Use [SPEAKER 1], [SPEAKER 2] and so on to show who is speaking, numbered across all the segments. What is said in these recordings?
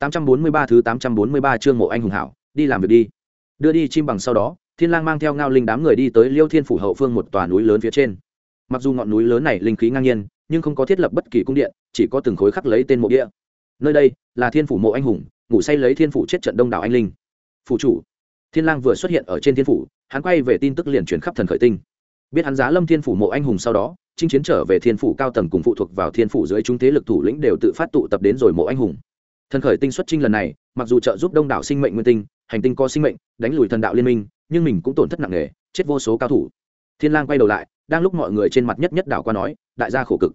[SPEAKER 1] 843 thứ 843 chương mộ anh hùng hảo, đi làm việc đi. Đưa đi chim bằng sau đó, Thiên Lang mang theo ngao linh đám người đi tới Liêu Thiên phủ hậu phương một tòa núi lớn phía trên. Mặc dù ngọn núi lớn này linh khí ngang nhiên, nhưng không có thiết lập bất kỳ cung điện, chỉ có từng khối khắc lấy tên mộ địa. Nơi đây là Thiên phủ mộ anh hùng, ngủ say lấy Thiên phủ chết trận đông đảo anh linh. Phủ chủ, Thiên Lang vừa xuất hiện ở trên Thiên phủ, hắn quay về tin tức liền truyền khắp thần khởi tinh. Biết hắn giá Lâm Thiên phủ mộ anh hùng sau đó, chinh chiến trở về Thiên phủ cao tầng cùng phụ thuộc vào Thiên phủ dưới chúng thế lực thủ lĩnh đều tự phát tụ tập đến rồi mộ anh hùng thần khởi tinh xuất trinh lần này, mặc dù trợ giúp đông đảo sinh mệnh nguyên tinh, hành tinh có sinh mệnh, đánh lùi thần đạo liên minh, nhưng mình cũng tổn thất nặng nề, chết vô số cao thủ. Thiên lang quay đầu lại, đang lúc mọi người trên mặt nhất nhất đảo qua nói, đại gia khổ cực.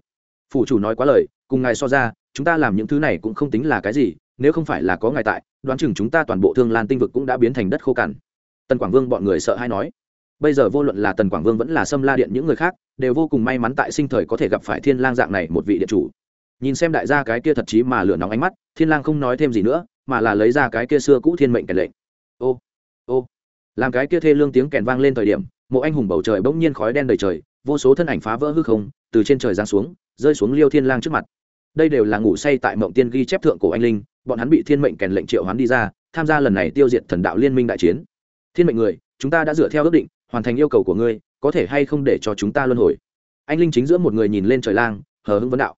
[SPEAKER 1] Phủ chủ nói quá lời, cùng ngài so ra, chúng ta làm những thứ này cũng không tính là cái gì, nếu không phải là có ngài tại, đoán chừng chúng ta toàn bộ thương lan tinh vực cũng đã biến thành đất khô cằn. Tần quảng vương bọn người sợ hay nói, bây giờ vô luận là tần quảng vương vẫn là sâm la điện những người khác, đều vô cùng may mắn tại sinh thời có thể gặp phải thiên lang dạng này một vị điện chủ nhìn xem đại gia cái kia thật chí mà lửa nóng ánh mắt, thiên lang không nói thêm gì nữa, mà là lấy ra cái kia xưa cũ thiên mệnh kèn lệnh. Ô ô. Làm cái kia thê lương tiếng kèn vang lên thời điểm, mộ anh hùng bầu trời bỗng nhiên khói đen đầy trời, vô số thân ảnh phá vỡ hư không, từ trên trời giáng xuống, rơi xuống liêu thiên lang trước mặt. Đây đều là ngủ say tại mộng tiên ghi chép thượng cổ anh linh, bọn hắn bị thiên mệnh kèn lệnh triệu hoán đi ra, tham gia lần này tiêu diệt thần đạo liên minh đại chiến. Thiên mệnh người, chúng ta đã dựa theo ước định, hoàn thành yêu cầu của ngươi, có thể hay không để cho chúng ta luân hồi? Anh linh chính giữa một người nhìn lên trời lang, hờ hững vấn đạo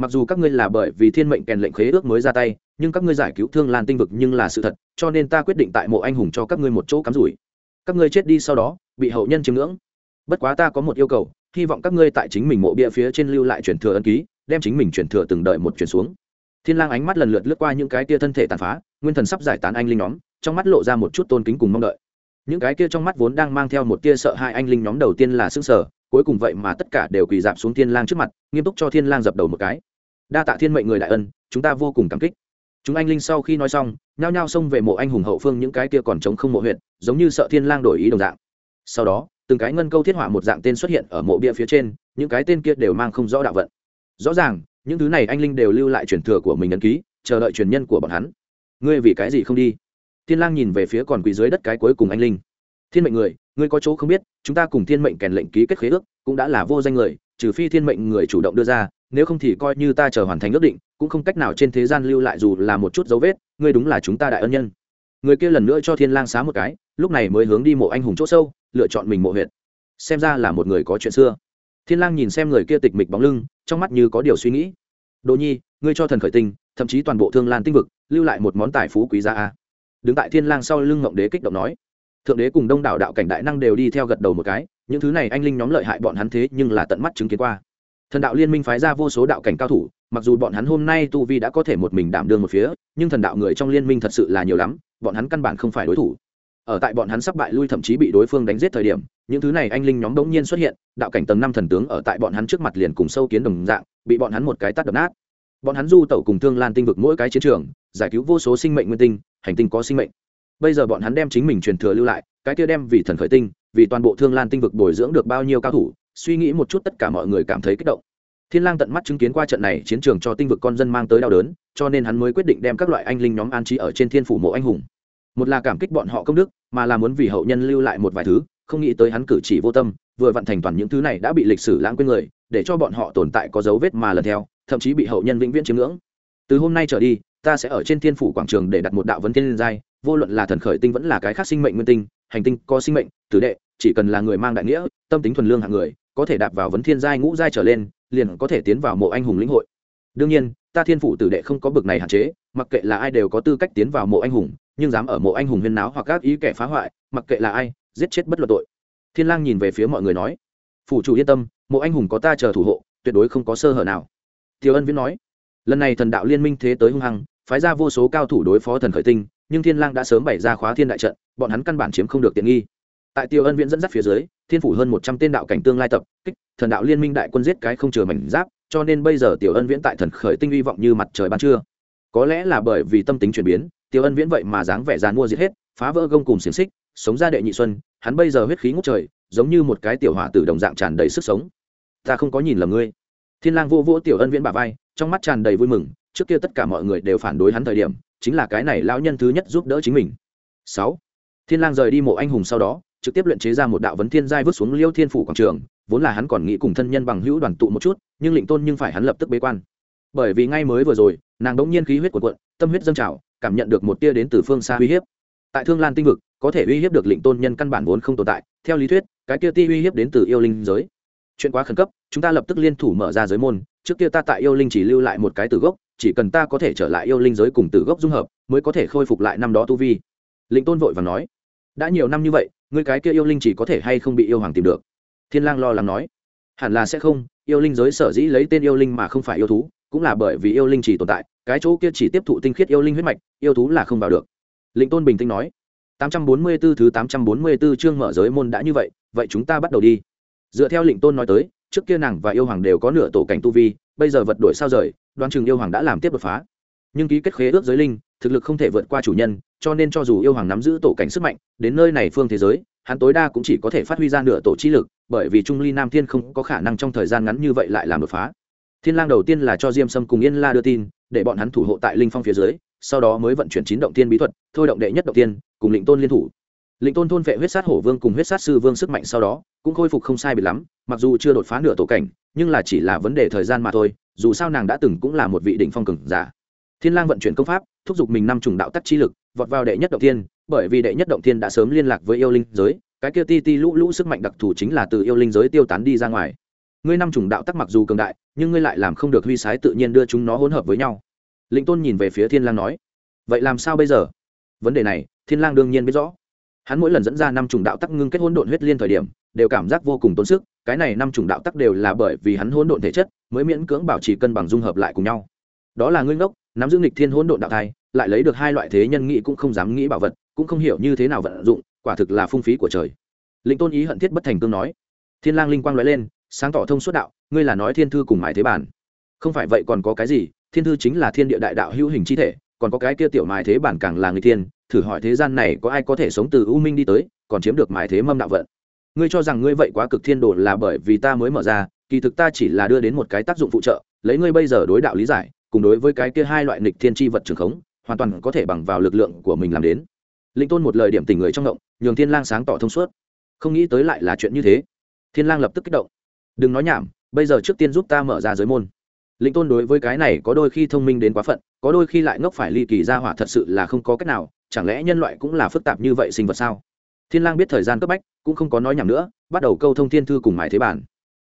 [SPEAKER 1] mặc dù các ngươi là bởi vì thiên mệnh kèn lệnh khế ước mới ra tay, nhưng các ngươi giải cứu thương lan tinh vực nhưng là sự thật, cho nên ta quyết định tại mộ anh hùng cho các ngươi một chỗ cắm rủi. Các ngươi chết đi sau đó, bị hậu nhân chiếm ngưỡng. Bất quá ta có một yêu cầu, hy vọng các ngươi tại chính mình mộ bia phía trên lưu lại truyền thừa ân ký, đem chính mình truyền thừa từng đợi một truyền xuống. Thiên lang ánh mắt lần lượt lướt qua những cái tia thân thể tàn phá, nguyên thần sắp giải tán anh linh nhóm, trong mắt lộ ra một chút tôn kính cùng mong đợi. Những cái kia trong mắt vốn đang mang theo một tia sợ hai anh linh nhóm đầu tiên là sững sờ, cuối cùng vậy mà tất cả đều quỳ dạp xuống thiên lang trước mặt, nghiêm túc cho thiên lang dập đầu một cái đa tạ thiên mệnh người đại ân, chúng ta vô cùng cảm kích. Chúng anh linh sau khi nói xong, nhao nhao xông về mộ anh hùng hậu phương những cái kia còn chống không mộ huyện giống như sợ thiên lang đổi ý đồng dạng. Sau đó, từng cái ngân câu thiết họa một dạng tên xuất hiện ở mộ bia phía trên, những cái tên kia đều mang không rõ đạo vận. Rõ ràng, những thứ này anh linh đều lưu lại truyền thừa của mình ấn ký, chờ đợi truyền nhân của bọn hắn. Ngươi vì cái gì không đi? Thiên lang nhìn về phía còn quỳ dưới đất cái cuối cùng anh linh. Thiên mệnh người, ngươi có chỗ không biết, chúng ta cùng thiên mệnh kèn lệnh ký kết khế ước, cũng đã là vô danh người, trừ phi thiên mệnh người chủ động đưa ra nếu không thì coi như ta chờ hoàn thành ước định, cũng không cách nào trên thế gian lưu lại dù là một chút dấu vết, ngươi đúng là chúng ta đại ân nhân. Người kia lần nữa cho thiên lang xá một cái, lúc này mới hướng đi mộ anh hùng chỗ sâu, lựa chọn mình mộ huyệt. Xem ra là một người có chuyện xưa. Thiên lang nhìn xem người kia tịch mịch bóng lưng, trong mắt như có điều suy nghĩ. Đỗ nhi, ngươi cho thần khởi tinh, thậm chí toàn bộ thương lan tinh vực, lưu lại một món tài phú quý giá a. Đứng tại thiên lang sau lưng ngọc đế kích động nói. Thượng đế cùng đông đảo đạo cảnh đại năng đều đi theo gật đầu một cái, những thứ này anh linh nhóm lợi hại bọn hắn thế nhưng là tận mắt chứng kiến qua thần đạo liên minh phái ra vô số đạo cảnh cao thủ, mặc dù bọn hắn hôm nay tu vi đã có thể một mình đảm đương một phía, nhưng thần đạo người trong liên minh thật sự là nhiều lắm, bọn hắn căn bản không phải đối thủ. Ở tại bọn hắn sắp bại lui thậm chí bị đối phương đánh giết thời điểm, những thứ này anh linh nhóm bỗng nhiên xuất hiện, đạo cảnh tầng năm thần tướng ở tại bọn hắn trước mặt liền cùng sâu kiến đồng dạng, bị bọn hắn một cái tắt đập nát. Bọn hắn du tẩu cùng thương lan tinh vực mỗi cái chiến trường, giải cứu vô số sinh mệnh nguyên tinh, hành tinh có sinh mệnh. Bây giờ bọn hắn đem chính mình truyền thừa lưu lại, cái kia đem vì thần khởi tinh, vì toàn bộ thương lan tinh vực bồi dưỡng được bao nhiêu cao thủ suy nghĩ một chút tất cả mọi người cảm thấy kích động. Thiên lang tận mắt chứng kiến qua trận này chiến trường cho tinh vực con dân mang tới đau đớn, cho nên hắn mới quyết định đem các loại anh linh nhóm an trí ở trên thiên phủ mộ anh hùng. Một là cảm kích bọn họ công đức, mà là muốn vì hậu nhân lưu lại một vài thứ, không nghĩ tới hắn cử chỉ vô tâm, vừa vận thành toàn những thứ này đã bị lịch sử lãng quên người, để cho bọn họ tồn tại có dấu vết mà lần theo, thậm chí bị hậu nhân vĩnh viễn chiếm ngưỡng. Từ hôm nay trở đi, ta sẽ ở trên thiên phủ quảng trường để đặt một đạo vấn thiên giai, vô luận là thần khởi tinh vẫn là cái khác sinh mệnh nguyên tinh, hành tinh có sinh mệnh, tử đệ, chỉ cần là người mang đại nghĩa, tâm tính thuần lương hạng người có thể đạp vào vấn thiên giai ngũ giai trở lên, liền có thể tiến vào mộ anh hùng lĩnh hội. Đương nhiên, ta thiên phủ tử đệ không có bực này hạn chế, mặc kệ là ai đều có tư cách tiến vào mộ anh hùng, nhưng dám ở mộ anh hùng huyên náo hoặc các ý kẻ phá hoại, mặc kệ là ai, giết chết bất luận tội. Thiên lang nhìn về phía mọi người nói, phủ chủ yên tâm, mộ anh hùng có ta chờ thủ hộ, tuyệt đối không có sơ hở nào. Thiếu ân viễn nói, lần này thần đạo liên minh thế tới hung hăng, phái ra vô số cao thủ đối phó thần khởi tinh, nhưng thiên lang đã sớm bày ra khóa thiên đại trận, bọn hắn căn bản chiếm không được tiện nghi tại tiêu ân viễn dẫn dắt phía dưới, thiên phủ hơn một trăm tên đạo cảnh tương lai tập, kích, thần đạo liên minh đại quân giết cái không chừa mảnh giáp, cho nên bây giờ tiểu ân viễn tại thần khởi tinh hy vọng như mặt trời ban trưa. Có lẽ là bởi vì tâm tính chuyển biến tiểu ân viễn vậy mà dáng vẻ dàn mua giết hết, phá vỡ gông cùng xiềng xích, sống ra đệ nhị xuân, hắn bây giờ huyết khí ngút trời, giống như một cái tiểu hỏa tử đồng dạng tràn đầy sức sống. Ta không có nhìn lầm ngươi. Thiên lang vô vỗ tiểu ân viễn bà vai, trong mắt tràn đầy vui mừng, trước kia tất cả mọi người đều phản đối hắn thời điểm, chính là cái này lão nhân thứ nhất giúp đỡ chính mình. Sáu. Thiên lang rời đi mộ anh hùng sau đó trực tiếp luyện chế ra một đạo vấn thiên giai vứt xuống liêu thiên phủ quảng trường, vốn là hắn còn nghĩ cùng thân nhân bằng hữu đoàn tụ một chút, nhưng lịnh tôn nhưng phải hắn lập tức bế quan. Bởi vì ngay mới vừa rồi, nàng đống nhiên khí huyết cuộn quận tâm huyết dâng trào, cảm nhận được một tia đến từ phương xa uy hiếp. Tại thương lan tinh vực, có thể uy hiếp được lĩnh tôn nhân căn bản vốn không tồn tại, theo lý thuyết, cái kia ti uy hiếp đến từ yêu linh giới. Chuyện quá khẩn cấp, chúng ta lập tức liên thủ mở ra giới môn, trước kia ta tại yêu linh chỉ lưu lại một cái từ gốc, chỉ cần ta có thể trở lại yêu linh giới cùng từ gốc dung hợp, mới có thể khôi phục lại năm đó tu vi. Lĩnh tôn vội và nói, đã nhiều năm như vậy người cái kia yêu linh chỉ có thể hay không bị yêu hoàng tìm được? Thiên lang lo lắng nói. Hẳn là sẽ không, yêu linh giới sở dĩ lấy tên yêu linh mà không phải yêu thú, cũng là bởi vì yêu linh chỉ tồn tại, cái chỗ kia chỉ tiếp thụ tinh khiết yêu linh huyết mạch, yêu thú là không vào được. Lĩnh tôn bình tĩnh nói. 844 thứ 844 chương mở giới môn đã như vậy vậy chúng ta bắt đầu đi. Dựa theo lĩnh tôn nói tới, trước kia nàng và yêu hoàng đều có nửa tổ cảnh tu vi, bây giờ vật đổi sao rời, đoán chừng yêu hoàng đã làm tiếp đột phá. Nhưng ký kết khế ước giới linh thực lực không thể vượt qua chủ nhân, cho nên cho dù yêu hoàng nắm giữ tổ cảnh sức mạnh, đến nơi này phương thế giới, hắn tối đa cũng chỉ có thể phát huy ra nửa tổ chi lực, bởi vì trung ly nam thiên không có khả năng trong thời gian ngắn như vậy lại làm đột phá. Thiên lang đầu tiên là cho diêm sâm cùng yên la đưa tin, để bọn hắn thủ hộ tại linh phong phía dưới, sau đó mới vận chuyển chín động tiên bí thuật, thôi động đệ nhất động tiên cùng lĩnh tôn liên thủ. Lĩnh tôn thôn vệ huyết sát hổ vương cùng huyết sát sư vương sức mạnh sau đó, cũng khôi phục không sai biệt lắm, mặc dù chưa đột phá nửa tổ cảnh, nhưng là chỉ là vấn đề thời gian mà thôi, dù sao nàng đã từng cũng là một vị đỉnh phong cường giả thiên lang vận chuyển công pháp, thúc giục mình năm trùng đạo tắc chi lực, vọt vào đệ nhất động thiên. bởi vì đệ nhất động thiên đã sớm liên lạc với yêu linh giới, cái kia ti ti lũ lũ sức mạnh đặc thù chính là từ yêu linh giới tiêu tán đi ra ngoài. Ngươi năm trùng đạo tắc mặc dù cường đại, nhưng ngươi lại làm không được huy sái tự nhiên đưa chúng nó hỗn hợp với nhau. Lĩnh tôn nhìn về phía thiên lang nói, vậy làm sao bây giờ? Vấn đề này, thiên lang đương nhiên biết rõ. Hắn mỗi lần dẫn ra năm trùng đạo tắc ngưng kết hỗn độn huyết liên thời điểm, đều cảm giác vô cùng tốn sức, cái này năm trùng đạo tắc đều là bởi vì hắn hỗn độn thể chất, mới miễn cưỡng bảo trì cân bằng dung hợp lại cùng nhau. Đó là ngươi ngốc nắm giữ nghịch thiên hỗn độn đạo thai, lại lấy được hai loại thế nhân nghĩ cũng không dám nghĩ bảo vật, cũng không hiểu như thế nào vận dụng, quả thực là phung phí của trời. Lĩnh tôn ý hận thiết bất thành cương nói. Thiên lang linh quang nói lên, sáng tỏ thông suốt đạo, ngươi là nói thiên thư cùng mài thế bản. Không phải vậy còn có cái gì, thiên thư chính là thiên địa đại đạo hữu hình chi thể, còn có cái kia tiểu mài thế bản càng là người thiên, thử hỏi thế gian này có ai có thể sống từ u minh đi tới, còn chiếm được mài thế mâm đạo vận. Ngươi cho rằng ngươi vậy quá cực thiên đồ là bởi vì ta mới mở ra, kỳ thực ta chỉ là đưa đến một cái tác dụng phụ trợ, lấy ngươi bây giờ đối đạo lý giải cùng đối với cái kia hai loại nghịch thiên chi vật trường khống, hoàn toàn có thể bằng vào lực lượng của mình làm đến. Linh tôn một lời điểm tình người trong động nhường thiên lang sáng tỏ thông suốt. Không nghĩ tới lại là chuyện như thế. Thiên lang lập tức kích động. Đừng nói nhảm, bây giờ trước tiên giúp ta mở ra giới môn. Linh tôn đối với cái này có đôi khi thông minh đến quá phận, có đôi khi lại ngốc phải ly kỳ ra hỏa thật sự là không có cách nào, chẳng lẽ nhân loại cũng là phức tạp như vậy sinh vật sao? Thiên lang biết thời gian cấp bách, cũng không có nói nhảm nữa, bắt đầu câu thông thiên thư cùng mài thế bản.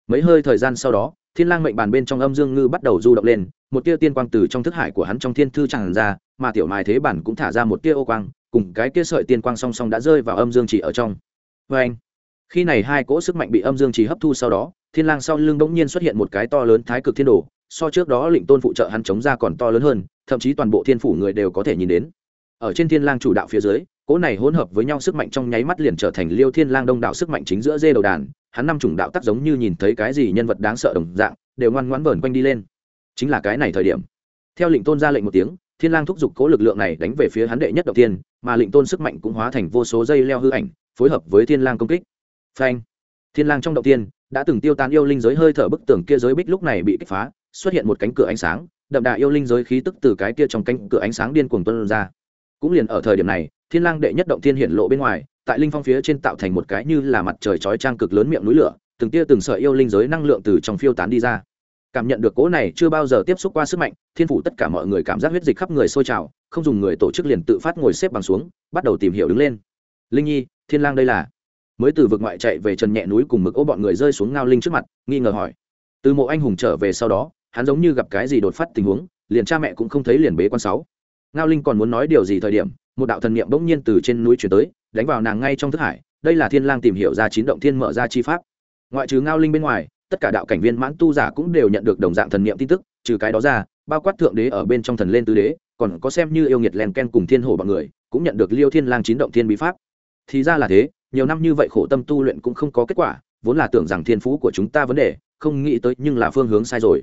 [SPEAKER 1] Mấy hơi thời gian sau đó thiên lang mệnh bàn bên trong âm dương ngư bắt đầu du động lên, một tia tiên quang từ trong thức hải của hắn trong thiên thư tràn ra, mà tiểu mài thế bản cũng thả ra một tia ô quang, cùng cái tia sợi tiên quang song song đã rơi vào âm dương chỉ ở trong. Với anh, khi này hai cỗ sức mạnh bị âm dương chỉ hấp thu sau đó, thiên lang sau lưng đống nhiên xuất hiện một cái to lớn thái cực thiên đồ, so trước đó lệnh tôn phụ trợ hắn chống ra còn to lớn hơn, thậm chí toàn bộ thiên phủ người đều có thể nhìn đến. Ở trên thiên lang chủ đạo phía dưới, cỗ này hỗn hợp với nhau sức mạnh trong nháy mắt liền trở thành liêu thiên lang đông đạo sức mạnh chính giữa dê đầu đàn hắn năm chủng đạo tắc giống như nhìn thấy cái gì nhân vật đáng sợ đồng dạng, đều ngoan ngoãn vờn quanh đi lên. Chính là cái này thời điểm. Theo lệnh tôn ra lệnh một tiếng, thiên lang thúc giục cố lực lượng này đánh về phía hắn đệ nhất đầu tiên, mà lệnh tôn sức mạnh cũng hóa thành vô số dây leo hư ảnh, phối hợp với thiên lang công kích. Phanh! Thiên lang trong đầu tiên, đã từng tiêu tan yêu linh giới hơi thở bức tường kia giới bích lúc này bị kích phá, xuất hiện một cánh cửa ánh sáng, đậm đà yêu linh giới khí tức từ cái kia trong cánh cửa ánh sáng điên cuồng tuôn ra. Cũng liền ở thời điểm này thiên lang đệ nhất động thiên hiện lộ bên ngoài, tại linh phong phía trên tạo thành một cái như là mặt trời chói trang cực lớn miệng núi lửa, từng tia từng sợi yêu linh giới năng lượng từ trong phiêu tán đi ra. Cảm nhận được cỗ này chưa bao giờ tiếp xúc qua sức mạnh, thiên phủ tất cả mọi người cảm giác huyết dịch khắp người sôi trào, không dùng người tổ chức liền tự phát ngồi xếp bằng xuống, bắt đầu tìm hiểu đứng lên. Linh nhi, thiên lang đây là? Mới từ vực ngoại chạy về trần nhẹ núi cùng mực ô bọn người rơi xuống ngao linh trước mặt, nghi ngờ hỏi. Từ mộ anh hùng trở về sau đó, hắn giống như gặp cái gì đột phát tình huống, liền cha mẹ cũng không thấy liền bế quan sáu. Ngao linh còn muốn nói điều gì thời điểm một đạo thần niệm bỗng nhiên từ trên núi chuyển tới, đánh vào nàng ngay trong thức hải, đây là thiên lang tìm hiểu ra chín động thiên mở ra chi pháp. Ngoại trừ ngao linh bên ngoài, tất cả đạo cảnh viên mãn tu giả cũng đều nhận được đồng dạng thần niệm tin tức, trừ cái đó ra, bao quát thượng đế ở bên trong thần lên tứ đế, còn có xem như yêu nghiệt len ken cùng thiên hổ bọn người, cũng nhận được liêu thiên lang chín động thiên bí pháp. Thì ra là thế, nhiều năm như vậy khổ tâm tu luyện cũng không có kết quả, vốn là tưởng rằng thiên phú của chúng ta vấn đề, không nghĩ tới nhưng là phương hướng sai rồi.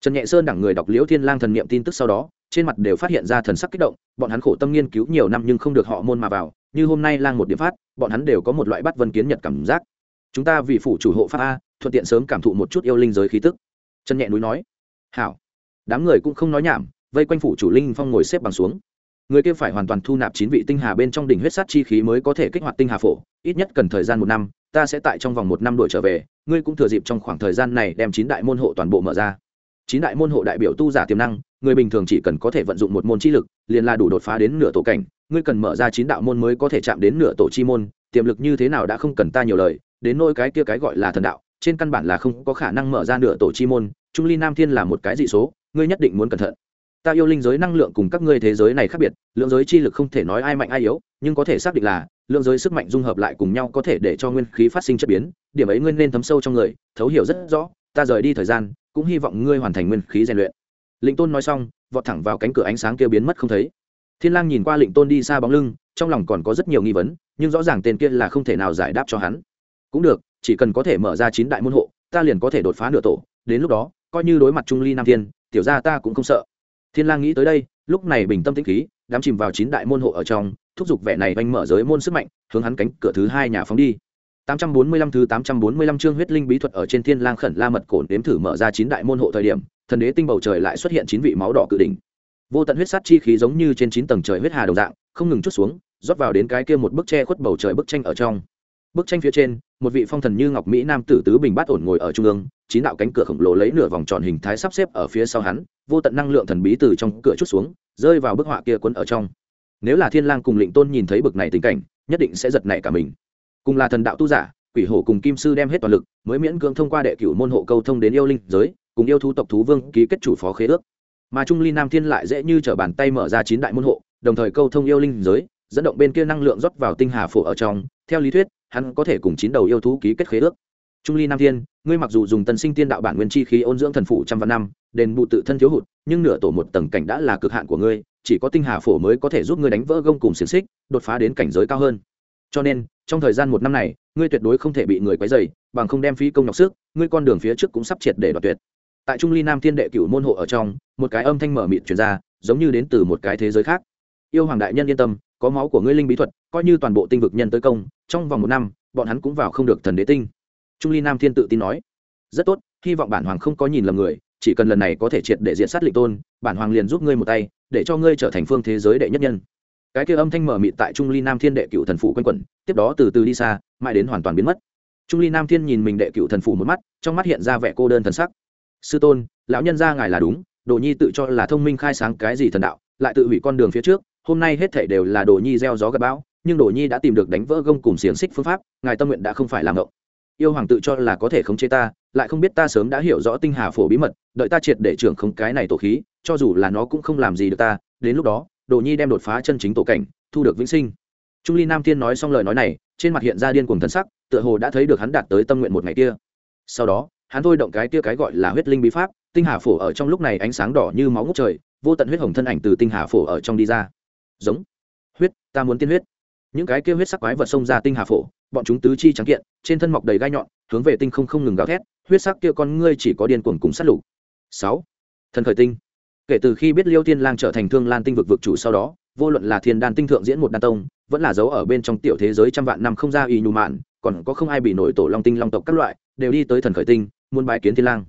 [SPEAKER 1] Trần nhẹ sơn đẳng người đọc liễu thiên lang thần niệm tin tức sau đó trên mặt đều phát hiện ra thần sắc kích động, bọn hắn khổ tâm nghiên cứu nhiều năm nhưng không được họ môn mà vào, như hôm nay lang một điểm phát, bọn hắn đều có một loại bắt vân kiến nhật cảm giác. Chúng ta vì phủ chủ hộ pháp a, thuận tiện sớm cảm thụ một chút yêu linh giới khí tức. Chân nhẹ núi nói. Hảo. Đám người cũng không nói nhảm, vây quanh phủ chủ linh phong ngồi xếp bằng xuống. Người kia phải hoàn toàn thu nạp chín vị tinh hà bên trong đỉnh huyết sát chi khí mới có thể kích hoạt tinh hà phổ, ít nhất cần thời gian một năm, ta sẽ tại trong vòng một năm đuổi trở về, ngươi cũng thừa dịp trong khoảng thời gian này đem chín đại môn hộ toàn bộ mở ra chín đại môn hộ đại biểu tu giả tiềm năng, người bình thường chỉ cần có thể vận dụng một môn chi lực, liền là đủ đột phá đến nửa tổ cảnh. Ngươi cần mở ra chín đạo môn mới có thể chạm đến nửa tổ chi môn, tiềm lực như thế nào đã không cần ta nhiều lời, đến nôi cái kia cái gọi là thần đạo, trên căn bản là không có khả năng mở ra nửa tổ chi môn, trung ly nam thiên là một cái dị số, ngươi nhất định muốn cẩn thận. Ta yêu linh giới năng lượng cùng các ngươi thế giới này khác biệt, lượng giới chi lực không thể nói ai mạnh ai yếu, nhưng có thể xác định là, lượng giới sức mạnh dung hợp lại cùng nhau có thể để cho nguyên khí phát sinh chất biến, điểm ấy ngươi nên thấm sâu trong người, thấu hiểu rất rõ, ta rời đi thời gian cũng hy vọng ngươi hoàn thành nguyên khí rèn luyện. Lĩnh tôn nói xong, vọt thẳng vào cánh cửa ánh sáng kia biến mất không thấy. Thiên lang nhìn qua lĩnh tôn đi xa bóng lưng, trong lòng còn có rất nhiều nghi vấn, nhưng rõ ràng tên kia là không thể nào giải đáp cho hắn. Cũng được, chỉ cần có thể mở ra chín đại môn hộ, ta liền có thể đột phá nửa tổ, đến lúc đó, coi như đối mặt trung ly nam thiên, tiểu gia ta cũng không sợ. Thiên lang nghĩ tới đây, lúc này bình tâm tĩnh khí đám chìm vào chín đại môn hộ ở trong, thúc giục vẻ này anh mở giới môn sức mạnh, hướng hắn cánh cửa thứ hai nhà phóng đi. 845 thứ 845 chương huyết linh bí thuật ở trên thiên lang khẩn la mật cổ đếm thử mở ra chín đại môn hộ thời điểm, thần đế tinh bầu trời lại xuất hiện chín vị máu đỏ cự đỉnh. Vô tận huyết sát chi khí giống như trên chín tầng trời huyết hà đồng dạng, không ngừng chút xuống, rót vào đến cái kia một bức tre khuất bầu trời bức tranh ở trong. Bức tranh phía trên, một vị phong thần như ngọc mỹ nam tử tứ bình bát ổn ngồi ở trung ương, chín đạo cánh cửa khổng lồ lấy nửa vòng tròn hình thái sắp xếp ở phía sau hắn, vô tận năng lượng thần bí từ trong cửa chút xuống, rơi vào bức họa kia quân ở trong. Nếu là thiên lang cùng lĩnh tôn nhìn thấy bực này tình cảnh, nhất định sẽ giật nảy cả mình cùng là thần đạo tu giả, quỷ hổ cùng kim sư đem hết toàn lực, mới miễn cưỡng thông qua đệ cửu môn hộ câu thông đến yêu linh giới, cùng yêu thú tộc thú vương ký kết chủ phó khế ước. Mà trung ly nam thiên lại dễ như trở bàn tay mở ra chín đại môn hộ, đồng thời câu thông yêu linh giới, dẫn động bên kia năng lượng rót vào tinh hà phổ ở trong. Theo lý thuyết, hắn có thể cùng chín đầu yêu thú ký kết khế ước. Trung ly nam thiên, ngươi mặc dù dùng tân sinh tiên đạo bản nguyên chi khí ôn dưỡng thần phủ trăm vạn năm, đền bù tự thân thiếu hụt, nhưng nửa tổ một tầng cảnh đã là cực hạn của ngươi, chỉ có tinh hà phổ mới có thể giúp ngươi đánh vỡ gông cùng xiềng xích, đột phá đến cảnh giới cao hơn cho nên, trong thời gian một năm này, ngươi tuyệt đối không thể bị người quấy dày bằng không đem phí công nhọc sức, ngươi con đường phía trước cũng sắp triệt để đoạt tuyệt. Tại trung ly nam thiên đệ cửu môn hộ ở trong, một cái âm thanh mở mịt truyền ra, giống như đến từ một cái thế giới khác. Yêu hoàng đại nhân yên tâm, có máu của ngươi linh bí thuật, coi như toàn bộ tinh vực nhân tới công, trong vòng một năm, bọn hắn cũng vào không được thần đế tinh. Trung ly nam thiên tự tin nói. Rất tốt, hy vọng bản hoàng không có nhìn lầm người, chỉ cần lần này có thể triệt để diện sát lịnh tôn, bản hoàng liền giúp ngươi một tay, để cho ngươi trở thành phương thế giới đệ nhất nhân cái kia âm thanh mở mịt tại trung ly nam thiên đệ cựu thần phủ quanh quẩn, tiếp đó từ từ đi xa, mãi đến hoàn toàn biến mất. Trung ly nam thiên nhìn mình đệ cựu thần phủ một mắt, trong mắt hiện ra vẻ cô đơn thần sắc. Sư tôn, lão nhân ra ngài là đúng, đồ nhi tự cho là thông minh khai sáng cái gì thần đạo, lại tự hủy con đường phía trước, hôm nay hết thảy đều là đồ nhi gieo gió gặp bão, nhưng đồ nhi đã tìm được đánh vỡ gông cùng xiềng xích phương pháp, ngài tâm nguyện đã không phải làm ngộng. Yêu hoàng tự cho là có thể khống chế ta, lại không biết ta sớm đã hiểu rõ tinh hà phổ bí mật, đợi ta triệt để trưởng không cái này tổ khí, cho dù là nó cũng không làm gì được ta, đến lúc đó đồ nhi đem đột phá chân chính tổ cảnh, thu được vĩnh sinh. Trung ly nam tiên nói xong lời nói này, trên mặt hiện ra điên cuồng thân sắc, tựa hồ đã thấy được hắn đạt tới tâm nguyện một ngày kia. Sau đó, hắn thôi động cái kia cái gọi là huyết linh bí pháp, tinh hà phổ ở trong lúc này ánh sáng đỏ như máu ngút trời, vô tận huyết hồng thân ảnh từ tinh hà phổ ở trong đi ra. Giống. Huyết, ta muốn tiên huyết. Những cái kia huyết sắc quái vật xông ra tinh hà phổ, bọn chúng tứ chi trắng kiện, trên thân mọc đầy gai nhọn, hướng về tinh không không ngừng gào thét, huyết sắc kia con ngươi chỉ có điên cuồng cùng sát lục. Sáu. Thần khởi tinh kể từ khi biết liêu thiên lang trở thành thương lan tinh vực vực chủ sau đó, vô luận là thiên đan tinh thượng diễn một đan tông, vẫn là giấu ở bên trong tiểu thế giới trăm vạn năm không ra y nhu mạn, còn có không ai bị nổi tổ long tinh long tộc các loại, đều đi tới thần khởi tinh, muốn bái kiến thiên lang.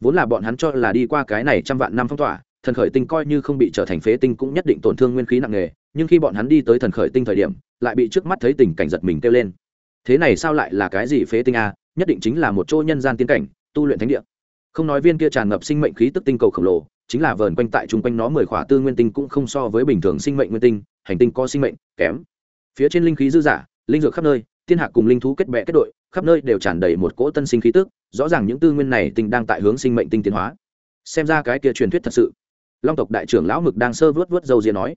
[SPEAKER 1] Vốn là bọn hắn cho là đi qua cái này trăm vạn năm phong tỏa, thần khởi tinh coi như không bị trở thành phế tinh cũng nhất định tổn thương nguyên khí nặng nề, nhưng khi bọn hắn đi tới thần khởi tinh thời điểm, lại bị trước mắt thấy tình cảnh giật mình kêu lên. Thế này sao lại là cái gì phế tinh a? Nhất định chính là một chỗ nhân gian tiến cảnh, tu luyện thánh địa. Không nói viên kia tràn ngập sinh mệnh khí tức tinh cầu khổng lồ chính là vờn quanh tại chung quanh nó mười khỏa tư nguyên tinh cũng không so với bình thường sinh mệnh nguyên tinh, hành tinh có sinh mệnh, kém. Phía trên linh khí dư giả, linh dược khắp nơi thiên hạ cùng linh thú kết bè kết đội, khắp nơi đều tràn đầy một cỗ tân sinh khí tức, rõ ràng những tư nguyên này tinh đang tại hướng sinh mệnh tinh tiến hóa. Xem ra cái kia truyền thuyết thật sự. Long tộc đại trưởng lão mực đang sơ vớt vớt dâu diên nói.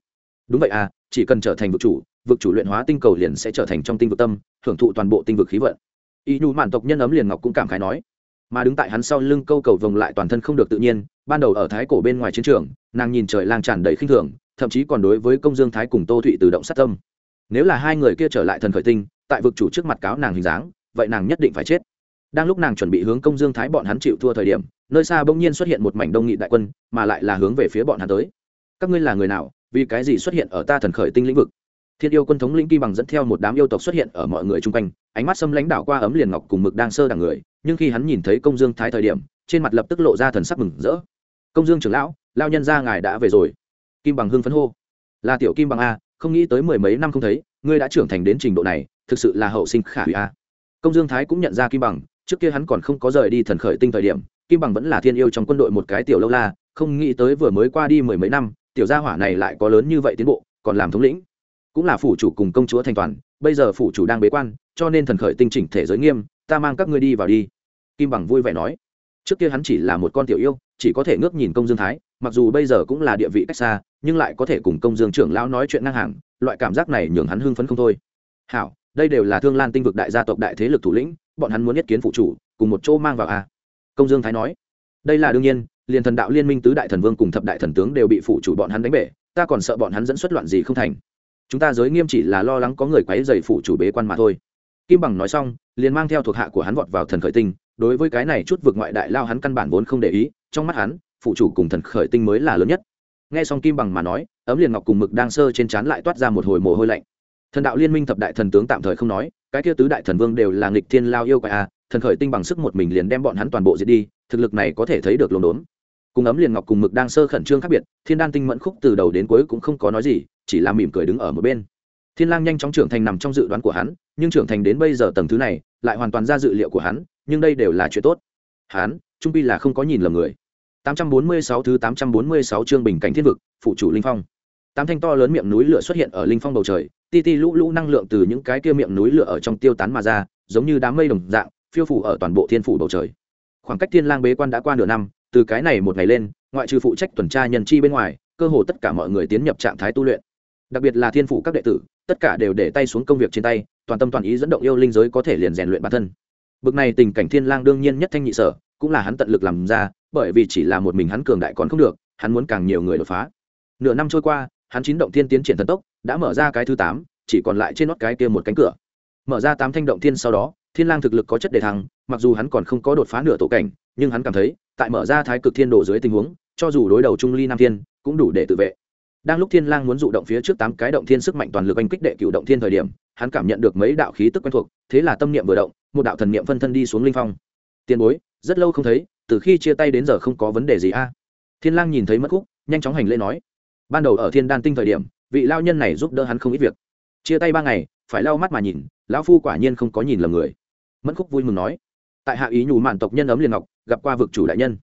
[SPEAKER 1] Đúng vậy à chỉ cần trở thành vực chủ vực chủ luyện hóa tinh cầu liền sẽ trở thành trong tinh vực tâm, hưởng thụ toàn bộ tinh vực khí vận. Ý nhu mạn tộc nhân ấm liền ngọc cũng cảm khái nói mà đứng tại hắn sau lưng câu cầu vồng lại toàn thân không được tự nhiên, ban đầu ở thái cổ bên ngoài chiến trường, nàng nhìn trời lang tràn đầy khinh thường, thậm chí còn đối với công dương thái cùng tô thụy tự động sát tâm. Nếu là hai người kia trở lại thần khởi tinh, tại vực chủ trước mặt cáo nàng hình dáng, vậy nàng nhất định phải chết. Đang lúc nàng chuẩn bị hướng công dương thái bọn hắn chịu thua thời điểm, nơi xa bỗng nhiên xuất hiện một mảnh đông nghị đại quân, mà lại là hướng về phía bọn hắn tới. Các ngươi là người nào, vì cái gì xuất hiện ở ta thần khởi tinh lĩnh vực? Thiên yêu quân thống lĩnh kim bằng dẫn theo một đám yêu tộc xuất hiện ở mọi người chung quanh, ánh mắt xâm lãnh đảo qua ấm liền ngọc cùng mực đang sơ đằng người nhưng khi hắn nhìn thấy công dương thái thời điểm, trên mặt lập tức lộ ra thần sắc mừng rỡ. Công dương trưởng lão, lao nhân ra ngài đã về rồi. Kim bằng hưng phấn hô. Là tiểu kim bằng a, không nghĩ tới mười mấy năm không thấy, ngươi đã trưởng thành đến trình độ này, thực sự là hậu sinh khả hủy a. Công dương thái cũng nhận ra kim bằng, trước kia hắn còn không có rời đi thần khởi tinh thời điểm, kim bằng vẫn là thiên yêu trong quân đội một cái tiểu lâu la, không nghĩ tới vừa mới qua đi mười mấy năm, tiểu gia hỏa này lại có lớn như vậy tiến bộ, còn làm thống lĩnh. Cũng là phủ chủ cùng công chúa thành toàn, bây giờ phủ chủ đang bế quan, cho nên thần khởi tinh chỉnh thể giới nghiêm, ta mang các ngươi đi vào đi kim bằng vui vẻ nói, trước kia hắn chỉ là một con tiểu yêu, chỉ có thể ngước nhìn công dương thái, mặc dù bây giờ cũng là địa vị cách xa, nhưng lại có thể cùng công dương trưởng lão nói chuyện ngang hàng, loại cảm giác này nhường hắn hưng phấn không thôi. Hảo, đây đều là thương lan tinh vực đại gia tộc đại thế lực thủ lĩnh, bọn hắn muốn nhất kiến phụ chủ, cùng một chỗ mang vào a công dương thái nói, đây là đương nhiên, liền thần đạo liên minh tứ đại thần vương cùng thập đại thần tướng đều bị phụ chủ bọn hắn đánh bể, ta còn sợ bọn hắn dẫn xuất loạn gì không thành. Chúng ta giới nghiêm chỉ là lo lắng có người quấy dày phụ chủ bế quan mà thôi. Kim bằng nói xong, liền mang theo thuộc hạ của hắn vọt vào thần khởi tinh đối với cái này chút vực ngoại đại lao hắn căn bản vốn không để ý, trong mắt hắn, phụ chủ cùng thần khởi tinh mới là lớn nhất. Nghe xong kim bằng mà nói, ấm liền ngọc cùng mực đang sơ trên trán lại toát ra một hồi mồ hôi lạnh. Thần đạo liên minh thập đại thần tướng tạm thời không nói, cái kia tứ đại thần vương đều là nghịch thiên lao yêu quái à thần khởi tinh bằng sức một mình liền đem bọn hắn toàn bộ diệt đi, thực lực này có thể thấy được lồn đốn. Cùng ấm liền ngọc cùng mực đang sơ khẩn trương khác biệt, thiên đan tinh mẫn khúc từ đầu đến cuối cũng không có nói gì, chỉ là mỉm cười đứng ở một bên. Thiên lang nhanh chóng trưởng thành nằm trong dự đoán của hắn, nhưng trưởng thành đến bây giờ tầng thứ này, lại hoàn toàn ra dự liệu của hắn nhưng đây đều là chuyện tốt. Hán, trung pi là không có nhìn lầm người. 846 thứ 846 chương bình cảnh thiên vực phụ chủ linh phong. Tám thanh to lớn miệng núi lửa xuất hiện ở linh phong bầu trời ti ti lũ lũ năng lượng từ những cái kia miệng núi lửa ở trong tiêu tán mà ra giống như đám mây đồng dạng phiêu phủ ở toàn bộ thiên phủ bầu trời. Khoảng cách thiên lang bế quan đã qua nửa năm từ cái này một ngày lên ngoại trừ phụ trách tuần tra nhân chi bên ngoài cơ hồ tất cả mọi người tiến nhập trạng thái tu luyện. Đặc biệt là thiên phủ các đệ tử tất cả đều để tay xuống công việc trên tay toàn tâm toàn ý dẫn động yêu linh giới có thể liền rèn luyện bản thân bực này tình cảnh thiên lang đương nhiên nhất thanh nhị sở, cũng là hắn tận lực làm ra, bởi vì chỉ là một mình hắn cường đại còn không được, hắn muốn càng nhiều người đột phá. Nửa năm trôi qua, hắn chín động thiên tiến triển thần tốc, đã mở ra cái thứ tám, chỉ còn lại trên nót cái kia một cánh cửa. Mở ra tám thanh động thiên sau đó, thiên lang thực lực có chất đề thăng, mặc dù hắn còn không có đột phá nửa tổ cảnh, nhưng hắn cảm thấy, tại mở ra thái cực thiên đồ dưới tình huống, cho dù đối đầu trung ly nam thiên, cũng đủ để tự vệ. Đang lúc thiên lang muốn dụ động phía trước tám cái động thiên sức mạnh toàn lực anh kích đệ cửu động thiên thời điểm, hắn cảm nhận được mấy đạo khí tức quen thuộc, thế là tâm niệm vừa động một đạo thần niệm phân thân đi xuống linh phong. Tiền bối, rất lâu không thấy, từ khi chia tay đến giờ không có vấn đề gì a? Thiên lang nhìn thấy mất khúc, nhanh chóng hành lễ nói. Ban đầu ở thiên đan tinh thời điểm, vị lao nhân này giúp đỡ hắn không ít việc. Chia tay ba ngày, phải lau mắt mà nhìn, lão phu quả nhiên không có nhìn lầm người. Mẫn khúc vui mừng nói. Tại hạ ý nhủ mạn tộc nhân ấm liền ngọc, gặp qua vực chủ đại nhân.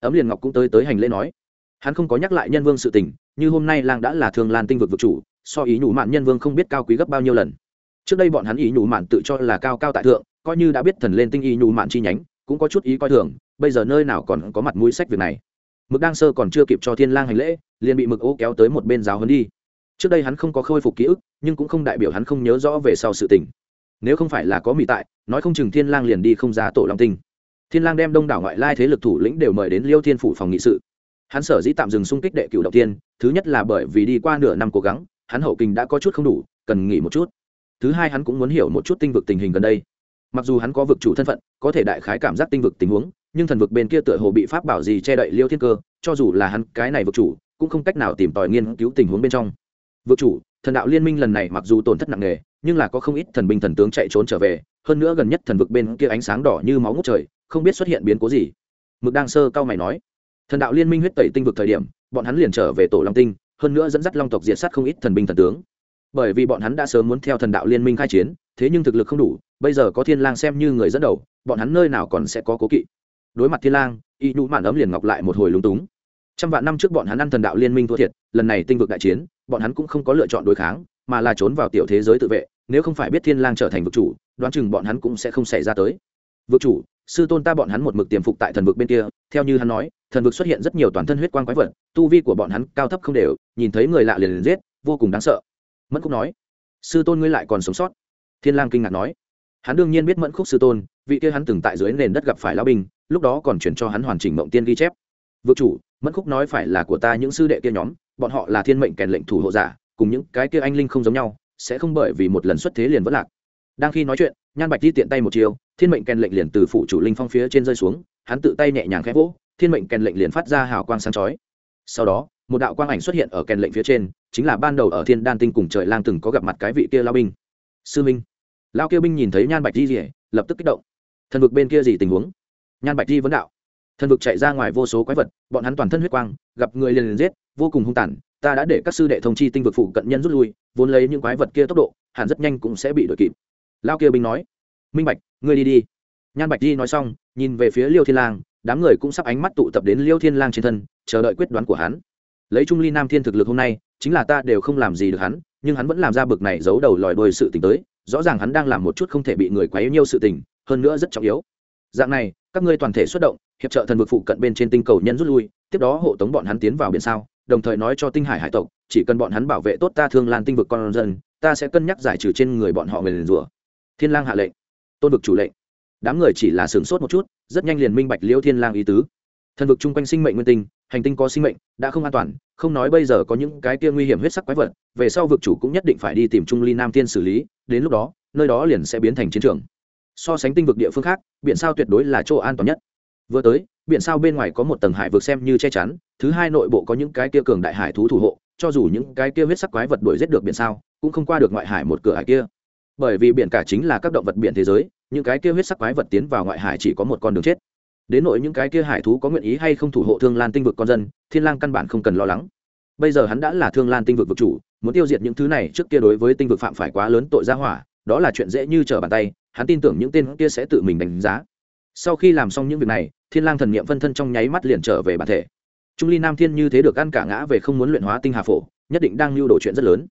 [SPEAKER 1] Ấm liền ngọc cũng tới tới hành lễ nói. Hắn không có nhắc lại nhân vương sự tình, như hôm nay lang đã là thương lan tinh vực vực chủ, so ý nhủ mạn nhân vương không biết cao quý gấp bao nhiêu lần. Trước đây bọn hắn ý nhủ mạn tự cho là cao cao tại thượng coi như đã biết thần lên tinh y nhu mạn chi nhánh, cũng có chút ý coi thường, bây giờ nơi nào còn có mặt mũi sách việc này. Mực đang sơ còn chưa kịp cho thiên lang hành lễ, liền bị mực ô kéo tới một bên giáo hơn đi. Trước đây hắn không có khôi phục ký ức, nhưng cũng không đại biểu hắn không nhớ rõ về sau sự tình. Nếu không phải là có mỹ tại, nói không chừng thiên lang liền đi không ra tổ long tinh. Thiên lang đem đông đảo ngoại lai thế lực thủ lĩnh đều mời đến liêu thiên phủ phòng nghị sự. Hắn sở dĩ tạm dừng xung kích đệ cửu đầu tiên, thứ nhất là bởi vì đi qua nửa năm cố gắng, hắn hậu kinh đã có chút không đủ, cần nghỉ một chút. Thứ hai hắn cũng muốn hiểu một chút tinh vực tình hình gần đây mặc dù hắn có vực chủ thân phận, có thể đại khái cảm giác tinh vực tình huống, nhưng thần vực bên kia tựa hồ bị pháp bảo gì che đậy liêu thiên cơ, cho dù là hắn cái này vực chủ, cũng không cách nào tìm tòi nghiên cứu tình huống bên trong. Vực chủ, thần đạo liên minh lần này mặc dù tổn thất nặng nề, nhưng là có không ít thần binh thần tướng chạy trốn trở về, hơn nữa gần nhất thần vực bên kia ánh sáng đỏ như máu ngút trời, không biết xuất hiện biến cố gì. Mực đang sơ cao mày nói, thần đạo liên minh huyết tẩy tinh vực thời điểm, bọn hắn liền trở về tổ long tinh, hơn nữa dẫn dắt long tộc diệt sát không ít thần binh thần tướng bởi vì bọn hắn đã sớm muốn theo thần đạo liên minh khai chiến, thế nhưng thực lực không đủ, bây giờ có thiên lang xem như người dẫn đầu, bọn hắn nơi nào còn sẽ có cố kỵ. Đối mặt thiên lang, y nhũ mạn ấm liền ngọc lại một hồi lúng túng. Trăm vạn năm trước bọn hắn ăn thần đạo liên minh thua thiệt, lần này tinh vực đại chiến, bọn hắn cũng không có lựa chọn đối kháng, mà là trốn vào tiểu thế giới tự vệ, nếu không phải biết thiên lang trở thành vực chủ, đoán chừng bọn hắn cũng sẽ không xảy ra tới. Vực chủ, sư tôn ta bọn hắn một mực tiềm phục tại thần vực bên kia, theo như hắn nói, thần vực xuất hiện rất nhiều toàn thân huyết quang quái vật, tu vi của bọn hắn cao thấp không đều, nhìn thấy người lạ liền liền giết, vô cùng đáng sợ mẫn khúc nói, sư tôn ngươi lại còn sống sót. Thiên lang kinh ngạc nói, hắn đương nhiên biết mẫn khúc sư tôn, vị kia hắn từng tại dưới nền đất gặp phải lão binh, lúc đó còn chuyển cho hắn hoàn chỉnh mộng tiên ghi chép. Vực chủ, mẫn khúc nói phải là của ta những sư đệ kia nhóm, bọn họ là thiên mệnh kèn lệnh thủ hộ giả, cùng những cái kia anh linh không giống nhau, sẽ không bởi vì một lần xuất thế liền vỡ lạc. Đang khi nói chuyện, nhan bạch đi tiện tay một chiều thiên mệnh kèn lệnh liền từ phủ chủ linh phong phía trên rơi xuống, hắn tự tay nhẹ nhàng khẽ vỗ, thiên mệnh kèn lệnh liền phát ra hào quang sáng chói. Sau đó một đạo quang ảnh xuất hiện ở kèn lệnh phía trên, chính là ban đầu ở thiên đan tinh cùng trời lang từng có gặp mặt cái vị kia lao binh. Sư minh. Lao kia binh nhìn thấy nhan bạch di rỉa lập tức kích động. Thần vực bên kia gì tình huống? Nhan bạch di vấn đạo. Thần vực chạy ra ngoài vô số quái vật, bọn hắn toàn thân huyết quang, gặp người liền liền giết, vô cùng hung tàn, ta đã để các sư đệ thông chi tinh vực phụ cận nhân rút lui, vốn lấy những quái vật kia tốc độ, hẳn rất nhanh cũng sẽ bị đuổi kịp. Lao kia binh nói. Minh bạch, ngươi đi đi. Nhan bạch di nói xong, nhìn về phía liêu thiên lang, đám người cũng sắp ánh mắt tụ tập đến liêu thiên lang trên thân, chờ đợi quyết đoán của hắn lấy trung ly nam thiên thực lực hôm nay, chính là ta đều không làm gì được hắn, nhưng hắn vẫn làm ra bực này giấu đầu lòi đôi sự tình tới, rõ ràng hắn đang làm một chút không thể bị người quá yêu nhiêu sự tình, hơn nữa rất trọng yếu. Dạng này, các ngươi toàn thể xuất động, hiệp trợ thần vực phụ cận bên trên tinh cầu nhân rút lui, tiếp đó hộ tống bọn hắn tiến vào biển sao, đồng thời nói cho tinh hải hải tộc, chỉ cần bọn hắn bảo vệ tốt ta thương lan tinh vực con dân, ta sẽ cân nhắc giải trừ trên người bọn họ người liền rủa. Thiên lang hạ lệnh. Tôn vực chủ lệnh. Đám người chỉ là sửng sốt một chút, rất nhanh liền minh bạch liêu thiên lang ý tứ thần vực chung quanh sinh mệnh nguyên tinh, hành tinh có sinh mệnh, đã không an toàn, không nói bây giờ có những cái kia nguy hiểm huyết sắc quái vật, về sau vực chủ cũng nhất định phải đi tìm trung ly nam thiên xử lý, đến lúc đó, nơi đó liền sẽ biến thành chiến trường. So sánh tinh vực địa phương khác, biển sao tuyệt đối là chỗ an toàn nhất. Vừa tới, biển sao bên ngoài có một tầng hải vực xem như che chắn, thứ hai nội bộ có những cái kia cường đại hải thú thủ hộ, cho dù những cái kia huyết sắc quái vật đuổi giết được biển sao, cũng không qua được ngoại hải một cửa hải kia. Bởi vì biển cả chính là các động vật biển thế giới, những cái kia huyết sắc quái vật tiến vào ngoại hải chỉ có một con đường chết đến nội những cái kia hải thú có nguyện ý hay không thủ hộ thương lan tinh vực con dân, thiên lang căn bản không cần lo lắng. Bây giờ hắn đã là thương lan tinh vực vực chủ, muốn tiêu diệt những thứ này trước kia đối với tinh vực phạm phải quá lớn tội gia hỏa, đó là chuyện dễ như trở bàn tay, hắn tin tưởng những tên kia sẽ tự mình đánh giá. Sau khi làm xong những việc này, thiên lang thần niệm phân thân trong nháy mắt liền trở về bản thể. Trung ly nam thiên như thế được ăn cả ngã về không muốn luyện hóa tinh hà phổ, nhất định đang lưu đồ chuyện rất lớn.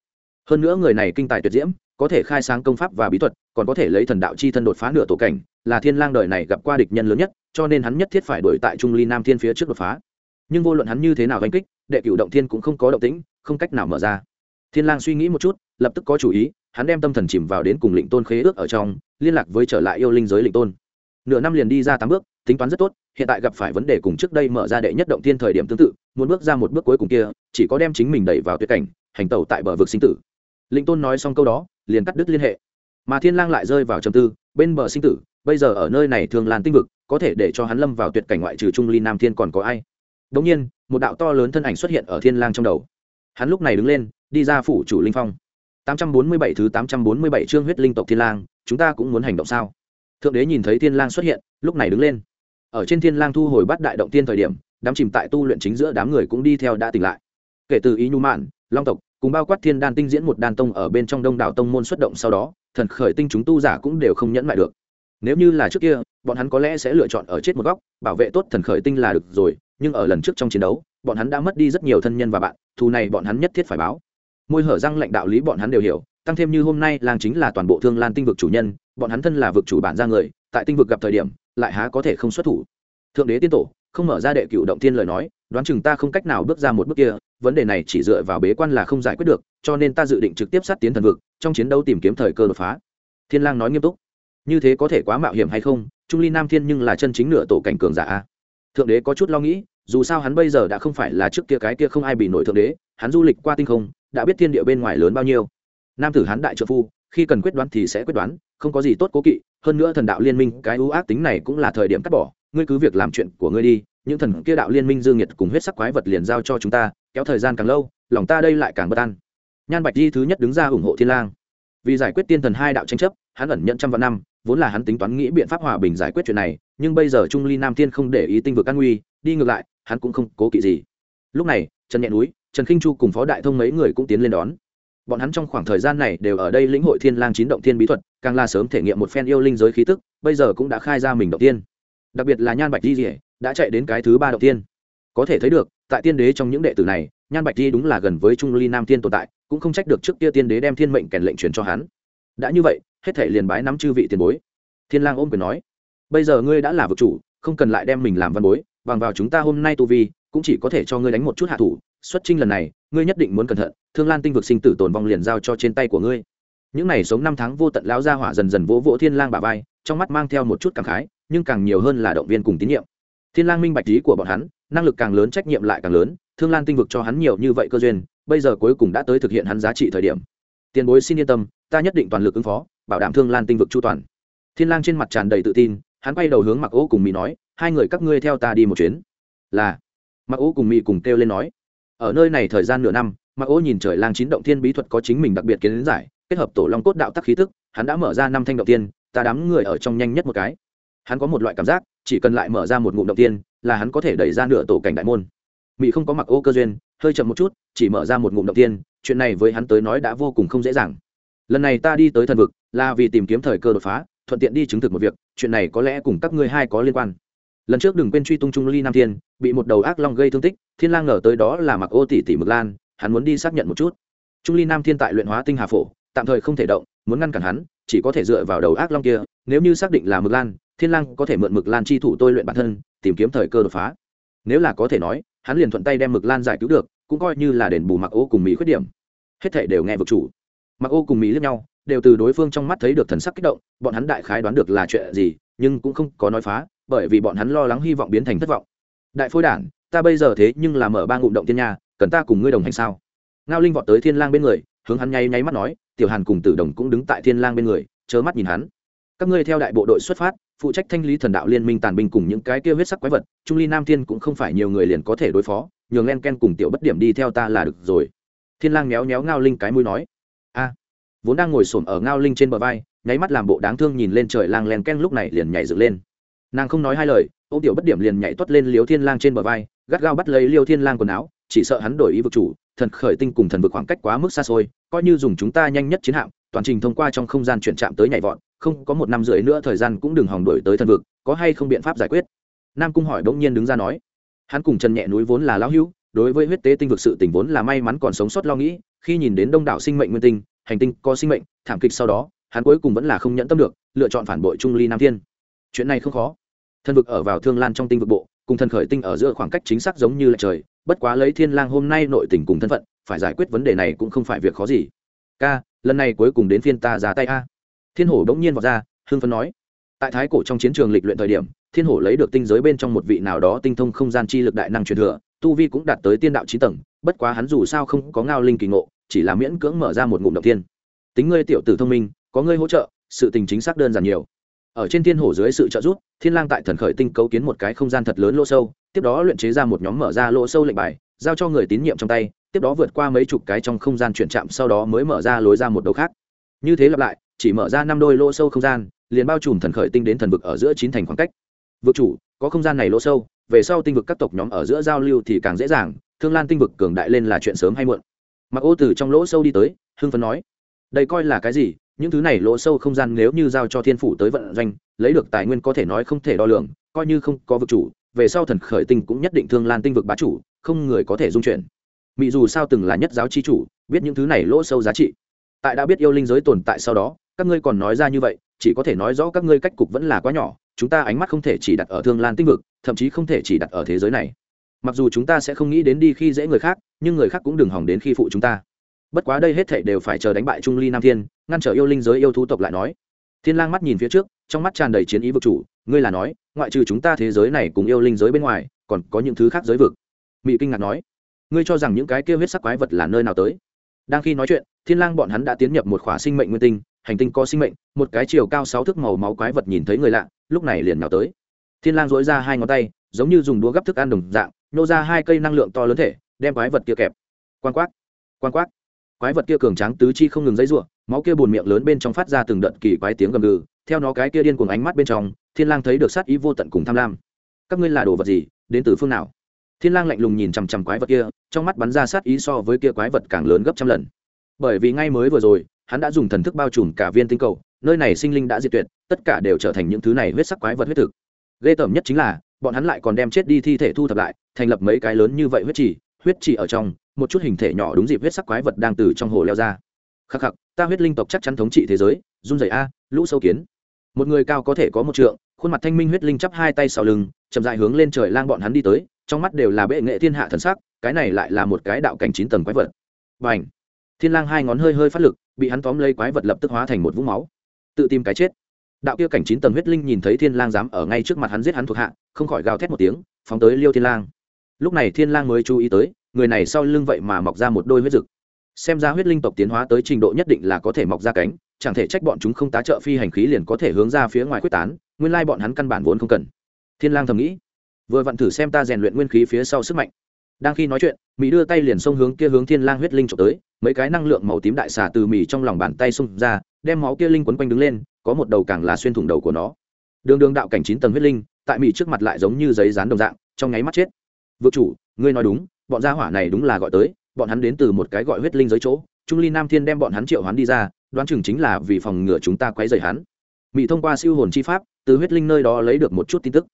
[SPEAKER 1] Hơn nữa người này kinh tài tuyệt diễm, có thể khai sáng công pháp và bí thuật, còn có thể lấy thần đạo chi thân đột phá nửa tổ cảnh là thiên lang đời này gặp qua địch nhân lớn nhất, cho nên hắn nhất thiết phải đuổi tại trung ly nam thiên phía trước đột phá. Nhưng vô luận hắn như thế nào đánh kích, đệ cửu động thiên cũng không có động tĩnh, không cách nào mở ra. Thiên lang suy nghĩ một chút, lập tức có chủ ý, hắn đem tâm thần chìm vào đến cùng lĩnh tôn khế ước ở trong, liên lạc với trở lại yêu linh giới lĩnh tôn. Nửa năm liền đi ra tám bước, tính toán rất tốt, hiện tại gặp phải vấn đề cùng trước đây mở ra đệ nhất động thiên thời điểm tương tự, muốn bước ra một bước cuối cùng kia, chỉ có đem chính mình đẩy vào tuyệt cảnh, hành tẩu tại bờ vực sinh tử. Lĩnh tôn nói xong câu đó, liền cắt đứt liên hệ. Mà thiên lang lại rơi vào trầm tư, bên bờ sinh tử bây giờ ở nơi này thường lan tinh vực, có thể để cho hắn lâm vào tuyệt cảnh ngoại trừ trung ly nam thiên còn có ai? Đống nhiên, một đạo to lớn thân ảnh xuất hiện ở thiên lang trong đầu. Hắn lúc này đứng lên, đi ra phủ chủ linh phong. 847 thứ 847 chương huyết linh tộc thiên lang, chúng ta cũng muốn hành động sao? Thượng đế nhìn thấy thiên lang xuất hiện, lúc này đứng lên. Ở trên thiên lang thu hồi bắt đại động tiên thời điểm, đám chìm tại tu luyện chính giữa đám người cũng đi theo đã tỉnh lại. Kể từ ý nhu mạn long tộc, cùng bao quát thiên đan tinh diễn một đan tông ở bên trong đông đảo tông môn xuất động sau đó, thần khởi tinh chúng tu giả cũng đều không nhẫn lại được nếu như là trước kia, bọn hắn có lẽ sẽ lựa chọn ở chết một góc, bảo vệ tốt thần khởi tinh là được rồi, nhưng ở lần trước trong chiến đấu, bọn hắn đã mất đi rất nhiều thân nhân và bạn, thù này bọn hắn nhất thiết phải báo. Môi hở răng lệnh đạo lý bọn hắn đều hiểu, tăng thêm như hôm nay, làng chính là toàn bộ thương lan tinh vực chủ nhân, bọn hắn thân là vực chủ bản ra người, tại tinh vực gặp thời điểm, lại há có thể không xuất thủ. Thượng đế tiên tổ, không mở ra đệ cựu động tiên lời nói, đoán chừng ta không cách nào bước ra một bước kia, vấn đề này chỉ dựa vào bế quan là không giải quyết được, cho nên ta dự định trực tiếp sát tiến thần vực, trong chiến đấu tìm kiếm thời cơ đột phá. Thiên lang nói nghiêm túc như thế có thể quá mạo hiểm hay không? Trung ly nam thiên nhưng là chân chính nửa tổ cảnh cường giả thượng đế có chút lo nghĩ, dù sao hắn bây giờ đã không phải là trước kia cái kia không ai bị nổi thượng đế, hắn du lịch qua tinh không, đã biết thiên địa bên ngoài lớn bao nhiêu. Nam tử hắn đại trợ phu, khi cần quyết đoán thì sẽ quyết đoán, không có gì tốt cố kỵ, hơn nữa thần đạo liên minh cái ưu ác tính này cũng là thời điểm cắt bỏ. Ngươi cứ việc làm chuyện của ngươi đi, những thần kia đạo liên minh dương nhiệt cùng huyết sắc quái vật liền giao cho chúng ta, kéo thời gian càng lâu, lòng ta đây lại càng bất an. Nhan bạch di thứ nhất đứng ra ủng hộ thiên lang. Vì giải quyết tiên thần hai đạo tranh chấp, hắn ẩn nhận trăm vạn năm vốn là hắn tính toán nghĩ biện pháp hòa bình giải quyết chuyện này, nhưng bây giờ trung ly nam thiên không để ý tinh vực an nguy, đi ngược lại, hắn cũng không cố kỵ gì. Lúc này, trần nhẹ núi, trần khinh chu cùng phó đại thông mấy người cũng tiến lên đón. Bọn hắn trong khoảng thời gian này đều ở đây lĩnh hội thiên lang chín động thiên bí thuật, càng là sớm thể nghiệm một phen yêu linh giới khí tức, bây giờ cũng đã khai ra mình động tiên đặc biệt là nhan bạch di rỉa đã chạy đến cái thứ ba động tiên có thể thấy được, tại tiên đế trong những đệ tử này, nhan bạch di đúng là gần với trung ly nam thiên tồn tại, cũng không trách được trước kia tiên đế đem thiên mệnh kèn lệnh truyền cho hắn. Đã như vậy hết thể liền bái nắm chư vị tiền bối. Thiên lang ôm quyền nói, bây giờ ngươi đã là vực chủ, không cần lại đem mình làm văn bối, bằng vào chúng ta hôm nay tu vi, cũng chỉ có thể cho ngươi đánh một chút hạ thủ. Xuất trinh lần này, ngươi nhất định muốn cẩn thận, thương lan tinh vực sinh tử tồn vong liền giao cho trên tay của ngươi. Những này sống năm tháng vô tận lão gia hỏa dần dần vỗ vỗ thiên lang bả vai, trong mắt mang theo một chút cảm khái, nhưng càng nhiều hơn là động viên cùng tín nhiệm. Thiên lang minh bạch ý của bọn hắn, năng lực càng lớn, trách nhiệm lại càng lớn, thương lan tinh vực cho hắn nhiều như vậy cơ duyên, bây giờ cuối cùng đã tới thực hiện hắn giá trị thời điểm. Tiền bối xin yên tâm, ta nhất định toàn lực ứng phó bảo đảm thương lan tinh vực chu toàn. Thiên lang trên mặt tràn đầy tự tin, hắn quay đầu hướng mặc ô cùng mỹ nói, hai người các ngươi theo ta đi một chuyến. Là. Mặc ô cùng mỹ cùng kêu lên nói. Ở nơi này thời gian nửa năm mặc ô nhìn trời lang chín động thiên bí thuật có chính mình đặc biệt kiến giải, kết hợp tổ long cốt đạo tắc khí tức, hắn đã mở ra năm thanh động tiên ta đám người ở trong nhanh nhất một cái. Hắn có một loại cảm giác, chỉ cần lại mở ra một ngụm động tiên là hắn có thể đẩy ra nửa tổ cảnh đại môn. Mỹ không có mặc ô cơ duyên, hơi chậm một chút, chỉ mở ra một ngụm động tiên chuyện này với hắn tới nói đã vô cùng không dễ dàng lần này ta đi tới thần vực, là vì tìm kiếm thời cơ đột phá, thuận tiện đi chứng thực một việc, chuyện này có lẽ cùng các ngươi hai có liên quan. Lần trước đừng quên truy tung trung ly nam thiên, bị một đầu ác long gây thương tích, thiên lang ngờ tới đó là mặc ô tỷ tỷ mực lan, hắn muốn đi xác nhận một chút. Trung ly nam thiên tại luyện hóa tinh hà phổ, tạm thời không thể động, muốn ngăn cản hắn, chỉ có thể dựa vào đầu ác long kia, nếu như xác định là mực lan, thiên lang có thể mượn mực lan chi thủ tôi luyện bản thân, tìm kiếm thời cơ đột phá. Nếu là có thể nói, hắn liền thuận tay đem mực lan giải cứu được, cũng coi như là đền bù mặc ô cùng mỹ khuyết điểm. Hết thảy đều nghe vực chủ mặc ô cùng mỹ lẫn nhau, đều từ đối phương trong mắt thấy được thần sắc kích động, bọn hắn đại khái đoán được là chuyện gì, nhưng cũng không có nói phá, bởi vì bọn hắn lo lắng hy vọng biến thành thất vọng. Đại phôi đản, ta bây giờ thế nhưng là mở ba ngụm động tiên nha, cần ta cùng ngươi đồng hành sao? Ngao linh vọt tới thiên lang bên người, hướng hắn nháy nháy mắt nói, tiểu hàn cùng tử đồng cũng đứng tại thiên lang bên người, chớ mắt nhìn hắn. Các ngươi theo đại bộ đội xuất phát, phụ trách thanh lý thần đạo liên minh tàn binh cùng những cái kia huyết sắc quái vật, trung ly nam thiên cũng không phải nhiều người liền có thể đối phó, nhường len ken cùng tiểu bất điểm đi theo ta là được rồi. Thiên lang méo méo ngao linh cái mũi nói vốn đang ngồi xổm ở ngao linh trên bờ vai, nháy mắt làm bộ đáng thương nhìn lên trời lang len ken lúc này liền nhảy dựng lên. Nàng không nói hai lời ô tiểu bất điểm liền nhảy tuất lên liều thiên lang trên bờ vai, gắt gao bắt lấy liều thiên lang quần áo, chỉ sợ hắn đổi ý vực chủ, thần khởi tinh cùng thần vực khoảng cách quá mức xa xôi, coi như dùng chúng ta nhanh nhất chiến hạm, toàn trình thông qua trong không gian chuyển chạm tới nhảy vọt, không có một năm rưỡi nữa thời gian cũng đừng hòng đổi tới thần vực, có hay không biện pháp giải quyết? Nam cung hỏi bỗng nhiên đứng ra nói. Hắn cùng trần nhẹ núi vốn là lão hữu, đối với huyết tế tinh vực sự tình vốn là may mắn còn sống sót lo nghĩ, khi nhìn đến đông đảo sinh mệnh nguyên tinh hành tinh có sinh mệnh, thảm kịch sau đó, hắn cuối cùng vẫn là không nhẫn tâm được, lựa chọn phản bội trung ly nam thiên. Chuyện này không khó. Thân vực ở vào thương lan trong tinh vực bộ, cùng thần khởi tinh ở giữa khoảng cách chính xác giống như là trời, bất quá lấy thiên lang hôm nay nội tình cùng thân phận, phải giải quyết vấn đề này cũng không phải việc khó gì. Ca, lần này cuối cùng đến phiên ta ra tay a. Thiên hổ đống nhiên vọt ra hương phấn nói. Tại thái cổ trong chiến trường lịch luyện thời điểm, thiên hổ lấy được tinh giới bên trong một vị nào đó tinh thông không gian chi lực đại năng truyền thừa, tu vi cũng đạt tới tiên đạo trí tầng, bất quá hắn dù sao không có ngao linh kỳ ngộ chỉ là miễn cưỡng mở ra một ngụm động thiên. Tính ngươi tiểu tử thông minh, có ngươi hỗ trợ, sự tình chính xác đơn giản nhiều. Ở trên thiên hổ dưới sự trợ giúp, thiên lang tại thần khởi tinh cấu kiến một cái không gian thật lớn lỗ sâu, tiếp đó luyện chế ra một nhóm mở ra lỗ sâu lệnh bài, giao cho người tín nhiệm trong tay, tiếp đó vượt qua mấy chục cái trong không gian chuyển chạm sau đó mới mở ra lối ra một đầu khác. Như thế lặp lại, chỉ mở ra năm đôi lỗ sâu không gian, liền bao trùm thần khởi tinh đến thần vực ở giữa chín thành khoảng cách. Vực chủ, có không gian này lỗ sâu, về sau tinh vực các tộc nhóm ở giữa giao lưu thì càng dễ dàng, thương lan tinh vực cường đại lên là chuyện sớm hay muộn mặc ô từ trong lỗ sâu đi tới, hưng phấn nói, đây coi là cái gì? Những thứ này lỗ sâu không gian nếu như giao cho thiên phủ tới vận doanh, lấy được tài nguyên có thể nói không thể đo lường, coi như không có vực chủ, về sau thần khởi tinh cũng nhất định thương lan tinh vực bá chủ, không người có thể dung chuyển. Mỹ dù sao từng là nhất giáo chi chủ, biết những thứ này lỗ sâu giá trị. Tại đã biết yêu linh giới tồn tại sau đó, các ngươi còn nói ra như vậy, chỉ có thể nói rõ các ngươi cách cục vẫn là quá nhỏ, chúng ta ánh mắt không thể chỉ đặt ở thương lan tinh vực, thậm chí không thể chỉ đặt ở thế giới này mặc dù chúng ta sẽ không nghĩ đến đi khi dễ người khác, nhưng người khác cũng đừng hỏng đến khi phụ chúng ta. Bất quá đây hết thảy đều phải chờ đánh bại trung ly nam thiên, ngăn trở yêu linh giới yêu thú tộc lại nói. Thiên lang mắt nhìn phía trước, trong mắt tràn đầy chiến ý vực chủ, ngươi là nói, ngoại trừ chúng ta thế giới này cùng yêu linh giới bên ngoài, còn có những thứ khác giới vực. Mỹ kinh ngạc nói, ngươi cho rằng những cái kia huyết sắc quái vật là nơi nào tới? Đang khi nói chuyện, thiên lang bọn hắn đã tiến nhập một khỏa sinh mệnh nguyên tinh, hành tinh có sinh mệnh, một cái chiều cao sáu thước màu máu quái vật nhìn thấy người lạ, lúc này liền nhào tới. Thiên lang dỗi ra hai ngón tay, giống như dùng đũa gấp thức ăn đồng dạng nô ra hai cây năng lượng to lớn thể, đem quái vật kia kẹp. Quan quát quan quát. Quái vật kia cường tráng tứ chi không ngừng dãy rủa, máu kia buồn miệng lớn bên trong phát ra từng đợt kỳ quái tiếng gầm gừ, theo nó cái kia điên cuồng ánh mắt bên trong, thiên lang thấy được sát ý vô tận cùng tham lam. Các ngươi là đồ vật gì, đến từ phương nào? Thiên lang lạnh lùng nhìn chằm chằm quái vật kia, trong mắt bắn ra sát ý so với kia quái vật càng lớn gấp trăm lần. Bởi vì ngay mới vừa rồi, hắn đã dùng thần thức bao trùm cả viên tinh cầu, nơi này sinh linh đã diệt tuyệt, tất cả đều trở thành những thứ này huyết sắc quái vật huyết thực. Ghê tởm nhất chính là bọn hắn lại còn đem chết đi thi thể thu thập lại, thành lập mấy cái lớn như vậy huyết trì huyết trì ở trong, một chút hình thể nhỏ đúng dịp huyết sắc quái vật đang từ trong hồ leo ra. Khắc khắc, ta huyết linh tộc chắc chắn thống trị thế giới, run rẩy a, lũ sâu kiến. Một người cao có thể có một trượng, khuôn mặt thanh minh huyết linh chắp hai tay sau lưng, chậm dại hướng lên trời lang bọn hắn đi tới, trong mắt đều là bệ nghệ thiên hạ thần sắc, cái này lại là một cái đạo cảnh chín tầng quái vật. Và thiên lang hai ngón hơi hơi phát lực, bị hắn tóm lấy quái vật lập tức hóa thành một vũng máu. Tự tìm cái chết đạo kia cảnh chín tầng huyết linh nhìn thấy thiên lang dám ở ngay trước mặt hắn giết hắn thuộc hạ, không khỏi gào thét một tiếng, phóng tới liêu thiên lang. Lúc này thiên lang mới chú ý tới, người này sau lưng vậy mà mọc ra một đôi huyết dực. Xem ra huyết linh tộc tiến hóa tới trình độ nhất định là có thể mọc ra cánh, chẳng thể trách bọn chúng không tá trợ phi hành khí liền có thể hướng ra phía ngoài quyết tán, nguyên lai bọn hắn căn bản vốn không cần. Thiên lang thầm nghĩ, vừa vặn thử xem ta rèn luyện nguyên khí phía sau sức mạnh. Đang khi nói chuyện mỹ đưa tay liền xông hướng kia hướng thiên lang huyết linh trộm tới mấy cái năng lượng màu tím đại xà từ mì trong lòng bàn tay xung ra, đem máu kia linh quấn quanh đứng lên, có một đầu càng là xuyên thủng đầu của nó. Đường đường đạo cảnh chín tầng huyết linh, tại mì trước mặt lại giống như giấy dán đồng dạng, trong nháy mắt chết. Vượt chủ, ngươi nói đúng, bọn gia hỏa này đúng là gọi tới, bọn hắn đến từ một cái gọi huyết linh giới chỗ, trung ly nam thiên đem bọn hắn triệu hắn đi ra, đoán chừng chính là vì phòng ngừa chúng ta quấy rầy hắn. Mỹ thông qua siêu hồn chi pháp, từ huyết linh nơi đó lấy được một chút tin tức.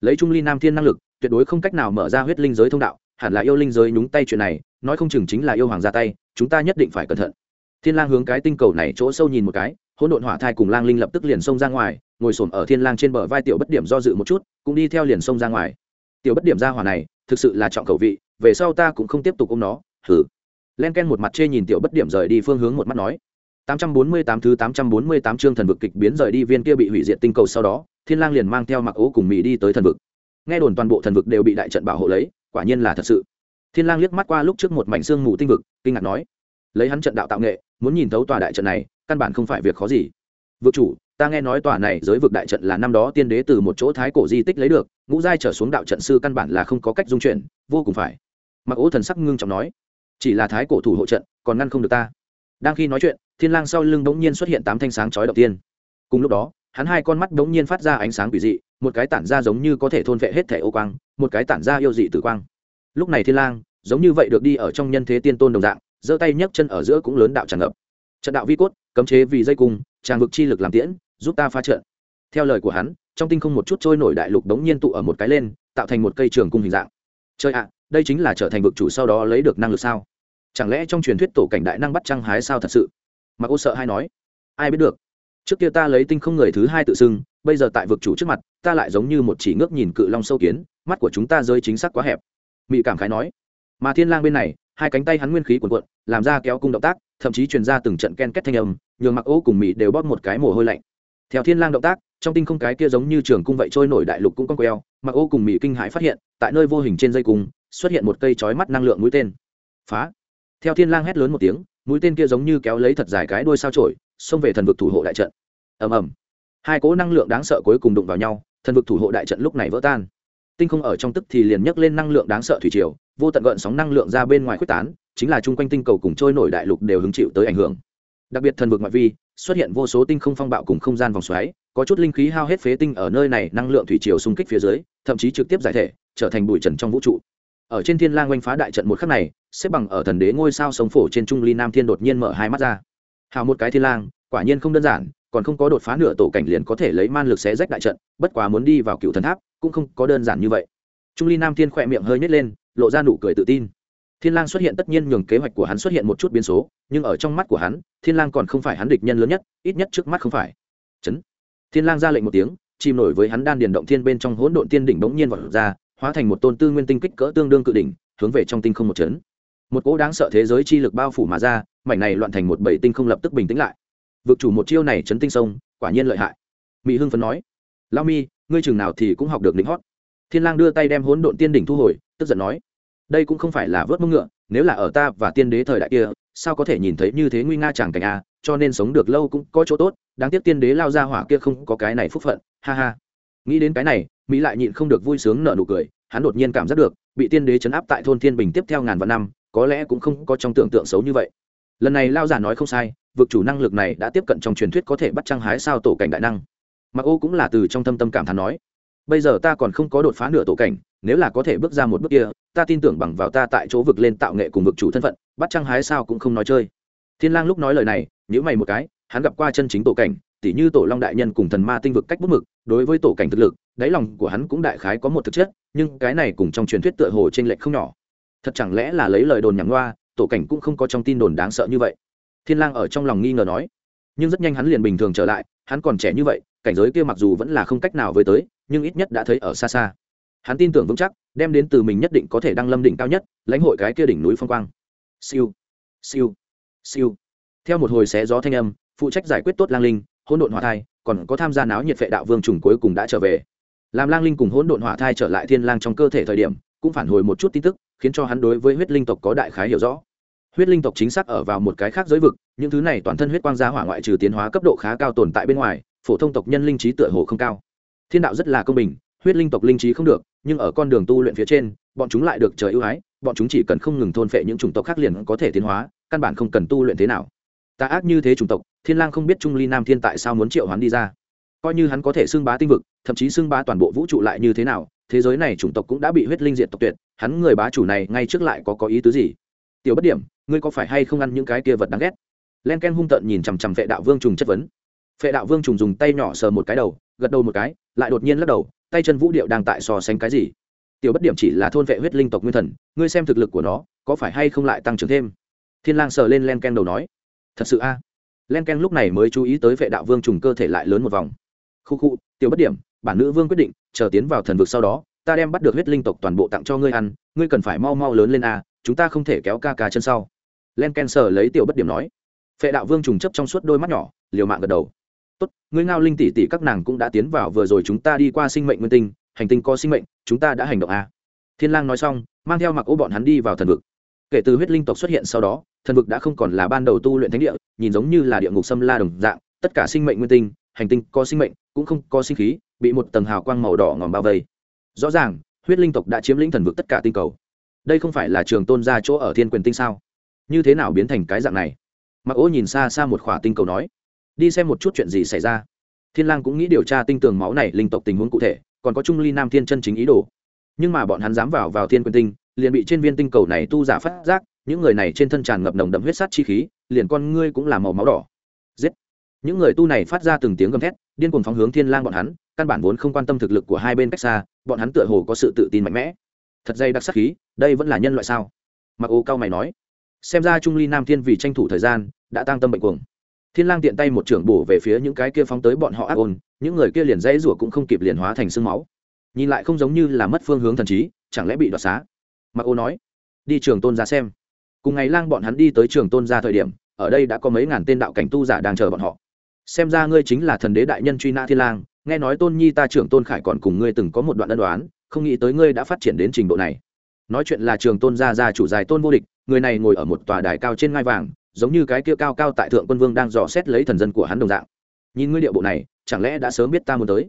[SPEAKER 1] Lấy trung ly nam thiên năng lực, tuyệt đối không cách nào mở ra huyết linh giới thông đạo, hẳn là yêu linh giới nhúng tay chuyện này nói không chừng chính là yêu hoàng ra tay, chúng ta nhất định phải cẩn thận. Thiên lang hướng cái tinh cầu này chỗ sâu nhìn một cái, hỗn độn hỏa thai cùng lang linh lập tức liền xông ra ngoài, ngồi sồn ở thiên lang trên bờ vai tiểu bất điểm do dự một chút, cũng đi theo liền xông ra ngoài. Tiểu bất điểm ra hỏa này, thực sự là trọng cầu vị, về sau ta cũng không tiếp tục ôm nó thử len ken một mặt chê nhìn tiểu bất điểm rời đi phương hướng một mắt nói. 848 thứ 848 chương thần vực kịch biến rời đi viên kia bị hủy diệt tinh cầu sau đó, thiên lang liền mang theo mặc ố cùng mỹ đi tới thần vực. Nghe đồn toàn bộ thần vực đều bị đại trận bảo hộ lấy, quả nhiên là thật sự thiên lang liếc mắt qua lúc trước một mảnh xương mù tinh vực, kinh ngạc nói, lấy hắn trận đạo tạo nghệ, muốn nhìn thấu tòa đại trận này, căn bản không phải việc khó gì. Vực chủ, ta nghe nói tòa này giới vực đại trận là năm đó tiên đế từ một chỗ thái cổ di tích lấy được, ngũ giai trở xuống đạo trận sư căn bản là không có cách dung chuyển, vô cùng phải. Mặc ố thần sắc ngưng trọng nói, chỉ là thái cổ thủ hộ trận, còn ngăn không được ta. Đang khi nói chuyện, thiên lang sau lưng đống nhiên xuất hiện tám thanh sáng chói đầu tiên. Cùng lúc đó, hắn hai con mắt đống nhiên phát ra ánh sáng quỷ dị, một cái tản ra giống như có thể thôn vệ hết thể ô quang, một cái tản ra yêu dị tử quang lúc này thiên lang, giống như vậy được đi ở trong nhân thế tiên tôn đồng dạng, giơ tay nhấc chân ở giữa cũng lớn đạo tràn ngập. Trận đạo vi cốt, cấm chế vì dây cung tràng vực chi lực làm tiễn, giúp ta phá trận. Theo lời của hắn, trong tinh không một chút trôi nổi đại lục đống nhiên tụ ở một cái lên, tạo thành một cây trường cung hình dạng. Chơi ạ, đây chính là trở thành vực chủ sau đó lấy được năng lực sao? Chẳng lẽ trong truyền thuyết tổ cảnh đại năng bắt trăng hái sao thật sự? Mà cô sợ hay nói, ai biết được. Trước kia ta lấy tinh không người thứ hai tự xưng, bây giờ tại vực chủ trước mặt, ta lại giống như một chỉ ngước nhìn cự long sâu kiến, mắt của chúng ta rơi chính xác quá hẹp mị cảm khái nói. Mà thiên lang bên này, hai cánh tay hắn nguyên khí cuộn cuộn, làm ra kéo cung động tác, thậm chí truyền ra từng trận ken kết thanh âm, nhường mặc ô cùng mị đều bóp một cái mồ hôi lạnh. Theo thiên lang động tác, trong tinh không cái kia giống như trường cung vậy trôi nổi đại lục cũng cong queo, mặc ô cùng mị kinh hãi phát hiện, tại nơi vô hình trên dây cung, xuất hiện một cây chói mắt năng lượng mũi tên. Phá! Theo thiên lang hét lớn một tiếng, mũi tên kia giống như kéo lấy thật dài cái đuôi sao chổi, xông về thần vực thủ hộ đại trận. Ầm ầm. Hai cỗ năng lượng đáng sợ cuối cùng đụng vào nhau, thần vực thủ hộ đại trận lúc này vỡ tan tinh không ở trong tức thì liền nhấc lên năng lượng đáng sợ thủy triều, vô tận gợn sóng năng lượng ra bên ngoài quyết tán, chính là chung quanh tinh cầu cùng trôi nổi đại lục đều hứng chịu tới ảnh hưởng. Đặc biệt thần vực ngoại vi, xuất hiện vô số tinh không phong bạo cùng không gian vòng xoáy, có chút linh khí hao hết phế tinh ở nơi này, năng lượng thủy triều xung kích phía dưới, thậm chí trực tiếp giải thể, trở thành bụi trần trong vũ trụ. Ở trên thiên lang oanh phá đại trận một khắc này, xếp bằng ở thần đế ngôi sao sống phổ trên trung ly nam thiên đột nhiên mở hai mắt ra. Hào một cái thiên lang, quả nhiên không đơn giản, còn không có đột phá nửa tổ cảnh liền có thể lấy man lực xé rách đại trận, bất quá muốn đi vào cựu thần tháp cũng không có đơn giản như vậy. Trung ly nam thiên khỏe miệng hơi nhếch lên, lộ ra nụ cười tự tin. Thiên lang xuất hiện tất nhiên nhường kế hoạch của hắn xuất hiện một chút biến số, nhưng ở trong mắt của hắn, thiên lang còn không phải hắn địch nhân lớn nhất, ít nhất trước mắt không phải. Chấn. Thiên lang ra lệnh một tiếng, chìm nổi với hắn đan điền động thiên bên trong hỗn độn tiên đỉnh bỗng nhiên vọt ra, hóa thành một tôn tư nguyên tinh kích cỡ tương đương cự đỉnh, hướng về trong tinh không một chấn. Một cỗ đáng sợ thế giới chi lực bao phủ mà ra, mảnh này loạn thành một bảy tinh không lập tức bình tĩnh lại. Vực chủ một chiêu này chấn tinh sông, quả nhiên lợi hại. Mỹ hưng phấn nói lao mi ngươi chừng nào thì cũng học được lính hót. Thiên lang đưa tay đem hỗn độn tiên đỉnh thu hồi, tức giận nói, đây cũng không phải là vớt mông ngựa, nếu là ở ta và tiên đế thời đại kia, sao có thể nhìn thấy như thế nguy nga chẳng cảnh a, cho nên sống được lâu cũng có chỗ tốt, đáng tiếc tiên đế lao ra hỏa kia không có cái này phúc phận, ha ha. Nghĩ đến cái này, mỹ lại nhịn không được vui sướng nở nụ cười, hắn đột nhiên cảm giác được, bị tiên đế chấn áp tại thôn thiên bình tiếp theo ngàn vạn năm, có lẽ cũng không có trong tưởng tượng xấu như vậy. Lần này lao giả nói không sai, vực chủ năng lực này đã tiếp cận trong truyền thuyết có thể bắt trăng hái sao tổ cảnh đại năng mặc ô cũng là từ trong tâm tâm cảm thán nói, bây giờ ta còn không có đột phá nửa tổ cảnh, nếu là có thể bước ra một bước kia, ta tin tưởng bằng vào ta tại chỗ vực lên tạo nghệ cùng vực chủ thân phận, bắt trăng hái sao cũng không nói chơi. Thiên lang lúc nói lời này, nhíu mày một cái, hắn gặp qua chân chính tổ cảnh, tỉ như tổ long đại nhân cùng thần ma tinh vực cách bút mực, đối với tổ cảnh thực lực, đáy lòng của hắn cũng đại khái có một thực chất, nhưng cái này cùng trong truyền thuyết tựa hồ trên lệch không nhỏ. Thật chẳng lẽ là lấy lời đồn nhảm loa, tổ cảnh cũng không có trong tin đồn đáng sợ như vậy? Thiên lang ở trong lòng nghi ngờ nói, nhưng rất nhanh hắn liền bình thường trở lại hắn còn trẻ như vậy, cảnh giới kia mặc dù vẫn là không cách nào với tới, nhưng ít nhất đã thấy ở xa xa. Hắn tin tưởng vững chắc, đem đến từ mình nhất định có thể đăng lâm đỉnh cao nhất, lãnh hội cái kia đỉnh núi phong quang. Siêu siêu siêu. Theo một hồi xé gió thanh âm, phụ trách giải quyết tốt lang linh, hỗn độn hỏa thai, còn có tham gia náo nhiệt vệ đạo vương trùng cuối cùng đã trở về. Làm lang linh cùng hỗn độn hỏa thai trở lại thiên lang trong cơ thể thời điểm, cũng phản hồi một chút tin tức, khiến cho hắn đối với huyết linh tộc có đại khái hiểu rõ huyết linh tộc chính xác ở vào một cái khác giới vực, những thứ này toàn thân huyết quang gia hỏa ngoại trừ tiến hóa cấp độ khá cao tồn tại bên ngoài, phổ thông tộc nhân linh trí tựa hồ không cao. Thiên đạo rất là công bình, huyết linh tộc linh trí không được, nhưng ở con đường tu luyện phía trên, bọn chúng lại được trời ưu ái, bọn chúng chỉ cần không ngừng thôn phệ những chủng tộc khác liền có thể tiến hóa, căn bản không cần tu luyện thế nào. Ta ác như thế chủng tộc, thiên lang không biết trung ly nam thiên tại sao muốn triệu hắn đi ra. Coi như hắn có thể xưng bá tinh vực, thậm chí xưng bá toàn bộ vũ trụ lại như thế nào, thế giới này chủng tộc cũng đã bị huyết linh diện tộc tuyệt, hắn người bá chủ này ngay trước lại có có ý tứ gì? Tiểu bất điểm ngươi có phải hay không ăn những cái kia vật đáng ghét? Len ken hung tợn nhìn chằm chằm vệ đạo vương trùng chất vấn. Vệ đạo vương trùng dùng tay nhỏ sờ một cái đầu, gật đầu một cái, lại đột nhiên lắc đầu, tay chân vũ điệu đang tại so sánh cái gì? Tiểu bất điểm chỉ là thôn vệ huyết linh tộc nguyên thần, ngươi xem thực lực của nó, có phải hay không lại tăng trưởng thêm? Thiên lang sờ lên len ken đầu nói. Thật sự a? À? len ken lúc này mới chú ý tới vệ đạo vương trùng cơ thể lại lớn một vòng. Khu khu, tiểu bất điểm, bản nữ vương quyết định, chờ tiến vào thần vực sau đó, ta đem bắt được huyết linh tộc toàn bộ tặng cho ngươi ăn, ngươi cần phải mau mau lớn lên a, chúng ta không thể kéo ca ca chân sau len ken sờ lấy tiểu bất điểm nói. Phệ đạo vương trùng chấp trong suốt đôi mắt nhỏ, liều mạng gật đầu. Tốt, ngươi ngao linh tỷ tỷ các nàng cũng đã tiến vào, vừa rồi chúng ta đi qua sinh mệnh nguyên tinh, hành tinh có sinh mệnh, chúng ta đã hành động a. Thiên lang nói xong, mang theo mặc ô bọn hắn đi vào thần vực. Kể từ huyết linh tộc xuất hiện sau đó, thần vực đã không còn là ban đầu tu luyện thánh địa, nhìn giống như là địa ngục xâm la đồng dạng, tất cả sinh mệnh nguyên tinh, hành tinh có sinh mệnh, cũng không có sinh khí, bị một tầng hào quang màu đỏ ngòm bao vây. Rõ ràng, huyết linh tộc đã chiếm lĩnh thần vực tất cả tinh cầu. Đây không phải là trường tôn gia chỗ ở thiên quyền tinh sao? Như thế nào biến thành cái dạng này? Mặc ô nhìn xa xa một khỏa tinh cầu nói, đi xem một chút chuyện gì xảy ra. Thiên lang cũng nghĩ điều tra tinh tường máu này linh tộc tình huống cụ thể, còn có trung ly nam thiên chân chính ý đồ. Nhưng mà bọn hắn dám vào vào thiên quyền tinh, liền bị trên viên tinh cầu này tu giả phát giác, những người này trên thân tràn ngập nồng đậm huyết sát chi khí, liền con ngươi cũng là màu máu đỏ. Giết! Những người tu này phát ra từng tiếng gầm thét, điên cuồng phóng hướng thiên lang bọn hắn, căn bản vốn không quan tâm thực lực của hai bên cách xa, bọn hắn tựa hồ có sự tự tin mạnh mẽ. Thật dây đặc sắc khí, đây vẫn là nhân loại sao? Mặc ô cao mày nói xem ra trung ly nam thiên vì tranh thủ thời gian, đã tăng tâm bệnh cuồng. Thiên lang tiện tay một trưởng bổ về phía những cái kia phóng tới bọn họ ác ôn, những người kia liền dãy rủa cũng không kịp liền hóa thành xương máu. Nhìn lại không giống như là mất phương hướng thần trí, chẳng lẽ bị đoạt xá? Mặc ô nói, đi trường tôn ra xem. Cùng ngày lang bọn hắn đi tới trường tôn ra thời điểm, ở đây đã có mấy ngàn tên đạo cảnh tu giả đang chờ bọn họ. Xem ra ngươi chính là thần đế đại nhân truy nã thiên lang, nghe nói tôn nhi ta trưởng tôn khải còn cùng ngươi từng có một đoạn ân đoán không nghĩ tới ngươi đã phát triển đến trình độ này nói chuyện là trường tôn gia gia chủ dài tôn vô địch, người này ngồi ở một tòa đài cao trên ngai vàng, giống như cái kia cao cao tại thượng quân vương đang dò xét lấy thần dân của hắn đồng dạng. Nhìn ngươi điệu bộ này, chẳng lẽ đã sớm biết ta muốn tới?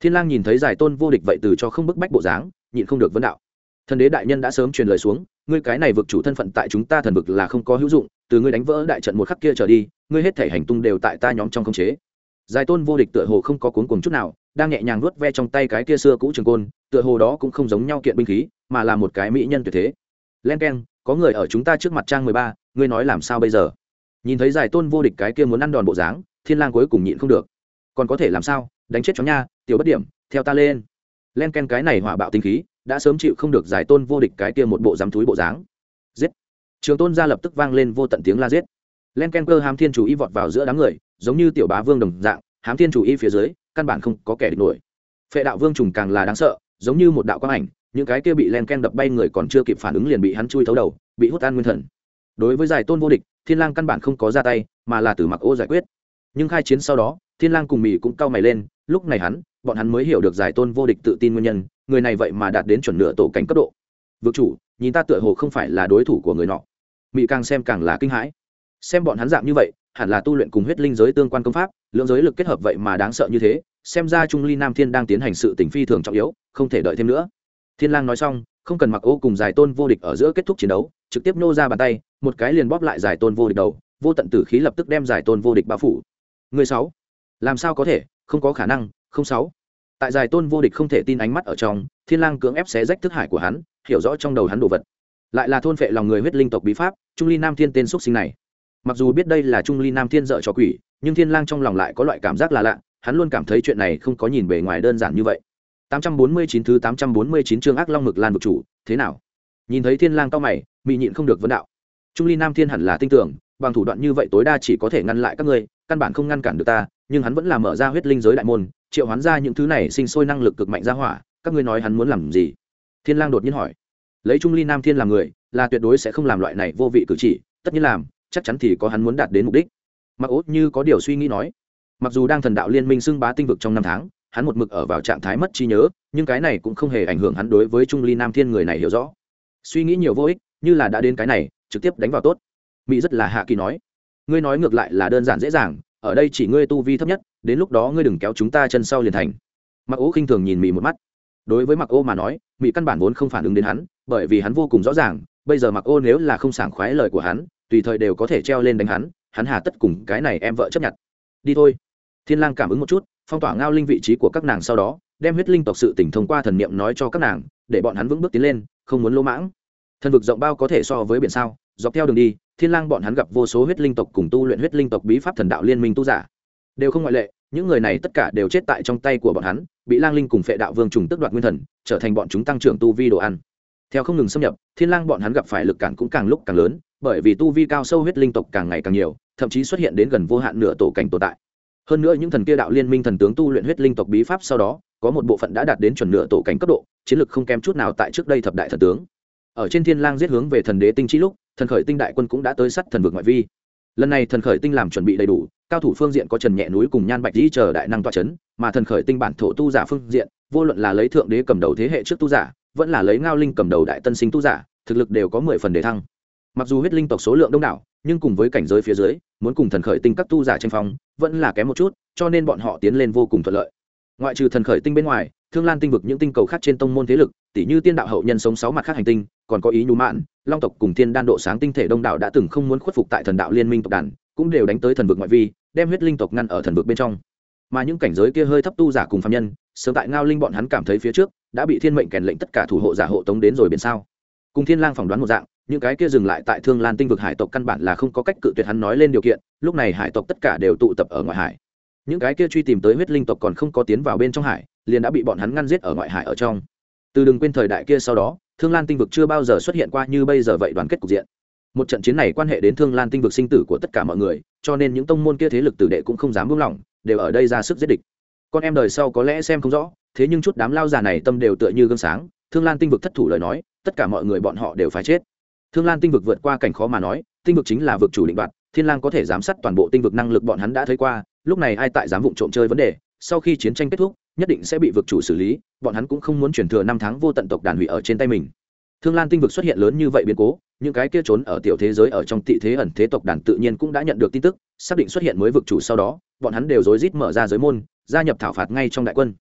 [SPEAKER 1] Thiên lang nhìn thấy giải tôn vô địch vậy từ cho không bức bách bộ dáng, nhịn không được vấn đạo. Thần đế đại nhân đã sớm truyền lời xuống, ngươi cái này vực chủ thân phận tại chúng ta thần vực là không có hữu dụng, từ ngươi đánh vỡ đại trận một khắc kia trở đi, ngươi hết thể hành tung đều tại ta nhóm trong khống chế. Giải tôn vô địch tựa hồ không có cuốn cuồng chút nào đang nhẹ nhàng nuốt ve trong tay cái kia xưa cũ trường côn, tựa hồ đó cũng không giống nhau kiện binh khí, mà là một cái mỹ nhân tuyệt thế. Len k có người ở chúng ta trước mặt trang mười ba, ngươi nói làm sao bây giờ? Nhìn thấy giải tôn vô địch cái kia muốn ăn đòn bộ dáng, thiên lang cuối cùng nhịn không được. Còn có thể làm sao? Đánh chết chó nha, tiểu bất điểm, theo ta lên. Len ken cái này hỏa bạo tinh khí, đã sớm chịu không được giải tôn vô địch cái kia một bộ dám túi bộ dáng. Giết! Trường tôn ra lập tức vang lên vô tận tiếng la giết. Len ken cơ hám thiên chủ y vọt vào giữa đám người, giống như tiểu bá vương đồng dạng, hám thiên chủ y phía dưới căn bản không có kẻ địch nổi. Phệ đạo vương trùng càng là đáng sợ, giống như một đạo quang ảnh, những cái kia bị len ken đập bay người còn chưa kịp phản ứng liền bị hắn chui thấu đầu, bị hút tan nguyên thần. Đối với giải tôn vô địch, thiên lang căn bản không có ra tay, mà là từ mặc ô giải quyết. Nhưng khai chiến sau đó, thiên lang cùng mỹ cũng cau mày lên, lúc này hắn, bọn hắn mới hiểu được giải tôn vô địch tự tin nguyên nhân, người này vậy mà đạt đến chuẩn nửa tổ cảnh cấp độ. Vực chủ, nhìn ta tựa hồ không phải là đối thủ của người nọ. Mỹ càng xem càng là kinh hãi. Xem bọn hắn dạng như vậy hẳn là tu luyện cùng huyết linh giới tương quan công pháp, lượng giới lực kết hợp vậy mà đáng sợ như thế, xem ra trung ly nam thiên đang tiến hành sự tình phi thường trọng yếu, không thể đợi thêm nữa. Thiên lang nói xong, không cần mặc ô cùng giải tôn vô địch ở giữa kết thúc chiến đấu, trực tiếp nô ra bàn tay, một cái liền bóp lại giải tôn vô địch đầu, vô tận tử khí lập tức đem giải tôn vô địch bao phủ. Người sáu, làm sao có thể? Không có khả năng, không sáu. Tại giải tôn vô địch không thể tin ánh mắt ở trong, thiên lang cưỡng ép xé rách thức hải của hắn, hiểu rõ trong đầu hắn đồ vật. Lại là thôn phệ lòng người huyết linh tộc bí pháp, trung ly nam thiên tên xuất sinh này mặc dù biết đây là trung ly nam thiên dợ cho quỷ, nhưng thiên lang trong lòng lại có loại cảm giác là lạ, hắn luôn cảm thấy chuyện này không có nhìn bề ngoài đơn giản như vậy. 849 thứ 849 chương ác long mực lan vực chủ, thế nào? Nhìn thấy thiên lang cao mày, mị nhịn không được vấn đạo. Trung ly nam thiên hẳn là tin tưởng, bằng thủ đoạn như vậy tối đa chỉ có thể ngăn lại các ngươi, căn bản không ngăn cản được ta, nhưng hắn vẫn là mở ra huyết linh giới đại môn, triệu hoán ra những thứ này sinh sôi năng lực cực mạnh ra hỏa, các ngươi nói hắn muốn làm gì? Thiên lang đột nhiên hỏi. Lấy trung ly nam thiên làm người, là tuyệt đối sẽ không làm loại này vô vị cử chỉ, tất nhiên làm chắc chắn thì có hắn muốn đạt đến mục đích. Mặc ốt như có điều suy nghĩ nói, mặc dù đang thần đạo liên minh xưng bá tinh vực trong năm tháng, hắn một mực ở vào trạng thái mất trí nhớ, nhưng cái này cũng không hề ảnh hưởng hắn đối với trung ly nam thiên người này hiểu rõ. Suy nghĩ nhiều vô ích, như là đã đến cái này, trực tiếp đánh vào tốt. Mỹ rất là hạ kỳ nói, ngươi nói ngược lại là đơn giản dễ dàng, ở đây chỉ ngươi tu vi thấp nhất, đến lúc đó ngươi đừng kéo chúng ta chân sau liền thành. Mặc ố khinh thường nhìn mỹ một mắt. Đối với mặc ô mà nói, mỹ căn bản vốn không phản ứng đến hắn, bởi vì hắn vô cùng rõ ràng, bây giờ mặc ô nếu là không sảng khoái lời của hắn tùy thời đều có thể treo lên đánh hắn hắn hà tất cùng cái này em vợ chấp nhận. Đi thôi. Thiên lang cảm ứng một chút, phong tỏa ngao linh vị trí của các nàng sau đó, đem huyết linh tộc sự tỉnh thông qua thần niệm nói cho các nàng, để bọn hắn vững bước tiến lên, không muốn lỗ mãng. Thần vực rộng bao có thể so với biển sao? Dọc theo đường đi, thiên lang bọn hắn gặp vô số huyết linh tộc cùng tu luyện huyết linh tộc bí pháp thần đạo liên minh tu giả. Đều không ngoại lệ, những người này tất cả đều chết tại trong tay của bọn hắn, bị lang linh cùng phệ đạo vương trùng tức đoạt nguyên thần, trở thành bọn chúng tăng trưởng tu vi đồ ăn. Theo không ngừng xâm nhập, thiên lang bọn hắn gặp phải lực cản cũng càng lúc càng lớn bởi vì tu vi cao sâu huyết linh tộc càng ngày càng nhiều, thậm chí xuất hiện đến gần vô hạn nửa tổ cảnh tồn tại. Hơn nữa những thần kia đạo liên minh thần tướng tu luyện huyết linh tộc bí pháp sau đó, có một bộ phận đã đạt đến chuẩn nửa tổ cảnh cấp độ, chiến lực không kém chút nào tại trước đây thập đại thần tướng. Ở trên thiên lang giết hướng về thần đế tinh chi lúc, thần khởi tinh đại quân cũng đã tới sát thần vực ngoại vi. Lần này thần khởi tinh làm chuẩn bị đầy đủ, cao thủ phương diện có trần nhẹ núi cùng nhan bạch dĩ chờ đại năng toa chấn, mà thần khởi tinh bản thổ tu giả phương diện, vô luận là lấy thượng đế cầm đầu thế hệ trước tu giả, vẫn là lấy ngao linh cầm đầu đại tân sinh tu giả, thực lực đều có mười phần đề thăng mặc dù huyết linh tộc số lượng đông đảo, nhưng cùng với cảnh giới phía dưới, muốn cùng thần khởi tinh các tu giả tranh phong, vẫn là kém một chút, cho nên bọn họ tiến lên vô cùng thuận lợi. Ngoại trừ thần khởi tinh bên ngoài, thương lan tinh vực những tinh cầu khác trên tông môn thế lực tỷ như tiên đạo hậu nhân sống sáu mặt khác hành tinh, còn có ý nhu mạn, long tộc cùng thiên đan độ sáng tinh thể đông đảo đã từng không muốn khuất phục tại thần đạo liên minh tộc đàn, cũng đều đánh tới thần vực ngoại vi, đem huyết linh tộc ngăn ở thần vực bên trong. Mà những cảnh giới kia hơi thấp tu giả cùng phạm nhân, sớm tại ngao linh bọn hắn cảm thấy phía trước, đã bị thiên mệnh kèn lệnh tất cả thủ hộ giả hộ tống đến rồi biển sao. Cùng thiên lang phỏng đoán một dạng những cái kia dừng lại tại thương lan tinh vực hải tộc căn bản là không có cách cự tuyệt hắn nói lên điều kiện, lúc này hải tộc tất cả đều tụ tập ở ngoại hải. Những cái kia truy tìm tới huyết linh tộc còn không có tiến vào bên trong hải, liền đã bị bọn hắn ngăn giết ở ngoại hải ở trong. Từ đừng quên thời đại kia sau đó, thương lan tinh vực chưa bao giờ xuất hiện qua như bây giờ vậy đoàn kết cục diện. Một trận chiến này quan hệ đến thương lan tinh vực sinh tử của tất cả mọi người, cho nên những tông môn kia thế lực tử đệ cũng không dám buông lỏng, đều ở đây ra sức giết địch. Con em đời sau có lẽ xem không rõ, thế nhưng chút đám lao già này tâm đều tựa như gương sáng, thương lan tinh vực thất thủ lời nói, tất cả mọi người bọn họ đều phải chết thương lan tinh vực vượt qua cảnh khó mà nói, tinh vực chính là vực chủ định đoạt, thiên lang có thể giám sát toàn bộ tinh vực năng lực bọn hắn đã thấy qua, lúc này ai tại dám vụng trộm chơi vấn đề, sau khi chiến tranh kết thúc, nhất định sẽ bị vực chủ xử lý, bọn hắn cũng không muốn chuyển thừa năm tháng vô tận tộc đàn hủy ở trên tay mình. Thương lan tinh vực xuất hiện lớn như vậy biến cố, những cái kia trốn ở tiểu thế giới ở trong tị thế ẩn thế tộc đàn tự nhiên cũng đã nhận được tin tức, xác định xuất hiện mới vực chủ sau đó, bọn hắn đều rối rít mở ra giới môn, gia nhập thảo phạt ngay trong đại quân.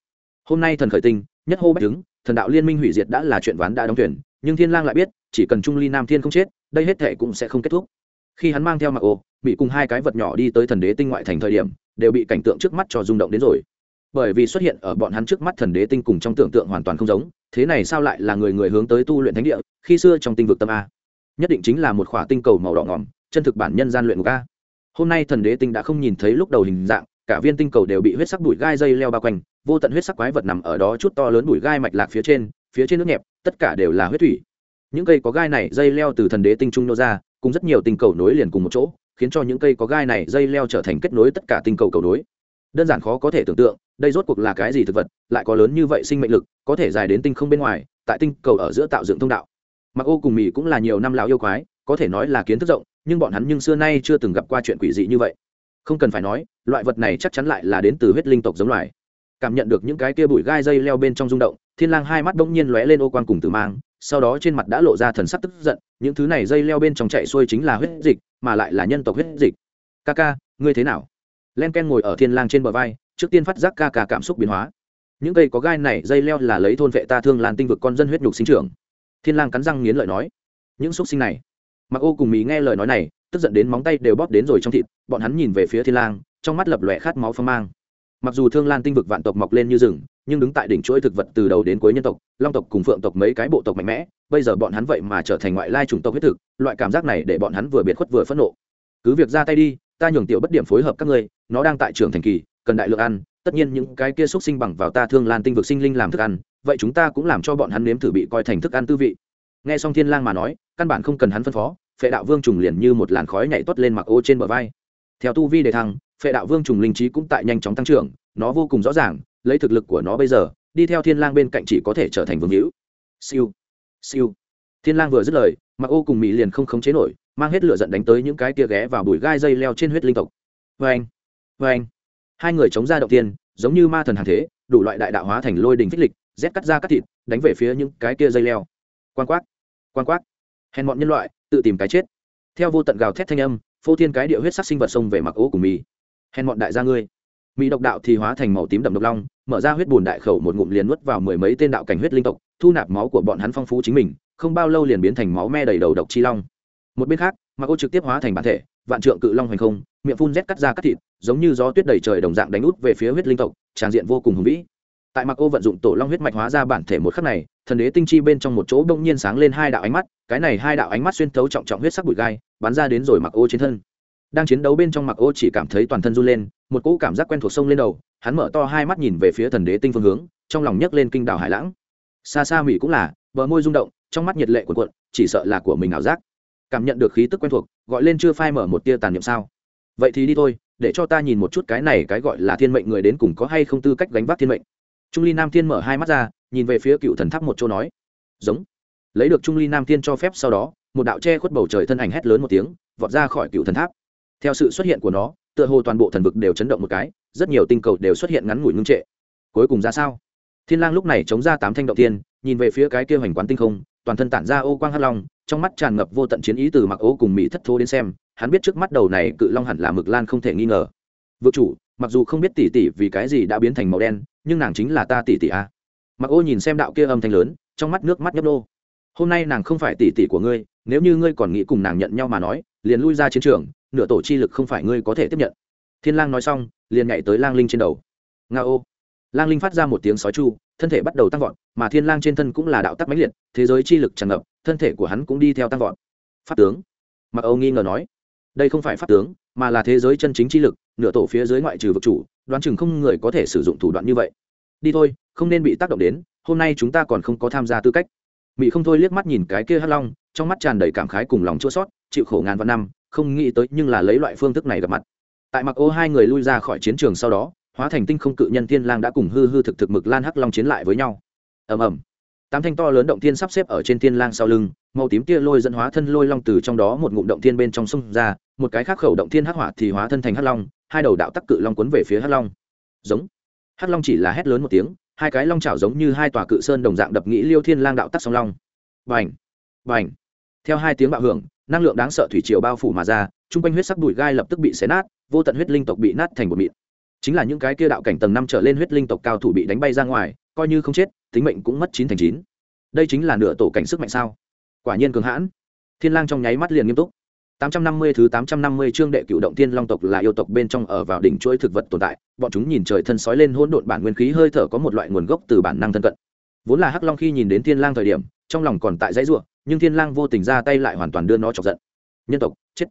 [SPEAKER 1] Hôm nay thần khởi tinh, nhất hô bách đứng, thần đạo liên minh hủy diệt đã là chuyện ván đã đóng tuyển nhưng thiên lang lại biết chỉ cần trung ly nam thiên không chết, đây hết thể cũng sẽ không kết thúc. Khi hắn mang theo mặc ô, bị cùng hai cái vật nhỏ đi tới thần đế tinh ngoại thành thời điểm, đều bị cảnh tượng trước mắt cho rung động đến rồi. Bởi vì xuất hiện ở bọn hắn trước mắt thần đế tinh cùng trong tưởng tượng hoàn toàn không giống, thế này sao lại là người người hướng tới tu luyện thánh địa, khi xưa trong tinh vực tâm a. Nhất định chính là một khỏa tinh cầu màu đỏ ngỏm, chân thực bản nhân gian luyện của ca hôm nay thần đế tinh đã không nhìn thấy lúc đầu hình dạng, cả viên tinh cầu đều bị huyết sắc bụi gai dây leo bao quanh, vô tận huyết sắc quái vật nằm ở đó chút to lớn bụi gai mạch lạc phía trên phía trên nước nhẹp, tất cả đều là huyết thủy những cây có gai này dây leo từ thần đế tinh trung nô ra, cùng rất nhiều tinh cầu nối liền cùng một chỗ, khiến cho những cây có gai này dây leo trở thành kết nối tất cả tinh cầu cầu nối. Đơn giản khó có thể tưởng tượng, đây rốt cuộc là cái gì thực vật, lại có lớn như vậy sinh mệnh lực, có thể dài đến tinh không bên ngoài, tại tinh cầu ở giữa tạo dựng thông đạo. Mặc ô cùng mì cũng là nhiều năm lão yêu quái, có thể nói là kiến thức rộng, nhưng bọn hắn nhưng xưa nay chưa từng gặp qua chuyện quỷ dị như vậy. Không cần phải nói, loại vật này chắc chắn lại là đến từ huyết linh tộc giống loài. Cảm nhận được những cái kia bụi gai dây leo bên trong rung động, thiên lang hai mắt bỗng nhiên lóe lên ô quan cùng tử mang sau đó trên mặt đã lộ ra thần sắc tức giận, những thứ này dây leo bên trong chạy xuôi chính là huyết dịch, mà lại là nhân tộc huyết dịch. Ca ca, ngươi thế nào? Len ken ngồi ở thiên lang trên bờ vai, trước tiên phát giác ca ca cảm xúc biến hóa. Những cây có gai này dây leo là lấy thôn vệ ta thương lan tinh vực con dân huyết nhục sinh trưởng. Thiên lang cắn răng nghiến lợi nói. Những xúc sinh này. Mặc ô cùng mỹ nghe lời nói này, tức giận đến móng tay đều bóp đến rồi trong thịt, bọn hắn nhìn về phía thiên lang, trong mắt lập lòe khát máu phong mang mặc dù thương lan tinh vực vạn tộc mọc lên như rừng, nhưng đứng tại đỉnh chuỗi thực vật từ đầu đến cuối nhân tộc, long tộc cùng phượng tộc mấy cái bộ tộc mạnh mẽ, bây giờ bọn hắn vậy mà trở thành ngoại lai chủng tộc huyết thực, loại cảm giác này để bọn hắn vừa biệt khuất vừa phẫn nộ. Cứ việc ra tay đi, ta nhường tiểu bất điểm phối hợp các ngươi, nó đang tại trường thành kỳ, cần đại lượng ăn, tất nhiên những cái kia xúc sinh bằng vào ta thương lan tinh vực sinh linh làm thức ăn, vậy chúng ta cũng làm cho bọn hắn nếm thử bị coi thành thức ăn tư vị. Nghe xong thiên lang mà nói, căn bản không cần hắn phân phó, phệ đạo vương trùng liền như một làn khói nhảy tuốt lên mặc ô trên bờ vai. Theo tu vi đề thăng phệ đạo vương trùng linh trí cũng tại nhanh chóng tăng trưởng, nó vô cùng rõ ràng, lấy thực lực của nó bây giờ, đi theo thiên lang bên cạnh chỉ có thể trở thành vương hữu. Siêu siêu. Thiên lang vừa dứt lời mặc ô cùng mỹ liền không khống chế nổi, mang hết lửa giận đánh tới những cái kia ghé vào bụi gai dây leo trên huyết linh tộc. Vê anh vê anh hai người chống ra động tiên, giống như ma thần hàng thế, đủ loại đại đạo hóa thành lôi đình phích lịch, rét cắt ra cắt thịt, đánh về phía những cái kia dây leo. Quan quát quan quát. Hèn bọn nhân loại, tự tìm cái chết. Theo vô tận gào thét thanh âm, phô thiên cái địa huyết sắc sinh vật xông về mặc ô cùng mì hèn bọn đại gia ngươi. Mỹ độc đạo thì hóa thành màu tím đậm độc long, mở ra huyết bùn đại khẩu một ngụm liền nuốt vào mười mấy tên đạo cảnh huyết linh tộc, thu nạp máu của bọn hắn phong phú chính mình, không bao lâu liền biến thành máu me đầy đầu độc chi long. Một bên khác mặc ô trực tiếp hóa thành bản thể, vạn trượng cự long hành không, miệng phun rét cắt ra cắt thịt, giống như gió tuyết đầy trời đồng dạng đánh út về phía huyết linh tộc, tràn diện vô cùng hùng vĩ. Tại mặc ô vận dụng tổ long huyết mạch hóa ra bản thể một khắc này, thần đế tinh chi bên trong một chỗ bỗng nhiên sáng lên hai đạo ánh mắt, cái này hai đạo ánh mắt xuyên thấu trọng trọng huyết sắc bụi gai, bắn ra đến rồi mặc ô trên thân đang chiến đấu bên trong mặc ô chỉ cảm thấy toàn thân run lên, một cỗ cảm giác quen thuộc sông lên đầu, hắn mở to hai mắt nhìn về phía thần đế tinh phương hướng, trong lòng nhấc lên kinh đảo hải lãng. Xa xa mỹ cũng là, bờ môi rung động, trong mắt nhiệt lệ cuộn cuộn, chỉ sợ là của mình ảo giác. Cảm nhận được khí tức quen thuộc, gọi lên chưa phai mở một tia tàn niệm sao. Vậy thì đi thôi, để cho ta nhìn một chút cái này cái gọi là thiên mệnh người đến cùng có hay không tư cách gánh vác thiên mệnh. Trung ly nam thiên mở hai mắt ra, nhìn về phía cựu thần tháp một chỗ nói. Giống. Lấy được trung ly nam thiên cho phép sau đó, một đạo che khuất bầu trời thân ảnh hét lớn một tiếng, vọt ra khỏi cựu thần tháp theo sự xuất hiện của nó, tựa hồ toàn bộ thần vực đều chấn động một cái, rất nhiều tinh cầu đều xuất hiện ngắn ngủi ngưng trệ. Cuối cùng ra sao? Thiên lang lúc này chống ra tám thanh động tiên nhìn về phía cái kia hoành quán tinh không, toàn thân tản ra ô quang hắc long, trong mắt tràn ngập vô tận chiến ý từ mặc ố cùng mỹ thất thố đến xem, hắn biết trước mắt đầu này cự long hẳn là mực lan không thể nghi ngờ. Vượt chủ, mặc dù không biết tỷ tỷ vì cái gì đã biến thành màu đen, nhưng nàng chính là ta tỷ tỷ a à? mặc ô nhìn xem đạo kia âm thanh lớn, trong mắt nước mắt nhấp nô. Hôm nay nàng không phải tỷ tỷ của ngươi, nếu như ngươi còn nghĩ cùng nàng nhận nhau mà nói, liền lui ra chiến trường nửa tổ chi lực không phải ngươi có thể tiếp nhận. Thiên lang nói xong, liền nhảy tới lang linh trên đầu. Nga ô. Lang linh phát ra một tiếng sói chu, thân thể bắt đầu tăng vọt, mà thiên lang trên thân cũng là đạo tắc mãnh liệt, thế giới chi lực tràn ngập, thân thể của hắn cũng đi theo tăng vọt. Pháp tướng. Mặc âu nghi ngờ nói, đây không phải pháp tướng, mà là thế giới chân chính chi lực, nửa tổ phía dưới ngoại trừ vực chủ, đoán chừng không người có thể sử dụng thủ đoạn như vậy. Đi thôi, không nên bị tác động đến, hôm nay chúng ta còn không có tham gia tư cách. Mỹ không thôi liếc mắt nhìn cái kia hắc long, trong mắt tràn đầy cảm khái cùng lòng chua sót chịu khổ ngàn vạn năm không nghĩ tới nhưng là lấy loại phương thức này gặp mặt. Tại mặc ô hai người lui ra khỏi chiến trường sau đó, hóa thành tinh không cự nhân thiên lang đã cùng hư hư thực thực mực lan hắc long chiến lại với nhau. Ầm ầm. Tám thanh to lớn động thiên sắp xếp ở trên thiên lang sau lưng, màu tím tia lôi dẫn hóa thân lôi long từ trong đó một ngụm động thiên bên trong sông ra, một cái khác khẩu động thiên hắc hỏa thì hóa thân thành hắc long, hai đầu đạo tắc cự long cuốn về phía hắc long. Giống. Hắc long chỉ là hét lớn một tiếng, hai cái long chảo giống như hai tòa cự sơn đồng dạng đập nghĩ liêu thiên lang đạo tắc song long. Bành. Bành. Theo hai tiếng bạo hưởng năng lượng đáng sợ thủy triều bao phủ mà ra trung quanh huyết sắc đùi gai lập tức bị xé nát vô tận huyết linh tộc bị nát thành một mịn. Chính là những cái kia đạo cảnh tầng năm trở lên huyết linh tộc cao thủ bị đánh bay ra ngoài coi như không chết tính mệnh cũng mất chín thành chín. Đây chính là nửa tổ cảnh sức mạnh sao? Quả nhiên cường hãn. Thiên lang trong nháy mắt liền nghiêm túc. 850 thứ 850 chương đệ cửu động tiên long tộc là yêu tộc bên trong ở vào đỉnh chuỗi thực vật tồn tại, bọn chúng nhìn trời thân sói lên hỗn độn bản nguyên khí hơi thở có một loại nguồn gốc từ bản năng thân cận. Vốn là Hắc Long khi nhìn đến Thiên Lang thời điểm, trong lòng còn tại dãy rủa, nhưng Thiên Lang vô tình ra tay lại hoàn toàn đưa nó chọc giận. Nhân tộc, chết.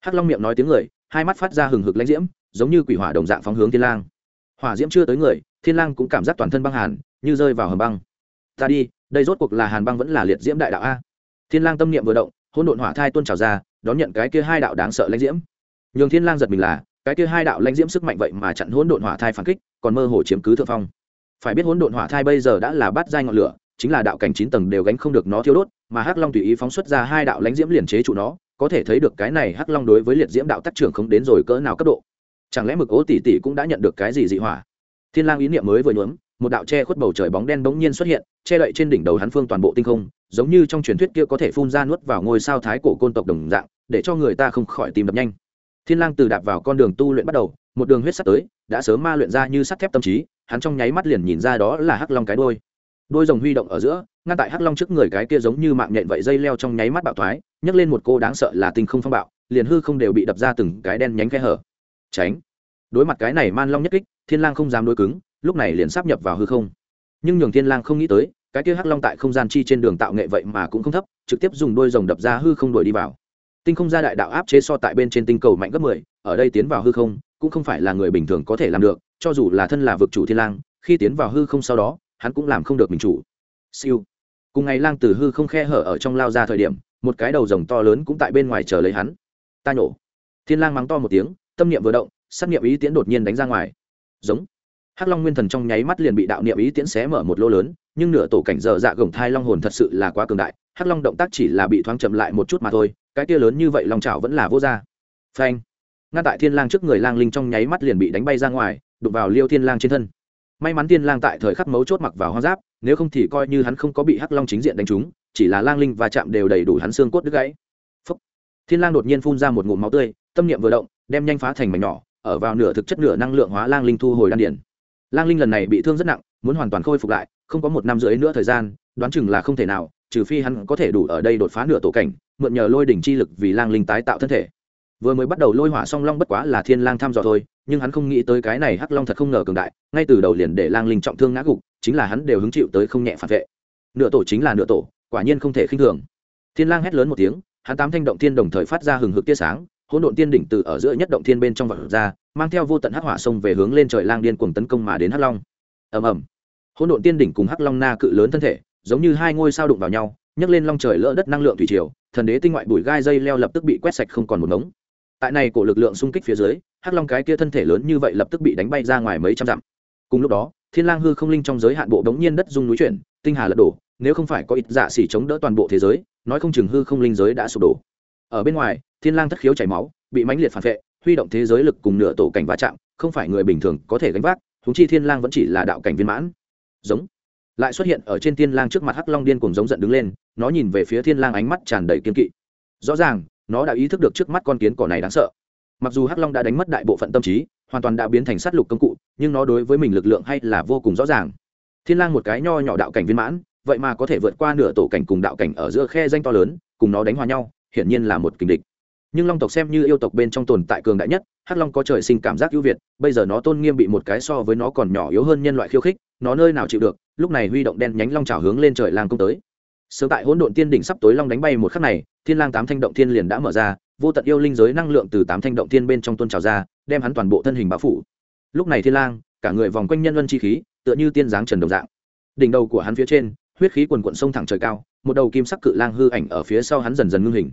[SPEAKER 1] Hắc Long miệng nói tiếng người, hai mắt phát ra hừng hực lãnh diễm, giống như quỷ hỏa đồng dạng phóng hướng Thiên Lang. Hỏa diễm chưa tới người, Thiên Lang cũng cảm giác toàn thân băng hàn, như rơi vào hầm băng. Ta đi, đây rốt cuộc là hàn băng vẫn là liệt diễm đại đạo a. Thiên Lang tâm niệm vừa động, hỗn độn hỏa thai tuôn trào ra, đón nhận cái kia hai đạo đáng sợ lãnh diễm nhường thiên lang giật mình là cái kia hai đạo lãnh diễm sức mạnh vậy mà chặn hỗn độn hỏa thai phản kích còn mơ hồ chiếm cứ thượng phong phải biết hỗn độn hỏa thai bây giờ đã là bát giai ngọn lửa chính là đạo cảnh chín tầng đều gánh không được nó thiêu đốt, mà hắc long tùy ý phóng xuất ra hai đạo lãnh diễm liền chế trụ nó, có thể thấy được cái này hắc long đối với liệt diễm đạo tác trưởng không đến rồi cỡ nào cấp độ. Chẳng lẽ mực ố tỷ tỷ cũng đã nhận được cái gì dị hỏa? Thiên lang ý niệm mới vừa nhuốm, một đạo che khuất bầu trời bóng đen bỗng nhiên xuất hiện, che đậy trên đỉnh đầu hắn phương toàn bộ tinh không, giống như trong truyền thuyết kia có thể phun ra nuốt vào ngôi sao thái cổ côn tộc đồng dạng, để cho người ta không khỏi tìm đập nhanh. Thiên lang từ đạp vào con đường tu luyện bắt đầu, một đường huyết sắt tới, đã sớm ma luyện ra như sắt thép tâm trí, hắn trong nháy mắt liền nhìn ra đó là hắc long cái đuôi đôi rồng huy động ở giữa, ngăn tại hắc long trước người cái kia giống như mạng nhện vậy dây leo trong nháy mắt bạo thoái, nhấc lên một cô đáng sợ là tinh không phong bạo, liền hư không đều bị đập ra từng cái đen nhánh khe hở. Tránh. Đối mặt cái này man long nhất kích, thiên lang không dám đối cứng, lúc này liền sắp nhập vào hư không. Nhưng nhường thiên lang không nghĩ tới, cái kia hắc long tại không gian chi trên đường tạo nghệ vậy mà cũng không thấp, trực tiếp dùng đôi rồng đập ra hư không đuổi đi vào. Tinh không gia đại đạo áp chế so tại bên trên tinh cầu mạnh gấp mười, ở đây tiến vào hư không, cũng không phải là người bình thường có thể làm được, cho dù là thân là vực chủ thiên lang, khi tiến vào hư không sau đó hắn cũng làm không được mình chủ. Siêu. Cùng ngày lang từ hư không khe hở ở trong lao ra thời điểm, một cái đầu rồng to lớn cũng tại bên ngoài chờ lấy hắn. Ta nhổ. Thiên lang mắng to một tiếng, tâm niệm vừa động, sát niệm ý tiễn đột nhiên đánh ra ngoài. Giống. Hắc long nguyên thần trong nháy mắt liền bị đạo niệm ý tiễn xé mở một lỗ lớn, nhưng nửa tổ cảnh giờ dạ gồng thai long hồn thật sự là quá cường đại, hắc long động tác chỉ là bị thoáng chậm lại một chút mà thôi, cái kia lớn như vậy long chảo vẫn là vô gia. Phanh. Ngay tại thiên lang trước người lang linh trong nháy mắt liền bị đánh bay ra ngoài, đụng vào liêu thiên lang trên thân may mắn thiên lang tại thời khắc mấu chốt mặc vào hoang giáp, nếu không thì coi như hắn không có bị hắc long chính diện đánh trúng, chỉ là lang linh và chạm đều đầy đủ hắn xương cốt đứt gãy. Phúc. thiên lang đột nhiên phun ra một ngụm máu tươi, tâm niệm vừa động, đem nhanh phá thành mảnh nhỏ, ở vào nửa thực chất nửa năng lượng hóa lang linh thu hồi đan điển lang linh lần này bị thương rất nặng, muốn hoàn toàn khôi phục lại, không có một năm rưỡi nữa thời gian, đoán chừng là không thể nào, trừ phi hắn có thể đủ ở đây đột phá nửa tổ cảnh, mượn nhờ lôi đỉnh chi lực vì lang linh tái tạo thân thể. Vừa mới bắt đầu lôi hỏa song long bất quá là thiên lang thăm dò thôi nhưng hắn không nghĩ tới cái này hắc long thật không ngờ cường đại, ngay từ đầu liền để lang linh trọng thương ngã gục, chính là hắn đều hứng chịu tới không nhẹ phản vệ. Nửa tổ chính là nửa tổ, quả nhiên không thể khinh thường. Thiên lang hét lớn một tiếng, hắn tám thanh động thiên đồng thời phát ra hừng hực tia sáng, hỗn độn tiên đỉnh từ ở giữa nhất động thiên bên trong vật ra, mang theo vô tận hắc hỏa sông về hướng lên trời lang điên cuồng tấn công mà đến hắc long. Ầm ầm. Hỗn độn tiên đỉnh cùng hắc long na cự lớn thân thể, giống như hai ngôi sao đụng vào nhau, nhấc lên long trời lỡ đất năng lượng thủy triều, thần đế tinh ngoại bụi gai dây leo lập tức bị quét sạch không còn một ngống tại này cổ lực lượng xung kích phía dưới, hắc long cái kia thân thể lớn như vậy lập tức bị đánh bay ra ngoài mấy trăm dặm. Cùng lúc đó, thiên lang hư không linh trong giới hạn bộ đống nhiên đất dung núi chuyển, tinh hà lật đổ, nếu không phải có ít dạ xỉ chống đỡ toàn bộ thế giới, nói không chừng hư không linh giới đã sụp đổ. Ở bên ngoài, thiên lang thất khiếu chảy máu, bị mãnh liệt phản vệ, huy động thế giới lực cùng nửa tổ cảnh va chạm, không phải người bình thường có thể gánh vác chúng chi thiên lang vẫn chỉ là đạo cảnh viên mãn. Giống. Lại xuất hiện ở trên thiên lang trước mặt hắc long điên cuồng giống giận đứng lên, nó nhìn về phía thiên lang ánh mắt tràn đầy kiên kỵ. Rõ ràng nó đã ý thức được trước mắt con kiến cỏ này đáng sợ. Mặc dù hắc long đã đánh mất đại bộ phận tâm trí, hoàn toàn đã biến thành sát lục công cụ, nhưng nó đối với mình lực lượng hay là vô cùng rõ ràng. Thiên lang một cái nho nhỏ đạo cảnh viên mãn, vậy mà có thể vượt qua nửa tổ cảnh cùng đạo cảnh ở giữa khe danh to lớn, cùng nó đánh hòa nhau, hiển nhiên là một kình địch. Nhưng long tộc xem như yêu tộc bên trong tồn tại cường đại nhất, hắc long có trời sinh cảm giác ưu việt, bây giờ nó tôn nghiêm bị một cái so với nó còn nhỏ yếu hơn nhân loại khiêu khích, nó nơi nào chịu được, lúc này huy động đen nhánh long trào hướng lên trời lang công tới sớm tại hỗn độn tiên đỉnh sắp tối long đánh bay một khắc này, thiên lang tám thanh động thiên liền đã mở ra, vô tận yêu linh giới năng lượng từ tám thanh động thiên bên trong tuôn trào ra, đem hắn toàn bộ thân hình bao phủ. Lúc này thiên lang, cả người vòng quanh nhân luân chi khí, tựa như tiên dáng trần đồng dạng. Đỉnh đầu của hắn phía trên, huyết khí quần quận sông thẳng trời cao, một đầu kim sắc cự lang hư ảnh ở phía sau hắn dần dần ngưng hình.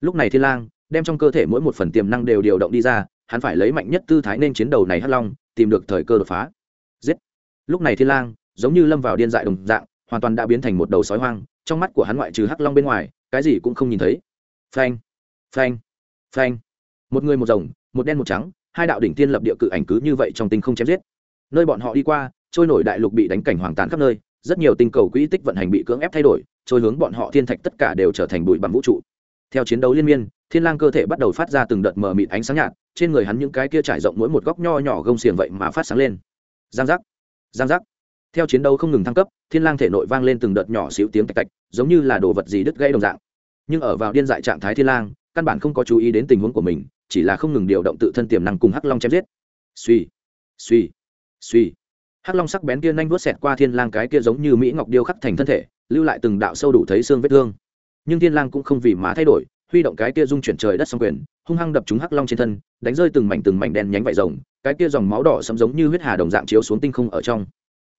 [SPEAKER 1] Lúc này thiên lang, đem trong cơ thể mỗi một phần tiềm năng đều điều động đi ra, hắn phải lấy mạnh nhất tư thái nên chiến đầu này hắc long, tìm được thời cơ đột phá. Giết! Lúc này thiên lang, giống như lâm vào điên dại đồng dạng, hoàn toàn đã biến thành một đầu sói hoang trong mắt của hắn ngoại trừ hắc long bên ngoài, cái gì cũng không nhìn thấy. Phanh phanh phanh. Một người một rồng, một đen một trắng, hai đạo đỉnh tiên lập địa cự ảnh cứ như vậy trong tinh không chém giết. Nơi bọn họ đi qua, trôi nổi đại lục bị đánh cảnh hoàng tàn khắp nơi, rất nhiều tinh cầu quỹ tích vận hành bị cưỡng ép thay đổi, trôi hướng bọn họ thiên thạch tất cả đều trở thành bụi bằng vũ trụ. Theo chiến đấu liên miên, thiên lang cơ thể bắt đầu phát ra từng đợt mờ mịt ánh sáng nhạt, trên người hắn những cái kia trải rộng mỗi một góc nho nhỏ gông xiềng vậy mà phát sáng lên. Giang giác giang giác theo chiến đấu không ngừng thăng cấp, thiên lang thể nội vang lên từng đợt nhỏ xíu tiếng tạch tạch, giống như là đồ vật gì đứt gãy đồng dạng. Nhưng ở vào điên dại trạng thái thiên lang, căn bản không có chú ý đến tình huống của mình, chỉ là không ngừng điều động tự thân tiềm năng cùng hắc long chém giết. Suy suy suy hắc long sắc bén kia nhanh vuốt xẹt qua thiên lang cái kia giống như mỹ ngọc điêu khắc thành thân thể, lưu lại từng đạo sâu đủ thấy xương vết thương. Nhưng thiên lang cũng không vì má thay đổi, huy động cái kia dung chuyển trời đất song quyền, hung hăng đập trúng hắc long trên thân, đánh rơi từng mảnh từng mảnh đen nhánh vảy rồng, cái kia dòng máu đỏ sẫm giống như huyết hà đồng dạng chiếu xuống tinh không ở trong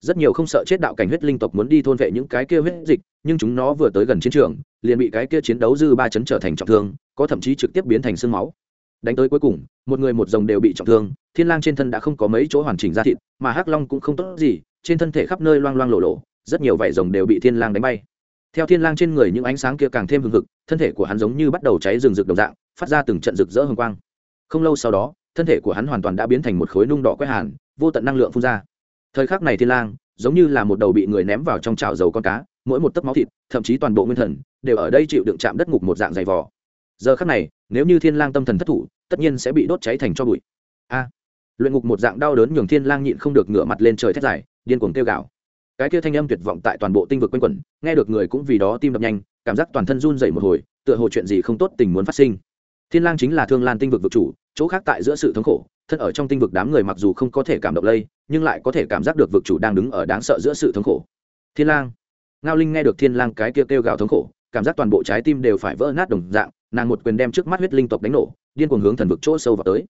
[SPEAKER 1] rất nhiều không sợ chết đạo cảnh huyết linh tộc muốn đi thôn vệ những cái kia huyết dịch, nhưng chúng nó vừa tới gần chiến trường, liền bị cái kia chiến đấu dư ba chấn trở thành trọng thương, có thậm chí trực tiếp biến thành xương máu. Đánh tới cuối cùng, một người một dòng đều bị trọng thương, thiên lang trên thân đã không có mấy chỗ hoàn chỉnh ra thịt, mà hắc long cũng không tốt gì, trên thân thể khắp nơi loang loang lộ lộ rất nhiều vảy rồng đều bị thiên lang đánh bay. Theo thiên lang trên người những ánh sáng kia càng thêm hừng hực, thân thể của hắn giống như bắt đầu cháy rừng rực đồng dạng, phát ra từng trận rực rỡ hừng quang. Không lâu sau đó, thân thể của hắn hoàn toàn đã biến thành một khối nung đỏ quét hàn, vô tận năng lượng phun ra thời khắc này thiên lang, giống như là một đầu bị người ném vào trong chảo dầu con cá, mỗi một tấc máu thịt, thậm chí toàn bộ nguyên thần, đều ở đây chịu đựng chạm đất ngục một dạng dày vò. Giờ khắc này, nếu như thiên lang tâm thần thất thủ, tất nhiên sẽ bị đốt cháy thành cho bụi. A! Luyện ngục một dạng đau đớn nhường thiên lang nhịn không được ngửa mặt lên trời thét dài, điên cuồng kêu gào. Cái kia thanh âm tuyệt vọng tại toàn bộ tinh vực quanh quẩn, nghe được người cũng vì đó tim đập nhanh, cảm giác toàn thân run rẩy một hồi, tựa hồ chuyện gì không tốt tình muốn phát sinh. Thiên lang chính là thương lan tinh vực vực chủ chỗ khác tại giữa sự thống khổ thân ở trong tinh vực đám người mặc dù không có thể cảm động lây nhưng lại có thể cảm giác được vực chủ đang đứng ở đáng sợ giữa sự thống khổ. Thiên lang. Ngao linh nghe được thiên lang cái kia kêu, kêu gào thống khổ cảm giác toàn bộ trái tim đều phải vỡ nát đồng dạng nàng một quyền đem trước mắt huyết linh tộc đánh nổ điên cuồng hướng thần vực chỗ sâu vào tới.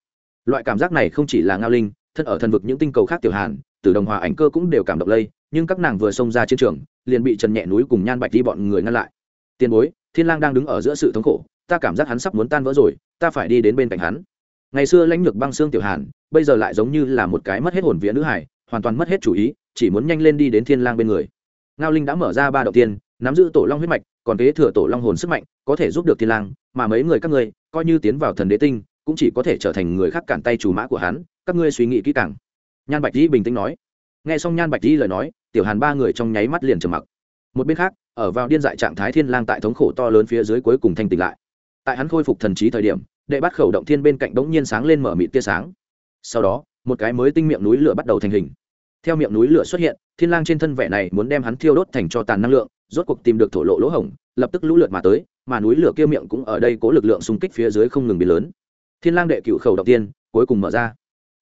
[SPEAKER 1] Loại cảm giác này không chỉ là ngao linh thân ở thần vực những tinh cầu khác tiểu hàn từ đồng hòa ảnh cơ cũng đều cảm động lây nhưng các nàng vừa xông ra chiến trường liền bị trần nhẹ núi cùng nhan bạch đi bọn người ngăn lại. Tiền bối thiên lang đang đứng ở giữa sự thống khổ ta cảm giác hắn sắp muốn tan vỡ rồi ta phải đi đến bên cạnh hắn ngày xưa lãnh lược băng xương tiểu hàn, bây giờ lại giống như là một cái mất hết hồn vía nữ hải hoàn toàn mất hết chủ ý, chỉ muốn nhanh lên đi đến thiên lang bên người. Ngao linh đã mở ra ba đầu tiên, nắm giữ tổ long huyết mạch, còn kế thừa tổ long hồn sức mạnh, có thể giúp được thiên lang, mà mấy người các ngươi, coi như tiến vào thần đế tinh, cũng chỉ có thể trở thành người khác cản tay chủ mã của hắn, các ngươi suy nghĩ kỹ càng. Nhan bạch di bình tĩnh nói. Nghe xong nhan bạch di lời nói, tiểu hàn ba người trong nháy mắt liền trầm mặc. Một bên khác, ở vào điên dại trạng thái thiên lang tại thống khổ to lớn phía dưới cuối cùng thanh tỉnh lại. Tại hắn khôi phục thần trí thời điểm đệ bát khẩu động thiên bên cạnh đống nhiên sáng lên mở mịt tia sáng. Sau đó, một cái mới tinh miệng núi lửa bắt đầu thành hình. Theo miệng núi lửa xuất hiện, thiên lang trên thân vẻ này muốn đem hắn thiêu đốt thành cho tàn năng lượng, rốt cuộc tìm được thổ lộ lỗ hổng, lập tức lũ lượt mà tới, mà núi lửa kia miệng cũng ở đây cố lực lượng xung kích phía dưới không ngừng biến lớn. Thiên lang đệ cửu khẩu động tiên, cuối cùng mở ra.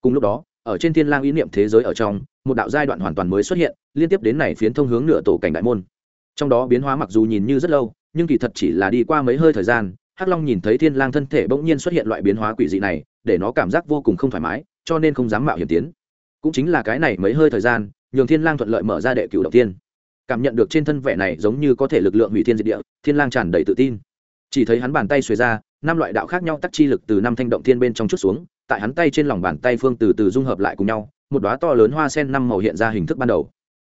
[SPEAKER 1] Cùng lúc đó, ở trên thiên lang ý niệm thế giới ở trong, một đạo giai đoạn hoàn toàn mới xuất hiện, liên tiếp đến này phiến thông hướng nửa tổ cảnh đại môn. Trong đó biến hóa mặc dù nhìn như rất lâu, nhưng kỳ thật chỉ là đi qua mấy hơi thời gian hắc long nhìn thấy thiên lang thân thể bỗng nhiên xuất hiện loại biến hóa quỷ dị này, để nó cảm giác vô cùng không thoải mái, cho nên không dám mạo hiểm tiến. Cũng chính là cái này mấy hơi thời gian, nhường thiên lang thuận lợi mở ra đệ cửu đầu tiên. Cảm nhận được trên thân vẻ này giống như có thể lực lượng hủy thiên diệt địa, thiên lang tràn đầy tự tin. Chỉ thấy hắn bàn tay xuề ra, năm loại đạo khác nhau tắc chi lực từ năm thanh động thiên bên trong chút xuống, tại hắn tay trên lòng bàn tay phương từ từ dung hợp lại cùng nhau, một đóa to lớn hoa sen năm màu hiện ra hình thức ban đầu.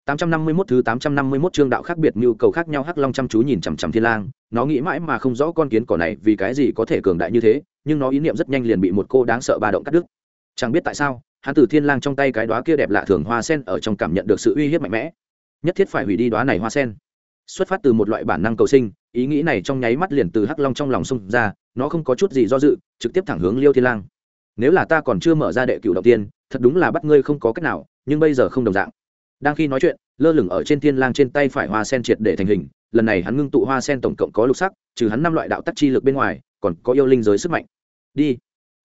[SPEAKER 1] 851 thứ 851 chương đạo khác biệt nhu cầu khác nhau Hắc Long chăm chú nhìn chằm chằm Thiên Lang, nó nghĩ mãi mà không rõ con kiến cỏ này vì cái gì có thể cường đại như thế, nhưng nó ý niệm rất nhanh liền bị một cô đáng sợ ba động cắt đứt. Chẳng biết tại sao, hắn từ Thiên Lang trong tay cái đóa kia đẹp lạ thường hoa sen ở trong cảm nhận được sự uy hiếp mạnh mẽ. Nhất thiết phải hủy đi đóa này hoa sen. Xuất phát từ một loại bản năng cầu sinh, ý nghĩ này trong nháy mắt liền từ Hắc Long trong lòng xung ra, nó không có chút gì do dự, trực tiếp thẳng hướng Liêu Thiên Lang. Nếu là ta còn chưa mở ra đệ cửu động tiên, thật đúng là bắt ngươi không có cách nào, nhưng bây giờ không đồng dạng đang khi nói chuyện, lơ lửng ở trên thiên lang trên tay phải hoa sen triệt để thành hình, lần này hắn ngưng tụ hoa sen tổng cộng có lục sắc, trừ hắn năm loại đạo tắc chi lực bên ngoài, còn có yêu linh giới sức mạnh. Đi.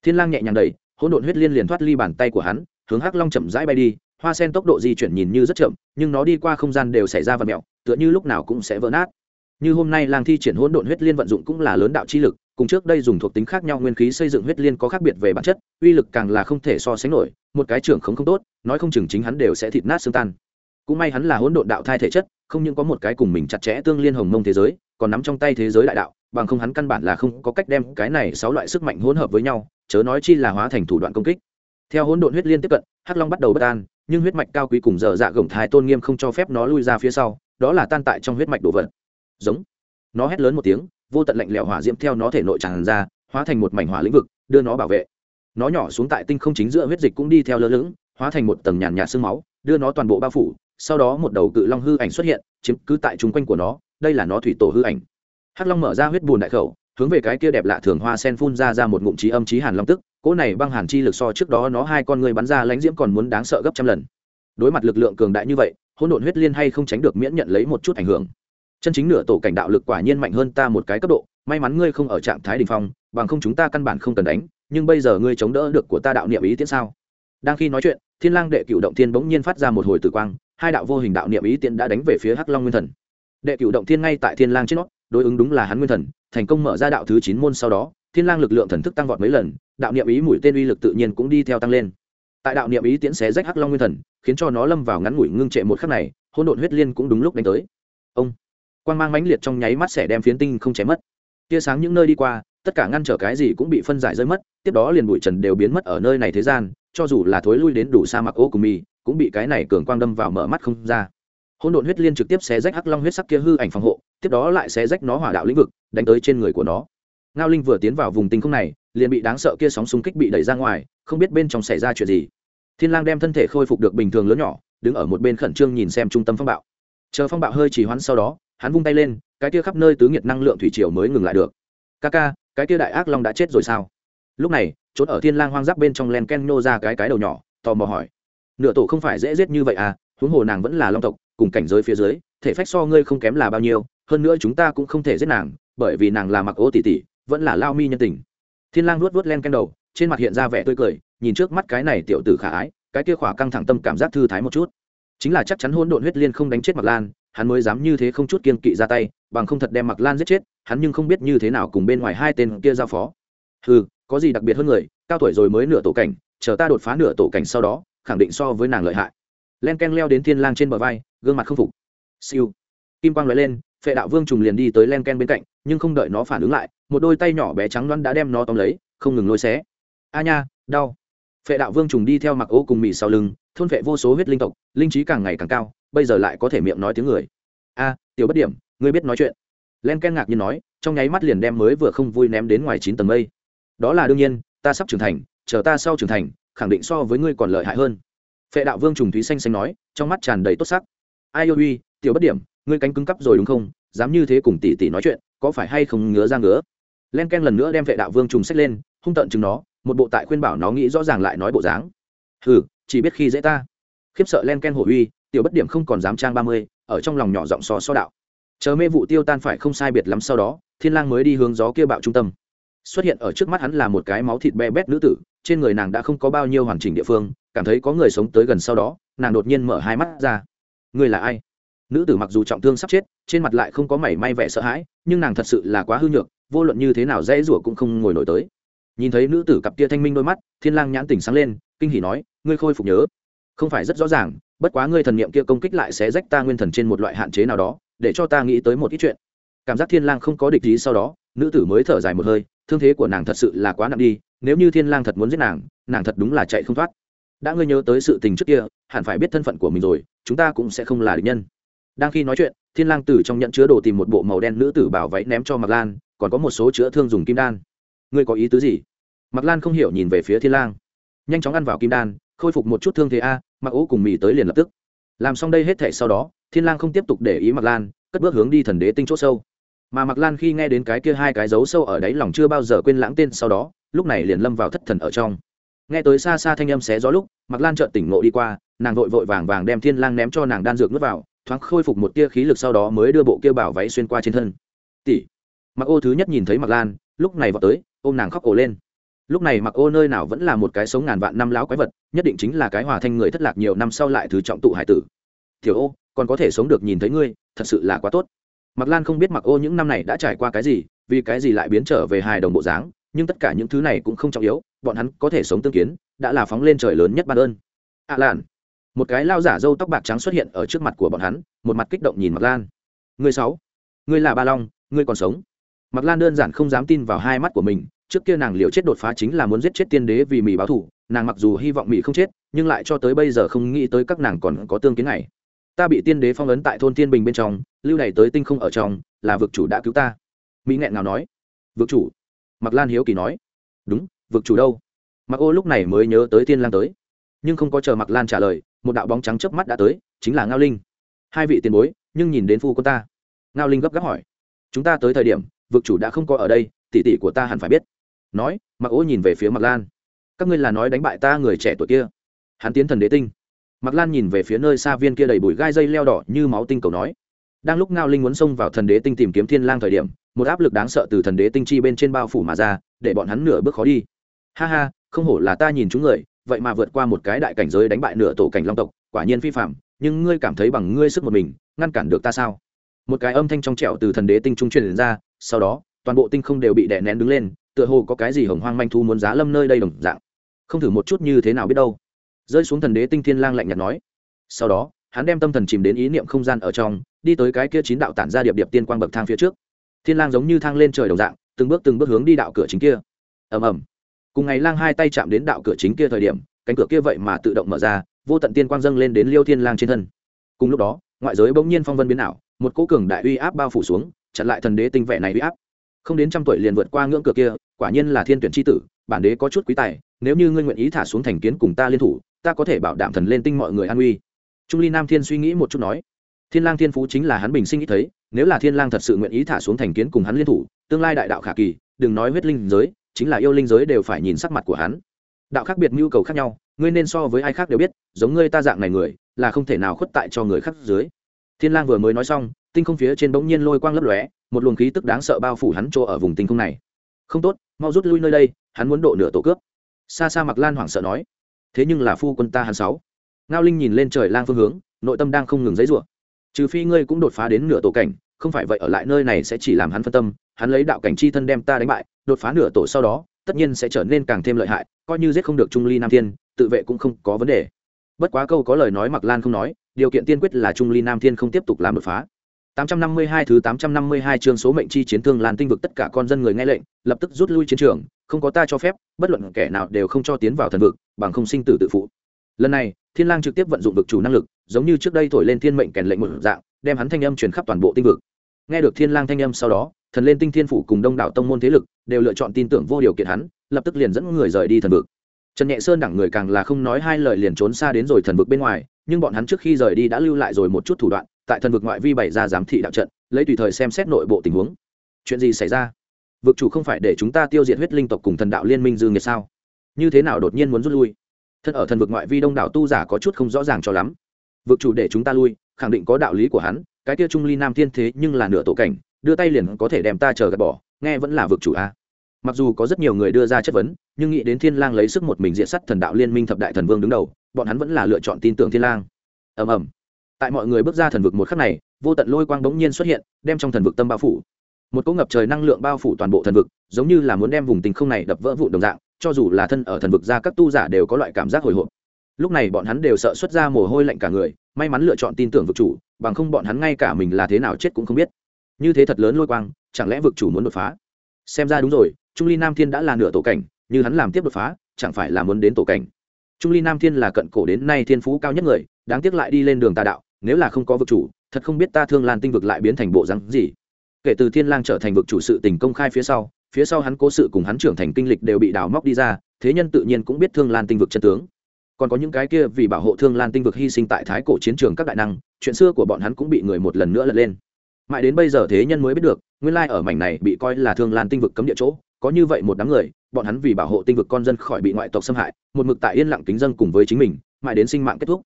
[SPEAKER 1] Thiên lang nhẹ nhàng đẩy, hỗn độn huyết liên liền thoát ly bàn tay của hắn, hướng hắc long chậm rãi bay đi, hoa sen tốc độ di chuyển nhìn như rất chậm, nhưng nó đi qua không gian đều xảy ra vật mẹo, tựa như lúc nào cũng sẽ vỡ nát như hôm nay lang thi triển hỗn độn huyết liên vận dụng cũng là lớn đạo chi lực, cùng trước đây dùng thuộc tính khác nhau nguyên khí xây dựng huyết liên có khác biệt về bản chất, uy lực càng là không thể so sánh nổi, một cái trưởng không không tốt, nói không chừng chính hắn đều sẽ thịt nát xương tan. Cũng may hắn là hỗn độn đạo thai thể chất, không những có một cái cùng mình chặt chẽ tương liên hồng mông thế giới, còn nắm trong tay thế giới đại đạo, bằng không hắn căn bản là không có cách đem cái này sáu loại sức mạnh hỗn hợp với nhau, chớ nói chi là hóa thành thủ đoạn công kích. Theo hỗn độn huyết liên tiếp cận, hắc long bắt đầu bất an, nhưng huyết mạch cao quý cùng dở dạ gồng thái tôn nghiêm không cho phép nó lui ra phía sau, đó là tan tại trong huyết mạch đồ vật giống. Nó hét lớn một tiếng, vô tận lạnh lẽo hỏa diễm theo nó thể nội tràn ra, hóa thành một mảnh hỏa lĩnh vực, đưa nó bảo vệ. Nó nhỏ xuống tại tinh không chính giữa huyết dịch cũng đi theo lơ lửng, hóa thành một tầng nhàn nhạt sương máu, đưa nó toàn bộ bao phủ. Sau đó một đầu cự long hư ảnh xuất hiện, chiếm cứ tại chung quanh của nó, đây là nó thủy tổ hư ảnh. Hắc long mở ra huyết bùn đại khẩu, hướng về cái kia đẹp lạ thường hoa sen phun ra ra một ngụm trí âm trí hàn long tức, cỗ này băng hàn chi lực so trước đó nó hai con người bắn ra lãnh diễm còn muốn đáng sợ gấp trăm lần. Đối mặt lực lượng cường đại như vậy, hỗn độn huyết liên hay không tránh được miễn nhận lấy một chút ảnh hưởng chân chính nửa tổ cảnh đạo lực quả nhiên mạnh hơn ta một cái cấp độ, may mắn ngươi không ở trạng thái đình phong, bằng không chúng ta căn bản không cần đánh, nhưng bây giờ ngươi chống đỡ được của ta đạo niệm ý tiễn sao? Đang khi nói chuyện, thiên lang đệ cửu động thiên bỗng nhiên phát ra một hồi tử quang, hai đạo vô hình đạo niệm ý tiễn đã đánh về phía hắc long nguyên thần. Đệ cửu động thiên ngay tại thiên lang trên nó đối ứng đúng là hắn nguyên thần, thành công mở ra đạo thứ chín môn sau đó, thiên lang lực lượng thần thức tăng vọt mấy lần, đạo niệm ý mũi tên uy lực tự nhiên cũng đi theo tăng lên. Tại đạo niệm ý tiễn xé rách hắc long nguyên thần, khiến cho nó lâm vào ngắn ngủi ngưng trệ một khắc này, hỗn độn huyết liên cũng đúng lúc đánh tới. Ông! Quang mang mãnh liệt trong nháy mắt sẽ đem phiến tinh không chém mất. Tia sáng những nơi đi qua, tất cả ngăn trở cái gì cũng bị phân giải rơi mất, tiếp đó liền bụi trần đều biến mất ở nơi này thế gian, cho dù là thối lui đến đủ sa mạc ô của mì cũng bị cái này cường quang đâm vào mở mắt không ra. Hỗn độn huyết liên trực tiếp xé rách hắc long huyết sắc kia hư ảnh phòng hộ, tiếp đó lại xé rách nó hỏa đạo lĩnh vực, đánh tới trên người của nó. Ngao linh vừa tiến vào vùng tinh không này, liền bị đáng sợ kia sóng xung kích bị đẩy ra ngoài, không biết bên trong xảy ra chuyện gì. Thiên lang đem thân thể khôi phục được bình thường lớn nhỏ, đứng ở một bên khẩn trương nhìn xem trung tâm phong bạo. Chờ phong bạo hơi trì hoãn sau đó hắn vung tay lên, cái kia khắp nơi tứ nghiệt năng lượng thủy triều mới ngừng lại được. Ca ca, cái kia đại ác long đã chết rồi sao? Lúc này, trốn ở thiên lang hoang giáp bên trong len ken nô ra cái cái đầu nhỏ, tò mò hỏi. Nửa tổ không phải dễ giết như vậy à? Huống hồ nàng vẫn là long tộc, cùng cảnh giới phía dưới, thể phách so ngươi không kém là bao nhiêu, hơn nữa chúng ta cũng không thể giết nàng, bởi vì nàng là mặc ô tỷ tỷ vẫn là lao mi nhân tình. Thiên lang nuốt nuốt len ken đầu, trên mặt hiện ra vẻ tươi cười, nhìn trước mắt cái này tiểu tử khả ái, cái kia khỏa căng thẳng tâm cảm giác thư thái một chút. Chính là chắc chắn hỗn độn huyết liên không đánh chết mặc lan hắn mới dám như thế không chút kiên kỵ ra tay, bằng không thật đem mặc lan giết chết, hắn nhưng không biết như thế nào cùng bên ngoài hai tên kia giao phó. Ừ có gì đặc biệt hơn người, cao tuổi rồi mới nửa tổ cảnh, chờ ta đột phá nửa tổ cảnh sau đó, khẳng định so với nàng lợi hại. Len ken leo đến thiên lang trên bờ vai, gương mặt không phục. Siêu. Kim quang lóe lên, phệ đạo vương trùng liền đi tới len ken bên cạnh, nhưng không đợi nó phản ứng lại, một đôi tay nhỏ bé trắng loăn đã đem nó tóm lấy, không ngừng lôi xé. A nha, đau phệ đạo vương trùng đi theo mặc ô cùng mì sau lưng, thôn phệ vô số huyết linh tộc, linh trí càng ngày càng cao, bây giờ lại có thể miệng nói tiếng người. A, tiểu bất điểm, ngươi biết nói chuyện. Len ken ngạc nhiên nói, trong nháy mắt liền đem mới vừa không vui ném đến ngoài chín tầng mây. Đó là đương nhiên, ta sắp trưởng thành, chờ ta sau trưởng thành, khẳng định so với ngươi còn lợi hại hơn. Phệ đạo vương trùng thúy xanh xanh nói, trong mắt tràn đầy tốt sắc. Ai yêu uy tiểu bất điểm, ngươi cánh cứng cắp rồi đúng không? Dám như thế cùng tỷ tỷ nói chuyện, có phải hay không ngứa ra ngứa? Len ken lần nữa đem vệ đạo vương trùng xách lên, hung tận chừng nó một bộ tại khuyên bảo nó nghĩ rõ ràng lại nói bộ dáng. Hừ, chỉ biết khi dễ ta. Khiếp sợ len ken hổ uy, tiểu bất điểm không còn dám trang ba mươi, ở trong lòng nhỏ giọng so so đạo. Chờ mê vụ tiêu tan phải không sai biệt lắm sau đó, thiên lang mới đi hướng gió kia bạo trung tâm. Xuất hiện ở trước mắt hắn là một cái máu thịt be bét nữ tử, trên người nàng đã không có bao nhiêu hoàn chỉnh địa phương, cảm thấy có người sống tới gần sau đó, nàng đột nhiên mở hai mắt ra. Người là ai? Nữ tử mặc dù trọng thương sắp chết, trên mặt lại không có mảy may vẻ sợ hãi, nhưng nàng thật sự là quá hư nhược, vô luận như thế nào dễ rủa cũng không ngồi nổi tới nhìn thấy nữ tử cặp kia thanh minh đôi mắt, thiên lang nhãn tỉnh sáng lên, kinh hỉ nói, ngươi khôi phục nhớ. Không phải rất rõ ràng, bất quá ngươi thần niệm kia công kích lại sẽ rách ta nguyên thần trên một loại hạn chế nào đó, để cho ta nghĩ tới một ít chuyện. Cảm giác thiên lang không có địch ý sau đó, nữ tử mới thở dài một hơi, thương thế của nàng thật sự là quá nặng đi, nếu như thiên lang thật muốn giết nàng nàng thật đúng là chạy không thoát. Đã ngươi nhớ tới sự tình trước kia, hẳn phải biết thân phận của mình rồi, chúng ta cũng sẽ không là địch nhân. Đang khi nói chuyện, thiên lang tử trong nhận chứa đồ tìm một bộ màu đen nữ tử bảo váy ném cho mặc lan, còn có một số chữa thương dùng kim đan ngươi có ý tứ gì? Mặc lan không hiểu nhìn về phía thiên lang. Nhanh chóng ăn vào kim đan, khôi phục một chút thương thế a mặc ố cùng mì tới liền lập tức. Làm xong đây hết thể sau đó, thiên lang không tiếp tục để ý mặc lan, cất bước hướng đi thần đế tinh chỗ sâu. Mà mặc lan khi nghe đến cái kia hai cái dấu sâu ở đáy lòng chưa bao giờ quên lãng tên sau đó, lúc này liền lâm vào thất thần ở trong. Nghe tới xa xa thanh âm xé gió lúc mặc lan trợn tỉnh ngộ đi qua, nàng vội vội vàng vàng đem thiên lang ném cho nàng đan dược nuốt vào, thoáng khôi phục một tia khí lực sau đó mới đưa bộ kia bảo váy xuyên qua trên thân. Tỷ. Mặc ô thứ nhất nhìn thấy mặc lan, lúc này vọt tới ôm nàng khóc ổ lên. Lúc này mặc ô nơi nào vẫn là một cái sống ngàn vạn năm láo quái vật, nhất định chính là cái hòa thanh người thất lạc nhiều năm sau lại thứ trọng tụ hải tử. Tiểu ô, còn có thể sống được nhìn thấy ngươi, thật sự là quá tốt. Mặc lan không biết mặc ô những năm này đã trải qua cái gì, vì cái gì lại biến trở về hài đồng bộ dáng, nhưng tất cả những thứ này cũng không trọng yếu, bọn hắn có thể sống tương kiến, đã là phóng lên trời lớn nhất ban ơn. Ạ à lan. Một cái lao giả râu tóc bạc trắng xuất hiện ở trước mặt của bọn hắn, một mặt kích động nhìn mặc lan. Người sáu. Người là ba long, ngươi còn sống. Mặc lan đơn giản không dám tin vào hai mắt của mình trước kia nàng liều chết đột phá chính là muốn giết chết tiên đế vì mỹ báo thủ, nàng mặc dù hy vọng mỹ không chết, nhưng lại cho tới bây giờ không nghĩ tới các nàng còn có tương kiến này. Ta bị tiên đế phong ấn tại thôn tiên bình bên trong, lưu này tới tinh không ở trong, là vực chủ đã cứu ta. Mỹ nghẹn ngào nói. Vực chủ. Mặc lan hiếu kỳ nói. Đúng, vực chủ đâu? Mặc ô lúc này mới nhớ tới tiên lang tới. Nhưng không có chờ mặc lan trả lời, một đạo bóng trắng chớp mắt đã tới, chính là ngao linh. Hai vị tiền bối, nhưng nhìn đến phu quân ta. Ngao linh gấp gáp hỏi. Chúng ta tới thời điểm, vực chủ đã không có ở đây, tỷ tỷ của ta hẳn phải biết nói, mặc ô nhìn về phía mặc lan. Các ngươi là nói đánh bại ta người trẻ tuổi kia. Hắn tiến thần đế tinh. Mặc lan nhìn về phía nơi xa viên kia đầy bụi gai dây leo đỏ như máu tinh cầu nói. Đang lúc ngao linh muốn xông vào thần đế tinh tìm kiếm thiên lang thời điểm, một áp lực đáng sợ từ thần đế tinh chi bên trên bao phủ mà ra, để bọn hắn nửa bước khó đi. Ha ha, không hổ là ta nhìn chúng người, vậy mà vượt qua một cái đại cảnh giới đánh bại nửa tổ cảnh long tộc, quả nhiên phi phạm, nhưng ngươi cảm thấy bằng ngươi sức một mình, ngăn cản được ta sao? Một cái âm thanh trong trẻo từ thần đế tinh trung truyền ra, sau đó, toàn bộ tinh không đều bị đè nén đứng lên tựa hồ có cái gì hồng hoang manh thu muốn giá lâm nơi đây đồng dạng. Không thử một chút như thế nào biết đâu. Rơi xuống thần đế tinh thiên lang lạnh nhạt nói. Sau đó, hắn đem tâm thần chìm đến ý niệm không gian ở trong, đi tới cái kia chín đạo tản ra điệp điệp tiên quang bậc thang phía trước. Thiên lang giống như thang lên trời đồng dạng, từng bước từng bước hướng đi đạo cửa chính kia. Ầm ầm. Cùng ngày lang hai tay chạm đến đạo cửa chính kia thời điểm, cánh cửa kia vậy mà tự động mở ra, vô tận tiên quang dâng lên đến liêu thiên lang trên thân. Cùng lúc đó, ngoại giới bỗng nhiên phong vân biến ảo, một cỗ cường đại uy áp bao phủ xuống, chặn lại thần đế tinh vẻ này uy áp không đến trăm tuổi liền vượt qua ngưỡng cửa kia, quả nhiên là thiên tuyển tri tử, bản đế có chút quý tài, nếu như ngươi nguyện ý thả xuống thành kiến cùng ta liên thủ, ta có thể bảo đảm thần lên tinh mọi người an uy. Trung ly nam thiên suy nghĩ một chút nói, thiên lang thiên phú chính là hắn bình sinh nghĩ thấy, nếu là thiên lang thật sự nguyện ý thả xuống thành kiến cùng hắn liên thủ, tương lai đại đạo khả kỳ, đừng nói huyết linh giới, chính là yêu linh giới đều phải nhìn sắc mặt của hắn. Đạo khác biệt nhu cầu khác nhau, ngươi nên so với ai khác đều biết, giống ngươi ta dạng này người, là không thể nào khuất tại cho người khác dưới. Thiên lang vừa mới nói xong, tinh không phía trên bỗng nhiên lôi quang lấp lóe một luồng khí tức đáng sợ bao phủ hắn chỗ ở vùng tinh không này. Không tốt, mau rút lui nơi đây, hắn muốn độ nửa tổ cướp. Xa xa mặc lan hoảng sợ nói. Thế nhưng là phu quân ta hắn sáu. Ngao linh nhìn lên trời lang phương hướng, nội tâm đang không ngừng dãy rủa. Trừ phi ngươi cũng đột phá đến nửa tổ cảnh, không phải vậy ở lại nơi này sẽ chỉ làm hắn phân tâm, hắn lấy đạo cảnh chi thân đem ta đánh bại, đột phá nửa tổ sau đó, tất nhiên sẽ trở nên càng thêm lợi hại, coi như giết không được trung ly nam thiên, tự vệ cũng không có vấn đề. Bất quá câu có lời nói mặc lan không nói, điều kiện tiên quyết là trung ly nam thiên không tiếp tục làm đột phá. 852 thứ 852 chương số mệnh chi chiến thương lan tinh vực tất cả con dân người nghe lệnh, lập tức rút lui chiến trường, không có ta cho phép, bất luận kẻ nào đều không cho tiến vào thần vực, bằng không sinh tử tự phụ. Lần này, Thiên Lang trực tiếp vận dụng vực chủ năng lực, giống như trước đây thổi lên thiên mệnh kèn lệnh một dạng, đem hắn thanh âm truyền khắp toàn bộ tinh vực. Nghe được Thiên Lang thanh âm sau đó, thần lên tinh thiên phủ cùng đông đảo tông môn thế lực đều lựa chọn tin tưởng vô điều kiện hắn, lập tức liền dẫn người rời đi thần vực. Trần Nhẹ Sơn đẳng người càng là không nói hai lời liền trốn xa đến rồi thần vực bên ngoài, nhưng bọn hắn trước khi rời đi đã lưu lại rồi một chút thủ đoạn, tại thần vực ngoại vi bày ra giám thị đạo trận, lấy tùy thời xem xét nội bộ tình huống. Chuyện gì xảy ra? Vực chủ không phải để chúng ta tiêu diệt huyết linh tộc cùng thần đạo liên minh dư nghiệt sao? Như thế nào đột nhiên muốn rút lui? Thân ở thần vực ngoại vi đông đảo tu giả có chút không rõ ràng cho lắm. Vực chủ để chúng ta lui, khẳng định có đạo lý của hắn, cái kia trung ly nam thiên thế nhưng là nửa tổ cảnh, đưa tay liền có thể đem ta chờ gạt bỏ, nghe vẫn là vực chủ a. Mặc dù có rất nhiều người đưa ra chất vấn, nhưng nghĩ đến thiên lang lấy sức một mình diện sắt thần đạo liên minh thập đại thần vương đứng đầu, bọn hắn vẫn là lựa chọn tin tưởng thiên lang. Ầm ầm tại mọi người bước ra thần vực một khắc này, vô tận lôi quang bỗng nhiên xuất hiện, đem trong thần vực tâm bao phủ. Một cỗ ngập trời năng lượng bao phủ toàn bộ thần vực, giống như là muốn đem vùng tình không này đập vỡ vụn đồng dạng, cho dù là thân ở thần vực ra các tu giả đều có loại cảm giác hồi hộp. Lúc này bọn hắn đều sợ xuất ra mồ hôi lạnh cả người, may mắn lựa chọn tin tưởng vực chủ, bằng không bọn hắn ngay cả mình là thế nào chết cũng không biết. Như thế thật lớn lôi quang, chẳng lẽ vực chủ muốn đột phá? Xem ra đúng rồi, trung ly nam thiên đã là nửa tổ cảnh, như hắn làm tiếp đột phá, chẳng phải là muốn đến tổ cảnh. Trung ly nam thiên là cận cổ đến nay thiên phú cao nhất người, đáng tiếc lại đi lên đường tà đạo nếu là không có vực chủ, thật không biết ta thương lan tinh vực lại biến thành bộ rắn gì. Kể từ thiên lang trở thành vực chủ sự tình công khai phía sau phía sau hắn cố sự cùng hắn trưởng thành kinh lịch đều bị đào móc đi ra, thế nhân tự nhiên cũng biết thương lan tinh vực chân tướng. Còn có những cái kia vì bảo hộ thương lan tinh vực hy sinh tại thái cổ chiến trường các đại năng, chuyện xưa của bọn hắn cũng bị người một lần nữa lật lên. Mãi đến bây giờ thế nhân mới biết được, nguyên lai ở mảnh này bị coi là thương lan tinh vực cấm địa chỗ, có như vậy một đám người, bọn hắn vì bảo hộ tinh vực con dân khỏi bị ngoại tộc xâm hại, một mực tại yên lặng kính dân cùng với chính mình, mãi đến sinh mạng kết thúc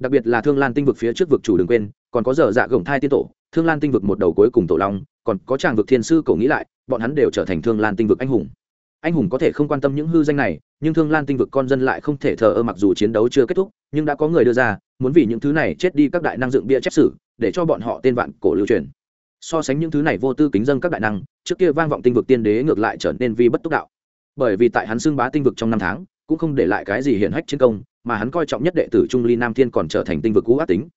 [SPEAKER 1] đặc biệt là thương lan tinh vực phía trước vực chủ đừng quên, còn có giờ dạ gồng thai tiên tổ, thương lan tinh vực một đầu cuối cùng tổ long, còn có tràng vực thiên sư cổ nghĩ lại, bọn hắn đều trở thành thương lan tinh vực anh hùng. Anh hùng có thể không quan tâm những hư danh này, nhưng thương lan tinh vực con dân lại không thể thờ ơ mặc dù chiến đấu chưa kết thúc, nhưng đã có người đưa ra, muốn vì những thứ này chết đi các đại năng dựng bia chép sử, để cho bọn họ tên vạn cổ lưu truyền. So sánh những thứ này vô tư kính dân các đại năng, trước kia vang vọng tinh vực tiên đế ngược lại trở nên vi bất túc đạo. Bởi vì tại hắn xưng bá tinh vực trong năm tháng, cũng không để lại cái gì hiển hách chiến công mà hắn coi trọng nhất đệ tử trung ly nam thiên còn trở thành tinh vực cũ ác tính.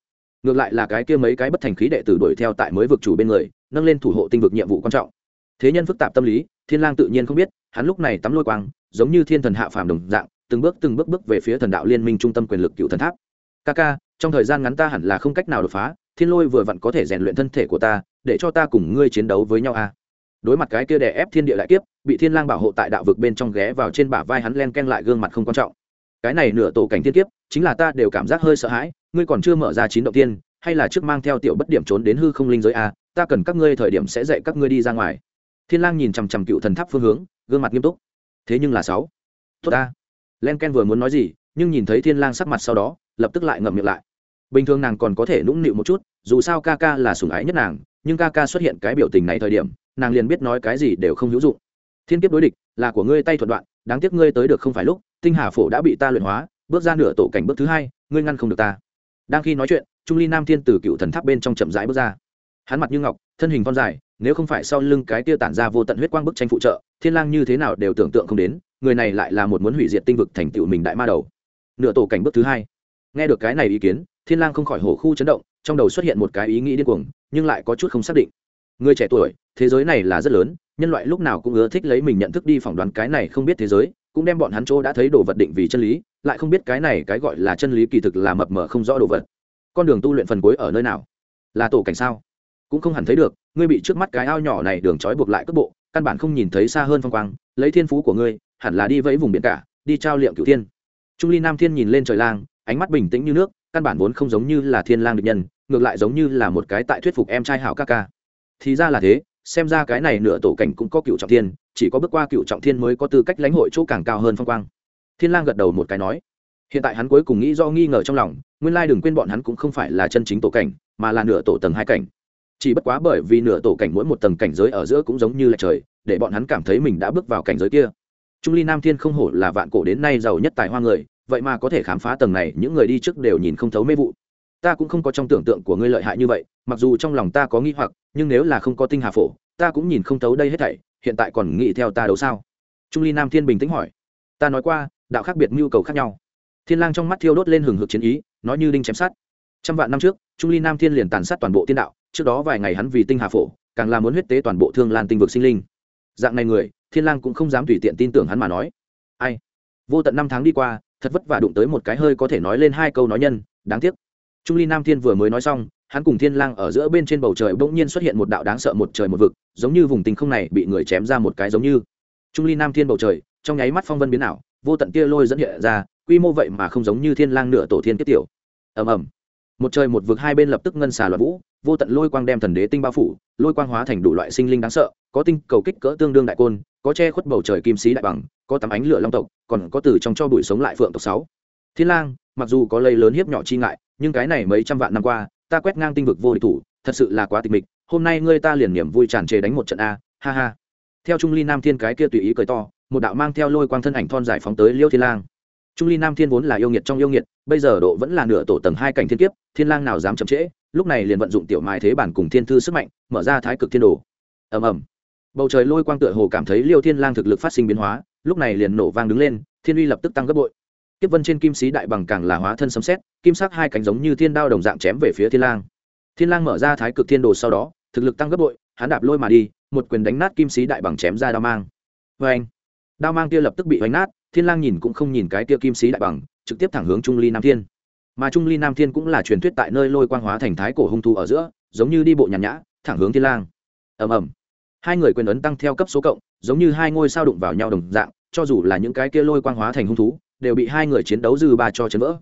[SPEAKER 1] Ngược lại là cái kia mấy cái bất thành khí đệ tử đuổi theo tại mới vực chủ bên người, nâng lên thủ hộ tinh vực nhiệm vụ quan trọng. Thế nhân phức tạp tâm lý, thiên lang tự nhiên không biết, hắn lúc này tắm lôi quang, giống như thiên thần hạ phàm đồng dạng, từng bước từng bước bước về phía thần đạo liên minh trung tâm quyền lực cựu thần tháp. Ca ca, trong thời gian ngắn ta hẳn là không cách nào đột phá, thiên lôi vừa vặn có thể rèn luyện thân thể của ta, để cho ta cùng ngươi chiến đấu với nhau a. À. đối mặt cái kia đè ép thiên địa lại kiếp, bị thiên lang bảo hộ tại đạo vực bên trong ghé vào trên bả vai hắn len ken lại gương mặt không quan trọng cái này nửa tổ cảnh thiên kiếp, chính là ta đều cảm giác hơi sợ hãi, ngươi còn chưa mở ra chín động tiên, hay là trước mang theo tiểu bất điểm trốn đến hư không linh giới a ta cần các ngươi thời điểm sẽ dạy các ngươi đi ra ngoài. Thiên lang nhìn chằm chằm cựu thần tháp phương hướng, gương mặt nghiêm túc. Thế nhưng là sáu. Tốt ta. Len ken vừa muốn nói gì, nhưng nhìn thấy thiên lang sắc mặt sau đó, lập tức lại ngậm miệng lại. Bình thường nàng còn có thể nũng nịu một chút, dù sao ca ca là sủng ái nhất nàng, nhưng ca ca xuất hiện cái biểu tình này thời điểm, nàng liền biết nói cái gì đều không hữu dụng. Thiên kiếp đối địch, là của ngươi tay thuận đoạn đáng tiếc ngươi tới được không phải lúc, tinh hà phổ đã bị ta luyện hóa, bước ra nửa tổ cảnh bước thứ hai, ngươi ngăn không được ta. Đang khi nói chuyện, trung ly nam thiên từ cựu thần tháp bên trong chậm rãi bước ra. Hắn mặt như ngọc, thân hình con dài, nếu không phải sau lưng cái tia tản ra vô tận huyết quang bức tranh phụ trợ, thiên lang như thế nào đều tưởng tượng không đến, người này lại là một muốn hủy diệt tinh vực thành tựu mình đại ma đầu. Nửa tổ cảnh bước thứ hai. Nghe được cái này ý kiến, thiên lang không khỏi hổ khu chấn động, trong đầu xuất hiện một cái ý nghĩ điên cuồng, nhưng lại có chút không xác định. Người trẻ tuổi, thế giới này là rất lớn nhân loại lúc nào cũng ưa thích lấy mình nhận thức đi phỏng đoán cái này không biết thế giới, cũng đem bọn hắn chỗ đã thấy đồ vật định vì chân lý, lại không biết cái này cái gọi là chân lý kỳ thực là mập mờ không rõ đồ vật. Con đường tu luyện phần cuối ở nơi nào? Là tổ cảnh sao? Cũng không hẳn thấy được, ngươi bị trước mắt cái ao nhỏ này đường trói buộc lại cước bộ, căn bản không nhìn thấy xa hơn phong quang, lấy thiên phú của ngươi, hẳn là đi vẫy vùng biển cả, đi trao liệm cửu thiên. Trung ly nam thiên nhìn lên trời lang, ánh mắt bình tĩnh như nước, căn bản vốn không giống như là thiên lang địch nhân, ngược lại giống như là một cái tại thuyết phục em trai hảo ca ca. Thì ra là thế xem ra cái này nửa tổ cảnh cũng có cựu trọng thiên, chỉ có bước qua cựu trọng thiên mới có tư cách lãnh hội chỗ càng cao hơn phong quang. Thiên lang gật đầu một cái nói, hiện tại hắn cuối cùng nghĩ do nghi ngờ trong lòng, nguyên lai đừng quên bọn hắn cũng không phải là chân chính tổ cảnh, mà là nửa tổ tầng hai cảnh. Chỉ bất quá bởi vì nửa tổ cảnh mỗi một tầng cảnh giới ở giữa cũng giống như là trời, để bọn hắn cảm thấy mình đã bước vào cảnh giới kia. Trung ly nam thiên không hổ là vạn cổ đến nay giàu nhất tài hoa người, vậy mà có thể khám phá tầng này, những người đi trước đều nhìn không thấu mê vụ ta cũng không có trong tưởng tượng của ngươi lợi hại như vậy, mặc dù trong lòng ta có nghi hoặc, nhưng nếu là không có tinh hà phổ, ta cũng nhìn không thấu đây hết thảy, hiện tại còn nghĩ theo ta đấu sao? Trung ly nam thiên bình tĩnh hỏi. Ta nói qua, đạo khác biệt nhu cầu khác nhau. Thiên lang trong mắt thiêu đốt lên hừng hực chiến ý, nói như đinh chém sát trăm vạn năm trước, trung ly nam thiên liền tàn sát toàn bộ tiên đạo, trước đó vài ngày hắn vì tinh hà phổ, càng là muốn huyết tế toàn bộ thương lan tinh vực sinh linh. Dạng này người, thiên lang cũng không dám tùy tiện tin tưởng hắn mà nói. Ai? Vô tận năm tháng đi qua, thật vất vả đụng tới một cái hơi có thể nói lên hai câu nói nhân, đáng tiếc trung ly nam thiên vừa mới nói xong, hắn cùng thiên lang ở giữa bên trên bầu trời bỗng nhiên xuất hiện một đạo đáng sợ một trời một vực, giống như vùng tinh không này bị người chém ra một cái giống như. Trung ly nam thiên bầu trời, trong nháy mắt phong vân biến ảo, vô tận tia lôi dẫn hiện ra, quy mô vậy mà không giống như thiên lang nửa tổ thiên kiếp tiểu. Ầm ầm. Một trời một vực hai bên lập tức ngân xà loạn vũ, vô tận lôi quang đem thần đế tinh bao phủ, lôi quang hóa thành đủ loại sinh linh đáng sợ, có tinh cầu kích cỡ tương đương đại côn, có che khuất bầu trời kim sĩ đại bằng, có tấm ánh lửa long tộc, còn có từ trong cho bụi sống lại phượng tộc sáu. Thiên lang, mặc dù có lây lớn hiếp nhỏ chi ngại nhưng cái này mấy trăm vạn năm qua, ta quét ngang tinh vực vô địch thủ, thật sự là quá tịch mịch, hôm nay ngươi ta liền niềm vui tràn trề đánh một trận a, ha ha. Theo trung ly nam thiên cái kia tùy ý cười to, một đạo mang theo lôi quang thân ảnh thon dài phóng tới liêu thiên lang. Trung ly nam thiên vốn là yêu nghiệt trong yêu nghiệt, bây giờ độ vẫn là nửa tổ tầng hai cảnh thiên kiếp, thiên lang nào dám chậm trễ, lúc này liền vận dụng tiểu mai thế bản cùng thiên thư sức mạnh, mở ra thái cực thiên đồ. Ầm ầm. Bầu trời lôi quang tựa hồ cảm thấy liêu thiên lang thực lực phát sinh biến hóa, lúc này liền nổ vang đứng lên, thiên uy lập tức tăng gấp bội kiếp vân trên kim sĩ đại bằng càng là hóa thân sấm xét kim sắc hai cánh giống như thiên đao đồng dạng chém về phía thiên lang. Thiên lang mở ra thái cực thiên đồ sau đó, thực lực tăng gấp bội, hắn đạp lôi mà đi, một quyền đánh nát kim sĩ đại bằng chém ra đao mang. Với anh đao mang kia lập tức bị đánh nát, thiên lang nhìn cũng không nhìn cái kia kim sĩ đại bằng, trực tiếp thẳng hướng trung ly nam thiên. Mà trung ly nam thiên cũng là truyền thuyết tại nơi lôi quang hóa thành thái cổ hung thu ở giữa, giống như đi bộ nhàn nhã, thẳng hướng thiên lang. Ầm ầm! Hai người quyền ấn tăng theo cấp số cộng, giống như hai ngôi sao đụng vào nhau đồng dạng, cho dù là những cái kia lôi quang hóa thành hung thú đều bị hai người chiến đấu dư ba cho chấn vỡ.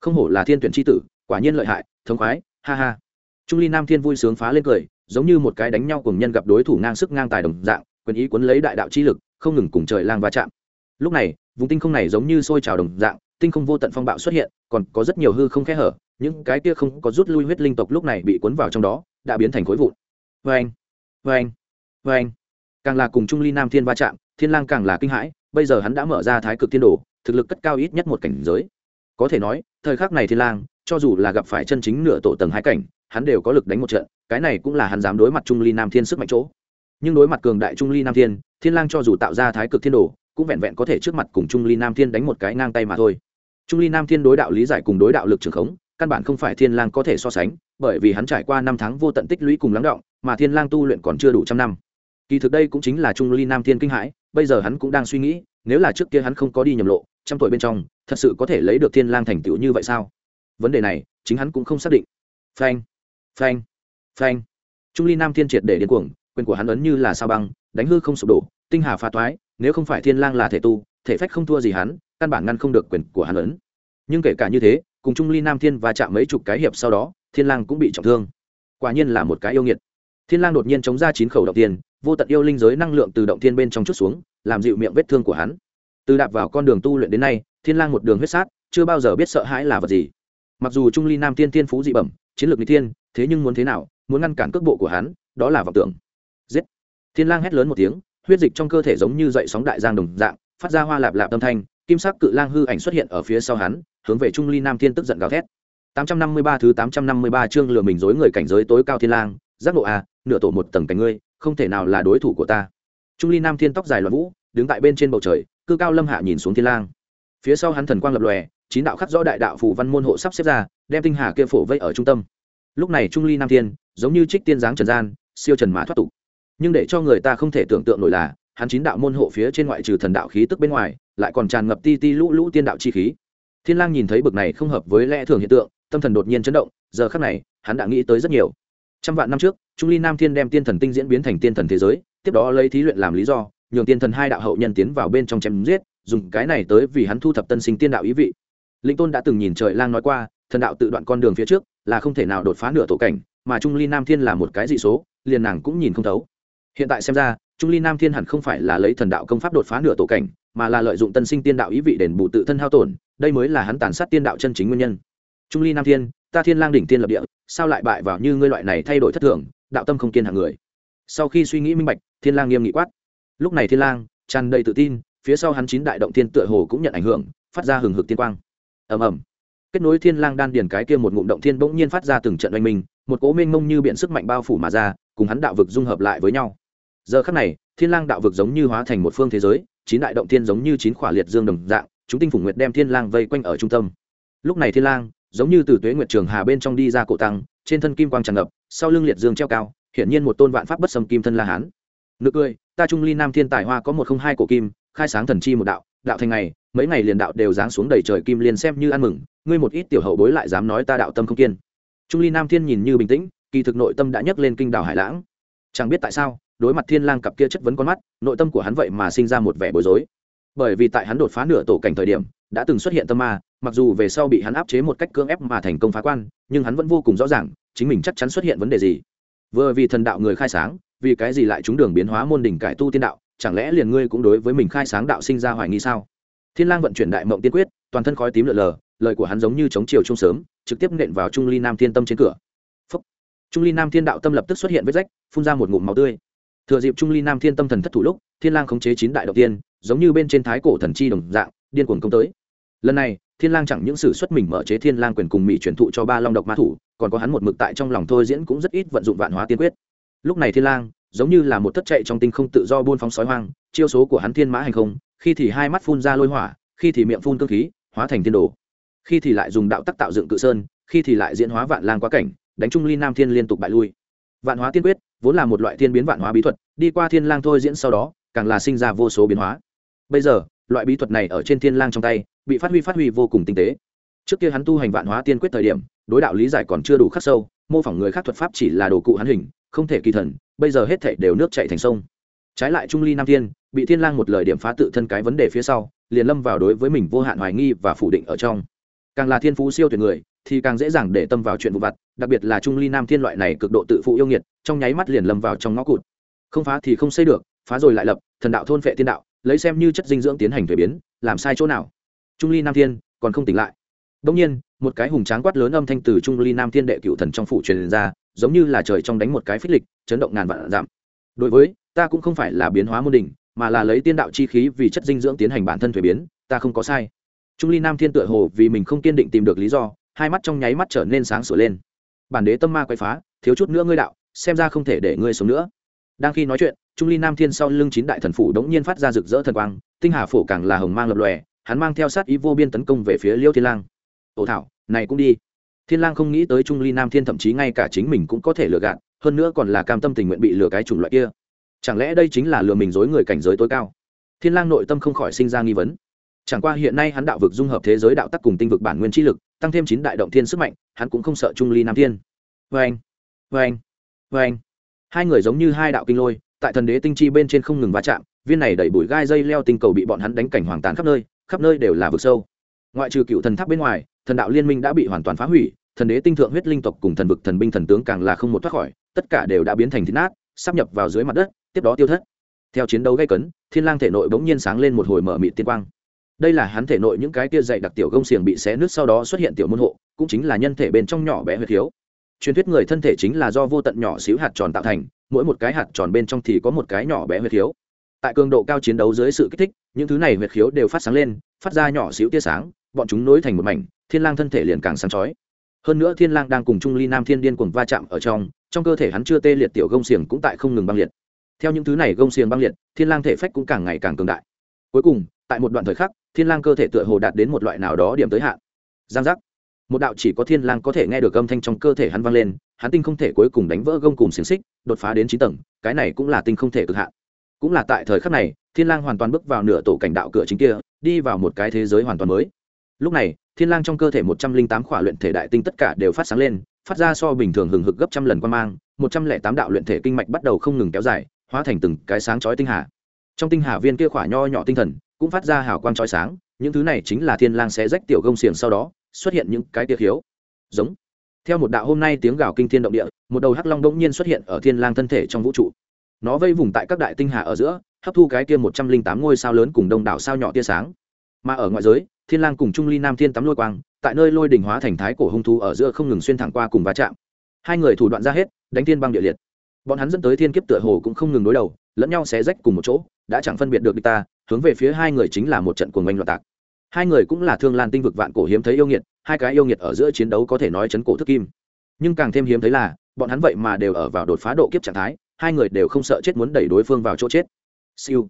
[SPEAKER 1] Không hổ là thiên tuyển tri tử, quả nhiên lợi hại, thống khoái, ha ha. Trung ly nam thiên vui sướng phá lên cười, giống như một cái đánh nhau cùng nhân gặp đối thủ ngang sức ngang tài đồng dạng, quyền ý cuốn lấy đại đạo chi lực, không ngừng cùng trời lang va chạm. Lúc này, vùng tinh không này giống như sôi trào đồng dạng, tinh không vô tận phong bạo xuất hiện, còn có rất nhiều hư không khe hở, những cái kia không có rút lui huyết linh tộc lúc này bị cuốn vào trong đó, đã biến thành khối vụn. Vê anh vê anh vê anh càng là cùng trung ly nam thiên va chạm, thiên lang càng là kinh hãi, bây giờ hắn đã mở ra thái cực thiên đồ thực lực cất cao ít nhất một cảnh giới. Có thể nói, thời khắc này thiên lang, cho dù là gặp phải chân chính nửa tổ tầng hai cảnh, hắn đều có lực đánh một trận, cái này cũng là hắn dám đối mặt trung ly nam thiên sức mạnh chỗ. Nhưng đối mặt cường đại trung ly nam thiên thiên lang cho dù tạo ra thái cực thiên đồ, cũng vẹn vẹn có thể trước mặt cùng trung ly nam thiên đánh một cái ngang tay mà thôi. Trung ly nam thiên đối đạo lý giải cùng đối đạo lực trường khống, căn bản không phải thiên lang có thể so sánh, bởi vì hắn trải qua năm tháng vô tận tích lũy cùng lắng động, mà thiên lang tu luyện còn chưa đủ trăm năm. Kỳ thực đây cũng chính là trung ly nam thiên kinh hãi, bây giờ hắn cũng đang suy nghĩ, nếu là trước kia hắn không có đi nhầm lộ trăm tuổi bên trong, thật sự có thể lấy được thiên lang thành tựu như vậy sao? Vấn đề này, chính hắn cũng không xác định. Phanh phanh phanh. Trung ly nam thiên triệt để điên cuồng, quyền của hắn ấn như là sao băng, đánh hư không sụp đổ, tinh hà pha toái, nếu không phải thiên lang là thể tu, thể phách không thua gì hắn, căn bản ngăn không được quyền của hắn ấn. Nhưng kể cả như thế, cùng trung ly nam thiên và chạm mấy chục cái hiệp sau đó, thiên lang cũng bị trọng thương. Quả nhiên là một cái yêu nghiệt. Thiên lang đột nhiên chống ra chín khẩu động tiên, vô tận yêu linh giới năng lượng từ động thiên bên trong chút xuống, làm dịu miệng vết thương của hắn từ đạp vào con đường tu luyện đến nay, thiên lang một đường huyết sát, chưa bao giờ biết sợ hãi là vật gì. Mặc dù trung ly nam thiên thiên phú dị bẩm, chiến lược n thiên, thế nhưng muốn thế nào, muốn ngăn cản cước bộ của hắn, đó là vọng tưởng. Giết! Thiên lang hét lớn một tiếng, huyết dịch trong cơ thể giống như dậy sóng đại giang đồng dạng, phát ra hoa lạp lạp âm thanh, kim sắc cự lang hư ảnh xuất hiện ở phía sau hắn, hướng về trung ly nam thiên tức giận gào thét. 853 thứ 853 chương lừa mình dối người cảnh giới tối cao thiên lang, giác ngộ à nửa tổ một tầng cảnh ngươi, không thể nào là đối thủ của ta. Trung ly nam thiên tóc dài loạn vũ, đứng tại bên trên bầu trời cư cao lâm hạ nhìn xuống thiên lang. Phía sau hắn thần quang lập lòe, chín đạo khắc rõ đại đạo phù văn môn hộ sắp xếp ra, đem tinh hà kia phổ vây ở trung tâm. Lúc này trung ly nam thiên, giống như trích tiên giáng trần gian, siêu trần mã thoát tục. Nhưng để cho người ta không thể tưởng tượng nổi là, hắn chín đạo môn hộ phía trên ngoại trừ thần đạo khí tức bên ngoài, lại còn tràn ngập ti ti lũ lũ tiên đạo chi khí. Thiên lang nhìn thấy bực này không hợp với lẽ thường hiện tượng, tâm thần đột nhiên chấn động, giờ khắc này, hắn đã nghĩ tới rất nhiều. Trăm vạn năm trước, trung ly nam thiên đem tiên thần tinh diễn biến thành tiên thần thế giới, tiếp đó lấy thí luyện làm lý do nhường tiên thần hai đạo hậu nhân tiến vào bên trong chém giết, dùng cái này tới vì hắn thu thập tân sinh tiên đạo ý vị. Linh tôn đã từng nhìn trời lang nói qua, thần đạo tự đoạn con đường phía trước là không thể nào đột phá nửa tổ cảnh, mà trung ly nam thiên là một cái dị số, liền nàng cũng nhìn không thấu. Hiện tại xem ra, trung ly nam thiên hẳn không phải là lấy thần đạo công pháp đột phá nửa tổ cảnh, mà là lợi dụng tân sinh tiên đạo ý vị đền bù tự thân hao tổn, đây mới là hắn tàn sát tiên đạo chân chính nguyên nhân. Trung ly nam thiên, ta thiên lang đỉnh tiên lập địa, sao lại bại vào như ngươi loại này thay đổi thất thường, đạo tâm không kiên hạng người? Sau khi suy nghĩ minh bạch, thiên lang nghiêm nghị quát lúc này thiên lang tràn đầy tự tin, phía sau hắn chín đại động thiên tựa hồ cũng nhận ảnh hưởng, phát ra hừng hực tiên quang. Ầm ầm. Kết nối thiên lang đan điền cái kia một ngụm động thiên bỗng nhiên phát ra từng trận oanh minh, một cỗ mênh mông như biển sức mạnh bao phủ mà ra, cùng hắn đạo vực dung hợp lại với nhau. Giờ khắc này, thiên lang đạo vực giống như hóa thành một phương thế giới, chín đại động thiên giống như chín khỏa liệt dương đồng dạng, chúng tinh phủ nguyệt đem thiên lang vây quanh ở trung tâm. Lúc này thiên lang giống như từ tuế nguyệt trường hà bên trong đi ra cổ tăng, trên thân kim quang tràn ngập, sau lưng liệt dương treo cao hiện nhiên một tôn vạn pháp bất sâm kim thân la hán nực cười, ta trung ly nam thiên tài hoa có một không hai cổ kim, khai sáng thần chi một đạo đạo thành ngày, mấy ngày liền đạo đều giáng xuống đầy trời kim liền xem như ăn mừng, ngươi một ít tiểu hậu bối lại dám nói ta đạo tâm không kiên. Trung ly nam thiên nhìn như bình tĩnh, kỳ thực nội tâm đã nhấc lên kinh đảo hải lãng. Chẳng biết tại sao, đối mặt thiên lang cặp kia chất vấn con mắt, nội tâm của hắn vậy mà sinh ra một vẻ bối rối. Bởi vì tại hắn đột phá nửa tổ cảnh thời điểm, đã từng xuất hiện tâm ma, mặc dù về sau bị hắn áp chế một cách cưỡng ép mà thành công phá quan, nhưng hắn vẫn vô cùng rõ ràng, chính mình chắc chắn xuất hiện vấn đề gì. Vừa vì thần đạo người khai sáng vì cái gì lại chúng đường biến hóa môn đỉnh cải tu tiên đạo, chẳng lẽ liền ngươi cũng đối với mình khai sáng đạo sinh ra hoài nghi sao? Thiên lang vận chuyển đại mộng tiên quyết, toàn thân khói tím lờ lờ, lời của hắn giống như chống chiều trung sớm, trực tiếp nện vào trung ly nam thiên tâm trên cửa. Phúc. trung ly nam thiên đạo tâm lập tức xuất hiện vết rách, phun ra một ngụm máu tươi. Thừa dịp trung ly nam thiên tâm thần thất thủ lúc, thiên lang khống chế chín đại đầu tiên, giống như bên trên thái cổ thần chi đồng dạng, điên cuồng công tới. Lần này, thiên lang chẳng những sử xuất mình mở chế thiên lang quyền cùng mỹ truyền thụ cho ba long độc ma thủ, còn có hắn một mực tại trong lòng thôi diễn cũng rất ít vận dụng vạn hóa tiên quyết lúc này thiên lang, giống như là một thất chạy trong tinh không tự do buôn phóng sói hoang, chiêu số của hắn thiên mã hành không, khi thì hai mắt phun ra lôi hỏa, khi thì miệng phun cương khí, hóa thành thiên đồ. Khi thì lại dùng đạo tắc tạo dựng cự sơn, khi thì lại diễn hóa vạn lang quá cảnh, đánh trung ly nam thiên liên tục bại lui. Vạn hóa tiên quyết, vốn là một loại thiên biến vạn hóa bí thuật, đi qua thiên lang thôi diễn sau đó, càng là sinh ra vô số biến hóa. Bây giờ, loại bí thuật này ở trên thiên lang trong tay, bị phát huy phát huy vô cùng tinh tế. Trước kia hắn tu hành vạn hóa tiên quyết thời điểm, đối đạo lý giải còn chưa đủ khắc sâu, mô phỏng người khác thuật pháp chỉ là đồ cụ hắn hình không thể kỳ thần, bây giờ hết thảy đều nước chảy thành sông. Trái lại trung ly nam thiên, bị thiên lang một lời điểm phá tự thân cái vấn đề phía sau, liền lâm vào đối với mình vô hạn hoài nghi và phủ định ở trong. Càng là thiên phú siêu tuyệt người, thì càng dễ dàng để tâm vào chuyện vụ vặt, đặc biệt là trung ly nam thiên loại này cực độ tự phụ yêu nghiệt, trong nháy mắt liền lâm vào trong ngõ cụt. Không phá thì không xây được, phá rồi lại lập, thần đạo thôn phệ thiên đạo, lấy xem như chất dinh dưỡng tiến hành thuế biến, làm sai chỗ nào? Trung ly nam thiên, còn không tỉnh lại. Đông nhiên, một cái hùng tráng quát lớn âm thanh từ trung ly nam thiên đệ cựu thần trong phủ truyền ra giống như là trời trong đánh một cái phích lịch, chấn động ngàn vạn giảm đối với, ta cũng không phải là biến hóa môn đình mà là lấy tiên đạo chi khí vì chất dinh dưỡng tiến hành bản thân thuế biến, ta không có sai. Trung ly nam thiên tựa hồ vì mình không kiên định tìm được lý do, hai mắt trong nháy mắt trở nên sáng sửa lên. Bản đế tâm ma quay phá, thiếu chút nữa ngươi đạo, xem ra không thể để ngươi sống nữa. Đang khi nói chuyện, trung ly nam thiên sau lưng chín đại thần phủ đống nhiên phát ra rực rỡ thần quang, tinh hà phổ càng là hồng mang lập lòe, hắn mang theo sát ý vô biên tấn công về phía liêu thiên lang. Ồ thảo, này cũng đi thiên lang không nghĩ tới trung ly nam thiên thậm chí ngay cả chính mình cũng có thể lừa gạt, hơn nữa còn là cam tâm tình nguyện bị lừa cái chủng loại kia. Chẳng lẽ đây chính là lừa mình dối người cảnh giới tối cao? Thiên lang nội tâm không khỏi sinh ra nghi vấn. Chẳng qua hiện nay hắn đạo vực dung hợp thế giới đạo tắc cùng tinh vực bản nguyên chi lực, tăng thêm chín đại động thiên sức mạnh, hắn cũng không sợ trung ly nam thiên. Vê anh vê anh vê anh hai người giống như hai đạo kinh lôi, tại thần đế tinh chi bên trên không ngừng va chạm, viên này đẩy bụi gai dây leo tinh cầu bị bọn hắn đánh cảnh hoàng tàn khắp nơi khắp nơi đều là vực sâu ngoại trừ cựu thần tháp bên ngoài, thần đạo liên minh đã bị hoàn toàn phá hủy, thần đế tinh thượng huyết linh tộc cùng thần vực thần binh thần tướng càng là không một thoát khỏi, tất cả đều đã biến thành thịt nát, sắp nhập vào dưới mặt đất, tiếp đó tiêu thất. Theo chiến đấu gây cấn, thiên lang thể nội bỗng nhiên sáng lên một hồi mở mị tiên quang. Đây là hắn thể nội những cái kia dày đặc tiểu gông xiềng bị xé nứt sau đó xuất hiện tiểu môn hộ, cũng chính là nhân thể bên trong nhỏ bé huyệt thiếu. Truyền thuyết người thân thể chính là do vô tận nhỏ xíu hạt tròn tạo thành, mỗi một cái hạt tròn bên trong thì có một cái nhỏ bé huyệt thiếu. Tại cường độ cao chiến đấu dưới sự kích thích, những thứ này huyệt khiếu đều phát sáng lên, phát ra nhỏ xíu tia sáng bọn chúng nối thành một mảnh, thiên lang thân thể liền càng sáng chói. Hơn nữa thiên lang đang cùng trung ly nam thiên điên cuồng va chạm ở trong trong cơ thể hắn chưa tê liệt tiểu gông xiềng cũng tại không ngừng băng liệt. Theo những thứ này gông xiềng băng liệt, thiên lang thể phách cũng càng ngày càng cường đại. Cuối cùng, tại một đoạn thời khắc, thiên lang cơ thể tựa hồ đạt đến một loại nào đó điểm tới hạn. Giang giác. Một đạo chỉ có thiên lang có thể nghe được âm thanh trong cơ thể hắn vang lên, hắn tinh không thể cuối cùng đánh vỡ gông cùng xiềng xích, đột phá đến chín tầng, cái này cũng là tinh không thể cực hạn. Cũng là tại thời khắc này, thiên lang hoàn toàn bước vào nửa tổ cảnh đạo cửa chính kia, đi vào một cái thế giới hoàn toàn mới lúc này, thiên lang trong cơ thể một trăm linh tám khỏa luyện thể đại tinh tất cả đều phát sáng lên, phát ra so bình thường hừng hực gấp trăm lần quan mang, một trăm lẻ tám đạo luyện thể kinh mạch bắt đầu không ngừng kéo dài, hóa thành từng cái sáng chói tinh hà. Trong tinh hà viên kia khỏa nho nhỏ tinh thần, cũng phát ra hào quang chói sáng, những thứ này chính là thiên lang sẽ rách tiểu gông xiềng sau đó, xuất hiện những cái tia khiếu. Giống. Theo một đạo hôm nay tiếng gào kinh thiên động địa, một đầu hắc long đống nhiên xuất hiện ở thiên lang thân thể trong vũ trụ. Nó vây vùng tại các đại tinh hà ở giữa, hấp thu cái kia một trăm linh tám ngôi sao lớn cùng đông đảo sao nhỏ tia sáng. Mà ở ngoại giới thiên lang cùng trung ly nam thiên tắm lôi quang, tại nơi lôi đỉnh hóa thành thái cổ hung thú ở giữa không ngừng xuyên thẳng qua cùng va chạm. Hai người thủ đoạn ra hết, đánh thiên băng địa liệt. Bọn hắn dẫn tới thiên kiếp tựa hồ cũng không ngừng đối đầu, lẫn nhau xé rách cùng một chỗ, đã chẳng phân biệt được địch ta, hướng về phía hai người chính là một trận cuồng oanh loạn tạc. Hai người cũng là thương lan tinh vực vạn cổ hiếm thấy yêu nghiệt, hai cái yêu nghiệt ở giữa chiến đấu có thể nói chấn cổ thức kim. Nhưng càng thêm hiếm thấy là, bọn hắn vậy mà đều ở vào đột phá độ kiếp trạng thái, hai người đều không sợ chết muốn đẩy đối phương vào chỗ chết. Siêu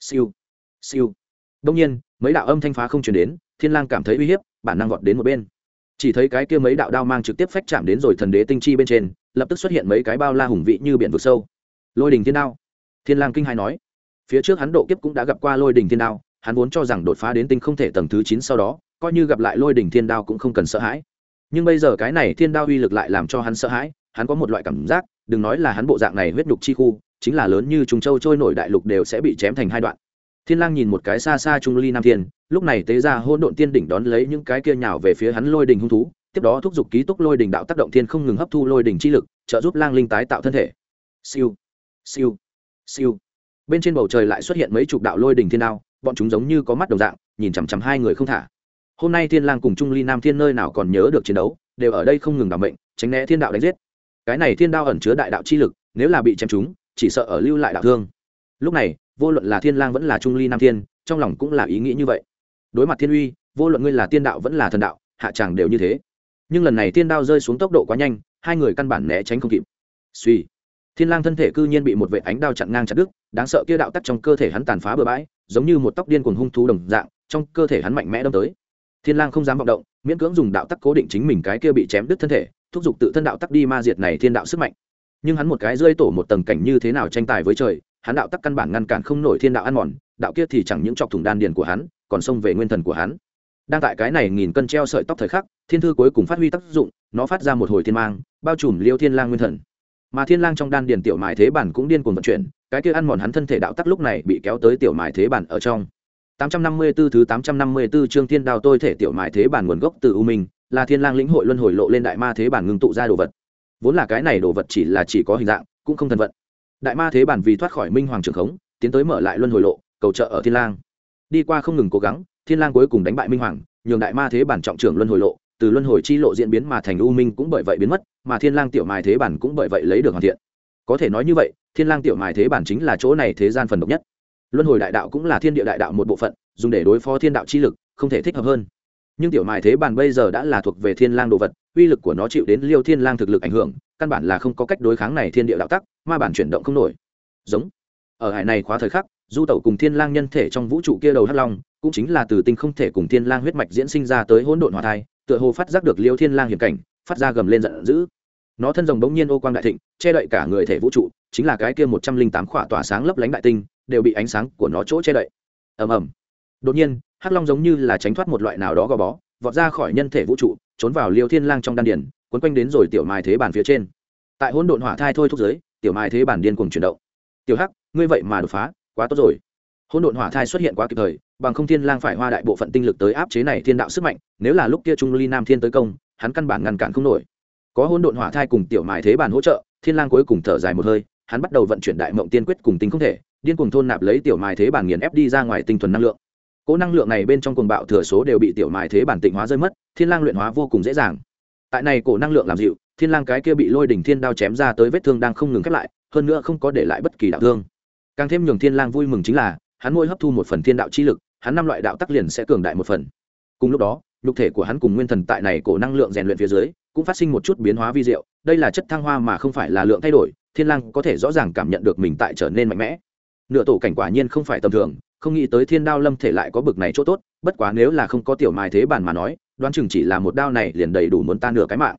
[SPEAKER 1] siêu siêu. Đông nhiên mấy đạo âm thanh phá không chuyển đến, thiên lang cảm thấy uy hiếp, bản năng vọt đến một bên. Chỉ thấy cái kia mấy đạo đao mang trực tiếp phách chạm đến rồi thần đế tinh chi bên trên, lập tức xuất hiện mấy cái bao la hùng vị như biển vực sâu. Lôi đình thiên đao. Thiên lang kinh hai nói. Phía trước hắn độ kiếp cũng đã gặp qua lôi đình thiên đao, hắn vốn cho rằng đột phá đến tinh không thể tầng thứ chín sau đó, coi như gặp lại lôi đình thiên đao cũng không cần sợ hãi. Nhưng bây giờ cái này thiên đao uy lực lại làm cho hắn sợ hãi, hắn có một loại cảm giác, đừng nói là hắn bộ dạng này huyết nhục chi khu, chính là lớn như trùng châu trôi nổi đại lục đều sẽ bị chém thành hai đoạn thiên lang nhìn một cái xa xa trung ly nam thiên, lúc này tế ra hôn độn tiên đỉnh đón lấy những cái kia nhào về phía hắn lôi đỉnh hung thú, tiếp đó thúc giục ký túc lôi đỉnh đạo tác động thiên không ngừng hấp thu lôi đỉnh chi lực, trợ giúp lang linh tái tạo thân thể. Siêu siêu siêu. Bên trên bầu trời lại xuất hiện mấy chục đạo lôi đỉnh thiên đao, bọn chúng giống như có mắt đồng dạng, nhìn chằm chằm hai người không thả. Hôm nay thiên lang cùng trung ly nam thiên nơi nào còn nhớ được chiến đấu, đều ở đây không ngừng đảm mệnh, tránh né thiên đạo đánh giết. Cái này thiên đao ẩn chứa đại đạo chi lực, nếu là bị chém chúng chỉ sợ ở lưu lại đạo thương. Lúc này vô luận là thiên lang vẫn là trung ly nam thiên, trong lòng cũng là ý nghĩ như vậy. Đối mặt thiên uy, vô luận ngươi là tiên đạo vẫn là thần đạo, hạ tràng đều như thế. Nhưng lần này tiên đao rơi xuống tốc độ quá nhanh, hai người căn bản né tránh không kịp. Suy. Thiên lang thân thể cư nhiên bị một vệ ánh đao chặn ngang chặt đứt, đáng sợ kia đạo tắc trong cơ thể hắn tàn phá bừa bãi, giống như một tóc điên cuồng hung thú đồng dạng, trong cơ thể hắn mạnh mẽ đâm tới. Thiên lang không dám vọng động, miễn cưỡng dùng đạo tắc cố định chính mình cái kia bị chém đứt thân thể, thúc giục tự thân đạo tắc đi ma diệt này thiên đạo sức mạnh. Nhưng hắn một cái rơi tổ một tầng cảnh như thế nào tranh tài với trời hắn đạo tắc căn bản ngăn cản không nổi thiên đạo ăn mòn, đạo kia thì chẳng những chọc thủng đan điền của hắn, còn xông về nguyên thần của hắn. Đang tại cái này nghìn cân treo sợi tóc thời khắc, thiên thư cuối cùng phát huy tác dụng, nó phát ra một hồi thiên mang, bao trùm liêu thiên lang nguyên thần. Mà thiên lang trong đan điền tiểu mài thế bản cũng điên cuồng vận chuyển, cái kia ăn mòn hắn thân thể đạo tắc lúc này bị kéo tới tiểu mài thế bản ở trong. 854 thứ 854 chương thiên đao tôi thể tiểu mài thế bản nguồn gốc từ u minh, là thiên lang lĩnh hội luân hồi lộ lên đại ma thế bản ngưng tụ ra đồ vật. Vốn là cái này đồ vật chỉ là chỉ có hình dạng, cũng không thần vận đại ma thế bản vì thoát khỏi minh hoàng trường khống, tiến tới mở lại luân hồi lộ, cầu trợ ở thiên lang. Đi qua không ngừng cố gắng, thiên lang cuối cùng đánh bại minh hoàng, nhường đại ma thế bản trọng trưởng luân hồi lộ, từ luân hồi chi lộ diễn biến mà thành u minh cũng bởi vậy biến mất, mà thiên lang tiểu mài thế bản cũng bởi vậy lấy được hoàn thiện. Có thể nói như vậy, thiên lang tiểu mài thế bản chính là chỗ này thế gian phần độc nhất. Luân hồi đại đạo cũng là thiên địa đại đạo một bộ phận, dùng để đối phó thiên đạo chi lực, không thể thích hợp hơn. Nhưng tiểu mài thế bản bây giờ đã là thuộc về thiên lang đồ vật, uy lực của nó chịu đến liêu thiên lang thực lực ảnh hưởng căn bản là không có cách đối kháng này thiên địa đạo tắc, ma bản chuyển động không nổi. Giống. Ở hải này khóa thời khắc, du tẩu cùng thiên lang nhân thể trong vũ trụ kia đầu hắc long, cũng chính là từ tinh không thể cùng thiên lang huyết mạch diễn sinh ra tới hỗn độn hỏa thai, tựa hồ phát giác được liêu thiên lang hiểm cảnh, phát ra gầm lên giận dữ. Nó thân rồng bỗng nhiên ô quang đại thịnh, che đậy cả người thể vũ trụ, chính là cái kia một trăm linh tám khỏa tỏa sáng lấp lánh đại tinh, đều bị ánh sáng của nó chỗ che đậy. Ầm ầm. Đột nhiên, hắc long giống như là tránh thoát một loại nào đó gò bó, vọt ra khỏi nhân thể vũ trụ, trốn vào liêu thiên lang trong đan điển quấn quanh đến rồi tiểu mài thế bản phía trên. Tại hỗn độn hỏa thai thôi thúc giới, tiểu mài thế bản điên cuồng chuyển động. Tiểu hắc, ngươi vậy mà đột phá, quá tốt rồi. Hỗn độn hỏa thai xuất hiện quá kịp thời, bằng không thiên lang phải hoa đại bộ phận tinh lực tới áp chế này thiên đạo sức mạnh, nếu là lúc kia trung ly nam thiên tới công, hắn căn bản ngăn cản không nổi. Có hỗn độn hỏa thai cùng tiểu mài thế bản hỗ trợ, thiên lang cuối cùng thở dài một hơi, hắn bắt đầu vận chuyển đại mộng tiên quyết cùng tinh không thể, điên cuồng thôn nạp lấy tiểu mài thế bản nghiền ép đi ra ngoài tinh thuần năng lượng. Cỗ năng lượng này bên trong cuồng bạo thừa số đều bị tiểu mài thế bản tịnh hóa rơi mất, thiên lang luyện hóa vô cùng dễ dàng tại này cổ năng lượng làm dịu, thiên lang cái kia bị lôi đỉnh thiên đao chém ra tới vết thương đang không ngừng khép lại, hơn nữa không có để lại bất kỳ đạo thương. Càng thêm nhường thiên lang vui mừng chính là, hắn môi hấp thu một phần thiên đạo chi lực, hắn năm loại đạo tắc liền sẽ cường đại một phần. Cùng lúc đó, nhục thể của hắn cùng nguyên thần tại này cổ năng lượng rèn luyện phía dưới, cũng phát sinh một chút biến hóa vi diệu, đây là chất thăng hoa mà không phải là lượng thay đổi, thiên lang có thể rõ ràng cảm nhận được mình tại trở nên mạnh mẽ. Nửa tổ cảnh quả nhiên không phải tầm thường, không nghĩ tới thiên đao lâm thể lại có bực này chỗ tốt, bất quá nếu là không có tiểu mài thế bản mà nói đoán chừng chỉ là một đao này liền đầy đủ muốn tan nửa cái mạng.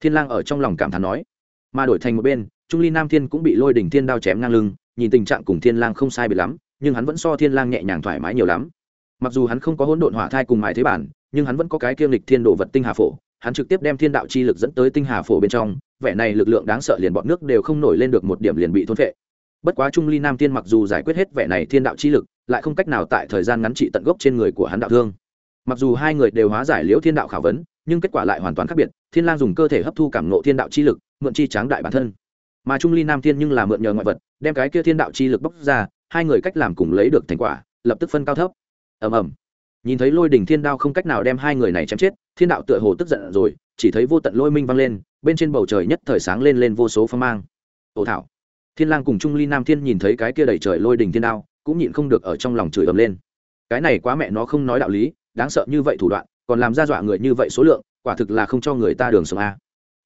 [SPEAKER 1] Thiên lang ở trong lòng cảm thán nói, mà đổi thành một bên, trung ly nam thiên cũng bị lôi đỉnh thiên đao chém ngang lưng, nhìn tình trạng cùng thiên lang không sai biệt lắm, nhưng hắn vẫn so thiên lang nhẹ nhàng thoải mái nhiều lắm. Mặc dù hắn không có hỗn độn hỏa thai cùng mài thế bản, nhưng hắn vẫn có cái kiêm lịch thiên đồ vật tinh hà phổ, hắn trực tiếp đem thiên đạo chi lực dẫn tới tinh hà phổ bên trong, vẻ này lực lượng đáng sợ liền bọn nước đều không nổi lên được một điểm liền bị thôn phệ. Bất quá trung ly nam thiên mặc dù giải quyết hết vẻ này thiên đạo chi lực, lại không cách nào tại thời gian ngắn trị tận gốc trên người của hắn đạo thương mặc dù hai người đều hóa giải liễu thiên đạo khảo vấn, nhưng kết quả lại hoàn toàn khác biệt, thiên lang dùng cơ thể hấp thu cảm nộ thiên đạo chi lực, mượn chi tráng đại bản thân. Mà trung ly nam thiên nhưng là mượn nhờ ngoại vật, đem cái kia thiên đạo chi lực bóc ra, hai người cách làm cùng lấy được thành quả, lập tức phân cao thấp. Ầm ầm. Nhìn thấy lôi đỉnh thiên đao không cách nào đem hai người này chém chết, thiên đạo tựa hồ tức giận rồi, chỉ thấy vô tận lôi minh vang lên, bên trên bầu trời nhất thời sáng lên lên vô số phong mang. Ồ thảo. Thiên lang cùng trung ly nam thiên nhìn thấy cái kia đầy trời lôi đỉnh thiên đao, cũng nhịn không được ở trong lòng chửi ầm lên. Cái này quá mẹ nó không nói đạo lý đáng sợ như vậy thủ đoạn, còn làm ra dọa người như vậy số lượng, quả thực là không cho người ta đường sống a.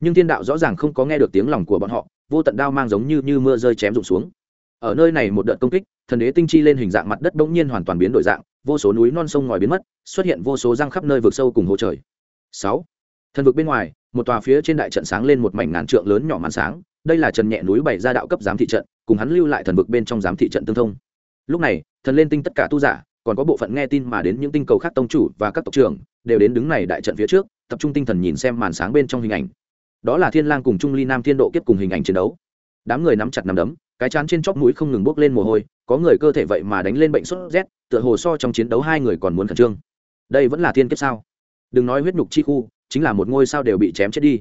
[SPEAKER 1] Nhưng thiên đạo rõ ràng không có nghe được tiếng lòng của bọn họ, vô tận đao mang giống như như mưa rơi chém rụng xuống. Ở nơi này một đợt công kích, thần đế tinh chi lên hình dạng mặt đất bỗng nhiên hoàn toàn biến đổi dạng, vô số núi non sông ngòi biến mất, xuất hiện vô số răng khắp nơi vực sâu cùng hồ trời. Sáu, thần vực bên ngoài, một tòa phía trên đại trận sáng lên một mảnh ngàn trượng lớn nhỏ màn sáng, đây là trần nhẹ núi bảy gia đạo cấp giám thị trận, cùng hắn lưu lại thần vực bên trong giám thị trận tương thông. Lúc này, thần lên tinh tất cả tu giả còn có bộ phận nghe tin mà đến những tinh cầu khác tông chủ và các tộc trưởng đều đến đứng này đại trận phía trước, tập trung tinh thần nhìn xem màn sáng bên trong hình ảnh. Đó là thiên lang cùng trung ly nam thiên độ kiếp cùng hình ảnh chiến đấu. Đám người nắm chặt nắm đấm, cái chán trên chóp mũi không ngừng bốc lên mồ hôi, có người cơ thể vậy mà đánh lên bệnh sốt rét, tựa hồ so trong chiến đấu hai người còn muốn khẩn trương. Đây vẫn là thiên kiếp sao? Đừng nói huyết nhục chi khu, chính là một ngôi sao đều bị chém chết đi.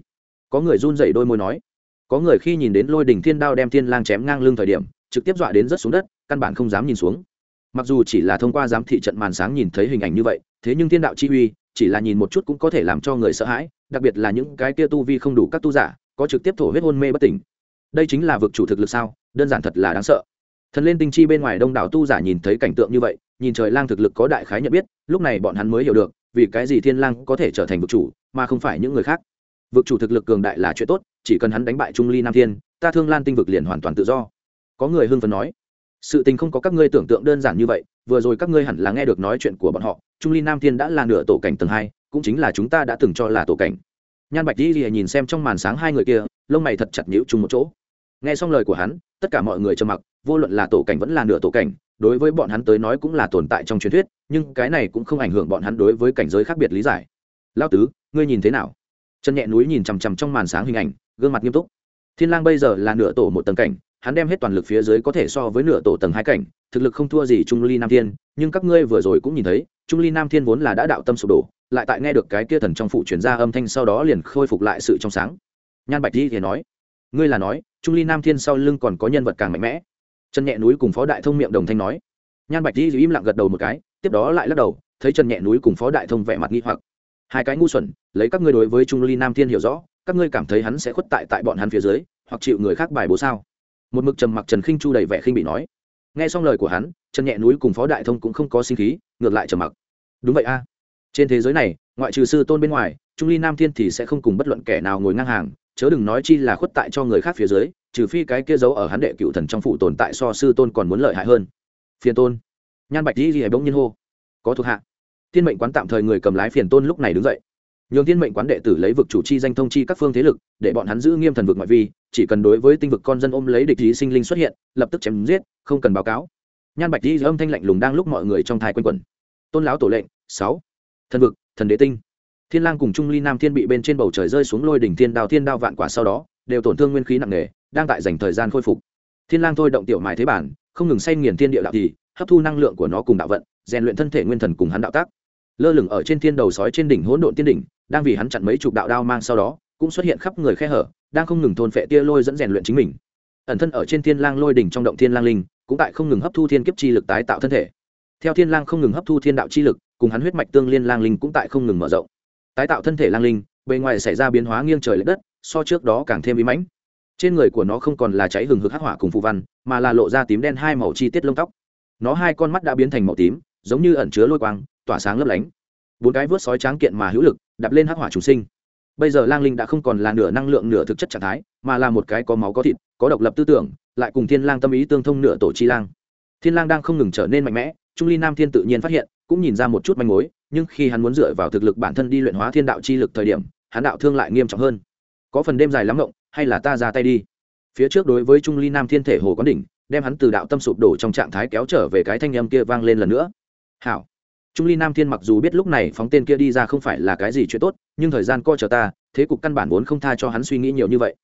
[SPEAKER 1] Có người run rẩy đôi môi nói. Có người khi nhìn đến lôi đỉnh thiên đao đem thiên lang chém ngang lưng thời điểm, trực tiếp dọa đến rất xuống đất, căn bản không dám nhìn xuống mặc dù chỉ là thông qua giám thị trận màn sáng nhìn thấy hình ảnh như vậy, thế nhưng thiên đạo chi uy, chỉ là nhìn một chút cũng có thể làm cho người sợ hãi, đặc biệt là những cái kia tu vi không đủ các tu giả, có trực tiếp thổ huyết hôn mê bất tỉnh. Đây chính là vực chủ thực lực sao? Đơn giản thật là đáng sợ. Thần lên tinh chi bên ngoài đông đảo tu giả nhìn thấy cảnh tượng như vậy, nhìn trời lang thực lực có đại khái nhận biết, lúc này bọn hắn mới hiểu được, vì cái gì thiên lang có thể trở thành vực chủ, mà không phải những người khác. Vực chủ thực lực cường đại là chuyện tốt, chỉ cần hắn đánh bại trung ly nam thiên, ta thương lan tinh vực liền hoàn toàn tự do. Có người hưng phấn nói sự tình không có các ngươi tưởng tượng đơn giản như vậy, vừa rồi các ngươi hẳn là nghe được nói chuyện của bọn họ, trung ly nam thiên đã là nửa tổ cảnh tầng hai, cũng chính là chúng ta đã từng cho là tổ cảnh. Nhan bạch di nhìn xem trong màn sáng hai người kia, lông mày thật chặt nhịu chung một chỗ. Nghe xong lời của hắn, tất cả mọi người trầm mặc, vô luận là tổ cảnh vẫn là nửa tổ cảnh, đối với bọn hắn tới nói cũng là tồn tại trong truyền thuyết, nhưng cái này cũng không ảnh hưởng bọn hắn đối với cảnh giới khác biệt lý giải. Lao tứ, ngươi nhìn thế nào? Chân nhẹ núi nhìn chằm chằm trong màn sáng hình ảnh, gương mặt nghiêm túc. Thiên lang bây giờ là nửa tổ một tầng cảnh hắn đem hết toàn lực phía dưới có thể so với nửa tổ tầng hai cảnh, thực lực không thua gì trung ly nam thiên, nhưng các ngươi vừa rồi cũng nhìn thấy, trung ly nam thiên vốn là đã đạo tâm sụp đổ, lại tại nghe được cái kia thần trong phụ chuyển ra âm thanh sau đó liền khôi phục lại sự trong sáng. Nhan bạch di thì nói, ngươi là nói, trung ly nam thiên sau lưng còn có nhân vật càng mạnh mẽ. Trần nhẹ núi cùng phó đại thông miệng đồng thanh nói. Nhan bạch di im lặng gật đầu một cái, tiếp đó lại lắc đầu, thấy trần nhẹ núi cùng phó đại thông vẻ mặt nghi hoặc. Hai cái ngu xuẩn, lấy các ngươi đối với trung ly nam thiên hiểu rõ, các ngươi cảm thấy hắn sẽ khuất tại tại bọn hắn phía dưới, hoặc chịu người khác bài bố sao? Một mực trầm mặc trần khinh chu đầy vẻ khinh bị nói. Nghe xong lời của hắn, trần nhẹ núi cùng phó đại thông cũng không có sinh khí, ngược lại trầm mặc. Đúng vậy a. Trên thế giới này, ngoại trừ sư tôn bên ngoài, trung ly nam thiên thì sẽ không cùng bất luận kẻ nào ngồi ngang hàng, chớ đừng nói chi là khuất tại cho người khác phía dưới, trừ phi cái kia giấu ở hắn đệ cựu thần trong phụ tồn tại so sư tôn còn muốn lợi hại hơn. Phiền tôn. Nhan bạch dĩ gì hãy bỗng nhiên hô. Có thuộc hạ. Thiên mệnh quán tạm thời người cầm lái phiền tôn lúc này đứng dậy nhường thiên mệnh quán đệ tử lấy vực chủ chi danh thông chi các phương thế lực, để bọn hắn giữ nghiêm thần vực ngoại vi, chỉ cần đối với tinh vực con dân ôm lấy địch ý sinh linh xuất hiện, lập tức chém giết, không cần báo cáo. Nhan bạch di âm thanh lạnh lùng đang lúc mọi người trong thai quanh quẩn. Tôn lão tổ lệnh, sáu. Thần vực, thần đế tinh. Thiên lang cùng trung ly nam thiên bị bên trên bầu trời rơi xuống lôi đỉnh thiên đao thiên đao vạn quả sau đó, đều tổn thương nguyên khí nặng nề, đang tại dành thời gian khôi phục. Thiên lang thôi động tiểu mài thế bản, không ngừng say nghiền thiên địa đạo thì, hấp thu năng lượng của nó cùng đạo vận, rèn luyện thân thể nguyên thần cùng hắn đạo tác. Lơ lửng ở trên thiên đầu sói trên đỉnh hỗn độn tiên đỉnh đang vì hắn chặn mấy chục đạo đao mang sau đó, cũng xuất hiện khắp người khe hở, đang không ngừng thôn phệ tia lôi dẫn rèn luyện chính mình. Ẩn thân ở trên thiên lang lôi đỉnh trong động thiên lang linh, cũng tại không ngừng hấp thu thiên kiếp chi lực tái tạo thân thể. Theo thiên lang không ngừng hấp thu thiên đạo chi lực, cùng hắn huyết mạch tương liên lang linh cũng tại không ngừng mở rộng. Tái tạo thân thể lang linh, bề ngoài xảy ra biến hóa nghiêng trời lệch đất, so trước đó càng thêm bí mãnh. Trên người của nó không còn là cháy hừng hực hắc hỏa cùng phù văn, mà là lộ ra tím đen hai màu chi tiết lông tóc. Nó hai con mắt đã biến thành màu tím, giống như ẩn chứa lôi quang, tỏa sáng lấp lánh bốn cái vớt sói tráng kiện mà hữu lực đập lên hắc hỏa trùng sinh. Bây giờ lang linh đã không còn là nửa năng lượng nửa thực chất trạng thái, mà là một cái có máu có thịt, có độc lập tư tưởng, lại cùng thiên lang tâm ý tương thông nửa tổ chi lang. Thiên lang đang không ngừng trở nên mạnh mẽ, trung ly nam thiên tự nhiên phát hiện, cũng nhìn ra một chút manh mối, nhưng khi hắn muốn dựa vào thực lực bản thân đi luyện hóa thiên đạo chi lực thời điểm, hắn đạo thương lại nghiêm trọng hơn. Có phần đêm dài lắm ngộng, hay là ta ra tay đi? Phía trước đối với trung ly nam thiên thể hồ quán đỉnh, đem hắn từ đạo tâm sụp đổ trong trạng thái kéo trở về cái thanh âm kia vang lên lần nữa. Hảo trung ly nam thiên mặc dù biết lúc này phóng tên kia đi ra không phải là cái gì chuyện tốt, nhưng thời gian coi chờ ta, thế cục căn bản vốn không tha cho hắn suy nghĩ nhiều như vậy.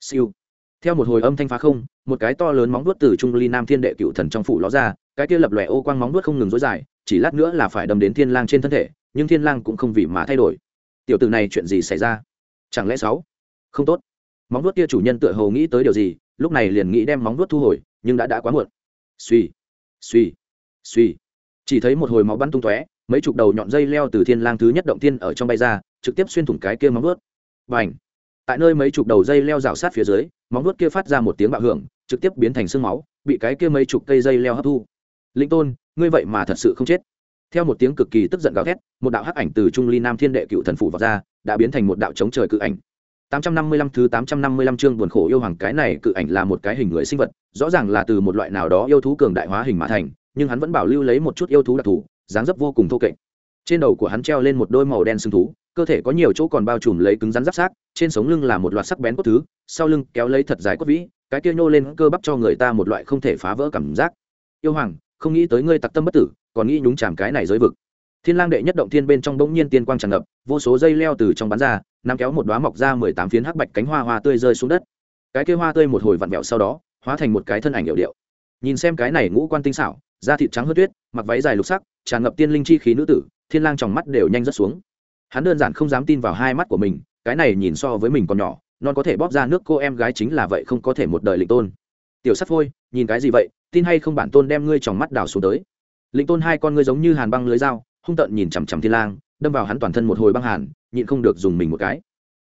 [SPEAKER 1] Siêu. Theo một hồi âm thanh phá không, một cái to lớn móng vuốt từ trung ly nam thiên đệ cựu thần trong phủ ló ra, cái kia lập lòe ô quang móng vuốt không ngừng dối dài, chỉ lát nữa là phải đâm đến thiên lang trên thân thể, nhưng thiên lang cũng không vì mà thay đổi. Tiểu tử này chuyện gì xảy ra? Chẳng lẽ sáu? Không tốt. Móng vuốt kia chủ nhân tựa hồ nghĩ tới điều gì, lúc này liền nghĩ đem móng vuốt thu hồi, nhưng đã đã quá muộn. Suy suy suy chỉ thấy một hồi máu bắn tung tóe mấy chục đầu nhọn dây leo từ thiên lang thứ nhất động tiên ở trong bay ra trực tiếp xuyên thủng cái kia móng vuốt. Bành! Tại nơi mấy chục đầu dây leo rào sát phía dưới móng vuốt kia phát ra một tiếng bạo hưởng trực tiếp biến thành xương máu bị cái kia mấy chục cây dây leo hấp thu. Linh tôn ngươi vậy mà thật sự không chết. Theo một tiếng cực kỳ tức giận gào thét một đạo hắc ảnh từ trung ly nam thiên đệ cựu thần phủ vào ra đã biến thành một đạo chống trời cự ảnh. 855 thứ 855 chương buồn khổ yêu hoàng cái này cự ảnh là một cái hình người sinh vật, rõ ràng là từ một loại nào đó yêu thú cường đại hóa hình mà thành, nhưng hắn vẫn bảo lưu lấy một chút yêu thú đặc thù, dáng dấp vô cùng thô kệch. Trên đầu của hắn treo lên một đôi màu đen sừng thú, cơ thể có nhiều chỗ còn bao trùm lấy cứng rắn giáp sát trên sống lưng là một loạt sắc bén cốt thứ, sau lưng kéo lấy thật dài cốt vĩ, cái kia nhô lên cơ bắp cho người ta một loại không thể phá vỡ cảm giác. Yêu hoàng, không nghĩ tới ngươi tặc tâm bất tử, còn nghĩ nhúng chàm cái này giới vực. Thiên Lang đệ nhất động thiên bên trong bỗng nhiên tiên quang tràn ngập, vô số dây leo từ trong bắn ra, nắm kéo một đóa mọc ra mười tám phiến hắc bạch cánh hoa hoa tươi rơi xuống đất. Cái kia hoa tươi một hồi vặn vẹo sau đó, hóa thành một cái thân ảnh điệu điệu. Nhìn xem cái này ngũ quan tinh xảo, da thịt trắng hơn tuyết, mặc váy dài lục sắc, tràn ngập tiên linh chi khí nữ tử, Thiên Lang trong mắt đều nhanh rất xuống. Hắn đơn giản không dám tin vào hai mắt của mình, cái này nhìn so với mình còn nhỏ, non có thể bóp ra nước cô em gái chính là vậy không có thể một đời lĩnh tôn. Tiểu Sắt Phôi, nhìn cái gì vậy, tin hay không bản tôn đem ngươi trong mắt đào xuống tới. Lĩnh tôn hai con ngươi giống như hàn băng lưới dao, hung tợn nhìn chằm chằm thiên lang đâm vào hắn toàn thân một hồi băng hàn nhịn không được dùng mình một cái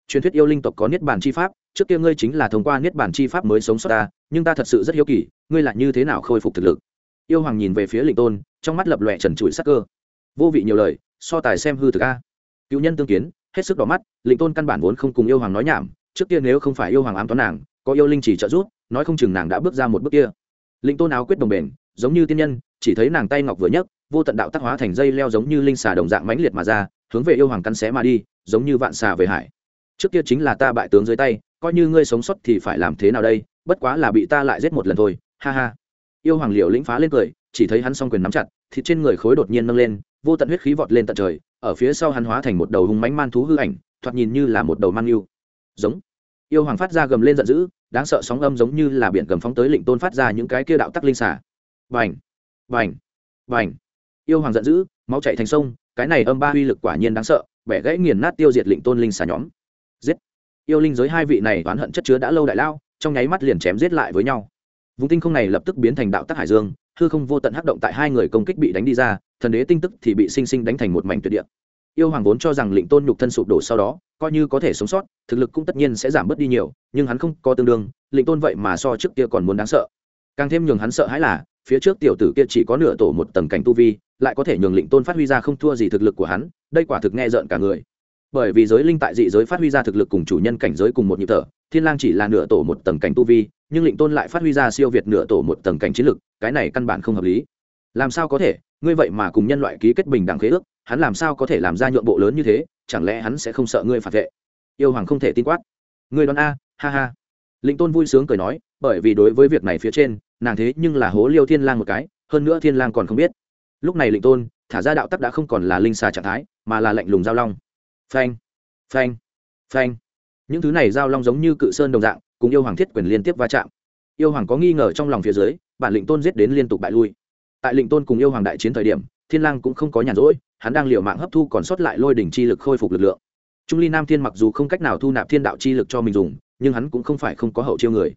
[SPEAKER 1] truyền thuyết yêu linh tộc có niết bàn chi pháp trước kia ngươi chính là thông qua niết bàn chi pháp mới sống sót ta nhưng ta thật sự rất hiếu kỳ ngươi là như thế nào khôi phục thực lực yêu hoàng nhìn về phía lịnh tôn, trong mắt lập lòe trần trụi sắc cơ. Vô vị nhiều lời, so tài xem hư thực a. Cựu nhân tương kiến, hết sức đỏ mắt lịnh tôn căn bản vốn không cùng yêu hoàng nói nhảm, trước kia nếu không phải yêu hoàng ám toán nàng, có yêu linh chỉ trợ giúp, nói không chừng nàng đã bước ra một bước kia. Lịnh tôn áo quyết đồng bền, giống như tiên nhân, chỉ thấy nàng tay ngọc vừa nhấc, vô tận đạo tác hóa thành dây leo giống như linh xà đồng dạng mãnh liệt mà ra, hướng về yêu hoàng cắn xé mà đi, giống như vạn xà về hải. Trước kia chính là ta bại tướng dưới tay, coi như ngươi sống sót thì phải làm thế nào đây, bất quá là bị ta lại giết một lần thôi, ha ha yêu hoàng liều lĩnh phá lên cười, chỉ thấy hắn s o n g quyền nắm chặt, thịt trên người khối đột nhiên nâng lên, vô tận huyết khí vọt lên tận trời, ở phía sau hắn hóa thành một đầu hùng mánh man thú hư ảnh, thoạt nhìn như là một đầu man yêu. Giống. Yêu hoàng phát ra gầm lên giận dữ, đáng sợ sóng âm giống như là biển gầm phóng tới lịnh tôn phát ra những cái kia đạo tắc linh xả vành vành vành yêu hoàng giận dữ, máu chạy thành sông, cái này âm ba uy lực quả nhiên đáng sợ, bẻ gãy nghiền nát tiêu diệt lịnh tôn linh xả nhóm. Giết. Yêu linh giới hai vị này oán hận chất chứa đã lâu đại lao, trong nháy mắt liền chém giết lại với nhau vùng tinh không này lập tức biến thành đạo tắc hải dương, hư không vô tận hắc động tại hai người công kích bị đánh đi ra, thần đế tinh tức thì bị sinh sinh đánh thành một mảnh tuyệt địa. Yêu hoàng vốn cho rằng lĩnh tôn nhục thân sụp đổ sau đó, coi như có thể sống sót, thực lực cũng tất nhiên sẽ giảm bớt đi nhiều, nhưng hắn không có tương đương, lĩnh tôn vậy mà so trước kia còn muốn đáng sợ. Càng thêm nhường hắn sợ hãi là, phía trước tiểu tử kia chỉ có nửa tổ một tầng cảnh tu vi, lại có thể nhường lĩnh tôn phát huy ra không thua gì thực lực của hắn, đây quả thực nghe rợn cả người. Bởi vì giới linh tại dị giới phát huy ra thực lực cùng chủ nhân cảnh giới cùng một nhịp thở thiên lang chỉ là nửa tổ một tầng cảnh tu vi, nhưng lĩnh tôn lại phát huy ra siêu việt nửa tổ một tầng cảnh chiến lực, cái này căn bản không hợp lý. Làm sao có thể? Ngươi vậy mà cùng nhân loại ký kết bình đẳng khế ước, hắn làm sao có thể làm ra nhượng bộ lớn như thế? Chẳng lẽ hắn sẽ không sợ ngươi phản vệ? Yêu hoàng không thể tin quát. Ngươi đoán a, ha ha. Lĩnh tôn vui sướng cười nói, bởi vì đối với việc này phía trên, nàng thế nhưng là hố liêu thiên lang một cái, hơn nữa thiên lang còn không biết. Lúc này lĩnh tôn, thả ra đạo tắc đã không còn là linh xà trạng thái, mà là lạnh lùng giao long. Phanh phanh phanh những thứ này giao long giống như cự sơn đồng dạng, cùng yêu hoàng thiết quyền liên tiếp va chạm. Yêu hoàng có nghi ngờ trong lòng phía dưới, bản lĩnh tôn giết đến liên tục bại lui. Tại lĩnh tôn cùng yêu hoàng đại chiến thời điểm, thiên lang cũng không có nhàn rỗi, hắn đang liều mạng hấp thu còn sót lại lôi đỉnh chi lực khôi phục lực lượng. Trung ly nam thiên mặc dù không cách nào thu nạp thiên đạo chi lực cho mình dùng, nhưng hắn cũng không phải không có hậu chiêu người.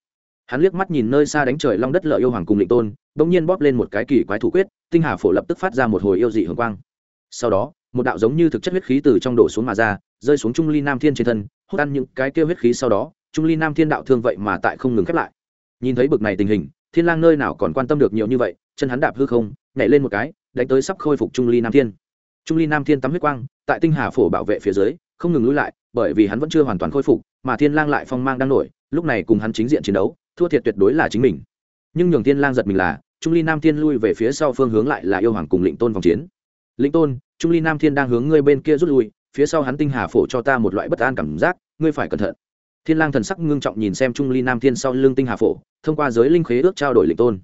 [SPEAKER 1] Hắn liếc mắt nhìn nơi xa đánh trời long đất lợi yêu hoàng cùng lĩnh tôn, bỗng nhiên bóp lên một cái kỳ quái thủ quyết, tinh hà phổ lập tức phát ra một hồi yêu dị hường quang. Sau đó, một đạo giống như thực chất huyết khí từ trong đổ xuống mà ra, rơi xuống trung ly nam thiên trên thân hút ăn những cái kêu huyết khí sau đó, trung ly nam thiên đạo thương vậy mà tại không ngừng khép lại. Nhìn thấy bực này tình hình, thiên lang nơi nào còn quan tâm được nhiều như vậy, chân hắn đạp hư không, nhảy lên một cái, đánh tới sắp khôi phục trung ly nam thiên. Trung ly nam thiên tắm huyết quang, tại tinh hà phổ bảo vệ phía dưới, không ngừng lùi lại, bởi vì hắn vẫn chưa hoàn toàn khôi phục, mà thiên lang lại phong mang đang nổi, lúc này cùng hắn chính diện chiến đấu, thua thiệt tuyệt đối là chính mình. Nhưng nhường thiên lang giật mình là, trung ly nam thiên lui về phía sau phương hướng lại là yêu hoàng cùng lĩnh tôn vòng chiến. Lĩnh tôn, trung ly nam thiên đang hướng ngươi bên kia rút lui phía sau hắn tinh hà phổ cho ta một loại bất an cảm giác, ngươi phải cẩn thận. Thiên lang thần sắc ngưng trọng nhìn xem trung ly nam thiên sau lưng tinh hà phổ, thông qua giới linh khế ước trao đổi lĩnh tôn.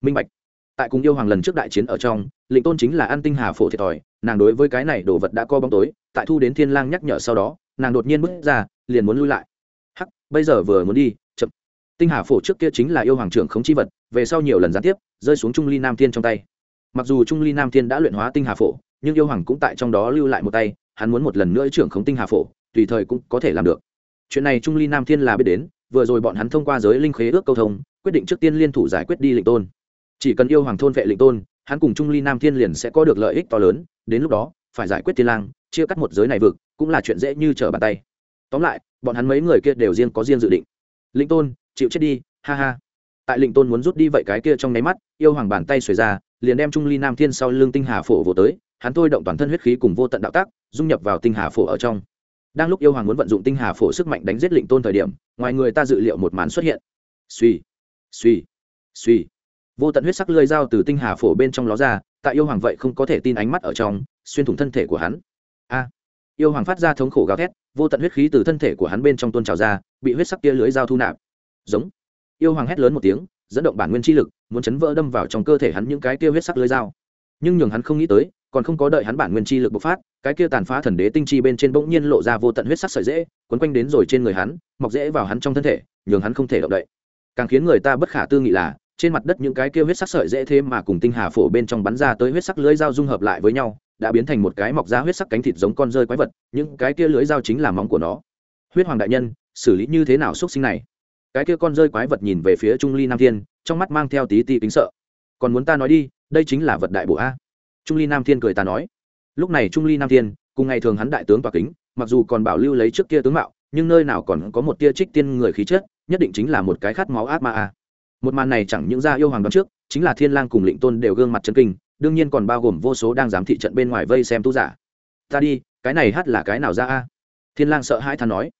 [SPEAKER 1] Minh bạch. Tại cùng yêu hoàng lần trước đại chiến ở trong lĩnh tôn chính là an tinh hà phổ thiệt thòi, nàng đối với cái này đồ vật đã co bóng tối, tại thu đến thiên lang nhắc nhở sau đó, nàng đột nhiên bước ra, liền muốn lui lại. Hắc, bây giờ vừa muốn đi, chậm. Tinh hà phổ trước kia chính là yêu hoàng trưởng khống chi vật, về sau nhiều lần gián tiếp, rơi xuống trung ly nam thiên trong tay. Mặc dù trung ly nam thiên đã luyện hóa tinh hà phổ, nhưng yêu hoàng cũng tại trong đó lưu lại một tay hắn muốn một lần nữa trưởng khống tinh hà phổ, tùy thời cũng có thể làm được. Chuyện này trung ly nam thiên là biết đến, vừa rồi bọn hắn thông qua giới linh khế ước câu thông, quyết định trước tiên liên thủ giải quyết đi lệnh tôn. Chỉ cần yêu hoàng thôn vệ lệnh tôn, hắn cùng trung ly nam thiên liền sẽ có được lợi ích to lớn, đến lúc đó, phải giải quyết tiên lang, chia cắt một giới này vực, cũng là chuyện dễ như trở bàn tay. Tóm lại, bọn hắn mấy người kia đều riêng có riêng dự định. Lĩnh tôn, chịu chết đi, ha ha. Tại lĩnh tôn muốn rút đi vậy cái kia trong nháy mắt, yêu hoàng bàn tay xuề ra, liền đem trung ly nam thiên sau lưng tinh hà phổ vỗ tới hắn thôi động toàn thân huyết khí cùng vô tận đạo tác, dung nhập vào tinh hà phổ ở trong. Đang lúc yêu hoàng muốn vận dụng tinh hà phổ sức mạnh đánh giết lĩnh tôn thời điểm, ngoài người ta dự liệu một màn xuất hiện. Suy suy suy vô tận huyết sắc lơi dao từ tinh hà phổ bên trong ló ra, tại yêu hoàng vậy không có thể tin ánh mắt ở trong, xuyên thủng thân thể của hắn. A, yêu hoàng phát ra thống khổ gào thét, vô tận huyết khí từ thân thể của hắn bên trong tôn trào ra, bị huyết sắc kia lưới dao thu nạp. Giống. Yêu hoàng hét lớn một tiếng, dẫn động bản nguyên chi lực, muốn chấn vỡ đâm vào trong cơ thể hắn những cái kia huyết sắc lưới dao. Nhưng nhường hắn không nghĩ tới còn không có đợi hắn bản nguyên chi lực bộc phát, cái kia tàn phá thần đế tinh chi bên trên bỗng nhiên lộ ra vô tận huyết sắc sợi dễ, quấn quanh đến rồi trên người hắn, mọc dễ vào hắn trong thân thể, nhường hắn không thể động đậy. Càng khiến người ta bất khả tư nghị là, trên mặt đất những cái kia huyết sắc sợi dễ thế mà cùng tinh hà phổ bên trong bắn ra tới huyết sắc lưới dao dung hợp lại với nhau, đã biến thành một cái mọc ra huyết sắc cánh thịt giống con rơi quái vật, những cái kia lưới dao chính là móng của nó. Huyết hoàng đại nhân, xử lý như thế nào xúc sinh này? Cái kia con rơi quái vật nhìn về phía trung ly nam thiên, trong mắt mang theo tí tí kính sợ. Còn muốn ta nói đi, đây chính là vật đại bổ a trung ly nam thiên cười ta nói. Lúc này trung ly nam thiên, cùng ngày thường hắn đại tướng tòa kính, mặc dù còn bảo lưu lấy trước kia tướng mạo, nhưng nơi nào còn có một tia trích tiên người khí chất, nhất định chính là một cái khát máu ác ma a. Một màn này chẳng những ra yêu hoàng đón trước, chính là thiên lang cùng lĩnh tôn đều gương mặt chân kinh, đương nhiên còn bao gồm vô số đang giám thị trận bên ngoài vây xem tu giả. Ta đi, cái này hát là cái nào ra a? Thiên lang sợ hãi than nói.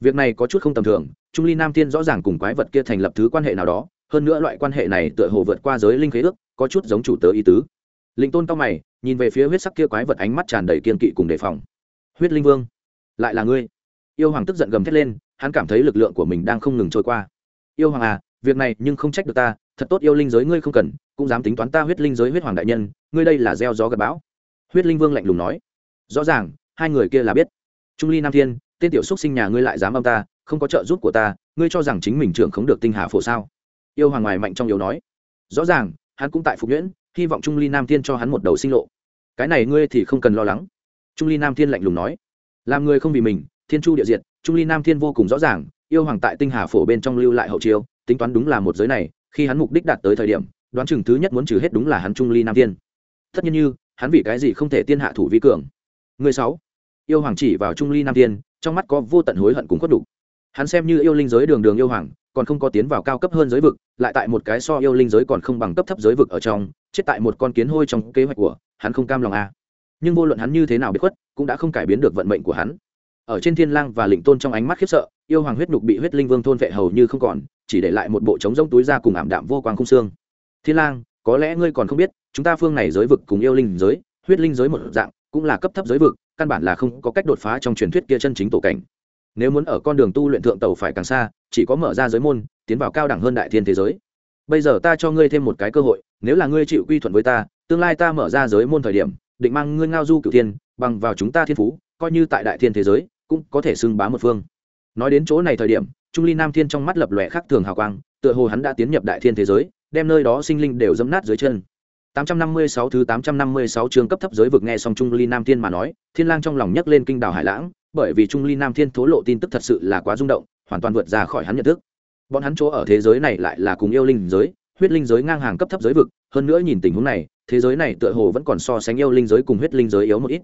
[SPEAKER 1] Việc này có chút không tầm thường, trung ly nam thiên rõ ràng cùng quái vật kia thành lập thứ quan hệ nào đó, hơn nữa loại quan hệ này tựa hồ vượt qua giới linh khế ước, có chút giống chủ tớ ý tứ linh tôn cao mày, nhìn về phía huyết sắc kia quái vật ánh mắt tràn đầy kiên kỵ cùng đề phòng. Huyết linh vương, lại là ngươi? Yêu hoàng tức giận gầm thét lên, hắn cảm thấy lực lượng của mình đang không ngừng trôi qua. Yêu hoàng à việc này nhưng không trách được ta, thật tốt yêu linh giới ngươi không cần, cũng dám tính toán ta huyết linh giới huyết hoàng đại nhân, ngươi đây là gieo gió gặp bão. Huyết linh vương lạnh lùng nói. Rõ ràng, hai người kia là biết. Trung ly nam thiên, tên tiểu xúc sinh nhà ngươi lại dám âm ta, không có trợ giúp của ta, ngươi cho rằng chính mình trưởng không được tinh hà phổ sao? Yêu hoàng ngoài mạnh trong yếu nói. Rõ ràng, hắn cũng tại phục nhuyễn hy vọng trung ly nam thiên cho hắn một đầu sinh lộ. Cái này ngươi thì không cần lo lắng. Trung ly nam thiên lạnh lùng nói. Làm người không vì mình, thiên chu địa diệt, trung ly nam thiên vô cùng rõ ràng, yêu hoàng tại tinh hà phổ bên trong lưu lại hậu chiêu, tính toán đúng là một giới này, khi hắn mục đích đạt tới thời điểm, đoán chừng thứ nhất muốn trừ hết đúng là hắn trung ly nam thiên. Tất nhiên như, hắn vì cái gì không thể tiên hạ thủ vi cường. Người sáu. Yêu hoàng chỉ vào trung ly nam thiên, trong mắt có vô tận hối hận cùng khuất đục hắn xem như yêu linh giới đường đường yêu hoàng, còn không có tiến vào cao cấp hơn giới vực, lại tại một cái so yêu linh giới còn không bằng cấp thấp giới vực ở trong chết tại một con kiến hôi trong kế hoạch của hắn không cam lòng a nhưng vô luận hắn như thế nào biết khuất, cũng đã không cải biến được vận mệnh của hắn. Ở trên thiên lang và lĩnh tôn trong ánh mắt khiếp sợ, yêu hoàng huyết nhục bị huyết linh vương thôn vệ hầu như không còn, chỉ để lại một bộ trống rỗng túi ra cùng ảm đạm vô quang khung xương. Thiên lang, có lẽ ngươi còn không biết, chúng ta phương này giới vực cùng yêu linh giới, huyết linh giới một dạng, cũng là cấp thấp giới vực, căn bản là không có cách đột phá trong truyền thuyết kia chân chính tổ cảnh. Nếu muốn ở con đường tu luyện thượng tàu phải càng xa, chỉ có mở ra giới môn, tiến vào cao đẳng hơn đại thiên thế giới. Bây giờ ta cho ngươi thêm một cái cơ hội nếu là ngươi chịu quy thuận với ta tương lai ta mở ra giới môn thời điểm định mang ngươi ngao du cửu thiên bằng vào chúng ta thiên phú coi như tại đại thiên thế giới cũng có thể xưng bá một phương nói đến chỗ này thời điểm trung ly nam thiên trong mắt lập lòe khác thường hào quang tựa hồ hắn đã tiến nhập đại thiên thế giới đem nơi đó sinh linh đều dẫm nát dưới chân 856 thứ 856 chương cấp thấp giới vực nghe xong Trung Ly Nam Thiên mà nói, Thiên Lang trong lòng nhấc lên kinh đảo hải lãng, bởi vì Trung Ly Nam Thiên thố lộ tin tức thật sự là quá rung động, hoàn toàn vượt ra khỏi hắn nhận thức. Bọn hắn chỗ ở thế giới này lại là cùng yêu linh giới, huyết linh giới ngang hàng cấp thấp giới vực, hơn nữa nhìn tình huống này, thế giới này tựa hồ vẫn còn so sánh yêu linh giới cùng huyết linh giới yếu một ít.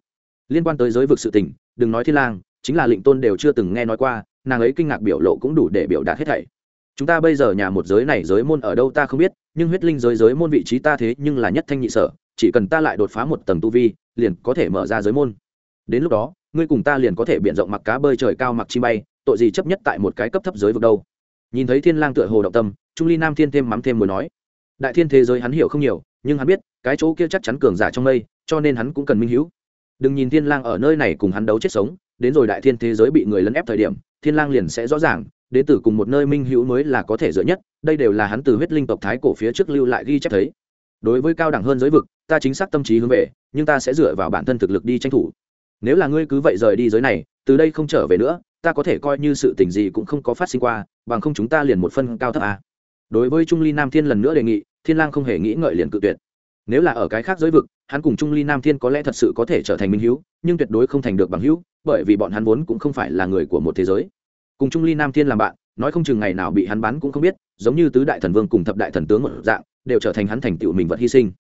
[SPEAKER 1] Liên quan tới giới vực sự tình, đừng nói Thiên Lang, chính là Lệnh Tôn đều chưa từng nghe nói qua, nàng ấy kinh ngạc biểu lộ cũng đủ để biểu đạt hết thảy. Chúng ta bây giờ nhà một giới này giới môn ở đâu ta không biết nhưng huyết linh giới giới môn vị trí ta thế nhưng là nhất thanh nhị sở chỉ cần ta lại đột phá một tầng tu vi liền có thể mở ra giới môn. Đến lúc đó ngươi cùng ta liền có thể biện rộng mặc cá bơi trời cao mặc chi bay tội gì chấp nhất tại một cái cấp thấp giới vực đâu? Nhìn thấy thiên lang tựa hồ động tâm trung ly nam thiên thêm mắm thêm mùi nói. Đại thiên thế giới hắn hiểu không nhiều, nhưng hắn biết, cái chỗ kia chắc chắn cường giả trong mây, cho nên hắn cũng cần minh hữu đừng nhìn thiên lang ở nơi này cùng hắn đấu chết sống, đến rồi đại thiên thế giới bị người lấn ép thời điểm, thiên lang liền sẽ rõ ràng đến từ cùng một nơi minh hữu mới là có thể dựa nhất, đây đều là hắn từ huyết linh tộc thái cổ phía trước lưu lại ghi chép thấy. Đối với cao đẳng hơn giới vực, ta chính xác tâm trí hướng về, nhưng ta sẽ dựa vào bản thân thực lực đi tranh thủ. Nếu là ngươi cứ vậy rời đi giới này, từ đây không trở về nữa, ta có thể coi như sự tình gì cũng không có phát sinh qua, bằng không chúng ta liền một phân cao thấp à đối với trung ly nam thiên lần nữa đề nghị, thiên lang không hề nghĩ ngợi liền cự tuyệt. Nếu là ở cái khác giới vực, hắn cùng trung ly nam thiên có lẽ thật sự có thể trở thành minh hữu, nhưng tuyệt đối không thành được bằng hữu, bởi vì bọn hắn vốn cũng không phải là người của một thế giới. Cùng trung ly nam thiên làm bạn, nói không chừng ngày nào bị hắn bắn cũng không biết, giống như tứ đại thần vương cùng thập đại thần tướng một dạng, đều trở thành hắn thành tựu mình vật hy sinh.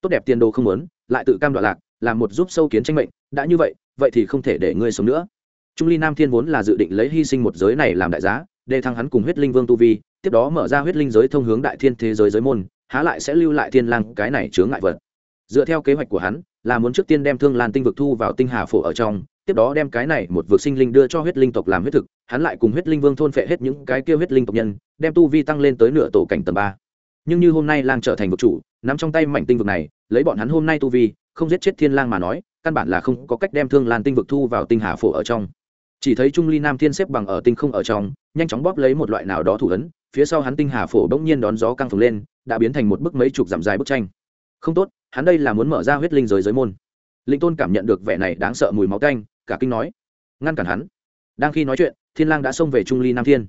[SPEAKER 1] Tốt đẹp tiền đồ không muốn, lại tự cam đoạn lạc, làm một giúp sâu kiến tranh mệnh, đã như vậy vậy thì không thể để ngươi sống nữa. Trung ly nam thiên vốn là dự định lấy hy sinh một giới này làm đại giá, để thăng hắn cùng huyết linh vương tu vi tiếp đó mở ra huyết linh giới thông hướng đại thiên thế giới giới môn, há lại sẽ lưu lại thiên lang cái này chướng ngại vật. Dựa theo kế hoạch của hắn, là muốn trước tiên đem thương lan tinh vực thu vào tinh hà phổ ở trong, tiếp đó đem cái này một vực sinh linh đưa cho huyết linh tộc làm huyết thực, hắn lại cùng huyết linh vương thôn phệ hết những cái kia huyết linh tộc nhân, đem tu vi tăng lên tới nửa tổ cảnh tầng ba. Nhưng như hôm nay lang trở thành vực chủ, nắm trong tay mảnh tinh vực này, lấy bọn hắn hôm nay tu vi, không giết chết thiên lang mà nói, căn bản là không có cách đem thương lan tinh vực thu vào tinh hà phổ ở trong. Chỉ thấy trung ly nam thiên xếp bằng ở tinh không ở trong, nhanh chóng bóp lấy một loại nào đó thủ ấn phía sau hắn tinh hà phổ bỗng nhiên đón gió căng phồng lên, đã biến thành một bức mấy chục dặm dài bức tranh. Không tốt, hắn đây là muốn mở ra huyết linh giới giới môn. Linh tôn cảm nhận được vẻ này đáng sợ mùi máu canh cả kinh nói. Ngăn cản hắn. Đang khi nói chuyện, thiên lang đã xông về trung ly nam thiên.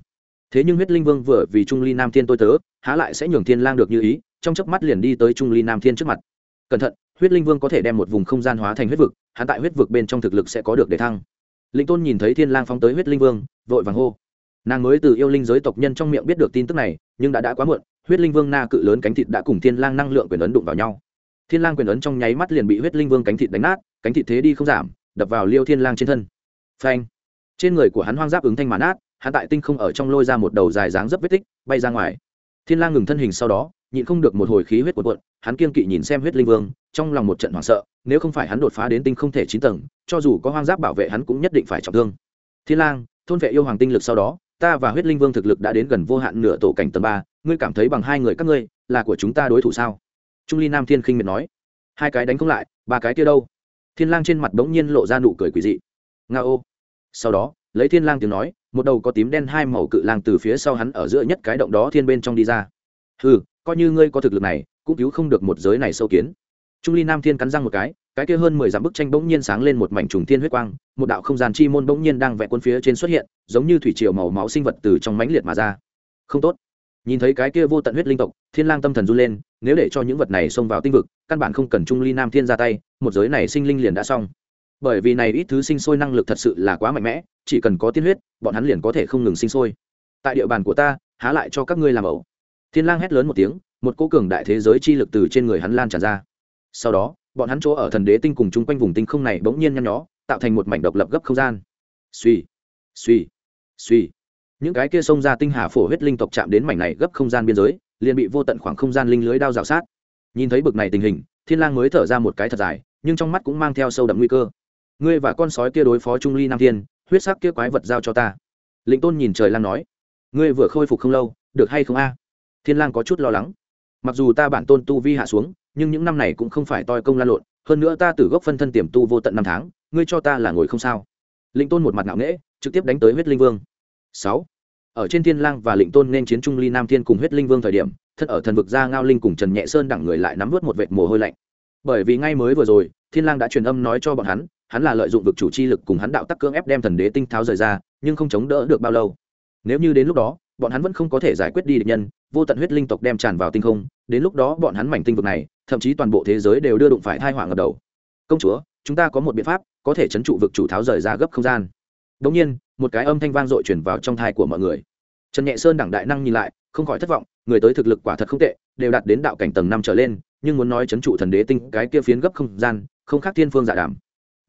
[SPEAKER 1] Thế nhưng huyết linh vương vừa vì trung ly nam thiên tôi tớ, há lại sẽ nhường thiên lang được như ý, trong chớp mắt liền đi tới trung ly nam thiên trước mặt. Cẩn thận, huyết linh vương có thể đem một vùng không gian hóa thành huyết vực, hắn tại huyết vực bên trong thực lực sẽ có được để thăng. Linh tôn nhìn thấy thiên lang phóng tới huyết linh vương, vội vàng hô nàng mới từ yêu linh giới tộc nhân trong miệng biết được tin tức này nhưng đã đã quá muộn huyết linh vương na cự lớn cánh thịt đã cùng thiên lang năng lượng quyền ấn đụng vào nhau. Thiên lang quyền ấn trong nháy mắt liền bị huyết linh vương cánh thịt đánh nát cánh thịt thế đi không giảm đập vào liêu thiên lang trên thân. Phanh! Trên người của hắn hoang giáp ứng thanh màn nát, hắn tại tinh không ở trong lôi ra một đầu dài dáng dấp vết tích bay ra ngoài. Thiên lang ngừng thân hình sau đó nhịn không được một hồi khí huyết cuộn cuộn hắn kiên kỵ nhìn xem huyết linh vương trong lòng một trận hoảng sợ nếu không phải hắn đột phá đến tinh không thể chín tầng cho dù có hoang giáp bảo vệ hắn cũng nhất định phải trọng thương. Thiên lang thôn vệ yêu hoàng tinh lực sau đó ta và huyết linh vương thực lực đã đến gần vô hạn nửa tổ cảnh tầng ba, ngươi cảm thấy bằng hai người các ngươi là của chúng ta đối thủ sao? Trung ly nam thiên khinh miệt nói. Hai cái đánh không lại, ba cái kia đâu? Thiên lang trên mặt bỗng nhiên lộ ra nụ cười quỷ dị. Nga ô. Sau đó, lấy thiên lang tiếng nói, một đầu có tím đen hai màu cự lang từ phía sau hắn ở giữa nhất cái động đó thiên bên trong đi ra. Hừ, coi như ngươi có thực lực này, cũng cứu không được một giới này sâu kiến. Trung ly nam thiên cắn răng một cái cái kia hơn mười dặm bức tranh bỗng nhiên sáng lên một mảnh trùng thiên huyết quang, một đạo không gian chi môn bỗng nhiên đang vẽ cuốn phía trên xuất hiện, giống như thủy triều màu máu sinh vật từ trong mãnh liệt mà ra. Không tốt. Nhìn thấy cái kia vô tận huyết linh tộc, thiên lang tâm thần run lên, nếu để cho những vật này xông vào tinh vực, căn bản không cần trung ly nam thiên ra tay, một giới này sinh linh liền đã xong. Bởi vì này ít thứ sinh sôi năng lực thật sự là quá mạnh mẽ, chỉ cần có tiên huyết, bọn hắn liền có thể không ngừng sinh sôi. Tại địa bàn của ta, há lại cho các ngươi làm ẩu. Thiên lang hét lớn một tiếng, một cỗ cường đại thế giới chi lực từ trên người hắn lan tràn ra. Sau đó bọn hắn chỗ ở thần đế tinh cùng chung quanh vùng tinh không này bỗng nhiên nhăn nhó, tạo thành một mảnh độc lập gấp không gian. Suy suy suy. Những cái kia xông ra tinh hà phổ huyết linh tộc chạm đến mảnh này gấp không gian biên giới, liền bị vô tận khoảng không gian linh lưới đao rào sát. Nhìn thấy bực này tình hình, thiên lang mới thở ra một cái thật dài, nhưng trong mắt cũng mang theo sâu đậm nguy cơ. Ngươi và con sói kia đối phó trung ly nam thiên, huyết sắc kia quái vật giao cho ta. Lĩnh tôn nhìn trời lang nói, ngươi vừa khôi phục không lâu, được hay không a? Thiên lang có chút lo lắng. Mặc dù ta bản tôn tu vi hạ xuống nhưng những năm này cũng không phải toi công lan lộn, hơn nữa ta từ gốc phân thân tiềm tu vô tận năm tháng, ngươi cho ta là ngồi không sao. Lĩnh tôn một mặt ngạo nghễ, trực tiếp đánh tới huyết linh vương. Sáu. Ở trên thiên lang và lĩnh tôn nên chiến trung ly nam thiên cùng huyết linh vương thời điểm, thân ở thần vực gia ngao linh cùng trần nhẹ sơn đẳng người lại nắm vớt một vệt mồ hôi lạnh. Bởi vì ngay mới vừa rồi, thiên lang đã truyền âm nói cho bọn hắn hắn là lợi dụng vực chủ chi lực cùng hắn đạo tắc cưỡng ép đem thần đế tinh tháo rời ra, nhưng không chống đỡ được bao lâu. Nếu như đến lúc đó, bọn hắn vẫn không có thể giải quyết đi địch nhân, vô tận huyết linh tộc đem tràn vào tinh không, đến lúc đó bọn hắn mảnh tinh vực này thậm chí toàn bộ thế giới đều đưa đụng phải thai họa ngập đầu. Công chúa, chúng ta có một biện pháp, có thể chấn trụ vực chủ tháo rời ra gấp không gian. Đ nhiên, một cái âm thanh vang dội chuyển vào trong thai của mọi người. Trần nhẹ sơn đẳng đại năng nhìn lại, không khỏi thất vọng, người tới thực lực quả thật không tệ, đều đạt đến đạo cảnh tầng năm trở lên, nhưng muốn nói chấn trụ thần đế tinh cái kia phiến gấp không gian, không khác thiên phương dạ giả đàm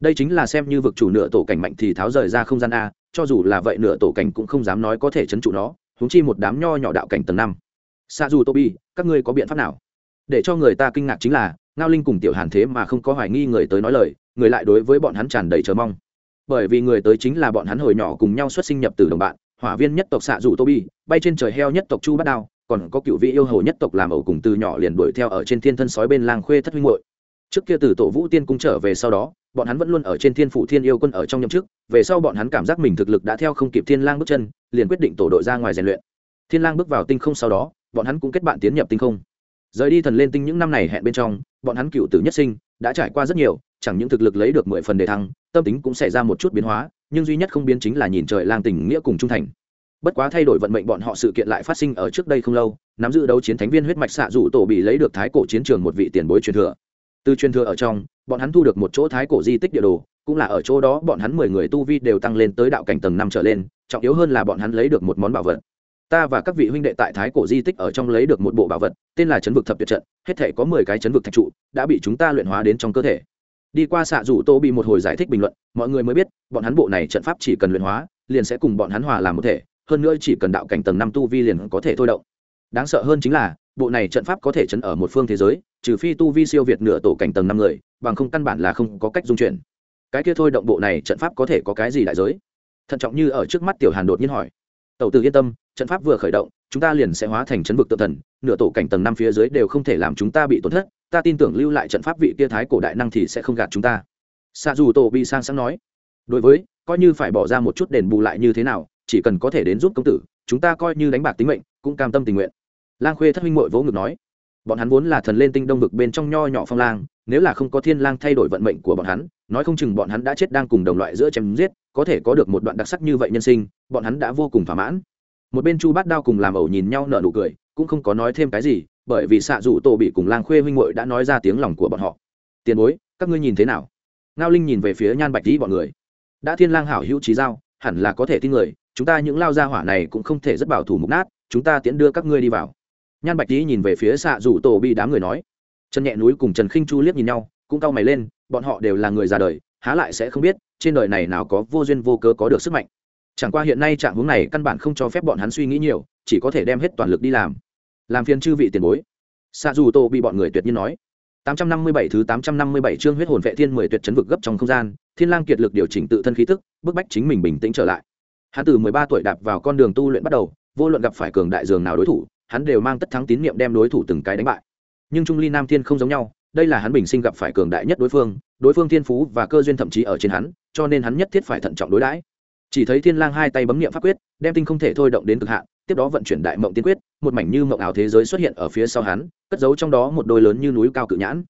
[SPEAKER 1] đây chính là xem như vực chủ nửa tổ cảnh mạnh thì tháo rời ra không gian a, cho dù là vậy nửa tổ cảnh cũng không dám nói có thể chấn trụ nó húng chi một đám nho nhỏ đạo cảnh tầng năm. Xa dù tô bi các ngươi có biện pháp nào? Để cho người ta kinh ngạc chính là, ngao linh cùng tiểu hàn thế mà không có hoài nghi người tới nói lời, người lại đối với bọn hắn tràn đầy chờ mong. Bởi vì người tới chính là bọn hắn hồi nhỏ cùng nhau xuất sinh nhập từ đồng bạn, hỏa viên nhất tộc xạ dù tô bi, bay trên trời heo nhất tộc chu bát đao, còn có cựu vị yêu hầu nhất tộc làm ẩu cùng từ nhỏ liền đuổi theo ở trên thiên thân sói bên làng khuê thất huynh hội trước kia từ tổ vũ tiên cung trở về sau đó, bọn hắn vẫn luôn ở trên thiên phủ thiên yêu quân ở trong nhậm chức, về sau bọn hắn cảm giác mình thực lực đã theo không kịp thiên lang bước chân, liền quyết định tổ đội ra ngoài rèn luyện. Thiên lang bước vào tinh không sau đó, bọn hắn cũng kết bạn tiến nhập tinh không rời đi thần lên tinh những năm này hẹn bên trong, bọn hắn cựu tử nhất sinh, đã trải qua rất nhiều, chẳng những thực lực lấy được mười phần đề thăng, tâm tính cũng xảy ra một chút biến hóa, nhưng duy nhất không biến chính là nhìn trời lang tình nghĩa cùng trung thành. Bất quá thay đổi vận mệnh bọn họ sự kiện lại phát sinh ở trước đây không lâu, nắm giữ đấu chiến thánh viên huyết mạch xạ dụ tổ bị lấy được thái cổ chiến trường một vị tiền bối truyền thừa. Từ truyền thừa ở trong, bọn hắn thu được một chỗ thái cổ di tích địa đồ, cũng là ở chỗ đó bọn hắn mười người tu vi đều tăng lên tới đạo cảnh tầng năm trở lên, trọng yếu hơn là bọn hắn lấy được một món bảo vật ta và các vị huynh đệ tại thái cổ di tích ở trong lấy được một bộ bảo vật, tên là chấn vực thập tuyệt trận, hết thể có mười cái chấn vực thạch trụ, đã bị chúng ta luyện hóa đến trong cơ thể. Đi qua xạ rủ tô bị một hồi giải thích bình luận, mọi người mới biết, bọn hắn bộ này trận pháp chỉ cần luyện hóa, liền sẽ cùng bọn hắn hòa làm một thể, hơn nữa chỉ cần đạo cảnh tầng năm tu vi liền có thể thôi động. Đáng sợ hơn chính là, bộ này trận pháp có thể chấn ở một phương thế giới, trừ phi tu vi siêu việt nửa tổ cảnh tầng năm người, bằng không căn bản là không có cách dung chuyển. Cái kia thôi động bộ này trận pháp có thể có cái gì đại giới? Thận trọng như ở trước mắt tiểu hàn đột nhiên hỏi. Tẩu tử yên tâm trận pháp vừa khởi động, chúng ta liền sẽ hóa thành chấn vực tự thần, nửa tổ cảnh tầng năm phía dưới đều không thể làm chúng ta bị tổn thất, ta tin tưởng lưu lại trận pháp vị kia thái cổ đại năng thì sẽ không gạt chúng ta. Xa dù tổ bị sang sáng nói. Đối với, coi như phải bỏ ra một chút đền bù lại như thế nào, chỉ cần có thể đến giúp công tử, chúng ta coi như đánh bạc tính mệnh, cũng cam tâm tình nguyện. Lang khuê thất minh mội vỗ ngực nói. Bọn hắn vốn là thần lên tinh đông vực bên trong nho nhỏ phong lang, nếu là không có thiên lang thay đổi vận mệnh của bọn hắn, nói không chừng bọn hắn đã chết đang cùng đồng loại giữa chém giết, có thể có được một đoạn đặc sắc như vậy nhân sinh, bọn hắn đã vô cùng thỏa mãn một bên chu bát đao cùng làm ẩu nhìn nhau nở nụ cười, cũng không có nói thêm cái gì, bởi vì xạ dụ tổ bị cùng lang khuê huynh muội đã nói ra tiếng lòng của bọn họ. Tiền bối, các ngươi nhìn thế nào? Ngao linh nhìn về phía nhan bạch tý bọn người. Đã thiên lang hảo hữu trí giao, hẳn là có thể tin người, chúng ta những lao gia hỏa này cũng không thể rất bảo thủ mục nát, chúng ta tiễn đưa các ngươi đi vào. Nhan bạch tý nhìn về phía xạ dụ tổ bị đám người nói. Trần nhẹ núi cùng trần khinh chu liếc nhìn nhau, cũng cau mày lên, bọn họ đều là người già đời, há lại sẽ không biết, trên đời này nào có vô duyên vô cớ có được sức mạnh chẳng qua hiện nay trạng hướng này căn bản không cho phép bọn hắn suy nghĩ nhiều, chỉ có thể đem hết toàn lực đi làm. Làm phiền chư vị tiền bối. Xa dù tô bị bọn người tuyệt nhiên nói. 857 thứ 857 chương huyết hồn vệ thiên mười tuyệt chấn vực gấp trong không gian, thiên lang kiệt lực điều chỉnh tự thân khí tức, bức bách chính mình bình tĩnh trở lại. Hắn từ mười ba tuổi đạp vào con đường tu luyện bắt đầu, vô luận gặp phải cường đại dường nào đối thủ, hắn đều mang tất thắng tín niệm đem đối thủ từng cái đánh bại. Nhưng trung ly nam thiên không giống nhau, đây là hắn bình sinh gặp phải cường đại nhất đối phương đối phương thiên phú và cơ duyên thậm chí ở trên hắn, cho nên hắn nhất thiết phải thận trọng đối đãi chỉ thấy thiên lang hai tay bấm niệm pháp quyết, đem tinh không thể thôi động đến cực hạn, tiếp đó vận chuyển đại mộng tiên quyết, một mảnh như mộng ảo thế giới xuất hiện ở phía sau hắn, cất giấu trong đó một đôi lớn như núi cao cự nhãn.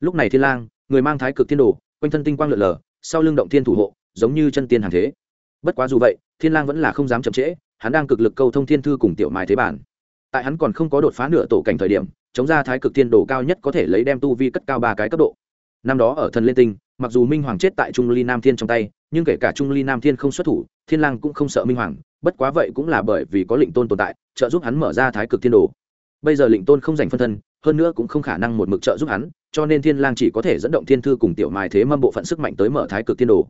[SPEAKER 1] Lúc này thiên lang, người mang thái cực thiên đồ, quanh thân tinh quang lượn lờ, sau lưng động thiên thủ hộ, giống như chân tiên hàng thế. Bất quá dù vậy, thiên lang vẫn là không dám chậm trễ, hắn đang cực lực câu thông thiên thư cùng tiểu mai thế bản. Tại hắn còn không có đột phá nửa tổ cảnh thời điểm, chống ra thái cực thiên đồ cao nhất có thể lấy đem tu vi cất cao ba cái cấp độ. Năm đó ở thần liên tinh, mặc dù minh hoàng chết tại trung ly nam thiên trong tay nhưng kể cả trung ly nam thiên không xuất thủ, thiên lang cũng không sợ minh hoàng, bất quá vậy cũng là bởi vì có lệnh tôn tồn tại, trợ giúp hắn mở ra thái cực thiên đồ. Bây giờ lệnh tôn không giành phân thân, hơn nữa cũng không khả năng một mực trợ giúp hắn, cho nên thiên lang chỉ có thể dẫn động thiên thư cùng tiểu mai thế mâm bộ phận sức mạnh tới mở thái cực thiên đồ.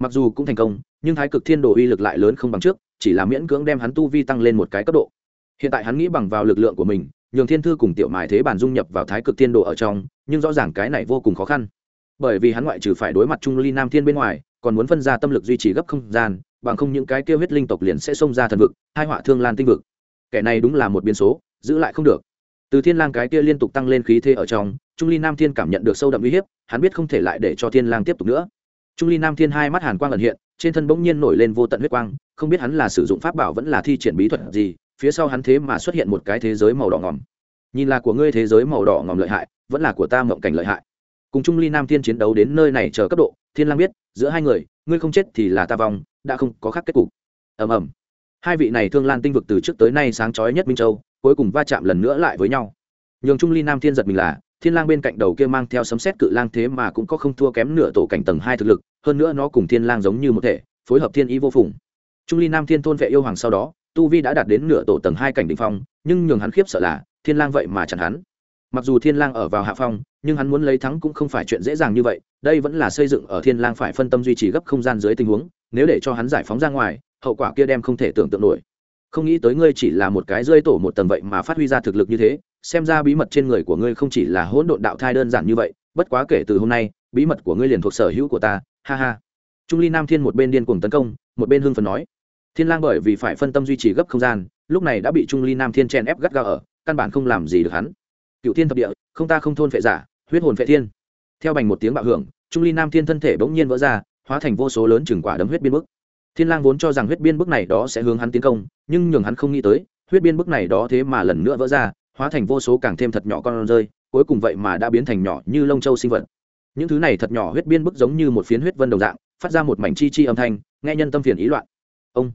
[SPEAKER 1] Mặc dù cũng thành công, nhưng thái cực thiên đồ uy lực lại lớn không bằng trước, chỉ là miễn cưỡng đem hắn tu vi tăng lên một cái cấp độ. Hiện tại hắn nghĩ bằng vào lực lượng của mình, nhường thiên thư cùng tiểu mài thế bản dung nhập vào thái cực thiên đồ ở trong, nhưng rõ ràng cái này vô cùng khó khăn. Bởi vì hắn ngoại trừ phải đối mặt trung ly nam thiên bên ngoài còn muốn phân ra tâm lực duy trì gấp không gian, bằng không những cái kêu huyết linh tộc liền sẽ xông ra thần vực, hai họa thương lan tinh vực. Kẻ này đúng là một biến số, giữ lại không được. Từ thiên lang cái kia liên tục tăng lên khí thế ở trong, trung ly nam thiên cảm nhận được sâu đậm uy hiếp, hắn biết không thể lại để cho thiên lang tiếp tục nữa. Trung ly nam thiên hai mắt hàn quang ẩn hiện, trên thân bỗng nhiên nổi lên vô tận huyết quang, không biết hắn là sử dụng pháp bảo vẫn là thi triển bí thuật gì, phía sau hắn thế mà xuất hiện một cái thế giới màu đỏ ngòm. Nhìn là của ngươi thế giới màu đỏ ngòm lợi hại, vẫn là của ta mộng cảnh lợi hại. Cùng trung ly nam thiên chiến đấu đến nơi này chờ cấp độ thiên lang biết, giữa hai người, ngươi không chết thì là ta vong, đã không có khác kết cục. Ầm ầm. Hai vị này thương lan tinh vực từ trước tới nay sáng chói nhất minh châu, cuối cùng va chạm lần nữa lại với nhau. Nhường trung ly nam thiên giật mình là, thiên lang bên cạnh đầu kia mang theo sấm sét cự lang thế mà cũng có không thua kém nửa tổ cảnh tầng hai thực lực, hơn nữa nó cùng thiên lang giống như một thể, phối hợp thiên ý vô phùng. Trung ly nam thiên thôn vệ yêu hoàng sau đó, tu vi đã đạt đến nửa tổ tầng hai cảnh đỉnh phong, nhưng nhường hắn khiếp sợ là, thiên lang vậy mà chặn hắn mặc dù thiên lang ở vào hạ phong, nhưng hắn muốn lấy thắng cũng không phải chuyện dễ dàng như vậy, đây vẫn là xây dựng ở thiên lang phải phân tâm duy trì gấp không gian dưới tình huống, nếu để cho hắn giải phóng ra ngoài, hậu quả kia đem không thể tưởng tượng nổi. Không nghĩ tới ngươi chỉ là một cái rơi tổ một tầng vậy mà phát huy ra thực lực như thế, xem ra bí mật trên người của ngươi không chỉ là hỗn độn đạo thai đơn giản như vậy, bất quá kể từ hôm nay, bí mật của ngươi liền thuộc sở hữu của ta, ha ha. Trung ly nam thiên một bên điên cuồng tấn công, một bên hưng phấn nói. Thiên lang bởi vì phải phân tâm duy trì gấp không gian, lúc này đã bị trung ly nam thiên chen ép gắt gao ở, căn bản không làm gì được hắn cựu thiên thập địa, không ta không thôn phệ giả, huyết hồn phệ thiên. Theo bành một tiếng bạo hưởng, trung ly nam thiên thân thể bỗng nhiên vỡ ra, hóa thành vô số lớn chừng quả đấm huyết biên bức. Thiên lang vốn cho rằng huyết biên bức này đó sẽ hướng hắn tiến công, nhưng nhường hắn không nghĩ tới, huyết biên bức này đó thế mà lần nữa vỡ ra, hóa thành vô số càng thêm thật nhỏ con rơi, cuối cùng vậy mà đã biến thành nhỏ như lông châu sinh vật. Những thứ này thật nhỏ huyết biên bức giống như một phiến huyết vân đồng dạng, phát ra một mảnh chi chi âm thanh, nghe nhân tâm phiền ý loạn. Ông,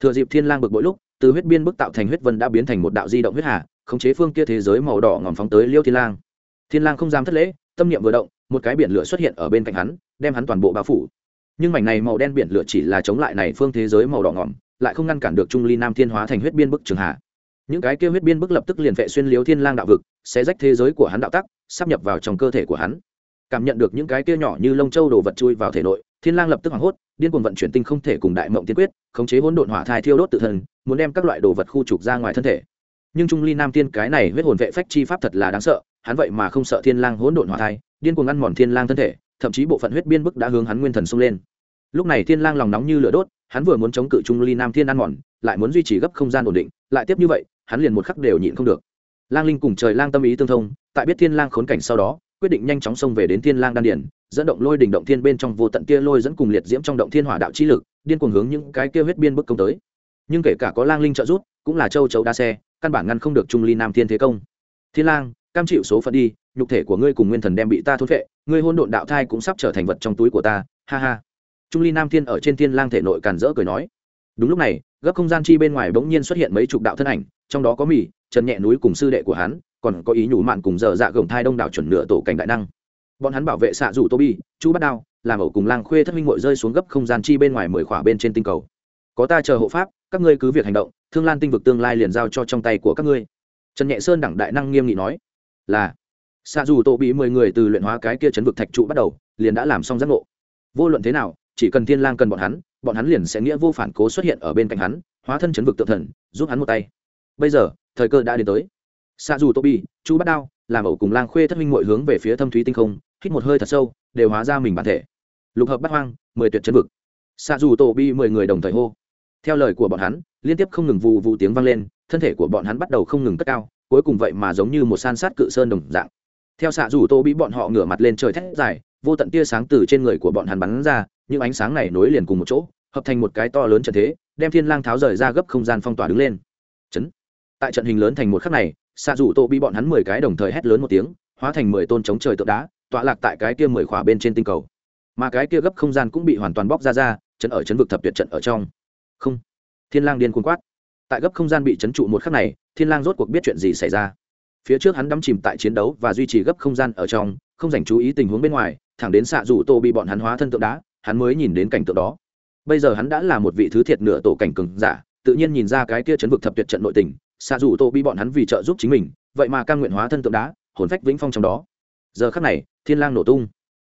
[SPEAKER 1] thừa dịp thiên lang bực bội lúc, từ huyết biên bức tạo thành huyết vân đã biến thành một đạo di động huyết hà khống chế phương kia thế giới màu đỏ ngòm phóng tới liêu thiên lang. Thiên lang không dám thất lễ, tâm niệm vừa động, một cái biển lửa xuất hiện ở bên cạnh hắn, đem hắn toàn bộ bao phủ. Nhưng mảnh này màu đen biển lửa chỉ là chống lại này phương thế giới màu đỏ ngòm, lại không ngăn cản được trung ly nam thiên hóa thành huyết biên bức trường hạ. Những cái kia huyết biên bức lập tức liền vệ xuyên liếu thiên lang đạo vực sẽ rách thế giới của hắn đạo tắc sắp nhập vào trong cơ thể của hắn. Cảm nhận được những cái kia nhỏ như lông châu đồ vật chui vào thể nội, thiên lang lập tức hoảng hốt, điên cuồng vận chuyển tinh không thể cùng đại mộng tiên quyết, khống chế hỗn độn hỏa thai thiêu đốt tự thân, muốn đem các loại đồ vật khu trục ra ngoài thân thể nhưng trung ly nam tiên cái này huyết hồn vệ phách chi pháp thật là đáng sợ, hắn vậy mà không sợ thiên lang hỗn độn hỏa thai, điên cuồng ăn mòn thiên lang thân thể, thậm chí bộ phận huyết biên bức đã hướng hắn nguyên thần xông lên. Lúc này thiên lang lòng nóng như lửa đốt, hắn vừa muốn chống cự trung ly nam thiên ăn mòn, lại muốn duy trì gấp không gian ổn định, lại tiếp như vậy, hắn liền một khắc đều nhịn không được. Lang linh cùng trời lang tâm ý tương thông, tại biết thiên lang khốn cảnh sau đó, quyết định nhanh chóng xông về đến thiên lang đan điển dẫn động lôi đỉnh động thiên bên trong vô tận kia lôi dẫn cùng liệt diễm trong động thiên hỏa đạo chi lực, điên cuồng hướng những cái kia huyết biên bức công tới. Nhưng kể cả có lang linh trợ giúp, cũng là châu chấu đa xe căn bản ngăn không được trung ly nam thiên thế công. Thiên lang, cam chịu số phận đi, nhục thể của ngươi cùng nguyên thần đem bị ta thôn phệ, ngươi hôn độn đạo thai cũng sắp trở thành vật trong túi của ta, ha ha. Trung ly nam thiên ở trên thiên lang thể nội càn rỡ cười nói. Đúng lúc này, gấp không gian chi bên ngoài bỗng nhiên xuất hiện mấy chục đạo thân ảnh, trong đó có mì trần nhẹ núi cùng sư đệ của hắn, còn có ý nhủ mạn cùng dở dạ gồng thai đông đảo chuẩn nửa tổ cảnh đại năng. Bọn hắn bảo vệ xạ rủ tô bi chú bắt đao, làm ẩu cùng lang khuê thất minh ngội rơi xuống gấp không gian chi bên ngoài mười khỏa bên trên tinh cầu. Có ta chờ hộ pháp các ngươi cứ việc hành động, thương lan tinh vực tương lai liền giao cho trong tay của các ngươi. Trần nhẹ sơn đẳng đại năng nghiêm nghị nói. Là. Xa dù tổ bị mười người từ luyện hóa cái kia chấn vực thạch trụ bắt đầu, liền đã làm xong giác ngộ. Vô luận thế nào, chỉ cần thiên lang cần bọn hắn bọn hắn liền sẽ nghĩa vô phản cố xuất hiện ở bên cạnh hắn, hóa thân chấn vực tự thần, giúp hắn một tay. Bây giờ, thời cơ đã đến tới. Xa dù tô bi chú bắt đao, làm ẩu cùng lang khuê thất minh mọi hướng về phía thâm thúy tinh không, hít một hơi thật sâu, đều hóa ra mình bản thể. Lục hợp bắt hoang, mười tuyệt chấn vực. Xa dù tô bi mười người đồng thời hô theo lời của bọn hắn, liên tiếp không ngừng vụ vụ tiếng vang lên, thân thể của bọn hắn bắt đầu không ngừng cất cao, cuối cùng vậy mà giống như một san sát cự sơn đồng dạng. Theo xạ rủ tô bị bọn họ ngửa mặt lên trời thét dài, vô tận tia sáng từ trên người của bọn hắn bắn ra, những ánh sáng này nối liền cùng một chỗ, hợp thành một cái to lớn trận thế, đem thiên lang tháo rời ra gấp không gian phong tỏa đứng lên. Chấn. Tại trận hình lớn thành một khắc này, xạ rủ tô bị bọn hắn mười cái đồng thời hét lớn một tiếng, hóa thành mười tôn chống trời tượng đá, tọa lạc tại cái kia mười khỏa bên trên tinh cầu. Mà cái kia gấp không gian cũng bị hoàn toàn bóc ra ra, chấn ở chấn vực thập tuyệt trận ở trong không. Thiên lang điên cuồng quát. Tại gấp không gian bị chấn trụ một khắc này, thiên lang rốt cuộc biết chuyện gì xảy ra. Phía trước hắn đắm chìm tại chiến đấu và duy trì gấp không gian ở trong, không dành chú ý tình huống bên ngoài, thẳng đến xạ rủ tô bị bọn hắn hóa thân tượng đá, hắn mới nhìn đến cảnh tượng đó. Bây giờ hắn đã là một vị thứ thiệt nửa tổ cảnh cường giả, tự nhiên nhìn ra cái kia chấn vực thập tuyệt trận nội tình, xạ rủ tô bị bọn hắn vì trợ giúp chính mình, vậy mà cam nguyện hóa thân tượng đá, hồn phách vĩnh phong trong đó. Giờ khắc này, thiên lang nổ tung.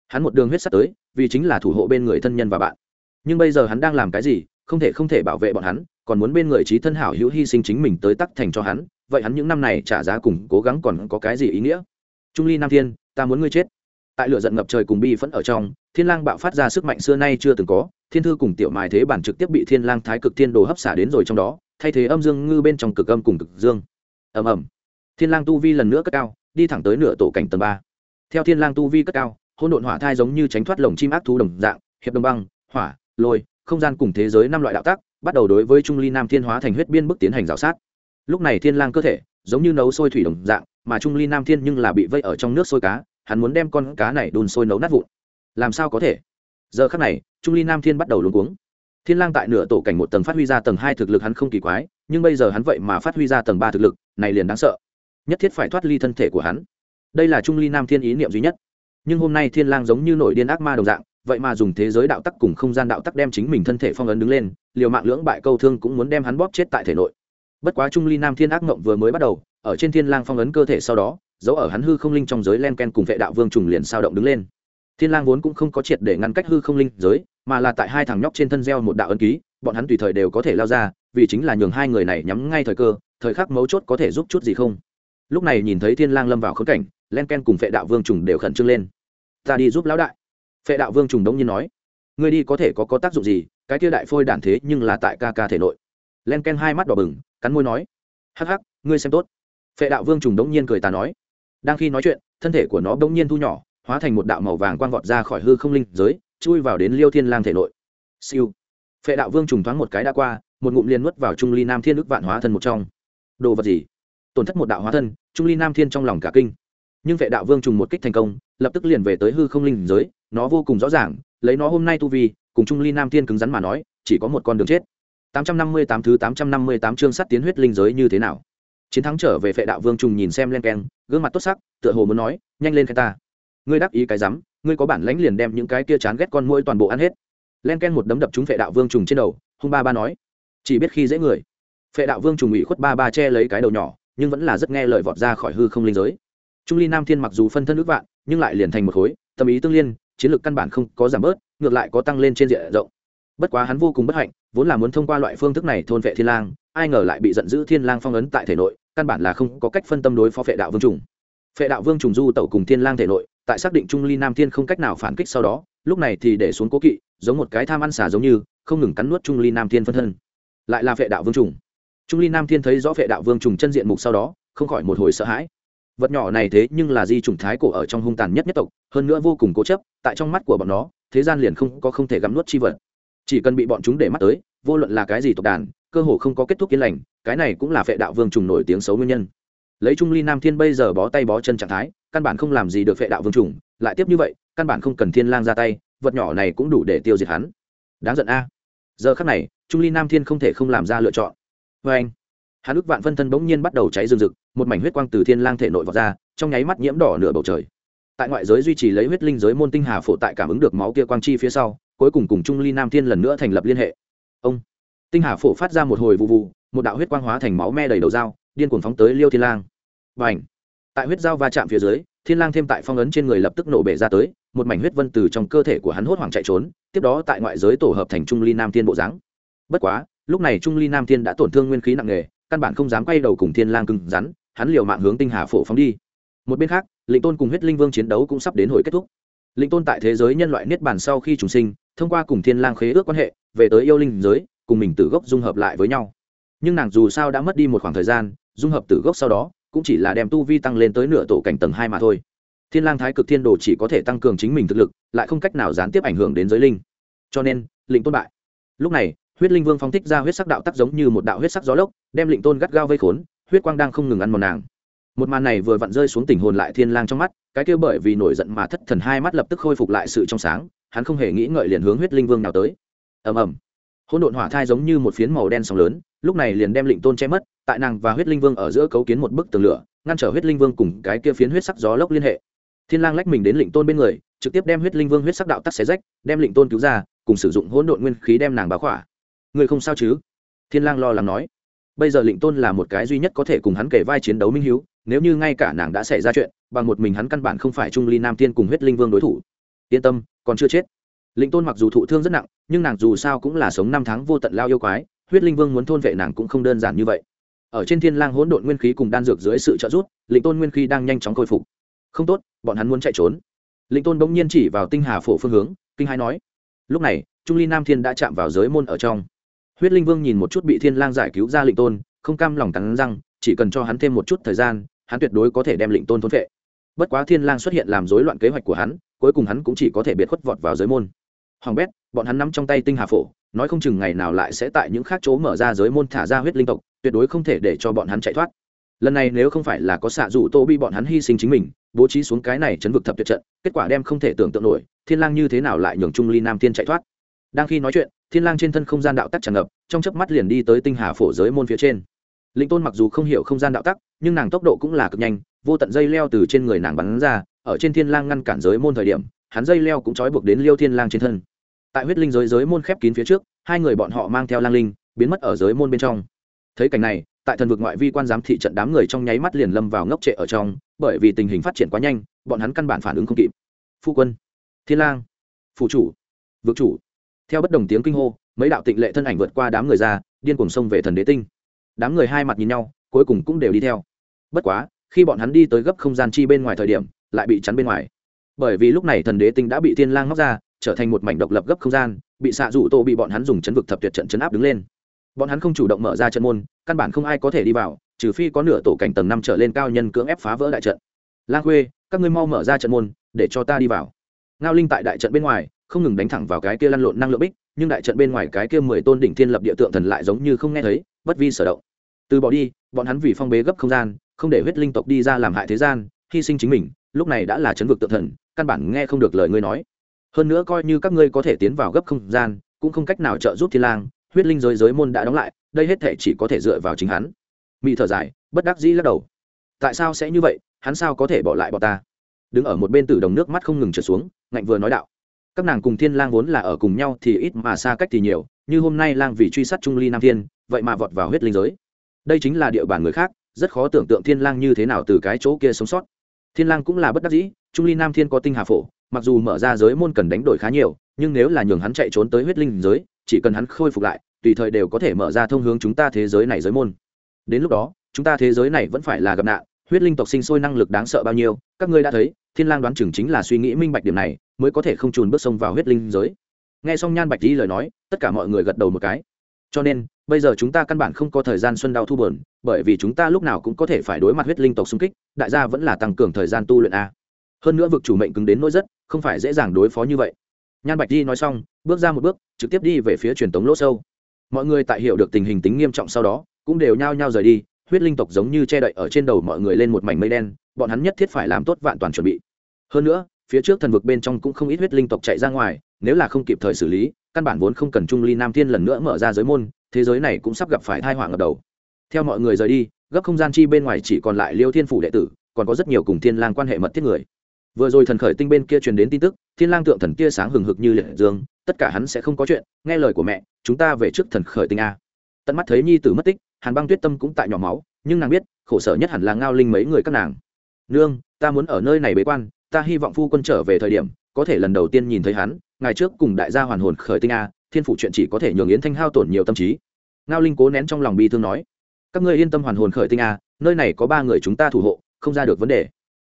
[SPEAKER 1] Hắn một đường huyết sắt tới, vì chính là thủ hộ bên người thân nhân và bạn. Nhưng bây giờ hắn đang làm cái gì không thể không thể bảo vệ bọn hắn, còn muốn bên người trí thân hảo hữu hy sinh chính mình tới tắc thành cho hắn, vậy hắn những năm này trả giá cùng cố gắng còn có cái gì ý nghĩa? Trung ly nam thiên, ta muốn ngươi chết. Tại lửa giận ngập trời cùng bi phẫn ở trong, thiên lang bạo phát ra sức mạnh xưa nay chưa từng có, thiên thư cùng tiểu mài thế bản trực tiếp bị thiên lang thái cực thiên đồ hấp xả đến rồi trong đó, thay thế âm dương ngư bên trong cực âm cùng cực dương. Ầm ầm. Thiên lang tu vi lần nữa cất cao, đi thẳng tới nửa tổ cảnh tầng ba. Theo thiên lang tu vi cất cao, hỗn độn hỏa thai giống như tránh thoát lồng chim ác thú đồng dạng, hiệp đồng băng, hỏa, lôi không gian cùng thế giới năm loại đạo tác bắt đầu đối với trung ly nam thiên hóa thành huyết biên bức tiến hành rào sát. Lúc này thiên lang cơ thể, giống như nấu sôi thủy đồng dạng, mà trung ly nam thiên nhưng là bị vây ở trong nước sôi cá, hắn muốn đem con cá này đun sôi nấu nát vụn. Làm sao có thể? Giờ khắc này, trung ly nam thiên bắt đầu luống cuống. Thiên lang tại nửa tổ cảnh một tầng phát huy ra tầng hai thực lực hắn không kỳ quái, nhưng bây giờ hắn vậy mà phát huy ra tầng ba thực lực, này liền đáng sợ. Nhất thiết phải thoát ly thân thể của hắn. Đây là trung ly nam thiên ý niệm duy nhất. Nhưng hôm nay thiên lang giống như nổi điên ác ma đồng dạng vậy mà dùng thế giới đạo tắc cùng không gian đạo tắc đem chính mình thân thể phong ấn đứng lên, liều mạng lưỡng bại câu thương cũng muốn đem hắn bóp chết tại thể nội. Bất quá trung ly nam thiên ác mộng vừa mới bắt đầu, ở trên thiên lang phong ấn cơ thể sau đó, dấu ở hắn hư không linh trong giới len ken cùng vệ đạo vương trùng liền sao động đứng lên. Thiên lang vốn cũng không có triệt để ngăn cách hư không linh giới, mà là tại hai thằng nhóc trên thân gieo một đạo ấn ký, bọn hắn tùy thời đều có thể lao ra, vì chính là nhường hai người này nhắm ngay thời cơ, thời khắc mấu chốt có thể giúp chút gì không. Lúc này nhìn thấy thiên lang lâm vào khốn cảnh, len ken cùng vệ đạo vương trùng đều khẩn trương lên. Ta đi giúp lão đại phệ đạo vương trùng đống nhiên nói, ngươi đi có thể có có tác dụng gì? Cái kia đại phôi đản thế nhưng là tại ca ca thể nội. Len ken hai mắt đỏ bừng, cắn môi nói, hắc hắc, ngươi xem tốt. Phệ đạo vương trùng đống nhiên cười ta nói, đang khi nói chuyện, thân thể của nó đống nhiên thu nhỏ, hóa thành một đạo màu vàng quang vọt ra khỏi hư không linh giới, chui vào đến liêu thiên lang thể nội. Siêu. Phệ đạo vương trùng thoáng một cái đã qua, một ngụm liền nuốt vào trung ly nam thiên ức vạn hóa thân một trong. Đồ vật gì? Tổn thất một đạo hóa thân, trung ly nam thiên trong lòng cả kinh nhưng vệ đạo vương trùng một kích thành công, lập tức liền về tới hư không linh giới, nó vô cùng rõ ràng, lấy nó hôm nay tu vi, cùng trung ly nam thiên cứng rắn mà nói, chỉ có một con đường chết. 858 thứ 858 chương sắt tiến huyết linh giới như thế nào? Chiến thắng trở về vệ đạo vương trùng nhìn xem len keng, gương mặt tốt sắc, tựa hồ muốn nói, nhanh lên khai ta. Ngươi đắc ý cái rắm, ngươi có bản lãnh liền đem những cái kia chán ghét con mũi toàn bộ ăn hết. Len ken một đấm đập trúng vệ đạo vương trùng trên đầu, hung ba ba nói, chỉ biết khi dễ người. Vệ đạo vương trùng ủy khuất ba ba che lấy cái đầu nhỏ, nhưng vẫn là rất nghe lời vọt ra khỏi hư không linh giới trung ly nam thiên mặc dù phân thân ước vạn, nhưng lại liền thành một khối, tâm ý tương liên, chiến lược căn bản không có giảm bớt, ngược lại có tăng lên trên diện rộng. Bất quá hắn vô cùng bất hạnh, vốn là muốn thông qua loại phương thức này thôn vệ thiên lang, ai ngờ lại bị giận dữ thiên lang phong ấn tại thể nội, căn bản là không có cách phân tâm đối phó phệ đạo vương trùng. Phệ đạo vương trùng du tẩu cùng thiên lang thể nội, tại xác định trung ly nam thiên không cách nào phản kích sau đó, lúc này thì để xuống cố kỵ, giống một cái tham ăn xả giống như, không ngừng cắn nuốt trung ly nam thiên phân thân. Lại là phệ đạo vương trùng. Trung ly nam thiên thấy rõ phệ đạo vương trùng chân diện mục sau đó, không khỏi một hồi sợ hãi vật nhỏ này thế nhưng là di chủng thái cổ ở trong hung tàn nhất nhất tộc, hơn nữa vô cùng cố chấp, tại trong mắt của bọn nó, thế gian liền không có không thể gắm nuốt chi vật. Chỉ cần bị bọn chúng để mắt tới, vô luận là cái gì tộc đàn, cơ hồ không có kết thúc yên lành, cái này cũng là phệ đạo vương trùng nổi tiếng xấu nguyên nhân. Lấy trung ly nam thiên bây giờ bó tay bó chân trạng thái, căn bản không làm gì được phệ đạo vương trùng, lại tiếp như vậy, căn bản không cần thiên lang ra tay, vật nhỏ này cũng đủ để tiêu diệt hắn. Đáng giận a. Giờ khắc này, trung ly nam thiên không thể không làm ra lựa chọn. Vê anh hắn ức vạn phân thân bỗng nhiên bắt đầu cháy rừng rực một mảnh huyết quang từ thiên lang thể nội vọt ra, trong nháy mắt nhiễm đỏ nửa bầu trời. Tại ngoại giới duy trì lấy huyết linh giới môn tinh hà phổ tại cảm ứng được máu kia quang chi phía sau, cuối cùng cùng trung ly nam thiên lần nữa thành lập liên hệ. Ông, tinh hà phổ phát ra một hồi vụ vụ, một đạo huyết quang hóa thành máu me đầy đầu dao, điên cuồng phóng tới liêu thiên lang. Và ảnh tại huyết dao va chạm phía dưới, thiên lang thêm tại phong ấn trên người lập tức nổ bể ra tới, một mảnh huyết vân từ trong cơ thể của hắn hốt hoảng chạy trốn, tiếp đó tại ngoại giới tổ hợp thành trung ly nam thiên bộ dáng. Bất quá, lúc này trung ly nam thiên đã tổn thương nguyên khí nặng nề, căn bản không dám quay đầu cùng thiên lang cứng rắn hắn liều mạng hướng tinh hà phổ phóng đi. Một bên khác, lĩnh tôn cùng huyết linh vương chiến đấu cũng sắp đến hồi kết thúc. Lĩnh tôn tại thế giới nhân loại niết bàn sau khi trùng sinh, thông qua cùng thiên lang khế ước quan hệ, về tới yêu linh giới, cùng mình tử gốc dung hợp lại với nhau. Nhưng nàng dù sao đã mất đi một khoảng thời gian, dung hợp tử gốc sau đó, cũng chỉ là đem tu vi tăng lên tới nửa tổ cảnh tầng hai mà thôi. Thiên lang thái cực thiên đồ chỉ có thể tăng cường chính mình thực lực, lại không cách nào gián tiếp ảnh hưởng đến giới linh. Cho nên, lĩnh tôn bại. Lúc này, huyết linh vương phóng thích ra huyết sắc đạo tắc giống như một đạo huyết sắc gió lốc, đem lĩnh tôn gắt gao vây khốn huyết quang đang không ngừng ăn mòn nàng. Một màn này vừa vặn rơi xuống tình hồn lại thiên lang trong mắt, cái kia bởi vì nổi giận mà thất thần hai mắt lập tức khôi phục lại sự trong sáng, hắn không hề nghĩ ngợi liền hướng huyết linh vương nào tới. Ầm ầm. Hỗn độn hỏa thai giống như một phiến màu đen sóng lớn, lúc này liền đem lịnh tôn che mất, tại nàng và huyết linh vương ở giữa cấu kiến một bức tường lửa, ngăn trở huyết linh vương cùng cái kia phiến huyết sắc gió lốc liên hệ. Thiên lang lách mình đến lịnh tôn bên người, trực tiếp đem huyết linh vương huyết sắc đạo tắc xé rách, đem lịnh tôn cứu ra, cùng sử dụng hỗn độn nguyên khí đem nàng báo khỏa. Người không sao chứ? Thiên lang lo lắng nói bây giờ lịnh tôn là một cái duy nhất có thể cùng hắn kể vai chiến đấu minh hiếu, nếu như ngay cả nàng đã xảy ra chuyện, bằng một mình hắn căn bản không phải trung ly nam tiên cùng huyết linh vương đối thủ. Yên tâm, còn chưa chết. Lịnh tôn mặc dù thụ thương rất nặng, nhưng nàng dù sao cũng là sống năm tháng vô tận lao yêu quái, huyết linh vương muốn thôn vệ nàng cũng không đơn giản như vậy. Ở trên thiên lang hỗn độn nguyên khí cùng đan dược dưới sự trợ giúp lịnh tôn nguyên khí đang nhanh chóng khôi phục. Không tốt, bọn hắn muốn chạy trốn. Lịnh tôn bỗng nhiên chỉ vào tinh hà phổ phương hướng, kinh hai nói. Lúc này, trung ly nam thiên đã chạm vào giới môn ở trong huyết linh vương nhìn một chút bị thiên lang giải cứu ra lịnh tôn, không cam lòng cắn răng, chỉ cần cho hắn thêm một chút thời gian, hắn tuyệt đối có thể đem lịnh tôn thôn vệ bất quá thiên lang xuất hiện làm rối loạn kế hoạch của hắn, cuối cùng hắn cũng chỉ có thể biệt khuất vọt vào giới môn. Hoàng bét, bọn hắn nắm trong tay tinh hà phổ, nói không chừng ngày nào lại sẽ tại những khác chỗ mở ra giới môn thả ra huyết linh tộc, tuyệt đối không thể để cho bọn hắn chạy thoát. Lần này nếu không phải là có xạ dụ tô bị bọn hắn hy sinh chính mình, bố trí xuống cái này chấn vực thập tuyệt trận, kết quả đem không thể tưởng tượng nổi, thiên lang như thế nào lại nhường trung ly nam tiên chạy thoát? Đang khi nói chuyện thiên lang trên thân không gian đạo tắc tràn ngập, trong chớp mắt liền đi tới tinh hà phổ giới môn phía trên. Linh tôn mặc dù không hiểu không gian đạo tắc, nhưng nàng tốc độ cũng là cực nhanh, vô tận dây leo từ trên người nàng bắn ra, ở trên thiên lang ngăn cản giới môn thời điểm, hắn dây leo cũng trói buộc đến liêu thiên lang trên thân. Tại huyết linh giới giới môn khép kín phía trước, hai người bọn họ mang theo lang linh, biến mất ở giới môn bên trong. Thấy cảnh này, tại thần vực ngoại vi quan giám thị trận đám người trong nháy mắt liền lâm vào ngốc trệ ở trong, bởi vì tình hình phát triển quá nhanh, bọn hắn căn bản phản ứng không kịp. Phu quân, thiên lang phụ chủ, vực chủ theo bất đồng tiếng kinh hô, mấy đạo tịnh lệ thân ảnh vượt qua đám người ra, điên cuồng xông về thần đế tinh. Đám người hai mặt nhìn nhau, cuối cùng cũng đều đi theo. Bất quá, khi bọn hắn đi tới gấp không gian chi bên ngoài thời điểm, lại bị chắn bên ngoài. Bởi vì lúc này thần đế tinh đã bị thiên lang móc ra, trở thành một mảnh độc lập gấp không gian, bị xạ dụ tô bị bọn hắn dùng chấn vực thập tuyệt trận chấn áp đứng lên. Bọn hắn không chủ động mở ra trận môn, căn bản không ai có thể đi vào, trừ phi có nửa tổ cảnh tầng năm trở lên cao nhân cưỡng ép phá vỡ đại trận. Lang khuê, các ngươi mau mở ra trận môn, để cho ta đi vào. Ngao linh tại đại trận bên ngoài không ngừng đánh thẳng vào cái kia lăn lộn năng lượng bích, nhưng đại trận bên ngoài cái kia mười tôn đỉnh thiên lập địa tượng thần lại giống như không nghe thấy, bất vi sở động. Từ bỏ đi, bọn hắn vì phong bế gấp không gian, không để huyết linh tộc đi ra làm hại thế gian, hy sinh chính mình, lúc này đã là chấn vực tượng thần, căn bản nghe không được lời ngươi nói. Hơn nữa coi như các ngươi có thể tiến vào gấp không gian, cũng không cách nào trợ giúp thiên lang, huyết linh giới giới môn đã đóng lại, đây hết thể chỉ có thể dựa vào chính hắn. Mỹ thở dài, bất đắc dĩ lắc đầu. Tại sao sẽ như vậy, hắn sao có thể bỏ lại bọn ta? Đứng ở một bên tử đồng nước mắt không ngừng trượt xuống, ngạnh vừa nói đạo các nàng cùng thiên lang vốn là ở cùng nhau thì ít mà xa cách thì nhiều, như hôm nay lang vì truy sát trung ly nam thiên, vậy mà vọt vào huyết linh giới. Đây chính là địa bàn người khác, rất khó tưởng tượng thiên lang như thế nào từ cái chỗ kia sống sót. Thiên lang cũng là bất đắc dĩ, trung ly nam thiên có tinh hà phổ, mặc dù mở ra giới môn cần đánh đổi khá nhiều, nhưng nếu là nhường hắn chạy trốn tới huyết linh giới, chỉ cần hắn khôi phục lại, tùy thời đều có thể mở ra thông hướng chúng ta thế giới này giới môn. Đến lúc đó, chúng ta thế giới này vẫn phải là gặp nạn, huyết linh tộc sinh sôi năng lực đáng sợ bao nhiêu, các ngươi đã thấy, thiên lang đoán chừng chính là suy nghĩ minh bạch điểm này mới có thể không trùn bước sông vào huyết linh giới. Nghe xong nhan bạch lý lời nói, tất cả mọi người gật đầu một cái. Cho nên, bây giờ chúng ta căn bản không có thời gian xuân đau thu bờn bởi vì chúng ta lúc nào cũng có thể phải đối mặt huyết linh tộc xung kích, đại gia vẫn là tăng cường thời gian tu luyện a. Hơn nữa vực chủ mệnh cứng đến nỗi rất, không phải dễ dàng đối phó như vậy. Nhan bạch di nói xong, bước ra một bước, trực tiếp đi về phía truyền tống lỗ sâu. Mọi người tại hiểu được tình hình tính nghiêm trọng sau đó, cũng đều nhao nhao rời đi, huyết linh tộc giống như che đậy ở trên đầu mọi người lên một mảnh mây đen, bọn hắn nhất thiết phải làm tốt vạn toàn chuẩn bị. Hơn nữa phía trước thần vực bên trong cũng không ít huyết linh tộc chạy ra ngoài, nếu là không kịp thời xử lý, căn bản vốn không cần trung ly nam thiên lần nữa mở ra giới môn, thế giới này cũng sắp gặp phải thai họa ở đầu. Theo mọi người rời đi, gấp không gian chi bên ngoài chỉ còn lại liêu thiên phủ đệ tử, còn có rất nhiều cùng thiên lang quan hệ mật thiết người. Vừa rồi thần khởi tinh bên kia truyền đến tin tức, thiên lang tượng thần kia sáng hừng hực như liệt dương, tất cả hắn sẽ không có chuyện, nghe lời của mẹ, chúng ta về trước thần khởi tinh a. Tận mắt thấy nhi tử mất tích, hàn băng tuyết tâm cũng tại nhỏ máu, nhưng nàng biết, khổ sở nhất hẳn là ngao linh mấy người các nàng. Nương, ta muốn ở nơi này bế quan ta hy vọng phu quân trở về thời điểm, có thể lần đầu tiên nhìn thấy hắn, ngày trước cùng đại gia hoàn hồn khởi tinh a, thiên phủ chuyện chỉ có thể nhường yến thanh hao tổn nhiều tâm trí. Ngao linh cố nén trong lòng bi thương nói, các ngươi yên tâm hoàn hồn khởi tinh a, nơi này có ba người chúng ta thủ hộ, không ra được vấn đề.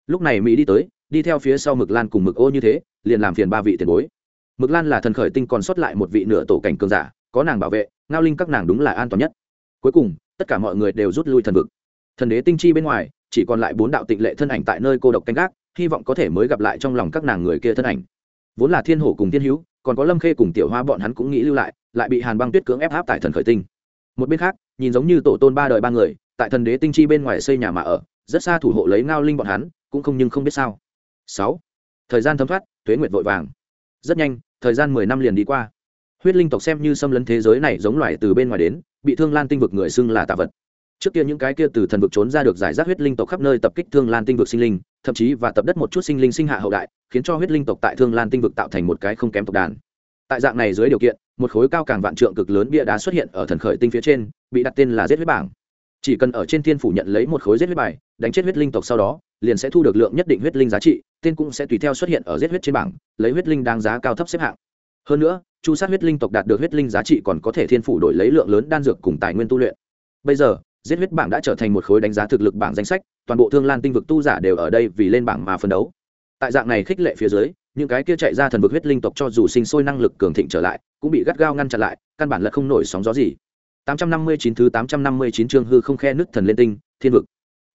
[SPEAKER 1] Lúc này mỹ đi tới, đi theo phía sau mực lan cùng mực ô như thế, liền làm phiền ba vị tiền bối. Mực lan là thần khởi tinh còn sót lại một vị nửa tổ cảnh cường giả, có nàng bảo vệ, ngao linh các nàng đúng là an toàn nhất. Cuối cùng, tất cả mọi người đều rút lui thần vực. Thần đế tinh chi bên ngoài, chỉ còn lại bốn đạo tịnh lệ thân ảnh tại nơi cô độc canh gác hy vọng có thể mới gặp lại trong lòng các nàng người kia thân ảnh. Vốn là thiên hổ cùng thiên hữu, còn có lâm khê cùng tiểu hoa bọn hắn cũng nghĩ lưu lại lại bị hàn băng tuyết cưỡng ép áp tại thần khởi tinh. Một bên khác, nhìn giống như tổ tôn ba đời ba người, tại thần đế tinh chi bên ngoài xây nhà mà ở, rất xa thủ hộ lấy ngao linh bọn hắn, cũng không nhưng không biết sao. Sáu. Thời gian thấm thoát thuế nguyệt vội vàng. Rất nhanh, thời gian mười năm liền đi qua. Huyết linh tộc xem như xâm lấn thế giới này giống loài từ bên ngoài đến, bị thương lan tinh vực người xưng là tạ vật trước kia những cái kia từ thần vực trốn ra được giải rác huyết linh tộc khắp nơi tập kích thương lan tinh vực sinh linh, thậm chí và tập đất một chút sinh linh sinh hạ hậu đại, khiến cho huyết linh tộc tại thương lan tinh vực tạo thành một cái không kém tộc đàn. Tại dạng này dưới điều kiện, một khối cao càng vạn trượng cực lớn bia đá xuất hiện ở thần khởi tinh phía trên, bị đặt tên là giết huyết bảng. Chỉ cần ở trên thiên phủ nhận lấy một khối giết huyết bài, đánh chết huyết linh tộc sau đó, liền sẽ thu được lượng nhất định huyết linh giá trị, tên cũng sẽ tùy theo xuất hiện ở giết huyết trên bảng, lấy huyết linh đáng giá cao thấp xếp hạng. Hơn nữa, chu sát huyết linh tộc đạt được huyết linh giá trị còn có thể thiên phủ đổi lấy lượng lớn đan dược cùng tài nguyên tu luyện. Bây giờ giết huyết bảng đã trở thành một khối đánh giá thực lực bảng danh sách, toàn bộ thương lan tinh vực tu giả đều ở đây vì lên bảng mà phân đấu. Tại dạng này khích lệ phía dưới, những cái kia chạy ra thần vực huyết linh tộc cho dù sinh sôi năng lực cường thịnh trở lại, cũng bị gắt gao ngăn chặn lại, căn bản là không nổi sóng gió gì. 859 thứ 859 chương hư không khe nứt thần lên tinh, thiên vực.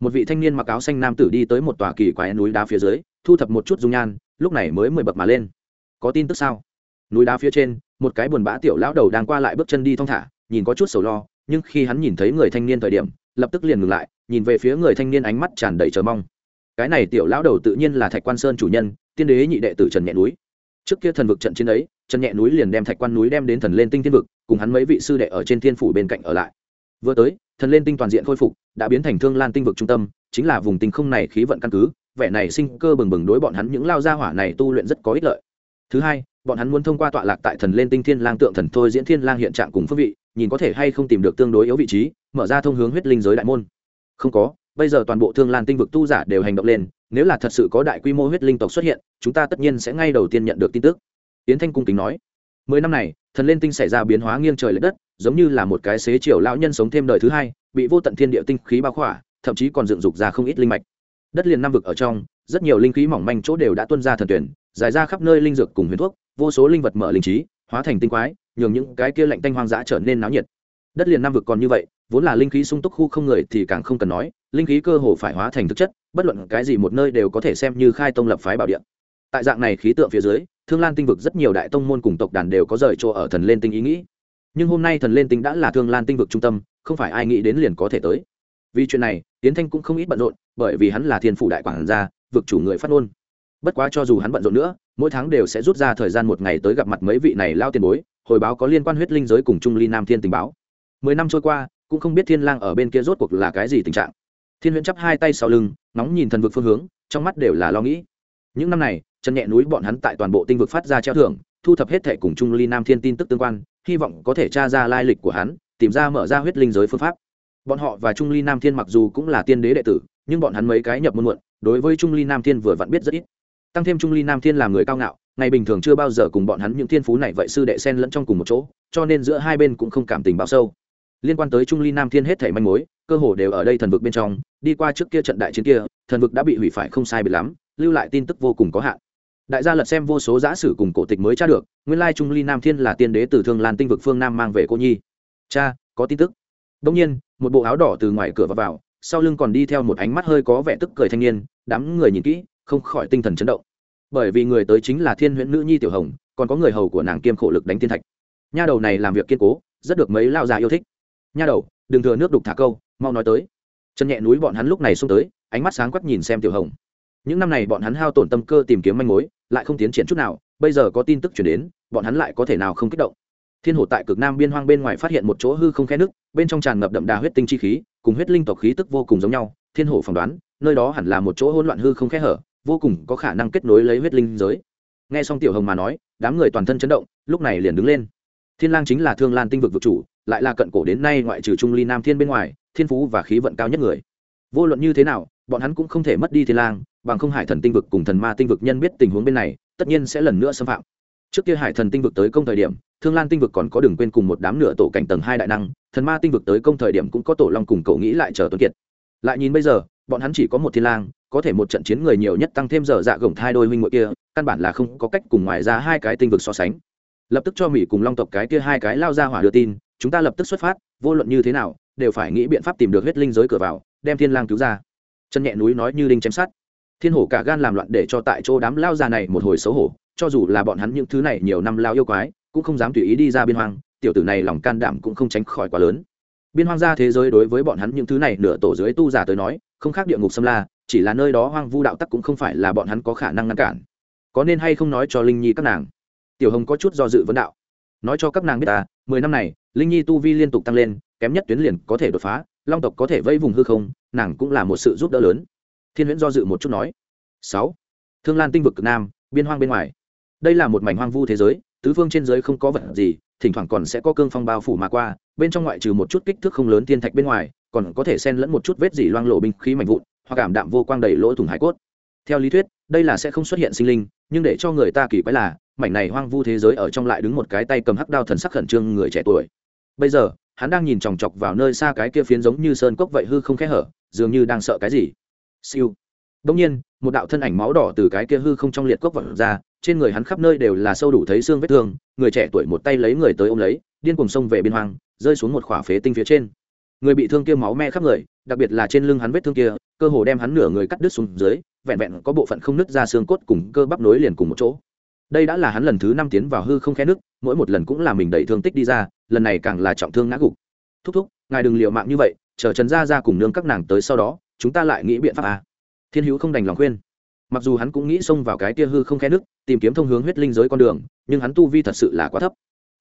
[SPEAKER 1] Một vị thanh niên mặc áo xanh nam tử đi tới một tòa kỳ quái núi đá phía dưới, thu thập một chút dung nhan, lúc này mới mười bậc mà lên. Có tin tức sao? Núi đá phía trên, một cái buồn bã tiểu lão đầu đang qua lại bước chân đi thong thả, nhìn có chút sầu lo nhưng khi hắn nhìn thấy người thanh niên thời điểm, lập tức liền ngừng lại, nhìn về phía người thanh niên ánh mắt tràn đầy chờ mong. Cái này tiểu lão đầu tự nhiên là thạch quan sơn chủ nhân, tiên đế nhị đệ tử trần nhẹ núi. Trước kia thần vực trận chiến ấy, trần nhẹ núi liền đem thạch quan núi đem đến thần lên tinh thiên vực, cùng hắn mấy vị sư đệ ở trên thiên phủ bên cạnh ở lại. Vừa tới, thần lên tinh toàn diện khôi phục, đã biến thành thương lan tinh vực trung tâm, chính là vùng tinh không này khí vận căn cứ, vẻ này sinh cơ bừng bừng đối bọn hắn những lao gia hỏa này tu luyện rất có ích lợi. Thứ hai, bọn hắn muốn thông qua tọa lạc tại thần lên tinh thiên lang tượng thần thôi diễn thiên lang hiện trạng cùng phước vị nhìn có thể hay không tìm được tương đối yếu vị trí, mở ra thông hướng huyết linh giới đại môn. Không có, bây giờ toàn bộ thương lan tinh vực tu giả đều hành động lên, nếu là thật sự có đại quy mô huyết linh tộc xuất hiện, chúng ta tất nhiên sẽ ngay đầu tiên nhận được tin tức. Yến thanh cung kính nói. Mười năm này, thần lên tinh xảy ra biến hóa nghiêng trời l ệ đất, giống như là một cái xế chiều lão nhân sống thêm đời thứ hai, bị vô tận thiên địa tinh khí bao khỏa, thậm chí còn dựng dục ra không ít linh mạch. Đất liền năm vực ở trong, rất nhiều linh khí mỏng manh chỗ đều đã tuân ra thần tuyển giải ra khắp nơi linh dược cùng huyền thuốc, vô số linh vật mở linh trí hóa thành tinh quái, nhường những cái kia lạnh tanh hoang dã trở nên náo nhiệt. Đất liền năm vực còn như vậy, vốn là linh khí sung túc khu không người thì càng không cần nói, linh khí cơ hồ phải hóa thành thực chất, bất luận cái gì một nơi đều có thể xem như khai tông lập phái bảo địa. Tại dạng này khí tượng phía dưới, thương lan tinh vực rất nhiều đại tông môn cùng tộc đàn đều có rời chỗ ở thần lên tinh ý nghĩ. Nhưng hôm nay thần lên tinh đã là thương lan tinh vực trung tâm, không phải ai nghĩ đến liền có thể tới. Vì chuyện này tiến thanh cũng không ít bận rộn, bởi vì hắn là thiên phủ đại quản gia, vực chủ người phát ngôn. Bất quá cho dù hắn bận rộn nữa mỗi tháng đều sẽ rút ra thời gian một ngày tới gặp mặt mấy vị này lao tiền bối, hồi báo có liên quan huyết linh giới cùng trung ly nam thiên tình báo. Mười năm trôi qua, cũng không biết thiên lang ở bên kia rốt cuộc là cái gì tình trạng. Thiên huyễn chắp hai tay sau lưng, nóng nhìn thần vực phương hướng, trong mắt đều là lo nghĩ. Những năm này, chân nhẹ núi bọn hắn tại toàn bộ tinh vực phát ra treo thưởng, thu thập hết thệ cùng trung ly nam thiên tin tức tương quan, hy vọng có thể tra ra lai lịch của hắn, tìm ra mở ra huyết linh giới phương pháp. Bọn họ và trung ly nam thiên mặc dù cũng là tiên đế đệ tử, nhưng bọn hắn mấy cái nhập môn muộn, đối với trung ly nam thiên vừa vặn biết rất ít tăng thêm trung ly nam thiên làm người cao ngạo ngày bình thường chưa bao giờ cùng bọn hắn những thiên phú này vậy sư đệ sen lẫn trong cùng một chỗ cho nên giữa hai bên cũng không cảm tình bao sâu. Liên quan tới trung ly nam thiên hết thảy manh mối cơ hồ đều ở đây thần vực bên trong đi qua trước kia trận đại chiến kia thần vực đã bị hủy phải không sai biệt lắm lưu lại tin tức vô cùng có hạn. Đại gia lật xem vô số giã sử cùng cổ tịch mới tra được nguyên lai trung ly nam thiên là tiên đế từ thương lan tinh vực phương nam mang về cô nhi. Cha có tin tức. Đông nhiên một bộ áo đỏ từ ngoài cửa vào, vào sau lưng còn đi theo một ánh mắt hơi có vẻ tức cười thanh niên đám người nhìn kỹ không khỏi tinh thần chấn động. Bởi vì người tới chính là thiên huyễn nữ nhi tiểu hồng, còn có người hầu của nàng kiêm khổ lực đánh thiên thạch. Nha đầu này làm việc kiên cố, rất được mấy lao già yêu thích. Nha đầu, đừng thừa nước đục thả câu, mau nói tới. Chân nhẹ núi bọn hắn lúc này xông tới, ánh mắt sáng quắc nhìn xem tiểu hồng. Những năm này bọn hắn hao tổn tâm cơ tìm kiếm manh mối, lại không tiến triển chút nào, bây giờ có tin tức chuyển đến, bọn hắn lại có thể nào không kích động. Thiên Hổ tại cực nam biên hoang bên ngoài phát hiện một chỗ hư không khe nước, bên trong tràn ngập đậm đà huyết tinh chi khí, cùng huyết linh tộc khí tức vô cùng giống nhau. Thiên Hổ phỏng đoán, nơi đó hẳn là một chỗ hỗn loạn hư không khe hở vô cùng có khả năng kết nối lấy huyết linh giới. Nghe xong tiểu hồng mà nói, đám người toàn thân chấn động, lúc này liền đứng lên. Thiên lang chính là thương lan tinh vực vực chủ, lại là cận cổ đến nay ngoại trừ trung ly nam thiên bên ngoài, thiên phú và khí vận cao nhất người. Vô luận như thế nào, bọn hắn cũng không thể mất đi thiên lang, bằng không hải thần tinh vực cùng thần ma tinh vực nhân biết tình huống bên này, tất nhiên sẽ lần nữa xâm phạm. Trước kia hải thần tinh vực tới công thời điểm, thương lan tinh vực còn có đừng quên cùng một đám nửa tổ cảnh tầng hai đại năng, thần ma tinh vực tới công thời điểm cũng có tổ long cùng cậu nghĩ lại chờ tuấn kiệt. Lại nhìn bây giờ bọn hắn chỉ có một thiên lang, có thể một trận chiến người nhiều nhất tăng thêm giờ dạ gồng hai đôi huynh muội kia, căn bản là không có cách cùng ngoài ra hai cái tinh vực so sánh. Lập tức cho mỹ cùng long tộc cái kia hai cái lao ra hỏa đưa tin, chúng ta lập tức xuất phát, vô luận như thế nào, đều phải nghĩ biện pháp tìm được huyết linh giới cửa vào, đem thiên lang cứu ra. Chân nhẹ núi nói như đinh chém sát thiên hổ cả gan làm loạn để cho tại chỗ đám lao già này một hồi xấu hổ, cho dù là bọn hắn những thứ này nhiều năm lao yêu quái, cũng không dám tùy ý đi ra biên hoang, tiểu tử này lòng can đảm cũng không tránh khỏi quá lớn. Biên hoang gia thế giới đối với bọn hắn những thứ này nửa tổ dưới tu giả tới nói không khác địa ngục xâm la, chỉ là nơi đó hoang vu đạo tắc cũng không phải là bọn hắn có khả năng ngăn cản. Có nên hay không nói cho linh nhi các nàng? Tiểu hồng có chút do dự vấn đạo. Nói cho các nàng biết ta, mười năm này, linh nhi tu vi liên tục tăng lên, kém nhất tuyến liền có thể đột phá, long tộc có thể vây vùng hư không, nàng cũng là một sự giúp đỡ lớn. Thiên huyễn do dự một chút nói. Sáu. Thương lan tinh vực cực nam, biên hoang bên ngoài. Đây là một mảnh hoang vu thế giới, tứ phương trên giới không có vật gì, thỉnh thoảng còn sẽ có cương phong bao phủ mà qua, bên trong ngoại trừ một chút kích thước không lớn thiên thạch bên ngoài còn có thể xen lẫn một chút vết dỉ loang lộ binh khí mạnh vụn, hoặc cảm đạm vô quang đầy lỗ thủng hải cốt. Theo lý thuyết, đây là sẽ không xuất hiện sinh linh, nhưng để cho người ta kỳ quái là, mảnh này hoang vu thế giới ở trong lại đứng một cái tay cầm hắc đao thần sắc khẩn trương người trẻ tuổi. Bây giờ, hắn đang nhìn chòng chọc vào nơi xa cái kia phiến giống như sơn cốc vậy hư không khẽ hở, dường như đang sợ cái gì. Siêu. Đông nhiên, một đạo thân ảnh máu đỏ từ cái kia hư không trong liệt cốc vật ra, trên người hắn khắp nơi đều là sâu đủ thấy xương vết thương, người trẻ tuổi một tay lấy người tới ôm lấy, điên cùng sông về biên hoang, rơi xuống một khỏa phế tinh phía trên người bị thương kia máu me khắp người, đặc biệt là trên lưng hắn vết thương kia, cơ hồ đem hắn nửa người cắt đứt xuống dưới, vẹn vẹn có bộ phận không nứt ra xương cốt cùng cơ bắp nối liền cùng một chỗ. Đây đã là hắn lần thứ năm tiến vào hư không khe nước, mỗi một lần cũng là mình đẩy thương tích đi ra, lần này càng là trọng thương ngã gục. Thúc thúc, ngài đừng liệu mạng như vậy, chờ trần gia ra cùng nương các nàng tới sau đó, chúng ta lại nghĩ biện pháp à. thiên hữu không đành lòng khuyên. Mặc dù hắn cũng nghĩ xông vào cái tia hư không khe nước, tìm kiếm thông hướng huyết linh giới con đường, nhưng hắn tu vi thật sự là quá thấp.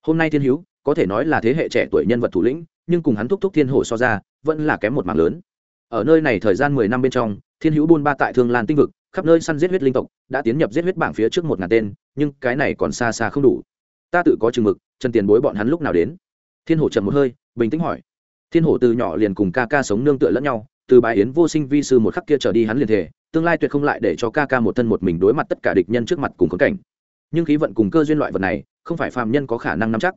[SPEAKER 1] Hôm nay thiên hữu, có thể nói là thế hệ trẻ tuổi nhân vật thủ lĩnh nhưng cùng hắn thúc thúc thiên hồ so ra, vẫn là kém một mảng lớn. Ở nơi này thời gian mười năm bên trong, thiên hữu buôn ba tại thương lan tinh vực, khắp nơi săn giết huyết linh tộc, đã tiến nhập giết huyết bảng phía trước một ngàn tên, nhưng cái này còn xa xa không đủ. Ta tự có chừng mực chân tiền bối bọn hắn lúc nào đến? Thiên hổ chậm một hơi, bình tĩnh hỏi. Thiên hổ từ nhỏ liền cùng ca ca sống nương tựa lẫn nhau, từ bài yến vô sinh vi sư một khắc kia trở đi hắn liền thể tương lai tuyệt không lại để cho ca ca một thân một mình đối mặt tất cả địch nhân trước mặt cùng khốn cảnh. Nhưng khí vận cùng cơ duyên loại vật này, không phải phàm nhân có khả năng nắm chắc.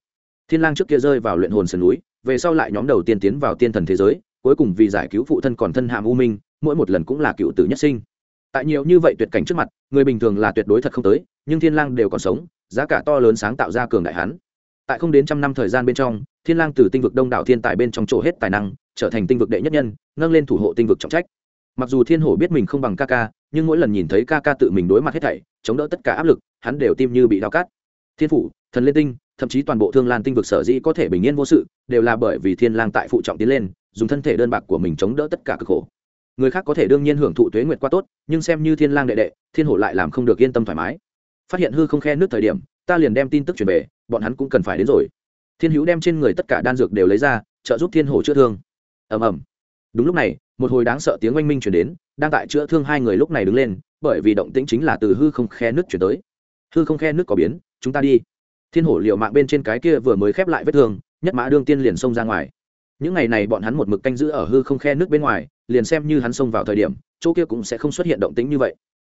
[SPEAKER 1] Thiên lang trước kia rơi vào luyện hồn sườn núi về sau lại nhóm đầu tiên tiến vào tiên thần thế giới, cuối cùng vì giải cứu phụ thân còn thân hàm u minh, mỗi một lần cũng là cựu tử nhất sinh. Tại nhiều như vậy tuyệt cảnh trước mặt, người bình thường là tuyệt đối thật không tới, nhưng thiên lang đều còn sống, giá cả to lớn sáng tạo ra cường đại hắn. Tại không đến trăm năm thời gian bên trong, thiên lang từ tinh vực đông đảo thiên tài bên trong chỗ hết tài năng, trở thành tinh vực đệ nhất nhân, nâng lên thủ hộ tinh vực trọng trách. Mặc dù thiên hổ biết mình không bằng ca ca, nhưng mỗi lần nhìn thấy ca ca tự mình đối mặt hết thảy, chống đỡ tất cả áp lực, hắn đều tim như bị đau cắt thiên phủ, thần liên tinh, thậm chí toàn bộ thương lan tinh vực sở dĩ có thể bình yên vô sự, đều là bởi vì thiên lang tại phụ trọng tiến lên, dùng thân thể đơn bạc của mình chống đỡ tất cả cực khổ. Người khác có thể đương nhiên hưởng thụ tuế nguyệt qua tốt, nhưng xem như thiên lang đệ đệ, thiên hổ lại làm không được yên tâm thoải mái. Phát hiện hư không khe nước thời điểm, ta liền đem tin tức truyền về, bọn hắn cũng cần phải đến rồi. Thiên hữu đem trên người tất cả đan dược đều lấy ra, trợ giúp thiên hổ chữa thương. Ầm ầm. Đúng lúc này, một hồi đáng sợ tiếng oanh minh truyền đến, đang tại chữa thương hai người lúc này đứng lên, bởi vì động tĩnh chính là từ hư không khe nước chuyển tới hư không khe nước có biến, chúng ta đi. Thiên hổ liệu mạng bên trên cái kia vừa mới khép lại vết thương, nhất mã đương tiên liền xông ra ngoài. Những ngày này bọn hắn một mực canh giữ ở hư không khe nước bên ngoài, liền xem như hắn xông vào thời điểm, chỗ kia cũng sẽ không xuất hiện động tĩnh như vậy.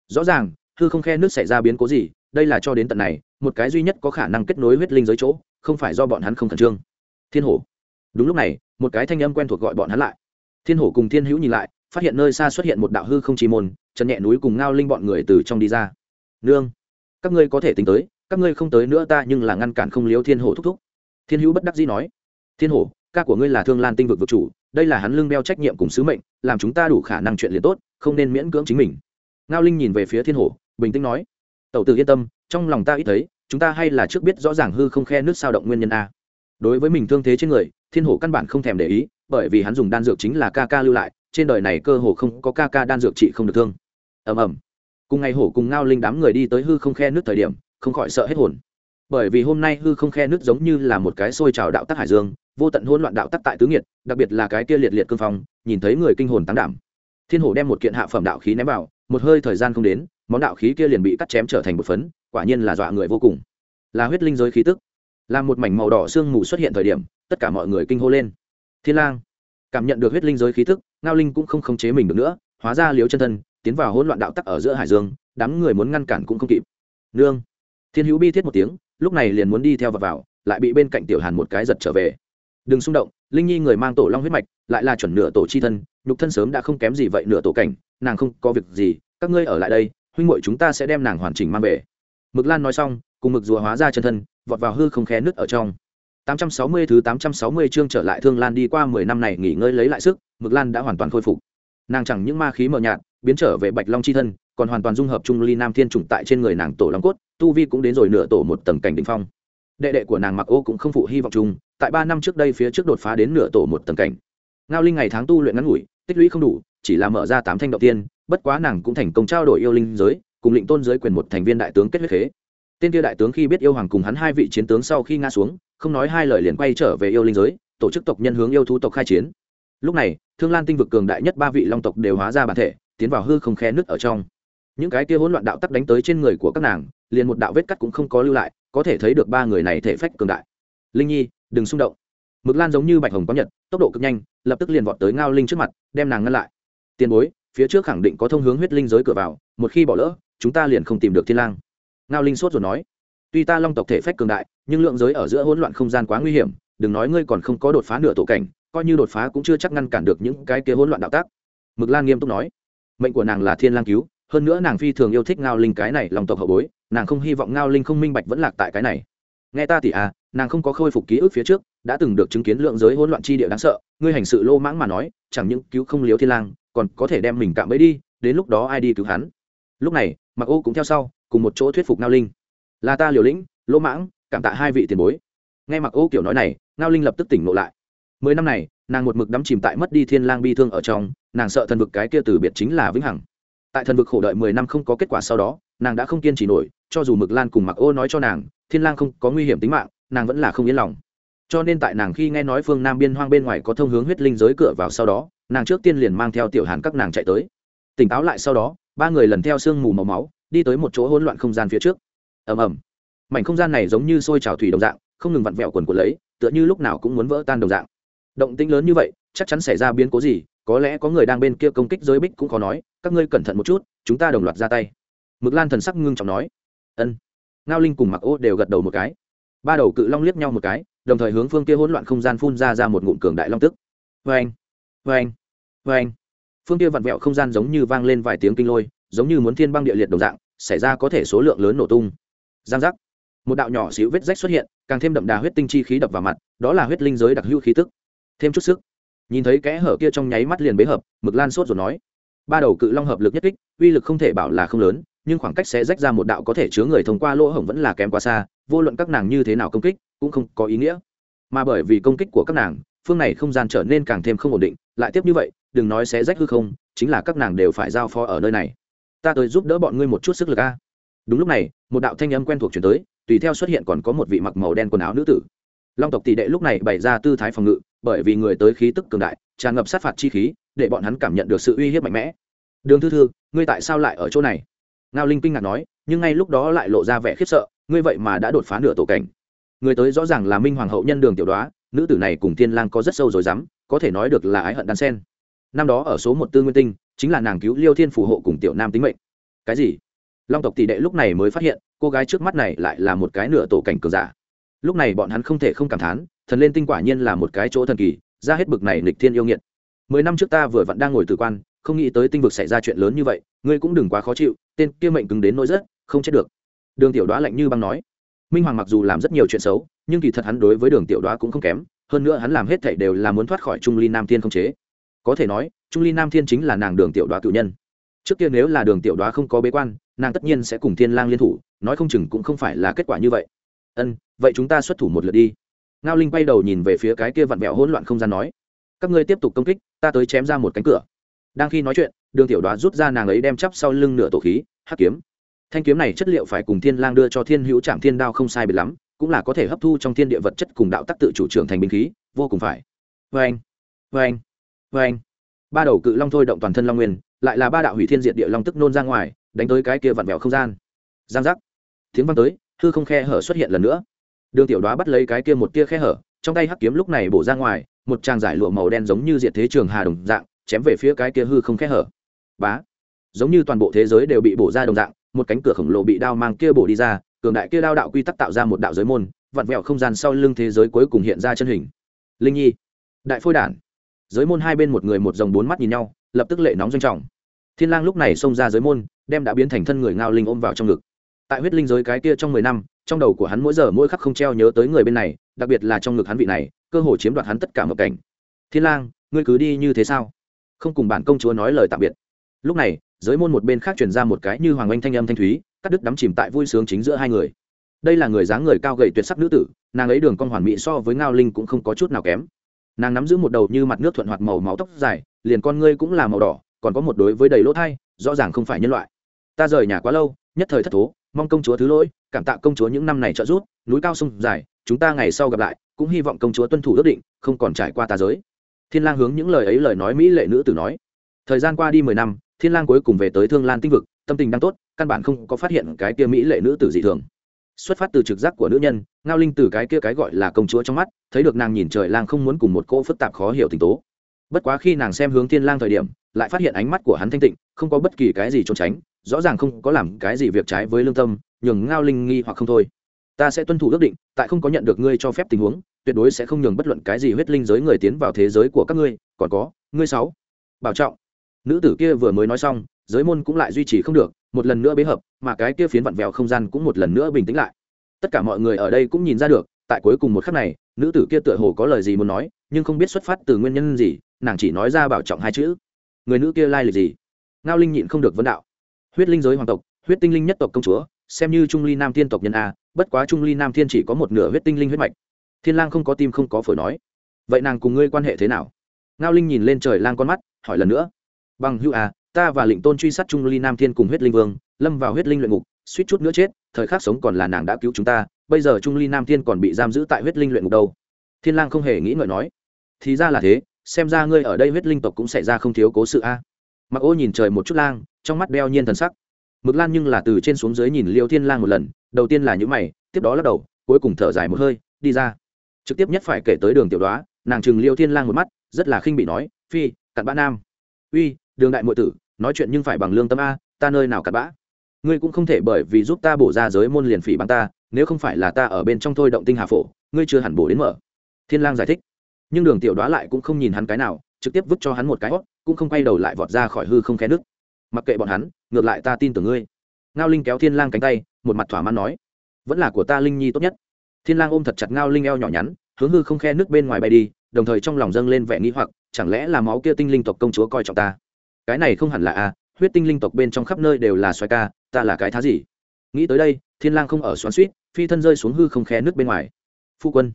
[SPEAKER 1] Rõ ràng, hư không khe nước xảy ra biến cố gì, đây là cho đến tận này, một cái duy nhất có khả năng kết nối huyết linh giới chỗ, không phải do bọn hắn không khẩn trương. Thiên hổ. Đúng lúc này, một cái thanh âm quen thuộc gọi bọn hắn lại. Thiên hổ cùng thiên hữu nhìn lại, phát hiện nơi xa xuất hiện một đạo hư không chi môn, chân nhẹ núi cùng ngao linh bọn người từ trong đi ra. Nương các ngươi có thể tính tới, các ngươi không tới nữa ta nhưng là ngăn cản không liếu thiên hổ thúc thúc. Thiên hữu bất đắc dĩ nói, thiên hổ, ca của ngươi là thương lan tinh vực vực chủ, đây là hắn lương đeo trách nhiệm cùng sứ mệnh, làm chúng ta đủ khả năng chuyện liền tốt, không nên miễn cưỡng chính mình. Ngao linh nhìn về phía thiên hổ, bình tĩnh nói, tẩu tử yên tâm, trong lòng ta ít thấy, chúng ta hay là trước biết rõ ràng hư không khe nước sao động nguyên nhân a. Đối với mình thương thế trên người, thiên hổ căn bản không thèm để ý, bởi vì hắn dùng đan dược chính là ca ca lưu lại, trên đời này cơ hồ không có ca ca đan dược trị không được thương. Ầm ầm cùng ngày hổ cùng ngao linh đám người đi tới hư không khe nước thời điểm, không khỏi sợ hết hồn. Bởi vì hôm nay hư không khe nước giống như là một cái xôi trào đạo tắc hải dương, vô tận hỗn loạn đạo tắc tại tứ nghiệt, đặc biệt là cái kia liệt liệt cương phong, nhìn thấy người kinh hồn tăng đảm. Thiên hổ đem một kiện hạ phẩm đạo khí ném vào, một hơi thời gian không đến, món đạo khí kia liền bị cắt chém trở thành một phấn, quả nhiên là dọa người vô cùng. Là huyết linh giới khí tức. Là một mảnh màu đỏ sương mù xuất hiện thời điểm, tất cả mọi người kinh hô lên. Thiên lang, cảm nhận được huyết linh giới khí tức, ngao linh cũng không khống chế mình được nữa, hóa ra liếu chân thân tiến vào hỗn loạn đạo tắc ở giữa hải dương đám người muốn ngăn cản cũng không kịp. Nương. Thiên hữu bi thiết một tiếng lúc này liền muốn đi theo và vào lại bị bên cạnh tiểu hàn một cái giật trở về. Đừng xung động linh nhi người mang tổ long huyết mạch lại là chuẩn nửa tổ chi thân nhục thân sớm đã không kém gì vậy nửa tổ cảnh nàng không có việc gì các ngươi ở lại đây huynh muội chúng ta sẽ đem nàng hoàn chỉnh mang về. Mực lan nói xong cùng mực rùa hóa ra chân thân vọt vào hư không khé nứt ở trong. 860 thứ 860 chương trở lại Thương Lan đi qua 10 năm này nghỉ ngơi lấy lại sức, Mực Lan đã hoàn toàn khôi phục. Nàng chẳng những ma khí mờ nhạt, biến trở về Bạch Long chi thân, còn hoàn toàn dung hợp trung ly nam thiên trùng tại trên người nàng tổ long cốt, tu vi cũng đến rồi nửa tổ một tầng cảnh đỉnh phong. Đệ đệ của nàng Mặc Ô cũng không phụ hy vọng chung, tại ba năm trước đây phía trước đột phá đến nửa tổ một tầng cảnh. Ngao Linh ngày tháng tu luyện ngắn ngủi, tích lũy không đủ, chỉ là mở ra tám thanh động tiên, bất quá nàng cũng thành công trao đổi yêu linh giới, cùng lĩnh tôn giới quyền một thành viên đại tướng kết huyết khế. Tên kia đại tướng khi biết yêu hoàng cùng hắn hai vị chiến tướng sau khi ngã xuống, không nói hai lời liền quay trở về yêu linh giới tổ chức tộc nhân hướng yêu thú tộc khai chiến lúc này thương lan tinh vực cường đại nhất ba vị long tộc đều hóa ra bản thể tiến vào hư không khe nứt ở trong. Những cái kia hỗn loạn đạo tắc đánh tới trên người của các nàng, liền một đạo vết cắt cũng không có lưu lại, có thể thấy được ba người này thể phách cường đại. Linh nhi, đừng xung động. Mực lan giống như bạch hồng có nhật, tốc độ cực nhanh, lập tức liền vọt tới ngao linh trước mặt, đem nàng ngăn lại. Tiền bối, phía trước khẳng định có thông hướng huyết linh giới cửa vào, một khi bỏ lỡ, chúng ta liền không tìm được thiên lang. Ngao linh sốt rồi nói, tuy ta long tộc thể phách cường đại, nhưng lượng giới ở giữa hỗn loạn không gian quá nguy hiểm, đừng nói ngươi còn không có đột phá nửa tổ cảnh, coi như đột phá cũng chưa chắc ngăn cản được những cái kia hỗn loạn đạo tác mực lan nghiêm túc nói mệnh của nàng là thiên lang cứu, hơn nữa nàng phi thường yêu thích ngao linh cái này lòng tộc hậu bối, nàng không hy vọng ngao linh không minh bạch vẫn lạc tại cái này. Nghe ta thì à nàng không có khôi phục ký ức phía trước, đã từng được chứng kiến lượng giới hỗn loạn chi địa đáng sợ, ngươi hành sự lô mãng mà nói, chẳng những cứu không liếu thiên lang, còn có thể đem mình cạm bẫy đi, đến lúc đó ai đi cứu hắn? Lúc này mặc ô cũng theo sau, cùng một chỗ thuyết phục ngao linh. Là ta liều lĩnh lỗ mãng, cảm tạ hai vị tiền bối. Nghe mặc ô kiểu nói này, ngao linh lập tức tỉnh ngộ lại mười năm này, nàng một mực đắm chìm tại mất đi thiên lang bi thương ở trong, nàng sợ thần vực cái kia từ biệt chính là vĩnh hằng. Tại thần vực khổ đợi mười năm không có kết quả sau đó, nàng đã không kiên trì nổi, cho dù mực lan cùng mặc ô nói cho nàng, thiên lang không có nguy hiểm tính mạng, nàng vẫn là không yên lòng. Cho nên tại nàng khi nghe nói phương nam biên hoang bên ngoài có thông hướng huyết linh giới cửa vào sau đó, nàng trước tiên liền mang theo tiểu hàn các nàng chạy tới. Tỉnh táo lại sau đó, ba người lần theo sương mù màu máu, đi tới một chỗ hỗn loạn không gian phía trước. Ầm ầm. Mảnh không gian này giống như sôi trào thủy đồng dạng, không ngừng vặn vẹo quần của lấy, tựa như lúc nào cũng muốn vỡ tan đồng dạng động tĩnh lớn như vậy, chắc chắn xảy ra biến cố gì, có lẽ có người đang bên kia công kích giới bích cũng khó nói, các ngươi cẩn thận một chút, chúng ta đồng loạt ra tay. Mực lan thần sắc ngưng trọng nói. Ân. Ngao linh cùng mặc ô đều gật đầu một cái. Ba đầu cự long liếc nhau một cái, đồng thời hướng phương kia hỗn loạn không gian phun ra ra một ngụm cường đại long tức. Vê anh vê anh vê anh phương kia vặn vẹo không gian giống như vang lên vài tiếng kinh lôi, giống như muốn thiên băng địa liệt đồng dạng, xảy ra có thể số lượng lớn nổ tung. Giang giác. Một đạo nhỏ xíu vết rách xuất hiện, càng thêm đậm đà huyết tinh chi khí đập vào mặt, đó là huyết linh giới đặc hữu khí tức thêm chút sức. Nhìn thấy kẽ hở kia trong nháy mắt liền bế hợp, mực lan sốt rồi nói. Ba đầu cự long hợp lực nhất kích, uy lực không thể bảo là không lớn, nhưng khoảng cách sẽ rách ra một đạo có thể chứa người thông qua lỗ hổng vẫn là kém quá xa, vô luận các nàng như thế nào công kích, cũng không có ý nghĩa. Mà bởi vì công kích của các nàng, phương này không gian trở nên càng thêm không ổn định, lại tiếp như vậy, đừng nói sẽ rách hư không, chính là các nàng đều phải giao phó ở nơi này. Ta tới giúp đỡ bọn ngươi một chút sức lực a. Đúng lúc này, một đạo thanh âm quen thuộc chuyển tới, tùy theo xuất hiện còn có một vị mặc màu đen quần áo nữ tử long tộc tỷ đệ lúc này bày ra tư thái phòng ngự, bởi vì người tới khí tức cường đại, tràn ngập sát phạt chi khí, để bọn hắn cảm nhận được sự uy hiếp mạnh mẽ. Đường thư thư, ngươi tại sao lại ở chỗ này? Ngao linh kinh ngạc nói, nhưng ngay lúc đó lại lộ ra vẻ khiếp sợ, ngươi vậy mà đã đột phá nửa tổ cảnh. Người tới rõ ràng là minh hoàng hậu nhân đường tiểu đoá, nữ tử này cùng thiên lang có rất sâu rồi dám có thể nói được là ái hận đan sen. Năm đó ở số một tư nguyên tinh, chính là nàng cứu liêu thiên phù hộ cùng tiểu nam tính mệnh. Cái gì? Long tộc tỷ đệ lúc này mới phát hiện, cô gái trước mắt này lại là một cái nửa tổ cảnh cường giả lúc này bọn hắn không thể không cảm thán, thần lên tinh quả nhiên là một cái chỗ thần kỳ, ra hết bực này nịch thiên yêu nghiệt. Mười năm trước ta vừa vặn đang ngồi tử quan, không nghĩ tới tinh vực xảy ra chuyện lớn như vậy, ngươi cũng đừng quá khó chịu, tên kia mệnh cứng đến nỗi rất, không chết được. Đường tiểu đoá lạnh như băng nói. Minh hoàng mặc dù làm rất nhiều chuyện xấu, nhưng kỳ thật hắn đối với đường tiểu đoá cũng không kém, hơn nữa hắn làm hết thảy đều là muốn thoát khỏi trung ly nam thiên không chế. Có thể nói, trung ly nam thiên chính là nàng đường tiểu đoá cự nhân. Trước kia nếu là đường tiểu đoá không có bế quan, nàng tất nhiên sẽ cùng thiên lang liên thủ, nói không chừng cũng không phải là kết quả như vậy ân, vậy chúng ta xuất thủ một lượt đi. Ngao linh bay đầu nhìn về phía cái kia vặn vẹo hỗn loạn không gian nói, các ngươi tiếp tục công kích, ta tới chém ra một cánh cửa. Đang khi nói chuyện, đường tiểu đoá rút ra nàng ấy đem chắp sau lưng nửa tổ khí, hắc kiếm. Thanh kiếm này chất liệu phải cùng thiên lang đưa cho thiên hữu trạm thiên đao không sai biệt lắm, cũng là có thể hấp thu trong thiên địa vật chất cùng đạo tắc tự chủ trưởng thành binh khí, vô cùng phải. Vê anh vê anh vê anh ba đầu cự long thôi động toàn thân long nguyên, lại là ba đạo hủy thiên diệt địa long tức nôn ra ngoài, đánh tới cái kia vặn vẹo không gian. Giang giác. Tiếng vang tới hư không khe hở xuất hiện lần nữa. Đường tiểu đoá bắt lấy cái kia một tia khe hở, trong tay hắc kiếm lúc này bổ ra ngoài, một tràng giải lụa màu đen giống như diệt thế trường hà đồng dạng, chém về phía cái kia hư không khe hở. Bá! Giống như toàn bộ thế giới đều bị bổ ra đồng dạng, một cánh cửa khổng lồ bị đao mang kia bổ đi ra, cường đại kia đao đạo quy tắc tạo ra một đạo giới môn, vặn vẹo không gian sau lưng thế giới cuối cùng hiện ra chân hình. Linh nhi! Đại phôi đản! Giới môn hai bên một người một dòng bốn mắt nhìn nhau, lập tức lệ nóng doanh trọng. Thiên lang lúc này xông ra giới môn, đem đã biến thành thân người ngao linh ôm vào trong ngực tại huyết linh giới cái kia trong mười năm, trong đầu của hắn mỗi giờ mỗi khắc không treo nhớ tới người bên này, đặc biệt là trong ngực hắn vị này, cơ hồ chiếm đoạt hắn tất cả một cảnh. Thiên lang, ngươi cứ đi như thế sao? Không cùng bản công chúa nói lời tạm biệt. Lúc này, giới môn một bên khác truyền ra một cái như hoàng anh thanh âm thanh thúy, cắt đứt đắm chìm tại vui sướng chính giữa hai người. Đây là người dáng người cao gầy tuyệt sắc nữ tử, nàng ấy đường con hoàn mỹ so với ngao linh cũng không có chút nào kém. Nàng nắm giữ một đầu như mặt nước thuận hoạt màu máu tóc dài, liền con ngươi cũng là màu đỏ, còn có một đối với đầy lỗ thai, rõ ràng không phải nhân loại. Ta rời nhà quá lâu, nhất thời thất thố mong công chúa thứ lỗi, cảm tạ công chúa những năm này trợ giúp, núi cao sông dài, chúng ta ngày sau gặp lại, cũng hy vọng công chúa tuân thủ ước định, không còn trải qua tà giới. Thiên lang hướng những lời ấy lời nói mỹ lệ nữ tử nói. Thời gian qua đi mười năm, thiên lang cuối cùng về tới thương lan tinh vực, tâm tình đang tốt, căn bản không có phát hiện cái kia mỹ lệ nữ tử dị thường. Xuất phát từ trực giác của nữ nhân, ngao linh từ cái kia cái gọi là công chúa trong mắt, thấy được nàng nhìn trời lang không muốn cùng một cô phức tạp khó hiểu tình tố bất quá khi nàng xem hướng thiên lang thời điểm, lại phát hiện ánh mắt của hắn thanh tịnh, không có bất kỳ cái gì trốn tránh, rõ ràng không có làm cái gì việc trái với lương tâm, nhường ngao linh nghi hoặc không thôi. Ta sẽ tuân thủ ước định, tại không có nhận được ngươi cho phép tình huống, tuyệt đối sẽ không nhường bất luận cái gì huyết linh giới người tiến vào thế giới của các ngươi, còn có, ngươi sáu. Bảo trọng. Nữ tử kia vừa mới nói xong, giới môn cũng lại duy trì không được, một lần nữa bế hợp, mà cái kia phiến vặn vẹo không gian cũng một lần nữa bình tĩnh lại. Tất cả mọi người ở đây cũng nhìn ra được, tại cuối cùng một khắc này, nữ tử kia tựa hồ có lời gì muốn nói, nhưng không biết xuất phát từ nguyên nhân gì nàng chỉ nói ra bảo trọng hai chữ. Người nữ kia lai lịch gì? Ngao linh nhịn không được vấn đạo. Huyết linh giới hoàng tộc, huyết tinh linh nhất tộc công chúa, xem như trung ly nam thiên tộc nhân a, bất quá trung ly nam thiên chỉ có một nửa huyết tinh linh huyết mạch. Thiên lang không có tim không có phổi nói. Vậy nàng cùng ngươi quan hệ thế nào? Ngao linh nhìn lên trời lang con mắt, hỏi lần nữa. Bằng hữu à ta và lệnh tôn truy sát trung ly nam thiên cùng huyết linh vương, lâm vào huyết linh luyện ngục, suýt chút nữa chết, thời khắc sống còn là nàng đã cứu chúng ta, bây giờ trung ly nam thiên còn bị giam giữ tại huyết linh luyện ngục đâu? Thiên lang không hề nghĩ ngợi nói. Thì ra là thế xem ra ngươi ở đây huyết linh tộc cũng xảy ra không thiếu cố sự a. Mặc ô nhìn trời một chút lang, trong mắt đeo nhiên thần sắc. Mực lan nhưng là từ trên xuống dưới nhìn liêu thiên lang một lần, đầu tiên là những mày, tiếp đó lắc đầu, cuối cùng thở dài một hơi, đi ra. Trực tiếp nhất phải kể tới đường tiểu đoá, nàng chừng liêu thiên lang một mắt, rất là khinh bị nói, phi, cặn bã nam. Uy, đường đại muội tử, nói chuyện nhưng phải bằng lương tâm a, ta nơi nào cặn bã? Ngươi cũng không thể bởi vì giúp ta bổ ra giới môn liền phỉ bằng ta, nếu không phải là ta ở bên trong thôi động tinh hà phổ, ngươi chưa hẳn bổ đến mở. Thiên lang giải thích nhưng đường tiểu đoá lại cũng không nhìn hắn cái nào, trực tiếp vứt cho hắn một cái hót cũng không quay đầu lại vọt ra khỏi hư không khe nước. Mặc kệ bọn hắn, ngược lại ta tin tưởng ngươi. Ngao linh kéo thiên lang cánh tay, một mặt thỏa mãn nói, vẫn là của ta linh nhi tốt nhất. Thiên lang ôm thật chặt ngao linh eo nhỏ nhắn, hướng hư không khe nước bên ngoài bay đi, đồng thời trong lòng dâng lên vẻ nghĩ hoặc, chẳng lẽ là máu kia tinh linh tộc công chúa coi trọng ta? Cái này không hẳn là a, huyết tinh linh tộc bên trong khắp nơi đều là xoay ca, ta là cái thá gì? Nghĩ tới đây, thiên lang không ở xoắn suýt phi thân rơi xuống hư không khe nước bên ngoài. Phu quân.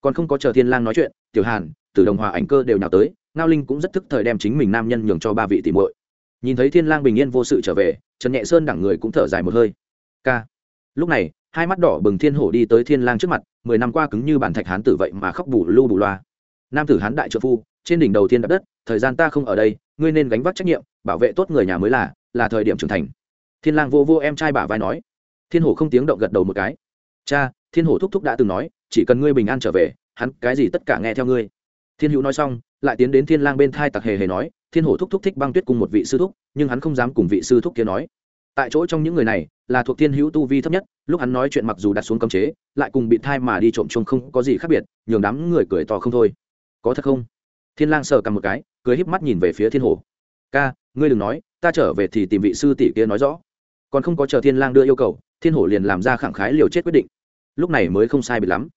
[SPEAKER 1] Còn không có chờ thiên lang nói chuyện tiểu hàn tử đồng hòa ảnh cơ đều nào tới, ngao linh cũng rất thức thời đem chính mình nam nhân nhường cho ba vị tỷ muội. Nhìn thấy thiên lang bình yên vô sự trở về, trần nhẹ sơn đẳng người cũng thở dài một hơi. K lúc này, hai mắt đỏ bừng thiên hổ đi tới thiên lang trước mặt, mười năm qua cứng như bản thạch hán tử vậy mà khóc bù lu bù loa. Nam tử hán đại trợ phu, trên đỉnh đầu thiên đất, thời gian ta không ở đây, ngươi nên gánh vác trách nhiệm, bảo vệ tốt người nhà mới là là thời điểm trưởng thành. Thiên lang vô vô em trai bả vai nói. Thiên hổ không tiếng động gật đầu một cái. Cha, thiên hổ thúc thúc đã từng nói, chỉ cần ngươi bình an trở về hắn cái gì tất cả nghe theo ngươi? Thiên hữu nói xong, lại tiến đến thiên lang bên thai tặc hề hề nói, thiên hổ thúc thúc thích băng tuyết cùng một vị sư thúc, nhưng hắn không dám cùng vị sư thúc kia nói. Tại chỗ trong những người này, là thuộc thiên hữu tu vi thấp nhất, lúc hắn nói chuyện mặc dù đặt xuống cấm chế, lại cùng bị thai mà đi trộm chung không có gì khác biệt, nhường đám người cười to không thôi. Có thật không? Thiên lang sờ cầm một cái, cười híp mắt nhìn về phía thiên hổ. Ca, ngươi đừng nói, ta trở về thì tìm vị sư tỷ kia nói rõ. Còn không có chờ thiên lang đưa yêu cầu, thiên hổ liền làm ra khẳng khái liều chết quyết định. Lúc này mới không sai biệt lắm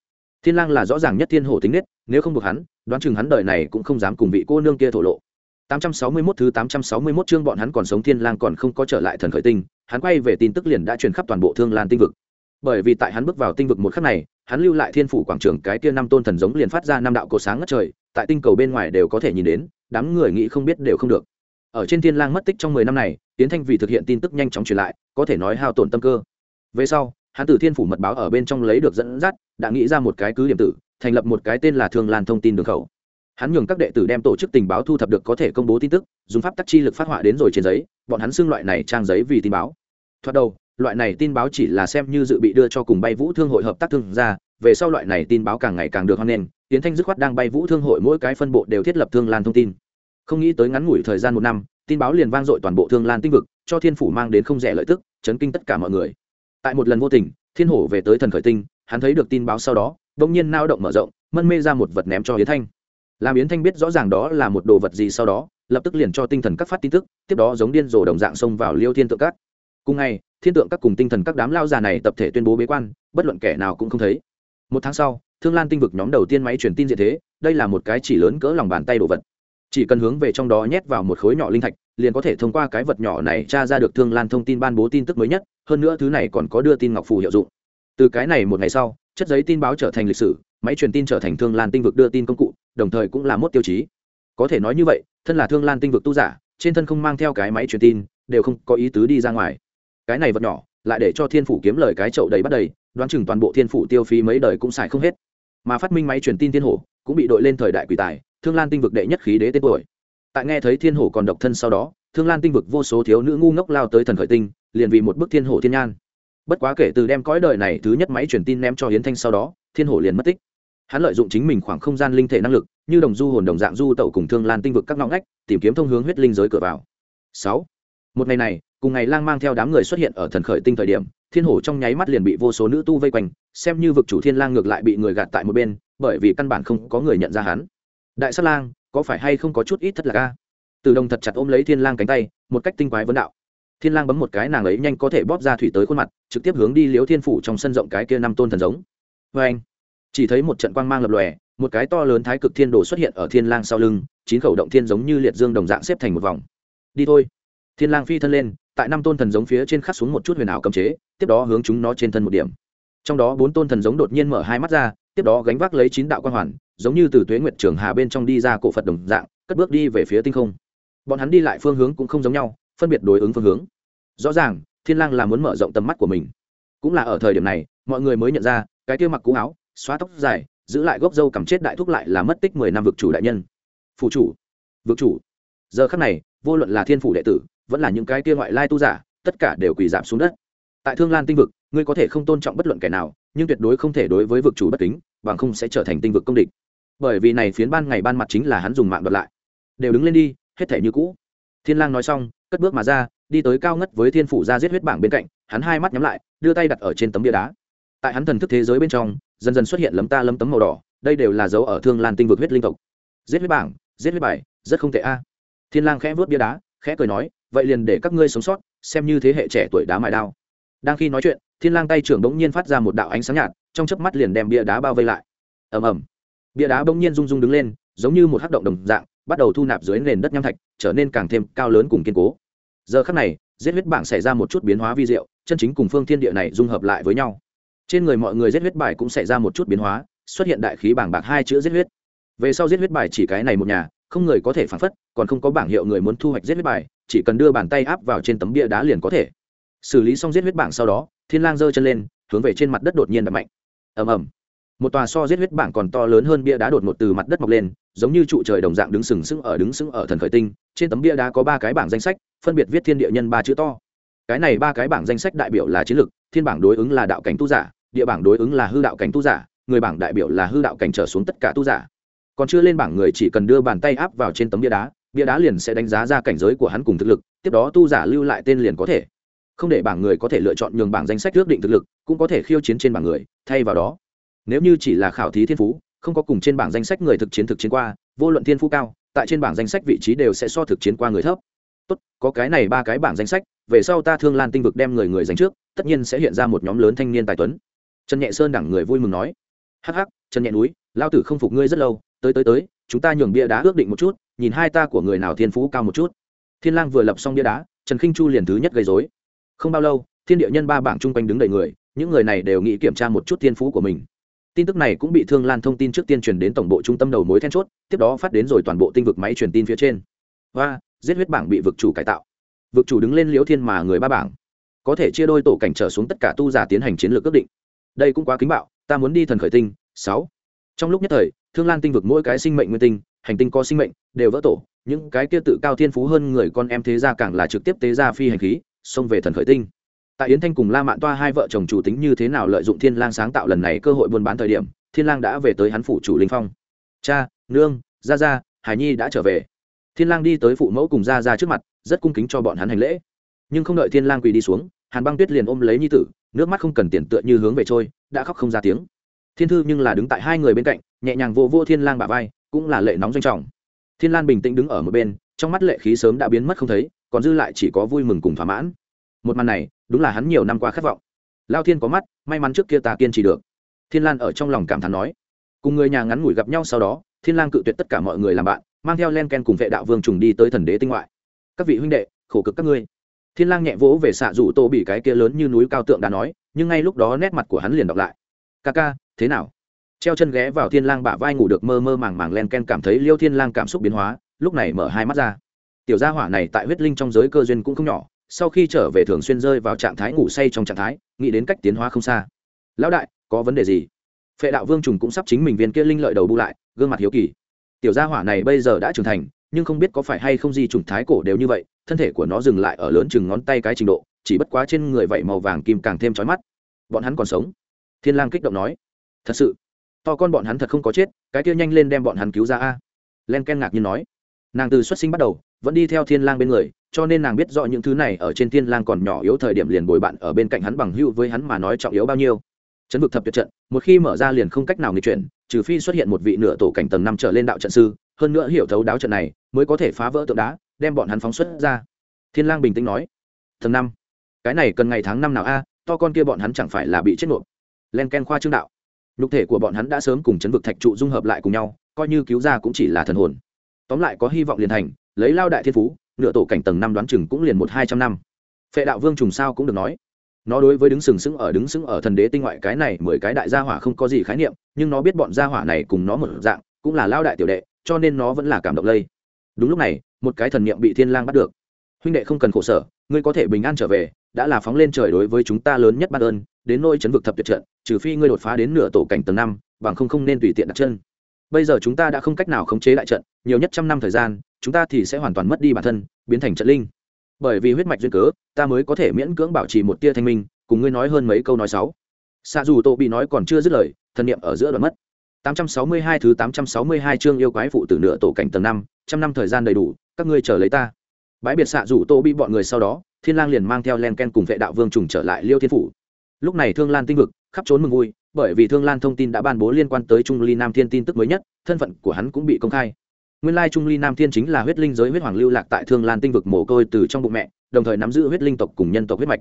[SPEAKER 1] thiên lang là rõ ràng nhất thiên hổ tính nết nếu không buộc hắn đoán chừng hắn đời này cũng không dám cùng vị cô nương kia thổ lộ 861 thứ 861 chương bọn hắn còn sống Thiên Lang còn không có trở lại thần khởi tinh, hắn quay về tin tức liền đã truyền khắp toàn bộ Thương Lan tinh vực. Bởi vì tại hắn bước vào tinh vực một khắc này, hắn lưu lại Thiên phủ quảng trường cái kia năm tôn thần giống liền phát ra năm đạo cổ sáng ngất trời, tại tinh cầu bên ngoài đều có thể nhìn đến, đám người nghĩ không biết đều không được. Ở trên Thiên Lang mất tích trong 10 năm này, Tiễn Thanh vì thực hiện tin tức nhanh chóng truyền lại, có thể nói hao tổn tâm cơ. Về sau, hắn từ Thiên phủ mật báo ở bên trong lấy được dẫn dắt, đã nghĩ ra một cái cứ điểm tử, thành lập một cái tên là Thương Lan thông tin đường khẩu. Hắn nhường các đệ tử đem tổ chức tình báo thu thập được có thể công bố tin tức dùng pháp tắc chi lực phát họa đến rồi trên giấy bọn hắn xưng loại này trang giấy vì tin báo. Thoạt đầu loại này tin báo chỉ là xem như dự bị đưa cho cùng bay vũ thương hội hợp tác thương ra về sau loại này tin báo càng ngày càng được hoan nghênh tiến thanh dứt khoát đang bay vũ thương hội mỗi cái phân bộ đều thiết lập thương lan thông tin. Không nghĩ tới ngắn ngủi thời gian một năm tin báo liền vang dội toàn bộ thương lan tinh vực cho thiên phủ mang đến không rẻ lợi tức chấn kinh tất cả mọi người tại một lần vô tình, thiên hổ về tới thần khởi tinh, hắn thấy được tin báo sau đó đ ỗ n g nhiên nao động mở rộng, mân mê ra một vật ném cho Yến thanh. Làm yến thanh biết rõ ràng đó là một đồ vật gì sau đó, lập tức liền cho tinh thần các phát tin tức, tiếp đó giống điên rồ đồng dạng xông vào liêu thiên tượng cát cùng ngày, thiên tượng các cùng tinh thần các đám lao già này tập thể tuyên bố bế quan, bất luận kẻ nào cũng không thấy. Một tháng sau, thương lan tinh vực nhóm đầu tiên máy truyền tin diện thế, đây là một cái chỉ lớn cỡ lòng bàn tay đồ vật. Chỉ cần hướng về trong đó nhét vào một khối nhỏ linh thạch liền có thể thông qua cái vật nhỏ này tra ra được thương lan thông tin ban bố tin tức mới nhất, hơn nữa thứ này còn có đưa tin ngọc phù hiệu dụng. Từ cái này một ngày sau, chất giấy tin báo trở thành lịch sử, máy truyền tin trở thành thương lan tinh vực đưa tin công cụ, đồng thời cũng là một tiêu chí. Có thể nói như vậy, thân là thương lan tinh vực tu giả, trên thân không mang theo cái máy truyền tin, đều không có ý tứ đi ra ngoài. Cái này vật nhỏ, lại để cho thiên phủ kiếm lời cái chậu đầy bắt đầy, đoán chừng toàn bộ thiên phủ tiêu phí mấy đời cũng xài không hết. Mà phát minh máy truyền tin thiên hổ, cũng bị đội lên thời đại quỷ tài, thương lan tinh vực đệ nhất khí đế tên tuổi tại nghe thấy thiên hổ còn độc thân sau đó, thương lan tinh vực vô số thiếu nữ ngu ngốc lao tới thần khởi tinh, liền vì một bức thiên hổ thiên nhan. Bất quá kể từ đem cõi đời này thứ nhất máy truyền tin ném cho hiến thanh sau đó, thiên hổ liền mất tích. Hắn lợi dụng chính mình khoảng không gian linh thể năng lực, như đồng du hồn đồng dạng du tẩu cùng thương lan tinh vực các ngõ ngách, tìm kiếm thông hướng huyết linh giới cửa vào. Sáu. Một ngày này, cùng ngày lang mang theo đám người xuất hiện ở thần khởi tinh thời điểm, thiên hổ trong nháy mắt liền bị vô số nữ tu vây quanh, xem như vực chủ thiên lang ngược lại bị người gạt tại một bên, bởi vì căn bản không có người nhận ra hắn. Đại sát lang có phải hay không có chút ít thất lạc a? Từ đồng thật chặt ôm lấy thiên lang cánh tay, một cách tinh quái vấn đạo. Thiên lang bấm một cái, nàng ấy nhanh có thể bóp ra thủy tới khuôn mặt, trực tiếp hướng đi liếu thiên phủ trong sân rộng cái kia năm tôn thần giống. Với anh, chỉ thấy một trận quang mang lập lòe, một cái to lớn thái cực thiên đồ xuất hiện ở thiên lang sau lưng, chín khẩu động thiên giống như liệt dương đồng dạng xếp thành một vòng. Đi thôi. Thiên lang phi thân lên, tại năm tôn thần giống phía trên khắc xuống một chút huyền ảo cấm chế, tiếp đó hướng chúng nó trên thân một điểm. Trong đó bốn tôn thần giống đột nhiên mở hai mắt ra, tiếp đó gánh vác lấy chín đạo quang hoàn giống như từ tuế nguyệt trường hà bên trong đi ra cổ phật đồng dạng, cất bước đi về phía tinh không. Bọn hắn đi lại phương hướng cũng không giống nhau, phân biệt đối ứng phương hướng. Rõ ràng, thiên lang là muốn mở rộng tầm mắt của mình. Cũng là ở thời điểm này, mọi người mới nhận ra, cái kia mặc cũ áo, xóa tóc dài, giữ lại gốc râu cầm chết đại thúc lại là mất tích mười năm vực chủ đại nhân. Phụ chủ, vực chủ. Giờ khắc này, vô luận là thiên phủ đệ tử, vẫn là những cái kia ngoại lai tu giả, tất cả đều quỳ giảm xuống đất. Tại thương lan tinh vực, ngươi có thể không tôn trọng bất luận kẻ nào, nhưng tuyệt đối không thể đối với vực chủ bất kính, bằng không sẽ trở thành tinh vực công địch bởi vì này phiến ban ngày ban mặt chính là hắn dùng mạng đoạt lại. Đều đứng lên đi, hết thể như cũ. Thiên lang nói xong, cất bước mà ra, đi tới cao ngất với thiên phủ ra giết huyết bảng bên cạnh, hắn hai mắt nhắm lại, đưa tay đặt ở trên tấm bia đá. Tại hắn thần thức thế giới bên trong, dần dần xuất hiện lấm ta lấm tấm màu đỏ, đây đều là dấu ở thương lan tinh vực huyết linh tộc. Giết huyết bảng, giết huyết bài, rất không tệ a. Thiên lang khẽ vớt bia đá, khẽ cười nói, vậy liền để các ngươi sống sót, xem như thế hệ trẻ tuổi đá mài đao. Đang khi nói chuyện, thiên lang tay trưởng đống nhiên phát ra một đạo ánh sáng nhạt, trong chớp mắt liền đem bia đá bao vây lại. Ầm ầm bia đá bỗng nhiên rung rung đứng lên, giống như một hắc động đồng dạng, bắt đầu thu nạp dưới nền đất nham thạch, trở nên càng thêm cao lớn cùng kiên cố. Giờ khắc này, giết huyết bảng xảy ra một chút biến hóa vi diệu, chân chính cùng phương thiên địa này dung hợp lại với nhau. Trên người mọi người giết huyết bài cũng xảy ra một chút biến hóa, xuất hiện đại khí bảng bạc hai chữ giết huyết. Về sau giết huyết bài chỉ cái này một nhà, không người có thể phản phất, còn không có bảng hiệu người muốn thu hoạch giết huyết bài, chỉ cần đưa bàn tay áp vào trên tấm bia đá liền có thể. Xử lý xong giết huyết bảng sau đó, thiên lang giơ chân lên, hướng về trên mặt đất đột nhiên đập mạnh. Ầm ầm một tòa so giết huyết bảng còn to lớn hơn bia đá đột ngột từ mặt đất mọc lên giống như trụ trời đồng dạng đứng sừng sững ở đứng sững ở thần khởi tinh. Trên tấm bia đá có ba cái bảng danh sách phân biệt viết thiên địa nhân ba chữ to. Cái này ba cái bảng danh sách đại biểu là chiến lực, thiên bảng đối ứng là đạo cảnh tu giả địa bảng đối ứng là hư đạo cảnh tu giả người bảng đại biểu là hư đạo cảnh trở xuống tất cả tu giả. Còn chưa lên bảng người chỉ cần đưa bàn tay áp vào trên tấm bia đá bia đá liền sẽ đánh giá ra cảnh giới của hắn cùng thực lực tiếp đó tu giả lưu lại tên liền có thể. Không để bảng người có thể lựa chọn nhường bảng danh sách ước định thực lực cũng có thể khiêu chiến trên bảng người thay vào đó nếu như chỉ là khảo thí thiên phú, không có cùng trên bảng danh sách người thực chiến thực chiến qua, vô luận thiên phú cao, tại trên bảng danh sách vị trí đều sẽ so thực chiến qua người thấp. Tốt, có cái này ba cái bảng danh sách, về sau ta thương lan tinh vực đem người người dành trước, tất nhiên sẽ hiện ra một nhóm lớn thanh niên tài tuấn. Trần nhẹ sơn đẳng người vui mừng nói. Hắc hắc, trần nhẹ núi, lao tử không phục ngươi rất lâu, tới tới tới, chúng ta nhường bia đá ước định một chút, nhìn hai ta của người nào thiên phú cao một chút. Thiên lang vừa lập xong bia đá, trần khinh chu liền thứ nhất gây rối. Không bao lâu, thiên địa nhân ba bảng chung quanh đứng đầy người, những người này đều nghĩ kiểm tra một chút thiên phú của mình tin tức này cũng bị thương lan thông tin trước tiên truyền đến tổng bộ trung tâm đầu mối then chốt, tiếp đó phát đến rồi toàn bộ tinh vực máy truyền tin phía trên. Và, giết huyết bảng bị vực chủ cải tạo. Vực chủ đứng lên liễu thiên mà người ba bảng. Có thể chia đôi tổ cảnh trở xuống tất cả tu giả tiến hành chiến lược ước định. Đây cũng quá kính bạo, ta muốn đi thần khởi tinh, sáu. Trong lúc nhất thời, thương lan tinh vực mỗi cái sinh mệnh nguyên tinh, hành tinh có sinh mệnh, đều vỡ tổ, những cái kia tự cao thiên phú hơn người con em thế gia càng là trực tiếp tế gia phi hành khí, xông về thần khởi tinh tại yến thanh cùng la mạn toa hai vợ chồng chủ tính như thế nào lợi dụng thiên lang sáng tạo lần này cơ hội buôn bán thời điểm, thiên lang đã về tới hắn phủ chủ linh phong. Cha, nương, gia gia, hải nhi đã trở về. Thiên lang đi tới phụ mẫu cùng gia gia trước mặt, rất cung kính cho bọn hắn hành lễ. Nhưng không đợi thiên lang quỳ đi xuống, hàn băng tuyết liền ôm lấy nhi tử, nước mắt không cần tiền tựa như hướng về trôi, đã khóc không ra tiếng. Thiên thư nhưng là đứng tại hai người bên cạnh, nhẹ nhàng vô vô thiên lang bả vai, cũng là lệ nóng doanh trọng. Thiên lan bình tĩnh đứng ở một bên, trong mắt lệ khí sớm đã biến mất không thấy, còn dư lại chỉ có vui mừng cùng thỏa mãn một màn này, đúng là hắn nhiều năm qua khát vọng. Lao thiên có mắt, may mắn trước kia ta kiên trì được. Thiên lan ở trong lòng cảm thán nói. Cùng người nhà ngắn ngủi gặp nhau sau đó, thiên lang cự tuyệt tất cả mọi người làm bạn, mang theo len ken cùng vệ đạo vương trùng đi tới thần đế tinh ngoại. Các vị huynh đệ, khổ cực các ngươi. Thiên lang nhẹ vỗ về xạ rủ tô bị cái kia lớn như núi cao tượng đã nói, nhưng ngay lúc đó nét mặt của hắn liền đọc lại. Ca ca, thế nào? Treo chân ghé vào thiên lang bả vai ngủ được mơ mơ màng màng, len ken cảm thấy liêu thiên lang cảm xúc biến hóa, lúc này mở hai mắt ra. Tiểu gia hỏa này tại huyết linh trong giới cơ duyên cũng không nhỏ sau khi trở về thường xuyên rơi vào trạng thái ngủ say trong trạng thái, nghĩ đến cách tiến hóa không xa. Lão đại, có vấn đề gì? Phệ đạo vương trùng cũng sắp chính mình viên kia linh lợi đầu bu lại, gương mặt hiếu kỳ. Tiểu gia hỏa này bây giờ đã trưởng thành, nhưng không biết có phải hay không gì trùng thái cổ đều như vậy, thân thể của nó dừng lại ở lớn chừng ngón tay cái trình độ, chỉ bất quá trên người vậy màu vàng kim càng thêm chói mắt. Bọn hắn còn sống? Thiên lang kích động nói. Thật sự, to con bọn hắn thật không có chết, cái kia nhanh lên đem bọn hắn cứu ra a. Len ken ngạc nhiên nói. Nàng từ xuất sinh bắt đầu vẫn đi theo thiên lang bên người, cho nên nàng biết rõ những thứ này ở trên thiên lang còn nhỏ yếu thời điểm liền bồi bạn ở bên cạnh hắn bằng hữu với hắn mà nói trọng yếu bao nhiêu. Chấn vực thập tuyệt trận, một khi mở ra liền không cách nào nghịch chuyển, trừ phi xuất hiện một vị nửa tổ cảnh tầng năm trở lên đạo trận sư, hơn nữa hiểu thấu đáo trận này, mới có thể phá vỡ tượng đá, đem bọn hắn phóng xuất ra. Thiên lang bình tĩnh nói, tầng năm, cái này cần ngày tháng năm nào a, to con kia bọn hắn chẳng phải là bị chết nộp len ken khoa trương đạo, nhục thể của bọn hắn đã sớm cùng chấn vực thạch trụ dung hợp lại cùng nhau, coi như cứu ra cũng chỉ là thần hồn. Tóm lại có hy vọng liền thành lấy lao đại thiên phú, nửa tổ cảnh tầng năm đoán chừng cũng liền một hai trăm năm. Phệ đạo vương trùng sao cũng được nói. Nó đối với đứng sừng sững ở đứng sững ở thần đế tinh ngoại cái này mười cái đại gia hỏa không có gì khái niệm, nhưng nó biết bọn gia hỏa này cùng nó một dạng, cũng là lao đại tiểu đệ, cho nên nó vẫn là cảm động lây. Đúng lúc này, một cái thần niệm bị thiên lang bắt được. Huynh đệ không cần khổ sở, ngươi có thể bình an trở về, đã là phóng lên trời đối với chúng ta lớn nhất ban ơn, đến nôi chấn vực thập tuyệt trận, trừ phi ngươi đột phá đến nửa tổ cảnh tầng năm, bằng không không nên tùy tiện đặt chân bây giờ chúng ta đã không cách nào khống chế đại trận nhiều nhất trăm năm thời gian chúng ta thì sẽ hoàn toàn mất đi bản thân biến thành trận linh bởi vì huyết mạch duyên cớ ta mới có thể miễn cưỡng bảo trì một tia thanh minh cùng ngươi nói hơn mấy câu nói sáu xa dù tô bị nói còn chưa dứt lời thân niệm ở giữa đoạn mất 862 thứ 862 chương yêu quái phụ tử nửa tổ cảnh tầng 5, trăm năm thời gian đầy đủ, các ngươi chờ lấy ta. Bãi biệt xạ rủ Tô bị bọn người sau đó, Thiên Lang liền mang theo Len Ken cùng vệ đạo vương trùng trở lại Liêu Thiên phủ. Lúc này Thương Lan tinh vực, khắp trốn mừng vui, bởi vì Thương Lan thông tin đã ban bố liên quan tới Trung Ly Nam Thiên tin tức mới nhất, thân phận của hắn cũng bị công khai. Nguyên lai Trung Ly Nam Thiên chính là huyết linh giới huyết hoàng lưu lạc tại Thương Lan tinh vực mồ côi từ trong bụng mẹ, đồng thời nắm giữ huyết linh tộc cùng nhân tộc huyết mạch.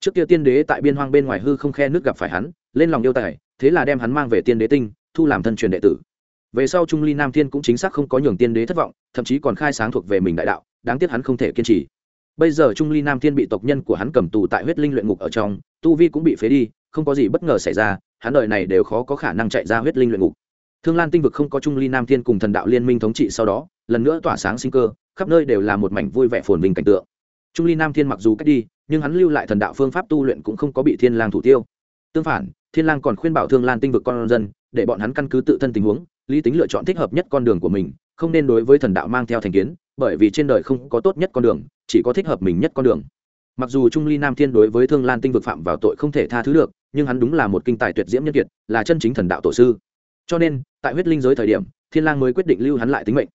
[SPEAKER 1] Trước kia tiên đế tại biên hoang bên ngoài hư không khe nước gặp phải hắn, lên lòng yêu tài, thế là đem hắn mang về tiên đế tinh, thu làm thân truyền đệ tử về sau trung ly nam thiên cũng chính xác không có nhường tiên đế thất vọng thậm chí còn khai sáng thuộc về mình đại đạo đáng tiếc hắn không thể kiên trì bây giờ trung ly nam thiên bị tộc nhân của hắn cầm tù tại huyết linh luyện ngục ở trong tu vi cũng bị phế đi không có gì bất ngờ xảy ra, hắn đời này đều khó có khả năng chạy ra huyết linh luyện ngục. Thương lan tinh vực không có trung ly nam thiên cùng thần đạo liên minh thống trị sau đó, lần nữa tỏa sáng sinh cơ, khắp nơi đều là một mảnh vui vẻ phồn vinh cảnh tượng. Trung ly nam thiên mặc dù cách đi, nhưng hắn lưu lại thần đạo phương pháp tu luyện cũng không có bị thiên lang thủ tiêu. Tương phản, thiên lang còn khuyên bảo thương lan tinh vực con dân, để bọn hắn căn cứ tự thân tình huống, lý tính lựa chọn thích hợp nhất con đường của mình, không nên đối với thần đạo mang theo thành kiến, bởi vì trên đời không có tốt nhất con đường, chỉ có thích hợp mình nhất con đường mặc dù trung ly nam thiên đối với thương lan tinh vực phạm vào tội không thể tha thứ được, nhưng hắn đúng là một kinh tài tuyệt diễm nhân kiệt, là chân chính thần đạo tổ sư. Cho nên, tại huyết linh giới thời điểm, thiên lang mới quyết định lưu hắn lại tính mệnh.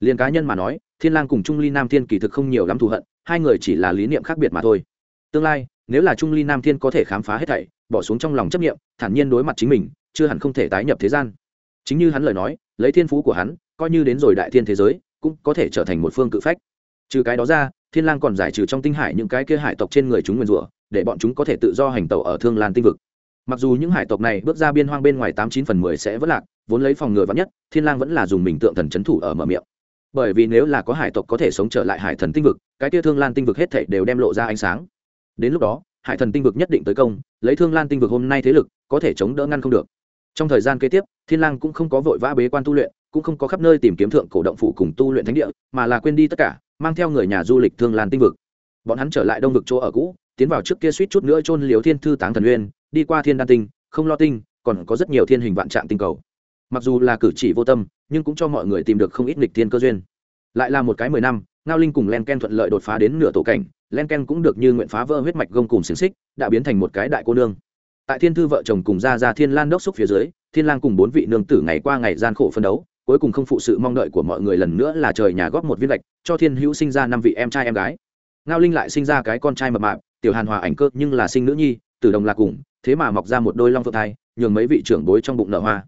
[SPEAKER 1] Liền cá nhân mà nói, thiên lang cùng trung ly nam thiên kỳ thực không nhiều lắm thù hận, hai người chỉ là lý niệm khác biệt mà thôi. Tương lai, nếu là trung ly nam thiên có thể khám phá hết thảy, bỏ xuống trong lòng chấp niệm, thản nhiên đối mặt chính mình, chưa hẳn không thể tái nhập thế gian. Chính như hắn lời nói, lấy thiên phú của hắn, coi như đến rồi đại thiên thế giới, cũng có thể trở thành một phương cự phách. Trừ cái đó ra thiên lang còn giải trừ trong tinh hải những cái kia hải tộc trên người chúng nguyên rủa, để bọn chúng có thể tự do hành tẩu ở thương lan tinh vực. Mặc dù những hải tộc này bước ra biên hoang bên ngoài tám chín phần mười sẽ vất lạc, vốn lấy phòng ngừa vắn nhất, thiên lang vẫn là dùng mình tượng thần chấn thủ ở mở miệng. Bởi vì nếu là có hải tộc có thể sống trở lại hải thần tinh vực, cái kia thương lan tinh vực hết thảy đều đem lộ ra ánh sáng. Đến lúc đó, hải thần tinh vực nhất định tới công, lấy thương lan tinh vực hôm nay thế lực, có thể chống đỡ ngăn không được. Trong thời gian kế tiếp, thiên lang cũng không có vội vã bế quan tu luyện, cũng không có khắp nơi tìm kiếm thượng cổ động phủ cùng tu luyện thánh địa, mà là quên đi tất cả mang theo người nhà du lịch thương lan tinh vực. Bọn hắn trở lại đông vực chỗ ở cũ, tiến vào trước kia suýt chút nữa chôn liều thiên thư táng thần uyên đi qua thiên đan tinh, không lo tinh, còn có rất nhiều thiên hình vạn trạng tinh cầu. Mặc dù là cử chỉ vô tâm, nhưng cũng cho mọi người tìm được không ít nghịch thiên cơ duyên. Lại là một cái mười năm, ngao linh cùng len ken thuận lợi đột phá đến nửa tổ cảnh, len ken cũng được như nguyện phá vỡ huyết mạch gông cùng xiềng xích, đã biến thành một cái đại cô nương. Tại thiên thư vợ chồng cùng ra ra thiên lan đốc xúc phía dưới, thiên lang cùng bốn vị nương tử ngày qua ngày gian khổ phân đấu cuối cùng không phụ sự mong đợi của mọi người lần nữa là trời nhà góp một viên lệch cho thiên hữu sinh ra năm vị em trai em gái. Ngao linh lại sinh ra cái con trai mập mạp, tiểu hàn hòa ảnh cơ nhưng là sinh nữ nhi, tử đồng là cùng, thế mà mọc ra một đôi long phượng thai, nhường mấy vị trưởng bối trong bụng nở hoa.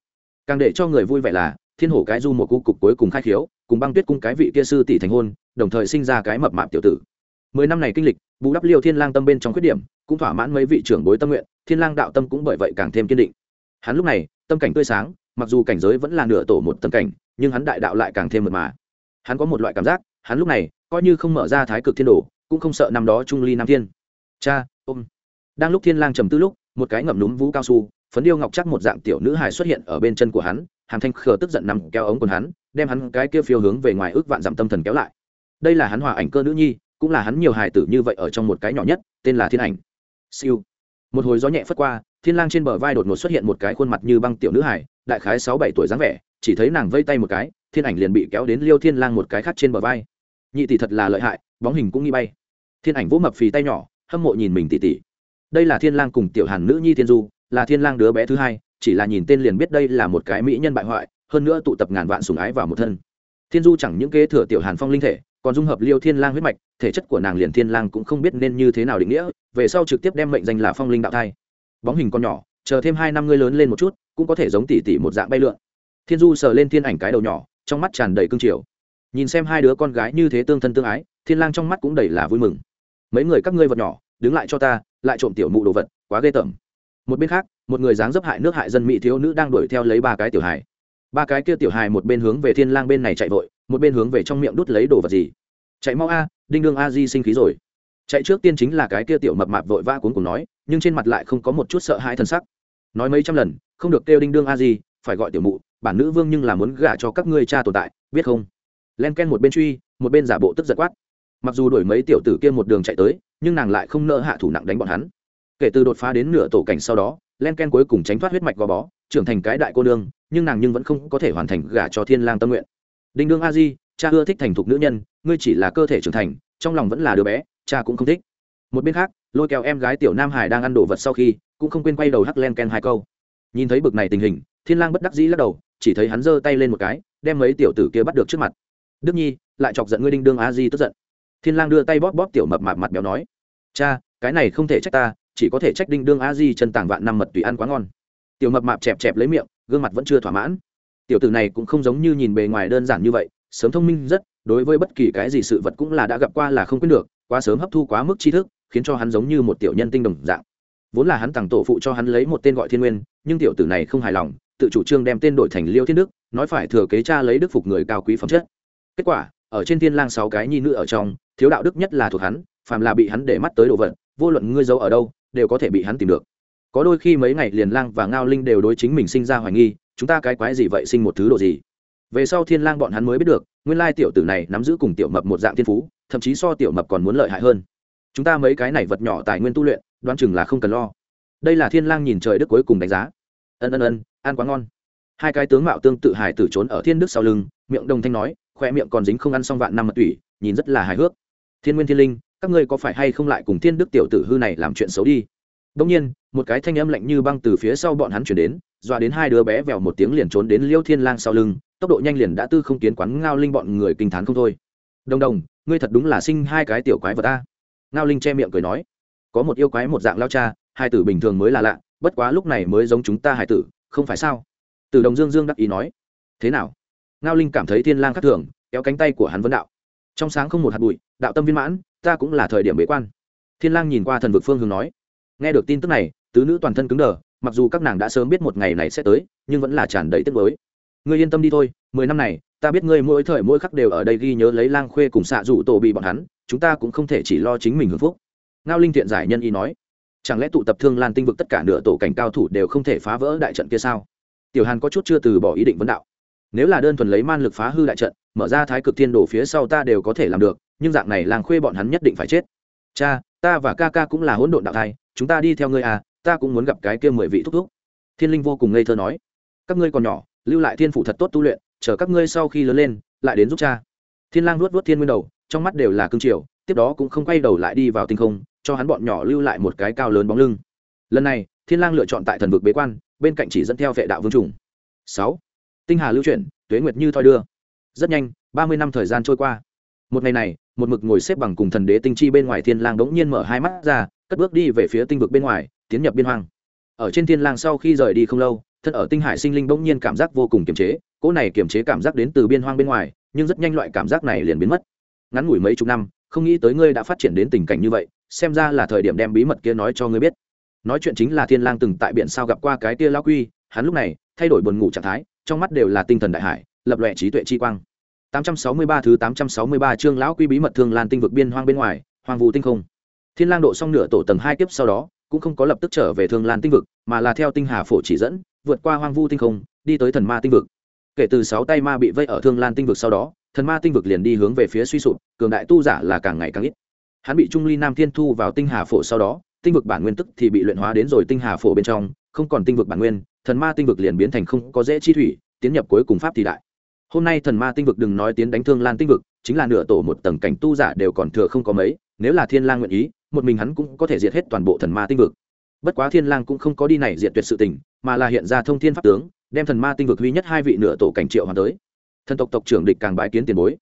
[SPEAKER 1] Càng để cho người vui vẻ là, thiên hổ cái du một cu cục cuối cùng khai khiếu, cùng băng tuyết cung cái vị kia sư tỷ thành hôn, đồng thời sinh ra cái mập mạp tiểu tử. Mười năm này kinh lịch, bù đắp liêu thiên lang tâm bên trong khuyết điểm, cũng thỏa mãn mấy vị trưởng bối tâm nguyện, thiên lang đạo tâm cũng bởi vậy càng thêm kiên định. Hắn lúc này, tâm cảnh tươi sáng mặc dù cảnh giới vẫn là nửa tổ một tâm cảnh, nhưng hắn đại đạo lại càng thêm mật mà. Hắn có một loại cảm giác, hắn lúc này coi như không mở ra thái cực thiên đồ, cũng không sợ năm đó trung ly nam thiên. Cha, ôm. Đang lúc thiên lang trầm tư lúc, một cái ngậm núm vũ cao su, phấn điêu ngọc chắc một dạng tiểu nữ hài xuất hiện ở bên chân của hắn, hàm thanh khờ tức giận nằm kéo ống quần hắn, đem hắn cái kia phiêu hướng về ngoài ước vạn dặm tâm thần kéo lại. Đây là hắn hòa ảnh cơ nữ nhi, cũng là hắn nhiều hài tử như vậy ở trong một cái nhỏ nhất, tên là thiên ảnh. Siêu. Một hồi gió nhẹ phất qua, thiên lang trên bờ vai đột ngột xuất hiện một cái khuôn mặt như băng tiểu nữ hài đại khái sáu bảy tuổi dáng vẻ, chỉ thấy nàng vây tay một cái, thiên ảnh liền bị kéo đến liêu thiên lang một cái khác trên bờ vai. Nhị tỷ thật là lợi hại, bóng hình cũng nghi bay. Thiên ảnh vỗ mập phì tay nhỏ, hâm mộ nhìn mình tỷ tỷ. Đây là thiên lang cùng tiểu hàn nữ nhi thiên du, là thiên lang đứa bé thứ hai, chỉ là nhìn tên liền biết đây là một cái mỹ nhân bại hoại, hơn nữa tụ tập ngàn vạn sủng ái vào một thân. Thiên du chẳng những kế thừa tiểu hàn phong linh thể, còn dung hợp liêu thiên lang huyết mạch, thể chất của nàng liền thiên lang cũng không biết nên như thế nào định nghĩa, về sau trực tiếp đem mệnh danh là phong linh đạo thai. Bóng hình con nhỏ chờ thêm hai năm ngươi lớn lên một chút, cũng có thể giống tỷ tỷ một dạng bay lượn. Thiên du sờ lên thiên ảnh cái đầu nhỏ, trong mắt tràn đầy cương triều. Nhìn xem hai đứa con gái như thế tương thân tương ái, thiên lang trong mắt cũng đầy là vui mừng. Mấy người các ngươi vật nhỏ, đứng lại cho ta, lại trộm tiểu mụ đồ vật, quá ghê tởm. Một bên khác, một người dáng dấp hại nước hại dân mỹ thiếu nữ đang đuổi theo lấy ba cái tiểu hài. Ba cái kia tiểu hài một bên hướng về thiên lang bên này chạy vội, một bên hướng về trong miệng đút lấy đồ vật gì. Chạy mau a, đinh đương a di sinh khí rồi. Chạy trước tiên chính là cái kia tiểu mập mạp vội vã cuốn cùng nói, nhưng trên mặt lại không có một chút sợ hãi thần sắc nói mấy trăm lần, không được kêu đinh đương a di, phải gọi tiểu mụ, bản nữ vương nhưng là muốn gả cho các ngươi cha tồn tại, biết không? Len ken một bên truy, một bên giả bộ tức giật quát. Mặc dù đuổi mấy tiểu tử kia một đường chạy tới, nhưng nàng lại không nỡ hạ thủ nặng đánh bọn hắn. Kể từ đột phá đến nửa tổ cảnh sau đó, len ken cuối cùng tránh thoát huyết mạch gò bó, trưởng thành cái đại cô nương, nhưng nàng nhưng vẫn không có thể hoàn thành gả cho thiên lang tâm nguyện. Đinh đương a di, cha ưa thích thành thục nữ nhân, ngươi chỉ là cơ thể trưởng thành, trong lòng vẫn là đứa bé, cha cũng không thích. Một bên khác, lôi kéo em gái tiểu nam hải đang ăn đồ vật sau khi cũng không quên quay đầu hắc len ken hai câu. Nhìn thấy bực này tình hình, thiên lang bất đắc dĩ lắc đầu, chỉ thấy hắn giơ tay lên một cái, đem mấy tiểu tử kia bắt được trước mặt. Đức nhi, lại chọc giận ngươi đinh đương a di tức giận. Thiên lang đưa tay bóp bóp tiểu mập mạp mặt béo nói, cha, cái này không thể trách ta, chỉ có thể trách đinh đương a di chân tàng vạn năm mật tùy ăn quá ngon. Tiểu mập mạp chẹp chẹp lấy miệng, gương mặt vẫn chưa thỏa mãn. Tiểu tử này cũng không giống như nhìn bề ngoài đơn giản như vậy, sớm thông minh rất, đối với bất kỳ cái gì sự vật cũng là đã gặp qua là không quên được, quá sớm hấp thu quá mức tri thức, khiến cho hắn giống như một tiểu nhân tinh đồng dạng vốn là hắn tặng tổ phụ cho hắn lấy một tên gọi thiên nguyên, nhưng tiểu tử này không hài lòng, tự chủ trương đem tên đổi thành liêu thiên đức, nói phải thừa kế cha lấy đức phục người cao quý phẩm chất. Kết quả, ở trên thiên lang sáu cái nhi nữ ở trong, thiếu đạo đức nhất là thuộc hắn, phàm là bị hắn để mắt tới đồ vật, vô luận ngươi giấu ở đâu, đều có thể bị hắn tìm được. Có đôi khi mấy ngày liền lang và ngao linh đều đối chính mình sinh ra hoài nghi, chúng ta cái quái gì vậy sinh một thứ đồ gì? Về sau thiên lang bọn hắn mới biết được, nguyên lai tiểu tử này nắm giữ cùng tiểu mập một dạng thiên phú, thậm chí so tiểu mập còn muốn lợi hại hơn. Chúng ta mấy cái này vật nhỏ tài nguyên tu luyện đoán chừng là không cần lo. Đây là thiên lang nhìn trời đức cuối cùng đánh giá. Ân ân ân, ăn quá ngon. Hai cái tướng mạo tương tự hài tử trốn ở thiên đức sau lưng, miệng đồng thanh nói, khoe miệng còn dính không ăn xong vạn năm mật tủy, nhìn rất là hài hước. Thiên nguyên thiên linh, các ngươi có phải hay không lại cùng thiên đức tiểu tử hư này làm chuyện xấu đi? Đông nhiên, một cái thanh âm lạnh như băng từ phía sau bọn hắn chuyển đến, dọa đến hai đứa bé vèo một tiếng liền trốn đến liêu thiên lang sau lưng, tốc độ nhanh liền đã tư không kiến quán ngao linh bọn người kinh thán không thôi. Đồng đồng, ngươi thật đúng là sinh hai cái tiểu quái vật ta. Ngao linh che miệng cười nói có một yêu quái một dạng lao cha, hai tử bình thường mới là lạ, bất quá lúc này mới giống chúng ta hải tử, không phải sao? Từ đồng dương dương đắc ý nói. Thế nào? Ngao linh cảm thấy thiên lang khắc thường, kéo cánh tay của hắn vấn đạo. Trong sáng không một hạt bụi, đạo tâm viên mãn, ta cũng là thời điểm bế quan. Thiên lang nhìn qua thần vực phương hướng nói. Nghe được tin tức này, tứ nữ toàn thân cứng đờ, mặc dù các nàng đã sớm biết một ngày này sẽ tới, nhưng vẫn là tràn đầy tiếc nuối. Ngươi yên tâm đi thôi, mười năm này, ta biết ngươi mỗi thời mỗi khắc đều ở đây ghi nhớ lấy lang khuê cùng xạ dụ tổ bị bọn hắn, chúng ta cũng không thể chỉ lo chính mình hưởng phúc ngao linh thiện giải nhân y nói, chẳng lẽ tụ tập thương lan tinh vực tất cả nửa tổ cảnh cao thủ đều không thể phá vỡ đại trận kia sao? Tiểu hàn có chút chưa từ bỏ ý định vấn đạo, nếu là đơn thuần lấy man lực phá hư đại trận, mở ra thái cực thiên đổ phía sau ta đều có thể làm được, nhưng dạng này làng khuê bọn hắn nhất định phải chết. Cha, ta và ca ca cũng là hỗn độn đạo thai, chúng ta đi theo ngươi à ta cũng muốn gặp cái kia mười vị thúc thúc. Thiên linh vô cùng ngây thơ nói, các ngươi còn nhỏ, lưu lại thiên phủ thật tốt tu luyện, chờ các ngươi sau khi lớn lên, lại đến giúp cha. Thiên lang nuốt nuốt thiên nguyên đầu, trong mắt đều là cương triều, tiếp đó cũng không quay đầu lại đi vào tinh không cho hắn bọn nhỏ lưu lại một cái cao lớn bóng lưng. Lần này, thiên lang lựa chọn tại thần vực bế quan, bên cạnh chỉ dẫn theo vệ đạo vương trùng sáu. Tinh hà lưu chuyển, tuế nguyệt như thoi đưa. Rất nhanh, ba mươi năm thời gian trôi qua. Một ngày này, một mực ngồi xếp bằng cùng thần đế tinh chi bên ngoài thiên lang đống nhiên mở hai mắt ra, cất bước đi về phía tinh vực bên ngoài, tiến nhập biên hoang. Ở trên thiên lang sau khi rời đi không lâu, thân ở tinh hải sinh linh bỗng nhiên cảm giác vô cùng kiềm chế, cỗ này kiềm chế cảm giác đến từ biên hoang bên ngoài, nhưng rất nhanh loại cảm giác này liền biến mất. Ngắn ngủi mấy chục năm, không nghĩ tới ngươi đã phát triển đến tình cảnh như vậy xem ra là thời điểm đem bí mật kia nói cho ngươi biết. Nói chuyện chính là thiên lang từng tại biển sao gặp qua cái kia lão quy, hắn lúc này thay đổi buồn ngủ trạng thái, trong mắt đều là tinh thần đại hải, lập lòe trí tuệ chi quang. 863 thứ 863 chương lão quy bí mật thương lan tinh vực biên hoang bên ngoài, hoang vu tinh không. Thiên lang độ xong nửa tổ tầng hai kiếp sau đó, cũng không có lập tức trở về thương lan tinh vực, mà là theo tinh hà phổ chỉ dẫn, vượt qua hoang vu tinh không, đi tới thần ma tinh vực. Kể từ sáu tay ma bị vây ở thương lan tinh vực sau đó, thần ma tinh vực liền đi hướng về phía suy sụp, cường đại tu giả là càng ngày càng ít hắn bị trung ly nam thiên thu vào tinh hà phổ sau đó, tinh vực bản nguyên tức thì bị luyện hóa đến rồi tinh hà phổ bên trong, không còn tinh vực bản nguyên, thần ma tinh vực liền biến thành không có dễ chi thủy, tiến nhập cuối cùng pháp thì đại. Hôm nay thần ma tinh vực đừng nói tiến đánh thương lan tinh vực, chính là nửa tổ một tầng cảnh tu giả đều còn thừa không có mấy, nếu là thiên lang nguyện ý, một mình hắn cũng có thể diệt hết toàn bộ thần ma tinh vực. Bất quá thiên lang cũng không có đi này diệt tuyệt sự tình, mà là hiện ra thông thiên pháp tướng, đem thần ma tinh vực duy nhất hai vị nửa tổ cảnh triệu hoàn tới. Thần tộc tộc trưởng địch càng bái kiến tiền bối.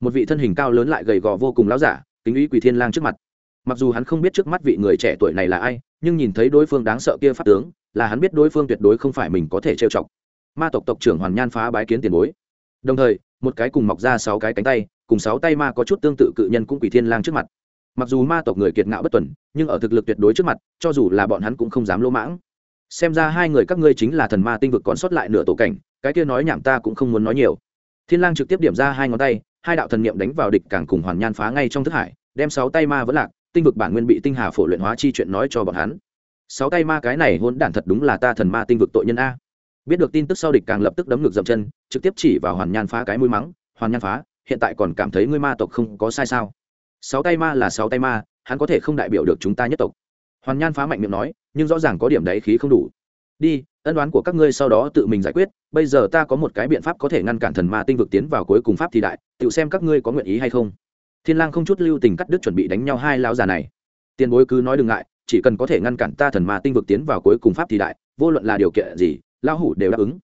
[SPEAKER 1] Một vị thân hình cao lớn lại gầy gò vô cùng lão giả kính ý quỳ thiên lang trước mặt. Mặc dù hắn không biết trước mắt vị người trẻ tuổi này là ai, nhưng nhìn thấy đối phương đáng sợ kia pháp tướng, là hắn biết đối phương tuyệt đối không phải mình có thể trêu chọc. Ma tộc tộc trưởng hoàn nhan phá bái kiến tiền bối. Đồng thời, một cái cùng mọc ra sáu cái cánh tay, cùng sáu tay ma có chút tương tự cự nhân cũng quỷ thiên lang trước mặt. Mặc dù ma tộc người kiệt ngạo bất tuần, nhưng ở thực lực tuyệt đối trước mặt, cho dù là bọn hắn cũng không dám lỗ mãng. Xem ra hai người các ngươi chính là thần ma tinh vực còn sót lại nửa tổ cảnh, cái kia nói nhảm ta cũng không muốn nói nhiều. Thiên lang trực tiếp điểm ra hai ngón tay hai đạo thần niệm đánh vào địch càng cùng hoàn nhan phá ngay trong thức hải, đem sáu tay ma vẫn lạc, tinh vực bản nguyên bị tinh hà phổ luyện hóa chi chuyện nói cho bọn hắn. Sáu tay ma cái này hôn đản thật đúng là ta thần ma tinh vực tội nhân a. Biết được tin tức sau địch càng lập tức đấm ngược dậm chân, trực tiếp chỉ vào hoàn nhan phá cái mũi mắng, hoàn nhan phá, hiện tại còn cảm thấy ngươi ma tộc không có sai sao? Sáu tay ma là sáu tay ma, hắn có thể không đại biểu được chúng ta nhất tộc. Hoàn nhan phá mạnh miệng nói, nhưng rõ ràng có điểm đấy khí không đủ đi, ân đoán của các ngươi sau đó tự mình giải quyết, bây giờ ta có một cái biện pháp có thể ngăn cản thần ma tinh vực tiến vào cuối cùng pháp thì đại, tự xem các ngươi có nguyện ý hay không. Thiên lang không chút lưu tình cắt đứt chuẩn bị đánh nhau hai lão già này. Tiền bối cứ nói đừng ngại, chỉ cần có thể ngăn cản ta thần ma tinh vực tiến vào cuối cùng pháp thì đại, vô luận là điều kiện gì, lão hủ đều đáp ứng.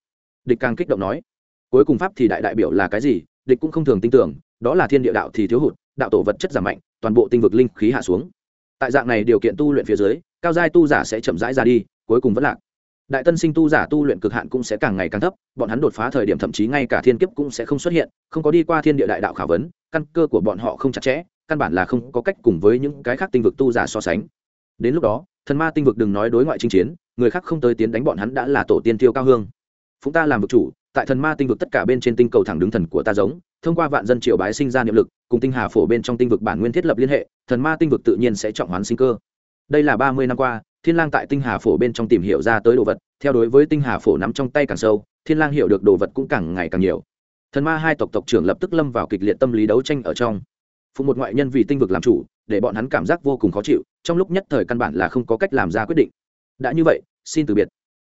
[SPEAKER 1] Địch càng kích động nói, cuối cùng pháp thì đại đại biểu là cái gì, địch cũng không thường tin tưởng, đó là thiên địa đạo thì thiếu hụt, đạo tổ vật chất giảm mạnh, toàn bộ tinh vực linh khí hạ xuống. Tại dạng này điều kiện tu luyện phía dưới, cao giai tu giả sẽ chậm rãi ra đi, cuối cùng vẫn lạc đại tân sinh tu giả tu luyện cực hạn cũng sẽ càng ngày càng thấp, bọn hắn đột phá thời điểm thậm chí ngay cả thiên kiếp cũng sẽ không xuất hiện, không có đi qua thiên địa đại đạo khảo vấn, căn cơ của bọn họ không chặt chẽ, căn bản là không có cách cùng với những cái khác tinh vực tu giả so sánh. Đến lúc đó, thần ma tinh vực đừng nói đối ngoại chinh chiến, người khác không tới tiến đánh bọn hắn đã là tổ tiên tiêu cao hương. Phụng ta làm vực chủ, tại thần ma tinh vực tất cả bên trên tinh cầu thẳng đứng thần của ta giống, thông qua vạn dân triều bái sinh ra niệm lực, cùng tinh hà phổ bên trong tinh vực bản nguyên thiết lập liên hệ, thần ma tinh vực tự nhiên sẽ trọng hoán sinh cơ. Đây là ba mươi năm qua thiên lang tại tinh hà phổ bên trong tìm hiểu ra tới đồ vật, theo đối với tinh hà phổ nắm trong tay càng sâu, thiên lang hiểu được đồ vật cũng càng ngày càng nhiều. Thần ma hai tộc tộc trưởng lập tức lâm vào kịch liệt tâm lý đấu tranh ở trong. Phụ một ngoại nhân vì tinh vực làm chủ, để bọn hắn cảm giác vô cùng khó chịu, trong lúc nhất thời căn bản là không có cách làm ra quyết định. Đã như vậy, xin từ biệt.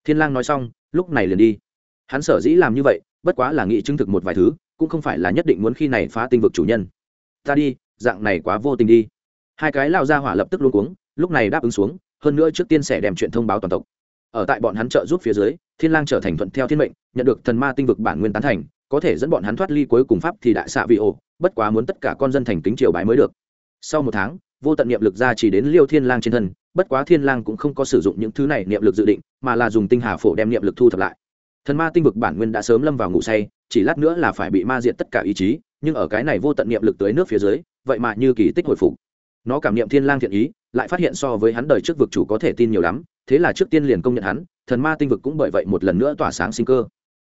[SPEAKER 1] Thiên lang nói xong, lúc này liền đi. Hắn sở dĩ làm như vậy, bất quá là nghĩ chứng thực một vài thứ, cũng không phải là nhất định muốn khi này phá tinh vực chủ nhân. Ta đi, dạng này quá vô tình đi. Hai cái lao ra hỏa lập tức luôn cuống, lúc này đáp ứng xuống hơn nữa trước tiên sẽ đem chuyện thông báo toàn tộc. Ở tại bọn hắn trợ giúp phía dưới, thiên lang trở thành thuận theo thiên mệnh, nhận được thần ma tinh vực bản nguyên tán thành, có thể dẫn bọn hắn thoát ly cuối cùng pháp thì đại xạ vị ổ, bất quá muốn tất cả con dân thành kính triều bái mới được. Sau một tháng, vô tận niệm lực ra chỉ đến liêu thiên lang trên thân, bất quá thiên lang cũng không có sử dụng những thứ này niệm lực dự định, mà là dùng tinh hà phổ đem niệm lực thu thập lại. Thần ma tinh vực bản nguyên đã sớm lâm vào ngủ say, chỉ lát nữa là phải bị ma diệt tất cả ý chí, nhưng ở cái này vô tận niệm lực tới nước phía dưới, vậy mà như kỳ tích hồi phục nó cảm niệm thiên lang thiện ý, lại phát hiện so với hắn đời trước vực chủ có thể tin nhiều lắm, thế là trước tiên liền công nhận hắn, thần ma tinh vực cũng bởi vậy một lần nữa tỏa sáng sinh cơ.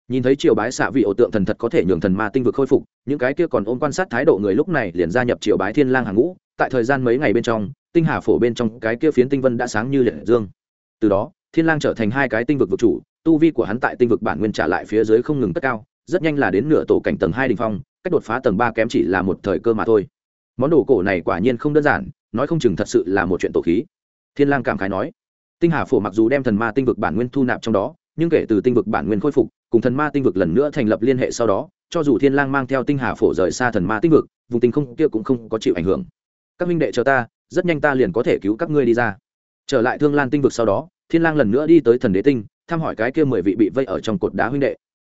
[SPEAKER 1] Nhìn thấy triều bái xạ vị ổ tượng thần thật có thể nhường thần ma tinh vực khôi phục, những cái kia còn ôm quan sát thái độ người lúc này liền gia nhập triều bái thiên lang hàng ngũ, tại thời gian mấy ngày bên trong, tinh hà phổ bên trong cái kia phiến tinh vân đã sáng như liệt dương. Từ đó, thiên lang trở thành hai cái tinh vực vực chủ, tu vi của hắn tại tinh vực bản nguyên trả lại phía dưới không ngừng tất cao, rất nhanh là đến nửa tổ cảnh tầng hai đỉnh phong, cách đột phá tầng ba kém chỉ là một thời cơ mà thôi món đồ cổ này quả nhiên không đơn giản, nói không chừng thật sự là một chuyện tổ khí. Thiên lang cảm khái nói, tinh hà phổ mặc dù đem thần ma tinh vực bản nguyên thu nạp trong đó, nhưng kể từ tinh vực bản nguyên khôi phục, cùng thần ma tinh vực lần nữa thành lập liên hệ sau đó, cho dù thiên lang mang theo tinh hà phổ rời xa thần ma tinh vực, vùng tinh không kia cũng không có chịu ảnh hưởng. Các minh đệ chờ ta, rất nhanh ta liền có thể cứu các ngươi đi ra. Trở lại thương lan tinh vực sau đó, thiên lang lần nữa đi tới thần đế tinh, thăm hỏi cái kia mười vị bị vây ở trong cột đá huynh đệ.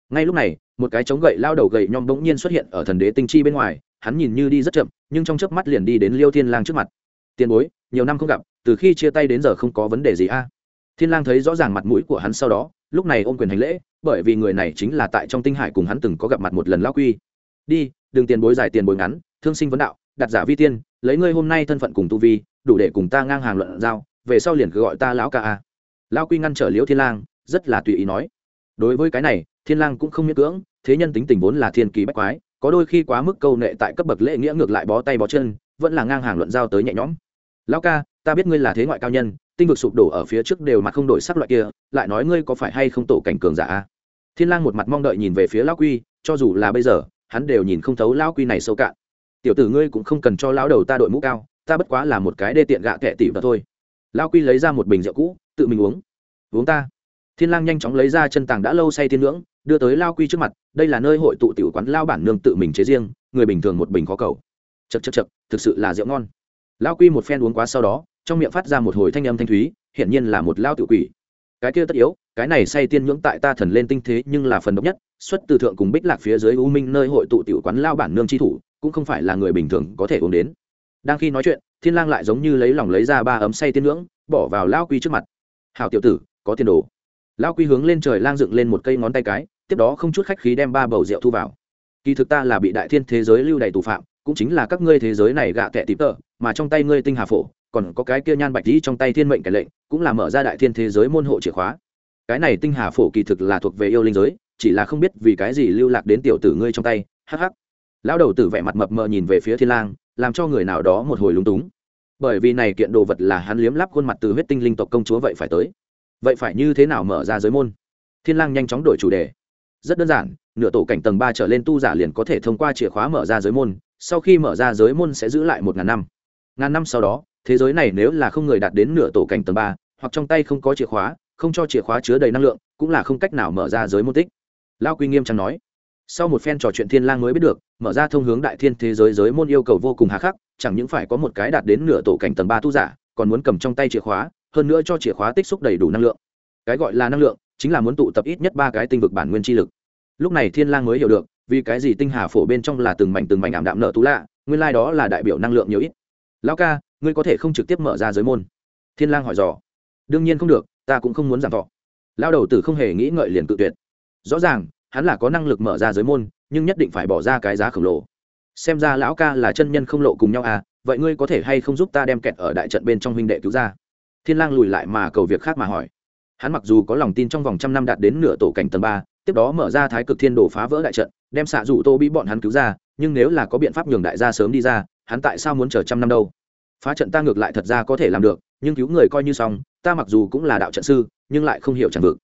[SPEAKER 1] Ngay lúc này, một cái chống gậy lao đầu gậy nhom bỗng nhiên xuất hiện ở thần đế tinh chi bên ngoài hắn nhìn như đi rất chậm, nhưng trong chớp mắt liền đi đến liêu thiên lang trước mặt. Tiền bối, nhiều năm không gặp, từ khi chia tay đến giờ không có vấn đề gì a? Thiên lang thấy rõ ràng mặt mũi của hắn sau đó, lúc này ôm quyền hành lễ, bởi vì người này chính là tại trong tinh hải cùng hắn từng có gặp mặt một lần lão quy. Đi, đừng tiền bối dài tiền bối ngắn, thương sinh vấn đạo, đặt giả vi tiên, lấy ngươi hôm nay thân phận cùng tu vi, đủ để cùng ta ngang hàng luận giao, về sau liền cứ gọi ta lão ca a. Lão quy ngăn trở liễu thiên lang, rất là tùy ý nói. Đối với cái này, thiên lang cũng không miễn cưỡng, thế nhân tính tình vốn là thiên kỳ bách quái có đôi khi quá mức câu nệ tại cấp bậc lễ nghĩa ngược lại bó tay bó chân, vẫn là ngang hàng luận giao tới nhẹ nhõm. Lão ca, ta biết ngươi là thế ngoại cao nhân, tinh vực sụp đổ ở phía trước đều mặt không đổi sắc loại kia, lại nói ngươi có phải hay không tổ cảnh cường giả a? Thiên lang một mặt mong đợi nhìn về phía lão quy, cho dù là bây giờ, hắn đều nhìn không thấu lão quy này sâu cạn. Tiểu tử ngươi cũng không cần cho lão đầu ta đội mũ cao, ta bất quá là một cái đê tiện gạ kệ tỷ và thôi. Lão quy lấy ra một bình rượu cũ, tự mình uống. Uống ta. Thiên lang nhanh chóng lấy ra chân tàng đã lâu say tiên ngưỡng đưa tới lao quy trước mặt, đây là nơi hội tụ tiểu quán lao bản nương tự mình chế riêng, người bình thường một bình khó cầu. Chật chật chật thực sự là rượu ngon. Lao quy một phen uống quá sau đó, trong miệng phát ra một hồi thanh âm thanh thúy, hiển nhiên là một lao tự quỷ. Cái kia tất yếu, cái này say tiên nhưỡng tại ta thần lên tinh thế nhưng là phần độc nhất, xuất từ thượng cùng bích lạc phía dưới u minh nơi hội tụ tiểu quán lao bản nương chi thủ, cũng không phải là người bình thường có thể uống đến. Đang khi nói chuyện, thiên lang lại giống như lấy lòng lấy ra ba ấm say tiên nhưỡng, bỏ vào lao quy trước mặt. Hào tiểu tử, có tiền đồ. Lao quy hướng lên trời lang dựng lên một cây ngón tay cái tiếp đó không chút khách khí đem ba bầu rượu thu vào. Kỳ thực ta là bị đại thiên thế giới lưu đầy tù phạm, cũng chính là các ngươi thế giới này gạ tệ tịp tợ mà trong tay ngươi tinh hà phổ, còn có cái kia nhan bạch lý trong tay thiên mệnh cái lệnh, cũng là mở ra đại thiên thế giới môn hộ chìa khóa. Cái này tinh hà phổ kỳ thực là thuộc về yêu linh giới, chỉ là không biết vì cái gì lưu lạc đến tiểu tử ngươi trong tay, hắc hắc. Lão đầu tử vẻ mặt mập mờ nhìn về phía thiên lang, làm cho người nào đó một hồi lúng túng. Bởi vì này kiện đồ vật là hắn liếm lắp khuôn mặt từ huyết tinh linh tộc công chúa vậy phải tới. Vậy phải như thế nào mở ra giới môn? Thiên lang nhanh chóng đổi chủ đề rất đơn giản, nửa tổ cảnh tầng ba trở lên tu giả liền có thể thông qua chìa khóa mở ra giới môn, sau khi mở ra giới môn sẽ giữ lại một ngàn năm. Ngàn năm sau đó, thế giới này nếu là không người đạt đến nửa tổ cảnh tầng ba, hoặc trong tay không có chìa khóa, không cho chìa khóa chứa đầy năng lượng, cũng là không cách nào mở ra giới môn tích. Lao quy nghiêm trang nói. Sau một phen trò chuyện thiên lang mới biết được, mở ra thông hướng đại thiên thế giới giới môn yêu cầu vô cùng hà khắc, chẳng những phải có một cái đạt đến nửa tổ cảnh tầng ba tu giả, còn muốn cầm trong tay chìa khóa, hơn nữa cho chìa khóa tích xúc đầy đủ năng lượng. Cái gọi là năng lượng chính là muốn tụ tập ít nhất ba cái tinh vực bản nguyên chi lực. Lúc này thiên lang mới hiểu được, vì cái gì tinh hà phổ bên trong là từng mảnh từng mảnh ảm đạm nợ tú lạ, nguyên lai like đó là đại biểu năng lượng nhiều ít. Lão ca, ngươi có thể không trực tiếp mở ra giới môn? Thiên lang hỏi dò. Đương nhiên không được, ta cũng không muốn giảm thọ lao đầu tử không hề nghĩ ngợi liền tự tuyệt. Rõ ràng, hắn là có năng lực mở ra giới môn, nhưng nhất định phải bỏ ra cái giá khổng lồ. Xem ra lão ca là chân nhân không lộ cùng nhau à vậy ngươi có thể hay không giúp ta đem kẹt ở đại trận bên trong huynh đệ cứu ra? Thiên lang lùi lại mà cầu việc khác mà hỏi hắn mặc dù có lòng tin trong vòng trăm năm đạt đến nửa tổ cảnh tầng ba, tiếp đó mở ra thái cực thiên đồ phá vỡ đại trận, đem xạ rủ tô bị bọn hắn cứu ra, nhưng nếu là có biện pháp nhường đại gia sớm đi ra, hắn tại sao muốn chờ trăm năm đâu? Phá trận ta ngược lại thật ra có thể làm được, nhưng cứu người coi như xong, ta mặc dù cũng là đạo trận sư, nhưng lại không hiểu chẳng vực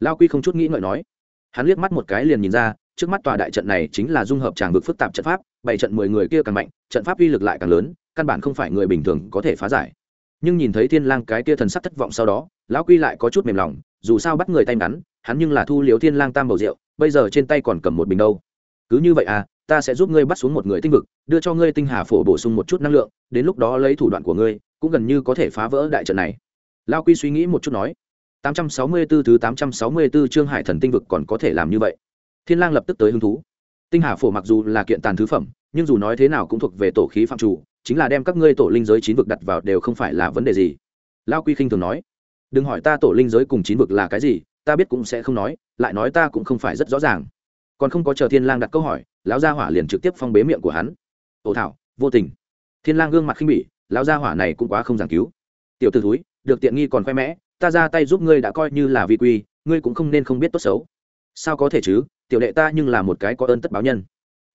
[SPEAKER 1] lao quy không chút nghĩ ngợi nói. Hắn liếc mắt một cái liền nhìn ra, trước mắt tòa đại trận này chính là dung hợp tràng vực phức tạp trận pháp, bảy trận mười người kia càng mạnh, trận pháp uy lực lại càng lớn, căn bản không phải người bình thường có thể phá giải. Nhưng nhìn thấy thiên lang cái kia thần sắc thất vọng sau đó lão quy lại có chút mềm lòng, dù sao bắt người tay ngắn, hắn nhưng là thu liếu thiên lang tam bầu rượu, bây giờ trên tay còn cầm một bình đâu. Cứ như vậy à ta sẽ giúp ngươi bắt xuống một người tinh vực, đưa cho ngươi tinh hà phổ bổ sung một chút năng lượng, đến lúc đó lấy thủ đoạn của ngươi, cũng gần như có thể phá vỡ đại trận này. Lao quy suy nghĩ một chút nói 864 thứ 864 chương hải thần tinh vực còn có thể làm như vậy. Thiên lang lập tức tới hứng thú. Tinh hà phổ mặc dù là kiện tàn thứ phẩm, nhưng dù nói thế nào cũng thuộc về tổ khí phạm chủ, chính là đem các ngươi tổ linh giới chín vực đặt vào đều không phải là vấn đề gì. Lao quy khinh thường nói đừng hỏi ta tổ linh giới cùng chín vực là cái gì, ta biết cũng sẽ không nói, lại nói ta cũng không phải rất rõ ràng. Còn không có chờ thiên lang đặt câu hỏi, lão gia hỏa liền trực tiếp phong bế miệng của hắn. Ồ thảo, vô tình. Thiên lang gương mặt khinh bỉ, lão gia hỏa này cũng quá không giảng cứu. Tiểu tử thúi, được tiện nghi còn khoe mẽ, ta ra tay giúp ngươi đã coi như là vi quy, ngươi cũng không nên không biết tốt xấu. Sao có thể chứ, tiểu đệ ta nhưng là một cái có ơn tất báo nhân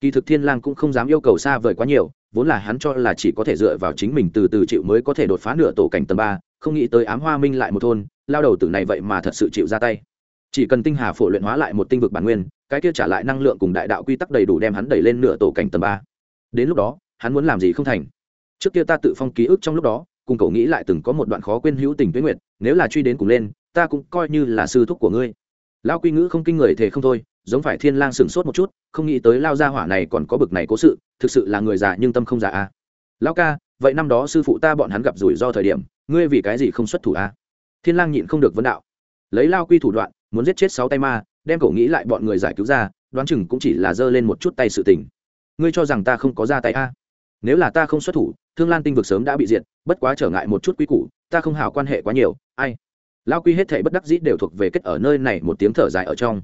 [SPEAKER 1] kỳ thực thiên lang cũng không dám yêu cầu xa vời quá nhiều, vốn là hắn cho là chỉ có thể dựa vào chính mình từ từ chịu mới có thể đột phá nửa tổ cảnh tầng ba, không nghĩ tới ám hoa minh lại một thôn, lao đầu tử này vậy mà thật sự chịu ra tay. Chỉ cần tinh hà phổ luyện hóa lại một tinh vực bản nguyên, cái kia trả lại năng lượng cùng đại đạo quy tắc đầy đủ đem hắn đẩy lên nửa tổ cảnh tầng ba. Đến lúc đó, hắn muốn làm gì không thành? Trước kia ta tự phong ký ức trong lúc đó, cùng cậu nghĩ lại từng có một đoạn khó quên hữu tình tuyết nguyệt, nếu là truy đến cùng lên, ta cũng coi như là sư thúc của ngươi. Lao quy ngữ không kinh người thể không thôi giống phải thiên lang sửng sốt một chút, không nghĩ tới lao gia hỏa này còn có bực này cố sự, thực sự là người già nhưng tâm không già a à. lão ca, vậy năm đó sư phụ ta bọn hắn gặp rủi ro thời điểm, ngươi vì cái gì không xuất thủ a à? thiên lang nhịn không được vấn đạo lấy lao quy thủ đoạn, muốn giết chết sáu tay ma, đem cổ nghĩ lại bọn người giải cứu ra, đoán chừng cũng chỉ là giơ lên một chút tay sự tình ngươi cho rằng ta không có ra tay a à? nếu là ta không xuất thủ, thương lan tinh vực sớm đã bị diệt, bất quá trở ngại một chút quy củ, ta không hảo quan hệ quá nhiều, ai lao quy hết thể bất đắc dĩ đều thuộc về kết ở nơi này một tiếng thở dài ở trong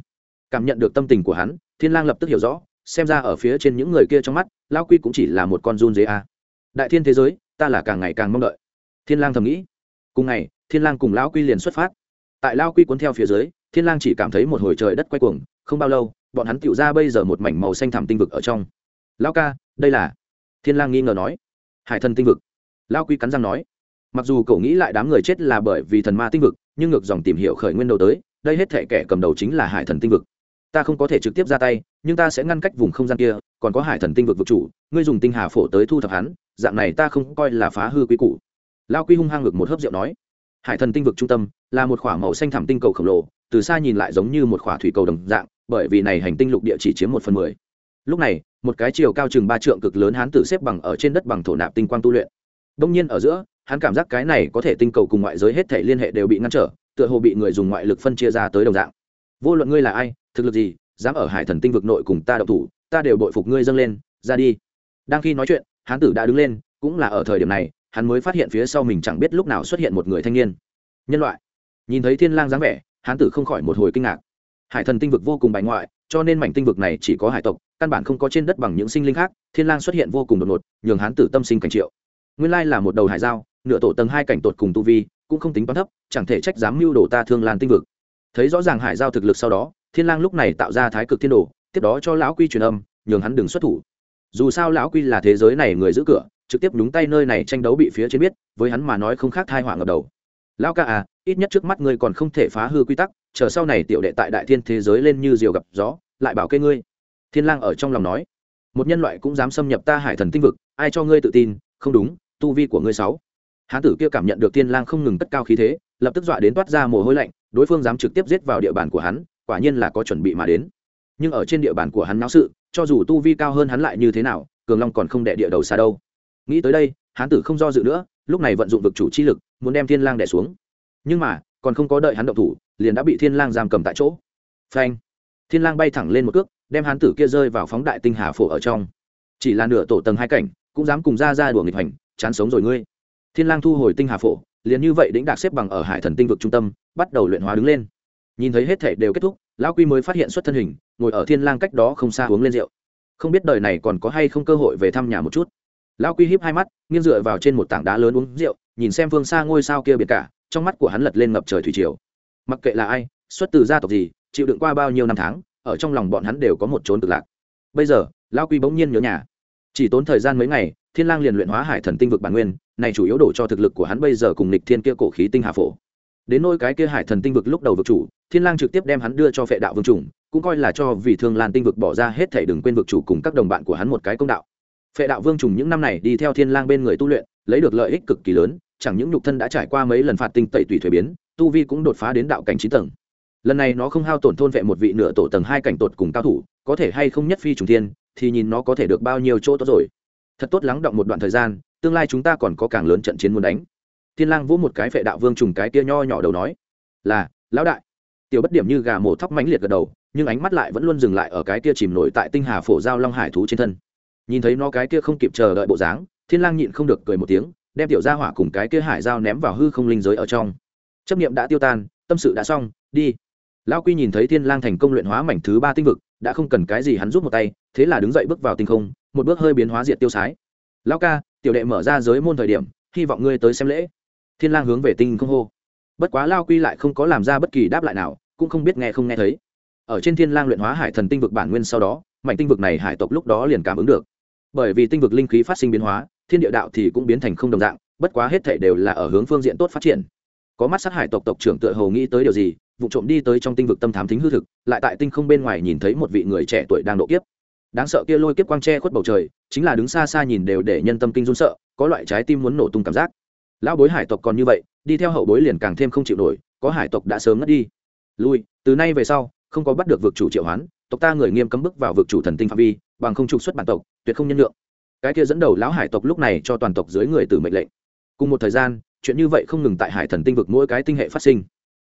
[SPEAKER 1] cảm nhận được tâm tình của hắn, thiên lang lập tức hiểu rõ, xem ra ở phía trên những người kia trong mắt, lão quy cũng chỉ là một con run dế a. Đại thiên thế giới, ta là càng ngày càng mong đợi. Thiên lang thầm nghĩ. Cùng ngày, thiên lang cùng lão quy liền xuất phát. Tại lão quy cuốn theo phía dưới, thiên lang chỉ cảm thấy một hồi trời đất quay cuồng, không bao lâu, bọn hắn tiểu ra bây giờ một mảnh màu xanh thẳm tinh vực ở trong. Lão ca, đây là thiên lang nghi ngờ nói. Hải thần tinh vực. Lão quy cắn răng nói. Mặc dù cậu nghĩ lại đám người chết là bởi vì thần ma tinh vực, nhưng ngược dòng tìm hiểu khởi nguyên đầu tới, đây hết thể kẻ cầm đầu chính là hải thần tinh vực ta không có thể trực tiếp ra tay, nhưng ta sẽ ngăn cách vùng không gian kia, còn có hải thần tinh vực vực chủ, ngươi dùng tinh hà phổ tới thu thập hắn, dạng này ta không coi là phá hư quý cụ lao quy hung hăng ngực một hớp rượu nói, hải thần tinh vực trung tâm là một k h ỏ a màu xanh thảm tinh cầu khổng lồ, từ xa nhìn lại giống như một k h ỏ a thủy cầu đồng dạng, bởi vì này hành tinh lục địa chỉ chiếm một phần mười. Lúc này, một cái chiều cao chừng ba trượng cực lớn hán tử xếp bằng ở trên đất bằng thổ nạp tinh quang tu luyện. Đông nhiên ở giữa, hắn cảm giác cái này có thể tinh cầu cùng ngoại giới hết thể liên hệ đều bị ngăn trở, tựa hồ bị người dùng ngoại lực phân chia ra tới đồng dạng vô luận ngươi là ai, thực lực gì, dám ở hải thần tinh vực nội cùng ta đậu thủ, ta đều bội phục ngươi dâng lên, ra đi. Đang khi nói chuyện, hán tử đã đứng lên, cũng là ở thời điểm này, hắn mới phát hiện phía sau mình chẳng biết lúc nào xuất hiện một người thanh niên. Nhân loại. Nhìn thấy thiên lang dáng vẻ, hán tử không khỏi một hồi kinh ngạc. Hải thần tinh vực vô cùng bài ngoại, cho nên mảnh tinh vực này chỉ có hải tộc, căn bản không có trên đất bằng những sinh linh khác, thiên lang xuất hiện vô cùng đột ngột, nhường hán tử tâm sinh cảnh triệu. Nguyên lai là một đầu hải giao, nửa tổ tầng hai cảnh tột cùng tu vi, cũng không tính toán thấp, chẳng thể trách dám mưu đồ ta thương lan tinh vực thấy rõ ràng hải giao thực lực sau đó, thiên lang lúc này tạo ra thái cực thiên đồ, tiếp đó cho lão quy truyền âm, nhường hắn đừng xuất thủ. Dù sao lão quy là thế giới này người giữ cửa, trực tiếp nhúng tay nơi này tranh đấu bị phía trên biết, với hắn mà nói không khác thai họa ngập đầu. Lão ca à ít nhất trước mắt ngươi còn không thể phá hư quy tắc, chờ sau này tiểu đệ tại đại thiên thế giới lên như diều gặp gió, lại bảo kê ngươi. Thiên lang ở trong lòng nói. Một nhân loại cũng dám xâm nhập ta hải thần tinh vực, ai cho ngươi tự tin, không đúng, tu vi của ngươi sáu. Hán tử kia cảm nhận được thiên lang không ngừng tất cao khí thế lập tức dọa đến toát ra mồ hôi lạnh, đối phương dám trực tiếp giết vào địa bàn của hắn, quả nhiên là có chuẩn bị mà đến. Nhưng ở trên địa bàn của hắn náo sự, cho dù tu vi cao hơn hắn lại như thế nào, cường long còn không đệ địa đầu xa đâu. Nghĩ tới đây, hắn tử không do dự nữa, lúc này vận dụng vực chủ chi lực, muốn đem thiên lang đè xuống. Nhưng mà, còn không có đợi hắn động thủ, liền đã bị thiên lang giam cầm tại chỗ. Phanh! Thiên lang bay thẳng lên một cước, đem hắn tử kia rơi vào phóng đại tinh hà phổ ở trong. Chỉ là nửa tổ tầng hai cảnh, cũng dám cùng ra ra đùa nghịch hành chán sống rồi ngươi. Thiên lang thu hồi tinh hà phổ liền như vậy đĩnh đạc xếp bằng ở hải thần tinh vực trung tâm, bắt đầu luyện hóa đứng lên. Nhìn thấy hết thể đều kết thúc, lão quy mới phát hiện xuất thân hình, ngồi ở thiên lang cách đó không xa uống lên rượu. Không biết đời này còn có hay không cơ hội về thăm nhà một chút. Lão quy híp hai mắt, nghiêng dựa vào trên một tảng đá lớn uống rượu, nhìn xem phương xa ngôi sao kia biệt cả, trong mắt của hắn lật lên ngập trời thủy triều. Mặc kệ là ai, xuất từ gia tộc gì, chịu đựng qua bao nhiêu năm tháng, ở trong lòng bọn hắn đều có một chốn cực lạc. Bây giờ, lão quy bỗng nhiên nhớ nhà. Chỉ tốn thời gian mấy ngày, thiên lang liền luyện hóa hải thần tinh vực bản nguyên này chủ yếu đổ cho thực lực của hắn bây giờ cùng lịch thiên kia cổ khí tinh hà phổ. Đến nôi cái kia hải thần tinh vực lúc đầu vực chủ, thiên lang trực tiếp đem hắn đưa cho phệ đạo vương chủng, cũng coi là cho vì thương lan tinh vực bỏ ra hết thể đừng quên vực chủ cùng các đồng bạn của hắn một cái công đạo. Phệ đạo vương trùng những năm này đi theo thiên lang bên người tu luyện, lấy được lợi ích cực kỳ lớn, chẳng những nhục thân đã trải qua mấy lần phạt tinh tẩy tùy thuế biến, tu vi cũng đột phá đến đạo cảnh chín tầng. Lần này nó không hao tổn thôn vệ một vị nửa tổ tầng hai cảnh tột cùng cao thủ, có thể hay không nhất phi trùng thiên, thì nhìn nó có thể được bao nhiêu chỗ tốt rồi thật tốt lắng động một đoạn thời gian, tương lai chúng ta còn có càng lớn trận chiến muốn đánh. Thiên lang vỗ một cái phệ đạo vương trùng cái kia nho nhỏ đầu nói, là, lão đại. Tiểu bất điểm như gà mổ thóc mãnh liệt gật đầu, nhưng ánh mắt lại vẫn luôn dừng lại ở cái kia chìm nổi tại tinh hà phổ giao long hải thú trên thân. Nhìn thấy nó cái kia không kịp chờ đợi bộ dáng, thiên lang nhịn không được cười một tiếng, đem tiểu gia hỏa cùng cái kia hải giao ném vào hư không linh giới ở trong. Chấp niệm đã tiêu tan, tâm sự đã xong, đi. Lão quy nhìn thấy thiên lang thành công luyện hóa mảnh thứ ba tinh vực, đã không cần cái gì hắn giúp một tay, thế là đứng dậy bước vào tinh không một bước hơi biến hóa diệt tiêu sái. Lão ca, tiểu đệ mở ra giới môn thời điểm, hy vọng ngươi tới xem lễ. Thiên lang hướng về tinh không hô. Bất quá lao quy lại không có làm ra bất kỳ đáp lại nào, cũng không biết nghe không nghe thấy. Ở trên thiên lang luyện hóa hải thần tinh vực bản nguyên sau đó, mảnh tinh vực này hải tộc lúc đó liền cảm ứng được. Bởi vì tinh vực linh khí phát sinh biến hóa, thiên địa đạo thì cũng biến thành không đồng dạng, bất quá hết thảy đều là ở hướng phương diện tốt phát triển. Có mắt sát hải tộc tộc trưởng tựa hồ nghĩ tới điều gì, vụ trộm đi tới trong tinh vực tâm thám thính hư thực, lại tại tinh không bên ngoài nhìn thấy một vị người trẻ tuổi đang độ kiếp đáng sợ kia lôi kiếp quang tre khuất bầu trời, chính là đứng xa xa nhìn đều để nhân tâm kinh run sợ, có loại trái tim muốn nổ tung cảm giác. Lão bối hải tộc còn như vậy, đi theo hậu bối liền càng thêm không chịu nổi, có hải tộc đã sớm ngất đi. Lui, từ nay về sau, không có bắt được vực chủ triệu hoán, tộc ta người nghiêm cấm bước vào vực chủ thần tinh phạm vi, bằng không trục xuất bản tộc, tuyệt không nhân lượng cái kia dẫn đầu lão hải tộc lúc này cho toàn tộc dưới người từ mệnh lệnh. Cùng một thời gian, chuyện như vậy không ngừng tại hải thần tinh vực mỗi cái tinh hệ phát sinh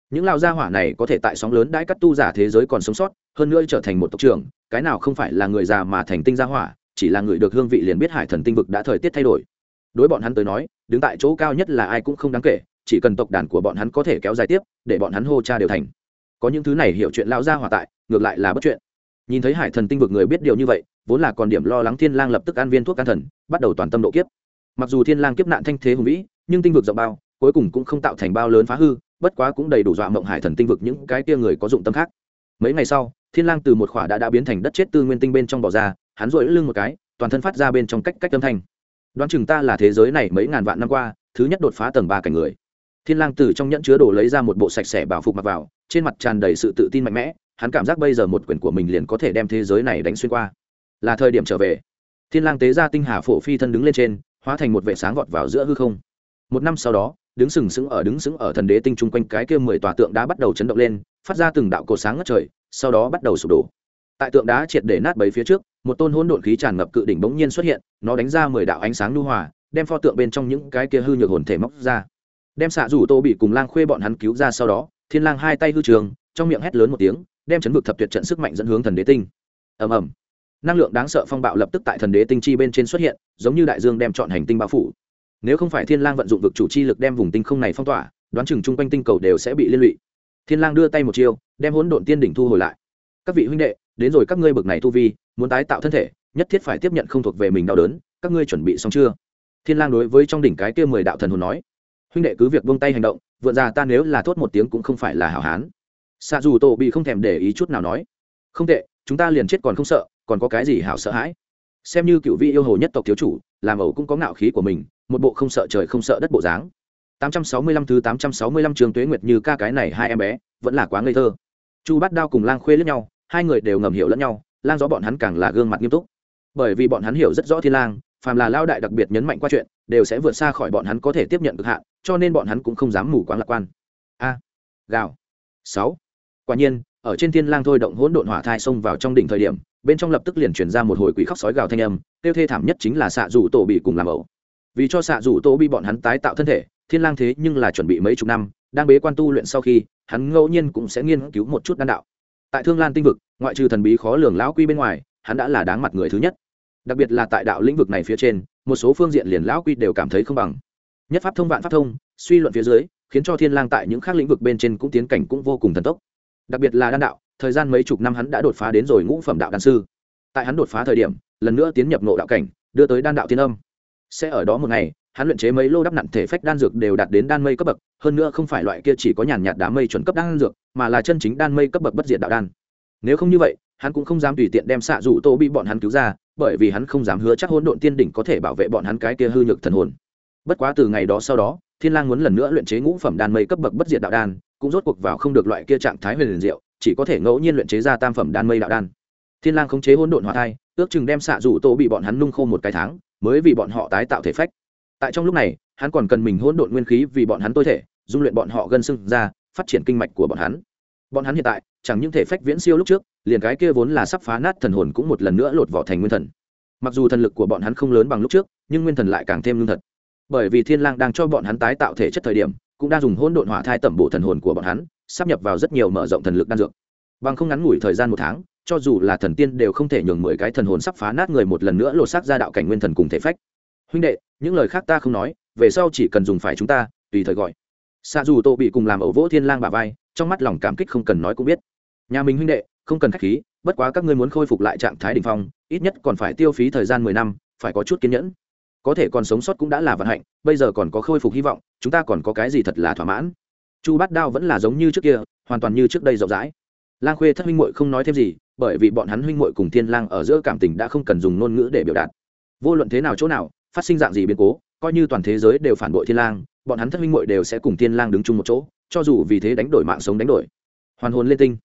[SPEAKER 1] những lao gia hỏa này có thể tại sóng lớn đãi cắt tu giả thế giới còn sống sót, hơn nữa trở thành một tộc trưởng, cái nào không phải là người già mà thành tinh gia hỏa, chỉ là người được hương vị liền biết hải thần tinh vực đã thời tiết thay đổi. Đối bọn hắn tới nói, đứng tại chỗ cao nhất là ai cũng không đáng kể, chỉ cần tộc đàn của bọn hắn có thể kéo dài tiếp, để bọn hắn hô cha đều thành. Có những thứ này hiểu chuyện lão gia hỏa tại, ngược lại là bất chuyện. Nhìn thấy hải thần tinh vực người biết điều như vậy, vốn là còn điểm lo lắng thiên lang lập tức ăn viên thuốc can thần, bắt đầu toàn tâm độ kiếp. Mặc dù thiên lang kiếp nạn thanh thế hùng vĩ, nhưng tinh vực rộng bao, cuối cùng cũng không tạo thành bao lớn phá hư bất quá cũng đầy đủ dọa mộng hải thần tinh vực những cái kia người có dụng tâm khác. Mấy ngày sau, thiên lang từ một khỏa đã đã biến thành đất chết tư nguyên tinh bên trong bỏ ra, hắn rội lưng một cái, toàn thân phát ra bên trong cách cách âm thanh. Đoán chừng ta là thế giới này mấy ngàn vạn năm qua, thứ nhất đột phá tầng ba cảnh người. Thiên lang từ trong nhẫn chứa đồ lấy ra một bộ sạch sẽ bảo phục mặc vào, trên mặt tràn đầy sự tự tin mạnh mẽ, hắn cảm giác bây giờ một quyền của mình liền có thể đem thế giới này đánh xuyên qua. Là thời điểm trở về. Thiên lang tế ra tinh hà phổ phi thân đứng lên trên, hóa thành một vệ sáng vọt vào giữa hư không. Một năm sau đó đứng sừng sững ở đứng sững ở thần đế tinh trung quanh cái kia mười tòa tượng đá bắt đầu chấn động lên, phát ra từng đạo cột sáng ngất trời, sau đó bắt đầu sụp đổ. Tại tượng đá triệt để nát bấy phía trước, một tôn hỗn độn khí tràn ngập cự đỉnh bỗng nhiên xuất hiện, nó đánh ra mười đạo ánh sáng lưu hòa, đem pho tượng bên trong những cái kia hư nhược hồn thể móc ra. Đem xạ rủ tô bị cùng lang khuê bọn hắn cứu ra sau đó, thiên lang hai tay hư trường, trong miệng hét lớn một tiếng, đem chấn vực thập tuyệt trận sức mạnh dẫn hướng thần đế tinh. Ầm ầm. Năng lượng đáng sợ phong bạo lập tức tại thần đế tinh chi bên trên xuất hiện, giống như đại dương đem chọn hành tinh bao phủ nếu không phải thiên lang vận dụng vực chủ chi lực đem vùng tinh không này phong tỏa, đoán chừng chung quanh tinh cầu đều sẽ bị liên lụy. Thiên lang đưa tay một chiêu, đem hỗn độn tiên đỉnh thu hồi lại. Các vị huynh đệ, đến rồi các ngươi bực này tu vi, muốn tái tạo thân thể, nhất thiết phải tiếp nhận không thuộc về mình đau đớn, các ngươi chuẩn bị xong chưa? Thiên lang đối với trong đỉnh cái kia mười đạo thần hồn nói. Huynh đệ cứ việc buông tay hành động, vượn ra ta nếu là thốt một tiếng cũng không phải là hảo hán. Xạ dù tổ bị không thèm để ý chút nào nói. Không tệ, chúng ta liền chết còn không sợ, còn có cái gì hảo sợ hãi? Xem như cựu vị yêu hồ nhất tộc thiếu chủ, làm ẩu cũng có ngạo khí của mình một bộ không sợ trời không sợ đất bộ dáng. 865 thứ 865 trường tuế nguyệt như ca cái này hai em bé, vẫn là quá ngây thơ. Chu bát đao cùng lang khuê lẫn nhau, hai người đều ngầm hiểu lẫn nhau, lang gió bọn hắn càng là gương mặt nghiêm túc. Bởi vì bọn hắn hiểu rất rõ thiên lang, phàm là lao đại đặc biệt nhấn mạnh qua chuyện, đều sẽ vượt xa khỏi bọn hắn có thể tiếp nhận cực hạn, cho nên bọn hắn cũng không dám mù quáng lạc quan. A, gào. Sáu. Quả nhiên, ở trên thiên lang thôi động hỗn độn hỏa thai xông vào trong đỉnh thời điểm, bên trong lập tức liền truyền ra một hồi quỷ khóc sói gào thanh âm, tiêu thê thảm nhất chính là xạ rủ tổ bị cùng làm ẩu vì cho xạ rủ tô bị bọn hắn tái tạo thân thể, thiên lang thế nhưng là chuẩn bị mấy chục năm, đang bế quan tu luyện sau khi, hắn ngẫu nhiên cũng sẽ nghiên cứu một chút đan đạo. Tại thương lan tinh vực, ngoại trừ thần bí khó lường lão quy bên ngoài, hắn đã là đáng mặt người thứ nhất. Đặc biệt là tại đạo lĩnh vực này phía trên, một số phương diện liền lão quy đều cảm thấy không bằng. Nhất pháp thông, vạn pháp thông, suy luận phía dưới, khiến cho thiên lang tại những khác lĩnh vực bên trên cũng tiến cảnh cũng vô cùng thần tốc. Đặc biệt là đan đạo, thời gian mấy chục năm hắn đã đột phá đến rồi ngũ phẩm đạo đan sư. Tại hắn đột phá thời điểm, lần nữa tiến nhập nộ đạo cảnh, đưa tới đan đạo thiên âm sẽ ở đó một ngày, hắn luyện chế mấy lô đắp nặng thể phách đan dược đều đạt đến đan mây cấp bậc, hơn nữa không phải loại kia chỉ có nhàn nhạt đá mây chuẩn cấp đan dược, mà là chân chính đan mây cấp bậc bất diệt đạo đan. Nếu không như vậy, hắn cũng không dám tùy tiện đem xạ rủ tô bị bọn hắn cứu ra, bởi vì hắn không dám hứa chắc hỗn độn tiên đỉnh có thể bảo vệ bọn hắn cái kia hư nhược thần hồn. Bất quá từ ngày đó sau đó, thiên lang muốn lần nữa luyện chế ngũ phẩm đan mây cấp bậc bất diệt đạo đan, cũng rốt cuộc vào không được loại kia trạng thái huyền liền diệu, chỉ có thể ngẫu nhiên luyện chế ra tam phẩm đan mây đạo đan. Thiên lang khống chế hỗn độn hỏa thai, ước chừng đem xạ rủ tô bị bọn hắn nung khô một cái tháng mới vì bọn họ tái tạo thể phách. Tại trong lúc này hắn còn cần mình hỗn độn nguyên khí vì bọn hắn tôi thể dung luyện bọn họ gân xương, ra phát triển kinh mạch của bọn hắn. Bọn hắn hiện tại chẳng những thể phách viễn siêu lúc trước liền cái kia vốn là sắp phá nát thần hồn cũng một lần nữa lột vỏ thành nguyên thần. Mặc dù thần lực của bọn hắn không lớn bằng lúc trước nhưng nguyên thần lại càng thêm lương thật. Bởi vì thiên lang đang cho bọn hắn tái tạo thể chất thời điểm cũng đang dùng hỗn độn hỏa thai tẩm bổ thần hồn của bọn hắn sắp nhập vào rất nhiều mở rộng thần lực đan dược bằng không ngắn ngủi thời gian một tháng, cho dù là thần tiên đều không thể nhường mười cái thần hồn sắp phá nát người một lần nữa lột xác ra đạo cảnh nguyên thần cùng thể phách. Huynh đệ, những lời khác ta không nói, về sau chỉ cần dùng phải chúng ta, tùy thời gọi. Xa dù tô bị cùng làm ẩu vỗ thiên lang bà vai, trong mắt lòng cảm kích không cần nói cũng biết. Nhà mình huynh đệ, không cần khách khí, bất quá các ngươi muốn khôi phục lại trạng thái đỉnh phong, ít nhất còn phải tiêu phí thời gian mười năm, phải có chút kiên nhẫn. Có thể còn sống sót cũng đã là vận hạnh, bây giờ còn có khôi phục hy vọng, chúng ta còn có cái gì thật là thỏa mãn. Chu bát đao vẫn là giống như trước kia, hoàn toàn như trước đây rộng rãi lang khuê thất huynh muội không nói thêm gì, bởi vì bọn hắn huynh muội cùng thiên lang ở giữa cảm tình đã không cần dùng ngôn ngữ để biểu đạt. Vô luận thế nào chỗ nào, phát sinh dạng gì biến cố, coi như toàn thế giới đều phản bội thiên lang, bọn hắn thất huynh muội đều sẽ cùng thiên lang đứng chung một chỗ, cho dù vì thế đánh đổi mạng sống đánh đổi. Hoàn hồn lên tinh.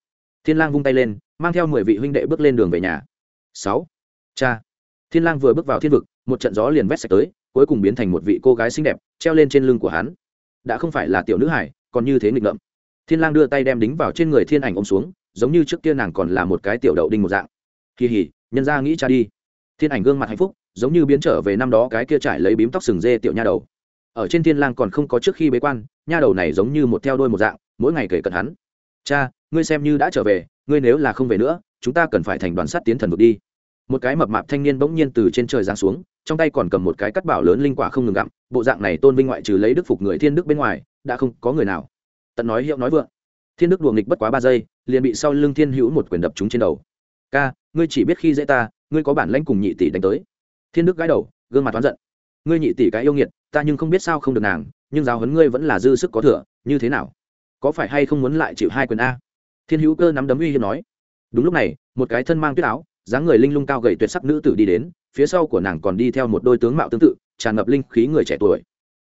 [SPEAKER 1] Thiên lang vung tay lên, mang theo mười vị huynh đệ bước lên đường về nhà. Sáu. Cha. Thiên lang vừa bước vào thiên vực, một trận gió liền vét sạch tới, cuối cùng biến thành một vị cô gái xinh đẹp, treo lên trên lưng của hắn. Đã không phải là tiểu nữ hải còn như thế nghịch ngợm. Thiên lang đưa tay đem đính vào trên người thiên ảnh ôm xuống giống như trước kia nàng còn là một cái tiểu đậu đinh một dạng. Kỳ hỉ, nhân ra nghĩ cha đi. Thiên ảnh gương mặt hạnh phúc, giống như biến trở về năm đó cái kia trải lấy bím tóc sừng dê tiểu nha đầu. Ở trên thiên lang còn không có trước khi bế quan, nha đầu này giống như một theo đôi một dạng, mỗi ngày kể cận hắn. Cha, ngươi xem như đã trở về, ngươi nếu là không về nữa, chúng ta cần phải thành đoàn sát tiến thần vực đi. Một cái mập mạp thanh niên bỗng nhiên từ trên trời giáng xuống, trong tay còn cầm một cái cắt bảo lớn linh quả không ngừng gặm, bộ dạng này tôn vinh ngoại trừ lấy đức phục người thiên đức bên ngoài, đã không có người nào. Tận nói hiệu nói vượng. Thiên đức đùa nghịch bất quá ba giây liền bị sau lưng thiên hữu một quyền đập trúng trên đầu. Ca, ngươi chỉ biết khi dễ ta, ngươi có bản lãnh cùng nhị tỷ đánh tới. Thiên đức gãi đầu, gương mặt oán giận. Ngươi nhị tỷ cái yêu nghiệt, ta nhưng không biết sao không được nàng, nhưng giáo huấn ngươi vẫn là dư sức có thừa, như thế nào? Có phải hay không muốn lại chịu hai quyền a? Thiên hữu cơ nắm đấm uy hiếp nói. Đúng lúc này, một cái thân mang tuyết áo, dáng người linh lung cao gầy tuyệt sắc nữ tử đi đến, phía sau của nàng còn đi theo một đôi tướng mạo tương tự, tràn ngập linh khí người trẻ tuổi.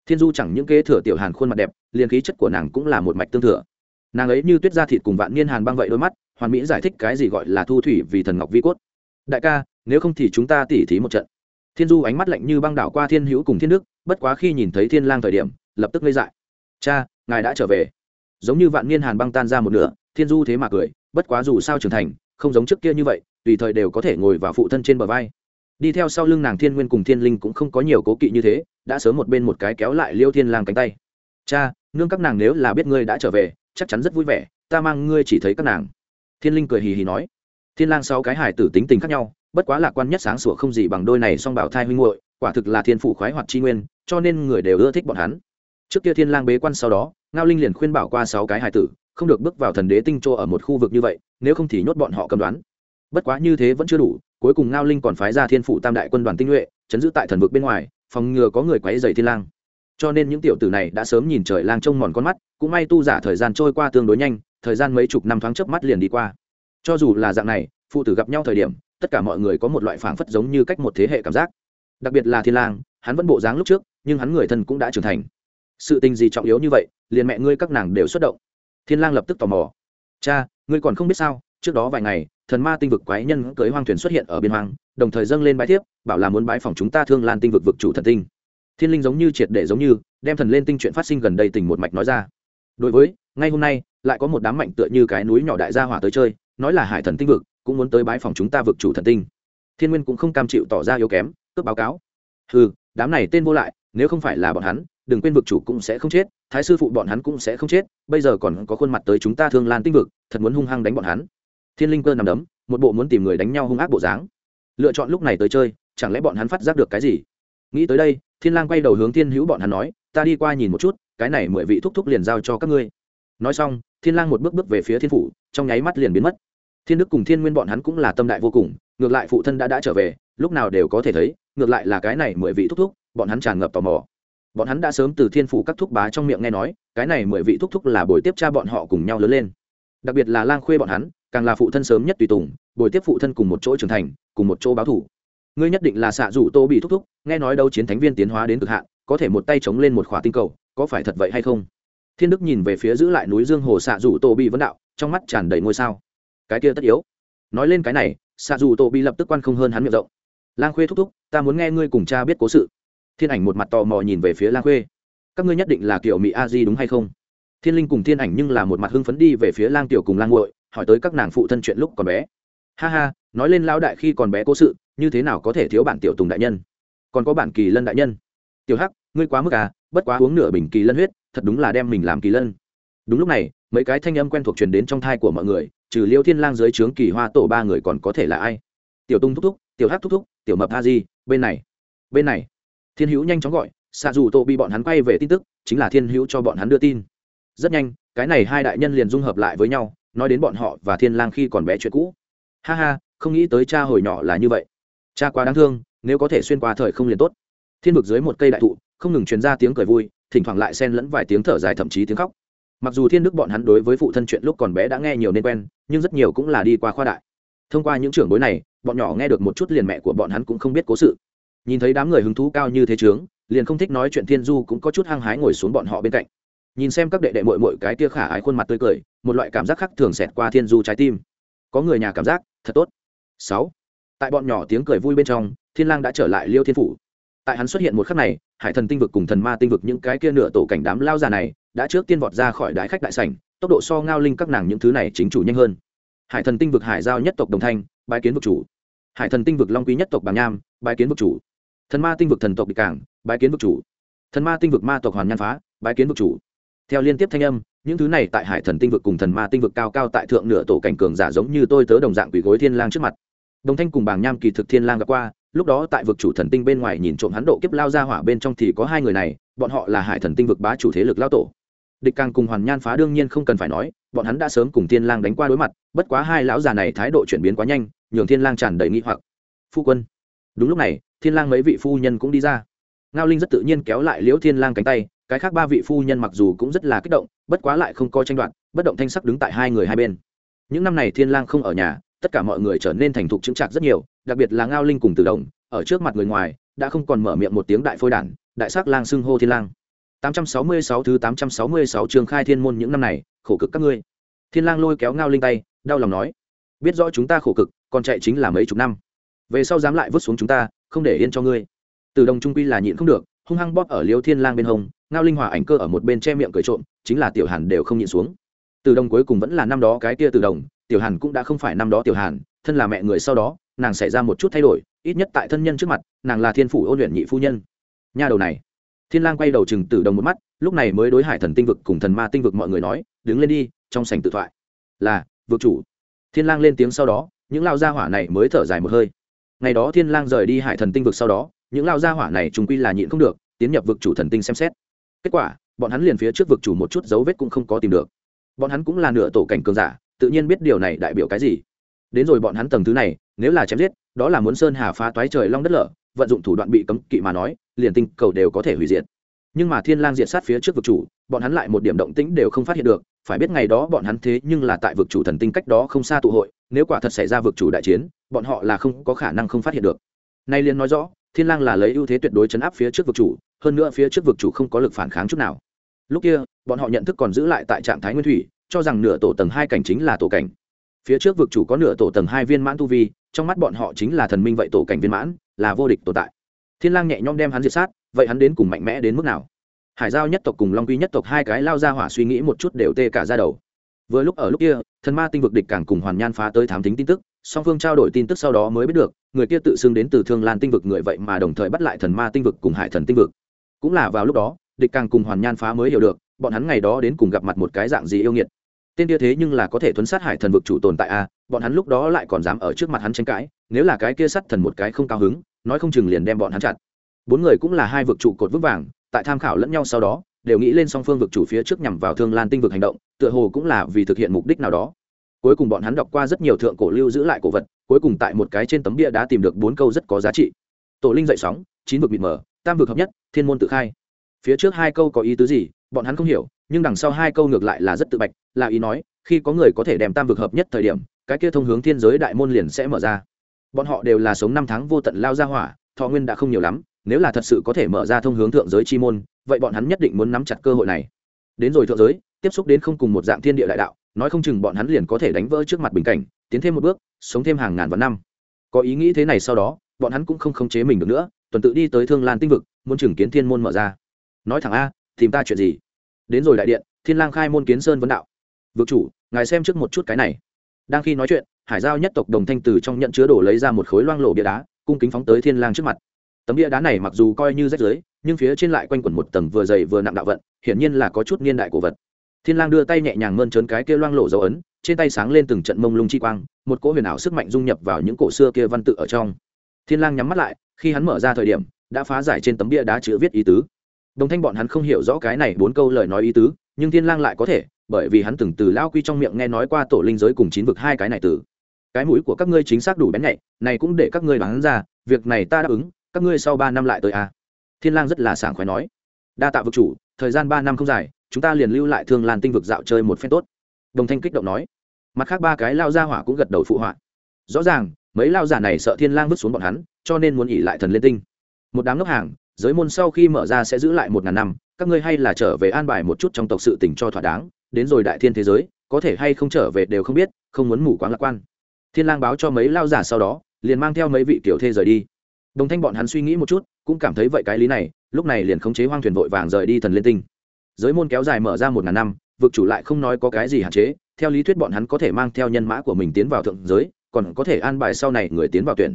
[SPEAKER 1] Thiên du chẳng những kế thừa tiểu hàn khuôn mặt đẹp, liền khí chất của nàng cũng là một mạch tương thừa nàng ấy như tuyết da thịt cùng vạn niên hàn băng vậy đôi mắt, hoàn mỹ giải thích cái gì gọi là thu thủy vì thần ngọc vi cốt. Đại ca, nếu không thì chúng ta tỉ thí một trận. Thiên du ánh mắt lạnh như băng đảo qua thiên hữu cùng thiên đức, bất quá khi nhìn thấy thiên lang thời điểm, lập tức ngây dại. Cha, ngài đã trở về. Giống như vạn niên hàn băng tan ra một nửa, thiên du thế mà cười, bất quá dù sao trưởng thành, không giống trước kia như vậy, tùy thời đều có thể ngồi vào phụ thân trên bờ vai. Đi theo sau lưng nàng thiên nguyên cùng thiên linh cũng không có nhiều cố kỵ như thế, đã sớm một bên một cái kéo lại liêu thiên lang cánh tay. Cha, nương các nàng nếu là biết ngươi đã trở về chắc chắn rất vui vẻ, ta mang ngươi chỉ thấy các nàng. Thiên linh cười hì hì nói. Thiên lang sáu cái hải tử tính tình khác nhau, bất quá lạc quan nhất sáng sủa không gì bằng đôi này song bảo thai huynh muội, quả thực là thiên phụ khoái hoạt chi nguyên, cho nên người đều ưa thích bọn hắn. Trước kia thiên lang bế quan sau đó, ngao linh liền khuyên bảo qua sáu cái hải tử, không được bước vào thần đế tinh châu ở một khu vực như vậy, nếu không thì nhốt bọn họ cầm đoán. Bất quá như thế vẫn chưa đủ, cuối cùng ngao linh còn phái ra thiên phụ tam đại quân đoàn tinh nhuệ, chấn giữ tại thần vực bên ngoài, phòng ngừa có người quấy rầy thiên lang cho nên những tiểu tử này đã sớm nhìn trời lang trông mòn con mắt, cũng may tu giả thời gian trôi qua tương đối nhanh, thời gian mấy chục năm thoáng chớp mắt liền đi qua. Cho dù là dạng này, phụ tử gặp nhau thời điểm, tất cả mọi người có một loại phảng phất giống như cách một thế hệ cảm giác. Đặc biệt là thiên lang, hắn vẫn bộ dáng lúc trước, nhưng hắn người thân cũng đã trưởng thành. Sự tình gì trọng yếu như vậy, liền mẹ ngươi các nàng đều xuất động. Thiên lang lập tức tò mò. Cha, ngươi còn không biết sao, trước đó vài ngày, thần ma tinh vực quái nhân cưới hoang thuyền xuất hiện ở biên hoang, đồng thời dâng lên bái thiếp, bảo là muốn bái phòng chúng ta thương lan tinh vực vực chủ thần tinh thiên linh giống như triệt để giống như, đem thần lên tinh chuyện phát sinh gần đây tình một mạch nói ra. Đối với, ngay hôm nay, lại có một đám mạnh tựa như cái núi nhỏ đại gia hỏa tới chơi, nói là hải thần tinh vực, cũng muốn tới bái phòng chúng ta vực chủ thần tinh. Thiên nguyên cũng không cam chịu tỏ ra yếu kém, cướp báo cáo. Ừ đám này tên vô lại, nếu không phải là bọn hắn, đừng quên vực chủ cũng sẽ không chết, thái sư phụ bọn hắn cũng sẽ không chết, bây giờ còn có khuôn mặt tới chúng ta thương lan tinh vực, thật muốn hung hăng đánh bọn hắn. Thiên linh cơ nằm đấm, một bộ muốn tìm người đánh nhau hung ác bộ dáng. Lựa chọn lúc này tới chơi, chẳng lẽ bọn hắn phát giác được cái gì? Nghĩ tới đây thiên lang quay đầu hướng thiên hữu bọn hắn nói, ta đi qua nhìn một chút, cái này mười vị thúc thúc liền giao cho các ngươi. Nói xong, thiên lang một bước bước về phía thiên phủ, trong nháy mắt liền biến mất. Thiên đức cùng thiên nguyên bọn hắn cũng là tâm đại vô cùng, ngược lại phụ thân đã đã trở về, lúc nào đều có thể thấy, ngược lại là cái này mười vị thúc thúc, bọn hắn tràn ngập tò mò. Bọn hắn đã sớm từ thiên phủ các thúc bá trong miệng nghe nói, cái này mười vị thúc thúc là buổi tiếp cha bọn họ cùng nhau lớn lên. Đặc biệt là lang khuê bọn hắn, càng là phụ thân sớm nhất tùy tùng, buổi tiếp phụ thân cùng một chỗ trưởng thành, cùng một chỗ báo thủ ngươi nhất định là xạ rủ tô bị thúc thúc, nghe nói đâu chiến thánh viên tiến hóa đến cực hạn, có thể một tay chống lên một khỏa tinh cầu, có phải thật vậy hay không? Thiên đức nhìn về phía giữ lại núi dương hồ xạ rủ tô bị vấn đạo, trong mắt tràn đầy ngôi sao. Cái kia tất yếu. Nói lên cái này, xạ rủ tô bị lập tức quan không hơn hắn miệng rộng. Lang khuê thúc thúc, ta muốn nghe ngươi cùng cha biết cố sự. Thiên ảnh một mặt tò mò nhìn về phía lang khuê. Các ngươi nhất định là kiểu mỹ a di đúng hay không? Thiên linh cùng thiên ảnh nhưng là một mặt hưng phấn đi về phía lang tiểu cùng lang nguội hỏi tới các nàng phụ thân chuyện lúc còn bé. Ha ha, nói lên lao đại khi còn bé cố sự như thế nào có thể thiếu bản tiểu tùng đại nhân? Còn có bản kỳ lân đại nhân. Tiểu hắc, ngươi quá mức à bất quá uống nửa bình kỳ lân huyết, thật đúng là đem mình làm kỳ lân. Đúng lúc này, mấy cái thanh âm quen thuộc truyền đến trong thai của mọi người, trừ liêu thiên lang dưới trướng kỳ hoa tổ ba người còn có thể là ai? Tiểu tung thúc thúc, tiểu hắc thúc thúc, tiểu mập a di, bên này. Bên này. Thiên hữu nhanh chóng gọi xạ dù tổ bị bọn hắn quay về tin tức, chính là thiên hữu cho bọn hắn đưa tin. Rất nhanh, cái này hai đại nhân liền dung hợp lại với nhau, nói đến bọn họ và thiên lang khi còn bé chuyện cũ. Ha ha, không nghĩ tới cha hồi nhỏ là như vậy cha quá đáng thương, nếu có thể xuyên qua thời không liền tốt. Thiên vực dưới một cây đại thụ, không ngừng truyền ra tiếng cười vui, thỉnh thoảng lại xen lẫn vài tiếng thở dài thậm chí tiếng khóc. Mặc dù thiên đức bọn hắn đối với phụ thân chuyện lúc còn bé đã nghe nhiều nên quen, nhưng rất nhiều cũng là đi qua khoa đại. Thông qua những trưởng bối này, bọn nhỏ nghe được một chút liền mẹ của bọn hắn cũng không biết cố sự. Nhìn thấy đám người hứng thú cao như thế trướng, liền không thích nói chuyện thiên du cũng có chút hăng hái ngồi xuống bọn họ bên cạnh. Nhìn xem các đệ đệ mội mội cái tia khả ái khuôn mặt tươi cười, một loại cảm giác khác thường xẹt qua thiên du trái tim. Có người nhà cảm giác, thật tốt. Sáu tại bọn nhỏ tiếng cười vui bên trong, thiên lang đã trở lại liêu thiên phủ. Tại hắn xuất hiện một khắc này, hải thần tinh vực cùng thần ma tinh vực những cái kia nửa tổ cảnh đám lao già này đã trước tiên vọt ra khỏi đái khách đại sảnh, tốc độ so ngao linh các nàng những thứ này chính chủ nhanh hơn. Hải thần tinh vực hải giao nhất tộc đồng thanh, bái kiến vực chủ. Hải thần tinh vực long quý nhất tộc bàng nham, bái kiến vực chủ. Thần ma tinh vực thần tộc địch cảng, bái kiến vực chủ. Thần ma tinh vực ma tộc hoàn nhan phá, bái kiến vực chủ. Theo liên tiếp thanh âm, những thứ này tại hải thần tinh vực cùng thần ma tinh vực cao cao tại thượng nửa tổ cảnh cường giả giống như tôi tớ đồng dạng quỷ gối thiên lang trước mặt đồng thanh cùng bảng nham kỳ thực thiên lang gặp qua, lúc đó tại vực chủ thần tinh bên ngoài nhìn trộm hắn độ kiếp lao ra hỏa bên trong thì có hai người này, bọn họ là hải thần tinh vực bá chủ thế lực lao tổ. Địch càng cùng hoàn nhan phá đương nhiên không cần phải nói, bọn hắn đã sớm cùng thiên lang đánh qua đối mặt, bất quá hai lão già này thái độ chuyển biến quá nhanh, nhường thiên lang tràn đầy nghi hoặc. Phu quân. Đúng lúc này, thiên lang mấy vị phu nhân cũng đi ra. Ngao linh rất tự nhiên kéo lại liễu thiên lang cánh tay, cái khác ba vị phu nhân mặc dù cũng rất là kích động, bất quá lại không coi tranh đoạt, bất động thanh sắc đứng tại hai người hai bên. Những năm này thiên lang không ở nhà tất cả mọi người trở nên thành thục chứng trạc rất nhiều, đặc biệt là ngao linh cùng từ đồng, ở trước mặt người ngoài, đã không còn mở miệng một tiếng đại phôi đản, đại sắc lang xưng hô thiên lang. 866 thứ 866 trường khai thiên môn những năm này, khổ cực các ngươi. Thiên lang lôi kéo ngao linh tay, đau lòng nói, biết rõ chúng ta khổ cực, còn chạy chính là mấy chục năm. Về sau dám lại vứt xuống chúng ta, không để yên cho ngươi. Từ đồng trung quy là nhịn không được, hung hăng bóp ở liêu thiên lang bên hông, ngao linh hòa ảnh cơ ở một bên che miệng cười trộm, chính là tiểu hàn đều không nhịn xuống. Từ đồng cuối cùng vẫn là năm đó cái kia từ đồng tiểu hàn cũng đã không phải năm đó tiểu hàn, thân là mẹ người sau đó, nàng xảy ra một chút thay đổi, ít nhất tại thân nhân trước mặt, nàng là thiên phủ ôn luyện nhị phu nhân. Nha đầu này. Thiên lang quay đầu chừng tử đồng một mắt, lúc này mới đối hải thần tinh vực cùng thần ma tinh vực mọi người nói, đứng lên đi, trong sảnh tự thoại. Là, vực chủ. Thiên lang lên tiếng sau đó, những lao gia hỏa này mới thở dài một hơi. Ngày đó thiên lang rời đi hải thần tinh vực sau đó, những lao gia hỏa này trùng quy là nhịn không được, tiến nhập vực chủ thần tinh xem xét. Kết quả, bọn hắn liền phía trước vực chủ một chút dấu vết cũng không có tìm được. Bọn hắn cũng là nửa tổ cảnh cường giả tự nhiên biết điều này đại biểu cái gì. Đến rồi bọn hắn tầng thứ này, nếu là chém giết, đó là muốn sơn hà phá toái trời long đất lở, vận dụng thủ đoạn bị cấm kỵ mà nói, liền tinh cầu đều có thể hủy diệt. Nhưng mà thiên lang diệt sát phía trước vực chủ, bọn hắn lại một điểm động tĩnh đều không phát hiện được, phải biết ngày đó bọn hắn thế nhưng là tại vực chủ thần tinh cách đó không xa tụ hội, nếu quả thật xảy ra vực chủ đại chiến, bọn họ là không có khả năng không phát hiện được. Nay liền nói rõ, thiên lang là lấy ưu thế tuyệt đối chấn áp phía trước vực chủ, hơn nữa phía trước vực chủ không có lực phản kháng chút nào. Lúc kia, bọn họ nhận thức còn giữ lại tại trạng thái nguyên thủy cho rằng nửa tổ tầng hai cảnh chính là tổ cảnh. Phía trước vực chủ có nửa tổ tầng hai viên mãn tu vi, trong mắt bọn họ chính là thần minh vậy tổ cảnh viên mãn, là vô địch tồn tại. Thiên lang nhẹ nhõm đem hắn diệt sát, vậy hắn đến cùng mạnh mẽ đến mức nào? Hải giao nhất tộc cùng long quy nhất tộc hai cái lao ra hỏa suy nghĩ một chút đều tê cả ra đầu. Vừa lúc ở lúc kia, thần ma tinh vực địch càng cùng hoàn nhan phá tới thám tính tin tức, song phương trao đổi tin tức sau đó mới biết được, người kia tự xưng đến từ thương lan tinh vực người vậy mà đồng thời bắt lại thần ma tinh vực cùng hải thần tinh vực. Cũng là vào lúc đó, địch càng cùng hoàn nhan phá mới hiểu được, bọn hắn ngày đó đến cùng gặp mặt một cái dạng gì yêu nghiệt tên kia thế nhưng là có thể thuấn sát hải thần vực chủ tồn tại a bọn hắn lúc đó lại còn dám ở trước mặt hắn tranh cãi, nếu là cái kia sắt thần một cái không cao hứng, nói không chừng liền đem bọn hắn chặt. Bốn người cũng là hai vực trụ cột vững vàng, tại tham khảo lẫn nhau sau đó, đều nghĩ lên song phương vực chủ phía trước nhằm vào thương lan tinh vực hành động, tựa hồ cũng là vì thực hiện mục đích nào đó. Cuối cùng bọn hắn đọc qua rất nhiều thượng cổ lưu giữ lại cổ vật, cuối cùng tại một cái trên tấm bia đã tìm được bốn câu rất có giá trị. Tổ linh dậy sóng, chín vực mịt mờ, tam vực hợp nhất, thiên môn tự khai. Phía trước hai câu có ý tứ gì, bọn hắn không hiểu nhưng đằng sau hai câu ngược lại là rất tự bạch, là ý nói, khi có người có thể đem tam vực hợp nhất thời điểm, cái kia thông hướng thiên giới đại môn liền sẽ mở ra. Bọn họ đều là sống năm tháng vô tận lao ra hỏa, thọ nguyên đã không nhiều lắm, nếu là thật sự có thể mở ra thông hướng thượng giới chi môn, vậy bọn hắn nhất định muốn nắm chặt cơ hội này. Đến rồi thượng giới, tiếp xúc đến không cùng một dạng thiên địa đại đạo, nói không chừng bọn hắn liền có thể đánh vỡ trước mặt bình cảnh, tiến thêm một bước, sống thêm hàng ngàn vạn năm. Có ý nghĩ thế này sau đó, bọn hắn cũng không khống chế mình được nữa, tuần tự đi tới thương lan tinh vực, muốn chừng kiến thiên môn mở ra. Nói thẳng a, tìm ta chuyện gì? Đến rồi đại điện, thiên lang khai môn kiến sơn vấn đạo. Vực chủ, ngài xem trước một chút cái này. Đang khi nói chuyện, hải giao nhất tộc đồng thanh từ trong nhận chứa đổ lấy ra một khối loang lổ bia đá, cung kính phóng tới thiên lang trước mặt. Tấm bia đá này mặc dù coi như rách rưới, nhưng phía trên lại quanh quẩn một tầng vừa dày vừa nặng đạo vận, hiển nhiên là có chút niên đại cổ vật. Thiên lang đưa tay nhẹ nhàng mơn trớn cái kia loang lổ dấu ấn, trên tay sáng lên từng trận mông lung chi quang, một cỗ huyền ảo sức mạnh dung nhập vào những cổ xưa kia văn tự ở trong. Thiên lang nhắm mắt lại, khi hắn mở ra thời điểm, đã phá giải trên tấm bia đá chữ viết ý tứ đồng thanh bọn hắn không hiểu rõ cái này bốn câu lời nói ý tứ, nhưng thiên lang lại có thể, bởi vì hắn từng từ lao quy trong miệng nghe nói qua tổ linh giới cùng chín vực hai cái này từ. Cái mũi của các ngươi chính xác đủ bén nhạy, này cũng để các ngươi đoán ra, việc này ta đáp ứng, các ngươi sau ba năm lại tới à. thiên lang rất là sảng khoái nói. Đa tạ vực chủ, thời gian ba năm không dài, chúng ta liền lưu lại thương lan tinh vực dạo chơi một phen tốt. Đồng thanh kích động nói. Mặt khác ba cái lao gia hỏa cũng gật đầu phụ họa. Rõ ràng, mấy lao giả này sợ thiên lang vứt xuống bọn hắn, cho nên muốn nghỉ lại thần liên tinh. Một đám ngốc hàng giới môn sau khi mở ra sẽ giữ lại một ngàn năm, các ngươi hay là trở về an bài một chút trong tộc sự tình cho thỏa đáng, đến rồi đại thiên thế giới, có thể hay không trở về đều không biết, không muốn mù quáng lạc quan. Thiên lang báo cho mấy lao giả sau đó, liền mang theo mấy vị tiểu thê rời đi. Đồng thanh bọn hắn suy nghĩ một chút, cũng cảm thấy vậy cái lý này, lúc này liền khống chế hoang thuyền vội vàng rời đi thần liên tinh. Giới môn kéo dài mở ra một ngàn năm, vực chủ lại không nói có cái gì hạn chế, theo lý thuyết bọn hắn có thể mang theo nhân mã của mình tiến vào thượng giới, còn có thể an bài sau này người tiến vào tuyển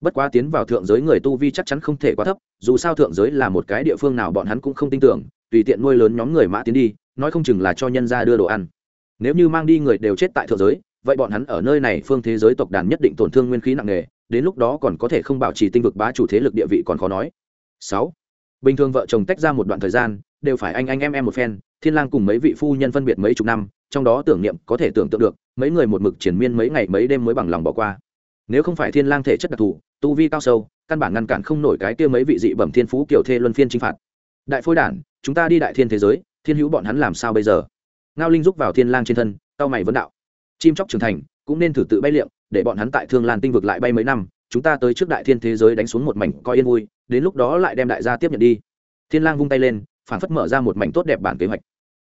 [SPEAKER 1] bất quá tiến vào thượng giới người tu vi chắc chắn không thể quá thấp, dù sao thượng giới là một cái địa phương nào bọn hắn cũng không tin tưởng, tùy tiện nuôi lớn nhóm người mã tiến đi, nói không chừng là cho nhân ra đưa đồ ăn. Nếu như mang đi người đều chết tại thượng giới, vậy bọn hắn ở nơi này phương thế giới tộc đàn nhất định tổn thương nguyên khí nặng nề, đến lúc đó còn có thể không bảo trì tinh vực bá chủ thế lực địa vị còn khó nói. Sáu. Bình thường vợ chồng tách ra một đoạn thời gian, đều phải anh anh em em một phen, thiên lang cùng mấy vị phu nhân phân biệt mấy chục năm, trong đó tưởng niệm có thể tưởng tượng được, mấy người một mực triển miên mấy ngày mấy đêm mới bằng lòng bỏ qua. Nếu không phải thiên lang thể chất đặc thù tu vi cao sâu, căn bản ngăn cản không nổi cái kia mấy vị dị bẩm thiên phú kiểu thê luân phiên chinh phạt. Đại phôi đản, chúng ta đi đại thiên thế giới, thiên hữu bọn hắn làm sao bây giờ? Ngao linh rúc vào thiên lang trên thân tao mày vấn đạo. Chim chóc trưởng thành, cũng nên thử tự bay liệm, để bọn hắn tại thương lan tinh vực lại bay mấy năm, chúng ta tới trước đại thiên thế giới đánh xuống một mảnh coi yên vui, đến lúc đó lại đem đại gia tiếp nhận đi. Thiên lang vung tay lên phản phất mở ra một mảnh tốt đẹp bản kế hoạch.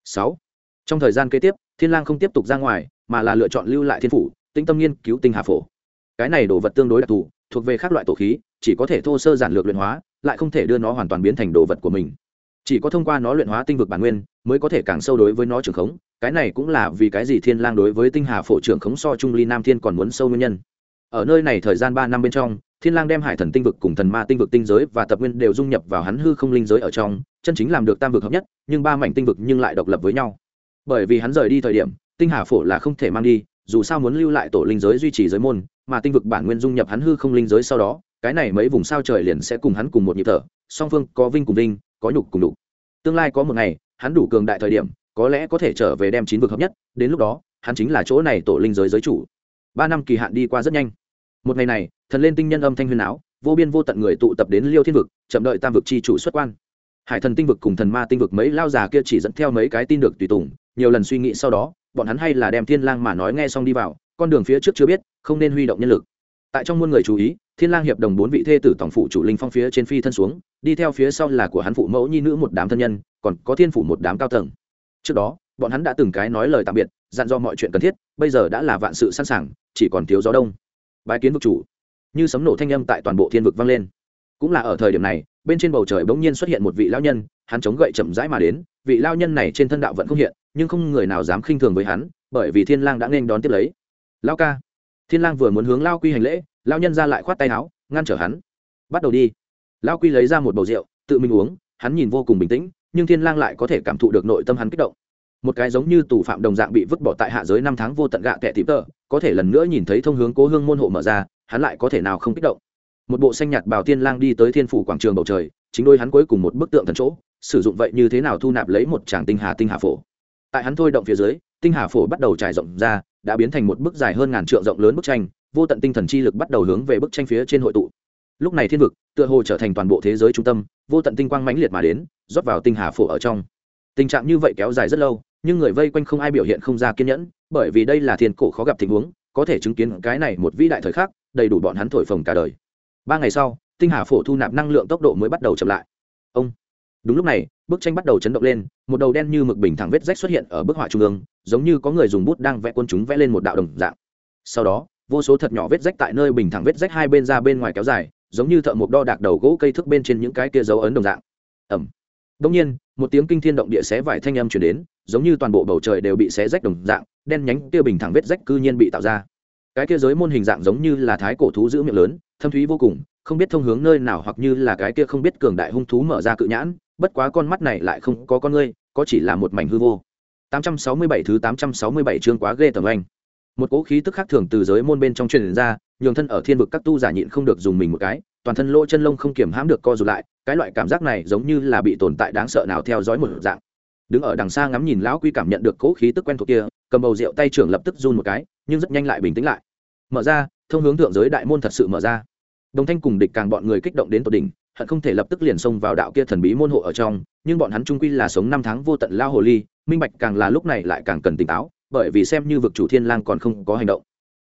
[SPEAKER 1] Sáu. Trong thời gian kế tiếp, thiên lang không tiếp tục ra ngoài, mà là lựa chọn lưu lại thiên phủ tinh tâm nghiên cứu tinh hà phổ. Cái này đồ vật tương đối đặc thù thuộc về các loại tổ khí, chỉ có thể thô sơ giản lược luyện hóa, lại không thể đưa nó hoàn toàn biến thành đồ vật của mình. Chỉ có thông qua nó luyện hóa tinh vực bản nguyên, mới có thể càng sâu đối với nó trưởng khống, cái này cũng là vì cái gì thiên lang đối với tinh hà phổ trưởng khống so trung ly nam thiên còn muốn sâu nguyên nhân. Ở nơi này thời gian ba năm bên trong, thiên lang đem hải thần tinh vực cùng thần ma tinh vực tinh giới và tập nguyên đều dung nhập vào hắn hư không linh giới ở trong, chân chính làm được tam vực hợp nhất, nhưng ba mảnh tinh vực nhưng lại độc lập với nhau. Bởi vì hắn rời đi thời điểm, tinh hà phổ là không thể mang đi dù sao muốn lưu lại tổ linh giới duy trì giới môn, mà tinh vực bản nguyên dung nhập hắn hư không linh giới sau đó, cái này mấy vùng sao trời liền sẽ cùng hắn cùng một nhịp thở, song phương có vinh cùng vinh, có nhục cùng đục tương lai có một ngày, hắn đủ cường đại thời điểm, có lẽ có thể trở về đem chín vực hợp nhất, đến lúc đó, hắn chính là chỗ này tổ linh giới giới chủ. Ba năm kỳ hạn đi qua rất nhanh. Một ngày này, thần lên tinh nhân âm thanh huyền áo, vô biên vô tận người tụ tập đến liêu thiên vực, chậm đợi tam vực chi chủ xuất quan. Hải thần tinh vực cùng thần ma tinh vực mấy lao già kia chỉ dẫn theo mấy cái tin được tùy tùng, nhiều lần suy nghĩ sau đó bọn hắn hay là đem thiên lang mà nói nghe xong đi vào, con đường phía trước chưa biết, không nên huy động nhân lực. Tại trong muôn người chú ý, thiên lang hiệp đồng bốn vị thê tử tổng phụ chủ linh phong phía trên phi thân xuống, đi theo phía sau là của hắn phụ mẫu nhi nữ một đám thân nhân, còn có thiên phủ một đám cao tầng. Trước đó, bọn hắn đã từng cái nói lời tạm biệt, dặn do mọi chuyện cần thiết, bây giờ đã là vạn sự sẵn sàng, chỉ còn thiếu gió đông. Bái kiến vực chủ. Như sấm nổ thanh âm tại toàn bộ thiên vực vang lên. Cũng là ở thời điểm này, bên trên bầu trời bỗng nhiên xuất hiện một vị lão nhân, hắn chống gậy chậm rãi mà đến, vị lao nhân này trên thân đạo vẫn không hiện nhưng không người nào dám khinh thường với hắn, bởi vì thiên lang đã nên đón tiếp lấy. Lao ca, thiên lang vừa muốn hướng lao quy hành lễ lao nhân ra lại khoát tay áo, ngăn trở hắn. Bắt đầu đi. Lao quy lấy ra một bầu rượu, tự mình uống, hắn nhìn vô cùng bình tĩnh, nhưng thiên lang lại có thể cảm thụ được nội tâm hắn kích động. Một cái giống như tù phạm đồng dạng bị vứt bỏ tại hạ giới năm tháng vô tận gạ tệ tìm tợ có thể lần nữa nhìn thấy thông hướng cố hương môn hộ mở ra, hắn lại có thể nào không kích động. Một bộ xanh nhạt bào tiên lang đi tới thiên phủ quảng trường bầu trời, chính đôi hắn cuối cùng một bức tượng thần chỗ, sử dụng vậy như thế nào thu nạp lấy một tràng tinh hà tinh hà phổ tại hắn thôi động phía dưới, tinh hà phổ bắt đầu trải rộng ra, đã biến thành một bức dài hơn ngàn trượng rộng lớn bức tranh, vô tận tinh thần chi lực bắt đầu hướng về bức tranh phía trên hội tụ. Lúc này thiên vực, tựa hồ trở thành toàn bộ thế giới trung tâm, vô tận tinh quang mãnh liệt mà đến, rót vào tinh hà phổ ở trong. Tình trạng như vậy kéo dài rất lâu, nhưng người vây quanh không ai biểu hiện không ra kiên nhẫn, bởi vì đây là thiên cổ khó gặp tình huống, có thể chứng kiến cái này một vĩ đại thời khắc, đầy đủ bọn hắn thổi phồng cả đời. Ba ngày sau, tinh hà phổ thu nạp năng lượng tốc độ mới bắt đầu chậm lại. Ông! Đúng lúc này, bức tranh bắt đầu chấn động lên, một đầu đen như mực bình thẳng vết rách xuất hiện ở bức họa trung ương, giống như có người dùng bút đang vẽ quân chúng vẽ lên một đạo đồng dạng. Sau đó, vô số thật nhỏ vết rách tại nơi bình thẳng vết rách hai bên ra bên ngoài kéo dài, giống như thợ mộc đo đạc đầu gỗ cây thước bên trên những cái kia dấu ấn đồng dạng. Ẩm đông nhiên, một tiếng kinh thiên động địa xé vải thanh âm chuyển đến, giống như toàn bộ bầu trời đều bị xé rách đồng dạng, đen nhánh kia bình thẳng vết rách cư nhiên bị tạo ra. Cái kia giới môn hình dạng giống như là thái cổ thú giữ miệng lớn, thâm thúy vô cùng, không biết thông hướng nơi nào hoặc như là cái kia không biết cường đại hung thú mở ra cự nhãn bất quá con mắt này lại không có con ngươi, có chỉ là một mảnh hư vô. 867 thứ 867 chương quá ghê tởm anh. Một cỗ khí tức khác thường từ giới môn bên trong truyền ra, nhường thân ở thiên vực các tu giả nhịn không được dùng mình một cái, toàn thân lỗ chân lông không kiểm hãm được co rụt lại, cái loại cảm giác này giống như là bị tồn tại đáng sợ nào theo dõi một dạng. Đứng ở đằng xa ngắm nhìn lão quy cảm nhận được cỗ khí tức quen thuộc kia, cầm bầu rượu tay trưởng lập tức run một cái, nhưng rất nhanh lại bình tĩnh lại. Mở ra, thông hướng thượng giới đại môn thật sự mở ra. Đồng thanh cùng địch càng bọn người kích động đến tột đỉnh hận không thể lập tức liền xông vào đạo kia thần bí môn hộ ở trong, nhưng bọn hắn trung quy là sống năm tháng vô tận lao hồ ly, minh bạch càng là lúc này lại càng cần tỉnh táo, bởi vì xem như vực chủ thiên lang còn không có hành động.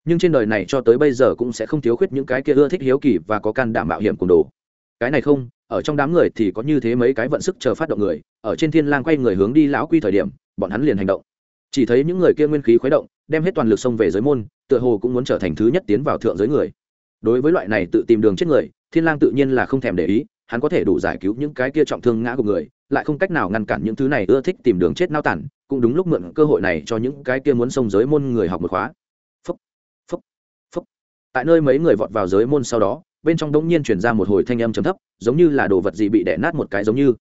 [SPEAKER 1] Nhưng trên đời này cho tới bây giờ cũng sẽ không thiếu khuyết những cái kia ưa thích hiếu kỳ và có can đảm mạo hiểm cùng đồ. Cái này không, ở trong đám người thì có như thế mấy cái vận sức chờ phát động người, ở trên thiên lang quay người hướng đi lão quy thời điểm, bọn hắn liền hành động. Chỉ thấy những người kia nguyên khí khuấy động, đem hết toàn lực xông về giới môn, tựa hồ cũng muốn trở thành thứ nhất tiến vào thượng giới người. Đối với loại này tự tìm đường chết người thiên lang tự nhiên là không thèm để ý hắn có thể đủ giải cứu những cái kia trọng thương ngã của người lại không cách nào ngăn cản những thứ này ưa thích tìm đường chết nao tản cũng đúng lúc mượn cơ hội này cho những cái kia muốn xông giới môn người học một khóa. Phúc, phúc, phúc. tại nơi mấy người vọt vào giới môn sau đó bên trong đống nhiên truyền ra một hồi thanh âm trầm thấp giống như là đồ vật gì bị đè nát một cái giống như.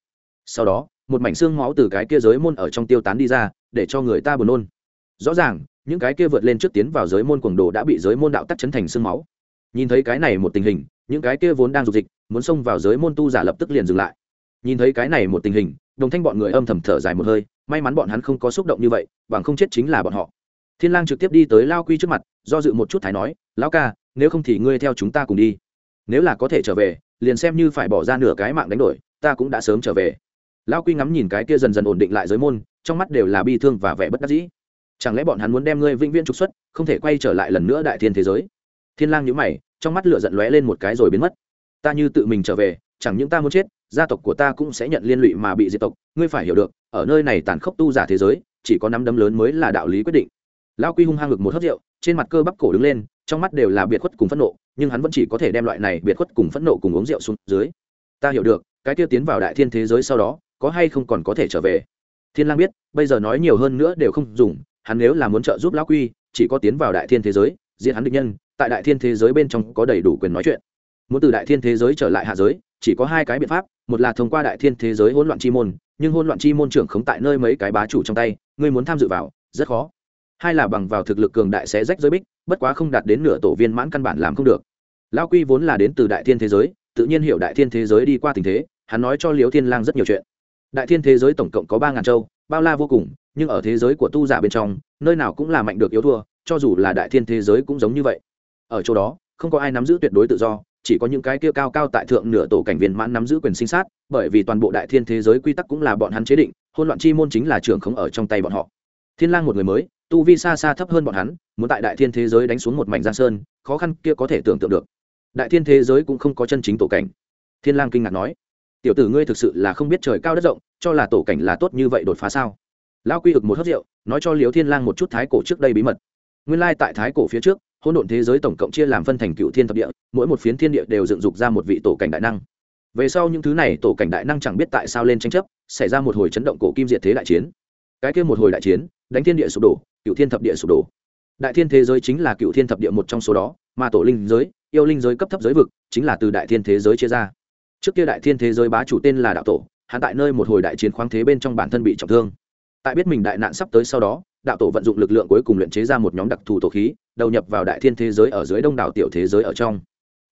[SPEAKER 1] Sau đó một mảnh xương máu từ cái kia giới môn ở trong tiêu tán đi ra để cho người ta buồn nôn. Rõ ràng những cái kia vượt lên trước tiến vào giới môn cuồng đồ đã bị giới môn đạo tắc chấn thành xương máu. Nhìn thấy cái này một tình hình những cái kia vốn đang dục dịch, muốn xông vào giới môn tu giả lập tức liền dừng lại. Nhìn thấy cái này một tình hình, đồng thanh bọn người âm thầm thở dài một hơi, may mắn bọn hắn không có xúc động như vậy, bằng không chết chính là bọn họ. Thiên lang trực tiếp đi tới lao quy trước mặt, do dự một chút thái nói, lão ca, nếu không thì ngươi theo chúng ta cùng đi. Nếu là có thể trở về, liền xem như phải bỏ ra nửa cái mạng đánh đổi, ta cũng đã sớm trở về. Lão quy ngắm nhìn cái kia dần dần ổn định lại giới môn, trong mắt đều là bi thương và vẻ bất đắc dĩ. Chẳng lẽ bọn hắn muốn đem ngươi vĩnh viễn trục xuất, không thể quay trở lại lần nữa đại thiên thế giới? Thiên lang nhíu mày trong mắt lửa giận lóe lên một cái rồi biến mất. Ta như tự mình trở về, chẳng những ta muốn chết, gia tộc của ta cũng sẽ nhận liên lụy mà bị diệt tộc. Ngươi phải hiểu được, ở nơi này tàn khốc tu giả thế giới, chỉ có nắm đấm lớn mới là đạo lý quyết định. Lão quy hung hăng ngực một hớp rượu, trên mặt cơ bắp cổ đứng lên, trong mắt đều là biệt khuất cùng phẫn nộ, nhưng hắn vẫn chỉ có thể đem loại này biệt khuất cùng phẫn nộ cùng uống rượu xuống dưới. Ta hiểu được, cái kia tiến vào đại thiên thế giới sau đó, có hay không còn có thể trở về? Thiên lang biết, bây giờ nói nhiều hơn nữa đều không dùng, hắn nếu là muốn trợ giúp lão quy, chỉ có tiến vào đại thiên thế giới, giết hắn địch nhân tại đại thiên thế giới bên trong có đầy đủ quyền nói chuyện. Muốn từ đại thiên thế giới trở lại hạ giới, chỉ có hai cái biện pháp, một là thông qua đại thiên thế giới hỗn loạn chi môn, nhưng hỗn loạn chi môn trưởng khống tại nơi mấy cái bá chủ trong tay, ngươi muốn tham dự vào, rất khó. Hai là bằng vào thực lực cường đại sẽ rách giới bích, bất quá không đạt đến nửa tổ viên mãn căn bản làm không được. Lão quy vốn là đến từ đại thiên thế giới, tự nhiên hiểu đại thiên thế giới đi qua tình thế, hắn nói cho liễu thiên lang rất nhiều chuyện. Đại thiên thế giới tổng cộng có ba ngàn châu, bao la vô cùng, nhưng ở thế giới của tu giả bên trong, nơi nào cũng là mạnh được yếu thua, cho dù là đại thiên thế giới cũng giống như vậy ở chỗ đó, không có ai nắm giữ tuyệt đối tự do, chỉ có những cái kia cao cao tại thượng nửa tổ cảnh viên mãn nắm giữ quyền sinh sát, bởi vì toàn bộ đại thiên thế giới quy tắc cũng là bọn hắn chế định hôn loạn chi môn chính là trưởng không ở trong tay bọn họ. Thiên lang một người mới, tu vi xa xa thấp hơn bọn hắn, muốn tại đại thiên thế giới đánh xuống một mảnh giang sơn, khó khăn kia có thể tưởng tượng được. Đại thiên thế giới cũng không có chân chính tổ cảnh. Thiên lang kinh ngạc nói, tiểu tử ngươi thực sự là không biết trời cao đất rộng, cho là tổ cảnh là tốt như vậy đột phá sao? Lão quy ực một hớt rượu, nói cho liếu thiên lang một chút thái cổ trước đây bí mật. Nguyên lai tại thái cổ phía trước hỗn độn thế giới tổng cộng chia làm phân thành cựu thiên thập địa, mỗi một phiến thiên địa đều dựng dục ra một vị tổ cảnh đại năng. Về sau những thứ này, tổ cảnh đại năng chẳng biết tại sao lên tranh chấp, xảy ra một hồi chấn động cổ kim diệt thế đại chiến. Cái kia một hồi đại chiến, đánh thiên địa sụp đổ, cựu thiên thập địa sụp đổ. Đại thiên thế giới chính là cựu thiên thập địa một trong số đó, mà tổ linh giới, yêu linh giới cấp thấp giới vực, chính là từ đại thiên thế giới chia ra. Trước kia đại thiên thế giới bá chủ tên là đạo tổ, hắn tại nơi một hồi đại chiến khoáng thế bên trong bản thân bị trọng thương. Tại biết mình đại nạn sắp tới sau đó, đạo tổ vận dụng lực lượng cuối cùng luyện chế ra một nhóm đặc thù tổ khí đầu nhập vào đại thiên thế giới ở dưới đông đảo tiểu thế giới ở trong.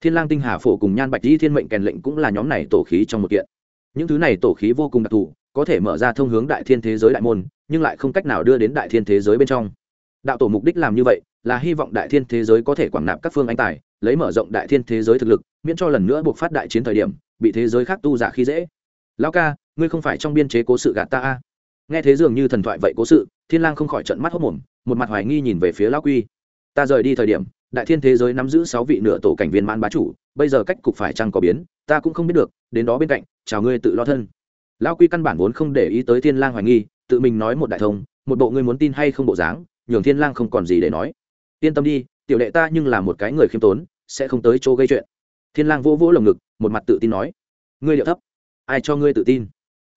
[SPEAKER 1] Thiên lang tinh hà phổ cùng nhan bạch di thiên mệnh kèn lệnh cũng là nhóm này tổ khí trong một kiện. Những thứ này tổ khí vô cùng đặc thù, có thể mở ra thông hướng đại thiên thế giới đại môn, nhưng lại không cách nào đưa đến đại thiên thế giới bên trong. Đạo tổ mục đích làm như vậy, là hy vọng đại thiên thế giới có thể quảng nạp các phương anh tài, lấy mở rộng đại thiên thế giới thực lực, miễn cho lần nữa buộc phát đại chiến thời điểm, bị thế giới khác tu giả khi dễ. Lão ca, ngươi không phải trong biên chế cố sự gạt ta a? Nghe thế dường như thần thoại vậy cố sự, thiên lang không khỏi trợn mắt hốt mồm, một mặt hoài nghi nhìn về phía lão quy ta rời đi thời điểm, đại thiên thế giới nắm giữ sáu vị nửa tổ cảnh viên mãn bá chủ, bây giờ cách cục phải chăng có biến, ta cũng không biết được, đến đó bên cạnh, chào ngươi tự lo thân. Lão quy căn bản vốn không để ý tới thiên lang hoài nghi, tự mình nói một đại thông, một bộ ngươi muốn tin hay không bộ dáng, nhường thiên lang không còn gì để nói. Yên tâm đi, tiểu đệ ta nhưng là một cái người khiêm tốn, sẽ không tới chỗ gây chuyện. Thiên lang vỗ vỗ lồng ngực, một mặt tự tin nói. Ngươi điệu thấp, ai cho ngươi tự tin?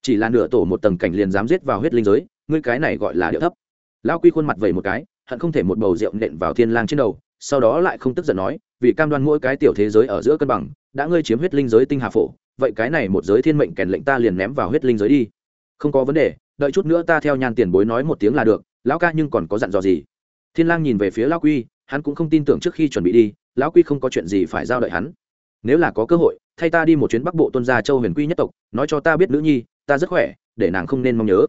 [SPEAKER 1] Chỉ là nửa tổ một tầng cảnh liền dám giết vào huyết linh giới, ngươi cái này gọi là điệu thấp. Lão quy khuôn mặt vẩy một cái hận không thể một bầu rượu nện vào thiên lang trên đầu, sau đó lại không tức giận nói, vì cam đoan mỗi cái tiểu thế giới ở giữa cân bằng, đã ngươi chiếm huyết linh giới tinh hà phổ, vậy cái này một giới thiên mệnh kèn lệnh ta liền ném vào huyết linh giới đi. Không có vấn đề, đợi chút nữa ta theo nhan tiền bối nói một tiếng là được, lão ca nhưng còn có dặn dò gì? Thiên lang nhìn về phía lão quy, hắn cũng không tin tưởng trước khi chuẩn bị đi, lão quy không có chuyện gì phải giao đợi hắn. Nếu là có cơ hội, thay ta đi một chuyến bắc bộ tuân gia châu huyền quy nhất tộc, nói cho ta biết nữ nhi, ta rất khỏe, để nàng không nên mong nhớ.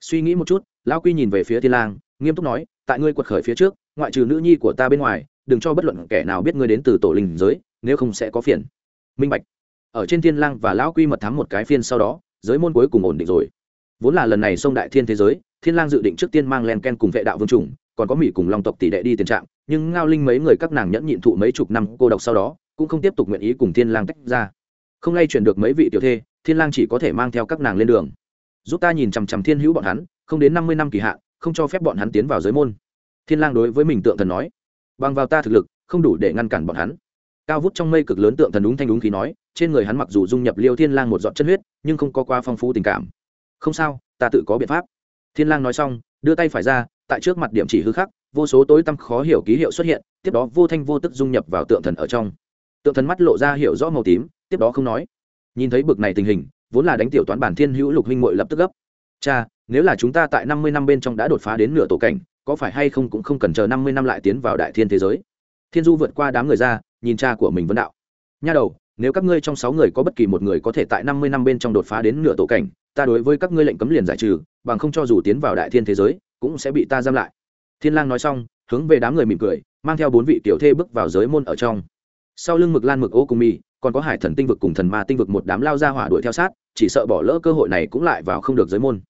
[SPEAKER 1] Suy nghĩ một chút, lão quy nhìn về phía thiên lang, nghiêm túc nói tại ngươi quật khởi phía trước, ngoại trừ nữ nhi của ta bên ngoài, đừng cho bất luận kẻ nào biết ngươi đến từ tổ linh giới, nếu không sẽ có phiền. Minh bạch. Ở trên thiên lang và lão quy mật thắng một cái phiên sau đó, giới môn cuối cùng ổn định rồi. Vốn là lần này sông đại thiên thế giới, thiên lang dự định trước tiên mang len ken cùng vệ đạo vương trùng còn có mỹ cùng long tộc tỷ đệ đi tiền trạng, nhưng ngao linh mấy người các nàng nhẫn nhịn thụ mấy chục năm cô độc sau đó, cũng không tiếp tục nguyện ý cùng thiên lang tách ra. Không lay chuyển được mấy vị tiểu thê, thiên lang chỉ có thể mang theo các nàng lên đường. Giúp ta nhìn chằm chằm thiên hữu bọn hắn, không đến năm mươi năm kỳ hạn không cho phép bọn hắn tiến vào giới môn. Thiên lang đối với mình tượng thần nói, bằng vào ta thực lực, không đủ để ngăn cản bọn hắn. Cao vút trong mây cực lớn tượng thần đúng thanh đúng khí nói, trên người hắn mặc dù dung nhập liêu thiên lang một giọt chân huyết, nhưng không có qua phong phú tình cảm. Không sao, ta tự có biện pháp. Thiên lang nói xong, đưa tay phải ra, tại trước mặt điểm chỉ hư khắc, vô số tối tăm khó hiểu ký hiệu xuất hiện, tiếp đó vô thanh vô tức dung nhập vào tượng thần ở trong. Tượng thần mắt lộ ra hiểu rõ màu tím, tiếp đó không nói. Nhìn thấy bực này tình hình, vốn là đánh tiểu toán bản thiên hữu lục huynh muội lập tức gấp cha, nếu là chúng ta tại năm mươi năm bên trong đã đột phá đến nửa tổ cảnh, có phải hay không cũng không cần chờ năm mươi năm lại tiến vào đại thiên thế giới? Thiên du vượt qua đám người ra, nhìn cha của mình vấn đạo. Nha đầu, nếu các ngươi trong sáu người có bất kỳ một người có thể tại năm mươi năm bên trong đột phá đến nửa tổ cảnh, ta đối với các ngươi lệnh cấm liền giải trừ, bằng không cho dù tiến vào đại thiên thế giới, cũng sẽ bị ta giam lại. Thiên lang nói xong, hướng về đám người mỉm cười, mang theo bốn vị tiểu thê bước vào giới môn ở trong. Sau lưng mực lan mực ô cùng mì còn có hải thần tinh vực cùng thần ma tinh vực một đám lao ra hỏa đuổi theo sát, chỉ sợ bỏ lỡ cơ hội này cũng lại vào không được giới môn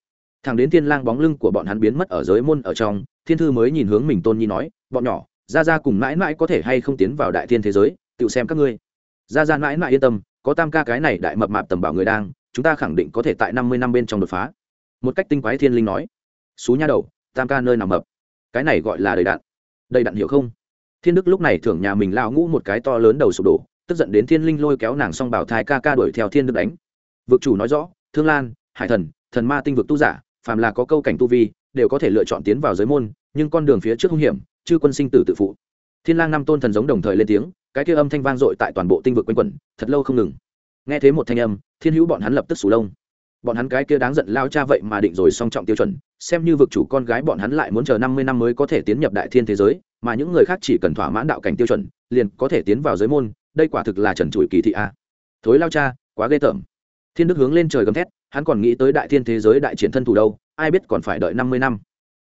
[SPEAKER 1] thằng đến thiên lang bóng lưng của bọn hắn biến mất ở giới môn ở trong, thiên thư mới nhìn hướng mình tôn nhi nói, bọn nhỏ ra ra cùng mãi mãi có thể hay không tiến vào đại thiên thế giới, tự xem các ngươi. Ra ra mãi mãi yên tâm, có tam ca cái này đại mập mạp tầm bảo người đang, chúng ta khẳng định có thể tại năm mươi năm bên trong đột phá. Một cách tinh quái thiên linh nói, xú nha đầu, tam ca nơi nào mập? Cái này gọi là đầy đạn. Đầy đạn hiểu không? Thiên đức lúc này thưởng nhà mình lao ngũ một cái to lớn đầu sụp đổ, tức giận đến thiên linh lôi kéo nàng xong bảo thai ca ca đuổi theo thiên đức đánh. Vực chủ nói rõ, thương lan, hải thần thần ma tinh vực tu giả phàm là có câu cảnh tu vi, đều có thể lựa chọn tiến vào giới môn, nhưng con đường phía trước hung hiểm, chư quân sinh tử tự phụ. Thiên lang năm tôn thần giống đồng thời lên tiếng, cái kia âm thanh vang dội tại toàn bộ tinh vực quanh quẩn, thật lâu không ngừng. Nghe thấy một thanh âm, thiên hữu bọn hắn lập tức sù lông. Bọn hắn cái kia đáng giận lao cha vậy mà định rồi song trọng tiêu chuẩn, xem như vực chủ con gái bọn hắn lại muốn chờ năm mươi năm mới có thể tiến nhập đại thiên thế giới, mà những người khác chỉ cần thỏa mãn đạo cảnh tiêu chuẩn, liền có thể tiến vào giới môn, đây quả thực là trần trụi kỳ thị a. Thối lao cha, quá ghê tởm. Thiên đức hướng lên trời gầm thét hắn còn nghĩ tới đại thiên thế giới đại triển thân thủ đâu, ai biết còn phải đợi năm mươi năm.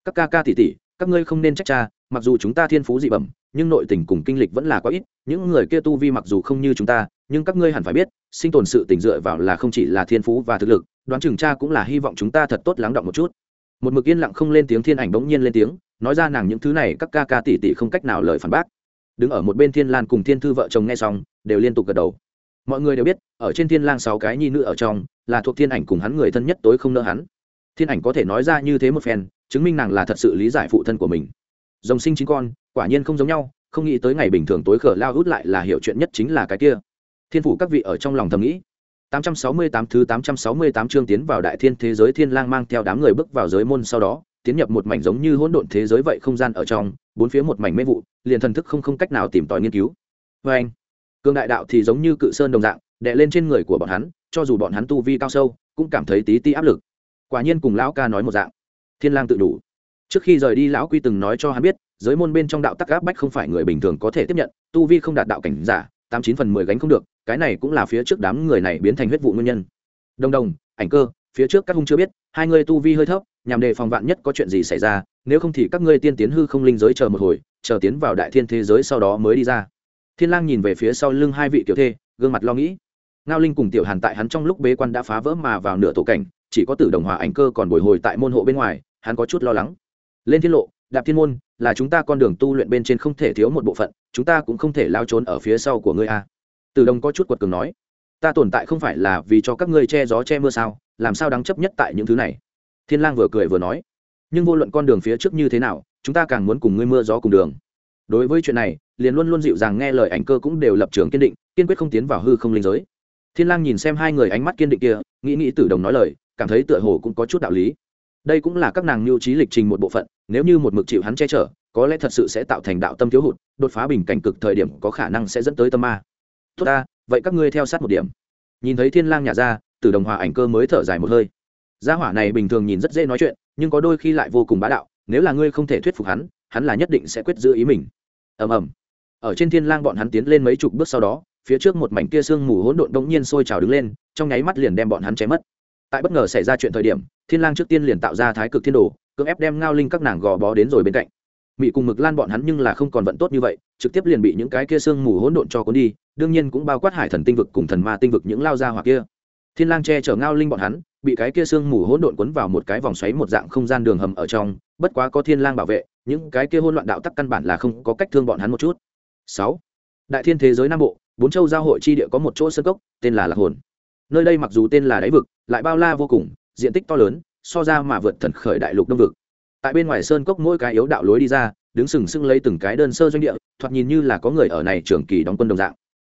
[SPEAKER 1] Các ca ca tỷ tỷ, các ngươi không nên trách cha, mặc dù chúng ta thiên phú dị bẩm, nhưng nội tình cùng kinh lịch vẫn là quá ít, những người kia tu vi mặc dù không như chúng ta, nhưng các ngươi hẳn phải biết, sinh tồn sự tình dựa vào là không chỉ là thiên phú và thực lực, đoán chừng cha cũng là hy vọng chúng ta thật tốt lắng động một chút. Một mực yên lặng không lên tiếng thiên ảnh bỗng nhiên lên tiếng, nói ra nàng những thứ này, các ca ca tỷ tỷ không cách nào lời phản bác. Đứng ở một bên thiên lan cùng thiên thư vợ chồng nghe xong, đều liên tục gật đầu mọi người đều biết, ở trên thiên lang sáu cái nhi nữ ở trong, là thuộc thiên ảnh cùng hắn người thân nhất tối không nỡ hắn. Thiên ảnh có thể nói ra như thế một phen, chứng minh nàng là thật sự lý giải phụ thân của mình. Dòng sinh chín con, quả nhiên không giống nhau, không nghĩ tới ngày bình thường tối khở lao hút lại là hiểu chuyện nhất chính là cái kia. Thiên phủ các vị ở trong lòng thầm nghĩ. 868 thứ 868 chương tiến vào đại thiên thế giới thiên lang mang theo đám người bước vào giới môn sau đó, tiến nhập một mảnh giống như hỗn độn thế giới vậy không gian ở trong, bốn phía một mảnh mê vụ, liền thần thức không không cách nào tìm tòi nghiên cứu. Với anh cương đại đạo thì giống như cự sơn đồng dạng, đè lên trên người của bọn hắn, cho dù bọn hắn tu vi cao sâu, cũng cảm thấy tí ti áp lực. Quả nhiên cùng lão ca nói một dạng. Thiên lang tự đủ. Trước khi rời đi, lão quy từng nói cho hắn biết, giới môn bên trong đạo tắc áp bách không phải người bình thường có thể tiếp nhận, tu vi không đạt đạo cảnh giả, tám chín phần mười gánh không được, cái này cũng là phía trước đám người này biến thành huyết vụ nguyên nhân. Đồng đồng, ảnh cơ, phía trước các hung chưa biết, hai người tu vi hơi thấp, nhằm đề phòng vạn nhất có chuyện gì xảy ra, nếu không thì các ngươi tiên tiến hư không linh giới chờ một hồi, chờ tiến vào đại thiên thế giới sau đó mới đi ra thiên lang nhìn về phía sau lưng hai vị tiểu thê, gương mặt lo nghĩ. Ngao linh cùng tiểu hàn tại hắn trong lúc bế quan đã phá vỡ mà vào nửa tổ cảnh, chỉ có tử đồng hòa ảnh cơ còn bồi hồi tại môn hộ bên ngoài, hắn có chút lo lắng. Lên thiên lộ, đạp thiên môn, là chúng ta con đường tu luyện bên trên không thể thiếu một bộ phận, chúng ta cũng không thể lao trốn ở phía sau của ngươi a. Tử đồng có chút quật cường nói, ta tồn tại không phải là vì cho các ngươi che gió che mưa sao, làm sao đáng chấp nhất tại những thứ này? Thiên lang vừa cười vừa nói, nhưng vô luận con đường phía trước như thế nào, chúng ta càng muốn cùng ngươi mưa gió cùng đường đối với chuyện này, liền luôn luôn dịu dàng nghe lời ảnh cơ cũng đều lập trường kiên định, kiên quyết không tiến vào hư không linh giới. Thiên lang nhìn xem hai người ánh mắt kiên định kia, nghĩ nghĩ tử đồng nói lời, cảm thấy tựa hồ cũng có chút đạo lý. Đây cũng là các nàng lưu trí lịch trình một bộ phận, nếu như một mực chịu hắn che chở, có lẽ thật sự sẽ tạo thành đạo tâm thiếu hụt, đột phá bình cảnh cực thời điểm có khả năng sẽ dẫn tới tâm ma. Tốt ta, vậy các ngươi theo sát một điểm. Nhìn thấy thiên lang nhả ra, tử đồng hòa ảnh cơ mới thở dài một hơi. Gia hỏa này bình thường nhìn rất dễ nói chuyện, nhưng có đôi khi lại vô cùng bá đạo, nếu là ngươi không thể thuyết phục hắn hắn là nhất định sẽ quyết giữ ý mình ầm ầm. Ở trên thiên lang bọn hắn tiến lên mấy chục bước sau đó, phía trước một mảnh kia sương mù hỗn độn đống nhiên sôi trào đứng lên, trong nháy mắt liền đem bọn hắn chém mất. Tại bất ngờ xảy ra chuyện thời điểm, thiên lang trước tiên liền tạo ra thái cực thiên đồ, cưỡng ép đem ngao linh các nàng gò bó đến rồi bên cạnh. Mị cùng mực lan bọn hắn nhưng là không còn vận tốt như vậy, trực tiếp liền bị những cái kia sương mù hỗn độn cho cuốn đi, đương nhiên cũng bao quát hải thần tinh vực cùng thần ma tinh vực những lao ra hoặc kia. Thiên lang che chở ngao linh bọn hắn, bị cái kia sương mù hỗn độn cuốn vào một cái vòng xoáy một dạng không gian đường hầm ở trong, bất quá có thiên lang bảo vệ những cái kia hỗn loạn đạo tắc căn bản là không có cách thương bọn hắn một chút. Sáu, đại thiên thế giới nam bộ bốn châu giao hội chi địa có một chỗ sơn cốc tên là lạc hồn. Nơi đây mặc dù tên là đáy vực lại bao la vô cùng diện tích to lớn so ra mà vượt thần khởi đại lục đông vực. Tại bên ngoài sơn cốc mỗi cái yếu đạo lối đi ra đứng sừng sững lấy từng cái đơn sơ doanh địa thoạt nhìn như là có người ở này trường kỳ đóng quân đồng dạng.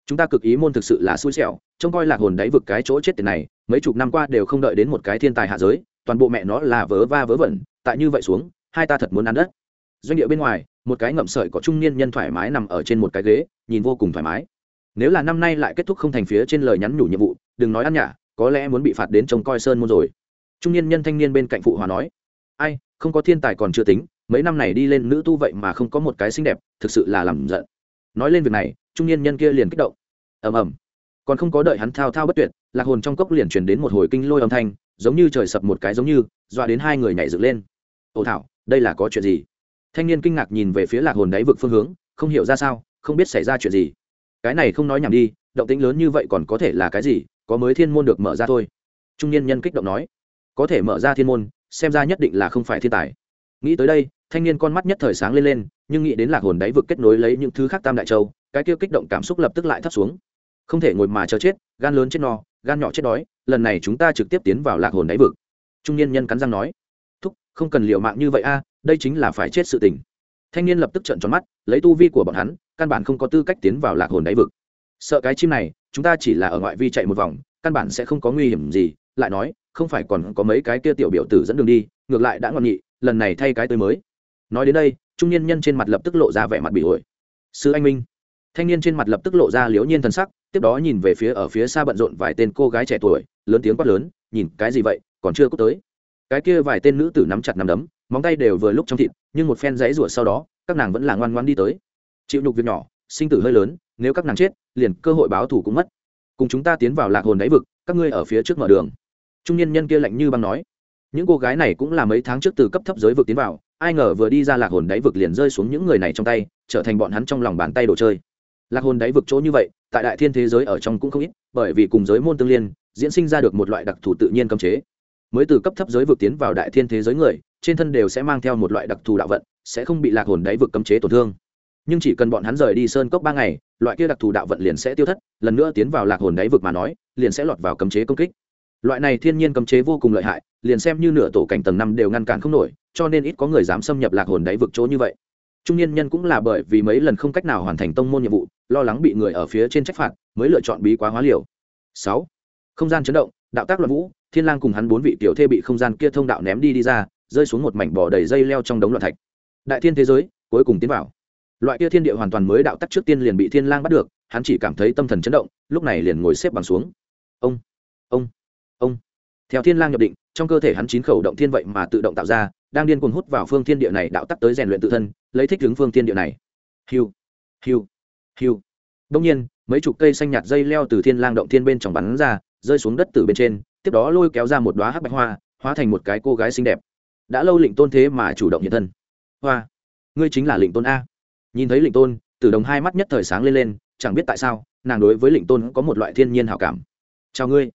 [SPEAKER 1] Chúng ta cực ý môn thực sự là xui xẻo trông coi lạc hồn đáy vực cái chỗ chết tiền này mấy chục năm qua đều không đợi đến một cái thiên tài hạ giới toàn bộ mẹ nó là vớ va vớ vẩn tại như vậy xuống hai ta thật muốn ăn đất doanh địa bên ngoài, một cái ngậm sợi có trung niên nhân thoải mái nằm ở trên một cái ghế, nhìn vô cùng thoải mái. Nếu là năm nay lại kết thúc không thành phía trên lời nhắn nhủ nhiệm vụ, đừng nói ăn nhả, có lẽ muốn bị phạt đến trông coi sơn môn rồi. Trung niên nhân thanh niên bên cạnh phụ hòa nói, ai, không có thiên tài còn chưa tính, mấy năm này đi lên nữ tu vậy mà không có một cái xinh đẹp, thực sự là làm giận. Nói lên việc này, trung niên nhân kia liền kích động. Ầm ầm. Còn không có đợi hắn thao thao bất tuyệt, lạc hồn trong cốc liền truyền đến một hồi kinh lôi âm thanh, giống như trời sập một cái giống như, dọa đến hai người nhảy dựng lên. Ồ thảo, đây là có chuyện gì? Thanh niên kinh ngạc nhìn về phía lạc hồn đáy vực phương hướng, không hiểu ra sao, không biết xảy ra chuyện gì. Cái này không nói nhảm đi, động tĩnh lớn như vậy còn có thể là cái gì, có mới thiên môn được mở ra thôi. Trung niên nhân kích động nói. Có thể mở ra thiên môn, xem ra nhất định là không phải thiên tài. Nghĩ tới đây, thanh niên con mắt nhất thời sáng lên lên, nhưng nghĩ đến lạc hồn đáy vực kết nối lấy những thứ khác tam đại châu, cái kia kích động cảm xúc lập tức lại thấp xuống. Không thể ngồi mà chờ chết, gan lớn chết no, gan nhỏ chết đói, lần này chúng ta trực tiếp tiến vào lạc hồn đáy vực. Trung niên nhân cắn răng nói. Thúc, không cần liệu mạng như vậy a đây chính là phải chết sự tình. Thanh niên lập tức trợn tròn mắt, lấy tu vi của bọn hắn, căn bản không có tư cách tiến vào lạc hồn đáy vực. Sợ cái chim này, chúng ta chỉ là ở ngoại vi chạy một vòng, căn bản sẽ không có nguy hiểm gì, lại nói, không phải còn có mấy cái kia tiểu biểu tử dẫn đường đi, ngược lại đã ngon nghị lần này thay cái tới mới. Nói đến đây, trung niên nhân trên mặt lập tức lộ ra vẻ mặt bị ổi. Sư anh minh. Thanh niên trên mặt lập tức lộ ra liễu nhiên thần sắc, tiếp đó nhìn về phía ở phía xa bận rộn vài tên cô gái trẻ tuổi, lớn tiếng quát lớn, nhìn, cái gì vậy? Còn chưa có tới. Cái kia vài tên nữ tử nắm chặt nắm đấm móng tay đều vừa lúc trong thịt, nhưng một phen giấy rủa sau đó, các nàng vẫn là ngoan ngoan đi tới. Chịu nhục việc nhỏ, sinh tử hơi lớn, nếu các nàng chết, liền cơ hội báo thù cũng mất. Cùng chúng ta tiến vào lạc hồn đáy vực, các ngươi ở phía trước mở đường. Trung niên nhân kia lạnh như băng nói. Những cô gái này cũng là mấy tháng trước từ cấp thấp giới vực tiến vào, ai ngờ vừa đi ra lạc hồn đáy vực liền rơi xuống những người này trong tay, trở thành bọn hắn trong lòng bàn tay đồ chơi. Lạc hồn đáy vực chỗ như vậy, tại đại thiên thế giới ở trong cũng không ít, bởi vì cùng giới môn tương liên, diễn sinh ra được một loại đặc thù tự nhiên cấm chế. Mới từ cấp thấp giới vực tiến vào đại thiên thế giới người trên thân đều sẽ mang theo một loại đặc thù đạo vận, sẽ không bị lạc hồn đáy vực cấm chế tổn thương. Nhưng chỉ cần bọn hắn rời đi sơn cốc ba ngày, loại kia đặc thù đạo vận liền sẽ tiêu thất, lần nữa tiến vào lạc hồn đáy vực mà nói, liền sẽ lọt vào cấm chế công kích. Loại này thiên nhiên cấm chế vô cùng lợi hại, liền xem như nửa tổ cảnh tầng năm đều ngăn cản không nổi, cho nên ít có người dám xâm nhập lạc hồn đáy vực chỗ như vậy. Trung niên nhân cũng là bởi vì mấy lần không cách nào hoàn thành tông môn nhiệm vụ, lo lắng bị người ở phía trên trách phạt, mới lựa chọn bí quá hóa liều. Sáu, không gian chấn động, đạo tác loạn vũ, thiên lang cùng hắn bốn vị tiểu thê bị không gian kia thông đạo ném đi đi ra rơi xuống một mảnh bò đầy dây leo trong đống loạn thạch. Đại thiên thế giới, cuối cùng tiến vào. Loại kia thiên địa hoàn toàn mới đạo tắc trước tiên liền bị thiên lang bắt được, hắn chỉ cảm thấy tâm thần chấn động, lúc này liền ngồi xếp bằng xuống. Ông ông ông. Theo thiên lang nhập định, trong cơ thể hắn chín khẩu động thiên vậy mà tự động tạo ra, đang điên cuồng hút vào phương thiên địa này đạo tắc tới rèn luyện tự thân, lấy thích ứng phương thiên địa này. Hiu hiu hiu. Đông nhiên, mấy chục cây xanh nhạt dây leo từ thiên lang động thiên bên trong bắn ra, rơi xuống đất từ bên trên, tiếp đó lôi kéo ra một đóa hắc bạch hoa, hóa thành một cái cô gái xinh đẹp đã lâu lĩnh tôn thế mà chủ động hiện thân. Hoa, ngươi chính là lĩnh tôn a. Nhìn thấy lĩnh tôn, tử đồng hai mắt nhất thời sáng lên lên, chẳng biết tại sao, nàng đối với lĩnh tôn có một loại thiên nhiên hảo cảm. Chào ngươi.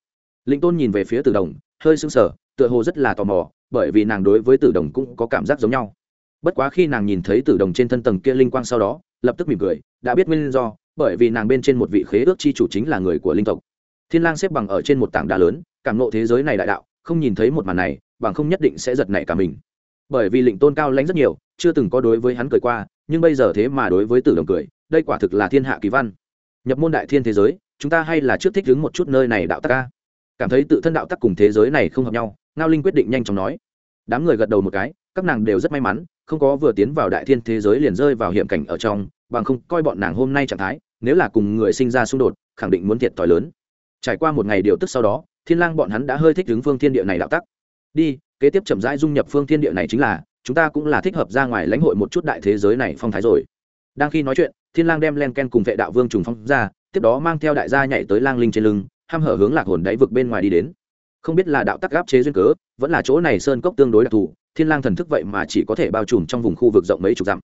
[SPEAKER 1] Lĩnh tôn nhìn về phía tử đồng, hơi sưng sờ, tựa hồ rất là tò mò, bởi vì nàng đối với tử đồng cũng có cảm giác giống nhau. Bất quá khi nàng nhìn thấy tử đồng trên thân tầng kia linh quang sau đó, lập tức mỉm cười, đã biết nguyên do, bởi vì nàng bên trên một vị khế ước chi chủ chính là người của linh tộc. Thiên lang xếp bằng ở trên một tảng đá lớn, cảm nộ thế giới này đại đạo, không nhìn thấy một màn này bằng không nhất định sẽ giật nảy cả mình. Bởi vì lệnh tôn cao lãnh rất nhiều, chưa từng có đối với hắn cười qua, nhưng bây giờ thế mà đối với tử đồng cười, đây quả thực là thiên hạ kỳ văn. Nhập môn đại thiên thế giới, chúng ta hay là trước thích đứng một chút nơi này đạo tắc ca cảm thấy tự thân đạo tắc cùng thế giới này không hợp nhau, ngao linh quyết định nhanh chóng nói. Đám người gật đầu một cái, các nàng đều rất may mắn, không có vừa tiến vào đại thiên thế giới liền rơi vào hiểm cảnh ở trong, bằng không coi bọn nàng hôm nay trạng thái, nếu là cùng người sinh ra xung đột, khẳng định muốn thiệt thòi lớn. Trải qua một ngày điều tức sau đó, thiên lang bọn hắn đã hơi thích ứng phương thiên địa này đạo tắc đi, kế tiếp chậm rãi dung nhập phương thiên địa này chính là, chúng ta cũng là thích hợp ra ngoài lãnh hội một chút đại thế giới này phong thái rồi. Đang khi nói chuyện, thiên lang đem len ken cùng vệ đạo vương trùng phong ra, tiếp đó mang theo đại gia nhảy tới lang linh trên lưng ham hở hướng lạc hồn đáy vực bên ngoài đi đến. Không biết là đạo tắc gáp chế duyên cớ, vẫn là chỗ này sơn cốc tương đối đặc thù, thiên lang thần thức vậy mà chỉ có thể bao trùm trong vùng khu vực rộng mấy chục dặm.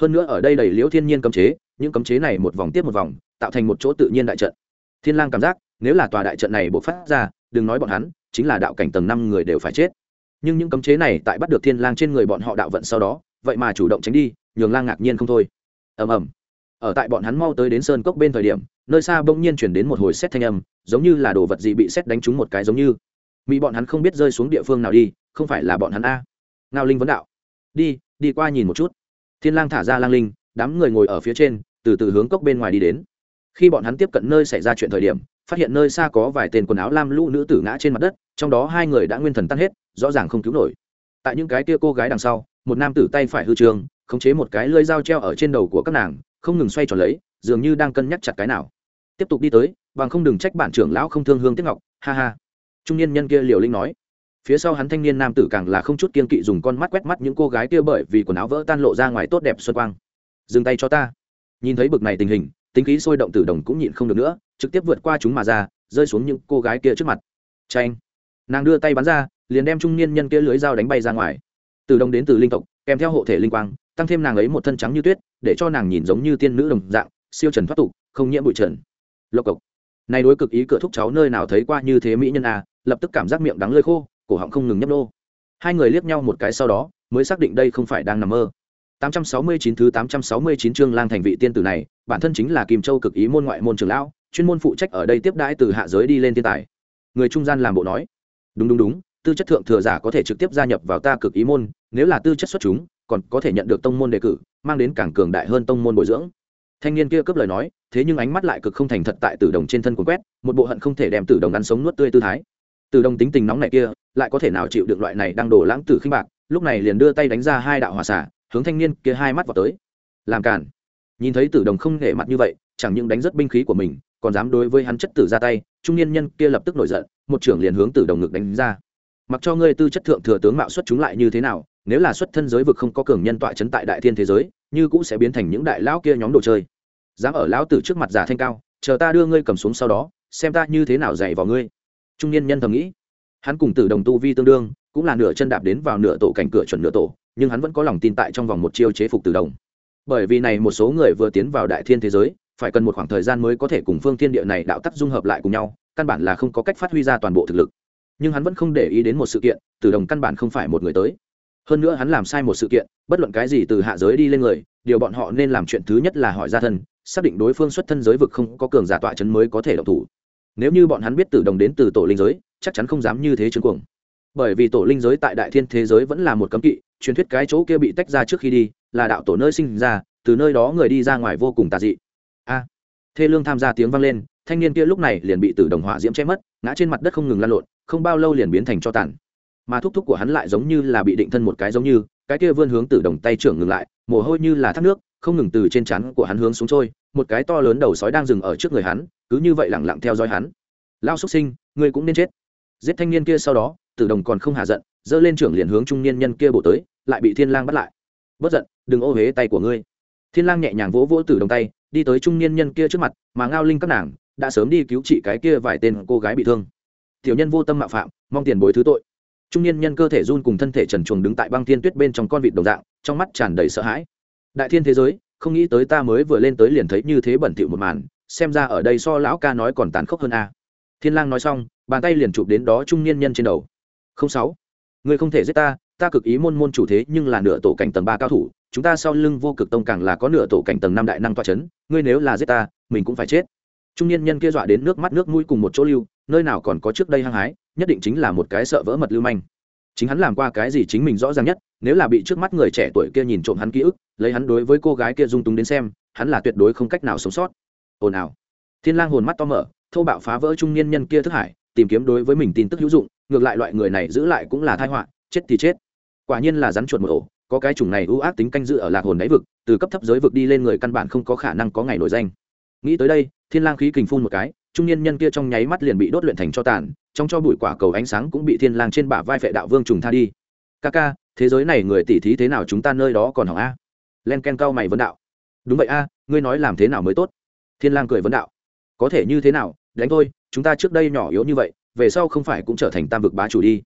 [SPEAKER 1] Hơn nữa ở đây đầy liễu thiên nhiên cấm chế, những cấm chế này một vòng tiếp một vòng, tạo thành một chỗ tự nhiên đại trận. Thiên lang cảm giác, nếu là tòa đại trận này bộc phát ra, đừng nói bọn hắn chính là đạo cảnh tầng năm người đều phải chết. Nhưng những cấm chế này tại bắt được thiên lang trên người bọn họ đạo vận sau đó, vậy mà chủ động tránh đi, nhường lang ngạc nhiên không thôi. Ầm ầm. Ở tại bọn hắn mau tới đến sơn cốc bên thời điểm, nơi xa bỗng nhiên chuyển đến một hồi xét thanh âm, giống như là đồ vật gì bị xét đánh trúng một cái giống như. Mỹ bọn hắn không biết rơi xuống địa phương nào đi, không phải là bọn hắn a. Ngao linh vấn đạo. Đi đi qua nhìn một chút. Thiên lang thả ra lang linh, đám người ngồi ở phía trên, từ từ hướng cốc bên ngoài đi đến khi bọn hắn tiếp cận nơi xảy ra chuyện thời điểm, phát hiện nơi xa có vài tên quần áo lam lũ nữ tử ngã trên mặt đất, trong đó hai người đã nguyên thần tan hết, rõ ràng không cứu nổi. Tại những cái kia cô gái đằng sau, một nam tử tay phải hư trường, khống chế một cái lưỡi dao treo ở trên đầu của các nàng, không ngừng xoay tròn lấy, dường như đang cân nhắc chặt cái nào. Tiếp tục đi tới, bằng không đừng trách bản trưởng lão không thương hương tiếc ngọc, ha ha. Trung niên nhân kia liều linh nói. Phía sau hắn thanh niên nam tử càng là không chút kiên kỵ dùng con mắt quét mắt những cô gái kia bởi vì quần áo vỡ tan lộ ra ngoài tốt đẹp xuân quang. Dừng tay cho ta. Nhìn thấy bực này tình hình tính khí sôi động tử đồng cũng nhịn không được nữa, trực tiếp vượt qua chúng mà ra, rơi xuống những cô gái kia trước mặt. Tranh nàng đưa tay bắn ra, liền đem trung niên nhân kia lưới dao đánh bay ra ngoài. Từ đồng đến từ linh tộc, kèm theo hộ thể linh quang, tăng thêm nàng ấy một thân trắng như tuyết, để cho nàng nhìn giống như tiên nữ đồng dạng, siêu trần thoát tục, không nhiễm bụi trần. Lộc cộc. Này đối cực ý cửa thúc cháu nơi nào thấy qua như thế mỹ nhân à lập tức cảm giác miệng đắng lơi khô, cổ họng không ngừng nhấp nô. Hai người liếc nhau một cái sau đó, mới xác định đây không phải đang nằm mơ. 869 thứ 869 chương lang thành vị tiên tử này, bản thân chính là kim châu cực ý môn ngoại môn trưởng lão, chuyên môn phụ trách ở đây tiếp đãi từ hạ giới đi lên thiên tài. Người trung gian làm bộ nói, đúng đúng đúng, tư chất thượng thừa giả có thể trực tiếp gia nhập vào ta cực ý môn, nếu là tư chất xuất chúng, còn có thể nhận được tông môn đề cử, mang đến càng cường đại hơn tông môn bồi dưỡng. Thanh niên kia cướp lời nói, thế nhưng ánh mắt lại cực không thành thật tại tử đồng trên thân cuốn quét, một bộ hận không thể đem tử đồng ăn sống nuốt tươi tư thái. Tử đồng tính tình nóng này kia, lại có thể nào chịu được loại này đang đổ lãng tử khinh bạc, lúc này liền đưa tay đánh ra hai đạo hỏa xả hướng thanh niên kia hai mắt vào tới. Làm cản nhìn thấy tử đồng không nể mặt như vậy, chẳng những đánh rất binh khí của mình, còn dám đối với hắn chất tử ra tay, trung niên nhân kia lập tức nổi giận, một trưởng liền hướng tử đồng ngực đánh ra. Mặc cho ngươi tư chất thượng thừa tướng mạo xuất chúng lại như thế nào, nếu là xuất thân giới vực không có cường nhân tọa chấn tại đại thiên thế giới, như cũng sẽ biến thành những đại lão kia nhóm đồ chơi. Dám ở lão tử trước mặt giả thanh cao, chờ ta đưa ngươi cầm xuống sau đó, xem ta như thế nào dạy vào ngươi. Trung niên nhân thầm nghĩ. Hắn cùng tử đồng tu vi tương đương, cũng là nửa chân đạp đến vào nửa tổ cảnh cửa chuẩn nửa tổ nhưng hắn vẫn có lòng tin tại trong vòng một chiêu chế phục từ đồng. Bởi vì này một số người vừa tiến vào đại thiên thế giới, phải cần một khoảng thời gian mới có thể cùng phương thiên địa này đạo tắc dung hợp lại cùng nhau, căn bản là không có cách phát huy ra toàn bộ thực lực. Nhưng hắn vẫn không để ý đến một sự kiện từ đồng căn bản không phải một người tới. Hơn nữa hắn làm sai một sự kiện, bất luận cái gì từ hạ giới đi lên người, điều bọn họ nên làm chuyện thứ nhất là hỏi ra thân, xác định đối phương xuất thân giới vực không có cường giả tọa chấn mới có thể động thủ. Nếu như bọn hắn biết từ đồng đến từ tổ linh giới, chắc chắn không dám như thế chứng cuồng bởi vì tổ linh giới tại đại thiên thế giới vẫn là một cấm kỵ, truyền thuyết cái chỗ kia bị tách ra trước khi đi, là đạo tổ nơi sinh ra, từ nơi đó người đi ra ngoài vô cùng tà dị. A. Thê lương tham gia tiếng vang lên, thanh niên kia lúc này liền bị tử đồng hỏa diễm che mất, ngã trên mặt đất không ngừng lan lộn, không bao lâu liền biến thành cho tàn. Mà thúc thúc của hắn lại giống như là bị định thân một cái giống như, cái kia vươn hướng tử đồng tay trưởng ngừng lại, mồ hôi như là thác nước, không ngừng từ trên chắn của hắn hướng xuống trôi, một cái to lớn đầu sói đang dừng ở trước người hắn, cứ như vậy lẳng lặng theo dõi hắn. Lao xuất sinh, ngươi cũng nên chết. Giết thanh niên kia sau đó tử đồng còn không hạ giận, giơ lên trưởng liền hướng trung niên nhân kia bổ tới, lại bị thiên lang bắt lại. Bất giận, đừng ô huế tay của ngươi. Thiên lang nhẹ nhàng vỗ vỗ tử đồng tay, đi tới trung niên nhân kia trước mặt, mà ngao linh các nàng, đã sớm đi cứu trị cái kia vài tên cô gái bị thương. Tiểu nhân vô tâm mạo phạm, mong tiền bồi thứ tội. Trung niên nhân cơ thể run cùng thân thể trần chuồng đứng tại băng thiên tuyết bên trong con vịt đồng dạng, trong mắt tràn đầy sợ hãi. Đại thiên thế giới, không nghĩ tới ta mới vừa lên tới liền thấy như thế bẩn thỉu một màn, xem ra ở đây so lão ca nói còn tàn khốc hơn a. Thiên lang nói xong, bàn tay liền chụp đến đó trung niên nhân trên đầu không sáu. Ngươi không thể giết ta ta cực ý môn môn chủ thế nhưng là nửa tổ cảnh tầng ba cao thủ, chúng ta sau lưng vô cực tông càng là có nửa tổ cảnh tầng năm đại năng toa chấn, ngươi nếu là giết ta, mình cũng phải chết. Trung niên nhân kia dọa đến nước mắt nước mũi cùng một chỗ lưu, nơi nào còn có trước đây hăng hái, nhất định chính là một cái sợ vỡ mật lưu manh. Chính hắn làm qua cái gì chính mình rõ ràng nhất, nếu là bị trước mắt người trẻ tuổi kia nhìn trộm hắn ký ức, lấy hắn đối với cô gái kia dung túng đến xem, hắn là tuyệt đối không cách nào sống sót. Ồn ào. Thiên lang hồn mắt to mở, thô bạo phá vỡ trung niên nhân kia thức hải, tìm kiếm đối với mình tin tức hữu dụng ngược lại loại người này giữ lại cũng là tai họa, chết thì chết. Quả nhiên là rắn chuột một ổ, có cái chủng này ưu ác tính canh dự ở lạc hồn đáy vực, từ cấp thấp giới vực đi lên người căn bản không có khả năng có ngày nổi danh. Nghĩ tới đây, thiên lang khí kình phun một cái, trung niên nhân kia trong nháy mắt liền bị đốt luyện thành cho tàn, trong cho bụi quả cầu ánh sáng cũng bị thiên lang trên bả vai phệ đạo vương trùng tha đi. Ca ca, thế giới này người tỷ thí thế nào chúng ta nơi đó còn hỏng a? Len ken cao mày vấn đạo. Đúng vậy a, ngươi nói làm thế nào mới tốt? Thiên lang cười vấn đạo. Có thể như thế nào? Đánh thôi chúng ta trước đây nhỏ yếu như vậy về sau không phải cũng trở thành tam vực bá chủ đi.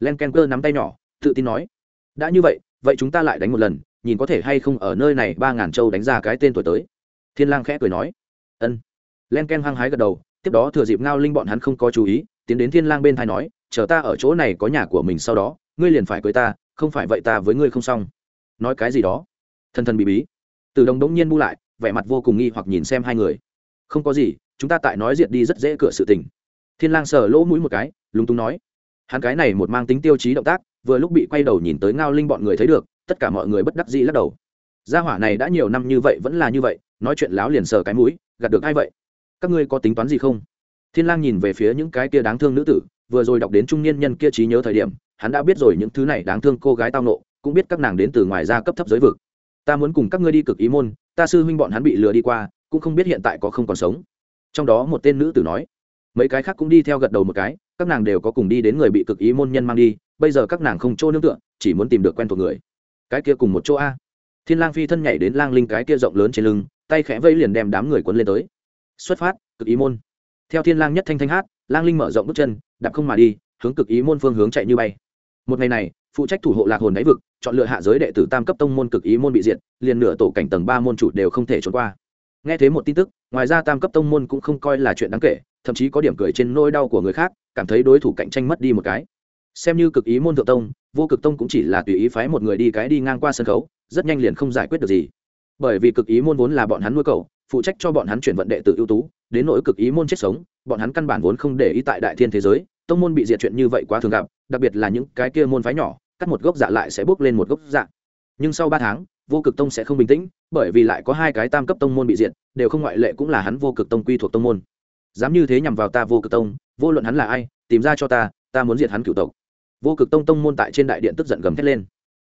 [SPEAKER 1] Len ken cơ nắm tay nhỏ, tự tin nói, đã như vậy vậy chúng ta lại đánh một lần, nhìn có thể hay không ở nơi này ba ngàn châu đánh ra cái tên tuổi tới. Thiên lang khẽ cười nói, ân. Len ken hăng hái gật đầu, tiếp đó thừa dịp ngao linh bọn hắn không có chú ý, tiến đến thiên lang bên thai nói, chờ ta ở chỗ này có nhà của mình sau đó, ngươi liền phải cưới ta, không phải vậy ta với ngươi không xong. Nói cái gì đó thân thân bí bí. Từ đồng đống nhiên bu lại, vẻ mặt vô cùng nghi hoặc nhìn xem hai người. Không có gì, chúng ta tại nói diệt đi rất dễ cửa sự tình thiên lang sờ lỗ mũi một cái, lúng túng nói. Hắn cái này một mang tính tiêu chí động tác, vừa lúc bị quay đầu nhìn tới ngao linh bọn người thấy được, tất cả mọi người bất đắc dĩ lắc đầu. Gia hỏa này đã nhiều năm như vậy vẫn là như vậy, nói chuyện láo liền sờ cái mũi, gạt được ai vậy? Các ngươi có tính toán gì không? Thiên lang nhìn về phía những cái kia đáng thương nữ tử, vừa rồi đọc đến trung niên nhân kia trí nhớ thời điểm, hắn đã biết rồi những thứ này đáng thương cô gái tao nộ cũng biết các nàng đến từ ngoài gia cấp thấp giới vực. Ta muốn cùng các ngươi đi cực ý môn, ta sư huynh bọn hắn bị lừa đi qua, cũng không biết hiện tại có không còn sống. Trong đó một tên nữ tử nói mấy cái khác cũng đi theo gật đầu một cái, các nàng đều có cùng đi đến người bị cực ý môn nhân mang đi, bây giờ các nàng không chỗ nương tựa, chỉ muốn tìm được quen thuộc người. Cái kia cùng một chỗ a. Thiên lang phi thân nhảy đến lang linh cái kia rộng lớn trên lưng, tay khẽ vây liền đem đám người quấn lên tới. Xuất phát, cực ý môn. Theo thiên lang nhất thanh thanh hát, lang linh mở rộng bước chân, đạp không mà đi, hướng cực ý môn phương hướng chạy như bay. Một ngày này, phụ trách thủ hộ lạc hồn đáy vực, chọn lựa hạ giới đệ tử tam cấp tông môn cực ý môn bị diệt, liền nửa tổ cảnh tầng ba môn chủ đều không thể trốn qua. Nghe thấy một tin tức, ngoài ra tam cấp tông môn cũng không coi là chuyện đáng kể thậm chí có điểm cười trên nỗi đau của người khác, cảm thấy đối thủ cạnh tranh mất đi một cái. Xem như cực ý môn thượng tông, vô cực tông cũng chỉ là tùy ý phái một người đi cái đi ngang qua sân khấu, rất nhanh liền không giải quyết được gì. Bởi vì cực ý môn vốn là bọn hắn nuôi cầu, phụ trách cho bọn hắn chuyển vận đệ tử ưu tú, đến nỗi cực ý môn chết sống, bọn hắn căn bản vốn không để ý tại đại thiên thế giới, tông môn bị diệt chuyện như vậy quá thường gặp, đặc biệt là những cái kia môn phái nhỏ, cắt một gốc dạ lại sẽ bước lên một gốc dạ. Nhưng sau ba tháng, vô cực tông sẽ không bình tĩnh, bởi vì lại có hai cái tam cấp tông môn bị diệt, đều không ngoại lệ cũng là hắn vô cực tông quy thuộc tông môn dám như thế nhằm vào ta vô cực tông, vô luận hắn là ai, tìm ra cho ta ta muốn diệt hắn cửu tộc. Vô cực tông tông môn tại trên đại điện tức giận gầm thét lên.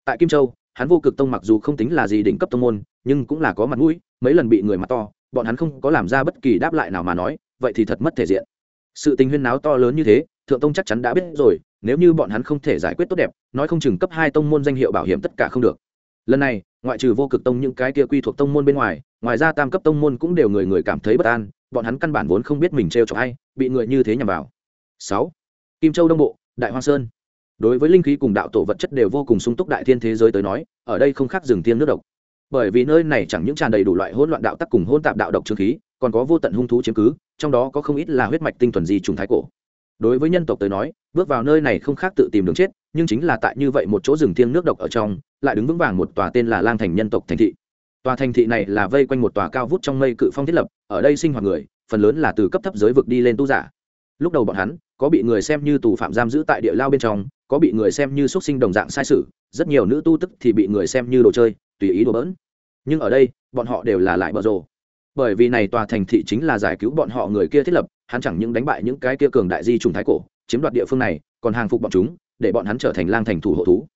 [SPEAKER 1] Tại kim châu, hắn vô cực tông mặc dù không tính là gì đỉnh cấp tông môn, nhưng cũng là có mặt mũi, mấy lần bị người mặt to, bọn hắn không có làm ra bất kỳ đáp lại nào mà nói, vậy thì thật mất thể diện. Sự tình huyên náo to lớn như thế, thượng tông chắc chắn đã biết rồi, nếu như bọn hắn không thể giải quyết tốt đẹp, nói không chừng cấp hai tông môn danh hiệu bảo hiểm tất cả không được. Lần này, ngoại trừ vô cực tông những cái kia quy thuộc tông môn bên ngoài ngoài ra tam cấp tông môn cũng đều người người cảm thấy bất an bọn hắn căn bản vốn không biết mình t r e o hay bị người như thế nhằm vào. Sáu, kim châu đông bộ, đại hoa sơn. Đối với linh khí cùng đạo tổ vật chất đều vô cùng sung túc đại thiên thế giới tới nói, ở đây không khác rừng tiên nước độc. Bởi vì nơi này chẳng những tràn đầy đủ loại hỗn loạn đạo tắc cùng hỗn tạp đạo độc trương khí, còn có vô tận hung thú chiếm cứ, trong đó có không ít là huyết mạch tinh thuần di trùng thái cổ. Đối với nhân tộc tới nói, bước vào nơi này không khác tự tìm đường chết, nhưng chính là tại như vậy một chỗ rừng thiêng nước độc ở trong, lại đứng vững vàng một tòa tên là lang thành nhân tộc thành thị tòa thành thị này là vây quanh một tòa cao vút trong mây cự phong thiết lập, ở đây sinh hoạt người, phần lớn là từ cấp thấp giới vực đi lên tu giả. Lúc đầu bọn hắn, có bị người xem như tù phạm giam giữ tại địa lao bên trong, có bị người xem như xuất sinh đồng dạng sai sự, rất nhiều nữ tu tức thì bị người xem như đồ chơi, tùy ý đồ bỡn. Nhưng ở đây, bọn họ đều là lại bợ rồ. Bởi vì này tòa thành thị chính là giải cứu bọn họ người kia thiết lập, hắn chẳng những đánh bại những cái kia cường đại di trùng thái cổ, chiếm đoạt địa phương này, còn hàng phục bọn chúng, để bọn hắn trở thành lang thành thủ hộ thú.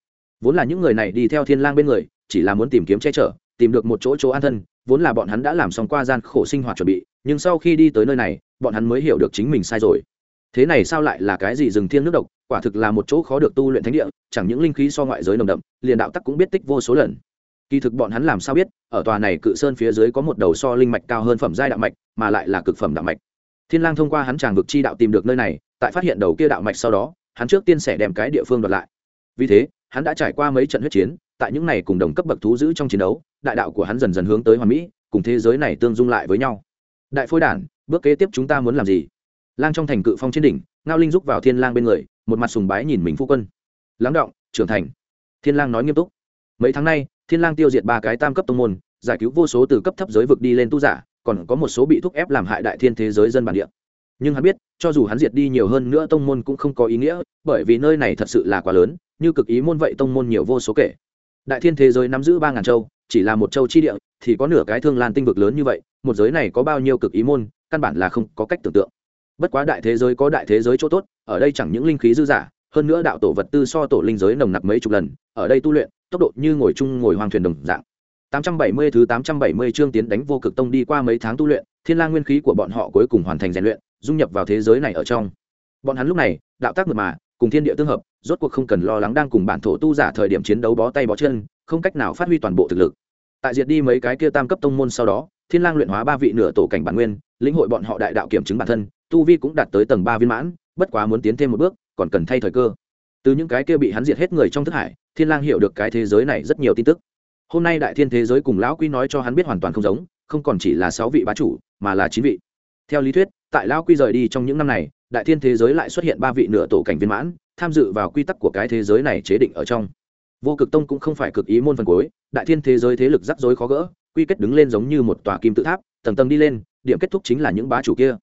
[SPEAKER 1] Vốn là những người này đi theo thiên lang bên người, chỉ là muốn tìm kiếm che chở tìm được một chỗ chỗ an thân, vốn là bọn hắn đã làm xong qua gian khổ sinh hoạt chuẩn bị, nhưng sau khi đi tới nơi này, bọn hắn mới hiểu được chính mình sai rồi. Thế này sao lại là cái gì rừng thiên nước độc, quả thực là một chỗ khó được tu luyện thánh địa, chẳng những linh khí so ngoại giới nồng đậm, liền đạo tắc cũng biết tích vô số lần. Kỳ thực bọn hắn làm sao biết, ở tòa này cự sơn phía dưới có một đầu so linh mạch cao hơn phẩm giai đạo mạch, mà lại là cực phẩm đạo mạch. Thiên lang thông qua hắn tràng vực chi đạo tìm được nơi này, tại phát hiện đầu kia đạo mạch sau đó, hắn trước tiên sẽ đem cái địa phương đoạt lại. Vì thế, hắn đã trải qua mấy trận huyết chiến tại những này cùng đồng cấp bậc thú giữ trong chiến đấu, đại đạo của hắn dần dần hướng tới hoàn mỹ, cùng thế giới này tương dung lại với nhau. Đại phôi đản, bước kế tiếp chúng ta muốn làm gì? Lang trong thành cự phong trên đỉnh, ngao linh rúc vào thiên lang bên người, một mặt sùng bái nhìn mình phu quân. Lắng động, trưởng thành. Thiên lang nói nghiêm túc. Mấy tháng nay, thiên lang tiêu diệt ba cái tam cấp tông môn, giải cứu vô số từ cấp thấp giới vực đi lên tu giả, còn có một số bị thúc ép làm hại đại thiên thế giới dân bản địa. Nhưng hắn biết, cho dù hắn diệt đi nhiều hơn nữa tông môn cũng không có ý nghĩa, bởi vì nơi này thật sự là quá lớn, như cực ý môn vậy tông môn nhiều vô số kể đại thiên thế giới nắm giữ ba ngàn châu chỉ là một châu chi địa thì có nửa cái thương lan tinh vực lớn như vậy một giới này có bao nhiêu cực ý môn căn bản là không có cách tưởng tượng bất quá đại thế giới có đại thế giới chỗ tốt ở đây chẳng những linh khí dư giả hơn nữa đạo tổ vật tư so tổ linh giới nồng nặc mấy chục lần ở đây tu luyện tốc độ như ngồi chung ngồi hoàng thuyền đồng dạng 870 thứ 870 chương tiến đánh vô cực tông đi qua mấy tháng tu luyện, thiên lang nguyên khí của bọn họ cuối cùng hoàn thành rèn luyện, dung nhập vào thế giới này ở trong. Bọn hắn lúc này, đạo tác mượt mà, cùng thiên địa tương hợp, rốt cuộc không cần lo lắng đang cùng bản thổ tu giả thời điểm chiến đấu bó tay bó chân, không cách nào phát huy toàn bộ thực lực. Tại diệt đi mấy cái kia tam cấp tông môn sau đó, Thiên Lang luyện hóa ba vị nửa tổ cảnh bản nguyên, lĩnh hội bọn họ đại đạo kiểm chứng bản thân, tu vi cũng đạt tới tầng ba viên mãn, bất quá muốn tiến thêm một bước, còn cần thay thời cơ. Từ những cái kia bị hắn diệt hết người trong thức hải, Thiên Lang hiểu được cái thế giới này rất nhiều tin tức hôm nay đại thiên thế giới cùng lão quy nói cho hắn biết hoàn toàn không giống không còn chỉ là sáu vị bá chủ mà là chín vị theo lý thuyết tại lão quy rời đi trong những năm này đại thiên thế giới lại xuất hiện ba vị nửa tổ cảnh viên mãn tham dự vào quy tắc của cái thế giới này chế định ở trong. Vô cực tông cũng không phải cực ý môn phần cuối, đại thiên thế giới thế lực rắc rối khó gỡ, quy kết đứng lên giống như một tòa kim tự tháp, tầng tầng đi lên, điểm kết thúc chính là những bá chủ kia.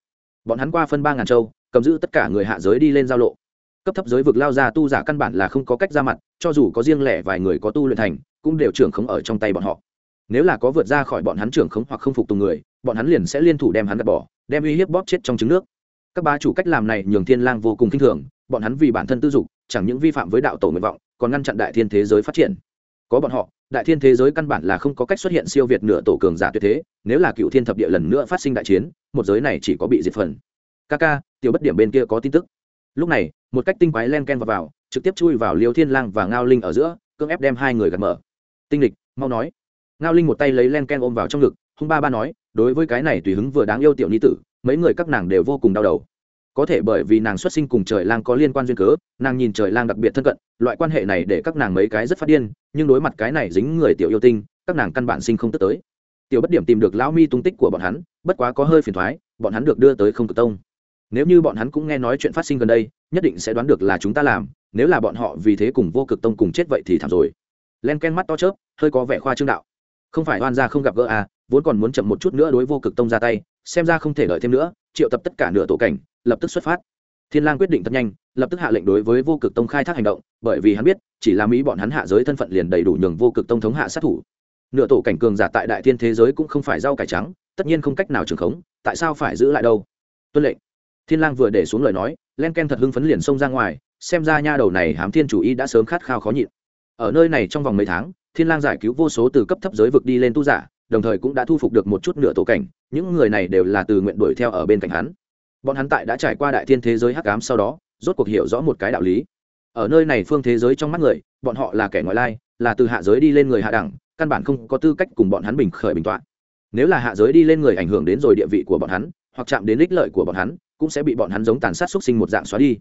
[SPEAKER 1] Bọn hắn qua phân ba ngàn châu, cầm giữ tất cả người hạ giới đi lên giao lộ. Cấp thấp giới vực lao ra tu giả căn bản là không có cách ra mặt, cho dù có riêng lẻ vài người có tu luyện thành, cũng đều trưởng khống ở trong tay bọn họ. Nếu là có vượt ra khỏi bọn hắn trưởng khống hoặc không phục tùng người, bọn hắn liền sẽ liên thủ đem hắn gạt bỏ, đem uy hiếp bóp chết trong trứng nước. Các bá chủ cách làm này nhường thiên lang vô cùng kinh thường bọn hắn vì bản thân tư dục chẳng những vi phạm với đạo tổ nguyện vọng còn ngăn chặn đại thiên thế giới phát triển. Có bọn họ đại thiên thế giới căn bản là không có cách xuất hiện siêu việt nửa tổ cường giả tuyệt thế nếu là cựu thiên thập địa lần nữa phát sinh đại chiến một giới này chỉ có bị diệt phần. Kaka, tiểu bất điểm bên kia có tin tức. Lúc này một cách tinh quái len ken vào, vào trực tiếp chui vào liêu thiên lang và ngao linh ở giữa cưỡng ép đem hai người gạt mở. Tinh lịch mau nói. Ngao linh một tay lấy len ken ôm vào trong ngực hung ba ba nói đối với cái này tùy hứng vừa đáng yêu tiểu ni tử mấy người các nàng đều vô cùng đau đầu có thể bởi vì nàng xuất sinh cùng trời lang có liên quan duyên cớ, nàng nhìn trời lang đặc biệt thân cận, loại quan hệ này để các nàng mấy cái rất phát điên, nhưng đối mặt cái này dính người tiểu yêu tinh, các nàng căn bản sinh không tức tới. Tiểu bất điểm tìm được lão mi tung tích của bọn hắn, bất quá có hơi phiền thoái, bọn hắn được đưa tới không cực tông. Nếu như bọn hắn cũng nghe nói chuyện phát sinh gần đây, nhất định sẽ đoán được là chúng ta làm, nếu là bọn họ vì thế cùng vô cực tông cùng chết vậy thì thảm rồi. Len ken mắt to chớp, hơi có vẻ khoa trương đạo. Không phải oan gia không gặp gỡ à vốn còn muốn chậm một chút nữa đối vô cực tông ra tay, xem ra không thể đợi thêm nữa, triệu tập tất cả nửa tổ cảnh lập tức xuất phát. Thiên lang quyết định thật nhanh, lập tức hạ lệnh đối với vô cực tông khai thác hành động, bởi vì hắn biết, chỉ là mỹ bọn hắn hạ giới thân phận liền đầy đủ nhường vô cực tông thống hạ sát thủ. Nửa tổ cảnh cường giả tại đại thiên thế giới cũng không phải rau cải trắng, tất nhiên không cách nào trường khống, tại sao phải giữ lại đâu? Tuân lệnh. Thiên lang vừa để xuống lời nói, len ken thật hưng phấn liền xông ra ngoài, xem ra nha đầu này hám thiên chủ ý đã sớm khát khao khó nhịn. Ở nơi này trong vòng mấy tháng, thiên lang giải cứu vô số từ cấp thấp giới vực đi lên tu giả, đồng thời cũng đã thu phục được một chút nửa tổ cảnh, những người này đều là từ nguyện đuổi theo ở bên cạnh hắn bọn hắn tại đã trải qua đại thiên thế giới hắc ám sau đó, rốt cuộc hiểu rõ một cái đạo lý. Ở nơi này phương thế giới trong mắt người, bọn họ là kẻ ngoại lai, là từ hạ giới đi lên người hạ đẳng, căn bản không có tư cách cùng bọn hắn bình khởi bình toạn nếu là hạ giới đi lên người ảnh hưởng đến rồi địa vị của bọn hắn, hoặc chạm đến ích lợi của bọn hắn, cũng sẽ bị bọn hắn giống tàn sát xúc sinh một dạng xóa đi.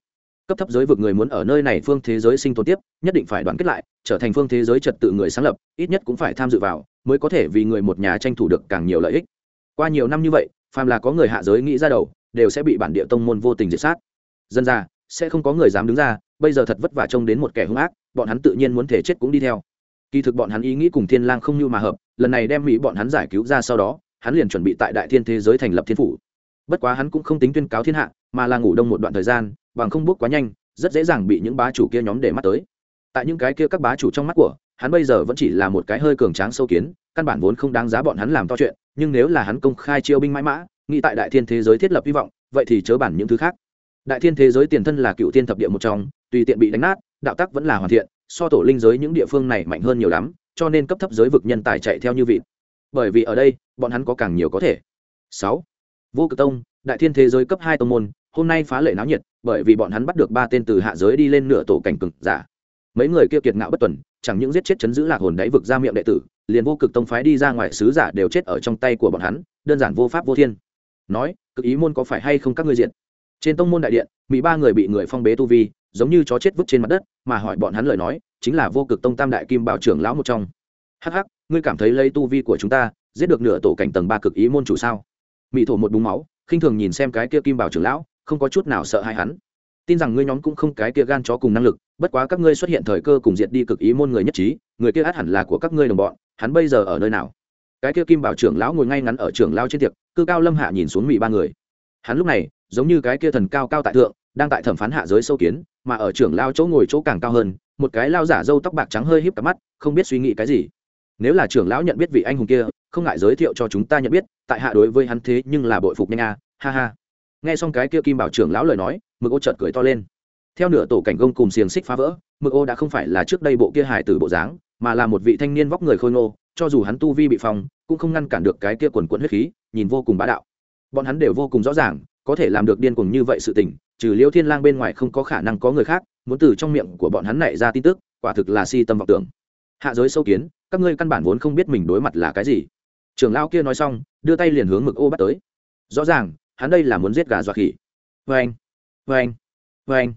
[SPEAKER 1] Cấp thấp giới vực người muốn ở nơi này phương thế giới sinh tồn tiếp, nhất định phải đoàn kết lại, trở thành phương thế giới trật tự người sáng lập, ít nhất cũng phải tham dự vào, mới có thể vì người một nhà tranh thủ được càng nhiều lợi ích. Qua nhiều năm như vậy, phàm là có người hạ giới nghĩ ra đầu đều sẽ bị bản địa tông môn vô tình diệt sát. Dân ra sẽ không có người dám đứng ra, bây giờ thật vất vả trông đến một kẻ hung ác, bọn hắn tự nhiên muốn thể chết cũng đi theo. Kỳ thực bọn hắn ý nghĩ cùng thiên lang không như mà hợp, lần này đem mỹ bọn hắn giải cứu ra sau đó, hắn liền chuẩn bị tại đại thiên thế giới thành lập thiên phủ. Bất quá hắn cũng không tính tuyên cáo thiên hạ, mà là ngủ đông một đoạn thời gian, bằng không bước quá nhanh, rất dễ dàng bị những bá chủ kia nhóm để mắt tới. Tại những cái kia các bá chủ trong mắt của, hắn bây giờ vẫn chỉ là một cái hơi cường tráng sâu kiến, căn bản vốn không đáng giá bọn hắn làm to chuyện, nhưng nếu là hắn công khai chiêu binh mãi mã nghĩ tại đại thiên thế giới thiết lập hy vọng, vậy thì chớ bản những thứ khác. Đại thiên thế giới tiền thân là cựu thiên thập địa một trong, tùy tiện bị đánh nát, đạo tắc vẫn là hoàn thiện, so tổ linh giới những địa phương này mạnh hơn nhiều lắm, cho nên cấp thấp giới vực nhân tài chạy theo như vị bởi vì ở đây, bọn hắn có càng nhiều có thể. Sáu. Vô cực tông, đại thiên thế giới cấp hai tông môn, hôm nay phá lệ náo nhiệt, bởi vì bọn hắn bắt được ba tên từ hạ giới đi lên nửa tổ cảnh cực giả. Mấy người kia kiệt ngạo bất tuần, chẳng những giết chết chấn giữ lạc hồn đáy vực ra miệng đệ tử, liền vô cực tông phái đi ra ngoài sứ giả đều chết ở trong tay của bọn hắn, đơn giản vô pháp vô thiên nói, cực ý môn có phải hay không các ngươi diện trên tông môn đại điện mỹ ba người bị người phong bế tu vi, giống như chó chết vứt trên mặt đất, mà hỏi bọn hắn lời nói, chính là vô cực tông tam đại kim bảo trưởng lão một trong. Hắc hắc, ngươi cảm thấy lấy tu vi của chúng ta, giết được nửa tổ cảnh tầng ba cực ý môn chủ sao? Mỹ thổ một búng máu, khinh thường nhìn xem cái kia kim bảo trưởng lão, không có chút nào sợ hãi hắn. Tin rằng ngươi nhóm cũng không cái kia gan chó cùng năng lực, bất quá các ngươi xuất hiện thời cơ cùng diệt đi cực ý môn người nhất trí, người kia át hẳn là của các ngươi đồng bọn, hắn bây giờ ở nơi nào? Cái kia kim bảo trưởng lão ngồi ngay ngắn ở trưởng lao trên tiệc cư cao lâm hạ nhìn xuống mỹ ba người. Hắn lúc này, giống như cái kia thần cao cao tại thượng, đang tại thẩm phán hạ giới sâu kiến, mà ở trưởng lao chỗ ngồi chỗ càng cao hơn, một cái lao giả râu tóc bạc trắng hơi híp cặp mắt, không biết suy nghĩ cái gì. Nếu là trưởng lão nhận biết vị anh hùng kia, không ngại giới thiệu cho chúng ta nhận biết, tại hạ đối với hắn thế nhưng là bội phục nhanh a, ha ha. Nghe xong cái kia kim bảo trưởng lão lời nói, mực ô chợt cười to lên. Theo nửa tổ cảnh gông cùng xiềng xích phá vỡ, mực ô đã không phải là trước đây bộ kia hải tử bộ dáng, mà là một vị thanh niên vóc người khôi ngô cho dù hắn tu vi bị phong, cũng không ngăn cản được cái kia quần quận huyết khí, nhìn vô cùng bá đạo. Bọn hắn đều vô cùng rõ ràng, có thể làm được điên cuồng như vậy sự tình, trừ liêu thiên lang bên ngoài không có khả năng có người khác, muốn từ trong miệng của bọn hắn nảy ra tin tức, quả thực là si tâm vọng tưởng. Hạ giới sâu kiến, các ngươi căn bản vốn không biết mình đối mặt là cái gì. Trưởng lão kia nói xong, đưa tay liền hướng mực ô bắt tới. Rõ ràng, hắn đây là muốn giết gà dọa khỉ. Vê anh vê anh vê anh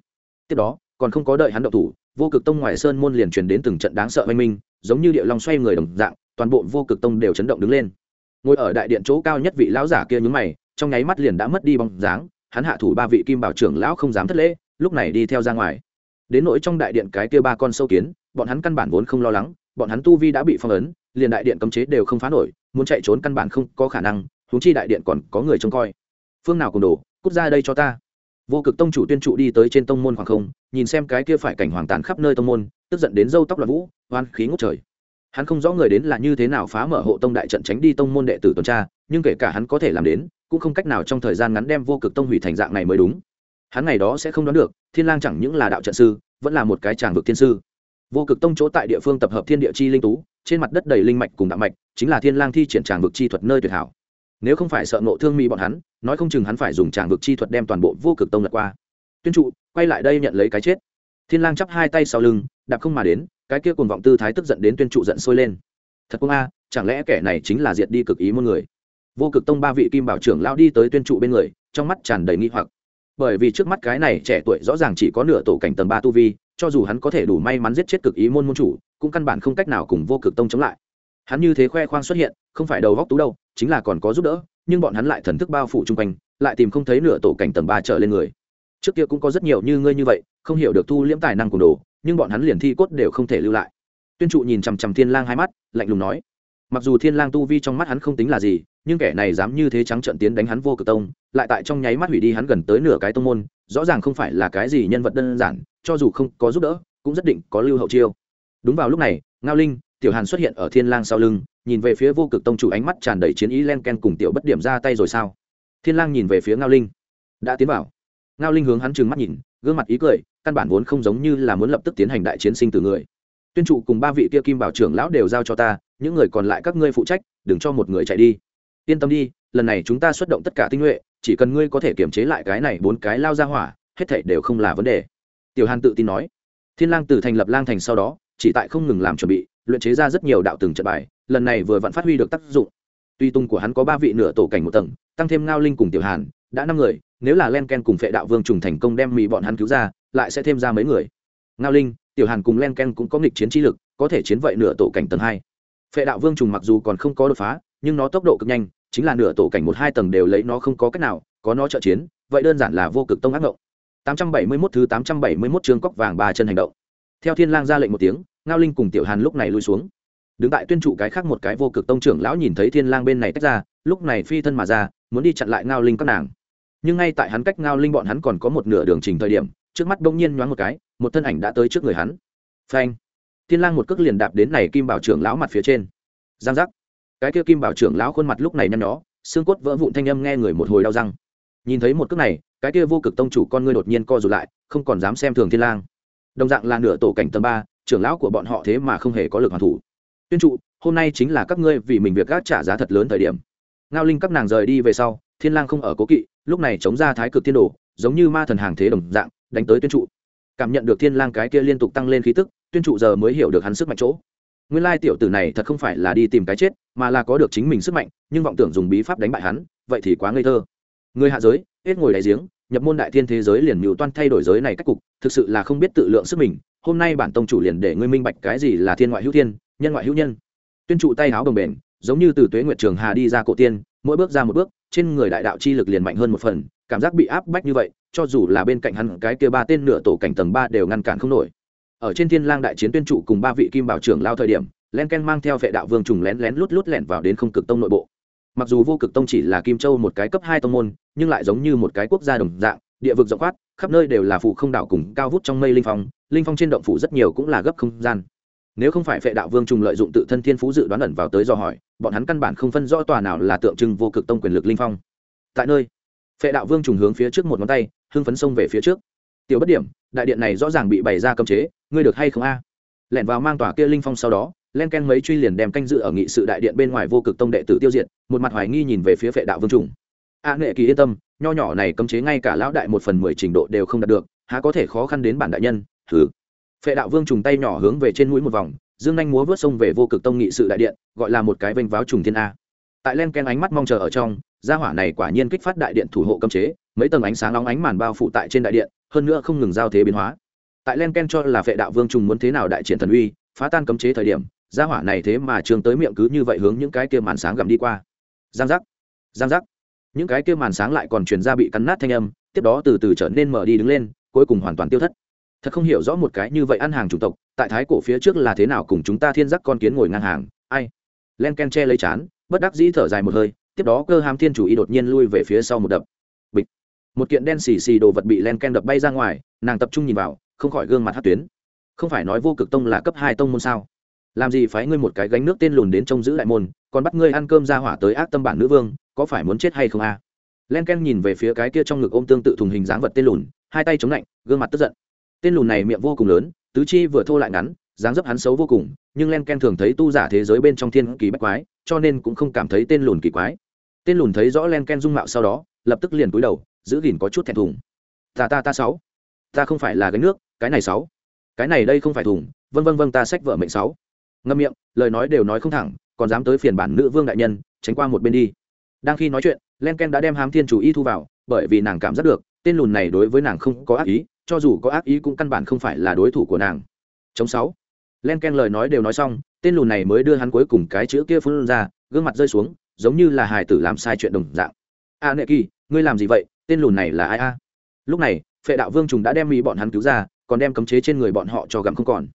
[SPEAKER 1] tiếp đó, còn không có đợi hắn động thủ, vô cực tông ngoài sơn môn liền truyền đến từng trận đáng sợ oanh minh, giống như địa long xoay người đồng dạng toàn bộ vô cực tông đều chấn động đứng lên. Ngồi ở đại điện chỗ cao nhất vị lão giả kia nhúng mày, trong nháy mắt liền đã mất đi bóng dáng, hắn hạ thủ ba vị kim bảo trưởng lão không dám thất lễ, lúc này đi theo ra ngoài. Đến nỗi trong đại điện cái kia ba con sâu kiến, bọn hắn căn bản vốn không lo lắng, bọn hắn tu vi đã bị phong ấn, liền đại điện cấm chế đều không phá nổi, muốn chạy trốn căn bản không có khả năng, huống chi đại điện còn có người trông coi. Phương nào cùng đổ cút ra đây cho ta. Vô cực tông chủ tuyên trụ đi tới trên tông môn khoảng không, nhìn xem cái kia phải cảnh hoàng tàn khắp nơi tông môn, tức giận đến dâu tóc loạn vũ, oan khí ngốc trời hắn không rõ người đến là như thế nào phá mở hộ tông đại trận tránh đi tông môn đệ tử tuần tra, nhưng kể cả hắn có thể làm đến, cũng không cách nào trong thời gian ngắn đem vô cực tông hủy thành dạng này mới đúng. Hắn ngày đó sẽ không đoán được, thiên lang chẳng những là đạo trận sư, vẫn là một cái tràng vực thiên sư. Vô cực tông chỗ tại địa phương tập hợp thiên địa chi linh tú, trên mặt đất đầy linh mạch cùng đạo mạch, chính là thiên lang thi triển tràng vực chi thuật nơi tuyệt hảo. Nếu không phải sợ nộ thương mỹ bọn hắn, nói không chừng hắn phải dùng tràng vực chi thuật đem toàn bộ vô cực tông lật qua. Tuyên trụ, quay lại đây nhận lấy cái chết. Thiên lang chắp hai tay sau lưng, đạp không mà đến cái kia cuồng vọng tư thái tức giận đến tuyên trụ giận sôi lên. Thật công a, chẳng lẽ kẻ này chính là diệt đi cực ý môn người? Vô cực tông ba vị kim bảo trưởng lao đi tới tuyên trụ bên người, trong mắt tràn đầy nghi hoặc. Bởi vì trước mắt cái này trẻ tuổi rõ ràng chỉ có nửa tổ cảnh tầng ba tu vi, cho dù hắn có thể đủ may mắn giết chết cực ý môn môn chủ, cũng căn bản không cách nào cùng vô cực tông chống lại. Hắn như thế khoe khoang xuất hiện, không phải đầu góc tú đâu, chính là còn có giúp đỡ, nhưng bọn hắn lại thần thức bao phủ chung quanh, lại tìm không thấy nửa tổ cảnh tầng ba trở lên người. Trước kia cũng có rất nhiều như ngươi như vậy, không hiểu được thu liễm tài năng cùng đồ nhưng bọn hắn liền thi cốt đều không thể lưu lại. Tuyên trụ nhìn chằm chằm thiên lang hai mắt, lạnh lùng nói, mặc dù thiên lang tu vi trong mắt hắn không tính là gì, nhưng kẻ này dám như thế trắng trợn tiến đánh hắn vô cực tông, lại tại trong nháy mắt hủy đi hắn gần tới nửa cái tông môn, rõ ràng không phải là cái gì nhân vật đơn giản, cho dù không có giúp đỡ, cũng rất định có lưu hậu chiêu. Đúng vào lúc này, ngao linh, tiểu hàn xuất hiện ở thiên lang sau lưng, nhìn về phía vô cực tông chủ ánh mắt tràn đầy chiến ý len ken cùng tiểu bất điểm ra tay rồi sao? Thiên lang nhìn về phía ngao linh, đã tiến vào. Ngao linh hướng hắn trừng mắt nhìn gương mặt ý cười, căn bản vốn không giống như là muốn lập tức tiến hành đại chiến sinh từ người. Tuyên trụ cùng ba vị kia kim bảo trưởng lão đều giao cho ta, những người còn lại các ngươi phụ trách, đừng cho một người chạy đi. Yên tâm đi, lần này chúng ta xuất động tất cả tinh nhuệ, chỉ cần ngươi có thể kiểm chế lại cái này bốn cái lao ra hỏa, hết thảy đều không là vấn đề. Tiểu hàn tự tin nói. Thiên lang từ thành lập lang thành sau đó, chỉ tại không ngừng làm chuẩn bị, luyện chế ra rất nhiều đạo từng trận bài, lần này vừa vặn phát huy được tác dụng. Tuy tung của hắn có ba vị nửa tổ cảnh một tầng, tăng thêm ngao linh cùng tiểu hàn, đã năm người nếu là len ken cùng phệ đạo vương trùng thành công đem mỹ bọn hắn cứu ra, lại sẽ thêm ra mấy người. Ngao linh, tiểu hàn cùng len ken cũng có nghịch chiến trí lực, có thể chiến vậy nửa tổ cảnh tầng hai. Phệ đạo vương trùng mặc dù còn không có đột phá, nhưng nó tốc độ cực nhanh, chính là nửa tổ cảnh một hai tầng đều lấy nó không có cách nào, có nó trợ chiến, vậy đơn giản là vô cực tông ác ngộng. 871 thứ 871 chương cóc vàng ba chân hành động. Theo thiên lang ra lệnh một tiếng, ngao linh cùng tiểu hàn lúc này lui xuống. Đứng tại tuyên trụ cái khác một cái vô cực tông trưởng lão nhìn thấy thiên lang bên này tách ra, lúc này phi thân mà ra, muốn đi chặn lại ngao linh các nàng nhưng ngay tại hắn cách ngao linh bọn hắn còn có một nửa đường trình thời điểm, trước mắt bỗng nhiên nhoáng một cái, một thân ảnh đã tới trước người hắn. Phanh! Thiên lang một cước liền đạp đến này kim bảo trưởng lão mặt phía trên. Giang giác! Cái kia kim bảo trưởng lão khuôn mặt lúc này nhăn nhó, xương cốt vỡ vụn thanh âm nghe người một hồi đau răng. Nhìn thấy một cước này, cái kia vô cực tông chủ con ngươi đột nhiên co rụt lại, không còn dám xem thường thiên lang. Đồng dạng là nửa tổ cảnh tầng ba, trưởng lão của bọn họ thế mà không hề có lực hoàn thủ. Tuyên trụ, hôm nay chính là các ngươi vì mình việc gác trả giá thật lớn thời điểm. Ngao linh các nàng rời đi về sau thiên lang không ở cố kỵ, lúc này chống ra thái cực thiên đồ, giống như ma thần hàng thế đồng dạng, đánh tới tuyên trụ. Cảm nhận được thiên lang cái kia liên tục tăng lên khí tức, tuyên trụ giờ mới hiểu được hắn sức mạnh chỗ. Nguyên lai tiểu tử này thật không phải là đi tìm cái chết, mà là có được chính mình sức mạnh, nhưng vọng tưởng dùng bí pháp đánh bại hắn, vậy thì quá ngây thơ. Người hạ giới, hết ngồi đáy giếng, nhập môn đại thiên thế giới liền mưu toan thay đổi giới này cách cục, thực sự là không biết tự lượng sức mình, hôm nay bản tông chủ liền để ngươi minh bạch cái gì là thiên ngoại hữu thiên, nhân ngoại hữu nhân. Tuyên trụ tay áo đồng bền giống như từ tuế nguyệt trường hà đi ra cổ tiên, mỗi bước ra một bước, trên người đại đạo chi lực liền mạnh hơn một phần, cảm giác bị áp bách như vậy, cho dù là bên cạnh hắn cái kia ba tên nửa tổ cảnh tầng ba đều ngăn cản không nổi. Ở trên thiên lang đại chiến tuyên trụ cùng ba vị kim bảo trưởng lao thời điểm, len ken mang theo vệ đạo vương trùng lén lén lút lút lẻn vào đến không cực tông nội bộ. Mặc dù vô cực tông chỉ là kim châu một cái cấp hai tông môn, nhưng lại giống như một cái quốc gia đồng dạng, địa vực rộng khoát, khắp nơi đều là phụ không đảo cùng cao vút trong mây linh phong linh phong trên động phủ rất nhiều cũng là gấp không gian nếu không phải vệ đạo vương trùng lợi dụng tự thân thiên phú dự đoán ẩn vào tới do hỏi bọn hắn căn bản không phân rõ tòa nào là tượng trưng vô cực tông quyền lực linh phong. Tại nơi vệ đạo vương trùng hướng phía trước một ngón tay hưng phấn xông về phía trước. Tiểu bất điểm đại điện này rõ ràng bị bày ra cấm chế ngươi được hay không a? Lẻn vào mang tòa kia linh phong sau đó len ken mấy truy liền đem canh dự ở nghị sự đại điện bên ngoài vô cực tông đệ tử tiêu diệt một mặt hoài nghi nhìn về phía vệ đạo vương trùng. A à, nghệ kỳ yên tâm nho nhỏ này cấm chế ngay cả lão đại một phần mười trình độ đều không đạt được há có thể khó khăn đến bản đại nhân thứ phệ đạo vương trùng tay nhỏ hướng về trên mũi một vòng, dương anh múa vớt sông về vô cực tông nghị sự đại điện, gọi là một cái vênh váo trùng thiên a. Tại len ken ánh mắt mong chờ ở trong, gia hỏa này quả nhiên kích phát đại điện thủ hộ cấm chế, mấy tầng ánh sáng nóng ánh màn bao phủ tại trên đại điện, hơn nữa không ngừng giao thế biến hóa. Tại len ken cho là phệ đạo vương trùng muốn thế nào đại triển thần uy, phá tan cấm chế thời điểm, gia hỏa này thế mà trường tới miệng cứ như vậy hướng những cái kia màn sáng gặm đi qua. Giang giác giang giác. Những cái kia màn sáng lại còn truyền ra bị cắn nát thanh âm, tiếp đó từ từ trở nên mở đi đứng lên, cuối cùng hoàn toàn tiêu thất thật không hiểu rõ một cái như vậy ăn hàng chủng tộc, tại thái cổ phía trước là thế nào cùng chúng ta thiên giác con kiến ngồi ngang hàng, ai? Len ken che lấy chán, bất đắc dĩ thở dài một hơi, tiếp đó cơ hàm thiên chủ y đột nhiên lui về phía sau một đập. Bịch. Một kiện đen xì xì đồ vật bị len ken đập bay ra ngoài, nàng tập trung nhìn vào, không khỏi gương mặt hát tuyến. Không phải nói vô cực tông là cấp hai tông môn sao? Làm gì phái ngươi một cái gánh nước tên lùn đến trông giữ đại môn, còn bắt ngươi ăn cơm ra hỏa tới ác tâm bản nữ vương, có phải muốn chết hay không a? À? len ken nhìn về phía cái kia trong ngực ôm tương tự thùng hình dáng vật tên lùn, hai tay chống lạnh, gương mặt tức giận tên lùn này miệng vô cùng lớn, tứ chi vừa thô lại ngắn, dáng dấp hắn xấu vô cùng, nhưng len ken thường thấy tu giả thế giới bên trong thiên kỳ bách quái, cho nên cũng không cảm thấy tên lùn kỳ quái. Tên lùn thấy rõ len ken dung mạo sau đó, lập tức liền cúi đầu, giữ gìn có chút thẹn thùng. Ta ta ta sáu. Ta không phải là gánh nước, cái này sáu. Cái này đây không phải thùng vân vân vân ta sách vợ mệnh sáu. Ngâm miệng, lời nói đều nói không thẳng, còn dám tới phiền bản nữ vương đại nhân, tránh qua một bên đi. Đang khi nói chuyện, len ken đã đem hám thiên chủ y thu vào, bởi vì nàng cảm giác được, tên lùn này đối với nàng không có ác ý cho dù có ác ý cũng căn bản không phải là đối thủ của nàng. Chống sáu. Len ken lời nói đều nói xong, tên lùn này mới đưa hắn cuối cùng cái chữ kia phun ra, gương mặt rơi xuống, giống như là hài tử làm sai chuyện đồng dạng. A nệ kỳ, ngươi làm gì vậy? Tên lùn này là ai a? Lúc này, phệ đạo vương trùng đã đem mỹ bọn hắn cứu ra, còn đem cấm chế trên người bọn họ cho gặm không còn.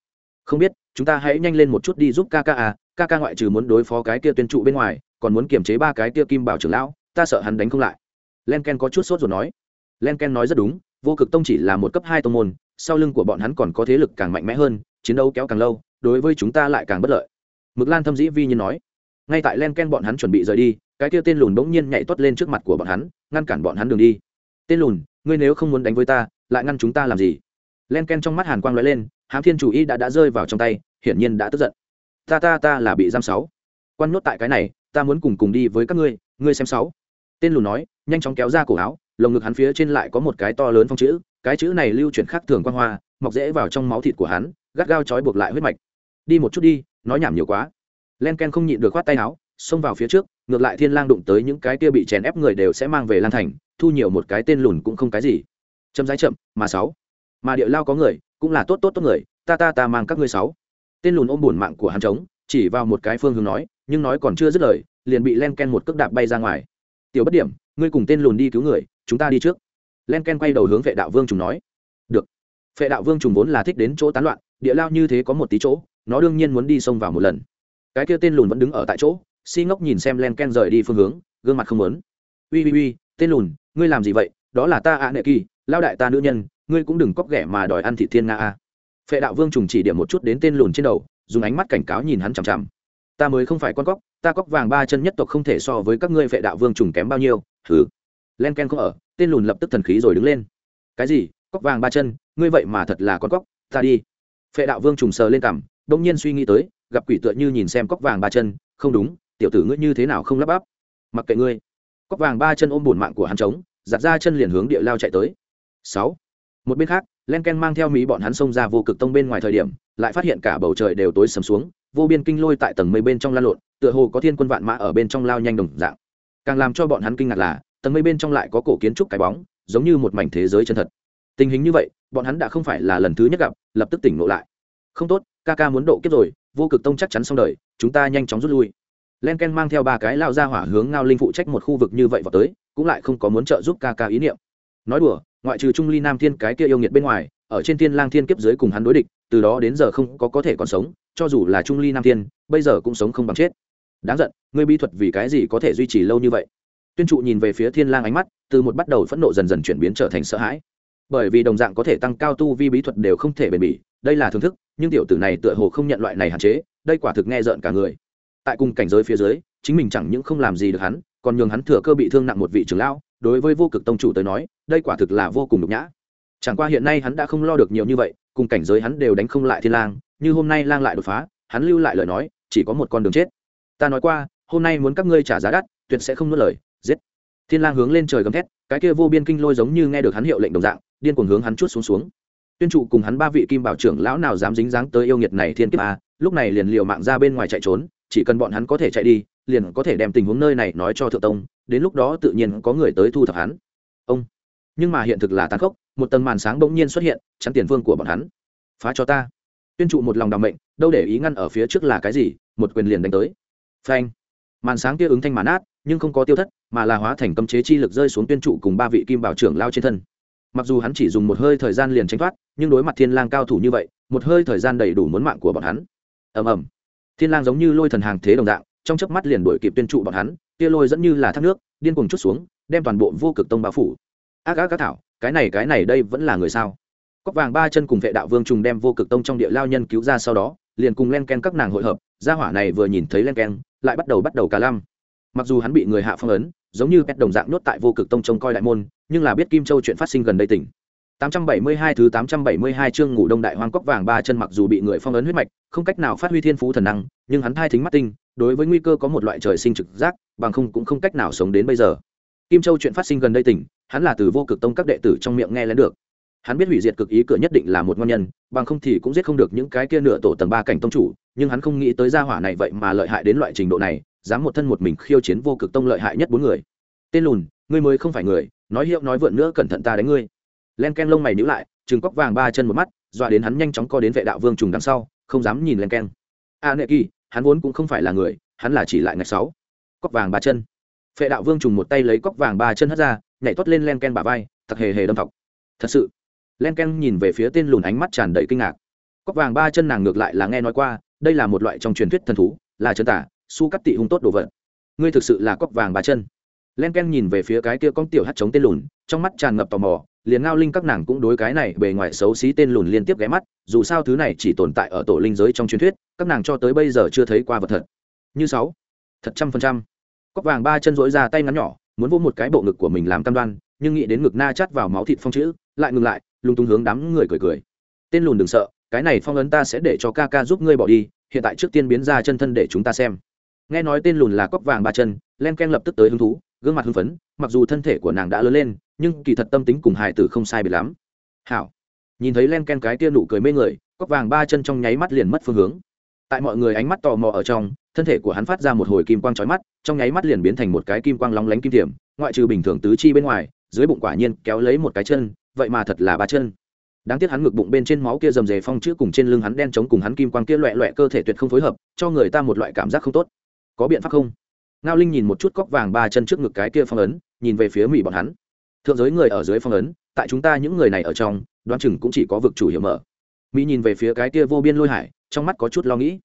[SPEAKER 1] Không biết, chúng ta hãy nhanh lên một chút đi giúp ca ca à ca ca ngoại trừ muốn đối phó cái kia tuyên trụ bên ngoài, còn muốn kiềm chế ba cái kia kim bảo trưởng lão, ta sợ hắn đánh không lại. Len ken có chút sốt rồi nói. Len ken nói rất đúng vô cực tông chỉ là một cấp hai tông môn, sau lưng của bọn hắn còn có thế lực càng mạnh mẽ hơn, chiến đấu kéo càng lâu, đối với chúng ta lại càng bất lợi. Mực lan thâm dĩ vi nhiên nói, ngay tại len ken bọn hắn chuẩn bị rời đi, cái kia tên lùn bỗng nhiên nhảy tuất lên trước mặt của bọn hắn, ngăn cản bọn hắn đường đi. Tên lùn, ngươi nếu không muốn đánh với ta, lại ngăn chúng ta làm gì? Len ken trong mắt hàn quang lóe lên, hám thiên chủ y đã đã rơi vào trong tay, hiển nhiên đã tức giận. Ta ta ta là bị giam sáu. Quan nhốt tại cái này, ta muốn cùng cùng đi với các ngươi ngươi xem sáu. Tên lùn nói, nhanh chóng kéo ra cổ áo lồng ngực hắn phía trên lại có một cái to lớn phong chữ, cái chữ này lưu chuyển khác thường quan hoa, mọc rễ vào trong máu thịt của hắn, gắt gao trói buộc lại huyết mạch. Đi một chút đi, nói nhảm nhiều quá. Len ken không nhịn được khoát tay áo, xông vào phía trước, ngược lại thiên lang đụng tới những cái kia bị chèn ép người đều sẽ mang về lan thành, thu nhiều một cái tên lùn cũng không cái gì. Chậm rãi chậm, mà sáu. Mà địa lao có người, cũng là tốt tốt tốt người, ta ta ta mang các ngươi sáu. Tên lùn ôm buồn mạng của hắn trống, chỉ vào một cái phương hướng nói, nhưng nói còn chưa dứt lời, liền bị len ken một cước đạp bay ra ngoài. Tiểu bất điểm, ngươi cùng tên lùn đi cứu người chúng ta đi trước. Len ken quay đầu hướng vệ đạo vương trùng nói, được. Vệ đạo vương trùng vốn là thích đến chỗ tán loạn, địa lao như thế có một tí chỗ, nó đương nhiên muốn đi xông vào một lần. Cái kia tên lùn vẫn đứng ở tại chỗ, si ngốc nhìn xem len ken rời đi phương hướng, gương mặt không lớn ui ui ui tên lùn, ngươi làm gì vậy? Đó là ta ạ à nệ kỳ, lao đại ta nữ nhân, ngươi cũng đừng cóc ghẻ mà đòi ăn thị thiên nga a. Phệ đạo vương trùng chỉ điểm một chút đến tên lùn trên đầu, dùng ánh mắt cảnh cáo nhìn hắn chằm chằm. Ta mới không phải con cóc, ta cóc vàng ba chân nhất tộc không thể so với các ngươi phệ đạo vương trùng kém bao nhiêu thử len ken không ở, tên lùn lập tức thần khí rồi đứng lên. Cái gì? Cóc vàng ba chân, ngươi vậy mà thật là con cóc, ta đi. Phệ đạo vương trùng sờ lên cằm, đông nhiên suy nghĩ tới, gặp quỷ tựa như nhìn xem cóc vàng ba chân, không đúng, tiểu tử ngươi như thế nào không lắp bắp? Mặc kệ ngươi. Cóc vàng ba chân ôm bùn mạng của hắn trống, giặt ra chân liền hướng địa lao chạy tới. Sáu. Một bên khác, len ken mang theo mỹ bọn hắn xông ra vô cực tông bên ngoài thời điểm, lại phát hiện cả bầu trời đều tối sầm xuống, vô biên kinh lôi tại tầng mây bên trong lan lộn, tựa hồ có thiên quân vạn mã ở bên trong lao nhanh đồng dạng. Càng làm cho bọn hắn kinh ngạc là tầng mây bên trong lại có cổ kiến trúc cái bóng, giống như một mảnh thế giới chân thật. Tình hình như vậy, bọn hắn đã không phải là lần thứ nhất gặp, lập tức tỉnh ngộ lại. Không tốt, ca ca muốn độ kiếp rồi, vô cực tông chắc chắn xong đời, chúng ta nhanh chóng rút lui. Len ken mang theo ba cái lao ra hỏa hướng ngao linh phụ trách một khu vực như vậy vào tới, cũng lại không có muốn trợ giúp ca ca ý niệm. Nói đùa, ngoại trừ trung ly nam thiên cái kia yêu nghiệt bên ngoài, ở trên thiên lang thiên kiếp dưới cùng hắn đối địch, từ đó đến giờ không có có thể còn sống, cho dù là trung ly nam thiên, bây giờ cũng sống không bằng chết. Đáng giận, ngươi bi thuật vì cái gì có thể duy trì lâu như vậy? Tuyên trụ nhìn về phía thiên lang ánh mắt, từ một bắt đầu phẫn nộ dần dần chuyển biến trở thành sợ hãi. Bởi vì đồng dạng có thể tăng cao tu vi bí thuật đều không thể bền bỉ, đây là thưởng thức, nhưng tiểu tử này tựa hồ không nhận loại này hạn chế, đây quả thực nghe rợn cả người. Tại cùng cảnh giới phía dưới, chính mình chẳng những không làm gì được hắn, còn nhường hắn thừa cơ bị thương nặng một vị trưởng lão, đối với vô cực tông chủ tới nói, đây quả thực là vô cùng nhục nhã. Chẳng qua hiện nay hắn đã không lo được nhiều như vậy, cùng cảnh giới hắn đều đánh không lại thiên lang, như hôm nay lang lại đột phá, hắn lưu lại lời nói, chỉ có một con đường chết. Ta nói qua, hôm nay muốn các ngươi trả giá đắt, tuyệt sẽ không nuốt lời giết. Thiên lang hướng lên trời gầm thét, cái kia vô biên kinh lôi giống như nghe được hắn hiệu lệnh đồng dạng, điên cuồng hướng hắn chuốt xuống xuống. Tuyên trụ cùng hắn ba vị kim bảo trưởng lão nào dám dính dáng tới yêu nghiệt này thiên kiếp a, lúc này liền liều mạng ra bên ngoài chạy trốn, chỉ cần bọn hắn có thể chạy đi, liền có thể đem tình huống nơi này nói cho thượng tông, đến lúc đó tự nhiên có người tới thu thập hắn. Ông. Nhưng mà hiện thực là tàn khốc, một tầng màn sáng bỗng nhiên xuất hiện, chắn tiền phương của bọn hắn. Phá cho ta. Tuyên trụ một lòng đ mệnh, đâu để ý ngăn ở phía trước là cái gì, một quyền liền đánh tới. Phanh. Màn sáng kia ứng thanh màn át nhưng không có tiêu thất, mà là hóa thành cấm chế chi lực rơi xuống tuyên trụ cùng ba vị kim bảo trưởng lao trên thân. Mặc dù hắn chỉ dùng một hơi thời gian liền tránh thoát, nhưng đối mặt thiên lang cao thủ như vậy, một hơi thời gian đầy đủ muốn mạng của bọn hắn. Ầm ầm. Thiên lang giống như lôi thần hàng thế đồng dạng, trong chớp mắt liền đuổi kịp tuyên trụ bọn hắn, kia lôi dẫn như là thác nước, điên cuồng chút xuống, đem toàn bộ vô cực tông bao phủ. Ác ác các thảo, cái này cái này đây vẫn là người sao? Cóc vàng ba chân cùng vệ đạo vương trùng đem vô cực tông trong địa lao nhân cứu ra sau đó, liền cùng len ken các nàng hội hợp, gia hỏa này vừa nhìn thấy len ken, lại bắt đầu bắt đầu cả lam mặc dù hắn bị người hạ phong ấn giống như pet đồng dạng nhốt tại vô cực tông trông coi đại môn nhưng là biết kim châu chuyện phát sinh gần đây tỉnh 872 thứ 872 chương ngủ đông đại hoang cốc vàng ba chân mặc dù bị người phong ấn huyết mạch, không cách nào phát huy thiên phú thần năng, nhưng hắn thai thính mắt tinh, đối với nguy cơ có một loại trời sinh trực giác, bằng không cũng không cách nào sống đến bây giờ. Kim Châu chuyện phát sinh gần đây tỉnh, hắn là từ vô cực tông các đệ tử trong miệng nghe lén được. Hắn biết hủy diệt cực ý cửa nhất định là một ngon nhân, bằng không thì cũng giết không được những cái kia nửa tổ tầng ba cảnh tông chủ, nhưng hắn không nghĩ tới gia hỏa này vậy mà lợi hại đến loại trình độ này, dám một thân một mình khiêu chiến vô cực tông lợi hại nhất bốn người. Tên lùn, ngươi mới không phải người, nói hiệu nói vượn nữa cẩn thận ta đánh ngươi. Len ken lông mày nhíu lại chừng cóc vàng ba chân một mắt dọa đến hắn nhanh chóng co đến vệ đạo vương trùng đằng sau không dám nhìn len ken. A nệ kỳ hắn vốn cũng không phải là người hắn là chỉ lại ngày sáu. Cóc vàng ba chân. Vệ đạo vương trùng một tay lấy cóc vàng ba chân hất ra nhảy toát lên len ken bả vai thật hề hề đâm thọc. Thật sự. Len ken nhìn về phía tên lùn ánh mắt tràn đầy kinh ngạc. Cóc vàng ba chân nàng ngược lại là nghe nói qua đây là một loại trong truyền thuyết thần thú là chân tả su cắt tị hung tốt đồ vật. Ngươi thực sự là cóc vàng ba chân. Len ken nhìn về phía cái kia con tiểu hát chống tên lùn, trong mắt tràn ngập tò mò, liền ngao linh các nàng cũng đối cái này bề ngoài xấu xí tên lùn liên tiếp ghé mắt, dù sao thứ này chỉ tồn tại ở tổ linh giới trong truyền thuyết, các nàng cho tới bây giờ chưa thấy qua vật thật. Như sáu, thật trăm phần trăm. Cóc vàng ba chân dỗi ra tay ngắn nhỏ, muốn vô một cái bộ ngực của mình làm cam đoan, nhưng nghĩ đến ngực na chắt vào máu thịt phong chữ, lại ngừng lại, lung tung hướng đám người cười cười. Tên lùn đừng sợ, cái này phong ấn ta sẽ để cho ca ca giúp ngươi bỏ đi, hiện tại trước tiên biến ra chân thân để chúng ta xem nghe nói tên lùn là cóc vàng ba chân, len ken lập tức tới hứng thú, gương mặt hưng phấn, mặc dù thân thể của nàng đã lớn lên, nhưng kỳ thật tâm tính cùng hài tử không sai biệt lắm. Hảo. Nhìn thấy len ken cái tia nụ cười mê người, cóc vàng ba chân trong nháy mắt liền mất phương hướng. Tại mọi người ánh mắt tò mò ở trong, thân thể của hắn phát ra một hồi kim quang trói mắt, trong nháy mắt liền biến thành một cái kim quang lóng lánh kim tiềm, ngoại trừ bình thường tứ chi bên ngoài, dưới bụng quả nhiên kéo lấy một cái chân, vậy mà thật là ba chân. Đáng tiếc hắn ngực bụng bên trên máu kia rầm rề phong chữ cùng trên lưng hắn đen chống cùng hắn kim quang kia loẹ loẹ cơ thể tuyệt không phối hợp, cho người ta một loại cảm giác không tốt có biện pháp không? Ngao linh nhìn một chút cóc vàng ba chân trước ngực cái kia phong ấn, nhìn về phía mỹ bọn hắn. Thượng giới người ở dưới phong ấn, tại chúng ta những người này ở trong, đoán chừng cũng chỉ có vực chủ hiểu mở. Mỹ nhìn về phía cái kia vô biên lôi hải, trong mắt có chút lo nghĩ.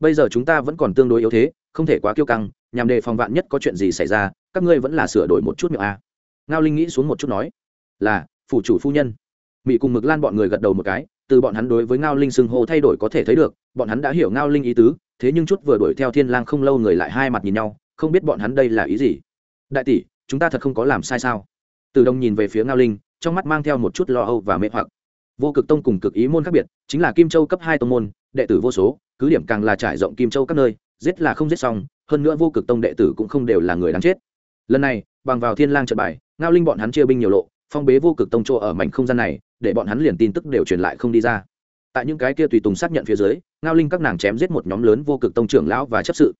[SPEAKER 1] Bây giờ chúng ta vẫn còn tương đối yếu thế, không thể quá kiêu căng, nhằm đề phòng vạn nhất có chuyện gì xảy ra, các ngươi vẫn là sửa đổi một chút miệng a. Ngao linh nghĩ xuống một chút nói, là, phủ chủ phu nhân. Mỹ cùng mực lan bọn người gật đầu một cái, từ bọn hắn đối với ngao linh xưng hô thay đổi có thể thấy được, bọn hắn đã hiểu ngao linh ý tứ thế nhưng chút vừa đuổi theo thiên lang không lâu người lại hai mặt nhìn nhau, không biết bọn hắn đây là ý gì. Đại tỷ, chúng ta thật không có làm sai sao? Từ đông nhìn về phía ngao linh, trong mắt mang theo một chút lo âu và mê hoặc. Vô cực tông cùng cực ý môn khác biệt, chính là kim châu cấp hai tông môn, đệ tử vô số, cứ điểm càng là trải rộng kim châu các nơi, giết là không giết xong, hơn nữa vô cực tông đệ tử cũng không đều là người đáng chết. Lần này, bằng vào thiên lang trận bài, ngao linh bọn hắn chia binh nhiều lộ, phong bế vô cực tông chỗ ở mảnh không gian này, để bọn hắn liền tin tức đều truyền lại không đi ra tại những cái kia tùy tùng xác nhận phía dưới, ngao linh các nàng chém giết một nhóm lớn vô cực tông trưởng lão và chấp sự.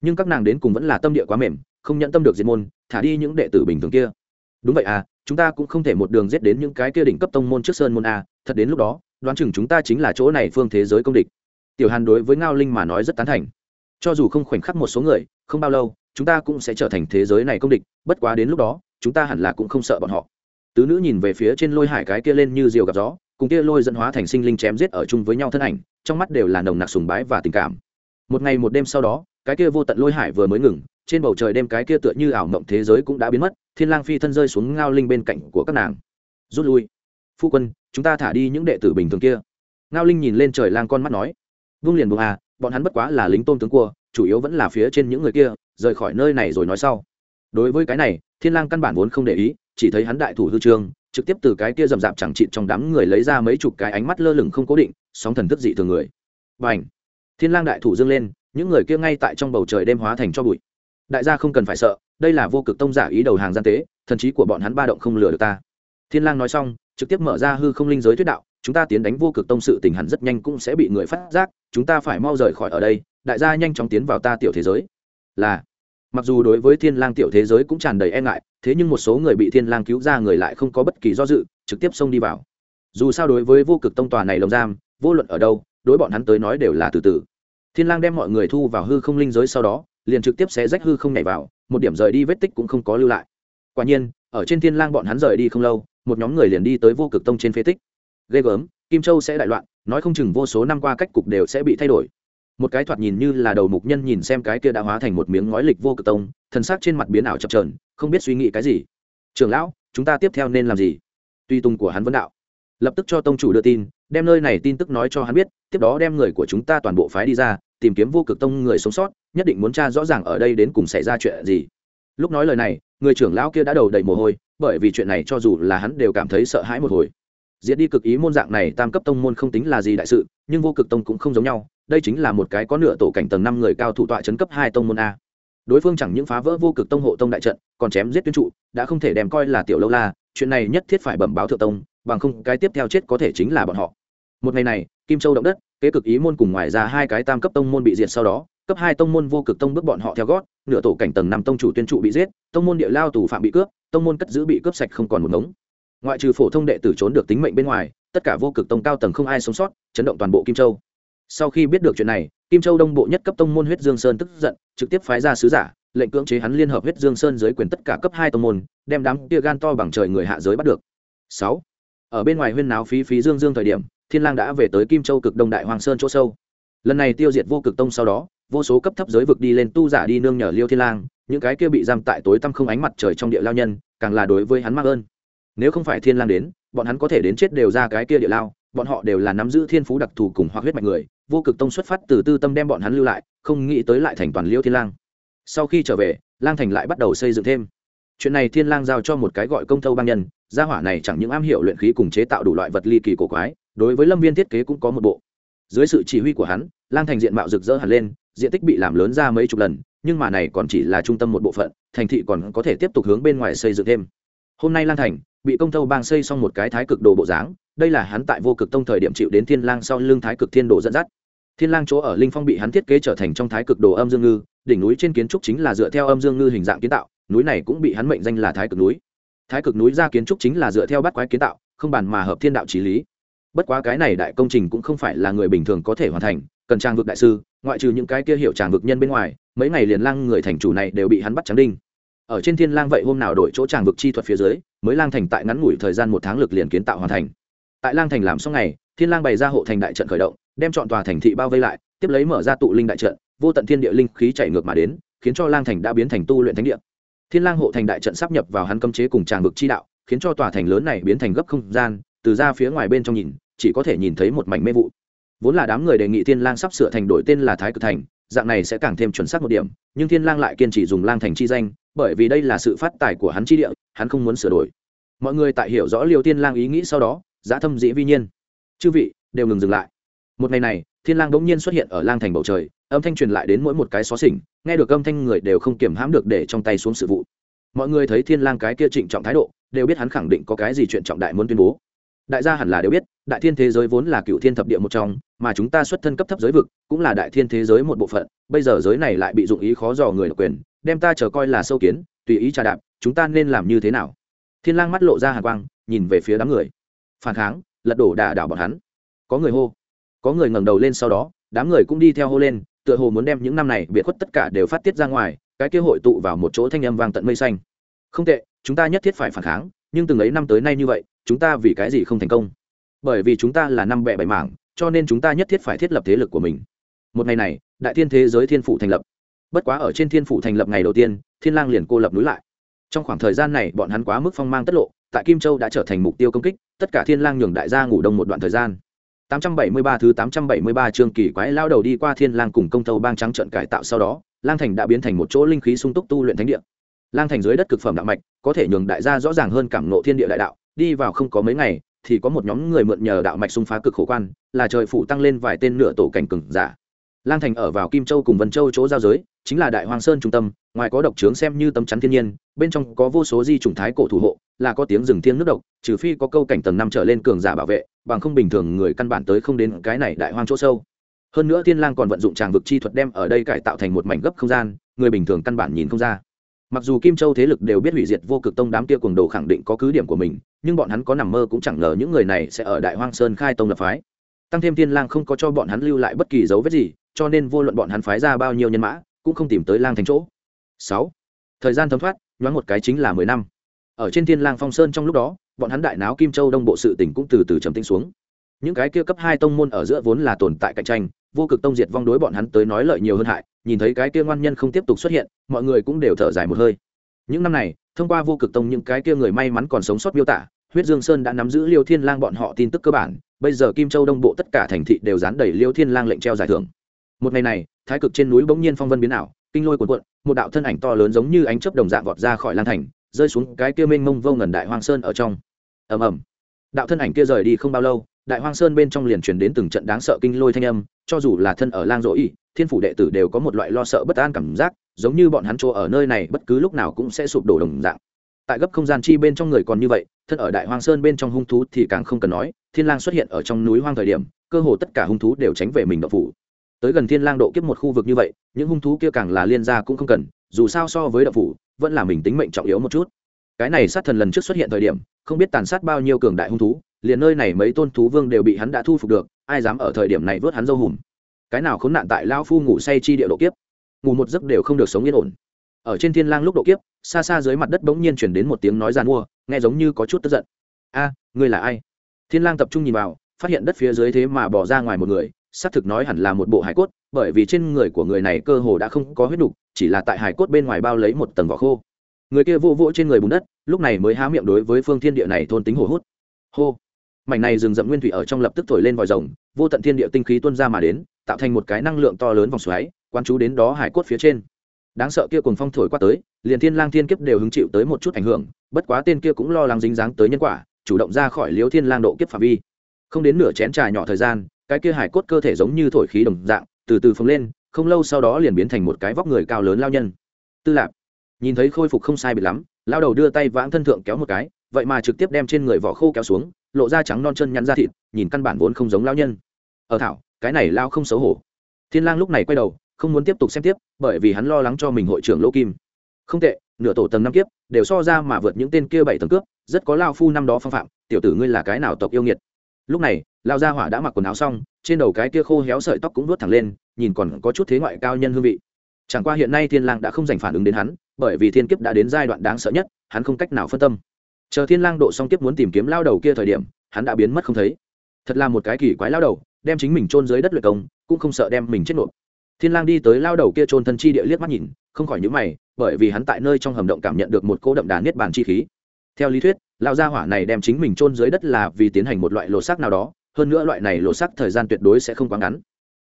[SPEAKER 1] Nhưng các nàng đến cùng vẫn là tâm địa quá mềm, không nhận tâm được diệt môn, thả đi những đệ tử bình thường kia. Đúng vậy à chúng ta cũng không thể một đường giết đến những cái kia đỉnh cấp tông môn trước sơn môn a thật đến lúc đó, đoán chừng chúng ta chính là chỗ này phương thế giới công địch. Tiểu hàn đối với ngao linh mà nói rất tán thành. Cho dù không khoảnh khắc một số người, không bao lâu, chúng ta cũng sẽ trở thành thế giới này công địch, bất quá đến lúc đó, chúng ta hẳn là cũng không sợ bọn họ. Tứ nữ nhìn về phía trên lôi hải cái kia lên như diều gặp gió cùng kia lôi dẫn hóa thành sinh linh chém giết ở chung với nhau thân ảnh, trong mắt đều là nồng nặc sùng bái và tình cảm. Một ngày một đêm sau đó, cái kia vô tận lôi hải vừa mới ngừng, trên bầu trời đêm cái kia tựa như ảo mộng thế giới cũng đã biến mất, thiên lang phi thân rơi xuống ngao linh bên cạnh của các nàng. Rút lui. Phu quân, chúng ta thả đi những đệ tử bình thường kia. Ngao linh nhìn lên trời lang con mắt nói. Vung liền buông à bọn hắn bất quá là lính tôn tướng cua, chủ yếu vẫn là phía trên những người kia, rời khỏi nơi này rồi nói sau. Đối với cái này, thiên lang căn bản vốn không để ý, chỉ thấy hắn đại thủ hư trương trực tiếp từ cái kia rầm rạp chẳng chịt trong đám người lấy ra mấy chục cái ánh mắt lơ lửng không cố định, sóng thần thức dị thường người. Bành! Thiên lang đại thủ dâng lên, những người kia ngay tại trong bầu trời đêm hóa thành cho bụi. Đại gia không cần phải sợ, đây là vô cực tông giả ý đầu hàng gian tế, thần trí của bọn hắn ba động không lừa được ta. Thiên lang nói xong, trực tiếp mở ra hư không linh giới thuyết đạo, chúng ta tiến đánh vô cực tông sự tình hẳn rất nhanh cũng sẽ bị người phát giác, chúng ta phải mau rời khỏi ở đây, đại gia nhanh chóng tiến vào ta tiểu thế giới. Là mặc dù đối với thiên lang tiểu thế giới cũng tràn đầy e ngại, thế nhưng một số người bị thiên lang cứu ra người lại không có bất kỳ do dự, trực tiếp xông đi vào. Dù sao đối với vô cực tông tòa này lồng giam, vô luận ở đâu, đối bọn hắn tới nói đều là từ từ. Thiên lang đem mọi người thu vào hư không linh giới sau đó, liền trực tiếp xé rách hư không nhảy vào, một điểm rời đi vết tích cũng không có lưu lại. Quả nhiên, ở trên thiên lang bọn hắn rời đi không lâu, một nhóm người liền đi tới vô cực tông trên phế tích. Ghê gớm, kim châu sẽ đại loạn, nói không chừng vô số năm qua cách cục đều sẽ bị thay đổi một cái thoạt nhìn như là đầu mục nhân nhìn xem cái kia đã hóa thành một miếng ngói lịch vô cực tông, thần sắc trên mặt biến ảo chập trờn không biết suy nghĩ cái gì. Trưởng lão, chúng ta tiếp theo nên làm gì? Tuy tung của hắn vấn đạo. Lập tức cho tông chủ đưa tin, đem nơi này tin tức nói cho hắn biết, tiếp đó đem người của chúng ta toàn bộ phái đi ra, tìm kiếm vô cực tông người sống sót, nhất định muốn tra rõ ràng ở đây đến cùng xảy ra chuyện gì. Lúc nói lời này, người trưởng lão kia đã đầu đầy mồ hôi, bởi vì chuyện này cho dù là hắn đều cảm thấy sợ hãi một hồi diệt đi cực ý môn dạng này tam cấp tông môn không tính là gì đại sự, nhưng vô cực tông cũng không giống nhau, đây chính là một cái có nửa tổ cảnh tầng năm người cao thủ tọa chấn cấp hai tông môn a. Đối phương chẳng những phá vỡ vô cực tông hộ tông đại trận, còn chém giết tuyến trụ, đã không thể đem coi là tiểu lâu la, chuyện này nhất thiết phải bẩm báo thượng tông, bằng không cái tiếp theo chết có thể chính là bọn họ. Một ngày này, kim châu động đất, kế cực ý môn cùng ngoài ra hai cái tam cấp tông môn bị diệt sau đó, cấp hai tông môn vô cực tông bước bọn họ theo gót, nửa tổ cảnh tầng năm tông chủ tuyên trụ bị giết, tông môn địa lao tù phạm bị cướp, tông môn cất giữ bị cướp sạch không còn một ngống ngoại trừ phổ thông đệ tử trốn được tính mệnh bên ngoài, tất cả vô cực tông cao tầng không ai sống sót, chấn động toàn bộ kim châu. Sau khi biết được chuyện này, kim châu đông bộ nhất cấp tông môn huyết dương sơn tức giận, trực tiếp phái ra sứ giả, lệnh cưỡng chế hắn liên hợp huyết dương sơn dưới quyền tất cả cấp hai tông môn, đem đám kia gan to bằng trời người hạ giới bắt được. Sáu. Ở bên ngoài huyên náo phí phí dương dương thời điểm, thiên lang đã về tới kim châu cực đông đại hoàng sơn chỗ sâu. Lần này tiêu diệt vô cực tông sau đó, vô số cấp thấp giới vực đi lên tu giả đi nương nhờ liêu thiên lang, những cái kia bị giam tại tối tăm không ánh mặt trời trong địa lao nhân, càng là đối với hắn mắc ơn nếu không phải thiên lang đến, bọn hắn có thể đến chết đều ra cái kia địa lao, bọn họ đều là nắm giữ thiên phú đặc thù cùng hoặc huyết mạch người, vô cực tông xuất phát từ tư tâm đem bọn hắn lưu lại, không nghĩ tới lại thành toàn liêu thiên lang. Sau khi trở về, lang thành lại bắt đầu xây dựng thêm. Chuyện này thiên lang giao cho một cái gọi công thâu bang nhân, gia hỏa này chẳng những am hiểu luyện khí cùng chế tạo đủ loại vật ly kỳ cổ quái, đối với lâm viên thiết kế cũng có một bộ. Dưới sự chỉ huy của hắn, lang thành diện mạo rực rỡ hẳn lên, diện tích bị làm lớn ra mấy chục lần, nhưng mà này còn chỉ là trung tâm một bộ phận, thành thị còn có thể tiếp tục hướng bên ngoài xây dựng thêm. Hôm nay lang thành bị công thâu bang xây xong một cái thái cực đồ bộ dáng, đây là hắn tại vô cực tông thời điểm chịu đến thiên lang sau lưng thái cực thiên đồ dẫn dắt. Thiên lang chỗ ở linh phong bị hắn thiết kế trở thành trong thái cực đồ âm dương ngư, đỉnh núi trên kiến trúc chính là dựa theo âm dương ngư hình dạng kiến tạo, núi này cũng bị hắn mệnh danh là thái cực núi. Thái cực núi ra kiến trúc chính là dựa theo bát quái kiến tạo, không bàn mà hợp thiên đạo trí lý. Bất quá cái này đại công trình cũng không phải là người bình thường có thể hoàn thành, cần trang vực đại sư, ngoại trừ những cái kia hiệu tràng vực nhân bên ngoài, mấy ngày liền lang người thành chủ này đều bị hắn bắt trắng đinh ở trên thiên lang vậy hôm nào đổi chỗ tràng vực chi thuật phía dưới, mới lang thành tại ngắn ngủi thời gian một tháng lực liền kiến tạo hoàn thành. Tại lang thành làm xong ngày, thiên lang bày ra hộ thành đại trận khởi động, đem chọn tòa thành thị bao vây lại, tiếp lấy mở ra tụ linh đại trận, vô tận thiên địa linh khí chảy ngược mà đến, khiến cho lang thành đã biến thành tu luyện thánh địa. Thiên lang hộ thành đại trận sắp nhập vào hắn cấm chế cùng tràng vực chi đạo, khiến cho tòa thành lớn này biến thành gấp không gian, từ ra phía ngoài bên trong nhìn, chỉ có thể nhìn thấy một mảnh mê vụ. Vốn là đám người đề nghị thiên lang sắp sửa thành đổi tên là thái cực thành, dạng này sẽ càng thêm chuẩn xác một điểm, nhưng thiên lang lại kiên trì dùng lang thành chi danh bởi vì đây là sự phát tài của hắn chi địa, hắn không muốn sửa đổi. Mọi người tại hiểu rõ liêu thiên lang ý nghĩ sau đó, giá thâm dĩ vi nhiên. Chư vị, đều ngừng dừng lại. Một ngày này, thiên lang bỗng nhiên xuất hiện ở lang thành bầu trời, âm thanh truyền lại đến mỗi một cái xó xỉnh, nghe được âm thanh người đều không kiềm hãm được để trong tay xuống sự vụ. Mọi người thấy thiên lang cái kia trịnh trọng thái độ, đều biết hắn khẳng định có cái gì chuyện trọng đại muốn tuyên bố. Đại gia hẳn là đều biết, đại thiên thế giới vốn là cựu thiên thập địa một trong, mà chúng ta xuất thân cấp thấp giới vực, cũng là đại thiên thế giới một bộ phận. Bây giờ giới này lại bị dụng ý khó dò người độc quyền đem ta chờ coi là sâu kiến, tùy ý trà đạp, chúng ta nên làm như thế nào? Thiên lang mắt lộ ra hàn quang, nhìn về phía đám người. Phản kháng, lật đổ đả đảo bọn hắn. Có người hô. Có người ngẩng đầu lên sau đó, đám người cũng đi theo hô lên, tựa hồ muốn đem những năm này biệt khuất tất cả đều phát tiết ra ngoài, cái kia hội tụ vào một chỗ thanh âm vang tận mây xanh. Không tệ, chúng ta nhất thiết phải phản kháng, nhưng từng ấy năm tới nay như vậy, chúng ta vì cái gì không thành công? Bởi vì chúng ta là năm bẹ bảy mảng, cho nên chúng ta nhất thiết phải thiết lập thế lực của mình. Một ngày này, đại thiên thế giới thiên phụ thành lập bất quá ở trên thiên phủ thành lập ngày đầu tiên, thiên lang liền cô lập núi lại. Trong khoảng thời gian này, bọn hắn quá mức phong mang tất lộ, tại kim châu đã trở thành mục tiêu công kích, tất cả thiên lang nhường đại gia ngủ đông một đoạn thời gian. 873 thứ 873 chương kỳ quái lao đầu đi qua thiên lang cùng công tâu bang trắng trận cải tạo sau đó, lang thành đã biến thành một chỗ linh khí sung túc tu luyện thánh địa. Lang thành dưới đất cực phẩm đạo mạch, có thể nhường đại gia rõ ràng hơn cảm ngộ thiên địa đại đạo, đi vào không có mấy ngày, thì có một nhóm người mượn nhờ đạo mạch xung phá cực khổ quan, là trời phủ tăng lên vài tên nửa tổ cảnh cường giả lang thành ở vào kim châu cùng vân châu chỗ giao giới, chính là đại hoàng sơn trung tâm, ngoài có độc trướng xem như tấm chắn thiên nhiên, bên trong có vô số di trùng thái cổ thủ hộ, là có tiếng rừng thiên nước độc, trừ phi có câu cảnh tầng năm trở lên cường giả bảo vệ, bằng không bình thường người căn bản tới không đến cái này đại hoang chỗ sâu. Hơn nữa thiên lang còn vận dụng tràng vực chi thuật đem ở đây cải tạo thành một mảnh gấp không gian, người bình thường căn bản nhìn không ra. Mặc dù kim châu thế lực đều biết hủy diệt vô cực tông đám kia cuồng đồ khẳng định có cứ điểm của mình, nhưng bọn hắn có nằm mơ cũng chẳng ngờ những người này sẽ ở đại hoang sơn khai tông lập phái. Tăng thêm thiên lang không có cho bọn hắn lưu lại bất kỳ dấu vết gì cho nên vô luận bọn hắn phái ra bao nhiêu nhân mã cũng không tìm tới lang thành chỗ. Sáu, thời gian thấm thoát nhoáng một cái chính là mười năm. Ở trên thiên lang phong sơn trong lúc đó bọn hắn đại náo kim châu đông bộ sự tỉnh cũng từ từ trầm tĩnh xuống. Những cái kia cấp hai tông môn ở giữa vốn là tồn tại cạnh tranh vô cực tông diệt vong đối bọn hắn tới nói lợi nhiều hơn hại nhìn thấy cái kia ngoan nhân không tiếp tục xuất hiện mọi người cũng đều thở dài một hơi. Những năm này thông qua vô cực tông những cái kia người may mắn còn sống sót miêu tả huyết dương sơn đã nắm giữ liêu thiên lang bọn họ tin tức cơ bản bây giờ kim châu đông bộ tất cả thành thị đều dán đầy liêu thiên lang lệnh treo giải thưởng một ngày này, thái cực trên núi bỗng nhiên phong vân biến ảo, kinh lôi cuộn cuộn, một đạo thân ảnh to lớn giống như ánh chớp đồng dạng vọt ra khỏi lan thành, rơi xuống cái kia mênh mông vô ngần đại hoang sơn ở trong. Ầm ầm. Đạo thân ảnh kia rời đi không bao lâu, đại hoang sơn bên trong liền truyền đến từng trận đáng sợ kinh lôi thanh âm, cho dù là thân ở lang dỗ y, thiên phủ đệ tử đều có một loại lo sợ bất an cảm giác, giống như bọn hắn chỗ ở nơi này bất cứ lúc nào cũng sẽ sụp đổ đồng dạng. Tại gấp không gian chi bên trong người còn như vậy, thân ở đại hoang sơn bên trong hung thú thì càng không cần nói, thiên lang xuất hiện ở trong núi hoang thời điểm, cơ hồ tất cả hung thú đều tránh về mình độc phủ tới gần thiên lang độ kiếp một khu vực như vậy, những hung thú kia càng là liên gia cũng không cần, dù sao so với đạo phủ, vẫn là mình tính mệnh trọng yếu một chút. Cái này sát thần lần trước xuất hiện thời điểm, không biết tàn sát bao nhiêu cường đại hung thú, liền nơi này mấy tôn thú vương đều bị hắn đã thu phục được, ai dám ở thời điểm này vớt hắn dâu hùm. Cái nào khốn nạn tại lao phu ngủ say chi địa độ kiếp. Ngủ một giấc đều không được sống yên ổn. Ở trên thiên lang lúc độ kiếp, xa xa dưới mặt đất bỗng nhiên chuyển đến một tiếng nói giàn mua, nghe giống như có chút tức giận. A, ngươi là ai? Thiên lang tập trung nhìn vào, phát hiện đất phía dưới thế mà bỏ ra ngoài một người xác thực nói hẳn là một bộ hải cốt, bởi vì trên người của người này cơ hồ đã không có huyết đục, chỉ là tại hải cốt bên ngoài bao lấy một tầng vỏ khô. Người kia vô vỗ trên người bùn đất, lúc này mới há miệng đối với phương thiên địa này thôn tính hồ hút. Hô! Mảnh này rừng rậm nguyên thủy ở trong lập tức thổi lên vòi rồng, vô tận thiên địa tinh khí tuôn ra mà đến, tạo thành một cái năng lượng to lớn vòng xoáy quan chú đến đó hải cốt phía trên. Đáng sợ kia cùng phong thổi qua tới, liền thiên lang thiên kiếp đều hứng chịu tới một chút ảnh hưởng, bất quá tên kia cũng lo lắng dính dáng tới nhân quả, chủ động ra khỏi liếu thiên lang độ kiếp phạm vi. Không đến nửa chén trà nhỏ thời gian cái kia hải cốt cơ thể giống như thổi khí đồng dạng, từ từ phồng lên, không lâu sau đó liền biến thành một cái vóc người cao lớn lao nhân. Tư lạc nhìn thấy khôi phục không sai biệt lắm, lao đầu đưa tay vãng thân thượng kéo một cái, vậy mà trực tiếp đem trên người vỏ khô kéo xuống, lộ ra trắng non chân nhăn ra thịt, nhìn căn bản vốn không giống lao nhân. Ở thảo, cái này lao không xấu hổ. Thiên lang lúc này quay đầu, không muốn tiếp tục xem tiếp, bởi vì hắn lo lắng cho mình hội trưởng lỗ kim. Không tệ, nửa tổ tầng năm kiếp, đều so ra mà vượt những tên kia bảy tầng cướp, rất có lao phu năm đó phong phạm, tiểu tử ngươi là cái nào tộc yêu nghiệt? Lúc này lao gia hỏa đã mặc quần áo xong, trên đầu cái kia khô héo sợi tóc cũng vuốt thẳng lên, nhìn còn có chút thế ngoại cao nhân hương vị. Chẳng qua hiện nay thiên lang đã không dành phản ứng đến hắn, bởi vì thiên kiếp đã đến giai đoạn đáng sợ nhất, hắn không cách nào phân tâm. Chờ thiên lang độ xong kiếp muốn tìm kiếm lao đầu kia thời điểm, hắn đã biến mất không thấy. Thật là một cái kỳ quái lao đầu, đem chính mình chôn dưới đất luyện công, cũng không sợ đem mình chết nộp. Thiên lang đi tới lao đầu kia chôn thân chi địa liếc mắt nhìn, không khỏi nhíu mày, bởi vì hắn tại nơi trong hầm động cảm nhận được một cỗ đậm đà niết bàn chi khí. Theo lý thuyết Lão gia hỏa này đem chính mình chôn dưới đất là vì tiến hành một loại lỗ xác nào đó, hơn nữa loại này lỗ xác thời gian tuyệt đối sẽ không quá ngắn.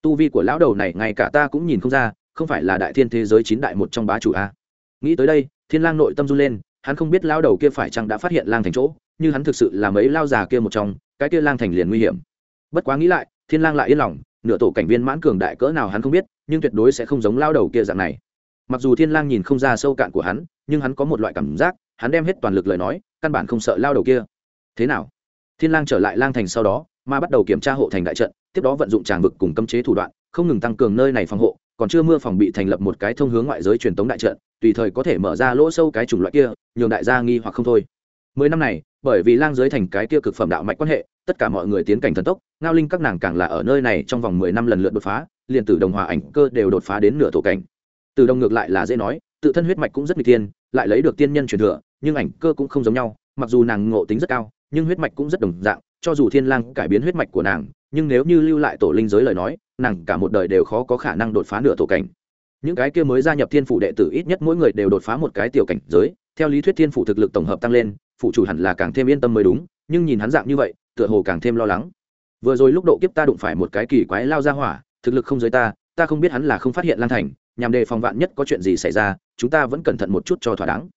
[SPEAKER 1] Tu vi của lão đầu này ngay cả ta cũng nhìn không ra, không phải là đại thiên thế giới chín đại một trong bá chủ a. Nghĩ tới đây, thiên lang nội tâm run lên, hắn không biết lão đầu kia phải chăng đã phát hiện lang thành chỗ, như hắn thực sự là mấy lao già kia một trong, cái kia lang thành liền nguy hiểm. Bất quá nghĩ lại, thiên lang lại yên lòng, nửa tổ cảnh viên mãn cường đại cỡ nào hắn không biết, nhưng tuyệt đối sẽ không giống lao đầu kia dạng này. Mặc dù thiên lang nhìn không ra sâu cạn của hắn, nhưng hắn có một loại cảm giác, hắn đem hết toàn lực lời nói căn bản không sợ lao đầu kia. Thế nào? Thiên lang trở lại lang thành sau đó, mà bắt đầu kiểm tra hộ thành đại trận, tiếp đó vận dụng tràng vực cùng cấm chế thủ đoạn, không ngừng tăng cường nơi này phòng hộ, còn chưa mưa phòng bị thành lập một cái thông hướng ngoại giới truyền tống đại trận, tùy thời có thể mở ra lỗ sâu cái chủng loại kia, nhường đại gia nghi hoặc không thôi. Mười năm này, bởi vì lang giới thành cái kia cực phẩm đạo mạch quan hệ, tất cả mọi người tiến cảnh thần tốc, ngao linh các nàng càng là ở nơi này trong vòng mười năm lần lượt đột phá, liền tử đồng hòa ảnh cơ đều đột phá đến nửa tổ cảnh. Từ đồng ngược lại là dễ nói, tự thân huyết mạch cũng rất nguy tiên lại lấy được tiên nhân truyền thừa nhưng ảnh cơ cũng không giống nhau, mặc dù nàng ngộ tính rất cao, nhưng huyết mạch cũng rất đồng dạng, cho dù thiên lang cải biến huyết mạch của nàng, nhưng nếu như lưu lại tổ linh giới lời nói, nàng cả một đời đều khó có khả năng đột phá nửa tổ cảnh. Những cái kia mới gia nhập thiên phủ đệ tử ít nhất mỗi người đều đột phá một cái tiểu cảnh giới, theo lý thuyết thiên phủ thực lực tổng hợp tăng lên phụ chủ hẳn là càng thêm yên tâm mới đúng, nhưng nhìn hắn dạng như vậy, tựa hồ càng thêm lo lắng. Vừa rồi lúc độ kiếp ta đụng phải một cái kỳ quái lao ra hỏa, thực lực không giới ta ta không biết hắn là không phát hiện lan thành, nhằm đề phòng vạn nhất có chuyện gì xảy ra, chúng ta vẫn cẩn thận một chút cho thỏa đáng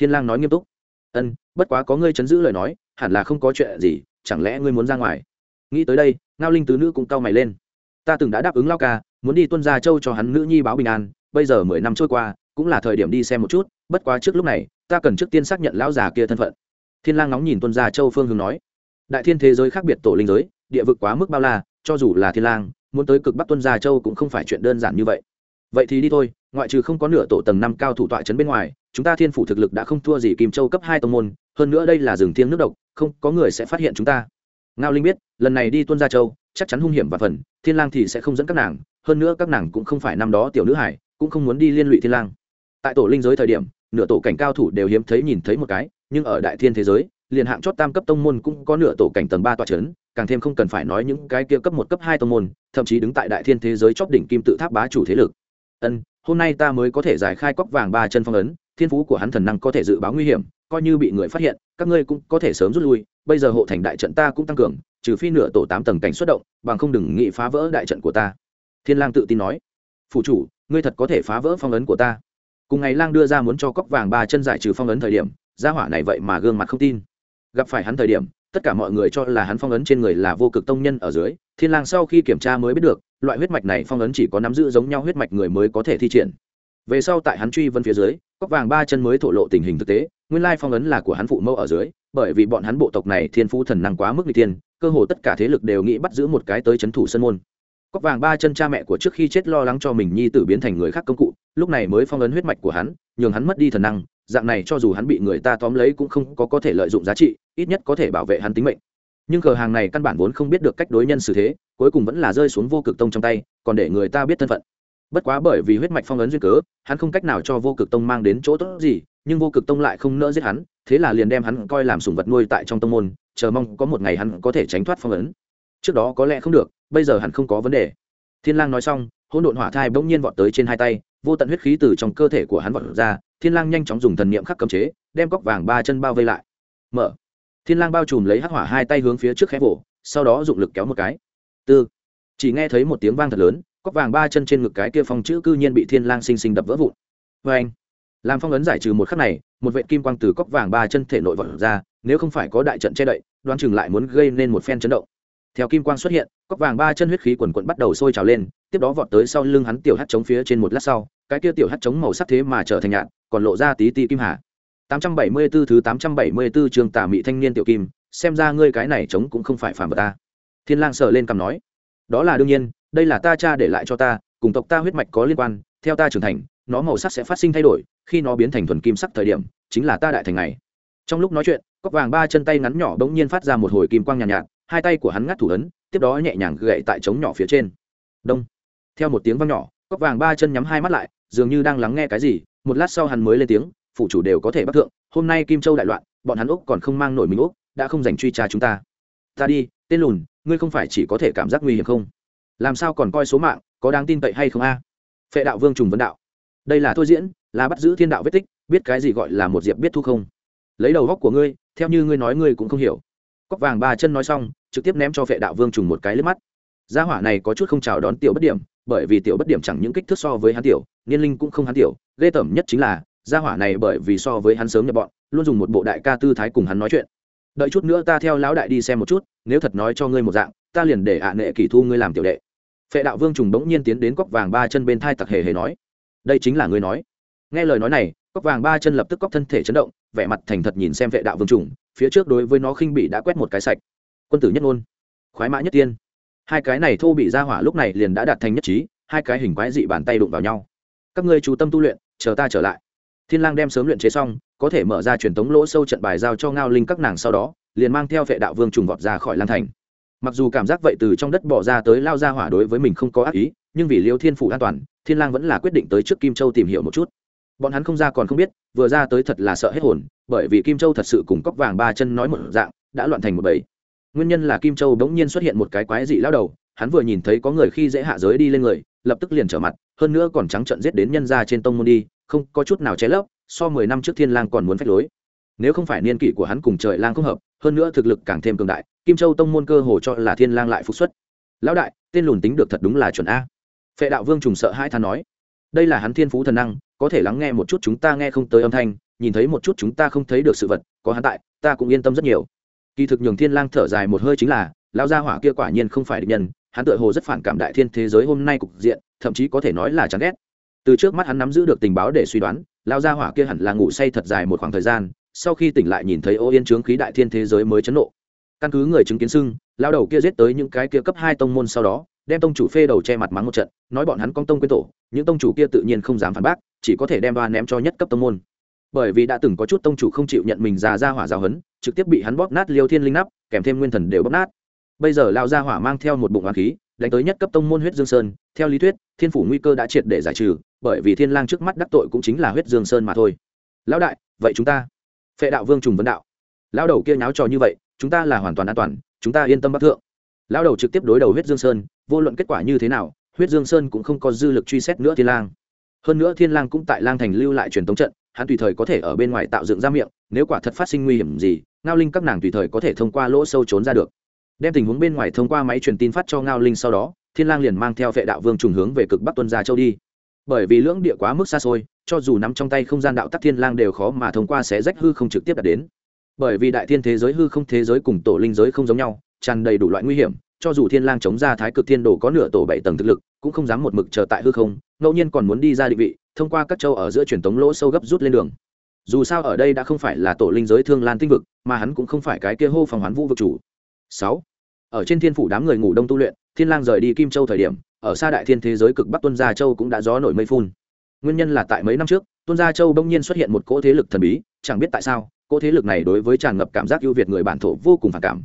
[SPEAKER 1] thiên lang nói nghiêm túc. Ân, bất quá có ngươi chấn giữ lời nói, hẳn là không có chuyện gì, chẳng lẽ ngươi muốn ra ngoài? Nghĩ tới đây, ngao linh tứ nữ cũng cau mày lên. Ta từng đã đáp ứng lao ca, muốn đi tuân gia châu cho hắn nữ nhi báo bình an, bây giờ mười năm trôi qua, cũng là thời điểm đi xem một chút, bất quá trước lúc này, ta cần trước tiên xác nhận lão già kia thân phận. Thiên lang nóng nhìn tuân gia châu phương hướng nói. Đại thiên thế giới khác biệt tổ linh giới, địa vực quá mức bao la, cho dù là thiên lang, muốn tới cực bắc tuân gia châu cũng không phải chuyện đơn giản như vậy. Vậy thì đi thôi, ngoại trừ không có nửa tổ tầng năm cao thủ tọa chấn bên ngoài chúng ta thiên phủ thực lực đã không thua gì kim châu cấp hai tông môn, hơn nữa đây là rừng thiêng nước độc, không có người sẽ phát hiện chúng ta. Ngao linh biết, lần này đi tuân gia châu, chắc chắn hung hiểm và phần, thiên lang thì sẽ không dẫn các nàng, hơn nữa các nàng cũng không phải năm đó tiểu nữ hải, cũng không muốn đi liên lụy thiên lang. Tại tổ linh giới thời điểm, nửa tổ cảnh cao thủ đều hiếm thấy nhìn thấy một cái, nhưng ở đại thiên thế giới, liền hạng chót tam cấp tông môn cũng có nửa tổ cảnh tầng ba tòa chấn, càng thêm không cần phải nói những cái kia cấp một, cấp hai tông môn, thậm chí đứng tại đại thiên thế giới chóp đỉnh kim tự tháp bá chủ thế lực. Ân, hôm nay ta mới có thể giải khai cóc vàng ba chân phong ấn thiên phú của hắn thần năng có thể dự báo nguy hiểm, coi như bị người phát hiện, các ngươi cũng có thể sớm rút lui, bây giờ hộ thành đại trận ta cũng tăng cường, trừ phi nửa tổ tám tầng cảnh xuất động, bằng không đừng nghĩ phá vỡ đại trận của ta. Thiên lang tự tin nói. Phụ chủ, ngươi thật có thể phá vỡ phong ấn của ta. Cùng ngày lang đưa ra muốn cho cóc vàng ba chân giải trừ phong ấn thời điểm, gia hỏa này vậy mà gương mặt không tin. Gặp phải hắn thời điểm, tất cả mọi người cho là hắn phong ấn trên người là vô cực tông nhân ở dưới, thiên lang sau khi kiểm tra mới biết được, loại huyết mạch này phong ấn chỉ có nắm giữ giống nhau huyết mạch người mới có thể thi triển về sau tại hắn truy vân phía dưới cóc vàng ba chân mới thổ lộ tình hình thực tế, nguyên lai phong ấn là của hắn phụ mẫu ở dưới, bởi vì bọn hắn bộ tộc này thiên phú thần năng quá mức n g thiên, cơ hồ tất cả thế lực đều nghĩ bắt giữ một cái tới c h ấ n thủ sân môn. Cóc vàng ba chân cha mẹ của trước khi chết lo lắng cho mình nhi tử biến thành người khác công cụ, lúc này mới phong ấn huyết mạch của hắn, nhường hắn mất đi thần năng, dạng này cho dù hắn bị người ta tóm lấy cũng không có có thể lợi dụng giá trị, ít nhất có thể bảo vệ hắn tính mệnh. Nhưng cửa hàng này căn bản vốn không biết được cách đối nhân xử thế, cuối cùng vẫn là rơi xuống vô cực tông trong tay, còn để người ta biết thân phận bất quá bởi vì huyết mạch phong ấn duyên cớ, hắn không cách nào cho vô cực tông mang đến chỗ tốt gì, nhưng vô cực tông lại không nỡ giết hắn, thế là liền đem hắn coi làm sùng vật nuôi tại trong tông môn, chờ mong có một ngày hắn có thể tránh thoát phong ấn. Trước đó có lẽ không được, bây giờ hắn không có vấn đề. Thiên lang nói xong, hỗn độn hỏa thai bỗng nhiên vọt tới trên hai tay, vô tận huyết khí từ trong cơ thể của hắn vọt ra, thiên lang nhanh chóng dùng thần niệm khắc cấm chế, đem góc vàng ba chân bao vây lại. Mở. Thiên lang bao trùm lấy hắc hỏa hai tay hướng phía trước khẽ vỗ, sau đó dụng lực kéo một cái. Tư. Chỉ nghe thấy một tiếng vang thật lớn cốc vàng ba chân trên ngực cái kia phong chữ cư nhiên bị thiên lang sinh sinh đập vỡ vụn. Với anh, làm phong ấn giải trừ một khắc này, một vệ kim quang từ cốc vàng ba chân thể nội vọt ra, nếu không phải có đại trận che đậy, đoán chừng lại muốn gây nên một phen chấn động. Theo kim quang xuất hiện cốc vàng ba chân huyết khí quần quận bắt đầu sôi trào lên, tiếp đó vọt tới sau lưng hắn tiểu hắt chống phía trên một lát sau, cái kia tiểu hắt chống màu sắc thế mà trở thành nhạn còn lộ ra tí tí kim hà. 874 thứ 874 trường tả mị thanh niên tiểu kim, xem ra ngươi cái này chống cũng không phải phàm vật ta. Thiên lang sờ lên cầm nói, đó là đương nhiên đây là ta cha để lại cho ta cùng tộc ta huyết mạch có liên quan theo ta trưởng thành nó màu sắc sẽ phát sinh thay đổi khi nó biến thành thuần kim sắc thời điểm chính là ta đại thành này trong lúc nói chuyện cốc vàng ba chân tay ngắn nhỏ bỗng nhiên phát ra một hồi kim quang nhàn nhạt, nhạt hai tay của hắn ngắt thủ ấn tiếp đó nhẹ nhàng gậy tại trống nhỏ phía trên. Đông. Theo một tiếng vang nhỏ cốc vàng ba chân nhắm hai mắt lại dường như đang lắng nghe cái gì một lát sau hắn mới lên tiếng phụ chủ đều có thể bắt thượng hôm nay kim châu đại loạn bọn hắn úc còn không mang nổi mình úc đã không dành truy tra chúng ta. Ta đi tên lùn ngươi không phải chỉ có thể cảm giác nguy hiểm không? Làm sao còn coi số mạng, có đáng tin cậy hay không a? Phệ đạo vương trùng vấn đạo. Đây là thôi diễn, là bắt giữ thiên đạo vết tích, biết cái gì gọi là một diệp biết thu không? Lấy đầu góc của ngươi, theo như ngươi nói ngươi cũng không hiểu. Cóc vàng ba chân nói xong, trực tiếp ném cho phệ đạo vương trùng một cái lên mắt. Gia hỏa này có chút không chào đón tiểu bất điểm, bởi vì tiểu bất điểm chẳng những kích thước so với hắn tiểu, niên linh cũng không hắn tiểu, ghê tởm nhất chính là, gia hỏa này bởi vì so với hắn sớm nhập bọn, luôn dùng một bộ đại ca tư thái cùng hắn nói chuyện. Đợi chút nữa ta theo lão đại đi xem một chút, nếu thật nói cho ngươi một dạng, ta liền để ạ à nệ kỳ thu ngươi làm tiểu đệ phệ đạo vương trùng bỗng nhiên tiến đến cóc vàng ba chân bên thai tặc hề hề nói. Đây chính là ngươi nói. Nghe lời nói này cóc vàng ba chân lập tức cóc thân thể chấn động, vẻ mặt thành thật nhìn xem vệ đạo vương trùng, phía trước đối với nó khinh bị đã quét một cái sạch. Quân tử nhất ngôn. Khoái mã nhất tiên. Hai cái này thô bị ra hỏa lúc này liền đã đạt thành nhất trí, hai cái hình quái dị bàn tay đụng vào nhau. Các ngươi chú tâm tu luyện, chờ ta trở lại. Thiên lang đem sớm luyện chế xong, có thể mở ra truyền tống lỗ sâu trận bài giao cho ngao linh các nàng sau đó, liền mang theo vệ đạo vương trùng vọt ra khỏi lan thành mặc dù cảm giác vậy từ trong đất bỏ ra tới lao ra hỏa đối với mình không có ác ý, nhưng vì liêu thiên phủ an toàn, thiên lang vẫn là quyết định tới trước kim châu tìm hiểu một chút. Bọn hắn không ra còn không biết, vừa ra tới thật là sợ hết hồn, bởi vì kim châu thật sự cùng cóc vàng ba chân nói một dạng, đã loạn thành một bầy. Nguyên nhân là kim châu bỗng nhiên xuất hiện một cái quái dị lao đầu, hắn vừa nhìn thấy có người khi dễ hạ giới đi lên người, lập tức liền trở mặt, hơn nữa còn trắng trợn giết đến nhân gia trên tông môn đi, không có chút nào che lấp, so mười năm trước thiên lang còn muốn phách lối. Nếu không phải niên kỷ của hắn cùng trời lang không hợp, hơn nữa thực lực càng thêm cường đại kim châu tông môn cơ hồ cho là thiên lang lại phục xuất. Lão đại, tên lùn tính được thật đúng là chuẩn a. Phệ đạo vương trùng sợ hai than nói. Đây là hắn thiên phú thần năng, có thể lắng nghe một chút chúng ta nghe không tới âm thanh, nhìn thấy một chút chúng ta không thấy được sự vật, có hắn tại, ta cũng yên tâm rất nhiều. Kỳ thực nhường thiên lang thở dài một hơi chính là, lão gia hỏa kia quả nhiên không phải địch nhân, hắn tựa hồ rất phản cảm đại thiên thế giới hôm nay cục diện, thậm chí có thể nói là chán ghét. Từ trước mắt hắn nắm giữ được tình báo để suy đoán, lão gia hỏa kia hẳn là ngủ say thật dài một khoảng thời gian, sau khi tỉnh lại nhìn thấy ô yên trướng khí đại thiên thế giới mới chấn nộ căn cứ người chứng kiến xưng lao đầu kia giết tới những cái kia cấp hai tông môn sau đó, đem tông chủ phê đầu che mặt mắng một trận, nói bọn hắn con tông quyên tổ, những tông chủ kia tự nhiên không dám phản bác, chỉ có thể đem ba ném cho nhất cấp tông môn. Bởi vì đã từng có chút tông chủ không chịu nhận mình già ra hỏa giáo hấn trực tiếp bị hắn bóp nát liêu thiên linh nắp, kèm thêm nguyên thần đều bóp nát. Bây giờ lao gia hỏa mang theo một bụng hoàng khí, đánh tới nhất cấp tông môn huyết dương sơn, theo lý thuyết, thiên phủ nguy cơ đã triệt để giải trừ, bởi vì thiên lang trước mắt đắc tội cũng chính là huyết dương sơn mà thôi. Lão đại, vậy chúng ta, phệ đạo vương trùng vấn đạo. Lão đầu kia nháo trò như vậy chúng ta là hoàn toàn an toàn, chúng ta yên tâm bắc thượng. Lao đầu trực tiếp đối đầu huyết dương sơn, vô luận kết quả như thế nào, huyết dương sơn cũng không có dư lực truy xét nữa thiên lang. Hơn nữa thiên lang cũng tại lang thành lưu lại truyền tống trận, hắn tùy thời có thể ở bên ngoài tạo dựng ra miệng, nếu quả thật phát sinh nguy hiểm gì, ngao linh các nàng tùy thời có thể thông qua lỗ sâu trốn ra được. Đem tình huống bên ngoài thông qua máy truyền tin phát cho ngao linh sau đó, thiên lang liền mang theo vệ đạo vương trùng hướng về cực bắc tuân gia châu đi. Bởi vì lưỡng địa quá mức xa xôi, cho dù nắm trong tay không gian đạo tắc thiên lang đều khó mà thông qua xé rách hư không trực tiếp đạt đến bởi vì đại thiên thế giới hư không thế giới cùng tổ linh giới không giống nhau, tràn đầy đủ loại nguy hiểm, cho dù thiên lang chống ra thái cực thiên đồ có nửa tổ bảy tầng thực lực, cũng không dám một mực chờ tại hư không, ngẫu nhiên còn muốn đi ra định vị, thông qua các châu ở giữa truyền tống lỗ sâu gấp rút lên đường. Dù sao ở đây đã không phải là tổ linh giới thương lan tinh vực, mà hắn cũng không phải cái kia hô phòng hoán vũ vực chủ. Sáu, ở trên thiên phủ đám người ngủ đông tu luyện, thiên lang rời đi kim châu thời điểm, ở xa đại thiên thế giới cực bắc tuân gia châu cũng đã gió nổi mây phun. Nguyên nhân là tại mấy năm trước tôn gia châu bỗng nhiên xuất hiện một cỗ thế lực thần bí, chẳng biết tại sao, cỗ thế lực này đối với tràn ngập cảm giác ưu việt người bản thổ vô cùng phản cảm.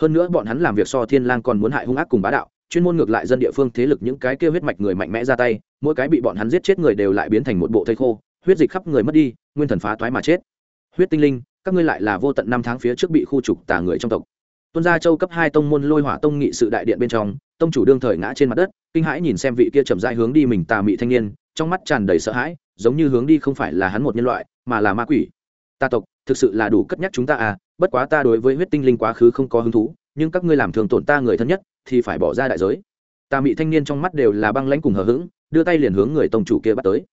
[SPEAKER 1] Hơn nữa bọn hắn làm việc so thiên lang còn muốn hại hung ác cùng bá đạo, chuyên môn ngược lại dân địa phương thế lực những cái kia huyết mạch người mạnh mẽ ra tay, mỗi cái bị bọn hắn giết chết người đều lại biến thành một bộ thây khô, huyết dịch khắp người mất đi, nguyên thần phá toái mà chết. Huyết tinh linh, các ngươi lại là vô tận năm tháng phía trước bị khu trục tà người trong tộc. Tuân gia châu cấp hai tông môn lôi hỏa tông nghị sự đại điện bên trong, tông chủ đương thời ngã trên mặt đất, kinh hãi nhìn xem vị kia chậm rãi hướng đi mình tà mị thanh niên, trong mắt tràn đầy sợ hãi giống như hướng đi không phải là hắn một nhân loại, mà là ma quỷ. Ta tộc, thực sự là đủ cất nhắc chúng ta à bất quá ta đối với huyết tinh linh quá khứ không có hứng thú, nhưng các ngươi làm thường tổn ta người thân nhất, thì phải bỏ ra đại giới. Ta mị thanh niên trong mắt đều là băng lãnh cùng hờ hững, đưa tay liền hướng người tông chủ kia bắt tới.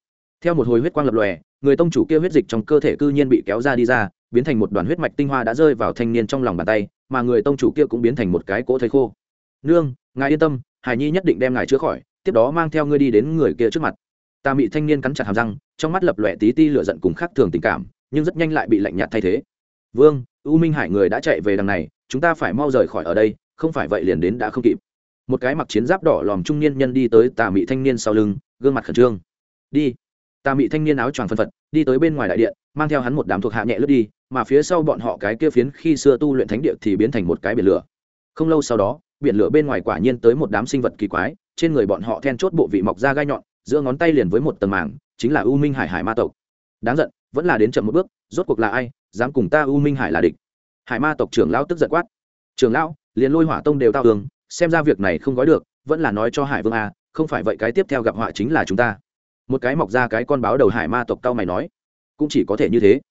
[SPEAKER 1] Theo một hồi huyết quang lập lòe, người tông chủ kia huyết dịch trong cơ thể cư nhiên bị kéo ra đi ra, biến thành một đoàn huyết mạch tinh hoa đã rơi vào thanh niên trong lòng bàn tay, mà người tông chủ kia cũng biến thành một cái cỗ thấy khô. Nương, ngài yên tâm, hải nhi nhất định đem ngài chữa khỏi, tiếp đó mang theo ngươi đi đến người kia trước mặt tà mị thanh niên cắn chặt hàm răng, trong mắt lập lòe tí ti lửa giận cùng khác thường tình cảm, nhưng rất nhanh lại bị lạnh nhạt thay thế. Vương, u minh hải người đã chạy về đằng này, chúng ta phải mau rời khỏi ở đây, không phải vậy liền đến đã không kịp. Một cái mặc chiến giáp đỏ lòm trung niên nhân đi tới tà mị thanh niên sau lưng, gương mặt khẩn trương. Đi. Tà mị thanh niên áo choàng phân phật, đi tới bên ngoài đại điện, mang theo hắn một đám thuộc hạ nhẹ lướt đi, mà phía sau bọn họ cái kia phiến khi xưa tu luyện thánh địa thì biến thành một cái biển lửa. Không lâu sau đó, biển lửa bên ngoài quả nhiên tới một đám sinh vật kỳ quái, trên người bọn họ then chốt bộ vị mọc ra gai nhọn giữa ngón tay liền với một tầng mảng chính là u minh hải hải ma tộc. Đáng giận, vẫn là đến chậm một bước, rốt cuộc là ai, dám cùng ta u minh hải là địch? Hải ma tộc trưởng lão tức giận quát. Trưởng lão, liền lôi hỏa tông đều tao tường xem ra việc này không gói được, vẫn là nói cho hải vương a, không phải vậy cái tiếp theo gặp họa chính là chúng ta. Một cái mọc ra cái con báo đầu hải ma tộc cao mày nói, cũng chỉ có thể như thế.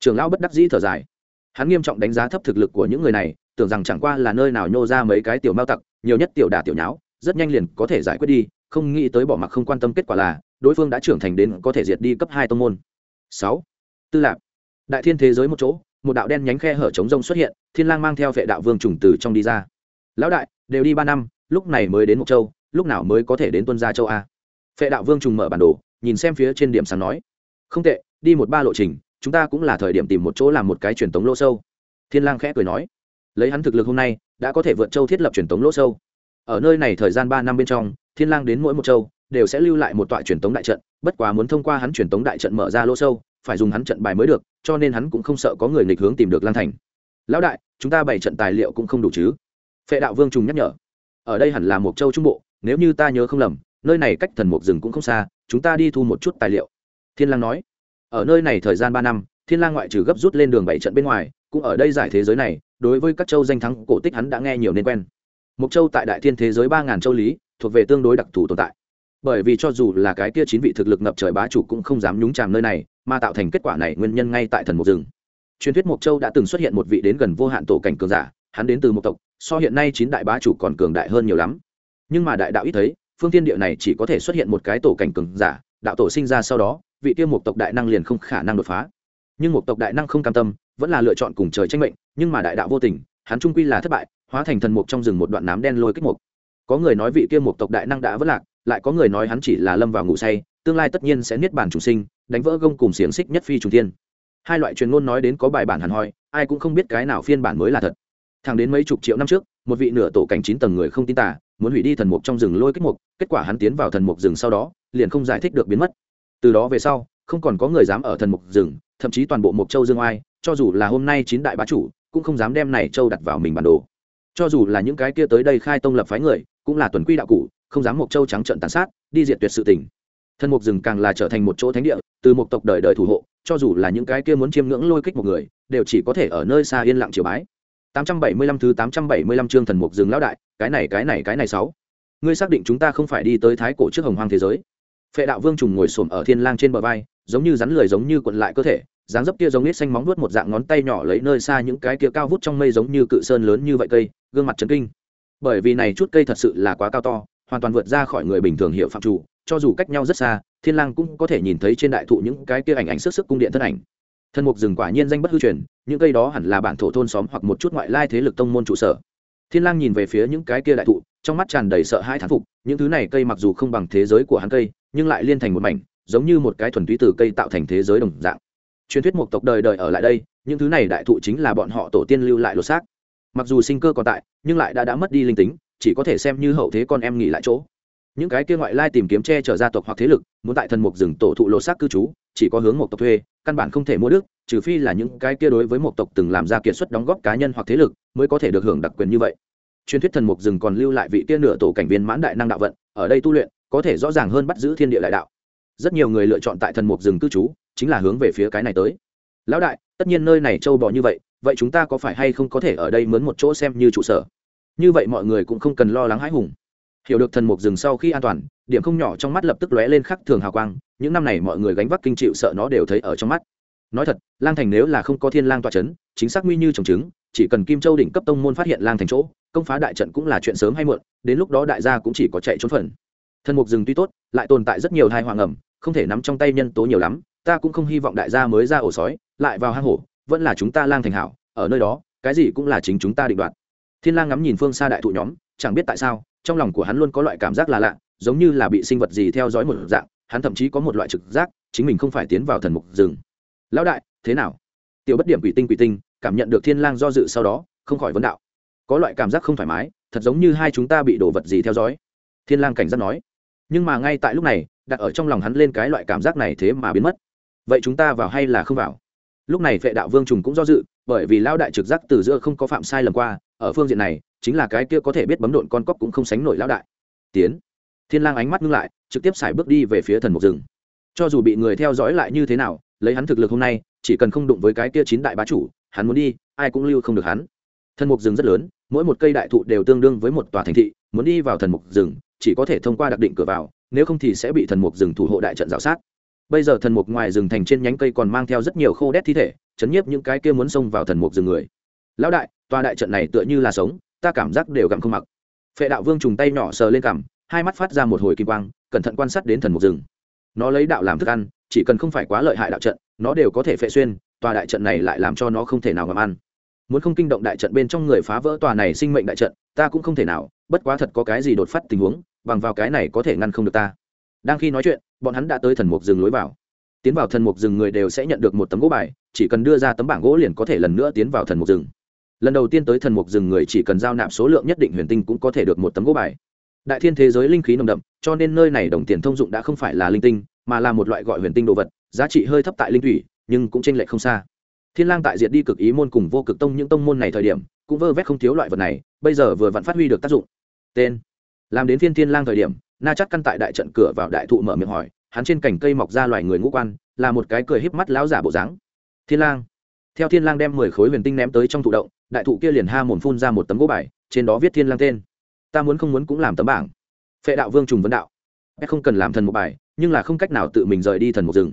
[SPEAKER 1] Trưởng lão bất đắc dĩ thở dài. Hắn nghiêm trọng đánh giá thấp thực lực của những người này, tưởng rằng chẳng qua là nơi nào nhô ra mấy cái tiểu mao tặc, nhiều nhất tiểu đả tiểu nháo, rất nhanh liền có thể giải quyết đi không nghĩ tới bỏ mặc không quan tâm kết quả là, đối phương đã trưởng thành đến có thể diệt đi cấp hai tông môn. Sáu, tư lạc đại thiên thế giới một chỗ, một đạo đen nhánh khe hở trống rông xuất hiện, thiên lang mang theo vệ đạo vương trùng từ trong đi ra. Lão đại, đều đi ba năm, lúc này mới đến một châu, lúc nào mới có thể đến tuân gia châu a? Vệ đạo vương trùng mở bản đồ, nhìn xem phía trên điểm sáng nói. Không tệ, đi một ba lộ trình, chúng ta cũng là thời điểm tìm một chỗ làm một cái truyền tống lỗ sâu. Thiên lang khẽ cười nói. Lấy hắn thực lực hôm nay, đã có thể vượt châu thiết lập truyền tống lỗ sâu. Ở nơi này thời gian ba năm bên trong thiên lang đến mỗi một châu, đều sẽ lưu lại một tọa truyền tống đại trận, bất quá muốn thông qua hắn truyền tống đại trận mở ra lỗ sâu, phải dùng hắn trận bài mới được, cho nên hắn cũng không sợ có người nghịch hướng tìm được lang thành. Lão đại, chúng ta bày trận tài liệu cũng không đủ chứ? Phệ đạo vương trùng nhắc nhở. Ở đây hẳn là một châu trung bộ, nếu như ta nhớ không lầm, nơi này cách thần mục rừng cũng không xa, chúng ta đi thu một chút tài liệu. Thiên lang nói. Ở nơi này thời gian ba năm, thiên lang ngoại trừ gấp rút lên đường bảy trận bên ngoài, cũng ở đây giải thế giới này, đối với các châu danh thắng cổ tích hắn đã nghe nhiều nên quen. Mục châu tại đại thiên thế giới ba ngàn châu lý thuộc về tương đối đặc thù tồn tại. Bởi vì cho dù là cái kia chín vị thực lực ngập trời bá chủ cũng không dám nhúng chàm nơi này, mà tạo thành kết quả này nguyên nhân ngay tại thần mục rừng. Truyền thuyết Mộc châu đã từng xuất hiện một vị đến gần vô hạn tổ cảnh cường giả, hắn đến từ một tộc, so hiện nay chín đại bá chủ còn cường đại hơn nhiều lắm. Nhưng mà đại đạo ít thấy, phương tiên địa này chỉ có thể xuất hiện một cái tổ cảnh cường giả, đạo tổ sinh ra sau đó, vị tiêu một tộc đại năng liền không khả năng đột phá. Nhưng một tộc đại năng không cam tâm, vẫn là lựa chọn cùng trời tranh mệnh, nhưng mà đại đạo vô tình, hắn trung quy là thất bại, hóa thành thần mục trong rừng một đoạn nám đen lôi kích mục có người nói vị kia một tộc đại năng đã vất lạc, lại có người nói hắn chỉ là lâm vào ngủ say, tương lai tất nhiên sẽ niết bàn trùng sinh, đánh vỡ gông cùng xiềng xích nhất phi trùng tiên hai loại truyền ngôn nói đến có bài bản hẳn hoi, ai cũng không biết cái nào phiên bản mới là thật. Thẳng đến mấy chục triệu năm trước, một vị nửa tổ cảnh chín tầng người không tin tả muốn hủy đi thần mục trong rừng lôi kích mục, kết quả hắn tiến vào thần mục rừng sau đó, liền không giải thích được biến mất. Từ đó về sau, không còn có người dám ở thần mục rừng, thậm chí toàn bộ mục châu dương oai, cho dù là hôm nay chín đại bá chủ, cũng không dám đem này châu đặt vào mình bản đồ cho dù là những cái kia tới đây khai tông lập phái người, cũng là tuần quy đạo cụ không dám mộc châu trắng trận tàn sát, đi diệt tuyệt sự tình. Thần mục rừng càng là trở thành một chỗ thánh địa, từ một tộc đời đời thủ hộ, cho dù là những cái kia muốn chiêm ngưỡng lôi kích một người, đều chỉ có thể ở nơi xa yên lặng chiều bái. 875 thứ 875 chương thần mục rừng lão đại, cái này cái này cái này sáu. Ngươi xác định chúng ta không phải đi tới thái cổ trước hồng hoang thế giới. Phệ đạo vương trùng ngồi xổm ở thiên lang trên bờ vai, giống như rắn lười giống như cuộn lại cơ thể dáng dấp kia giống nít xanh móng nuốt một dạng ngón tay nhỏ lấy nơi xa những cái kia cao vút trong mây giống như cự sơn lớn như vậy cây, gương mặt trấn kinh. Bởi vì này chút cây thật sự là quá cao to, hoàn toàn vượt ra khỏi người bình thường hiểu phạm chủ, cho dù cách nhau rất xa, thiên lang cũng có thể nhìn thấy trên đại thụ những cái kia ảnh ảnh sức sức cung điện thân ảnh. Thân mục rừng quả nhiên danh bất hư truyền, những cây đó hẳn là bản thổ thôn xóm hoặc một chút ngoại lai thế lực tông môn trụ sở. Thiên lang nhìn về phía những cái kia đại thụ, trong mắt tràn đầy sợ hãi thán phục, những thứ này cây mặc dù không bằng thế giới của hắn cây, nhưng lại liên thành một mảnh, giống như một cái thuần túy từ cây tạo thành thế giới đồng dạng truyền thuyết một tộc đời đời ở lại đây, những thứ này đại thụ chính là bọn họ tổ tiên lưu lại lột xác. Mặc dù sinh cơ còn tại, nhưng lại đã đã mất đi linh tính, chỉ có thể xem như hậu thế con em nghỉ lại chỗ. Những cái kia ngoại lai tìm kiếm che chở gia tộc hoặc thế lực, muốn tại thần mục rừng tổ thụ lột xác cư trú, chỉ có hướng một tộc thuê, căn bản không thể mua đức, trừ phi là những cái kia đối với một tộc từng làm ra kiệt xuất đóng góp cá nhân hoặc thế lực, mới có thể được hưởng đặc quyền như vậy. Truyền thuyết thần mục rừng còn lưu lại vị tiên nửa tổ cảnh viên mãn đại năng đạo vận, ở đây tu luyện, có thể rõ ràng hơn bắt giữ thiên địa đại đạo rất nhiều người lựa chọn tại thần mục rừng cư trú, chính là hướng về phía cái này tới. Lão đại, tất nhiên nơi này trâu bò như vậy vậy chúng ta có phải hay không có thể ở đây mướn một chỗ xem như trụ sở? Như vậy mọi người cũng không cần lo lắng hãi hùng. Hiểu được thần mục rừng sau khi an toàn, điểm không nhỏ trong mắt lập tức lóe lên khắc thường hào quang, những năm này mọi người gánh vác kinh chịu sợ nó đều thấy ở trong mắt. Nói thật, lang thành nếu là không có thiên lang tọa chấn, chính xác nguy như trồng trứng, chỉ cần kim châu đỉnh cấp tông môn phát hiện lang thành chỗ, công phá đại trận cũng là chuyện sớm hay muộn, đến lúc đó đại gia cũng chỉ có chạy trốn phần. Thần mục rừng tuy tốt, lại tồn tại rất nhiều thai hoàng ẩm không thể nắm trong tay nhân tố nhiều lắm, ta cũng không hy vọng đại gia mới ra ổ sói, lại vào hang hổ, vẫn là chúng ta lang thành hảo, ở nơi đó, cái gì cũng là chính chúng ta định đoạt. Thiên lang ngắm nhìn phương xa đại thụ nhóm, chẳng biết tại sao, trong lòng của hắn luôn có loại cảm giác là lạ, giống như là bị sinh vật gì theo dõi một dạng, hắn thậm chí có một loại trực giác, chính mình không phải tiến vào thần mục rừng. Lão đại, thế nào? Tiểu bất điểm quỷ tinh quỷ tinh, cảm nhận được thiên lang do dự sau đó, không khỏi vấn đạo. Có loại cảm giác không thoải mái, thật giống như hai chúng ta bị đồ vật gì theo dõi. Thiên lang cảnh giác nói. Nhưng mà ngay tại lúc này đặt ở trong lòng hắn lên cái loại cảm giác này thế mà biến mất. Vậy chúng ta vào hay là không vào? Lúc này vệ đạo vương trùng cũng do dự, bởi vì lao đại trực giác từ giữa không có phạm sai lầm qua, ở phương diện này, chính là cái kia có thể biết bấm độn con cóc cũng không sánh nổi lão đại. Tiến. Thiên lang ánh mắt ngưng lại, trực tiếp xài bước đi về phía thần mục rừng. Cho dù bị người theo dõi lại như thế nào, lấy hắn thực lực hôm nay, chỉ cần không đụng với cái kia chín đại bá chủ, hắn muốn đi, ai cũng lưu không được hắn. Thần mục rừng rất lớn, mỗi một cây đại thụ đều tương đương với một tòa thành thị, muốn đi vào thần mục rừng, chỉ có thể thông qua đặc định cửa vào nếu không thì sẽ bị thần mục rừng thủ hộ đại trận rào sát. Bây giờ thần mục ngoài rừng thành trên nhánh cây còn mang theo rất nhiều khô đét thi thể, chấn nhiếp những cái kia muốn xông vào thần mục rừng người. Lão đại, tòa đại trận này tựa như là sống, ta cảm giác đều gặm không mặc. Phệ đạo vương trùng tay nhỏ sờ lên cằm, hai mắt phát ra một hồi kim quang, cẩn thận quan sát đến thần mục rừng. Nó lấy đạo làm thức ăn, chỉ cần không phải quá lợi hại đạo trận, nó đều có thể phệ xuyên, tòa đại trận này lại làm cho nó không thể nào ngầm ăn. Muốn không kinh động đại trận bên trong người phá vỡ tòa này sinh mệnh đại trận, ta cũng không thể nào, bất quá thật có cái gì đột phát tình huống bằng vào cái này có thể ngăn không được ta. Đang khi nói chuyện, bọn hắn đã tới thần mục rừng lối vào. Tiến vào thần mục rừng người đều sẽ nhận được một tấm gỗ bài, chỉ cần đưa ra tấm bảng gỗ liền có thể lần nữa tiến vào thần mục rừng. Lần đầu tiên tới thần mục rừng người chỉ cần giao nạp số lượng nhất định huyền tinh cũng có thể được một tấm gỗ bài. Đại thiên thế giới linh khí nồng đậm, cho nên nơi này đồng tiền thông dụng đã không phải là linh tinh, mà là một loại gọi huyền tinh đồ vật, giá trị hơi thấp tại linh thủy, nhưng cũng t r ê n lệch không xa. Thiên lang tại diệt đi cực ý môn cùng vô cực tông những tông môn này thời điểm, cũng vơ vét không thiếu loại vật này, bây giờ vừa vặn phát huy được tác dụng. Tên làm đến phiên thiên lang thời điểm, na chắc căn tại đại trận cửa vào đại thụ mở miệng hỏi, hắn trên cành cây mọc ra loài người ngũ quan, là một cái cười híp mắt lão giả bộ dáng. Thiên lang. Theo thiên lang đem mười khối huyền tinh ném tới trong thụ động, đại thụ kia liền ha mồm phun ra một tấm gỗ bài, trên đó viết thiên lang tên. Ta muốn không muốn cũng làm tấm bảng. Phệ đạo vương trùng vấn đạo. Không cần làm thần một bài, nhưng là không cách nào tự mình rời đi thần một rừng.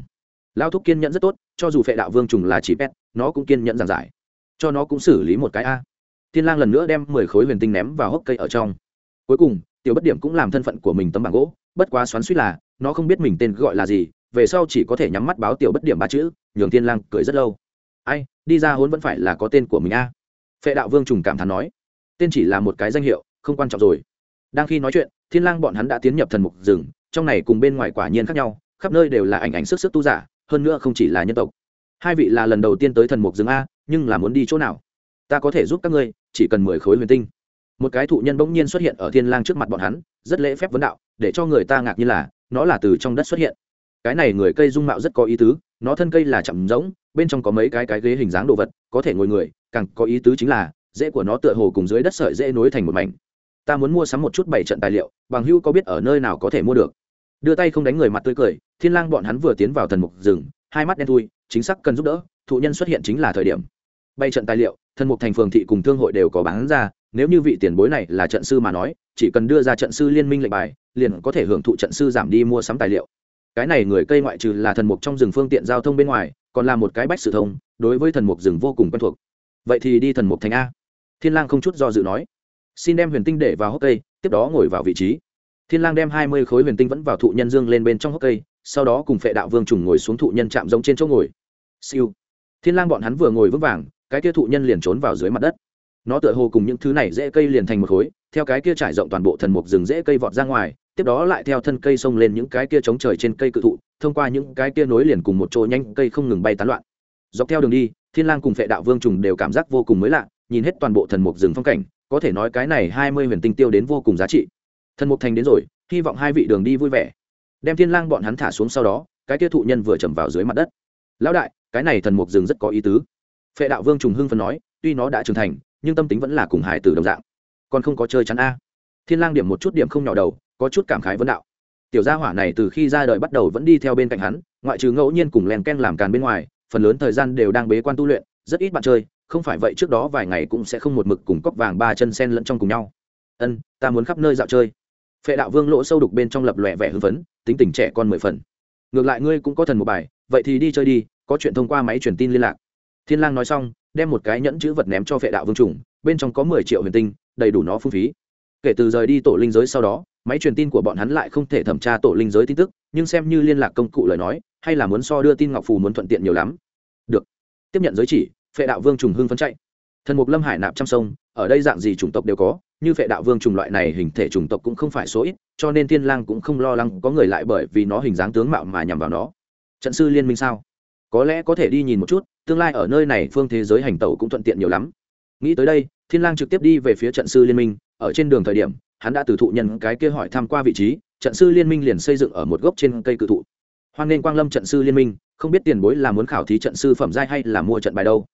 [SPEAKER 1] Lao thúc kiên nhẫn rất tốt, cho dù phệ đạo vương trùng là chỉ pet, nó cũng kiên nhẫn giảng giải. Cho nó cũng xử lý một cái a. Thiên lang lần nữa đem mười khối huyền tinh ném vào hốc cây ở trong. Cuối cùng tiểu bất điểm cũng làm thân phận của mình tấm bảng gỗ, bất quá xoắn suýt là, nó không biết mình tên gọi là gì, về sau chỉ có thể nhắm mắt báo tiểu bất điểm ba chữ, nhường thiên lang cười rất lâu. Ai, đi ra hốn vẫn phải là có tên của mình a. Phệ đạo vương trùng cảm thán nói. Tên chỉ là một cái danh hiệu, không quan trọng rồi. Đang khi nói chuyện, thiên lang bọn hắn đã tiến nhập thần mục rừng, trong này cùng bên ngoài quả nhiên khác nhau, khắp nơi đều là ảnh ảnh sức sức tu giả, hơn nữa không chỉ là nhân tộc. Hai vị là lần đầu tiên tới thần mục rừng a, nhưng là muốn đi chỗ nào? Ta có thể giúp các ngươi, chỉ cần mười khối huyền tinh một cái thụ nhân bỗng nhiên xuất hiện ở thiên lang trước mặt bọn hắn, rất lễ phép vấn đạo, để cho người ta ngạc nhiên là, nó là từ trong đất xuất hiện. Cái này người cây dung mạo rất có ý tứ, nó thân cây là chậm rỗng, bên trong có mấy cái cái ghế hình dáng đồ vật, có thể ngồi người, càng có ý tứ chính là, rễ của nó tựa hồ cùng dưới đất sợi rễ nối thành một mảnh. Ta muốn mua sắm một chút bảy trận tài liệu, bằng hữu có biết ở nơi nào có thể mua được. Đưa tay không đánh người mặt tươi cười, thiên lang bọn hắn vừa tiến vào thần mục rừng, hai mắt đen thui, chính xác cần giúp đỡ, thụ nhân xuất hiện chính là thời điểm. Bay trận tài liệu, thần mục thành phường thị cùng thương hội đều có bán ra nếu như vị tiền bối này là trận sư mà nói, chỉ cần đưa ra trận sư liên minh lệnh bài, liền có thể hưởng thụ trận sư giảm đi mua sắm tài liệu. Cái này người cây ngoại trừ là thần mục trong rừng phương tiện giao thông bên ngoài, còn là một cái bách sự thông, đối với thần mục rừng vô cùng quen thuộc. Vậy thì đi thần mục thành a. Thiên lang không chút do dự nói. Xin đem huyền tinh để vào hốc cây, tiếp đó ngồi vào vị trí. Thiên lang đem hai mươi khối huyền tinh vẫn vào thụ nhân dương lên bên trong hốc cây, sau đó cùng phệ đạo vương trùng ngồi xuống thụ nhân chạm giống trên chỗ ngồi. Siêu. Thiên lang bọn hắn vừa ngồi vững vàng, cái kia thụ nhân liền trốn vào dưới mặt đất nó tựa hồ cùng những thứ này dễ cây liền thành một khối, theo cái kia trải rộng toàn bộ thần mục rừng dễ cây vọt ra ngoài, tiếp đó lại theo thân cây xông lên những cái kia chống trời trên cây cự thụ, thông qua những cái kia nối liền cùng một chỗ nhanh cây không ngừng bay tán loạn. Dọc theo đường đi, thiên lang cùng phệ đạo vương trùng đều cảm giác vô cùng mới lạ, nhìn hết toàn bộ thần mục rừng phong cảnh, có thể nói cái này hai mươi huyền tinh tiêu đến vô cùng giá trị. Thần mục thành đến rồi, hy vọng hai vị đường đi vui vẻ. Đem thiên lang bọn hắn thả xuống sau đó, cái kia thụ nhân vừa chầm vào dưới mặt đất. Lão đại, cái này thần mục rừng rất có ý tứ. Phệ đạo vương trùng hưng phấn nói, tuy nó đã trưởng thành nhưng tâm tính vẫn là cùng hải tử đồng dạng. Còn không có chơi chắn a. Thiên lang điểm một chút điểm không nhỏ đầu, có chút cảm khái vấn đạo. Tiểu gia hỏa này từ khi ra đời bắt đầu vẫn đi theo bên cạnh hắn, ngoại trừ ngẫu nhiên cùng len ken làm càn bên ngoài, phần lớn thời gian đều đang bế quan tu luyện, rất ít bạn chơi, không phải vậy trước đó vài ngày cũng sẽ không một mực cùng cốc vàng ba chân sen lẫn trong cùng nhau. Ân, ta muốn khắp nơi dạo chơi. Phệ đạo vương lỗ sâu đục bên trong lập lòe vẻ hưng phấn, tính tình trẻ con mười phần. Ngược lại ngươi cũng có thần một bài, vậy thì đi chơi đi, có chuyện thông qua máy truyền tin liên lạc. Thiên lang nói xong đem một cái nhẫn chữ vật ném cho vệ đạo vương trùng, bên trong có mười triệu huyền tinh, đầy đủ nó phung phí. Kể từ rời đi tổ linh giới sau đó, máy truyền tin của bọn hắn lại không thể thẩm tra tổ linh giới tin tức, nhưng xem như liên lạc công cụ lời nói, hay là muốn so đưa tin ngọc phù muốn thuận tiện nhiều lắm. Được. Tiếp nhận giới chỉ phệ đạo vương trùng hưng phấn chạy. Thần mục lâm hải nạp trăm sông, ở đây dạng gì chủng tộc đều có, như phệ đạo vương trùng loại này hình thể chủng tộc cũng không phải số ít, cho nên thiên lang cũng không lo lắng có người lại bởi vì nó hình dáng tướng mạo mà nhằm vào nó. Trận sư liên minh sao? Có lẽ có thể đi nhìn một chút tương lai ở nơi này phương thế giới hành tẩu cũng thuận tiện nhiều lắm. Nghĩ tới đây, thiên lang trực tiếp đi về phía trận sư liên minh. Ở trên đường thời điểm, hắn đã từ thụ nhân cái kia hỏi tham qua vị trí, trận sư liên minh liền xây dựng ở một gốc trên cây cự thụ. Hoan nên quang lâm trận sư liên minh, không biết tiền bối là muốn khảo thí trận sư phẩm giai hay là mua trận bài đâu.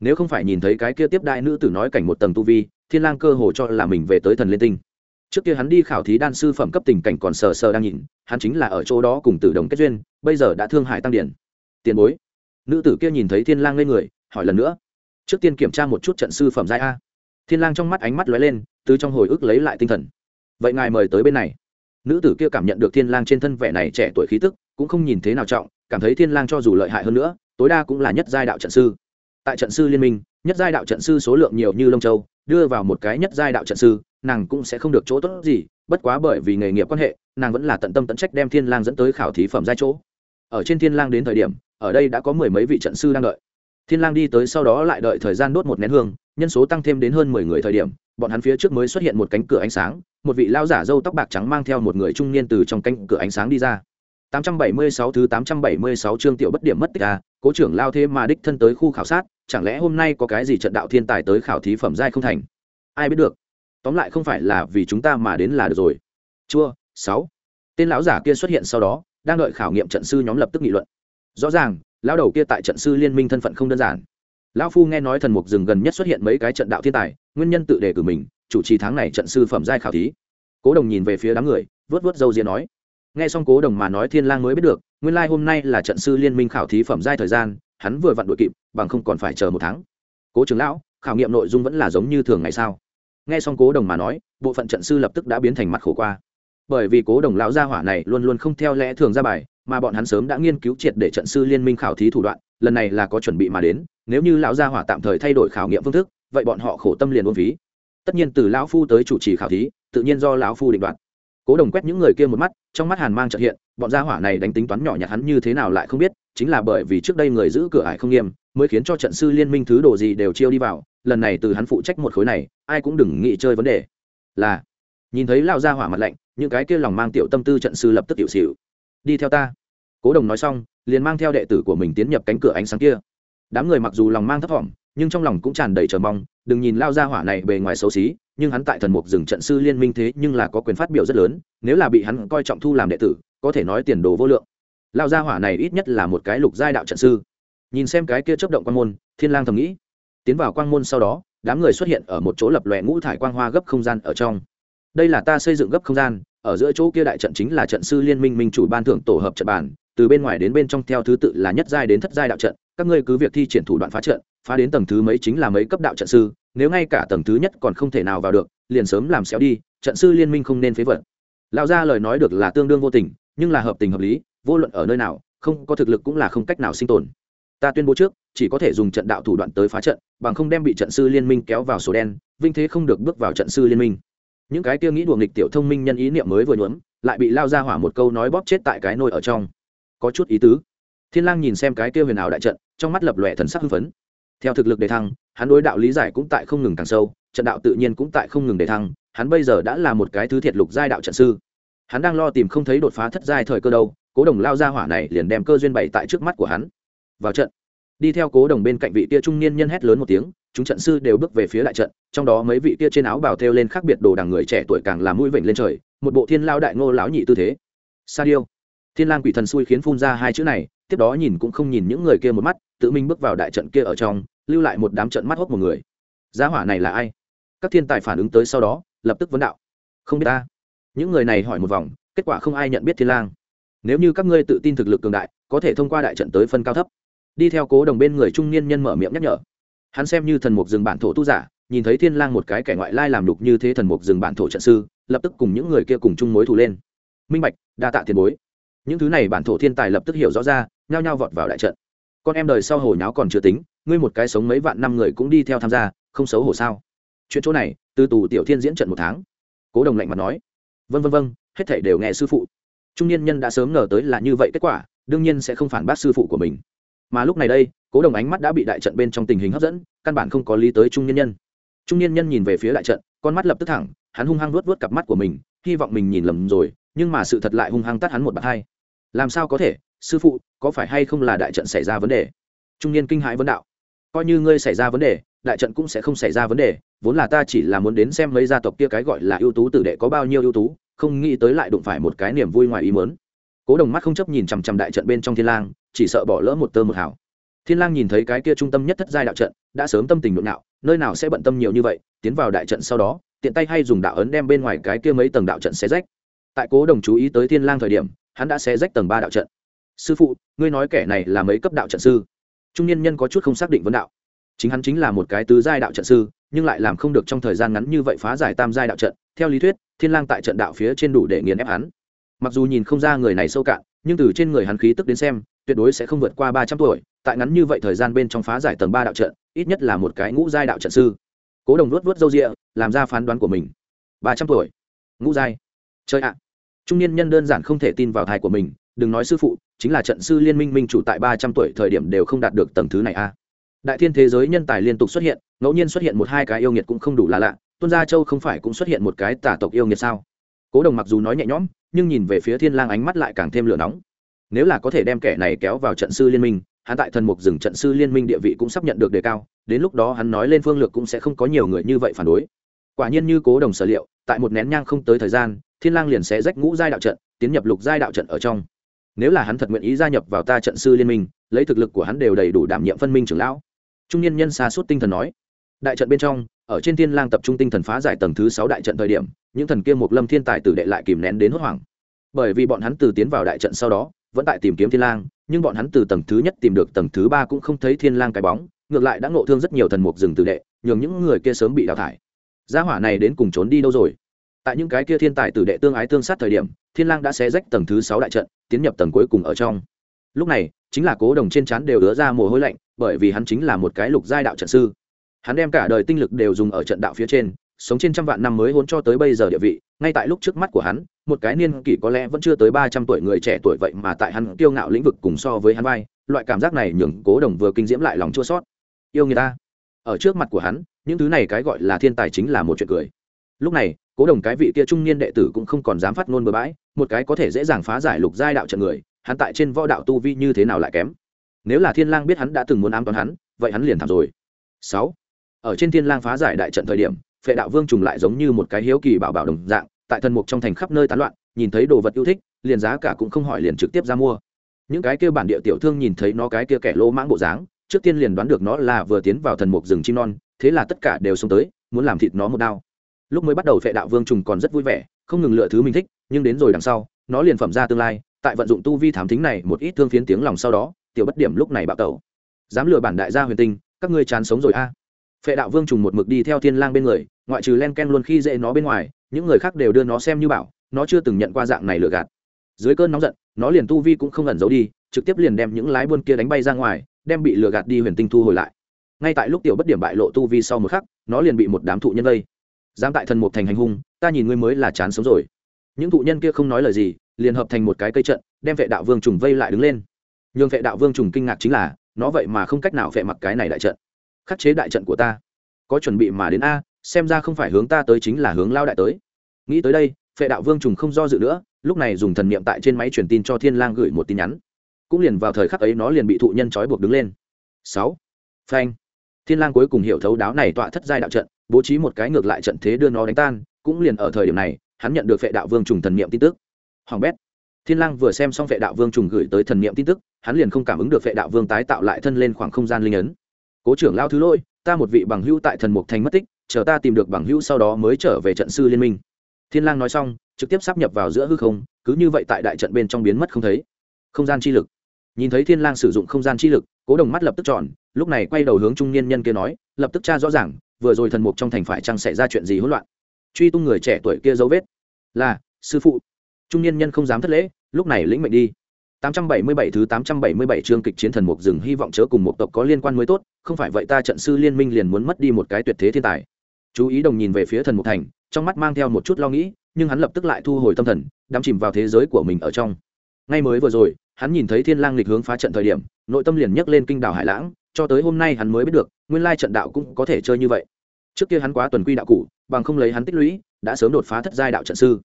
[SPEAKER 1] Nếu không phải nhìn thấy cái kia tiếp đại nữ tử nói cảnh một tầng tu vi, thiên lang cơ hồ cho là mình về tới thần liên tinh. Trước kia hắn đi khảo thí đan sư phẩm cấp tình cảnh còn sờ sờ đang nhìn, hắn chính là ở chỗ đó cùng tử đồng kết duyên, bây giờ đã thương hại tăng điển. Tiền bối nữ tử kia nhìn thấy thiên lang lên người, hỏi lần nữa. Trước tiên kiểm tra một chút trận sư phẩm giai a. Thiên lang trong mắt ánh mắt lóe lên, từ trong hồi ức lấy lại tinh thần. Vậy ngài mời tới bên này. Nữ tử kia cảm nhận được thiên lang trên thân vẻ này trẻ tuổi khí tức, cũng không nhìn thế nào trọng, cảm thấy thiên lang cho dù lợi hại hơn nữa, tối đa cũng là nhất giai đạo trận sư. Tại trận sư liên minh, nhất giai đạo trận sư số lượng nhiều như lông châu, đưa vào một cái nhất giai đạo trận sư, nàng cũng sẽ không được chỗ tốt gì, bất quá bởi vì nghề nghiệp quan hệ, nàng vẫn là tận tâm tận trách đem thiên lang dẫn tới khảo thí phẩm giai chỗ. Ở trên thiên lang đến thời điểm ở đây đã có mười mấy vị trận sư đang đợi thiên lang đi tới sau đó lại đợi thời gian đốt một nén hương nhân số tăng thêm đến hơn mười người thời điểm bọn hắn phía trước mới xuất hiện một cánh cửa ánh sáng một vị lao giả râu tóc bạc trắng mang theo một người trung niên từ trong cánh cửa ánh sáng đi ra 876 thứ 876 chương tiểu bất điểm mất tích à, cố trưởng lao thế mà đích thân tới khu khảo sát, chẳng lẽ hôm nay có cái gì trận đạo thiên tài tới khảo thí phẩm giai không thành? Ai biết được. Tóm lại không phải là vì chúng ta mà đến là được rồi. Chua, 6. Tên lão giả kia xuất hiện sau đó, đang đợi khảo nghiệm trận sư nhóm lập tức nghị luận. Rõ ràng, lão đầu kia tại trận sư liên minh thân phận không đơn giản. Lão phu nghe nói thần mục rừng gần nhất xuất hiện mấy cái trận đạo thiên tài, nguyên nhân tự đề cử mình, chủ trì tháng này trận sư phẩm giai khảo thí. Cố Đồng nhìn về phía đám người, vớt vớt râu ria nói: nghe xong cố đồng mà nói thiên lang mới biết được nguyên lai hôm nay là trận sư liên minh khảo thí phẩm giai thời gian hắn vừa vặn đội kịp bằng không còn phải chờ một tháng cố trưởng lão khảo nghiệm nội dung vẫn là giống như thường ngày sao nghe xong cố đồng mà nói bộ phận trận sư lập tức đã biến thành mặt khổ qua bởi vì cố đồng lão gia hỏa này luôn luôn không theo lẽ thường ra bài, mà bọn hắn sớm đã nghiên cứu triệt để trận sư liên minh khảo thí thủ đoạn, lần này là có chuẩn bị mà đến, nếu như lão gia hỏa tạm thời thay đổi khảo nghiệm phương thức, vậy bọn họ khổ tâm liền uống phí. Tất nhiên từ lão phu tới chủ trì khảo thí, tự nhiên do lão phu định đoạt. Cố đồng quét những người kia một mắt, trong mắt hàn mang trợ hiện, bọn gia hỏa này đánh tính toán nhỏ nhặt hắn như thế nào lại không biết, chính là bởi vì trước đây người giữ cửa ải không nghiêm, mới khiến cho trận sư liên minh thứ đồ gì đều chiêu đi vào, lần này từ hắn phụ trách một khối này, ai cũng đừng nghĩ chơi vấn đề. Là, nhìn thấy lao gia hỏa mặt lạnh những cái kia lòng mang tiểu tâm tư trận sư lập tức tiểu xỉu. Đi theo ta. Cố đồng nói xong, liền mang theo đệ tử của mình tiến nhập cánh cửa ánh sáng kia. Đám người mặc dù lòng mang thấp thỏm, nhưng trong lòng cũng tràn đầy chờ mong, đừng nhìn lao gia hỏa này bề ngoài xấu xí, nhưng hắn tại thần mục rừng trận sư liên minh thế nhưng là có quyền phát biểu rất lớn, nếu là bị hắn coi trọng thu làm đệ tử, có thể nói tiền đồ vô lượng. Lao gia hỏa này ít nhất là một cái lục giai đạo trận sư. Nhìn xem cái kia chấp động quan môn, thiên lang thầm nghĩ. Tiến vào quang môn sau đó, đám người xuất hiện ở một chỗ lập lòe ngũ thải quang hoa gấp không gian ở trong. Đây là ta xây dựng gấp không gian ở giữa chỗ kia đại trận chính là trận sư liên minh minh chủ ban thưởng tổ hợp trận bản từ bên ngoài đến bên trong theo thứ tự là nhất giai đến thất giai đạo trận, các ngươi cứ việc thi triển thủ đoạn phá trận, phá đến tầng thứ mấy chính là mấy cấp đạo trận sư, nếu ngay cả tầng thứ nhất còn không thể nào vào được, liền sớm làm xéo đi, trận sư liên minh không nên phế vật. Lão gia lời nói được là tương đương vô tình, nhưng là hợp tình hợp lý, vô luận ở nơi nào, không có thực lực cũng là không cách nào sinh tồn. Ta tuyên bố trước, chỉ có thể dùng trận đạo thủ đoạn tới phá trận, bằng không đem bị trận sư liên minh kéo vào sổ đen, vinh thế không được bước vào trận sư liên minh những cái kia nghĩ đùa nghịch tiểu thông minh nhân ý niệm mới vừa nhuốm, lại bị lao ra hỏa một câu nói bóp chết tại cái nôi ở trong. Có chút ý tứ. Thiên lang nhìn xem cái kia huyền ảo đại trận, trong mắt lập lòe thần sắc hưng phấn. Theo thực lực đề thăng, hắn đối đạo lý giải cũng tại không ngừng càng sâu, trận đạo tự nhiên cũng tại không ngừng đề thăng, hắn bây giờ đã là một cái thứ thiệt lục giai đạo trận sư. Hắn đang lo tìm không thấy đột phá thất giai thời cơ đâu, cố đồng lao ra hỏa này liền đem cơ duyên bày tại trước mắt của hắn. Vào trận đi theo cố đồng bên cạnh vị tia trung niên nhân hét lớn một tiếng, chúng trận sư đều bước về phía lại trận, trong đó mấy vị tia trên áo bào thêu lên khác biệt đồ đằng người trẻ tuổi càng làm mũi vểnh lên trời, một bộ thiên lao đại ngô lão nhị tư thế. Sa điêu. Thiên lang quỷ thần xui khiến phun ra hai chữ này, tiếp đó nhìn cũng không nhìn những người kia một mắt, tự mình bước vào đại trận kia ở trong, lưu lại một đám trận mắt hốc một người. Gia hỏa này là ai? Các thiên tài phản ứng tới sau đó, lập tức vấn đạo. Không biết ta. Những người này hỏi một vòng, kết quả không ai nhận biết thiên lang. Nếu như các ngươi tự tin thực lực cường đại, có thể thông qua đại trận tới phân cao thấp đi theo cố đồng bên người trung niên nhân mở miệng nhắc nhở. Hắn xem như thần mục rừng bản thổ tu giả, nhìn thấy thiên lang một cái kẻ ngoại lai làm đục như thế thần mục rừng bản thổ trận sư, lập tức cùng những người kia cùng chung mối thù lên. Minh bạch, đa tạ tiền bối. Những thứ này bản thổ thiên tài lập tức hiểu rõ ra, nhao nhao vọt vào đại trận. Con em đời sau hồi nháo còn chưa tính, ngươi một cái sống mấy vạn năm người cũng đi theo tham gia, không xấu hổ sao? Chuyện chỗ này, từ tù tiểu thiên diễn trận một tháng. Cố đồng lạnh mặt nói. Vân vân vân hết thảy đều nghe sư phụ. Trung niên nhân đã sớm ngờ tới là như vậy kết quả, đương nhiên sẽ không phản bác sư phụ của mình mà lúc này đây, cố đồng ánh mắt đã bị đại trận bên trong tình hình hấp dẫn, căn bản không có lý tới trung niên nhân. Trung niên nhân nhìn về phía đại trận, con mắt lập tức thẳng, hắn hung hăng vuốt vuốt cặp mắt của mình, hy vọng mình nhìn lầm rồi, nhưng mà sự thật lại hung hăng tắt hắn một bạt hai. Làm sao có thể? Sư phụ, có phải hay không là đại trận xảy ra vấn đề? Trung niên kinh hãi vấn đạo. Coi như ngươi xảy ra vấn đề, đại trận cũng sẽ không xảy ra vấn đề, vốn là ta chỉ là muốn đến xem mấy gia tộc kia cái gọi là ưu tú tử đệ có bao nhiêu ưu tú, không nghĩ tới lại đụng phải một cái niềm vui ngoài ý muốn. Cố đồng mắt không chấp nhìn chằm chằm đại trận bên trong thiên lang chỉ sợ bỏ lỡ một tơ một hào. Thiên lang nhìn thấy cái kia trung tâm nhất thất giai đạo trận, đã sớm tâm tình nhộn nhạo nơi nào sẽ bận tâm nhiều như vậy, tiến vào đại trận sau đó, tiện tay hay dùng đạo ấn đem bên ngoài cái kia mấy tầng đạo trận xé rách. Tại cố đồng chú ý tới thiên lang thời điểm, hắn đã xé rách tầng ba đạo trận. Sư phụ, ngươi nói kẻ này là mấy cấp đạo trận sư? Trung niên nhân có chút không xác định vấn đạo. Chính hắn chính là một cái tứ giai đạo trận sư, nhưng lại làm không được trong thời gian ngắn như vậy phá giải tam giai đạo trận. Theo lý thuyết, thiên lang tại trận đạo phía trên đủ để nghiền ép hắn. Mặc dù nhìn không ra người này sâu cạn, nhưng từ trên người hắn khí tức đến xem tuyệt đối sẽ không vượt qua ba trăm tuổi, tại ngắn như vậy thời gian bên trong phá giải tầng ba đạo trận, ít nhất là một cái ngũ giai đạo trận sư. Cố đồng nuốt nuốt râu rịa làm ra phán đoán của mình. Ba trăm tuổi. Ngũ giai. Chơi ạ. Trung niên nhân đơn giản không thể tin vào thai của mình, đừng nói sư phụ, chính là trận sư liên minh minh chủ tại ba trăm tuổi thời điểm đều không đạt được tầng thứ này a đại thiên thế giới nhân tài liên tục xuất hiện, ngẫu nhiên xuất hiện một hai cái yêu nghiệt cũng không đủ là lạ tuân gia châu không phải cũng xuất hiện một cái tà tộc yêu nghiệt sao? Cố đồng mặc dù nói nhẹ nhõm, nhưng nhìn về phía thiên lang ánh mắt lại càng thêm lửa nóng nếu là có thể đem kẻ này kéo vào trận sư liên minh, hắn tại thần mục rừng trận sư liên minh địa vị cũng sắp nhận được đề cao, đến lúc đó hắn nói lên phương lược cũng sẽ không có nhiều người như vậy phản đối. Quả nhiên như cố đồng sở liệu, tại một nén nhang không tới thời gian, thiên lang liền sẽ rách ngũ giai đạo trận, tiến nhập lục giai đạo trận ở trong. Nếu là hắn thật nguyện ý gia nhập vào ta trận sư liên minh, lấy thực lực của hắn đều đầy đủ đảm nhiệm phân minh trưởng lão. Trung niên nhân xa suốt tinh thần nói, đại trận bên trong, ở trên thiên lang tập trung tinh thần phá giải tầng thứ sáu đại trận thời điểm, những thần kia một lâm thiên tài tử đệ lại kìm nén đến hốt hoảng. Bởi vì bọn hắn từ tiến vào đại trận sau đó vẫn tại tìm kiếm thiên lang, nhưng bọn hắn từ tầng thứ nhất tìm được tầng thứ ba cũng không thấy thiên lang cái bóng, ngược lại đã ngộ thương rất nhiều thần mục rừng tử đệ, nhường những người kia sớm bị đào thải. Gia hỏa này đến cùng trốn đi đâu rồi? Tại những cái kia thiên tài tử đệ tương ái tương sát thời điểm, thiên lang đã xé rách tầng thứ sáu đại trận, tiến nhập tầng cuối cùng ở trong. Lúc này, chính là cố đồng trên chán đều ứa ra mồ hôi lạnh, bởi vì hắn chính là một cái lục giai đạo trận sư. Hắn đem cả đời tinh lực đều dùng ở trận đạo phía trên, sống trên trăm vạn năm mới hôn cho tới bây giờ địa vị, ngay tại lúc trước mắt của hắn một cái niên kỷ có lẽ vẫn chưa tới ba trăm tuổi người trẻ tuổi vậy mà tại hắn kiêu ngạo lĩnh vực cùng so với hắn vai, loại cảm giác này nhường cố đồng vừa kinh diễm lại lòng chua sót yêu người ta. Ở trước mặt của hắn, những thứ này cái gọi là thiên tài chính là một chuyện cười. Lúc này, cố đồng cái vị kia trung niên đệ tử cũng không còn dám phát ngôn bừa bãi, một cái có thể dễ dàng phá giải lục giai đạo trận người, hắn tại trên võ đạo tu vi như thế nào lại kém? Nếu là thiên lang biết hắn đã từng muốn ám toán hắn, vậy hắn liền thảm rồi. Sáu. Ở trên thiên lang phá giải đại trận thời điểm, phệ đạo vương trùng lại giống như một cái hiếu kỳ bảo bảo đồng dạng tại thần mục trong thành khắp nơi tán loạn, nhìn thấy đồ vật yêu thích, liền giá cả cũng không hỏi liền trực tiếp ra mua. Những cái kia bản địa tiểu thương nhìn thấy nó cái kia kẻ lỗ mãng bộ dáng, trước tiên liền đoán được nó là vừa tiến vào thần mục rừng chim non, thế là tất cả đều xông tới, muốn làm thịt nó một đao. Lúc mới bắt đầu phệ đạo vương trùng còn rất vui vẻ, không ngừng lựa thứ mình thích, nhưng đến rồi đằng sau, nó liền phẩm ra tương lai, tại vận dụng tu vi thám thính này một ít thương phiến tiếng lòng sau đó, tiểu bất điểm lúc này bạo tẩu. Dám lừa bản đại gia huyền tinh, các ngươi chán sống rồi a. Phệ đạo vương trùng một mực đi theo thiên lang bên người, ngoại trừ len ken luôn khi dễ nó bên ngoài những người khác đều đưa nó xem như bảo, nó chưa từng nhận qua dạng này lừa gạt. Dưới cơn nóng giận, nó liền tu vi cũng không ẩn giấu đi, trực tiếp liền đem những lái buôn kia đánh bay ra ngoài, đem bị lừa gạt đi huyền tinh thu hồi lại. Ngay tại lúc tiểu bất điểm bại lộ tu vi sau một khắc, nó liền bị một đám thụ nhân vây. Dám tại thần mục thành hành hung, ta nhìn ngươi mới là chán sống rồi. Những thụ nhân kia không nói lời gì, liền hợp thành một cái cây trận, đem vệ đạo vương trùng vây lại đứng lên. Nhưng vệ đạo vương trùng kinh ngạc chính là, nó vậy mà không cách nào vệ mặc cái này đại trận. Khắc chế đại trận của ta, có chuẩn bị mà đến a xem ra không phải hướng ta tới chính là hướng lao đại tới. Nghĩ tới đây, phệ đạo vương trùng không do dự nữa, lúc này dùng thần niệm tại trên máy truyền tin cho thiên lang gửi một tin nhắn. Cũng liền vào thời khắc ấy nó liền bị thụ nhân trói buộc đứng lên. Sáu. Phanh. Thiên lang cuối cùng hiểu thấu đáo này tọa thất giai đạo trận, bố trí một cái ngược lại trận thế đưa nó đánh tan, cũng liền ở thời điểm này, hắn nhận được phệ đạo vương trùng thần niệm tin tức. Hoàng bét. Thiên lang vừa xem xong vệ đạo vương trùng gửi tới thần niệm tin tức, hắn liền không cảm ứng được vệ đạo vương tái tạo lại thân lên khoảng không gian linh ấn. Cố trưởng lao thứ lỗi, ta một vị bằng hữu tại thần mục thành mất tích chờ ta tìm được bằng hữu sau đó mới trở về trận sư liên minh. Thiên lang nói xong trực tiếp sắp nhập vào giữa hư không cứ như vậy tại đại trận bên trong biến mất không thấy. Không gian chi lực. Nhìn thấy thiên lang sử dụng không gian chi lực cố đồng mắt lập tức tròn lúc này quay đầu hướng trung niên nhân kia nói lập tức tra rõ ràng vừa rồi thần mục trong thành phải chăng xảy ra chuyện gì hỗn loạn. Truy tung người trẻ tuổi kia dấu vết. Là sư phụ. Trung niên nhân không dám thất lễ lúc này lĩnh mệnh đi. 877 thứ 877 chương kịch chiến thần mục rừng hy vọng chớ cùng một tộc có liên quan mới tốt, không phải vậy ta trận sư liên minh liền muốn mất đi một cái tuyệt thế thiên tài. Chú ý đồng nhìn về phía thần mục thành, trong mắt mang theo một chút lo nghĩ, nhưng hắn lập tức lại thu hồi tâm thần, đắm chìm vào thế giới của mình ở trong. Ngay mới vừa rồi, hắn nhìn thấy Thiên Lang lịch hướng phá trận thời điểm, nội tâm liền nhấc lên kinh đảo hải lãng, cho tới hôm nay hắn mới biết được, nguyên lai trận đạo cũng có thể chơi như vậy. Trước kia hắn quá tuần quy đạo cụ, bằng không lấy hắn tích lũy, đã sớm đột phá thất giai đạo trận sư.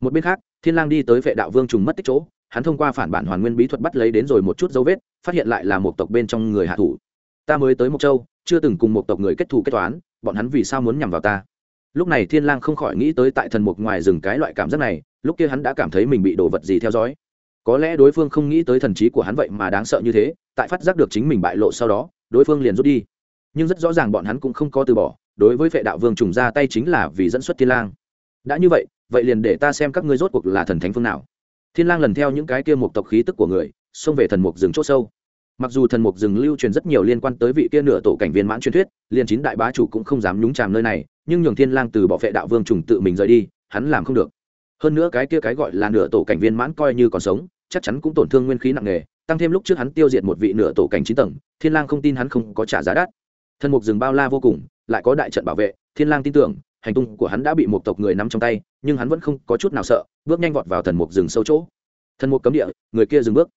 [SPEAKER 1] Một bên khác, Thiên Lang đi tới Vệ Đạo Vương trùng mất tích chỗ, hắn thông qua phản bản hoàn nguyên bí thuật bắt lấy đến rồi một chút dấu vết phát hiện lại là một tộc bên trong người hạ thủ ta mới tới mộc châu chưa từng cùng một tộc người kết thù kết toán bọn hắn vì sao muốn nhằm vào ta? Lúc này thiên lang không khỏi nghĩ tới tại thần mục ngoài rừng cái loại cảm giác này, lúc kia hắn đã cảm thấy mình bị đồ vật gì theo dõi. Có lẽ đối phương không nghĩ tới thần trí của hắn vậy mà đáng sợ như thế, tại phát giác được chính mình bại lộ sau đó, đối phương liền rút đi. Nhưng rất rõ ràng bọn hắn cũng không có từ bỏ, đối với vệ đạo vương trùng ra tay chính là vì dẫn xuất thiên lang. Đã như vậy vậy liền để ta xem các ngươi rốt cuộc là thần thánh phương nào. Thiên lang lần theo những cái kia một tộc khí tức của người, xông về thần mục rừng chỗ sâu mặc dù thần mục rừng lưu truyền rất nhiều liên quan tới vị kia nửa tổ cảnh viên mãn truyền thuyết, liền chín đại bá chủ cũng không dám nhúng chàm nơi này, nhưng nhường thiên lang từ bỏ vệ đạo vương trùng tự mình rời đi, hắn làm không được. Hơn nữa cái kia cái gọi là nửa tổ cảnh viên mãn coi như còn sống, chắc chắn cũng tổn thương nguyên khí nặng nề, tăng thêm lúc trước hắn tiêu diệt một vị nửa tổ cảnh chín tầng, thiên lang không tin hắn không có trả giá đắt. Thần mục rừng bao la vô cùng, lại có đại trận bảo vệ, thiên lang tin tưởng, hành tung của hắn đã bị một tộc người nắm trong tay, nhưng hắn vẫn không có chút nào sợ, bước nhanh vọt vào thần mục rừng sâu chỗ. Thần mục cấm địa, người kia dừng bước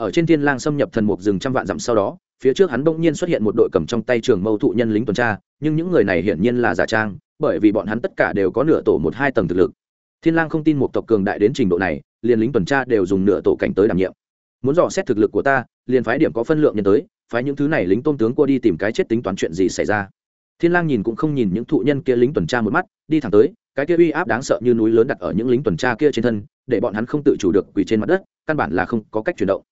[SPEAKER 1] ở trên thiên lang xâm nhập thần mục rừng trăm vạn dặm sau đó, phía trước hắn bỗng nhiên xuất hiện một đội cầm trong tay trường mâu thụ nhân lính tuần tra, nhưng những người này hiển nhiên là giả trang, bởi vì bọn hắn tất cả đều có nửa tổ một hai tầng thực lực. Thiên lang không tin một tộc cường đại đến trình độ này, liền lính tuần tra đều dùng nửa tổ cảnh tới đảm nhiệm. Muốn dò xét thực lực của ta, liền phái điểm có phân lượng nhân tới, phái những thứ này lính tôn tướng qua đi tìm cái chết tính toán chuyện gì xảy ra. Thiên lang nhìn cũng không nhìn những thụ nhân kia lính tuần tra một mắt, đi thẳng tới, cái kia uy áp đáng sợ như núi lớn đặt ở những lính tuần tra kia trên thân, để bọn hắn không tự chủ được quỳ trên mặt đất, căn bản là không có cách chuyển động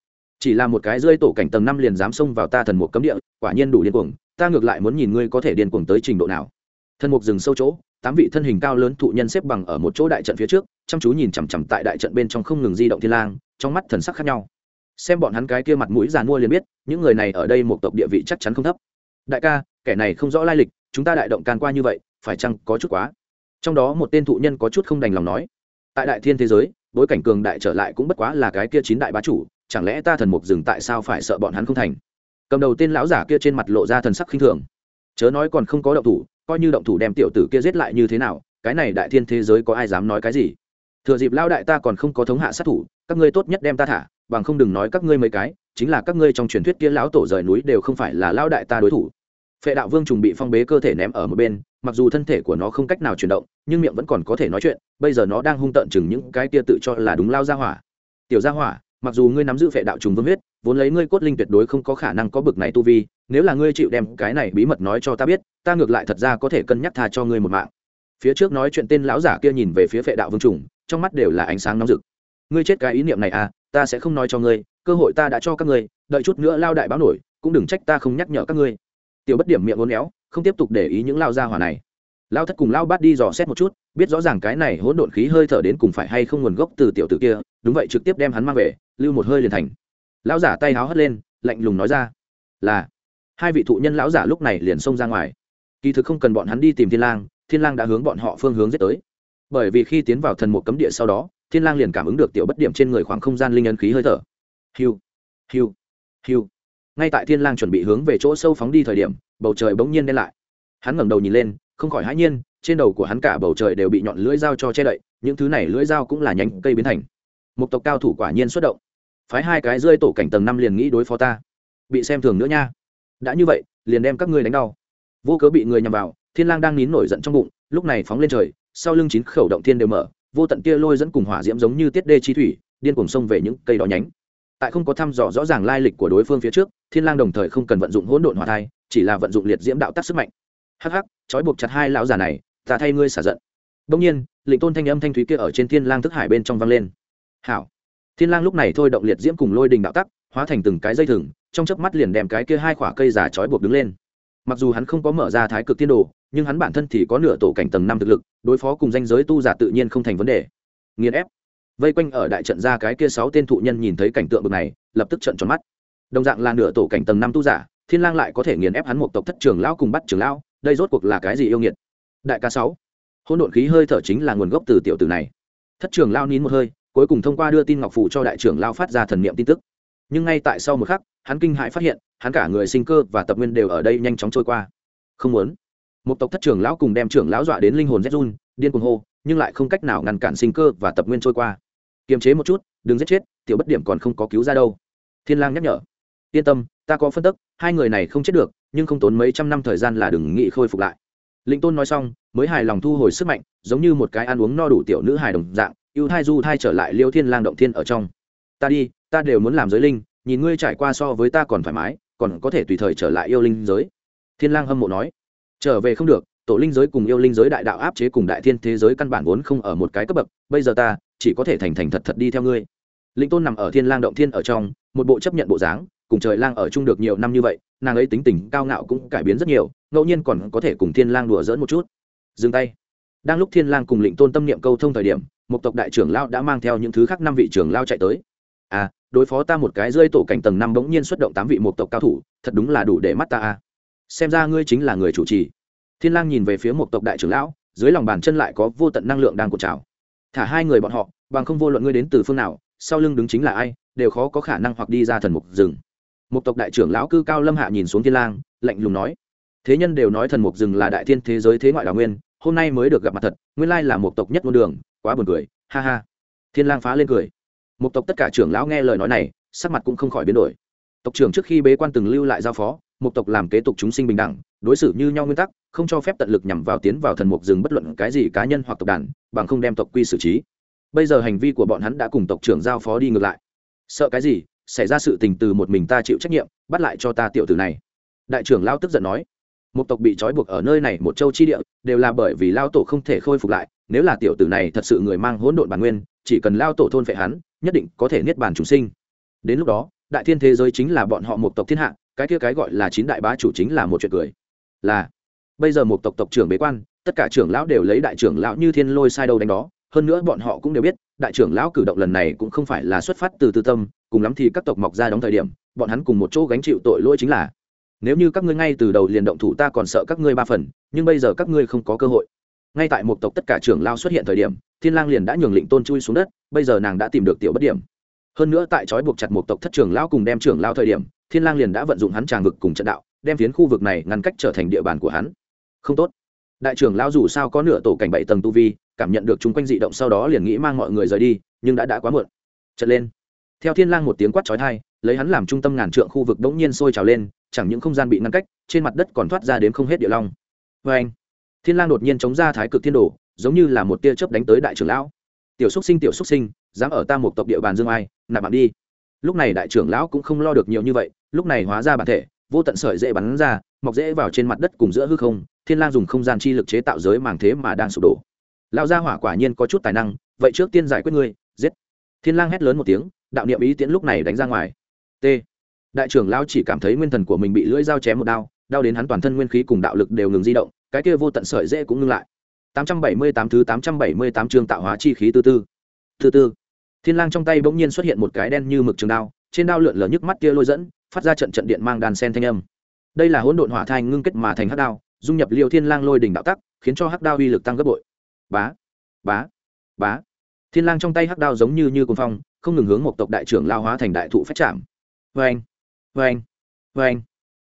[SPEAKER 1] chỉ là một cái rơi tổ cảnh tầng năm liền dám xông vào ta thần mục cấm địa, quả nhiên đủ điên cuồng, ta ngược lại muốn nhìn ngươi có thể điên cuồng tới trình độ nào. Thần mục dừng sâu chỗ, tám vị thân hình cao lớn thụ nhân xếp bằng ở một chỗ đại trận phía trước, chăm chú nhìn chằm chằm tại đại trận bên trong không ngừng di động thiên lang, trong mắt thần sắc khác nhau. Xem bọn hắn cái kia mặt mũi giàn mua liền biết, những người này ở đây một tộc địa vị chắc chắn không thấp. Đại ca, kẻ này không rõ lai lịch, chúng ta đại động can qua như vậy, phải chăng có chút quá? Trong đó một tên thụ nhân có chút không đành lòng nói. Tại đại thiên thế giới, bối cảnh cường đại trở lại cũng bất quá là cái kia chín đại bá chủ chẳng lẽ ta thần mục rừng tại sao phải sợ bọn hắn không thành? Cầm đầu tên lão giả kia trên mặt lộ ra thần sắc khinh thường. Chớ nói còn không có động thủ, coi như động thủ đem tiểu tử kia giết lại như thế nào, cái này đại thiên thế giới có ai dám nói cái gì? Thừa dịp lao đại ta còn không có thống hạ sát thủ, các ngươi tốt nhất đem ta thả, bằng không đừng nói các ngươi mấy cái, chính là các ngươi trong truyền thuyết kia lão tổ rời núi đều không phải là lao đại ta đối thủ. Phệ đạo vương trùng bị phong bế cơ thể ném ở một bên, mặc dù thân thể của nó không cách nào chuyển động, nhưng miệng vẫn còn có thể nói chuyện, bây giờ nó đang hung tợn chừng những cái kia tự cho là đúng lao ra hỏa. Tiểu gia hỏa mặc dù ngươi nắm giữ phệ đạo trùng vương huyết, vốn lấy ngươi cốt linh tuyệt đối không có khả năng có bực này tu vi, nếu là ngươi chịu đem cái này bí mật nói cho ta biết, ta ngược lại thật ra có thể cân nhắc tha cho ngươi một mạng. Phía trước nói chuyện tên lão giả kia nhìn về phía phệ đạo vương trùng, trong mắt đều là ánh sáng nóng rực. Ngươi chết cái ý niệm này à ta sẽ không nói cho ngươi, cơ hội ta đã cho các ngươi, đợi chút nữa lao đại báo nổi, cũng đừng trách ta không nhắc nhở các ngươi. Tiểu bất điểm miệng uốn éo, không tiếp tục để ý những lao gia hỏa này. Lao thất cùng lao bát đi dò xét một chút, biết rõ ràng cái này hỗn độn khí hơi thở đến cùng phải hay không nguồn gốc từ tiểu tử kia đúng vậy trực tiếp đem hắn mang về, lưu một hơi liền thành. Lão giả tay háo hất lên, lạnh lùng nói ra, là. Hai vị thụ nhân lão giả lúc này liền xông ra ngoài. Kỳ thực không cần bọn hắn đi tìm thiên lang thiên lang đã hướng bọn họ phương hướng giết tới. Bởi vì khi tiến vào thần một cấm địa sau đó, thiên lang liền cảm ứng được tiểu bất điểm trên người khoảng không gian linh ấn khí hơi thở. Hiu hiu hiu. Ngay tại thiên lang chuẩn bị hướng về chỗ sâu phóng đi thời điểm, bầu trời bỗng nhiên đen lại. Hắn ngẩng đầu nhìn lên, không khỏi hãi nhiên, trên đầu của hắn cả bầu trời đều bị nhọn lưỡi dao cho che đậy, những thứ này lưỡi dao cũng là nhánh cây biến thành một tộc cao thủ quả nhiên xuất động. Phái hai cái rơi tổ cảnh tầng năm liền nghĩ đối phó ta. Bị xem thường nữa nha. Đã như vậy, liền đem các ngươi đánh đau. Vô cớ bị người nhằm vào, thiên lang đang nín nổi giận trong bụng, lúc này phóng lên trời, sau lưng chín khẩu động thiên đều mở, vô tận kia lôi dẫn cùng hỏa diễm giống như tiết đê chi thủy, điên cuồng xông về những cây đó nhánh. Tại không có thăm dò rõ ràng lai lịch của đối phương phía trước, thiên lang đồng thời không cần vận dụng hỗn độn hỏa thai, chỉ là vận dụng liệt diễm đạo tác sức mạnh. Hắc hắc, trói buộc chặt hai lão già này, ta thay ngươi xả giận. Đông nhiên lệnh tôn thanh âm thanh thúy kia ở trên thiên lang thức hải bên trong vang lên hảo. Thiên lang lúc này thôi động liệt diễm cùng lôi đình đạo tắc, hóa thành từng cái dây thừng, trong chớp mắt liền đem cái kia hai khỏa cây giả trói buộc đứng lên. Mặc dù hắn không có mở ra thái cực tiên đồ, nhưng hắn bản thân thì có nửa tổ cảnh tầng năm thực lực, đối phó cùng danh giới tu giả tự nhiên không thành vấn đề. Nghiền ép. Vây quanh ở đại trận ra cái kia sáu tên thụ nhân nhìn thấy cảnh tượng bực này, lập tức trận tròn mắt. Đồng dạng là nửa tổ cảnh tầng năm tu giả, thiên lang lại có thể nghiền ép hắn một tộc thất trường lão cùng bắt trường lão, đây rốt cuộc là cái gì yêu nghiệt? Đại ca sáu. Hỗn độn khí hơi thở chính là nguồn gốc từ tiểu tử này. Thất trường lão nín một hơi cuối cùng thông qua đưa tin ngọc phụ cho đại trưởng lão phát ra thần niệm tin tức. Nhưng ngay tại sau một khắc, hắn kinh hãi phát hiện, hắn cả người sinh cơ và tập nguyên đều ở đây nhanh chóng trôi qua. Không muốn. Một tộc thất trưởng lão cùng đem trưởng lão dọa đến linh hồn rét run, điên cuồng hô, nhưng lại không cách nào ngăn cản sinh cơ và tập nguyên trôi qua. Kiềm chế một chút, đừng giết chết, tiểu bất điểm còn không có cứu ra đâu. Thiên lang nhắc nhở. Yên tâm, ta có phân tức, hai người này không chết được, nhưng không tốn mấy trăm năm thời gian là đừng nghị khôi phục lại. Linh tôn nói xong, mới hài lòng thu hồi sức mạnh, giống như một cái ăn uống no đủ tiểu nữ hài đồng dạng yêu thai du thai trở lại liêu thiên lang động thiên ở trong. Ta đi, ta đều muốn làm giới linh, nhìn ngươi trải qua so với ta còn thoải mái, còn có thể tùy thời trở lại yêu linh giới. Thiên lang hâm mộ nói. Trở về không được, tổ linh giới cùng yêu linh giới đại đạo áp chế cùng đại thiên thế giới căn bản vốn không ở một cái cấp bậc, bây giờ ta chỉ có thể thành thành thật thật đi theo ngươi. Linh tôn nằm ở thiên lang động thiên ở trong, một bộ chấp nhận bộ dáng, cùng trời lang ở chung được nhiều năm như vậy, nàng ấy tính tình cao ngạo cũng cải biến rất nhiều, ngẫu nhiên còn có thể cùng thiên lang đùa giỡn một chút. Dừng tay. Đang lúc thiên lang cùng lĩnh tôn tâm niệm câu thông thời điểm một tộc đại trưởng lao đã mang theo những thứ khác năm vị trưởng lao chạy tới. À đối phó ta một cái rơi tổ cảnh tầng năm bỗng nhiên xuất động tám vị một tộc cao thủ, thật đúng là đủ để mắt ta à xem ra ngươi chính là người chủ trì. Thiên lang nhìn về phía một tộc đại trưởng lão, dưới lòng bàn chân lại có vô tận năng lượng đang cuộn trào. Thả hai người bọn họ, bằng không vô luận ngươi đến từ phương nào, sau lưng đứng chính là ai, đều khó có khả năng hoặc đi ra thần mục rừng. Một tộc đại trưởng lão cư cao lâm hạ nhìn xuống thiên lang, lạnh lùng nói, thế nhân đều nói thần mục rừng là đại thiên thế giới thế ngoại đào nguyên hôm nay mới được gặp mặt thật, nguyên lai là một tộc nhất ngôn đường, quá buồn cười, ha ha. Thiên lang phá lên cười. Một tộc tất cả trưởng lão nghe lời nói này, sắc mặt cũng không khỏi biến đổi. Tộc trưởng trước khi bế quan từng lưu lại giao phó, một tộc làm kế tục chúng sinh bình đẳng, đối xử như nhau nguyên tắc, không cho phép tận lực nhằm vào tiến vào thần mục rừng bất luận cái gì cá nhân hoặc tộc đàn, bằng không đem tộc quy xử trí. Bây giờ hành vi của bọn hắn đã cùng tộc trưởng giao phó đi ngược lại. Sợ cái gì? Xảy ra sự tình từ một mình ta chịu trách nhiệm, bắt lại cho ta tiểu tử này. Đại trưởng lao tức giận nói một tộc bị trói buộc ở nơi này một châu chi địa, đều là bởi vì lao tổ không thể khôi phục lại, nếu là tiểu tử này thật sự người mang hỗn độn bản nguyên, chỉ cần lao tổ thôn phệ hắn, nhất định có thể niết bàn chúng sinh. Đến lúc đó, đại thiên thế giới chính là bọn họ một tộc thiên hạ, cái kia cái gọi là chín đại bá chủ chính là một chuyện cười. Là, bây giờ một tộc tộc trưởng bế quan, tất cả trưởng lão đều lấy đại trưởng lão như thiên lôi sai đâu đánh đó, hơn nữa bọn họ cũng đều biết, đại trưởng lão cử động lần này cũng không phải là xuất phát từ tư tâm, cùng lắm thì các tộc mọc ra đóng thời điểm, bọn hắn cùng một chỗ gánh chịu tội lỗi chính là nếu như các ngươi ngay từ đầu liền động thủ ta còn sợ các ngươi ba phần, nhưng bây giờ các ngươi không có cơ hội. Ngay tại một tộc tất cả trưởng lao xuất hiện thời điểm, thiên lang liền đã nhường lệnh tôn chui xuống đất, bây giờ nàng đã tìm được tiểu bất điểm. Hơn nữa tại trói buộc chặt một tộc thất trưởng lão cùng đem trưởng lao thời điểm, thiên lang liền đã vận dụng hắn tràng vực cùng trận đạo, đem phiến khu vực này ngăn cách trở thành địa bàn của hắn. Không tốt. Đại trưởng lão dù sao có nửa tổ cảnh bảy tầng tu vi, cảm nhận được chúng quanh dị động sau đó liền nghĩ mang mọi người rời đi, nhưng đã đã quá muộn. Trận lên. Theo thiên lang một tiếng quát chói tai, lấy hắn làm trung tâm ngàn trượng khu vực đống nhiên sôi trào lên chẳng những không gian bị ngăn cách, trên mặt đất còn thoát ra đến không hết địa long. Với anh, thiên lang đột nhiên chống ra thái cực thiên đồ, giống như là một tia chớp đánh tới đại trưởng lão. Tiểu xúc sinh, tiểu xúc sinh, dám ở ta một tộc địa bàn dương ai, nạp bạn đi. Lúc này đại trưởng lão cũng không lo được nhiều như vậy, lúc này hóa ra bản thể, vô tận sợi dễ bắn ra, mọc dễ vào trên mặt đất cùng giữa hư không, thiên lang dùng không gian chi lực chế tạo giới màng thế mà đang sụp đổ. Lão gia hỏa quả nhiên có chút tài năng, vậy trước tiên giải quyết ngươi, giết. Thiên lang hét lớn một tiếng, đạo niệm ý tiễn lúc này đánh ra ngoài. T đại trưởng lão chỉ cảm thấy nguyên thần của mình bị lưỡi dao chém một đao, đau đến hắn toàn thân nguyên khí cùng đạo lực đều ngừng di động, cái kia vô tận sợi dễ cũng ngưng lại. 878 thứ 878 chương tạo hóa chi khí tư tư. Tư tư. Thiên lang trong tay bỗng nhiên xuất hiện một cái đen như mực trường đao, trên đao lượn lờ nhức mắt kia lôi dẫn, phát ra trận trận điện mang đàn sen thanh âm. Đây là hỗn độn hỏa thai ngưng kết mà thành hắc đao, dung nhập liêu thiên lang lôi đỉnh đạo tắc, khiến cho hắc đao uy lực tăng gấp bội. Bá bá bá. Thiên lang trong tay hắc đao giống như như cuồng phong, không ngừng hướng một tộc đại trưởng lao hóa thành đại thụ phách chạm. Vâng vê anh vê anh.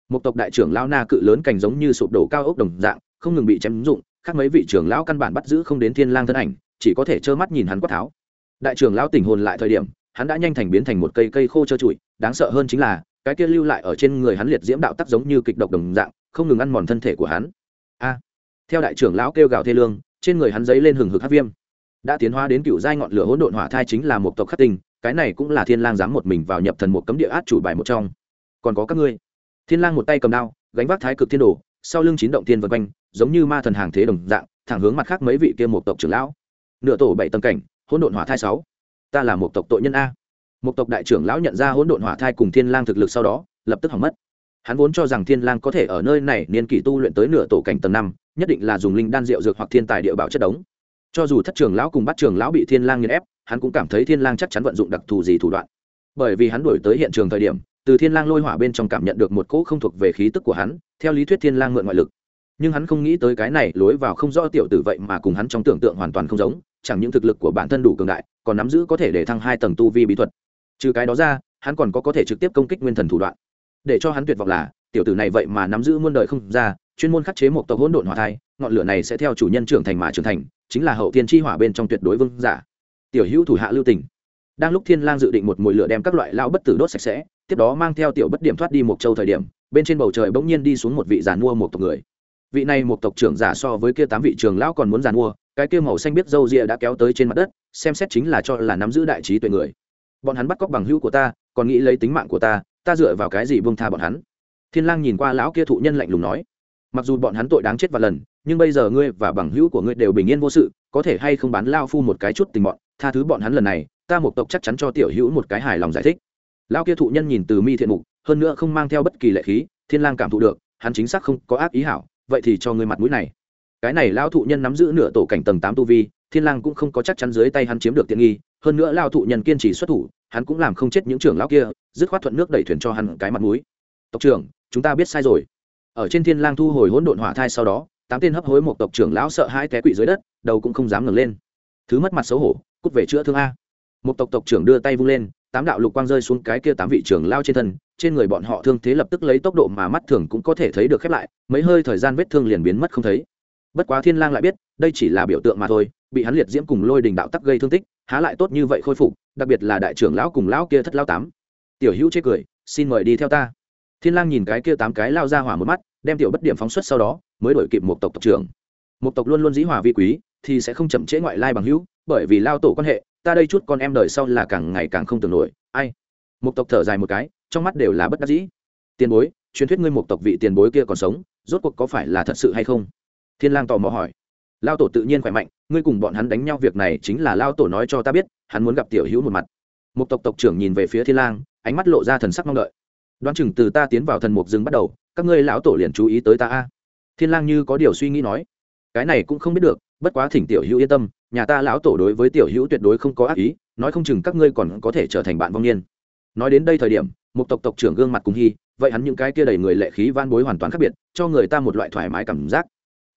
[SPEAKER 1] Một tộc đại trưởng lao na cự lớn cành giống như sụp đổ cao ốc đồng dạng, không ngừng bị chém dụng, khác mấy vị trưởng lão căn bản bắt giữ không đến thiên lang thân ảnh, chỉ có thể trơ mắt nhìn hắn quát tháo. Đại trưởng lão tỉnh hồn lại thời điểm, hắn đã nhanh thành biến thành một cây cây khô trơ trụi, đáng sợ hơn chính là, cái kia lưu lại ở trên người hắn liệt diễm đạo tắc giống như kịch độc đồng dạng, không ngừng ăn mòn thân thể của hắn. A! Theo đại trưởng lão kêu gào thê lương, trên người hắn giấy lên hừng hực hát viêm. Đã tiến hóa đến cựu giai ngọn lửa hỗn độn hỏa thai chính là một tộc khắc tinh, cái này cũng là thiên lang dám một mình vào nhập thần một cấm địa át chủ bài một trong còn có các ngươi. Thiên lang một tay cầm đao, gánh vác thái cực thiên đồ, sau lưng chín động thiên vân quanh, giống như ma thần hàng thế đồng dạng, thẳng hướng mặt khác mấy vị kia một tộc trưởng lão. Nửa tổ bảy tầng cảnh, hỗn độn hỏa thai sáu. Ta là một tộc tội nhân a. Một tộc đại trưởng lão nhận ra hỗn độn hỏa thai cùng thiên lang thực lực sau đó, lập tức hỏng mất. Hắn vốn cho rằng thiên lang có thể ở nơi này niên kỷ tu luyện tới nửa tổ cảnh tầng năm, nhất định là dùng linh đan rượu dược hoặc thiên tài địa bảo chất đống. Cho dù thất trưởng lão cùng bắt trưởng lão bị thiên lang nghiền ép, hắn cũng cảm thấy thiên lang chắc chắn vận dụng đặc thù gì thủ đoạn. Bởi vì hắn đuổi tới hiện trường thời điểm từ thiên lang lôi hỏa bên trong cảm nhận được một cỗ không thuộc về khí tức của hắn, theo lý thuyết thiên lang mượn ngoại lực. Nhưng hắn không nghĩ tới cái này lối vào không rõ tiểu tử vậy mà cùng hắn trong tưởng tượng hoàn toàn không giống, chẳng những thực lực của bản thân đủ cường đại, còn nắm giữ có thể để thăng hai tầng tu vi bí thuật. Trừ cái đó ra, hắn còn có có thể trực tiếp công kích nguyên thần thủ đoạn. Để cho hắn tuyệt vọng là, tiểu tử này vậy mà nắm giữ muôn đời không ra, chuyên môn khắc chế một tộc hỗn độn hỏa thai, ngọn lửa này sẽ theo chủ nhân trưởng thành mà trưởng thành, chính là hậu thiên chi hỏa bên trong tuyệt đối vương giả. Tiểu hữu thủ hạ lưu tình. Đang lúc thiên lang dự định một mùi lửa đem các loại lão bất tử đốt sạch sẽ tiếp đó mang theo tiểu bất điểm thoát đi một châu thời điểm, bên trên bầu trời bỗng nhiên đi xuống một vị giàn mua một tộc người. Vị này một tộc trưởng giả so với kia tám vị trường lão còn muốn giàn mua cái kia màu xanh biết râu ria đã kéo tới trên mặt đất, xem xét chính là cho là nắm giữ đại trí tuệ người. Bọn hắn bắt cóc bằng hữu của ta, còn nghĩ lấy tính mạng của ta ta dựa vào cái gì buông tha bọn hắn? Thiên lang nhìn qua lão kia thụ nhân lạnh lùng nói, mặc dù bọn hắn tội đáng chết và lần, nhưng bây giờ ngươi và bằng hữu của ngươi đều bình yên vô sự, có thể hay không bán lao phu một cái chút tình bọn, tha thứ bọn hắn lần này, ta một tộc chắc chắn cho tiểu hữu một cái hài lòng giải thích lao kia thụ nhân nhìn từ mi thiện mục, hơn nữa không mang theo bất kỳ lệ khí, thiên lang cảm thụ được, hắn chính xác không có ác ý hảo, vậy thì cho ngươi mặt mũi này. Cái này lao thụ nhân nắm giữ nửa tổ cảnh tầng tám tu vi, thiên lang cũng không có chắc chắn dưới tay hắn chiếm được tiện nghi, hơn nữa lao thụ nhân kiên trì xuất thủ, hắn cũng làm không chết những trưởng lão kia, dứt khoát thuận nước đẩy thuyền cho hắn cái mặt mũi. Tộc trưởng, chúng ta biết sai rồi. Ở trên thiên lang thu hồi hỗn độn hỏa thai sau đó, tám tên hấp hối một tộc trưởng lão sợ hãi té quỵ dưới đất, đầu cũng không dám ngẩng lên. Thứ mất mặt xấu hổ, cút về chữa thương a. Một tộc tộc trưởng đưa tay vung lên tám đạo lục quang rơi xuống cái kia tám vị trưởng lao trên thân, trên người bọn họ thương thế lập tức lấy tốc độ mà mắt thường cũng có thể thấy được khép lại, mấy hơi thời gian vết thương liền biến mất không thấy. Bất quá thiên lang lại biết, đây chỉ là biểu tượng mà thôi, bị hắn liệt diễm cùng lôi đình đạo tắc gây thương tích, há lại tốt như vậy khôi phục, đặc biệt là đại trưởng lão cùng lão kia thất lão tám. Tiểu hữu chế cười, xin mời đi theo ta. Thiên lang nhìn cái kia tám cái lao ra hỏa một mắt, đem tiểu bất điểm phóng xuất sau đó, mới đổi kịp một tộc tộc trưởng. Một tộc luôn luôn dĩ hòa vi quý, thì sẽ không chậm trễ ngoại lai bằng hữu, bởi vì lao tổ quan hệ ta đây chút con em đời sau là càng ngày càng không tưởng nổi, ai? Một tộc thở dài một cái, trong mắt đều là bất đắc dĩ. Tiền bối, truyền thuyết ngươi một tộc vị tiền bối kia còn sống, rốt cuộc có phải là thật sự hay không? Thiên lang tò mò hỏi. Lao tổ tự nhiên khỏe mạnh, ngươi cùng bọn hắn đánh nhau việc này chính là lao tổ nói cho ta biết, hắn muốn gặp tiểu hữu một mặt. Một tộc tộc trưởng nhìn về phía thiên lang, ánh mắt lộ ra thần sắc mong đợi. Đoán chừng từ ta tiến vào thần mục rừng bắt đầu, các ngươi lão tổ liền chú ý tới ta a. Thiên lang như có điều suy nghĩ nói. Cái này cũng không biết được bất quá thỉnh tiểu hữu yên tâm, nhà ta lão tổ đối với tiểu hữu tuyệt đối không có ác ý, nói không chừng các ngươi còn có thể trở thành bạn vong niên. Nói đến đây thời điểm, một tộc tộc trưởng gương mặt cùng hy, vậy hắn những cái kia đầy người lệ khí van bối hoàn toàn khác biệt, cho người ta một loại thoải mái cảm giác.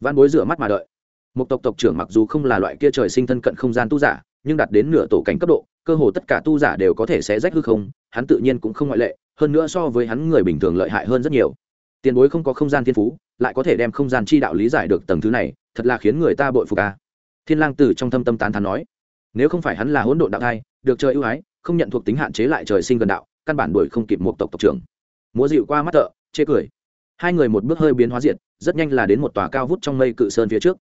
[SPEAKER 1] Van bối rửa mắt mà đợi. Một tộc tộc trưởng mặc dù không là loại kia trời sinh thân cận không gian tu giả, nhưng đạt đến nửa tổ cảnh cấp độ, cơ hồ tất cả tu giả đều có thể sẽ rách hư không, hắn tự nhiên cũng không ngoại lệ, hơn nữa so với hắn người bình thường lợi hại hơn rất nhiều. Tiền bối không có không gian thiên phú, lại có thể đem không gian chi đạo lý giải được tầng thứ này thật là khiến người ta bội phục a thiên lang tử trong thâm tâm tán thán nói nếu không phải hắn là hỗn độn đạo thai được trời ưu ái không nhận thuộc tính hạn chế lại trời sinh gần đạo căn bản đuổi không kịp một tộc tộc trưởng. Múa dịu qua mắt tợ, chê cười. Hai người một bước hơi biến hóa diện rất nhanh là đến một tòa cao vút trong mây cự sơn phía trước.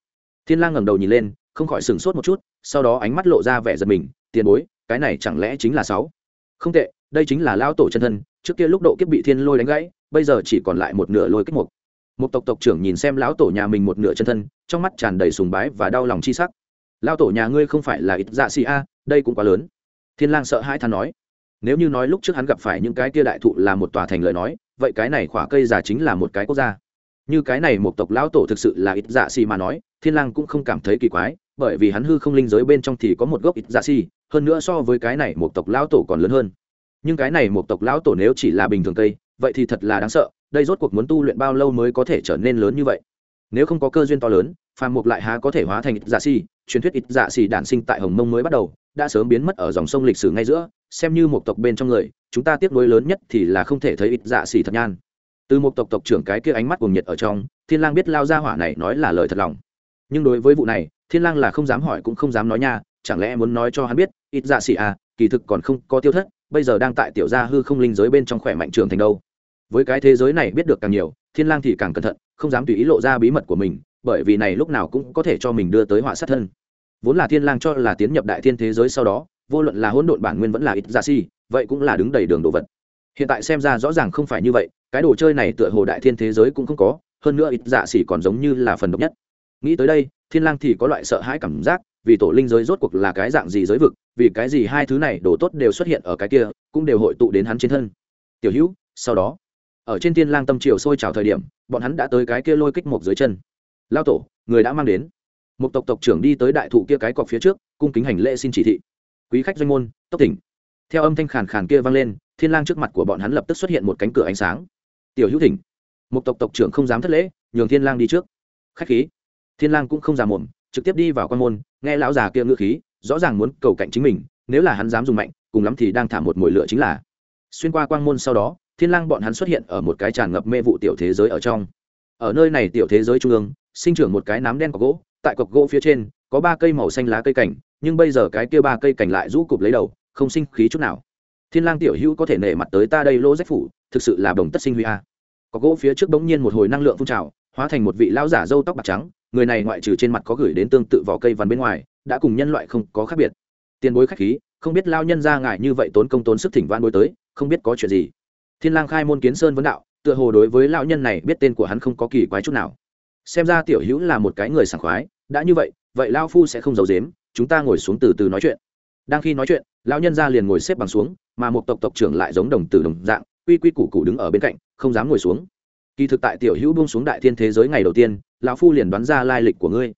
[SPEAKER 1] Thiên lang ngẩng đầu nhìn lên không khỏi sừng sốt một chút sau đó ánh mắt lộ ra vẻ giật mình tiền bối cái này chẳng lẽ chính là sáu? Không tệ đây chính là lao tổ chân thân trước kia lúc độ kiếp bị thiên lôi đánh gãy bây giờ chỉ còn lại một nửa lôi kích mục một tộc tộc trưởng nhìn xem lão tổ nhà mình một nửa chân thân, trong mắt tràn đầy sùng bái và đau lòng chi sắc. Lao tổ nhà ngươi không phải là ít dạ xì a, đây cũng quá lớn. Thiên lang sợ hãi than nói. Nếu như nói lúc trước hắn gặp phải những cái kia đại thụ là một tòa thành lời nói, vậy cái này khỏa cây già chính là một cái quốc gia. Như cái này một tộc lão tổ thực sự là ít dạ xì mà nói, thiên lang cũng không cảm thấy kỳ quái, bởi vì hắn hư không linh giới bên trong thì có một gốc ít dạ xì, hơn nữa so với cái này một tộc lão tổ còn lớn hơn. Nhưng cái này một tộc lão tổ nếu chỉ là bình thường cây, vậy thì thật là đáng sợ đây rốt cuộc muốn tu luyện bao lâu mới có thể trở nên lớn như vậy? Nếu không có cơ duyên to lớn, phàm mục lại há có thể hóa thành ít dạ xì, truyền thuyết ít dạ xì đản sinh tại hồng mông mới bắt đầu, đã sớm biến mất ở dòng sông lịch sử ngay giữa, xem như một tộc bên trong người, chúng ta tiếc nuối lớn nhất thì là không thể thấy ít dạ xì thật nhan. Từ một tộc tộc trưởng cái kia ánh mắt cuồng nhiệt ở trong, thiên lang biết lao ra hỏa này nói là lời thật lòng. Nhưng đối với vụ này, thiên lang là không dám hỏi cũng không dám nói nha, chẳng lẽ muốn nói cho hắn biết ít dạ xì à kỳ thực còn không có tiêu thất, bây giờ đang tại tiểu gia hư không linh giới bên trong khỏe mạnh trường thành đâu với cái thế giới này biết được càng nhiều, thiên lang thì càng cẩn thận, không dám tùy ý lộ ra bí mật của mình, bởi vì này lúc nào cũng có thể cho mình đưa tới họa sát thân. Vốn là thiên lang cho là tiến nhập đại thiên thế giới sau đó, vô luận là hỗn độn bản nguyên vẫn là ít giả si, vậy cũng là đứng đầy đường đồ vật. Hiện tại xem ra rõ ràng không phải như vậy, cái đồ chơi này tựa hồ đại thiên thế giới cũng không có, hơn nữa ít dạ xỉ còn giống như là phần độc nhất. Nghĩ tới đây, thiên lang thì có loại sợ hãi cảm giác, vì tổ linh giới rốt cuộc là cái dạng gì giới vực, vì cái gì hai thứ này đồ tốt đều xuất hiện ở cái kia, cũng đều hội tụ đến hắn trên thân. Tiểu hữu, sau đó ở trên thiên lang tâm triều sôi trào thời điểm, bọn hắn đã tới cái kia lôi kích một dưới chân. Lao tổ, người đã mang đến. Một tộc tộc trưởng đi tới đại thụ kia cái cọc phía trước, cung kính hành lễ xin chỉ thị. Quý khách doanh môn, tốc tỉnh theo âm thanh khàn khàn kia vang lên, thiên lang trước mặt của bọn hắn lập tức xuất hiện một cánh cửa ánh sáng. Tiểu hữu thỉnh. Một tộc tộc trưởng không dám thất lễ, nhường thiên lang đi trước. Khách khí. Thiên lang cũng không già mồm trực tiếp đi vào quan môn, nghe lão già kia ngựa khí, rõ ràng muốn cầu cạnh chính mình, nếu là hắn dám dùng mạnh, cùng lắm thì đang thả một mồi lửa chính là. Xuyên qua quang môn sau đó thiên lang bọn hắn xuất hiện ở một cái tràn ngập mê vụ tiểu thế giới ở trong. Ở nơi này tiểu thế giới trung ương, sinh trưởng một cái nám đen cọc gỗ, tại cọc gỗ phía trên, có ba cây màu xanh lá cây cảnh, nhưng bây giờ cái kia ba cây cảnh lại rũ cụp lấy đầu, không sinh khí chút nào. Thiên lang tiểu hữu có thể nể mặt tới ta đây lô rách phủ, thực sự là đồng tất sinh huy a. Cọc gỗ phía trước bỗng nhiên một hồi năng lượng phun trào, hóa thành một vị lão giả râu tóc bạc trắng, người này ngoại trừ trên mặt có gửi đến tương tự vỏ cây vằn bên ngoài, đã cùng nhân loại không có khác biệt. Tiền bối khách khí, không biết lao nhân ra ngại như vậy tốn công tốn sức thỉnh van bối tới, không biết có chuyện gì thiên lang khai môn kiến sơn vấn đạo, tựa hồ đối với lão nhân này biết tên của hắn không có kỳ quái chút nào. Xem ra tiểu hữu là một cái người sảng khoái, đã như vậy vậy lão phu sẽ không giấu giếm, chúng ta ngồi xuống từ từ nói chuyện. Đang khi nói chuyện, lão nhân ra liền ngồi xếp bằng xuống, mà một tộc tộc trưởng lại giống đồng tử đồng dạng, quy quy củ củ đứng ở bên cạnh, không dám ngồi xuống. Kỳ thực tại tiểu hữu buông xuống đại thiên thế giới ngày đầu tiên, lão phu liền đoán ra lai lịch của ngươi.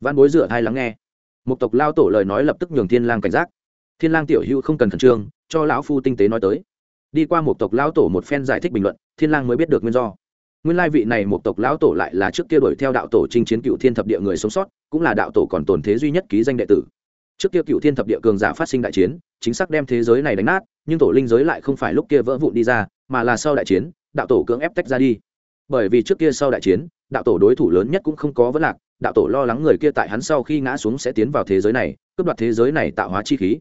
[SPEAKER 1] Văn bối dựa hai lắng nghe. Một tộc lao tổ lời nói lập tức nhường thiên lang cảnh giác. Thiên lang tiểu hữu không cần khẩn trương, cho lão phu tinh tế nói tới đi qua một tộc lão tổ một phen giải thích bình luận, thiên lang mới biết được nguyên do. Nguyên lai vị này một tộc lão tổ lại là trước kia đuổi theo đạo tổ chinh chiến cựu thiên thập địa người sống sót, cũng là đạo tổ còn tồn thế duy nhất ký danh đệ tử. Trước kia cựu thiên thập địa cường giả phát sinh đại chiến, chính xác đem thế giới này đánh nát, nhưng tổ linh giới lại không phải lúc kia vỡ vụn đi ra, mà là sau đại chiến, đạo tổ cưỡng ép tách ra đi. Bởi vì trước kia sau đại chiến, đạo tổ đối thủ lớn nhất cũng không có vấn lạc, đạo tổ lo lắng người kia tại hắn sau khi ngã xuống sẽ tiến vào thế giới này, cướp đoạt thế giới này tạo hóa chi khí.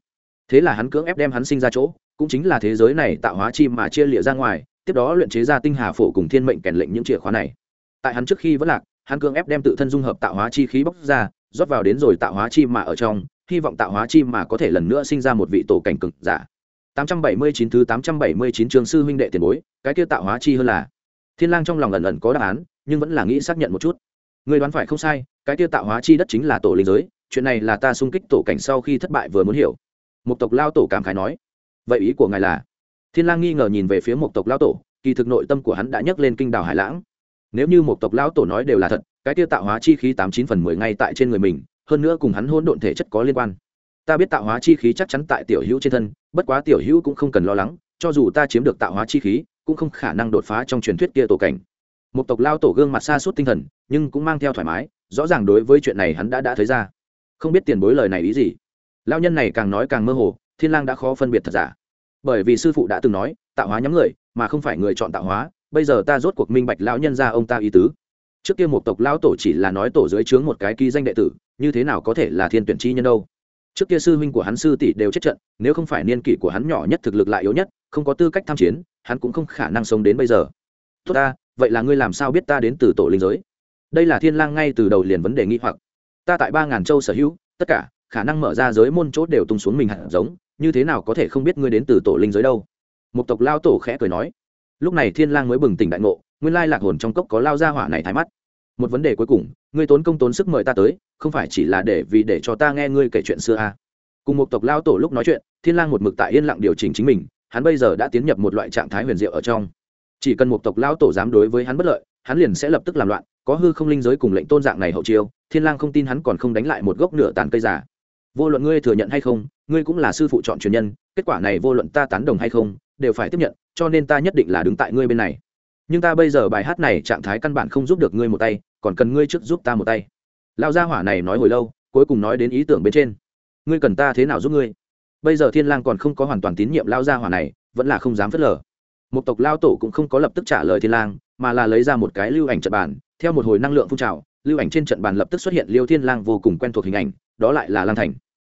[SPEAKER 1] Thế là hắn cưỡng ép đem hắn sinh ra chỗ cũng chính là thế giới này tạo hóa chi mà chia lịa ra ngoài, tiếp đó luyện chế ra tinh hà phổ cùng thiên mệnh kèn lệnh những chìa khóa này. Tại hắn trước khi vẫn lạc, hắn cưỡng ép đem tự thân dung hợp tạo hóa chi khí bóc ra, rót vào đến rồi tạo hóa chi mà ở trong, hy vọng tạo hóa chi mà có thể lần nữa sinh ra một vị tổ cảnh cực giả. 879 thứ 879 trường sư huynh đệ tiền bối, cái kia tạo hóa chi hơn là. Thiên lang trong lòng ẩn ẩn có đáp án, nhưng vẫn là nghĩ xác nhận một chút. Người đoán phải không sai, cái kia tạo hóa chi đất chính là tổ linh giới, chuyện này là ta xung kích tổ cảnh sau khi thất bại vừa muốn hiểu. Một tộc lao tổ cảm khái nói vậy ý của ngài là? Thiên lang nghi ngờ nhìn về phía một tộc lao tổ, kỳ thực nội tâm của hắn đã nhấc lên kinh đảo hải lãng. Nếu như một tộc lao tổ nói đều là thật, cái kia tạo hóa chi khí tám chín phần mười ngay tại trên người mình, hơn nữa cùng hắn hỗn độn thể chất có liên quan. Ta biết tạo hóa chi khí chắc chắn tại tiểu hữu trên thân, bất quá tiểu hữu cũng không cần lo lắng, cho dù ta chiếm được tạo hóa chi khí, cũng không khả năng đột phá trong truyền thuyết kia tổ cảnh. Một tộc lao tổ gương mặt xa suốt tinh thần, nhưng cũng mang theo thoải mái, rõ ràng đối với chuyện này hắn đã đã thấy ra. Không biết tiền bối lời này ý gì. Lao nhân này càng nói càng mơ hồ thiên lang đã khó phân biệt thật giả. Bởi vì sư phụ đã từng nói, tạo hóa nhắm người, mà không phải người chọn tạo hóa, bây giờ ta rốt cuộc minh bạch lão nhân ra ông ta ý tứ. Trước kia một tộc lão tổ chỉ là nói tổ dưới trướng một cái ký danh đệ tử, như thế nào có thể là thiên tuyển chi nhân đâu? Trước kia sư huynh của hắn sư tỷ đều chết trận, nếu không phải niên kỷ của hắn nhỏ nhất thực lực lại yếu nhất, không có tư cách tham chiến, hắn cũng không khả năng sống đến bây giờ. Tốt ta, vậy là ngươi làm sao biết ta đến từ tổ linh giới? Đây là thiên lang ngay từ đầu liền vấn đề nghi hoặc. Ta tại ba ngàn châu sở hữu, tất cả khả năng mở ra giới môn chốt đều tung xuống mình hạt giống như thế nào có thể không biết ngươi đến từ tổ linh giới đâu? Một tộc lao tổ khẽ cười nói. Lúc này thiên lang mới bừng tỉnh đại ngộ, nguyên lai lạc hồn trong cốc có lao ra hỏa này thái mắt. Một vấn đề cuối cùng, ngươi tốn công tốn sức mời ta tới, không phải chỉ là để vì để cho ta nghe ngươi kể chuyện xưa à. cùng một tộc lao tổ lúc nói chuyện, thiên lang một mực tại yên lặng điều chỉnh chính mình, hắn bây giờ đã tiến nhập một loại trạng thái huyền diệu ở trong. Chỉ cần một tộc lao tổ dám đối với hắn bất lợi, hắn liền sẽ lập tức làm loạn, có hư không linh giới cùng lệnh tôn dạng này hậu chiêu, thiên lang không tin hắn còn không đánh lại một gốc nửa tàn cây giả vô luận ngươi thừa nhận hay không, ngươi cũng là sư phụ chọn truyền nhân, kết quả này vô luận ta tán đồng hay không, đều phải tiếp nhận, cho nên ta nhất định là đứng tại ngươi bên này. Nhưng ta bây giờ bài hát này trạng thái căn bản không giúp được ngươi một tay, còn cần ngươi trước giúp ta một tay. Lao gia hỏa này nói hồi lâu, cuối cùng nói đến ý tưởng bên trên. Ngươi cần ta thế nào giúp ngươi? Bây giờ thiên lang còn không có hoàn toàn tín nhiệm lao gia hỏa này, vẫn là không dám phớt lờ. Một tộc lao tổ cũng không có lập tức trả lời thiên lang, mà là lấy ra một cái lưu ảnh trận bàn, theo một hồi năng lượng phun trào lưu ảnh trên trận bàn lập tức xuất hiện liêu thiên lang vô cùng quen thuộc hình ảnh, đó lại là lang thành.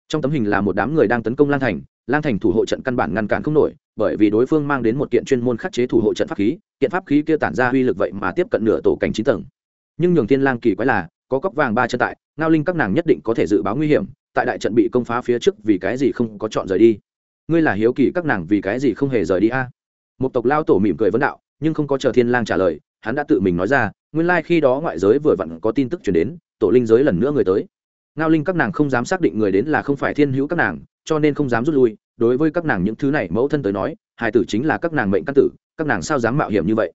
[SPEAKER 1] Trong tấm hình là một đám người đang tấn công lang thành lang thành thủ hộ trận căn bản ngăn cản không nổi, bởi vì đối phương mang đến một kiện chuyên môn khắc chế thủ hộ trận pháp khí, kiện pháp khí kia tản ra uy lực vậy mà tiếp cận nửa tổ cảnh chín tầng. Nhưng nhường thiên lang kỳ quái là, có cốc vàng ba chân tại, ngao linh các nàng nhất định có thể dự báo nguy hiểm, tại đại trận bị công phá phía trước vì cái gì không có chọn rời đi? Ngươi là hiếu kỳ các nàng vì cái gì không hề rời đi a? Một tộc lao tổ mỉm cười vấn đạo, nhưng không có chờ thiên lang trả lời, hắn đã tự mình nói ra nguyên lai like khi đó ngoại giới vừa vặn có tin tức truyền đến, tổ linh giới lần nữa người tới. Ngao linh các nàng không dám xác định người đến là không phải thiên hữu các nàng, cho nên không dám rút lui. Đối với các nàng những thứ này, mẫu thân tới nói hài tử chính là các nàng mệnh căn tử, các nàng sao dám mạo hiểm như vậy?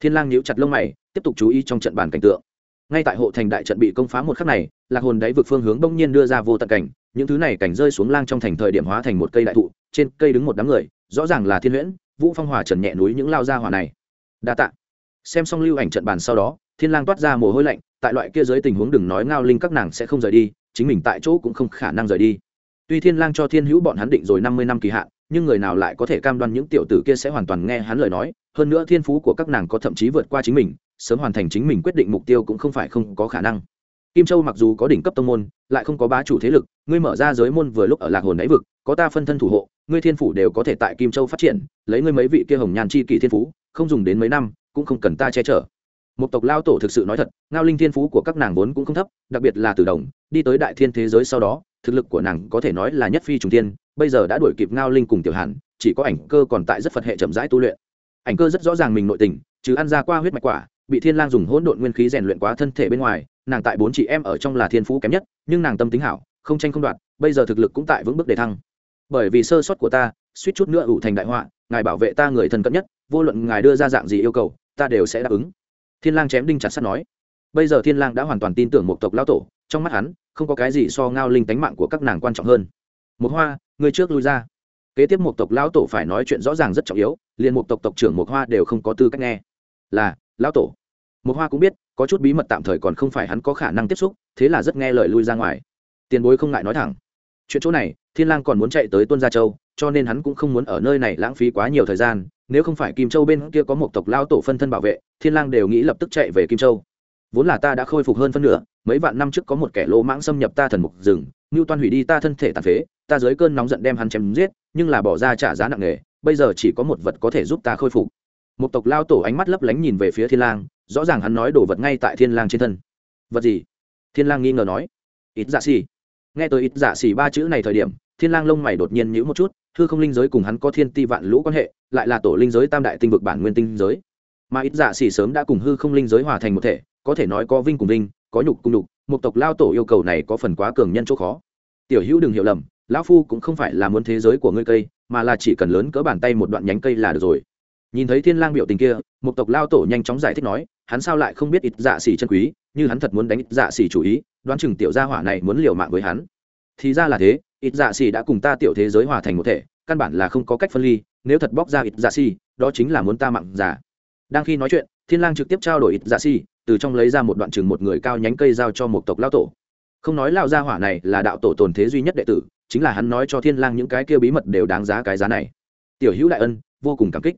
[SPEAKER 1] Thiên lang nhíu chặt lông mày, tiếp tục chú ý trong trận bàn cảnh tượng. Ngay tại hộ thành đại trận bị công phá một khắc này, lạc hồn đáy vực phương hướng bỗng nhiên đưa ra vô tận cảnh, những thứ này cảnh rơi xuống lang trong thành thời điểm hóa thành một cây đại thụ, trên cây đứng một đám người, rõ ràng là thiên huyễn, vũ phong hòa trần nhẹ núi những lao ra hỏa này. Đa tạ xem xong lưu ảnh trận bàn sau đó, thiên lang toát ra mồ hôi lạnh, tại loại kia dưới tình huống đừng nói ngao linh các nàng sẽ không rời đi, chính mình tại chỗ cũng không khả năng rời đi. Tuy thiên lang cho thiên hữu bọn hắn định rồi năm mươi năm kỳ hạn, nhưng người nào lại có thể cam đoan những tiểu tử kia sẽ hoàn toàn nghe hắn lời nói, hơn nữa thiên phú của các nàng có thậm chí vượt qua chính mình, sớm hoàn thành chính mình quyết định mục tiêu cũng không phải không có khả năng. Kim châu mặc dù có đỉnh cấp tông môn, lại không có bá chủ thế lực, ngươi mở ra giới môn vừa lúc ở lạc hồn đáy vực, có ta phân thân thủ hộ, ngươi thiên phủ đều có thể tại kim châu phát triển, lấy ngươi mấy vị kia hồng nhàn chi kỳ thiên phú, không dùng đến mấy năm cũng không cần ta che chở. Một tộc lao tổ thực sự nói thật, ngao linh thiên phú của các nàng vốn cũng không thấp, đặc biệt là từ đồng, đi tới đại thiên thế giới sau đó, thực lực của nàng có thể nói là nhất phi trùng tiên bây giờ đã đuổi kịp ngao linh cùng tiểu hàn, chỉ có ảnh cơ còn tại rất phật hệ chậm rãi tu luyện. Ảnh cơ rất rõ ràng mình nội tình chứ ăn ra qua huyết mạch quả, bị thiên lang dùng hỗn độn nguyên khí rèn luyện quá thân thể bên ngoài, nàng tại bốn chị em ở trong là thiên phú kém nhất, nhưng nàng tâm tính hảo, không tranh không đoạt, bây giờ thực lực cũng tại vững bước để thăng. Bởi vì sơ sót của ta, suýt chút nữa ủ thành đại họa ngài bảo vệ ta người thân cận nhất, vô luận ngài đưa ra dạng gì yêu cầu, ta đều sẽ đáp ứng. Thiên lang chém đinh chặt sắt nói. Bây giờ thiên lang đã hoàn toàn tin tưởng một tộc lão tổ, trong mắt hắn, không có cái gì so ngao linh tánh mạng của các nàng quan trọng hơn. Một hoa, người trước lui ra. Kế tiếp một tộc lão tổ phải nói chuyện rõ ràng rất trọng yếu, liền một tộc tộc trưởng một hoa đều không có tư cách nghe. Là, lão tổ. Một hoa cũng biết, có chút bí mật tạm thời còn không phải hắn có khả năng tiếp xúc, thế là rất nghe lời lui ra ngoài. Tiền bối không ngại nói thẳng. Chuyện chỗ này, thiên lang còn muốn chạy tới tuân gia châu cho nên hắn cũng không muốn ở nơi này lãng phí quá nhiều thời gian, nếu không phải kim châu bên kia có một tộc lao tổ phân thân bảo vệ, thiên lang đều nghĩ lập tức chạy về kim châu. Vốn là ta đã khôi phục hơn phân nửa, mấy vạn năm trước có một kẻ lỗ mãng xâm nhập ta thần mục rừng, ngưu toan hủy đi ta thân thể tàn phế, ta dưới cơn nóng giận đem hắn chém giết, nhưng là bỏ ra trả giá nặng nề, bây giờ chỉ có một vật có thể giúp ta khôi phục. Một tộc lao tổ ánh mắt lấp lánh nhìn về phía thiên lang, rõ ràng hắn nói đồ vật ngay tại thiên lang trên thân. Vật gì? Thiên lang nghi ngờ nói. Ít dạ xì nghe tới ít dạ xì ba chữ này thời điểm, thiên lang lông mày đột nhiên nhíu một chút hư không linh giới cùng hắn có thiên ti vạn lũ quan hệ, lại là tổ linh giới tam đại tinh vực bản nguyên tinh giới. Mà ít dạ xỉ sớm đã cùng hư không linh giới hòa thành một thể, có thể nói có vinh cùng vinh, có nhục cùng nhục, một tộc lao tổ yêu cầu này có phần quá cường nhân chỗ khó. Tiểu hữu đừng hiểu lầm, lão phu cũng không phải là muốn thế giới của ngươi cây, mà là chỉ cần lớn cỡ bàn tay một đoạn nhánh cây là được rồi. Nhìn thấy thiên lang biểu tình kia, một tộc lao tổ nhanh chóng giải thích nói, hắn sao lại không biết ít dạ xỉ chân quý, như hắn thật muốn đánh ít dạ xỉ chủ ý, đoán chừng tiểu gia hỏa này muốn liều mạng với hắn. Thì ra là thế ít dạ xì đã cùng ta tiểu thế giới hòa thành một thể căn bản là không có cách phân ly nếu thật bóc ra ít dạ xì, đó chính là muốn ta mặn giả. Đang khi nói chuyện thiên lang trực tiếp trao đổi ít dạ xì, từ trong lấy ra một đoạn chừng một người cao nhánh cây giao cho một tộc lao tổ. Không nói lao gia hỏa này là đạo tổ tồn thế duy nhất đệ tử chính là hắn nói cho thiên lang những cái kia bí mật đều đáng giá cái giá này. Tiểu hữu đại ân vô cùng cảm kích.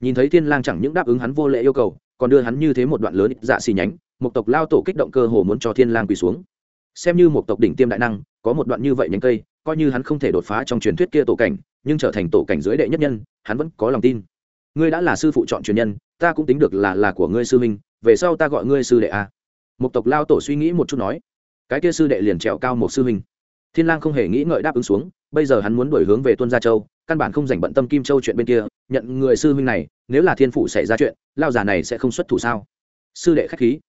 [SPEAKER 1] Nhìn thấy thiên lang chẳng những đáp ứng hắn vô lệ yêu cầu còn đưa hắn như thế một đoạn lớn dạ xì nhánh một tộc lao tổ kích động cơ hồ muốn cho thiên lang quỳ xuống. Xem như một tộc đỉnh tiêm đại năng có một đoạn như vậy nhánh cây coi như hắn không thể đột phá trong truyền thuyết kia tổ cảnh, nhưng trở thành tổ cảnh dưới đệ nhất nhân, hắn vẫn có lòng tin. Ngươi đã là sư phụ chọn truyền nhân, ta cũng tính được là là của ngươi sư minh về sau ta gọi ngươi sư đệ a. Một tộc lao tổ suy nghĩ một chút nói, cái kia sư đệ liền trèo cao một sư minh thiên lang không hề nghĩ ngợi đáp ứng xuống, bây giờ hắn muốn đổi hướng về tuân gia châu, căn bản không dành bận tâm kim châu chuyện bên kia, nhận người sư minh này, nếu là thiên phụ xảy ra chuyện, lao già này sẽ không xuất thủ sao? Sư đệ khách khí.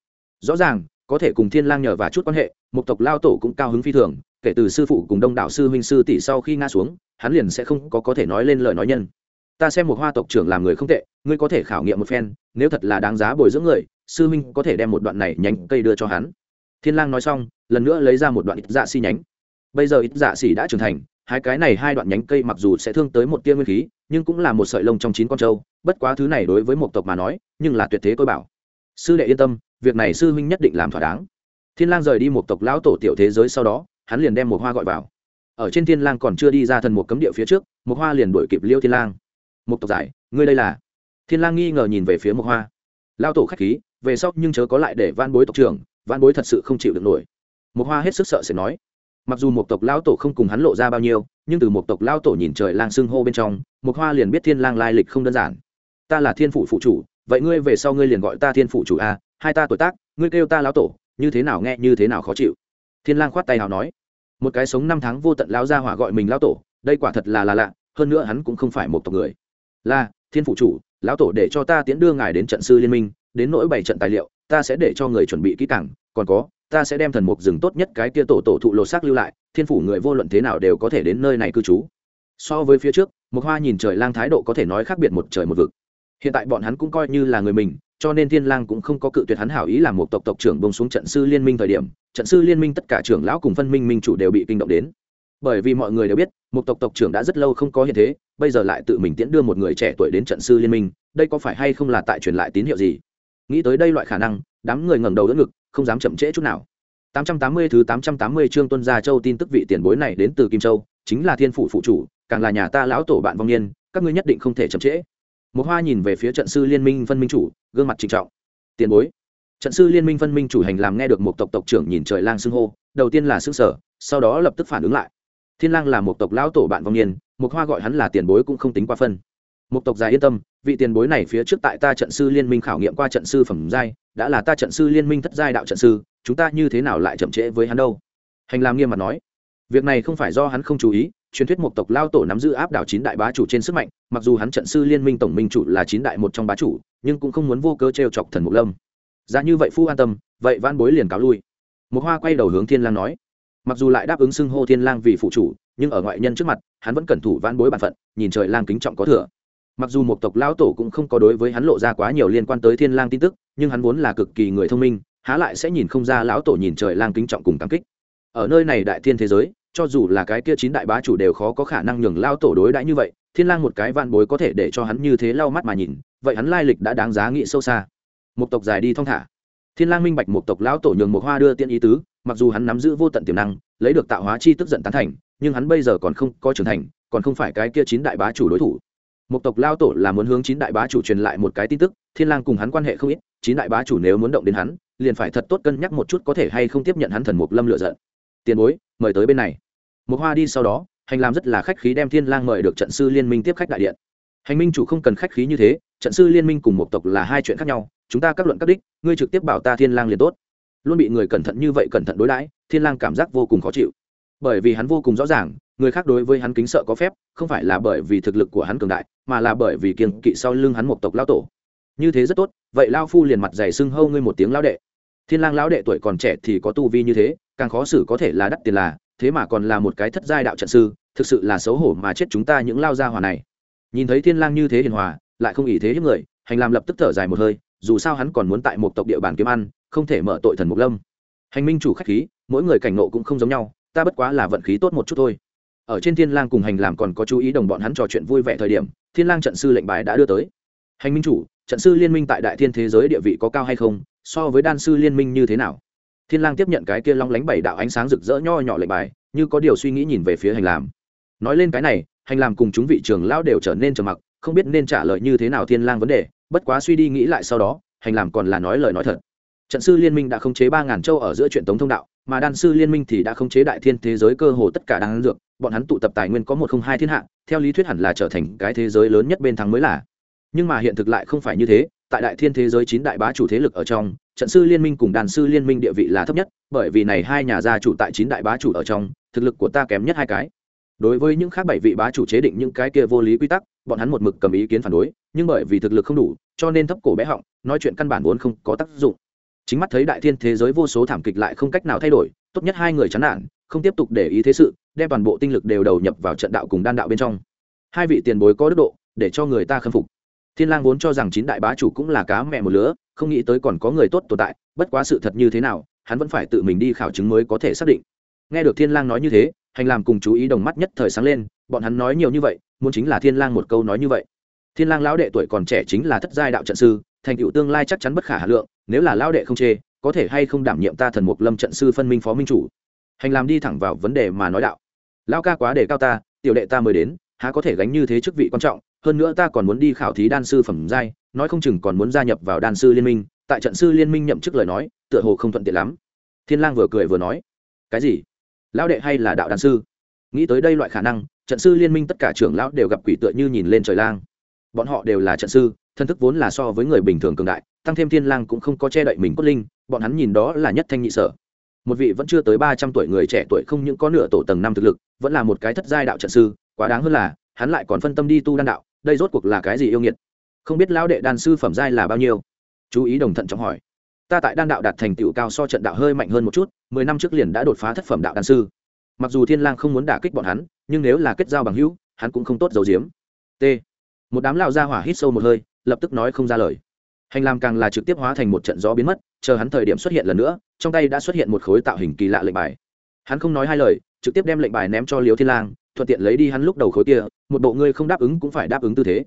[SPEAKER 1] Rõ ràng, có thể cùng thiên lang nhờ và chút quan hệ một tộc lao tổ cũng cao hứng phi thường kể từ sư phụ cùng đông đảo sư huynh sư tỷ sau khi ngã xuống, hắn liền sẽ không có có thể nói lên lời nói nhân. Ta xem một hoa tộc trưởng làm người không tệ, ngươi có thể khảo nghiệm một phen, nếu thật là đáng giá bồi dưỡng người, sư huynh có thể đem một đoạn này nhánh cây đưa cho hắn. Thiên lang nói xong, lần nữa lấy ra một đoạn ít dạ xi nhánh. Bây giờ ít dạ xỉ đã trưởng thành, hai cái này hai đoạn nhánh cây mặc dù sẽ thương tới một tia nguyên khí, nhưng cũng là một sợi lông trong chín con trâu, bất quá thứ này đối với một tộc mà nói, nhưng là tuyệt thế tôi bảo. Sư đệ yên tâm, việc này sư huynh nhất định làm thỏa đáng. Thiên lang rời đi một tộc lão tổ tiểu thế giới sau đó hắn liền đem một hoa gọi vào. Ở trên thiên lang còn chưa đi ra thần một cấm địa phía trước, một hoa liền đuổi kịp liêu thiên lang. Một tộc giải, ngươi đây là? Thiên lang nghi ngờ nhìn về phía một hoa. Lão tổ khách khí, về sau nhưng chớ có lại để van bối tộc trưởng, van bối thật sự không chịu được nổi. Một hoa hết sức sợ sẽ nói. Mặc dù một tộc lão tổ không cùng hắn lộ ra bao nhiêu, nhưng từ một tộc lão tổ nhìn trời lang xưng hô bên trong, một hoa liền biết thiên lang lai lịch không đơn giản. Ta là thiên phụ phụ chủ, vậy ngươi về sau ngươi liền gọi ta thiên phụ chủ a, hai ta tuổi tác, ngươi kêu ta lão tổ, như thế nào nghe, như thế nào khó chịu thiên lang khoát tay hào nói, một cái sống năm tháng vô tận lão gia hỏa gọi mình lão tổ, đây quả thật là là lạ, hơn nữa hắn cũng không phải một tộc người. Là, thiên phụ chủ, lão tổ để cho ta tiến đưa ngài đến trận sư liên minh, đến nỗi bảy trận tài liệu, ta sẽ để cho người chuẩn bị kỹ càng, còn có, ta sẽ đem thần mục rừng tốt nhất cái kia tổ tổ thụ lột xác lưu lại, thiên phủ người vô luận thế nào đều có thể đến nơi này cư trú. So với phía trước một hoa nhìn trời lang thái độ có thể nói khác biệt một trời một vực. Hiện tại bọn hắn cũng coi như là người mình, cho nên thiên lang cũng không có cự tuyệt hắn hảo ý làm một tộc tộc trưởng bông xuống trận sư liên minh thời điểm trận sư liên minh tất cả trưởng lão cùng phân minh minh chủ đều bị kinh động đến bởi vì mọi người đều biết một tộc tộc trưởng đã rất lâu không có hiện thế bây giờ lại tự mình tiễn đưa một người trẻ tuổi đến trận sư liên minh đây có phải hay không là tại truyền lại tín hiệu gì nghĩ tới đây loại khả năng đám người ngẩng đầu đỡ ngực không dám chậm trễ chút nào 880 thứ 880 chương Tuân Gia Châu tin tức vị tiền bối này đến từ Kim Châu, chính là Thiên phủ phụ chủ, càng là nhà ta lão tổ bạn vong niên, các ngươi nhất định không thể chậm trễ. Một Hoa nhìn về phía trận sư liên minh phân minh chủ, gương mặt trịnh trọng. Tiền bối. Trận sư liên minh phân minh chủ hành làm nghe được một tộc tộc trưởng nhìn trời lang xưng hô, đầu tiên là xưng sờ, sau đó lập tức phản ứng lại. Thiên Lang là một tộc lão tổ bạn vong niên, Một Hoa gọi hắn là tiền bối cũng không tính qua phân. Một tộc dài yên tâm, vị tiền bối này phía trước tại ta trận sư liên minh khảo nghiệm qua trận sư phẩm giai, đã là ta trận sư liên minh thất giai đạo trận sư, chúng ta như thế nào lại chậm trễ với hắn đâu hành làm nghiêm mặt nói việc này không phải do hắn không chú ý truyền thuyết một tộc lao tổ nắm giữ áp đảo chín đại bá chủ trên sức mạnh mặc dù hắn trận sư liên minh tổng minh chủ là chín đại một trong bá chủ nhưng cũng không muốn vô cơ t r e o chọc thần mục lâm giá như vậy phu an tâm, vậy van bối liền cáo lui. Một hoa quay đầu hướng thiên lang nói. Mặc dù lại đáp ứng xưng hô thiên lang vì phụ chủ, nhưng ở ngoại nhân trước mặt, hắn vẫn cẩn thủ van bối bản phận, nhìn trời lang kính trọng có thừa. Mặc dù một tộc lão tổ cũng không có đối với hắn lộ ra quá nhiều liên quan tới thiên lang tin tức, nhưng hắn vốn là cực kỳ người thông minh, há lại sẽ nhìn không ra lão tổ nhìn trời lang kính trọng cùng cảm kích. Ở nơi này đại thiên thế giới, cho dù là cái kia chín đại bá chủ đều khó có khả năng nhường lao tổ đối đãi như vậy, thiên lang một cái van bối có thể để cho hắn như thế lau mắt mà nhìn, vậy hắn lai lịch đã đáng giá nghĩ sâu xa một tộc dài đi thong thả. Thiên lang minh bạch một tộc lão tổ nhường một hoa đưa tiên ý tứ, mặc dù hắn nắm giữ vô tận tiềm năng, lấy được tạo hóa chi tức giận tán thành, nhưng hắn bây giờ còn không có trưởng thành, còn không phải cái kia chín đại bá chủ đối thủ. Một tộc lao tổ là muốn hướng chín đại bá chủ truyền lại một cái tin tức, thiên lang cùng hắn quan hệ không ít, chín đại bá chủ nếu muốn động đến hắn, liền phải thật tốt cân nhắc một chút có thể hay không tiếp nhận hắn thần mục lâm lựa giận. Tiền bối, mời tới bên này. Một hoa đi sau đó, hành làm rất là khách khí đem thiên lang mời được trận sư liên minh tiếp khách đại điện. Hành minh chủ không cần khách khí như thế trận sư liên minh cùng một tộc là hai chuyện khác nhau, chúng ta các luận các đích, ngươi trực tiếp bảo ta thiên lang liền tốt. Luôn bị người cẩn thận như vậy cẩn thận đối đãi, thiên lang cảm giác vô cùng khó chịu. Bởi vì hắn vô cùng rõ ràng, người khác đối với hắn kính sợ có phép, không phải là bởi vì thực lực của hắn cường đại, mà là bởi vì kiêng kỵ sau lưng hắn một tộc lao tổ. Như thế rất tốt, vậy lao phu liền mặt dày sưng hâu ngươi một tiếng lao đệ. Thiên lang lão đệ tuổi còn trẻ thì có tu vi như thế, càng khó xử có thể là đắt tiền là, thế mà còn là một cái thất giai đạo trận sư, thực sự là xấu hổ mà chết chúng ta những lao gia hòa này. Nhìn thấy thiên lang như thế hiền hòa lại không ỷ thế hiếp người, hành làm lập tức thở dài một hơi, dù sao hắn còn muốn tại một tộc địa bàn kiếm ăn, không thể mở tội thần mục lâm. Hành minh chủ khách khí, mỗi người cảnh ngộ cũng không giống nhau, ta bất quá là vận khí tốt một chút thôi. Ở trên thiên lang cùng hành làm còn có chú ý đồng bọn hắn trò chuyện vui vẻ thời điểm, thiên lang trận sư lệnh bài đã đưa tới. Hành minh chủ, trận sư liên minh tại đại thiên thế giới địa vị có cao hay không, so với đan sư liên minh như thế nào? Thiên lang tiếp nhận cái kia long lánh bảy đạo ánh sáng rực rỡ nho nhỏ lệnh bài, như có điều suy nghĩ nhìn về phía hành làm. Nói lên cái này, hành làm cùng chúng vị trưởng lão đều trở nên trầm mặc không biết nên trả lời như thế nào thiên lang vấn đề, bất quá suy đi nghĩ lại sau đó, hành làm còn là nói lời nói thật. Trận sư liên minh đã khống chế ba ngàn châu ở giữa chuyện tống thông đạo, mà đan sư liên minh thì đã khống chế đại thiên thế giới cơ hồ tất cả đan dược, bọn hắn tụ tập tài nguyên có một không hai thiên hạ, theo lý thuyết hẳn là trở thành cái thế giới lớn nhất bên thắng mới là. Nhưng mà hiện thực lại không phải như thế, tại đại thiên thế giới chín đại bá chủ thế lực ở trong, trận sư liên minh cùng đàn sư liên minh địa vị là thấp nhất, bởi vì này hai nhà gia chủ tại chín đại bá chủ ở trong, thực lực của ta kém nhất hai cái đối với những khác bảy vị bá chủ chế định những cái kia vô lý quy tắc, bọn hắn một mực cầm ý kiến phản đối, nhưng bởi vì thực lực không đủ, cho nên thấp cổ bé họng, nói chuyện căn bản vốn không có tác dụng. Chính mắt thấy đại thiên thế giới vô số thảm kịch lại không cách nào thay đổi, tốt nhất hai người chán nản, không tiếp tục để ý thế sự, đem toàn bộ tinh lực đều đầu nhập vào trận đạo cùng đan đạo bên trong. Hai vị tiền bối có đức độ, để cho người ta khâm phục. Thiên lang vốn cho rằng chín đại bá chủ cũng là cá mẹ một lứa, không nghĩ tới còn có người tốt tồn tại, bất quá sự thật như thế nào, hắn vẫn phải tự mình đi khảo chứng mới có thể xác định. Nghe được thiên lang nói như thế hành làm cùng chú ý đồng mắt nhất thời sáng lên, bọn hắn nói nhiều như vậy, muốn chính là thiên lang một câu nói như vậy. Thiên lang lão đệ tuổi còn trẻ chính là thất giai đạo trận sư, thành tựu tương lai chắc chắn bất khả hà lượng, nếu là lão đệ không chê, có thể hay không đảm nhiệm ta thần mục lâm trận sư phân minh phó minh chủ. Hành làm đi thẳng vào vấn đề mà nói đạo. Lão ca quá đề cao ta, tiểu đệ ta mới đến, há có thể gánh như thế chức vị quan trọng, hơn nữa ta còn muốn đi khảo thí đan sư phẩm giai, nói không chừng còn muốn gia nhập vào đan sư liên minh, tại trận sư liên minh nhậm chức lời nói, tựa hồ không thuận tiện lắm. Thiên lang vừa cười vừa nói, cái gì? Lão đệ hay là đạo đan sư? Nghĩ tới đây loại khả năng, trận sư liên minh tất cả trưởng lão đều gặp quỷ tựa như nhìn lên trời lang. Bọn họ đều là trận sư, thân thức vốn là so với người bình thường cường đại, tăng thêm thiên lang cũng không có che đậy mình cốt linh, bọn hắn nhìn đó là nhất thanh nhị sở. Một vị vẫn chưa tới ba trăm tuổi người trẻ tuổi không những có nửa tổ tầng năm thực lực, vẫn là một cái thất giai đạo trận sư, quá đáng hơn là, hắn lại còn phân tâm đi tu đan đạo, đây rốt cuộc là cái gì yêu nghiệt? Không biết lão đệ đan sư phẩm giai là bao nhiêu? Chú ý đồng thận trọng hỏi ta tại đan đạo đạt thành tựu cao so trận đạo hơi mạnh hơn một chút, mười năm trước liền đã đột phá thất phẩm đạo đan sư. Mặc dù thiên lang không muốn đả kích bọn hắn, nhưng nếu là kết giao bằng hữu, hắn cũng không tốt giấu giếm. T. Một đám lão gia hỏa hít sâu một hơi, lập tức nói không ra lời. Hành làm càng là trực tiếp hóa thành một trận gió biến mất, chờ hắn thời điểm xuất hiện lần nữa, trong tay đã xuất hiện một khối tạo hình kỳ lạ lệnh bài. Hắn không nói hai lời, trực tiếp đem lệnh bài ném cho liêu thiên lang, thuận tiện lấy đi hắn lúc đầu khối kia, một bộ ngươi không đáp ứng cũng phải đáp ứng tư thế.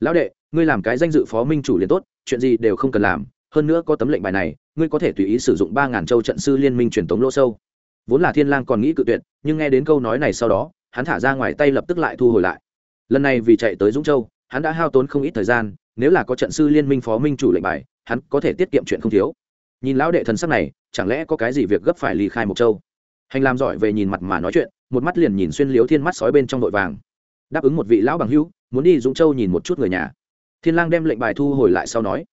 [SPEAKER 1] Lão đệ, ngươi làm cái danh dự phó minh chủ liền tốt, chuyện gì đều không cần làm hơn nữa có tấm lệnh bài này, ngươi có thể tùy ý sử dụng ba ngàn châu trận sư liên minh truyền tống lỗ sâu. Vốn là thiên lang còn nghĩ cự tuyệt, nhưng nghe đến câu nói này sau đó, hắn thả ra ngoài tay lập tức lại thu hồi lại. Lần này vì chạy tới dũng châu, hắn đã hao tốn không ít thời gian, nếu là có trận sư liên minh phó minh chủ lệnh bài, hắn có thể tiết kiệm chuyện không thiếu. Nhìn lão đệ thần sắc này, chẳng lẽ có cái gì việc gấp phải ly khai mộc châu? Hành làm giỏi về nhìn mặt mà nói chuyện, một mắt liền nhìn xuyên liếu thiên mắt sói bên trong vội vàng. Đáp ứng một vị lão bằng hữu, muốn đi dũng châu nhìn một chút người nhà. Thiên lang đem lệnh bài thu hồi lại sau nói,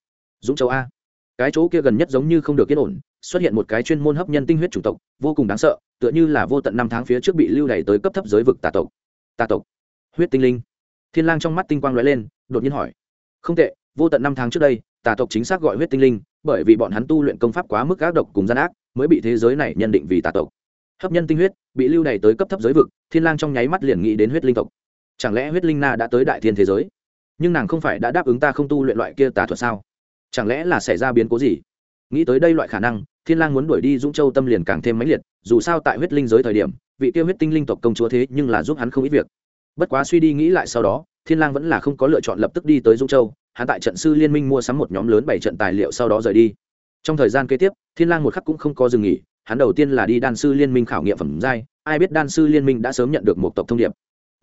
[SPEAKER 1] dũng châu a cái chỗ kia gần nhất giống như không được yên ổn, xuất hiện một cái chuyên môn hấp nhân tinh huyết chủng tộc, vô cùng đáng sợ, tựa như là vô tận năm tháng phía trước bị lưu đày tới cấp thấp giới vực tà tộc. Tà tộc. Huyết tinh linh. Thiên lang trong mắt tinh quang lóe lên, đột nhiên hỏi. Không tệ, vô tận năm tháng trước đây, tà tộc chính xác gọi huyết tinh linh, bởi vì bọn hắn tu luyện công pháp quá mức ác độc cùng gian ác, mới bị thế giới này nhận định vì tà tộc. Hấp nhân tinh huyết, bị lưu đày tới cấp thấp giới vực, thiên lang trong nháy mắt liền nghĩ đến huyết linh tộc. Chẳng lẽ huyết linh na đã tới đại thiên thế giới? Nhưng nàng không phải đã đáp ứng ta không tu luyện loại kia tà thuật sao? Chẳng lẽ là xảy ra biến cố gì? Nghĩ tới đây loại khả năng, thiên lang muốn đuổi đi dũng châu tâm liền càng thêm mãnh liệt, dù sao tại huyết linh giới thời điểm, vị tiêu huyết tinh linh tộc công chúa thế nhưng là giúp hắn không ít việc. Bất quá suy đi nghĩ lại sau đó, thiên lang vẫn là không có lựa chọn lập tức đi tới dũng châu, hắn tại trận sư liên minh mua sắm một nhóm lớn bảy trận tài liệu sau đó rời đi. Trong thời gian kế tiếp, thiên lang một khắc cũng không có dừng nghỉ, hắn đầu tiên là đi đan sư liên minh khảo nghiệm phẩm giai, ai biết đan sư liên minh đã sớm nhận được một tộc thông điệp.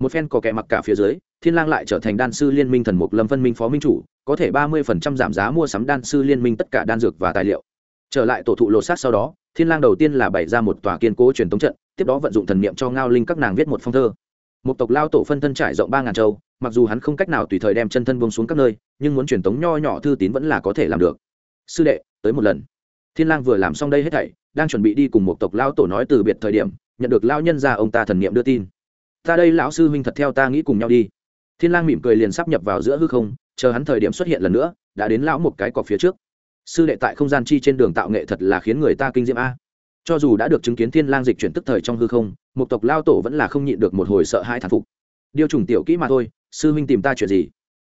[SPEAKER 1] Một phen có kẻ mặc cả phía dưới thiên lang lại trở thành đan sư liên minh thần mục lâm phân minh phó minh chủ, có thể ba mươi phần trăm giảm giá mua sắm đan sư liên minh tất cả đan dược và tài liệu. Trở lại tổ thụ lột xác sau đó, thiên lang đầu tiên là bày ra một tòa kiên cố truyền tống trận, tiếp đó vận dụng thần niệm cho ngao linh các nàng viết một phong thơ. Một tộc lao tổ phân thân trải rộng ba ngàn châu, mặc dù hắn không cách nào tùy thời đem chân thân buông xuống các nơi, nhưng muốn truyền tống nho nhỏ thư tín vẫn là có thể làm được. Sư đệ, tới một lần. Thiên lang vừa làm xong đây hết thảy, đang chuẩn bị đi cùng một tộc lao tổ nói từ biệt thời điểm, nhận được lao nhân ra ông ta thần niệm đưa tin. Ta đây lão sư huynh thật theo ta nghĩ cùng nhau đi thiên lang mỉm cười liền sắp nhập vào giữa hư không, chờ hắn thời điểm xuất hiện lần nữa, đã đến lão một cái cọc phía trước. Sư đệ tại không gian chi trên đường tạo nghệ thật là khiến người ta kinh diễm a. Cho dù đã được chứng kiến thiên lang dịch chuyển tức thời trong hư không, một tộc lao tổ vẫn là không nhịn được một hồi sợ hãi thản phục. Điều trùng tiểu kỹ mà thôi, sư huynh tìm ta chuyện gì?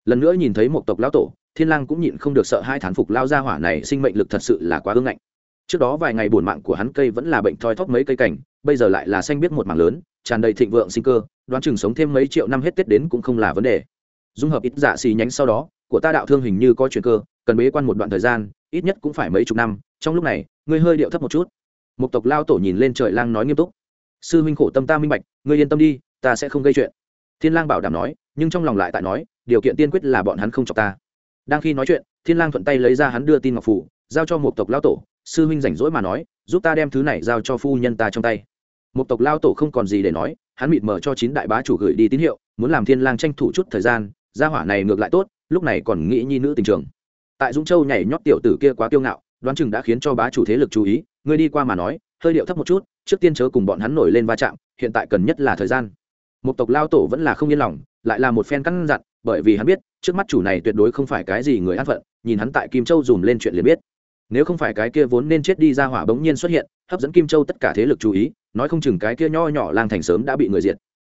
[SPEAKER 1] Lần nữa nhìn thấy một tộc lao tổ, thiên lang cũng nhịn không được sợ hai thán phục lao gia hỏa này sinh mệnh lực thật sự là quá ương ngạnh. Trước đó vài ngày buồn mạng của hắn cây vẫn là bệnh thoi thóp mấy cây cảnh, bây giờ lại là xanh biết một mảng lớn tràn đầy thịnh vượng sinh cơ, đoán chừng sống thêm mấy triệu năm hết tết đến cũng không là vấn đề. Dung hợp ít dạ xì nhánh sau đó, của ta đạo thương hình như có chuyện cơ, cần bế quan một đoạn thời gian, ít nhất cũng phải mấy chục năm, trong lúc này, ngươi hơi điệu thấp một chút. Một tộc lao tổ nhìn lên trời lang nói nghiêm túc. Sư huynh khổ tâm ta minh bạch, ngươi yên tâm đi, ta sẽ không gây chuyện. Thiên lang bảo đảm nói, nhưng trong lòng lại tại nói, điều kiện tiên quyết là bọn hắn không chọc ta. Đang khi nói chuyện, thiên lang thuận tay lấy ra hắn đưa tin ngọc phủ, giao cho một tộc lao tổ. Sư huynh rảnh rỗi mà nói, giúp ta đem thứ này giao cho phu nhân ta trong tay một tộc lao tổ không còn gì để nói, hắn mịt mở cho chín đại bá chủ gửi đi tín hiệu, muốn làm thiên lang tranh thủ chút thời gian, gia hỏa này ngược lại tốt, lúc này còn nghĩ nhi nữ tình trường. Tại dũng châu nhảy nhót tiểu tử kia quá kiêu ngạo, đoán chừng đã khiến cho bá chủ thế lực chú ý ngươi đi qua mà nói, hơi điệu thấp một chút, trước tiên chớ cùng bọn hắn nổi lên va chạm, hiện tại cần nhất là thời gian. Một tộc lao tổ vẫn là không yên lòng, lại là một phen căn dặn bởi vì hắn biết, trước mắt chủ này tuyệt đối không phải cái gì người an phận, nhìn hắn tại kim châu dùm lên chuyện liền biết. Nếu không phải cái kia vốn nên chết đi ra hỏa bỗng nhiên xuất hiện, hấp dẫn kim châu tất cả thế lực chú ý nói không chừng cái kia nho nhỏ lang thành sớm đã bị người diệt.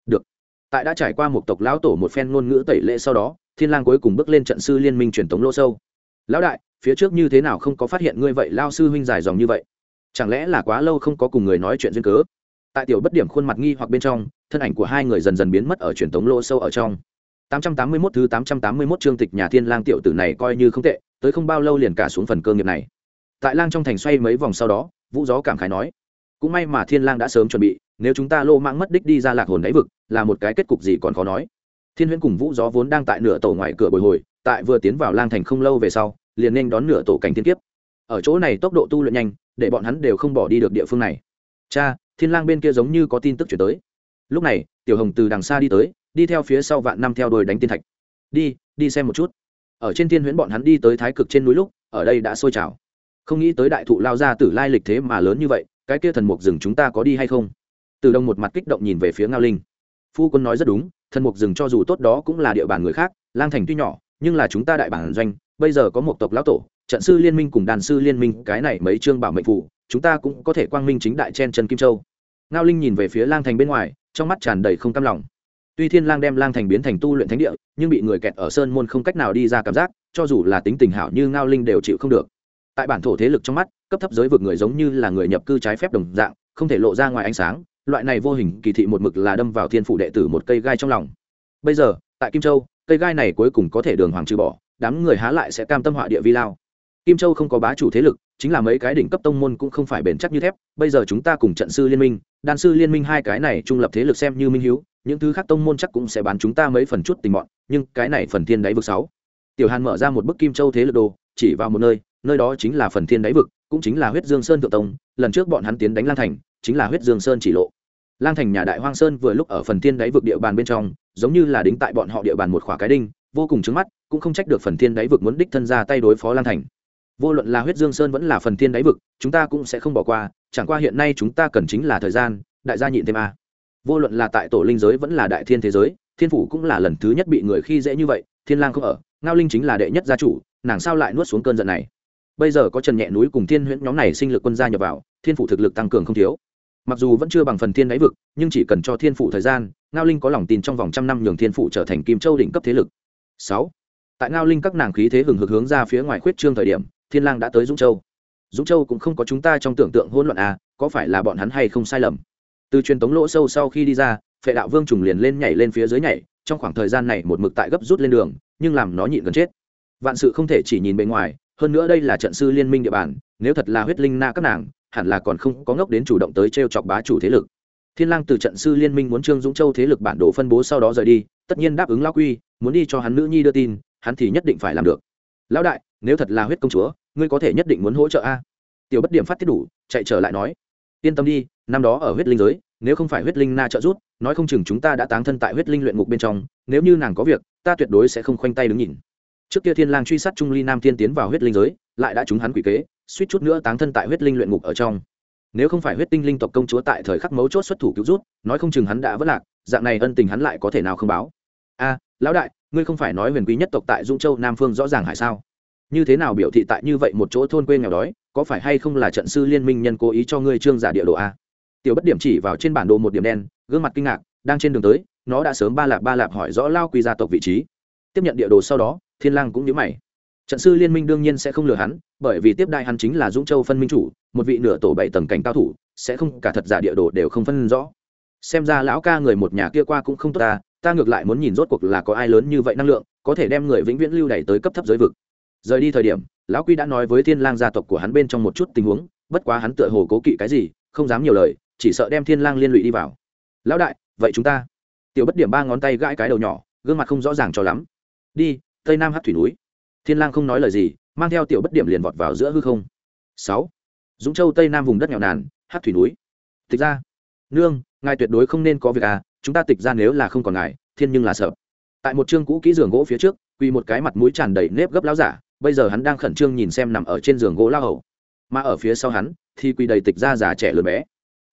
[SPEAKER 1] Được. Tại đã trải qua một tộc lão tổ một phen ngôn ngữ tẩy lệ sau đó, thiên lang cuối cùng bước lên trận sư liên minh truyền thống lô sâu. Lão đại, phía trước như thế nào không có phát hiện ngươi vậy? Lao sư huynh dài dòng như vậy. Chẳng lẽ là quá lâu không có cùng người nói chuyện duyên cớ? Tại tiểu bất điểm khuôn mặt nghi hoặc bên trong, thân ảnh của hai người dần dần biến mất ở truyền thống lô sâu ở trong. 881 thứ 881 chương tịch nhà thiên lang tiểu tử này coi như không tệ, tới không bao lâu liền cả xuống phần cơ nghiệp này. Tại lang trong thành xoay mấy vòng sau đó, vũ gió cảm khái nói cũng may mà thiên lang đã sớm chuẩn bị, nếu chúng ta lô mạng mất đích đi ra lạc hồn đáy vực, là một cái kết cục gì còn khó nói. Thiên huyễn cùng vũ gió vốn đang tại nửa tổ ngoài cửa bồi hồi, tại vừa tiến vào lang thành không lâu về sau, liền nên đón nửa tổ cảnh thiên kiếp. Ở chỗ này tốc độ tu luyện nhanh, để bọn hắn đều không bỏ đi được địa phương này. Cha, thiên lang bên kia giống như có tin tức chuyển tới. Lúc này, tiểu hồng từ đằng xa đi tới, đi theo phía sau vạn năm theo đuôi đánh tiên thạch. Đi đi xem một chút. Ở trên thiên huyễn bọn hắn đi tới thái cực trên núi lúc, ở đây đã sôi trào. Không nghĩ tới đại thụ lao ra tử lai lịch thế mà lớn như vậy cái kia thần mục rừng chúng ta có đi hay không? Từ đông một mặt kích động nhìn về phía ngao linh. Phu quân nói rất đúng, thần mục rừng cho dù tốt đó cũng là địa bàn người khác, lang thành tuy nhỏ, nhưng là chúng ta đại bản doanh, bây giờ có một tộc lão tổ, trận sư liên minh cùng đàn sư liên minh, cái này mấy chương bảo mệnh phụ chúng ta cũng có thể quang minh chính đại chen chân kim châu. Ngao linh nhìn về phía lang thành bên ngoài, trong mắt tràn đầy không cam lòng. Tuy thiên lang đem lang thành biến thành tu luyện thánh địa, nhưng bị người kẹt ở sơn môn không cách nào đi ra cảm giác, cho dù là tính tình hảo như ngao linh đều chịu không được. Tại bản thổ thế lực trong mắt cấp thấp giới vực người giống như là người nhập cư trái phép đồng dạng, không thể lộ ra ngoài ánh sáng, loại này vô hình kỳ thị một mực là đâm vào thiên phủ đệ tử một cây gai trong lòng. Bây giờ, tại kim châu, cây gai này cuối cùng có thể đường hoàng trừ bỏ, đám người há lại sẽ cam tâm họa địa vi lao. Kim châu không có bá chủ thế lực, chính là mấy cái đỉnh cấp tông môn cũng không phải bền chắc như thép, bây giờ chúng ta cùng trận sư liên minh, đan sư liên minh hai cái này trung lập thế lực xem như minh hiếu, những thứ khác tông môn chắc cũng sẽ bán chúng ta mấy phần chút tình bọn, nhưng cái này phần thiên đáy vực sáu. Tiểu hàn mở ra một bức kim châu thế lực đồ, chỉ vào một nơi nơi đó chính là phần thiên đáy vực cũng chính là huyết dương sơn thượng tông, lần trước bọn hắn tiến đánh lang thành, chính là huyết dương sơn chỉ lộ. Lang thành nhà đại hoang sơn vừa lúc ở phần thiên đáy vực địa bàn bên trong, giống như là đính tại bọn họ địa bàn một khỏa cái đinh, vô cùng trứng mắt, cũng không trách được phần thiên đáy vực muốn đích thân ra tay đối phó lang thành. Vô luận là huyết dương sơn vẫn là phần thiên đáy vực, chúng ta cũng sẽ không bỏ qua, chẳng qua hiện nay chúng ta cần chính là thời gian, đại gia nhịn thêm a. Vô luận là tại tổ linh giới vẫn là đại thiên thế giới, thiên phủ cũng là lần thứ nhất bị người khi dễ như vậy, thiên lang không ở, ngao linh chính là đệ nhất gia chủ, nàng sao lại nuốt xuống cơn giận này? Bây giờ có trần nhẹ núi cùng thiên huyễn nhóm này sinh lực quân gia nhập vào, thiên phủ thực lực tăng cường không thiếu. Mặc dù vẫn chưa bằng phần thiên đáy vực, nhưng chỉ cần cho thiên phủ thời gian, ngao linh có lòng tin trong vòng trăm năm nhường thiên phủ trở thành kim châu đỉnh cấp thế lực. Sáu, tại ngao linh các nàng khí thế hừng hực hướng ra phía ngoài khuyết trương thời điểm, thiên lang đã tới dũng châu. Dũng châu cũng không có chúng ta trong tưởng tượng hỗn loạn à có phải là bọn hắn hay không sai lầm? Từ truyền tống lỗ sâu sau khi đi ra, phệ đạo vương trùng liền lên nhảy lên phía dưới nhảy, trong khoảng thời gian này một mực tại gấp rút lên đường, nhưng làm nó nhịn gần chết. Vạn sự không thể chỉ nhìn bề ngoài hơn nữa đây là trận sư liên minh địa bàn, nếu thật là huyết linh na các nàng, hẳn là còn không có ngốc đến chủ động tới t r e o chọc bá chủ thế lực. Thiên lang từ trận sư liên minh muốn trương dũng châu thế lực bản đồ phân bố sau đó rời đi, tất nhiên đáp ứng lao quy, muốn đi cho hắn nữ nhi đưa tin, hắn thì nhất định phải làm được. Lão đại, nếu thật là huyết công chúa, ngươi có thể nhất định muốn hỗ trợ a. Tiểu bất điểm phát tiết đủ, chạy trở lại nói, yên tâm đi, năm đó ở huyết linh giới, nếu không phải huyết linh na trợ giúp, nói không chừng chúng ta đã táng thân tại huyết linh luyện ngục bên trong, nếu như nàng có việc, ta tuyệt đối sẽ không khoanh tay đứng nhìn trước kia thiên lang truy sát trung ly nam thiên tiến vào huyết linh giới, lại đã trúng hắn quỷ kế, suýt chút nữa táng thân tại huyết linh luyện ngục ở trong. Nếu không phải huyết tinh linh tộc công chúa tại thời khắc mấu chốt xuất thủ cứu rút, nói không chừng hắn đã vất lạc, dạng này ân tình hắn lại có thể nào không báo? A lão đại, ngươi không phải nói huyền quý nhất tộc tại dũng châu, nam phương rõ ràng hải sao? Như thế nào biểu thị tại như vậy một chỗ thôn quê nghèo đói, có phải hay không là trận sư liên minh nhân cố ý cho ngươi trương giả địa đồ a? Tiểu bất điểm chỉ vào trên bản đồ một điểm đen, gương mặt kinh ngạc, đang trên đường tới, nó đã sớm ba lạp ba lạp hỏi rõ lao quy gia tộc vị trí. Tiếp nhận địa đồ sau đó thiên lang cũng nhớ mày. Trận sư liên minh đương nhiên sẽ không lừa hắn, bởi vì tiếp đại hắn chính là dũng châu phân minh chủ, một vị nửa tổ bảy tầng cảnh cao thủ, sẽ không cả thật giả địa đồ đều không phân rõ. Xem ra lão ca người một nhà kia qua cũng không tốt ta ta ngược lại muốn nhìn rốt cuộc là có ai lớn như vậy năng lượng, có thể đem người vĩnh viễn lưu đẩy tới cấp thấp giới vực. Rời đi thời điểm, lão quy đã nói với thiên lang gia tộc của hắn bên trong một chút tình huống, bất quá hắn tựa hồ cố kỵ cái gì, không dám nhiều lời, chỉ sợ đem thiên lang liên lụy đi vào. Lão đại, vậy chúng ta? Tiểu bất điểm ba ngón tay gãi cái đầu nhỏ, gương mặt không rõ ràng cho lắm. Đi tây nam hát thủy núi. Thiên lang không nói lời gì, mang theo tiểu bất điểm liền vọt vào giữa hư không. Sáu. Dũng châu tây nam vùng đất nghèo nàn, hát thủy núi. Tịch ra nương, ngài tuyệt đối không nên có việc à chúng ta tịch ra nếu là không còn ngài, thiên nhưng là sợ. Tại một chương cũ kỹ giường gỗ phía trước, quỳ một cái mặt mũi tràn đầy nếp gấp lão giả, bây giờ hắn đang khẩn trương nhìn xem nằm ở trên giường gỗ lao hầu. Mà ở phía sau hắn, thì quỳ đầy tịch ra già trẻ lớn bé.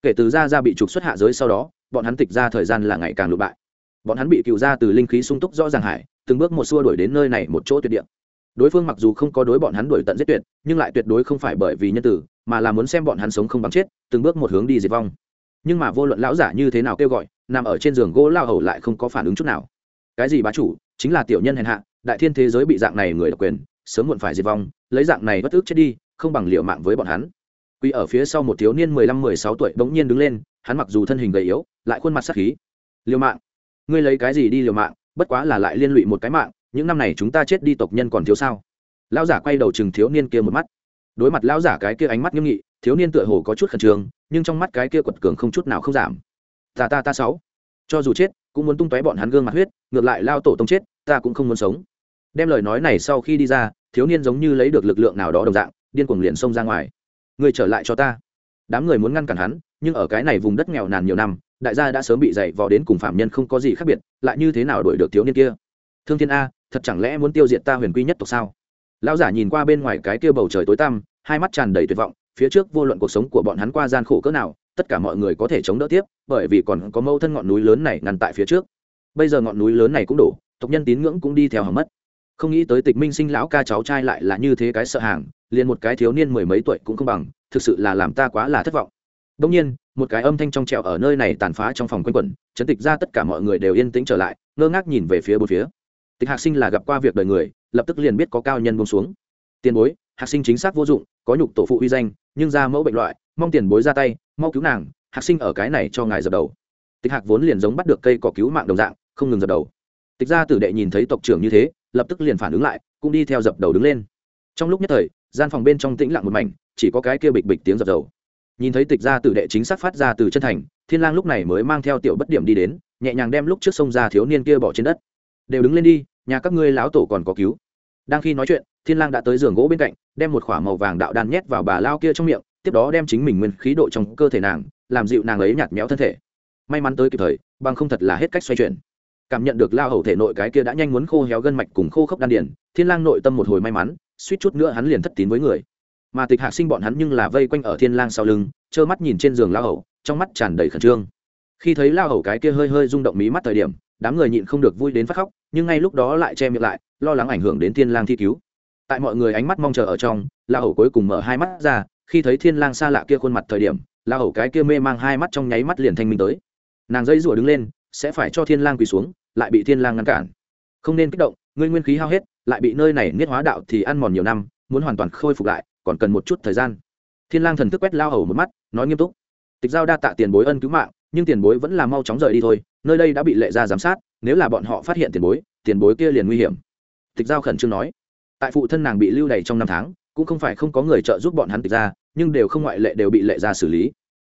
[SPEAKER 1] Kể từ ra ra bị trục xuất hạ giới sau đó, bọn hắn tịch ra thời gian là ngày càng lụ bại bọn hắn bị cựu ra từ linh khí sung túc rõ ràng hải, từng bước một xua đuổi đến nơi này một chỗ tuyệt địa. Đối phương mặc dù không có đối bọn hắn đuổi tận giết tuyệt, nhưng lại tuyệt đối không phải bởi vì nhân tử, mà là muốn xem bọn hắn sống không bằng chết, từng bước một hướng đi diệt vong. Nhưng mà vô luận lão giả như thế nào kêu gọi, nằm ở trên giường gỗ lao hầu lại không có phản ứng chút nào. Cái gì bá chủ, chính là tiểu nhân hèn hạ, đại thiên thế giới bị dạng này người độc quyền, sớm muộn phải diệt vong, lấy dạng này bất ước chết đi, không bằng liệu mạng với bọn hắn. Quy ở phía sau một thiếu niên mười lăm mười sáu tuổi bỗng nhiên đứng lên, hắn mặc dù thân hình gầy yếu, lại khuôn mặt sắc khí. Liều mạng ngươi lấy cái gì đi liều mạng, bất quá là lại liên lụy một cái mạng, những năm này chúng ta chết đi tộc nhân còn thiếu sao? Lão giả quay đầu chừng thiếu niên kia một mắt. Đối mặt lão giả cái kia ánh mắt nghiêm nghị, thiếu niên tựa hồ có chút khẩn trương, nhưng trong mắt cái kia quật cường không chút nào không giảm. Ta ta ta sáu. Cho dù chết, cũng muốn tung tóe bọn hắn gương mặt huyết, ngược lại lao tổ tông chết, ta cũng không muốn sống. Đem lời nói này sau khi đi ra, thiếu niên giống như lấy được lực lượng nào đó đồng dạng, điên cuồng liền xông ra ngoài. Người trở lại cho ta. Đám người muốn ngăn cản hắn, nhưng ở cái này vùng đất nghèo nàn nhiều năm đại gia đã sớm bị dày vò đến cùng phạm nhân không có gì khác biệt, lại như thế nào đuổi được thiếu niên kia? Thương thiên a, thật chẳng lẽ muốn tiêu diệt ta huyền quy nhất tộc sao? Lão giả nhìn qua bên ngoài cái kia bầu trời tối tăm, hai mắt tràn đầy tuyệt vọng, phía trước vô luận cuộc sống của bọn hắn qua gian khổ cỡ nào, tất cả mọi người có thể chống đỡ tiếp, bởi vì còn có mâu thân ngọn núi lớn này ngăn tại phía trước. Bây giờ ngọn núi lớn này cũng đổ, tộc nhân tín ngưỡng cũng đi theo hầm mất. Không nghĩ tới tịch minh sinh lão ca cháu trai lại là như thế cái sợ hàng, liền một cái thiếu niên mười mấy tuổi cũng không bằng, thực sự là làm ta quá là thất vọng. Đông nhiên một cái âm thanh trong trẹo ở nơi này tàn phá trong phòng quanh quẩn, chấn tịch ra tất cả mọi người đều yên tĩnh trở lại, ngơ ngác nhìn về phía bốn phía. Tịch hạc sinh là gặp qua việc đời người, lập tức liền biết có cao nhân buông xuống. Tiền bối, hạc sinh chính xác vô dụng, có nhục tổ phụ uy danh, nhưng ra mẫu bệnh loại, mong tiền bối ra tay, mau cứu nàng, hạc sinh ở cái này cho ngài dập đầu. Tịch hạc vốn liền giống bắt được cây cỏ cứu mạng đồng dạng, không ngừng dập đầu. Tịch ra tử đệ nhìn thấy tộc trưởng như thế, lập tức liền phản ứng lại, cũng đi theo dập đầu đứng lên. Trong lúc nhất thời, gian phòng bên trong tĩnh lặng một mảnh, chỉ có cái kia bịch bịch tiếng dập dầu nhìn thấy tịch ra tử đệ chính xác phát ra từ chân thành, thiên lang lúc này mới mang theo tiểu bất điểm đi đến, nhẹ nhàng đem lúc trước sông ra thiếu niên kia bỏ trên đất. Đều đứng lên đi, nhà các ngươi lão tổ còn có cứu. Đang khi nói chuyện, thiên lang đã tới giường gỗ bên cạnh, đem một khỏa màu vàng đạo đan nhét vào bà lao kia trong miệng, tiếp đó đem chính mình nguyên khí độ trong cơ thể nàng, làm dịu nàng ấy nhạt méo thân thể. May mắn tới kịp thời, bằng không thật là hết cách xoay chuyển. Cảm nhận được lao hầu thể nội cái kia đã nhanh muốn khô héo gân mạch cùng khô khốc đan điển thiên lang nội tâm một hồi may mắn, suýt chút nữa hắn liền thất tín với người mà tịch hạc sinh bọn hắn nhưng là vây quanh ở thiên lang sau lưng, trơ mắt nhìn trên giường lao hầu, trong mắt tràn đầy khẩn trương. Khi thấy lao hầu cái kia hơi hơi rung động mí mắt thời điểm, đám người nhịn không được vui đến phát khóc, nhưng ngay lúc đó lại che miệng lại, lo lắng ảnh hưởng đến thiên lang thi cứu. Tại mọi người ánh mắt mong chờ ở trong, lao hầu cuối cùng mở hai mắt ra, khi thấy thiên lang xa lạ kia khuôn mặt thời điểm, lao hầu cái kia mê mang hai mắt trong nháy mắt liền thanh minh tới. Nàng dây rủa đứng lên, sẽ phải cho thiên lang quỳ xuống, lại bị thiên lang ngăn cản. Không nên kích động, ngươi nguyên khí hao hết, lại bị nơi này niết hóa đạo thì ăn mòn nhiều năm, muốn hoàn toàn khôi phục lại còn cần một chút thời gian. Thiên lang thần thức quét lao hầu một mắt, nói nghiêm túc. Tịch giao đa tạ tiền bối ân cứu mạng, nhưng tiền bối vẫn là mau chóng rời đi thôi, nơi đây đã bị lệ gia giám sát, nếu là bọn họ phát hiện tiền bối tiền bối kia liền nguy hiểm. Tịch giao khẩn trương nói. Tại phụ thân nàng bị lưu đày trong năm tháng, cũng không phải không có người trợ giúp bọn hắn tịch ra nhưng đều không ngoại lệ đều bị lệ gia xử lý.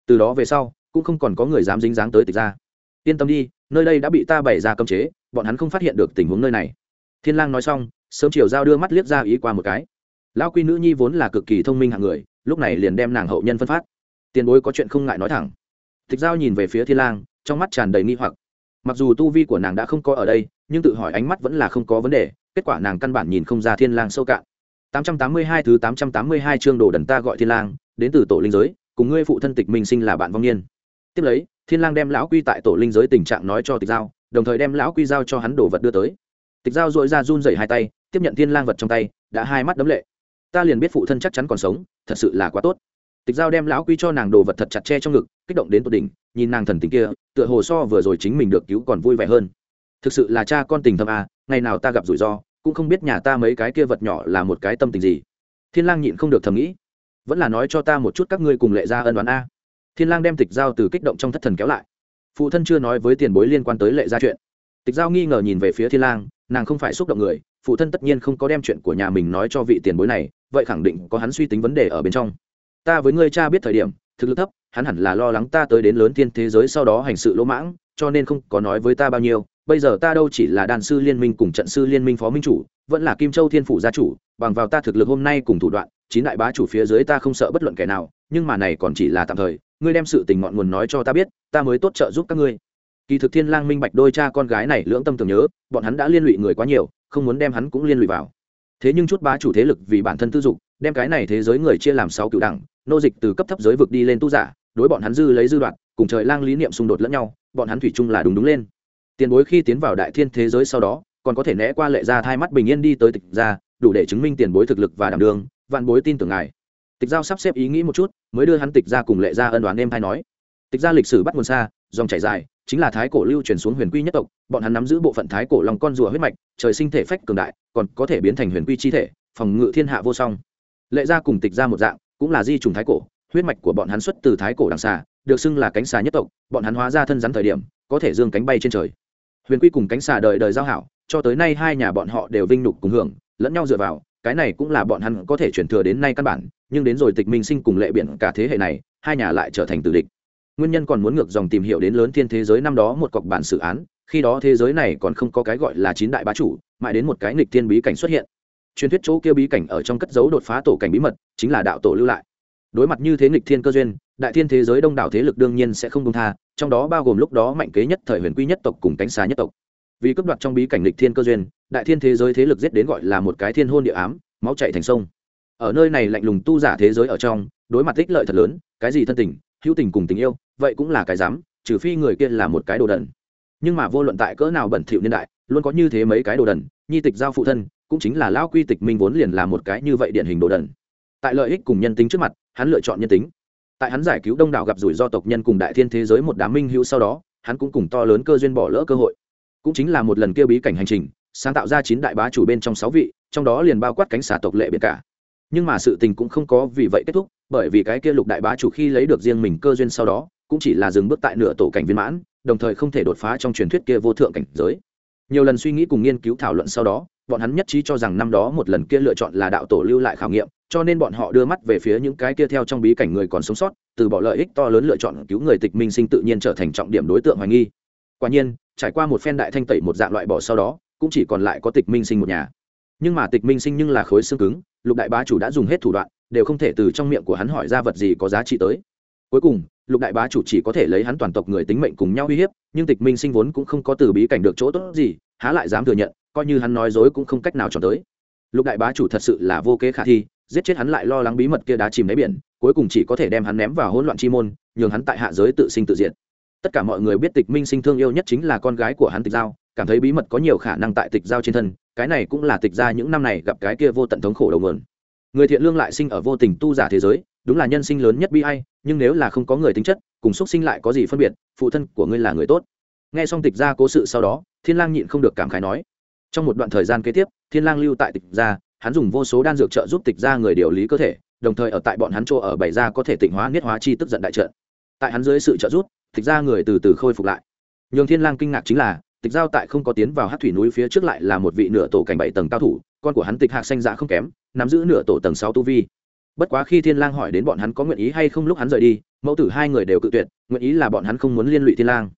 [SPEAKER 1] Từ đó về sau, cũng không còn có người dám dính dáng tới tịch ra yên tâm đi, nơi đây đã bị ta bày ra cấm chế, bọn hắn không phát hiện được tình huống nơi này. Thiên lang nói xong, sớm chiều giao đưa mắt liếc ra ý qua một cái lão quy nữ nhi vốn là cực kỳ thông minh hạng người, lúc này liền đem nàng hậu nhân phân phát. Tiền bối có chuyện không ngại nói thẳng. Tịch giao nhìn về phía thiên lang, trong mắt tràn đầy nghi hoặc. Mặc dù tu vi của nàng đã không có ở đây, nhưng tự hỏi ánh mắt vẫn là không có vấn đề, kết quả nàng căn bản nhìn không ra thiên lang sâu cạn. 882 thứ 882 chương đồ đần ta gọi thiên lang, đến từ tổ linh giới, cùng ngươi phụ thân tịch minh sinh là bạn vong niên. Tiếp lấy, thiên lang đem lão quy tại tổ linh giới tình trạng nói cho tịch giao, đồng thời đem lão quy giao cho hắn đồ vật đưa tới. Tịch giao dội ra run rẩy hai tay, tiếp nhận thiên lang vật trong tay, đã hai mắt đấm lệ ta liền biết phụ thân chắc chắn còn sống, thật sự là quá tốt. Tịch giao đem lão quy cho nàng đồ vật thật chặt che trong ngực, kích động đến tột đỉnh, nhìn nàng thần tình kia, tựa hồ so vừa rồi chính mình được cứu còn vui vẻ hơn. Thực sự là cha con tình thâm à ngày nào ta gặp rủi ro, cũng không biết nhà ta mấy cái kia vật nhỏ là một cái tâm tình gì. Thiên lang nhịn không được thầm nghĩ, vẫn là nói cho ta một chút các ngươi cùng lệ ra ân đoán a. Thiên lang đem tịch giao từ kích động trong thất thần kéo lại. Phụ thân chưa nói với tiền bối liên quan tới lệ gia chuyện. Tịch giao nghi ngờ nhìn về phía thiên lang, nàng không phải xúc động người phụ thân tất nhiên không có đem chuyện của nhà mình nói cho vị tiền bối này, vậy khẳng định có hắn suy tính vấn đề ở bên trong. Ta với ngươi cha biết thời điểm, thực lực thấp, hắn hẳn là lo lắng ta tới đến lớn thiên thế giới sau đó hành sự lỗ mãng, cho nên không có nói với ta bao nhiêu. Bây giờ ta đâu chỉ là đàn sư liên minh cùng trận sư liên minh phó minh chủ, vẫn là kim châu thiên phủ gia chủ, bằng vào ta thực lực hôm nay cùng thủ đoạn, chín đại bá chủ phía dưới ta không sợ bất luận kẻ nào, nhưng mà này còn chỉ là tạm thời, ngươi đem sự tình ngọn nguồn nói cho ta biết, ta mới tốt trợ giúp các ngươi. Kỳ thực thiên lang minh bạch đôi cha con gái này lưỡng tâm tưởng nhớ, bọn hắn đã liên lụy người quá nhiều không muốn đem hắn cũng liên lụy vào. Thế nhưng chút bá chủ thế lực vì bản thân tư dục, đem cái này thế giới người chia làm sáu cựu đẳng, nô dịch từ cấp thấp giới vực đi lên tu giả, đối bọn hắn dư lấy dư đoạn cùng trời lang lý niệm xung đột lẫn nhau, bọn hắn thủy chung là đúng đúng lên. Tiền bối khi tiến vào đại thiên thế giới sau đó, còn có thể né qua lệ ra thai mắt bình yên đi tới tịch ra đủ để chứng minh tiền bối thực lực và đảm đường vạn bối tin tưởng ngài. Tịch giao sắp xếp ý nghĩ một chút, mới đưa hắn tịch ra cùng lệ ra ân đoán em thay nói tịch ra lịch sử bắt nguồn xa, dòng chảy dài, chính là thái cổ lưu truyền xuống huyền quy nhất tộc, bọn hắn nắm giữ bộ phận thái cổ lòng con rùa huyết mạch, trời sinh thể phách cường đại, còn có thể biến thành huyền quy chi thể, phòng ngự thiên hạ vô song. Lệ gia cùng tịch ra một dạng, cũng là di trùng thái cổ, huyết mạch của bọn hắn xuất từ thái cổ đằng xà được xưng là cánh xà nhất tộc, bọn hắn hóa ra thân rắn thời điểm, có thể dương cánh bay trên trời. Huyền quy cùng cánh xà đời đời giao hảo, cho tới nay hai nhà bọn họ đều vinh nhục cùng hưởng, lẫn nhau dựa vào, cái này cũng là bọn hắn có thể chuyển thừa đến nay căn bản, nhưng đến rồi tịch minh sinh cùng lệ biển cả thế hệ này, hai nhà lại trở thành tử địch nguyên nhân còn muốn ngược dòng tìm hiểu đến lớn thiên thế giới năm đó một cọc bản xử án, khi đó thế giới này còn không có cái gọi là chín đại bá chủ, mãi đến một cái nghịch thiên bí cảnh xuất hiện. Truyền thuyết chỗ kia bí cảnh ở trong cất dấu đột phá tổ cảnh bí mật, chính là đạo tổ lưu lại. Đối mặt như thế nghịch thiên cơ duyên, đại thiên thế giới đông đảo thế lực đương nhiên sẽ không công tha, trong đó bao gồm lúc đó mạnh kế nhất thời huyền quy nhất tộc cùng cánh xà nhất tộc. Vì cấp đoạt trong bí cảnh lịch thiên cơ duyên, đại thiên thế giới thế lực giết đến gọi là một cái thiên hôn địa ám, máu chạy thành sông. Ở nơi này lạnh lùng tu giả thế giới ở trong, đối mặt ích lợi thật lớn, cái gì thân tình, hữu tình cùng tình yêu vậy cũng là cái dám, trừ phi người kia là một cái đồ đần. Nhưng mà vô luận tại cỡ nào bẩn thỉu niên đại, luôn có như thế mấy cái đồ đần, nhi tịch giao phụ thân, cũng chính là lão quy tịch minh vốn liền là một cái như vậy điển hình đồ đần. Tại lợi ích cùng nhân tính trước mặt, hắn lựa chọn nhân tính. Tại hắn giải cứu đông đảo gặp rủi do tộc nhân cùng đại thiên thế giới một đám minh hữu sau đó, hắn cũng cùng to lớn cơ duyên bỏ lỡ cơ hội. Cũng chính là một lần kêu bí cảnh hành trình, sáng tạo ra chín đại bá chủ bên trong sáu vị, trong đó liền bao quát cánh xả tộc lệ biệt cả. Nhưng mà sự tình cũng không có vì vậy kết thúc, bởi vì cái kia lục đại bá chủ khi lấy được riêng mình cơ duyên sau đó cũng chỉ là dừng bước tại nửa tổ cảnh viên mãn, đồng thời không thể đột phá trong truyền thuyết kia vô thượng cảnh giới. Nhiều lần suy nghĩ cùng nghiên cứu thảo luận sau đó, bọn hắn nhất trí cho rằng năm đó một lần kia lựa chọn là đạo tổ lưu lại khảo nghiệm, cho nên bọn họ đưa mắt về phía những cái kia theo trong bí cảnh người còn sống sót, từ bỏ lợi ích to lớn lựa chọn cứu người tịch minh sinh tự nhiên trở thành trọng điểm đối tượng hoài nghi. Quả nhiên, trải qua một phen đại thanh tẩy một dạng loại bỏ sau đó, cũng chỉ còn lại có tịch minh sinh một nhà. Nhưng mà tịch minh sinh nhưng là khối xương cứng, lục đại bá chủ đã dùng hết thủ đoạn, đều không thể từ trong miệng của hắn hỏi ra vật gì có giá trị tới. Cuối cùng lục đại bá chủ chỉ có thể lấy hắn toàn tộc người tính mệnh cùng nhau uy hiếp, nhưng tịch minh sinh vốn cũng không có từ bí cảnh được chỗ tốt gì, há lại dám thừa nhận, coi như hắn nói dối cũng không cách nào tròn tới. Lục đại bá chủ thật sự là vô kế khả thi, giết chết hắn lại lo lắng bí mật kia đá chìm đáy biển, cuối cùng chỉ có thể đem hắn ném vào hỗn loạn chi môn, nhường hắn tại hạ giới tự sinh tự diệt. Tất cả mọi người biết tịch minh sinh thương yêu nhất chính là con gái của hắn tịch giao, cảm thấy bí mật có nhiều khả năng tại tịch giao trên thân, cái này cũng là tịch ra những năm này gặp cái kia vô tận thống khổ đầu nguồn. Người thiện lương lại sinh ở vô tình tu giả thế giới đúng là nhân sinh lớn nhất bi ai, nhưng nếu là không có người tính chất, cùng xuất sinh lại có gì phân biệt, phụ thân của ngươi là người tốt. Nghe xong tịch gia cố sự sau đó, thiên lang nhịn không được cảm khái nói. Trong một đoạn thời gian kế tiếp, thiên lang lưu tại tịch gia, hắn dùng vô số đan dược trợ giúp tịch gia người điều lý cơ thể, đồng thời ở tại bọn hắn chỗ ở bảy ra có thể tịnh hóa niết hóa chi tức giận đại trận. Tại hắn dưới sự trợ giúp, tịch gia người từ từ khôi phục lại. Nhường thiên lang kinh ngạc chính là, tịch giao tại không có tiến vào hát thủy núi phía trước lại là một vị nửa tổ cảnh bảy tầng cao thủ, con của hắn tịch hạc xanh dạ không kém, nắm giữ nửa tổ tầng sáu tu vi bất quá khi thiên lang hỏi đến bọn hắn có nguyện ý hay không lúc hắn rời đi, mẫu tử hai người đều cự tuyệt, nguyện ý là bọn hắn không muốn liên lụy thiên lang.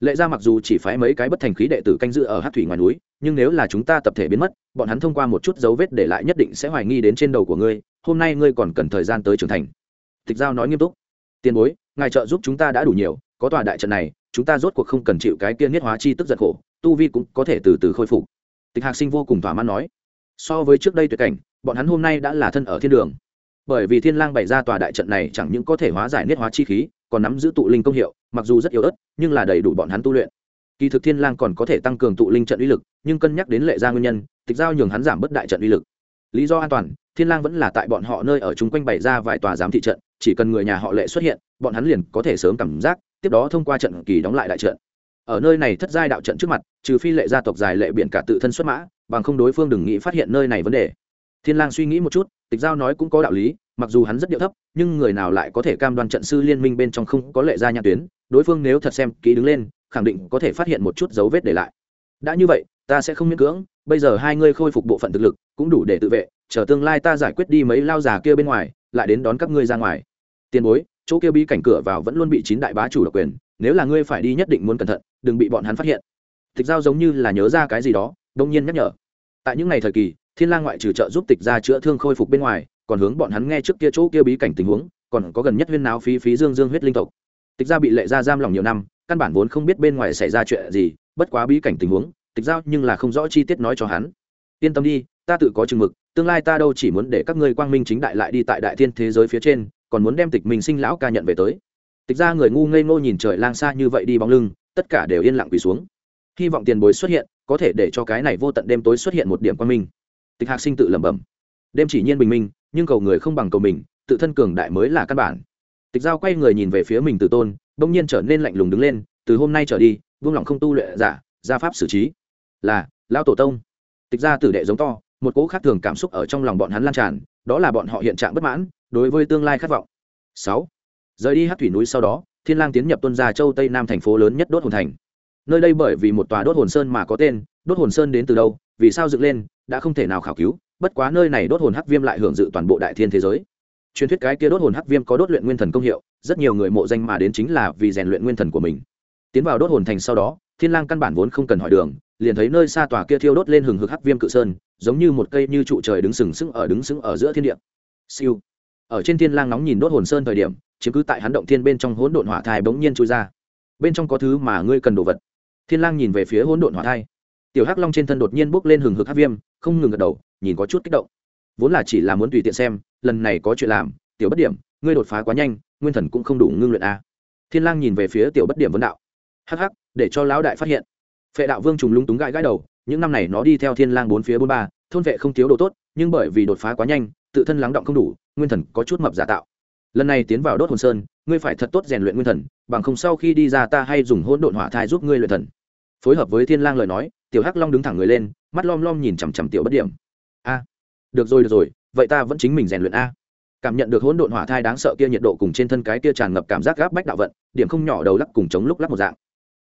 [SPEAKER 1] Lệ ra mặc dù chỉ phái mấy cái bất thành khí đệ tử canh giữ ở hát thủy ngoài núi, nhưng nếu là chúng ta tập thể biến mất, bọn hắn thông qua một chút dấu vết để lại nhất định sẽ hoài nghi đến trên đầu của ngươi, hôm nay ngươi còn cần thời gian tới trưởng thành. Tịch giao nói nghiêm túc. Tiền bối, ngài trợ giúp chúng ta đã đủ nhiều, có tòa đại trận này, chúng ta rốt cuộc không cần chịu cái tiên nhất hóa chi tức giật khổ, tu vi cũng có thể từ từ khôi phục. Tịch hạc sinh vô cùng thỏa mãn nói. So với trước đây tuyệt cảnh, bọn hắn hôm nay đã là thân ở thiên đường bởi vì thiên lang bày ra tòa đại trận này chẳng những có thể hóa giải niết hóa chi khí, còn nắm giữ tụ linh công hiệu, mặc dù rất yếu ớt, nhưng là đầy đủ bọn hắn tu luyện. Kỳ thực thiên lang còn có thể tăng cường tụ linh trận uy lực, nhưng cân nhắc đến lệ gia nguyên nhân, tịch giao nhường hắn giảm bớt đại trận uy lực. Lý do an toàn, thiên lang vẫn là tại bọn họ nơi ở chúng quanh bày ra vài tòa giám thị trận, chỉ cần người nhà họ lệ xuất hiện, bọn hắn liền có thể sớm cảm giác, tiếp đó thông qua trận kỳ đóng lại đại trận. Ở nơi này thất giai đạo trận trước mặt, trừ phi lệ gia tộc dài lệ biển cả tự thân xuất mã, bằng không đối phương đừng nghĩ phát hiện nơi này vấn đề. Thiên lang suy nghĩ một chút tịch giao nói cũng có đạo lý, mặc dù hắn rất điệu thấp, nhưng người nào lại có thể cam đoan trận sư liên minh bên trong không có lệ gia nhãn tuyến, đối phương nếu thật xem kỹ đứng lên, khẳng định có thể phát hiện một chút dấu vết để lại. Đã như vậy, ta sẽ không miễn cưỡng, bây giờ hai ngươi khôi phục bộ phận thực lực, cũng đủ để tự vệ, chờ tương lai ta giải quyết đi mấy lao già kia bên ngoài, lại đến đón các ngươi ra ngoài. Tiền bối, chỗ kia bí cảnh cửa vào vẫn luôn bị chín đại bá chủ độc quyền, nếu là ngươi phải đi nhất định muốn cẩn thận, đừng bị bọn hắn phát hiện. Tịch giao giống như là nhớ ra cái gì đó, đông nhiên nhắc nhở. Tại những ngày thời kỳ thiên lang ngoại trừ trợ giúp tịch gia chữa thương khôi phục bên ngoài, còn hướng bọn hắn nghe trước kia chỗ kia bí cảnh tình huống, còn có gần nhất huyên náo phí phí dương dương huyết linh tộc. Tịch gia bị lệ gia giam lòng nhiều năm, căn bản vốn không biết bên ngoài xảy ra chuyện gì, bất quá bí cảnh tình huống, tịch giao nhưng là không rõ chi tiết nói cho hắn. Yên tâm đi, ta tự có chừng mực, tương lai ta đâu chỉ muốn để các ngươi quang minh chính đại lại đi tại đại thiên thế giới phía trên, còn muốn đem tịch mình sinh lão ca nhận về tới. Tịch ra người ngu ngây ngô nhìn trời lang xa như vậy đi bóng lưng, tất cả đều yên lặng quỳ xuống. Hy vọng tiền bối xuất hiện, có thể để cho cái này vô tận đêm tối xuất hiện một điểm quang minh tịch hạc sinh tự lẩm bẩm. Đêm chỉ nhiên bình minh, nhưng cầu người không bằng cầu mình, tự thân cường đại mới là căn bản. Tịch giao quay người nhìn về phía mình từ tôn, bỗng nhiên trở nên lạnh lùng đứng lên, từ hôm nay trở đi, vương lòng không tu luyện giả, gia pháp xử trí. Là, lão tổ tông. Tịch Gia tử đệ giống to, một cỗ khác thường cảm xúc ở trong lòng bọn hắn lan tràn, đó là bọn họ hiện trạng bất mãn, đối với tương lai khát vọng. Sáu, rời đi hát thủy núi sau đó, thiên lang tiến nhập tuân gia châu tây nam thành phố lớn nhất đốt hồn thành. Nơi đây bởi vì một tòa đốt hồn sơn mà có tên, đốt hồn sơn đến từ đâu, vì sao dựng lên đã không thể nào khảo cứu, bất quá nơi này đốt hồn hắc viêm lại hưởng dự toàn bộ đại thiên thế giới. Truyền thuyết cái kia đốt hồn hắc viêm có đốt luyện nguyên thần công hiệu, rất nhiều người mộ danh mà đến chính là vì rèn luyện nguyên thần của mình. Tiến vào đốt hồn thành sau đó, thiên lang căn bản vốn không cần hỏi đường, liền thấy nơi xa tòa kia thiêu đốt lên hừng hực hắc viêm cự sơn, giống như một cây như trụ trời đứng sừng sững ở đứng sững ở giữa thiên địa. Siêu. Ở trên thiên lang nóng nhìn đốt hồn sơn thời điểm, chiếm cứ tại hắn động thiên bên trong hỗn độn hỏa thai bỗng nhiên chui ra. Bên trong có thứ mà ngươi cần đồ vật. Thiên lang nhìn về phía hỗn độn hỏa thai. Tiểu hắc long trên thân đột nhiên bốc lên hừng hực hắc viêm không ngừng gật đầu, nhìn có chút kích động. Vốn là chỉ là muốn tùy tiện xem, lần này có chuyện làm, tiểu bất điểm, ngươi đột phá quá nhanh, nguyên thần cũng không đủ ngưng luyện a. Thiên lang nhìn về phía tiểu bất điểm vấn đạo. Hắc hắc, để cho lão đại phát hiện. Phệ đạo vương trùng lung túng gãi gãi đầu, những năm này nó đi theo thiên lang bốn phía bốn ba, thôn vệ không thiếu đồ tốt, nhưng bởi vì đột phá quá nhanh, tự thân lắng động không đủ, nguyên thần có chút mập giả tạo. Lần này tiến vào đốt hồn sơn, ngươi phải thật tốt rèn luyện nguyên thần, bằng không sau khi đi ra ta hay dùng hỗn độn hỏa thai giúp ngươi luyện thần phối hợp với thiên lang lời nói, tiểu hắc long đứng thẳng người lên, mắt lom lom nhìn chằm chằm tiểu bất điểm. A, được rồi được rồi, vậy ta vẫn chính mình rèn luyện a. Cảm nhận được hỗn độn hỏa thai đáng sợ kia nhiệt độ cùng trên thân cái kia tràn ngập cảm giác gáp bách đạo vận, điểm không nhỏ đầu lắc cùng chống lúc lắc một dạng.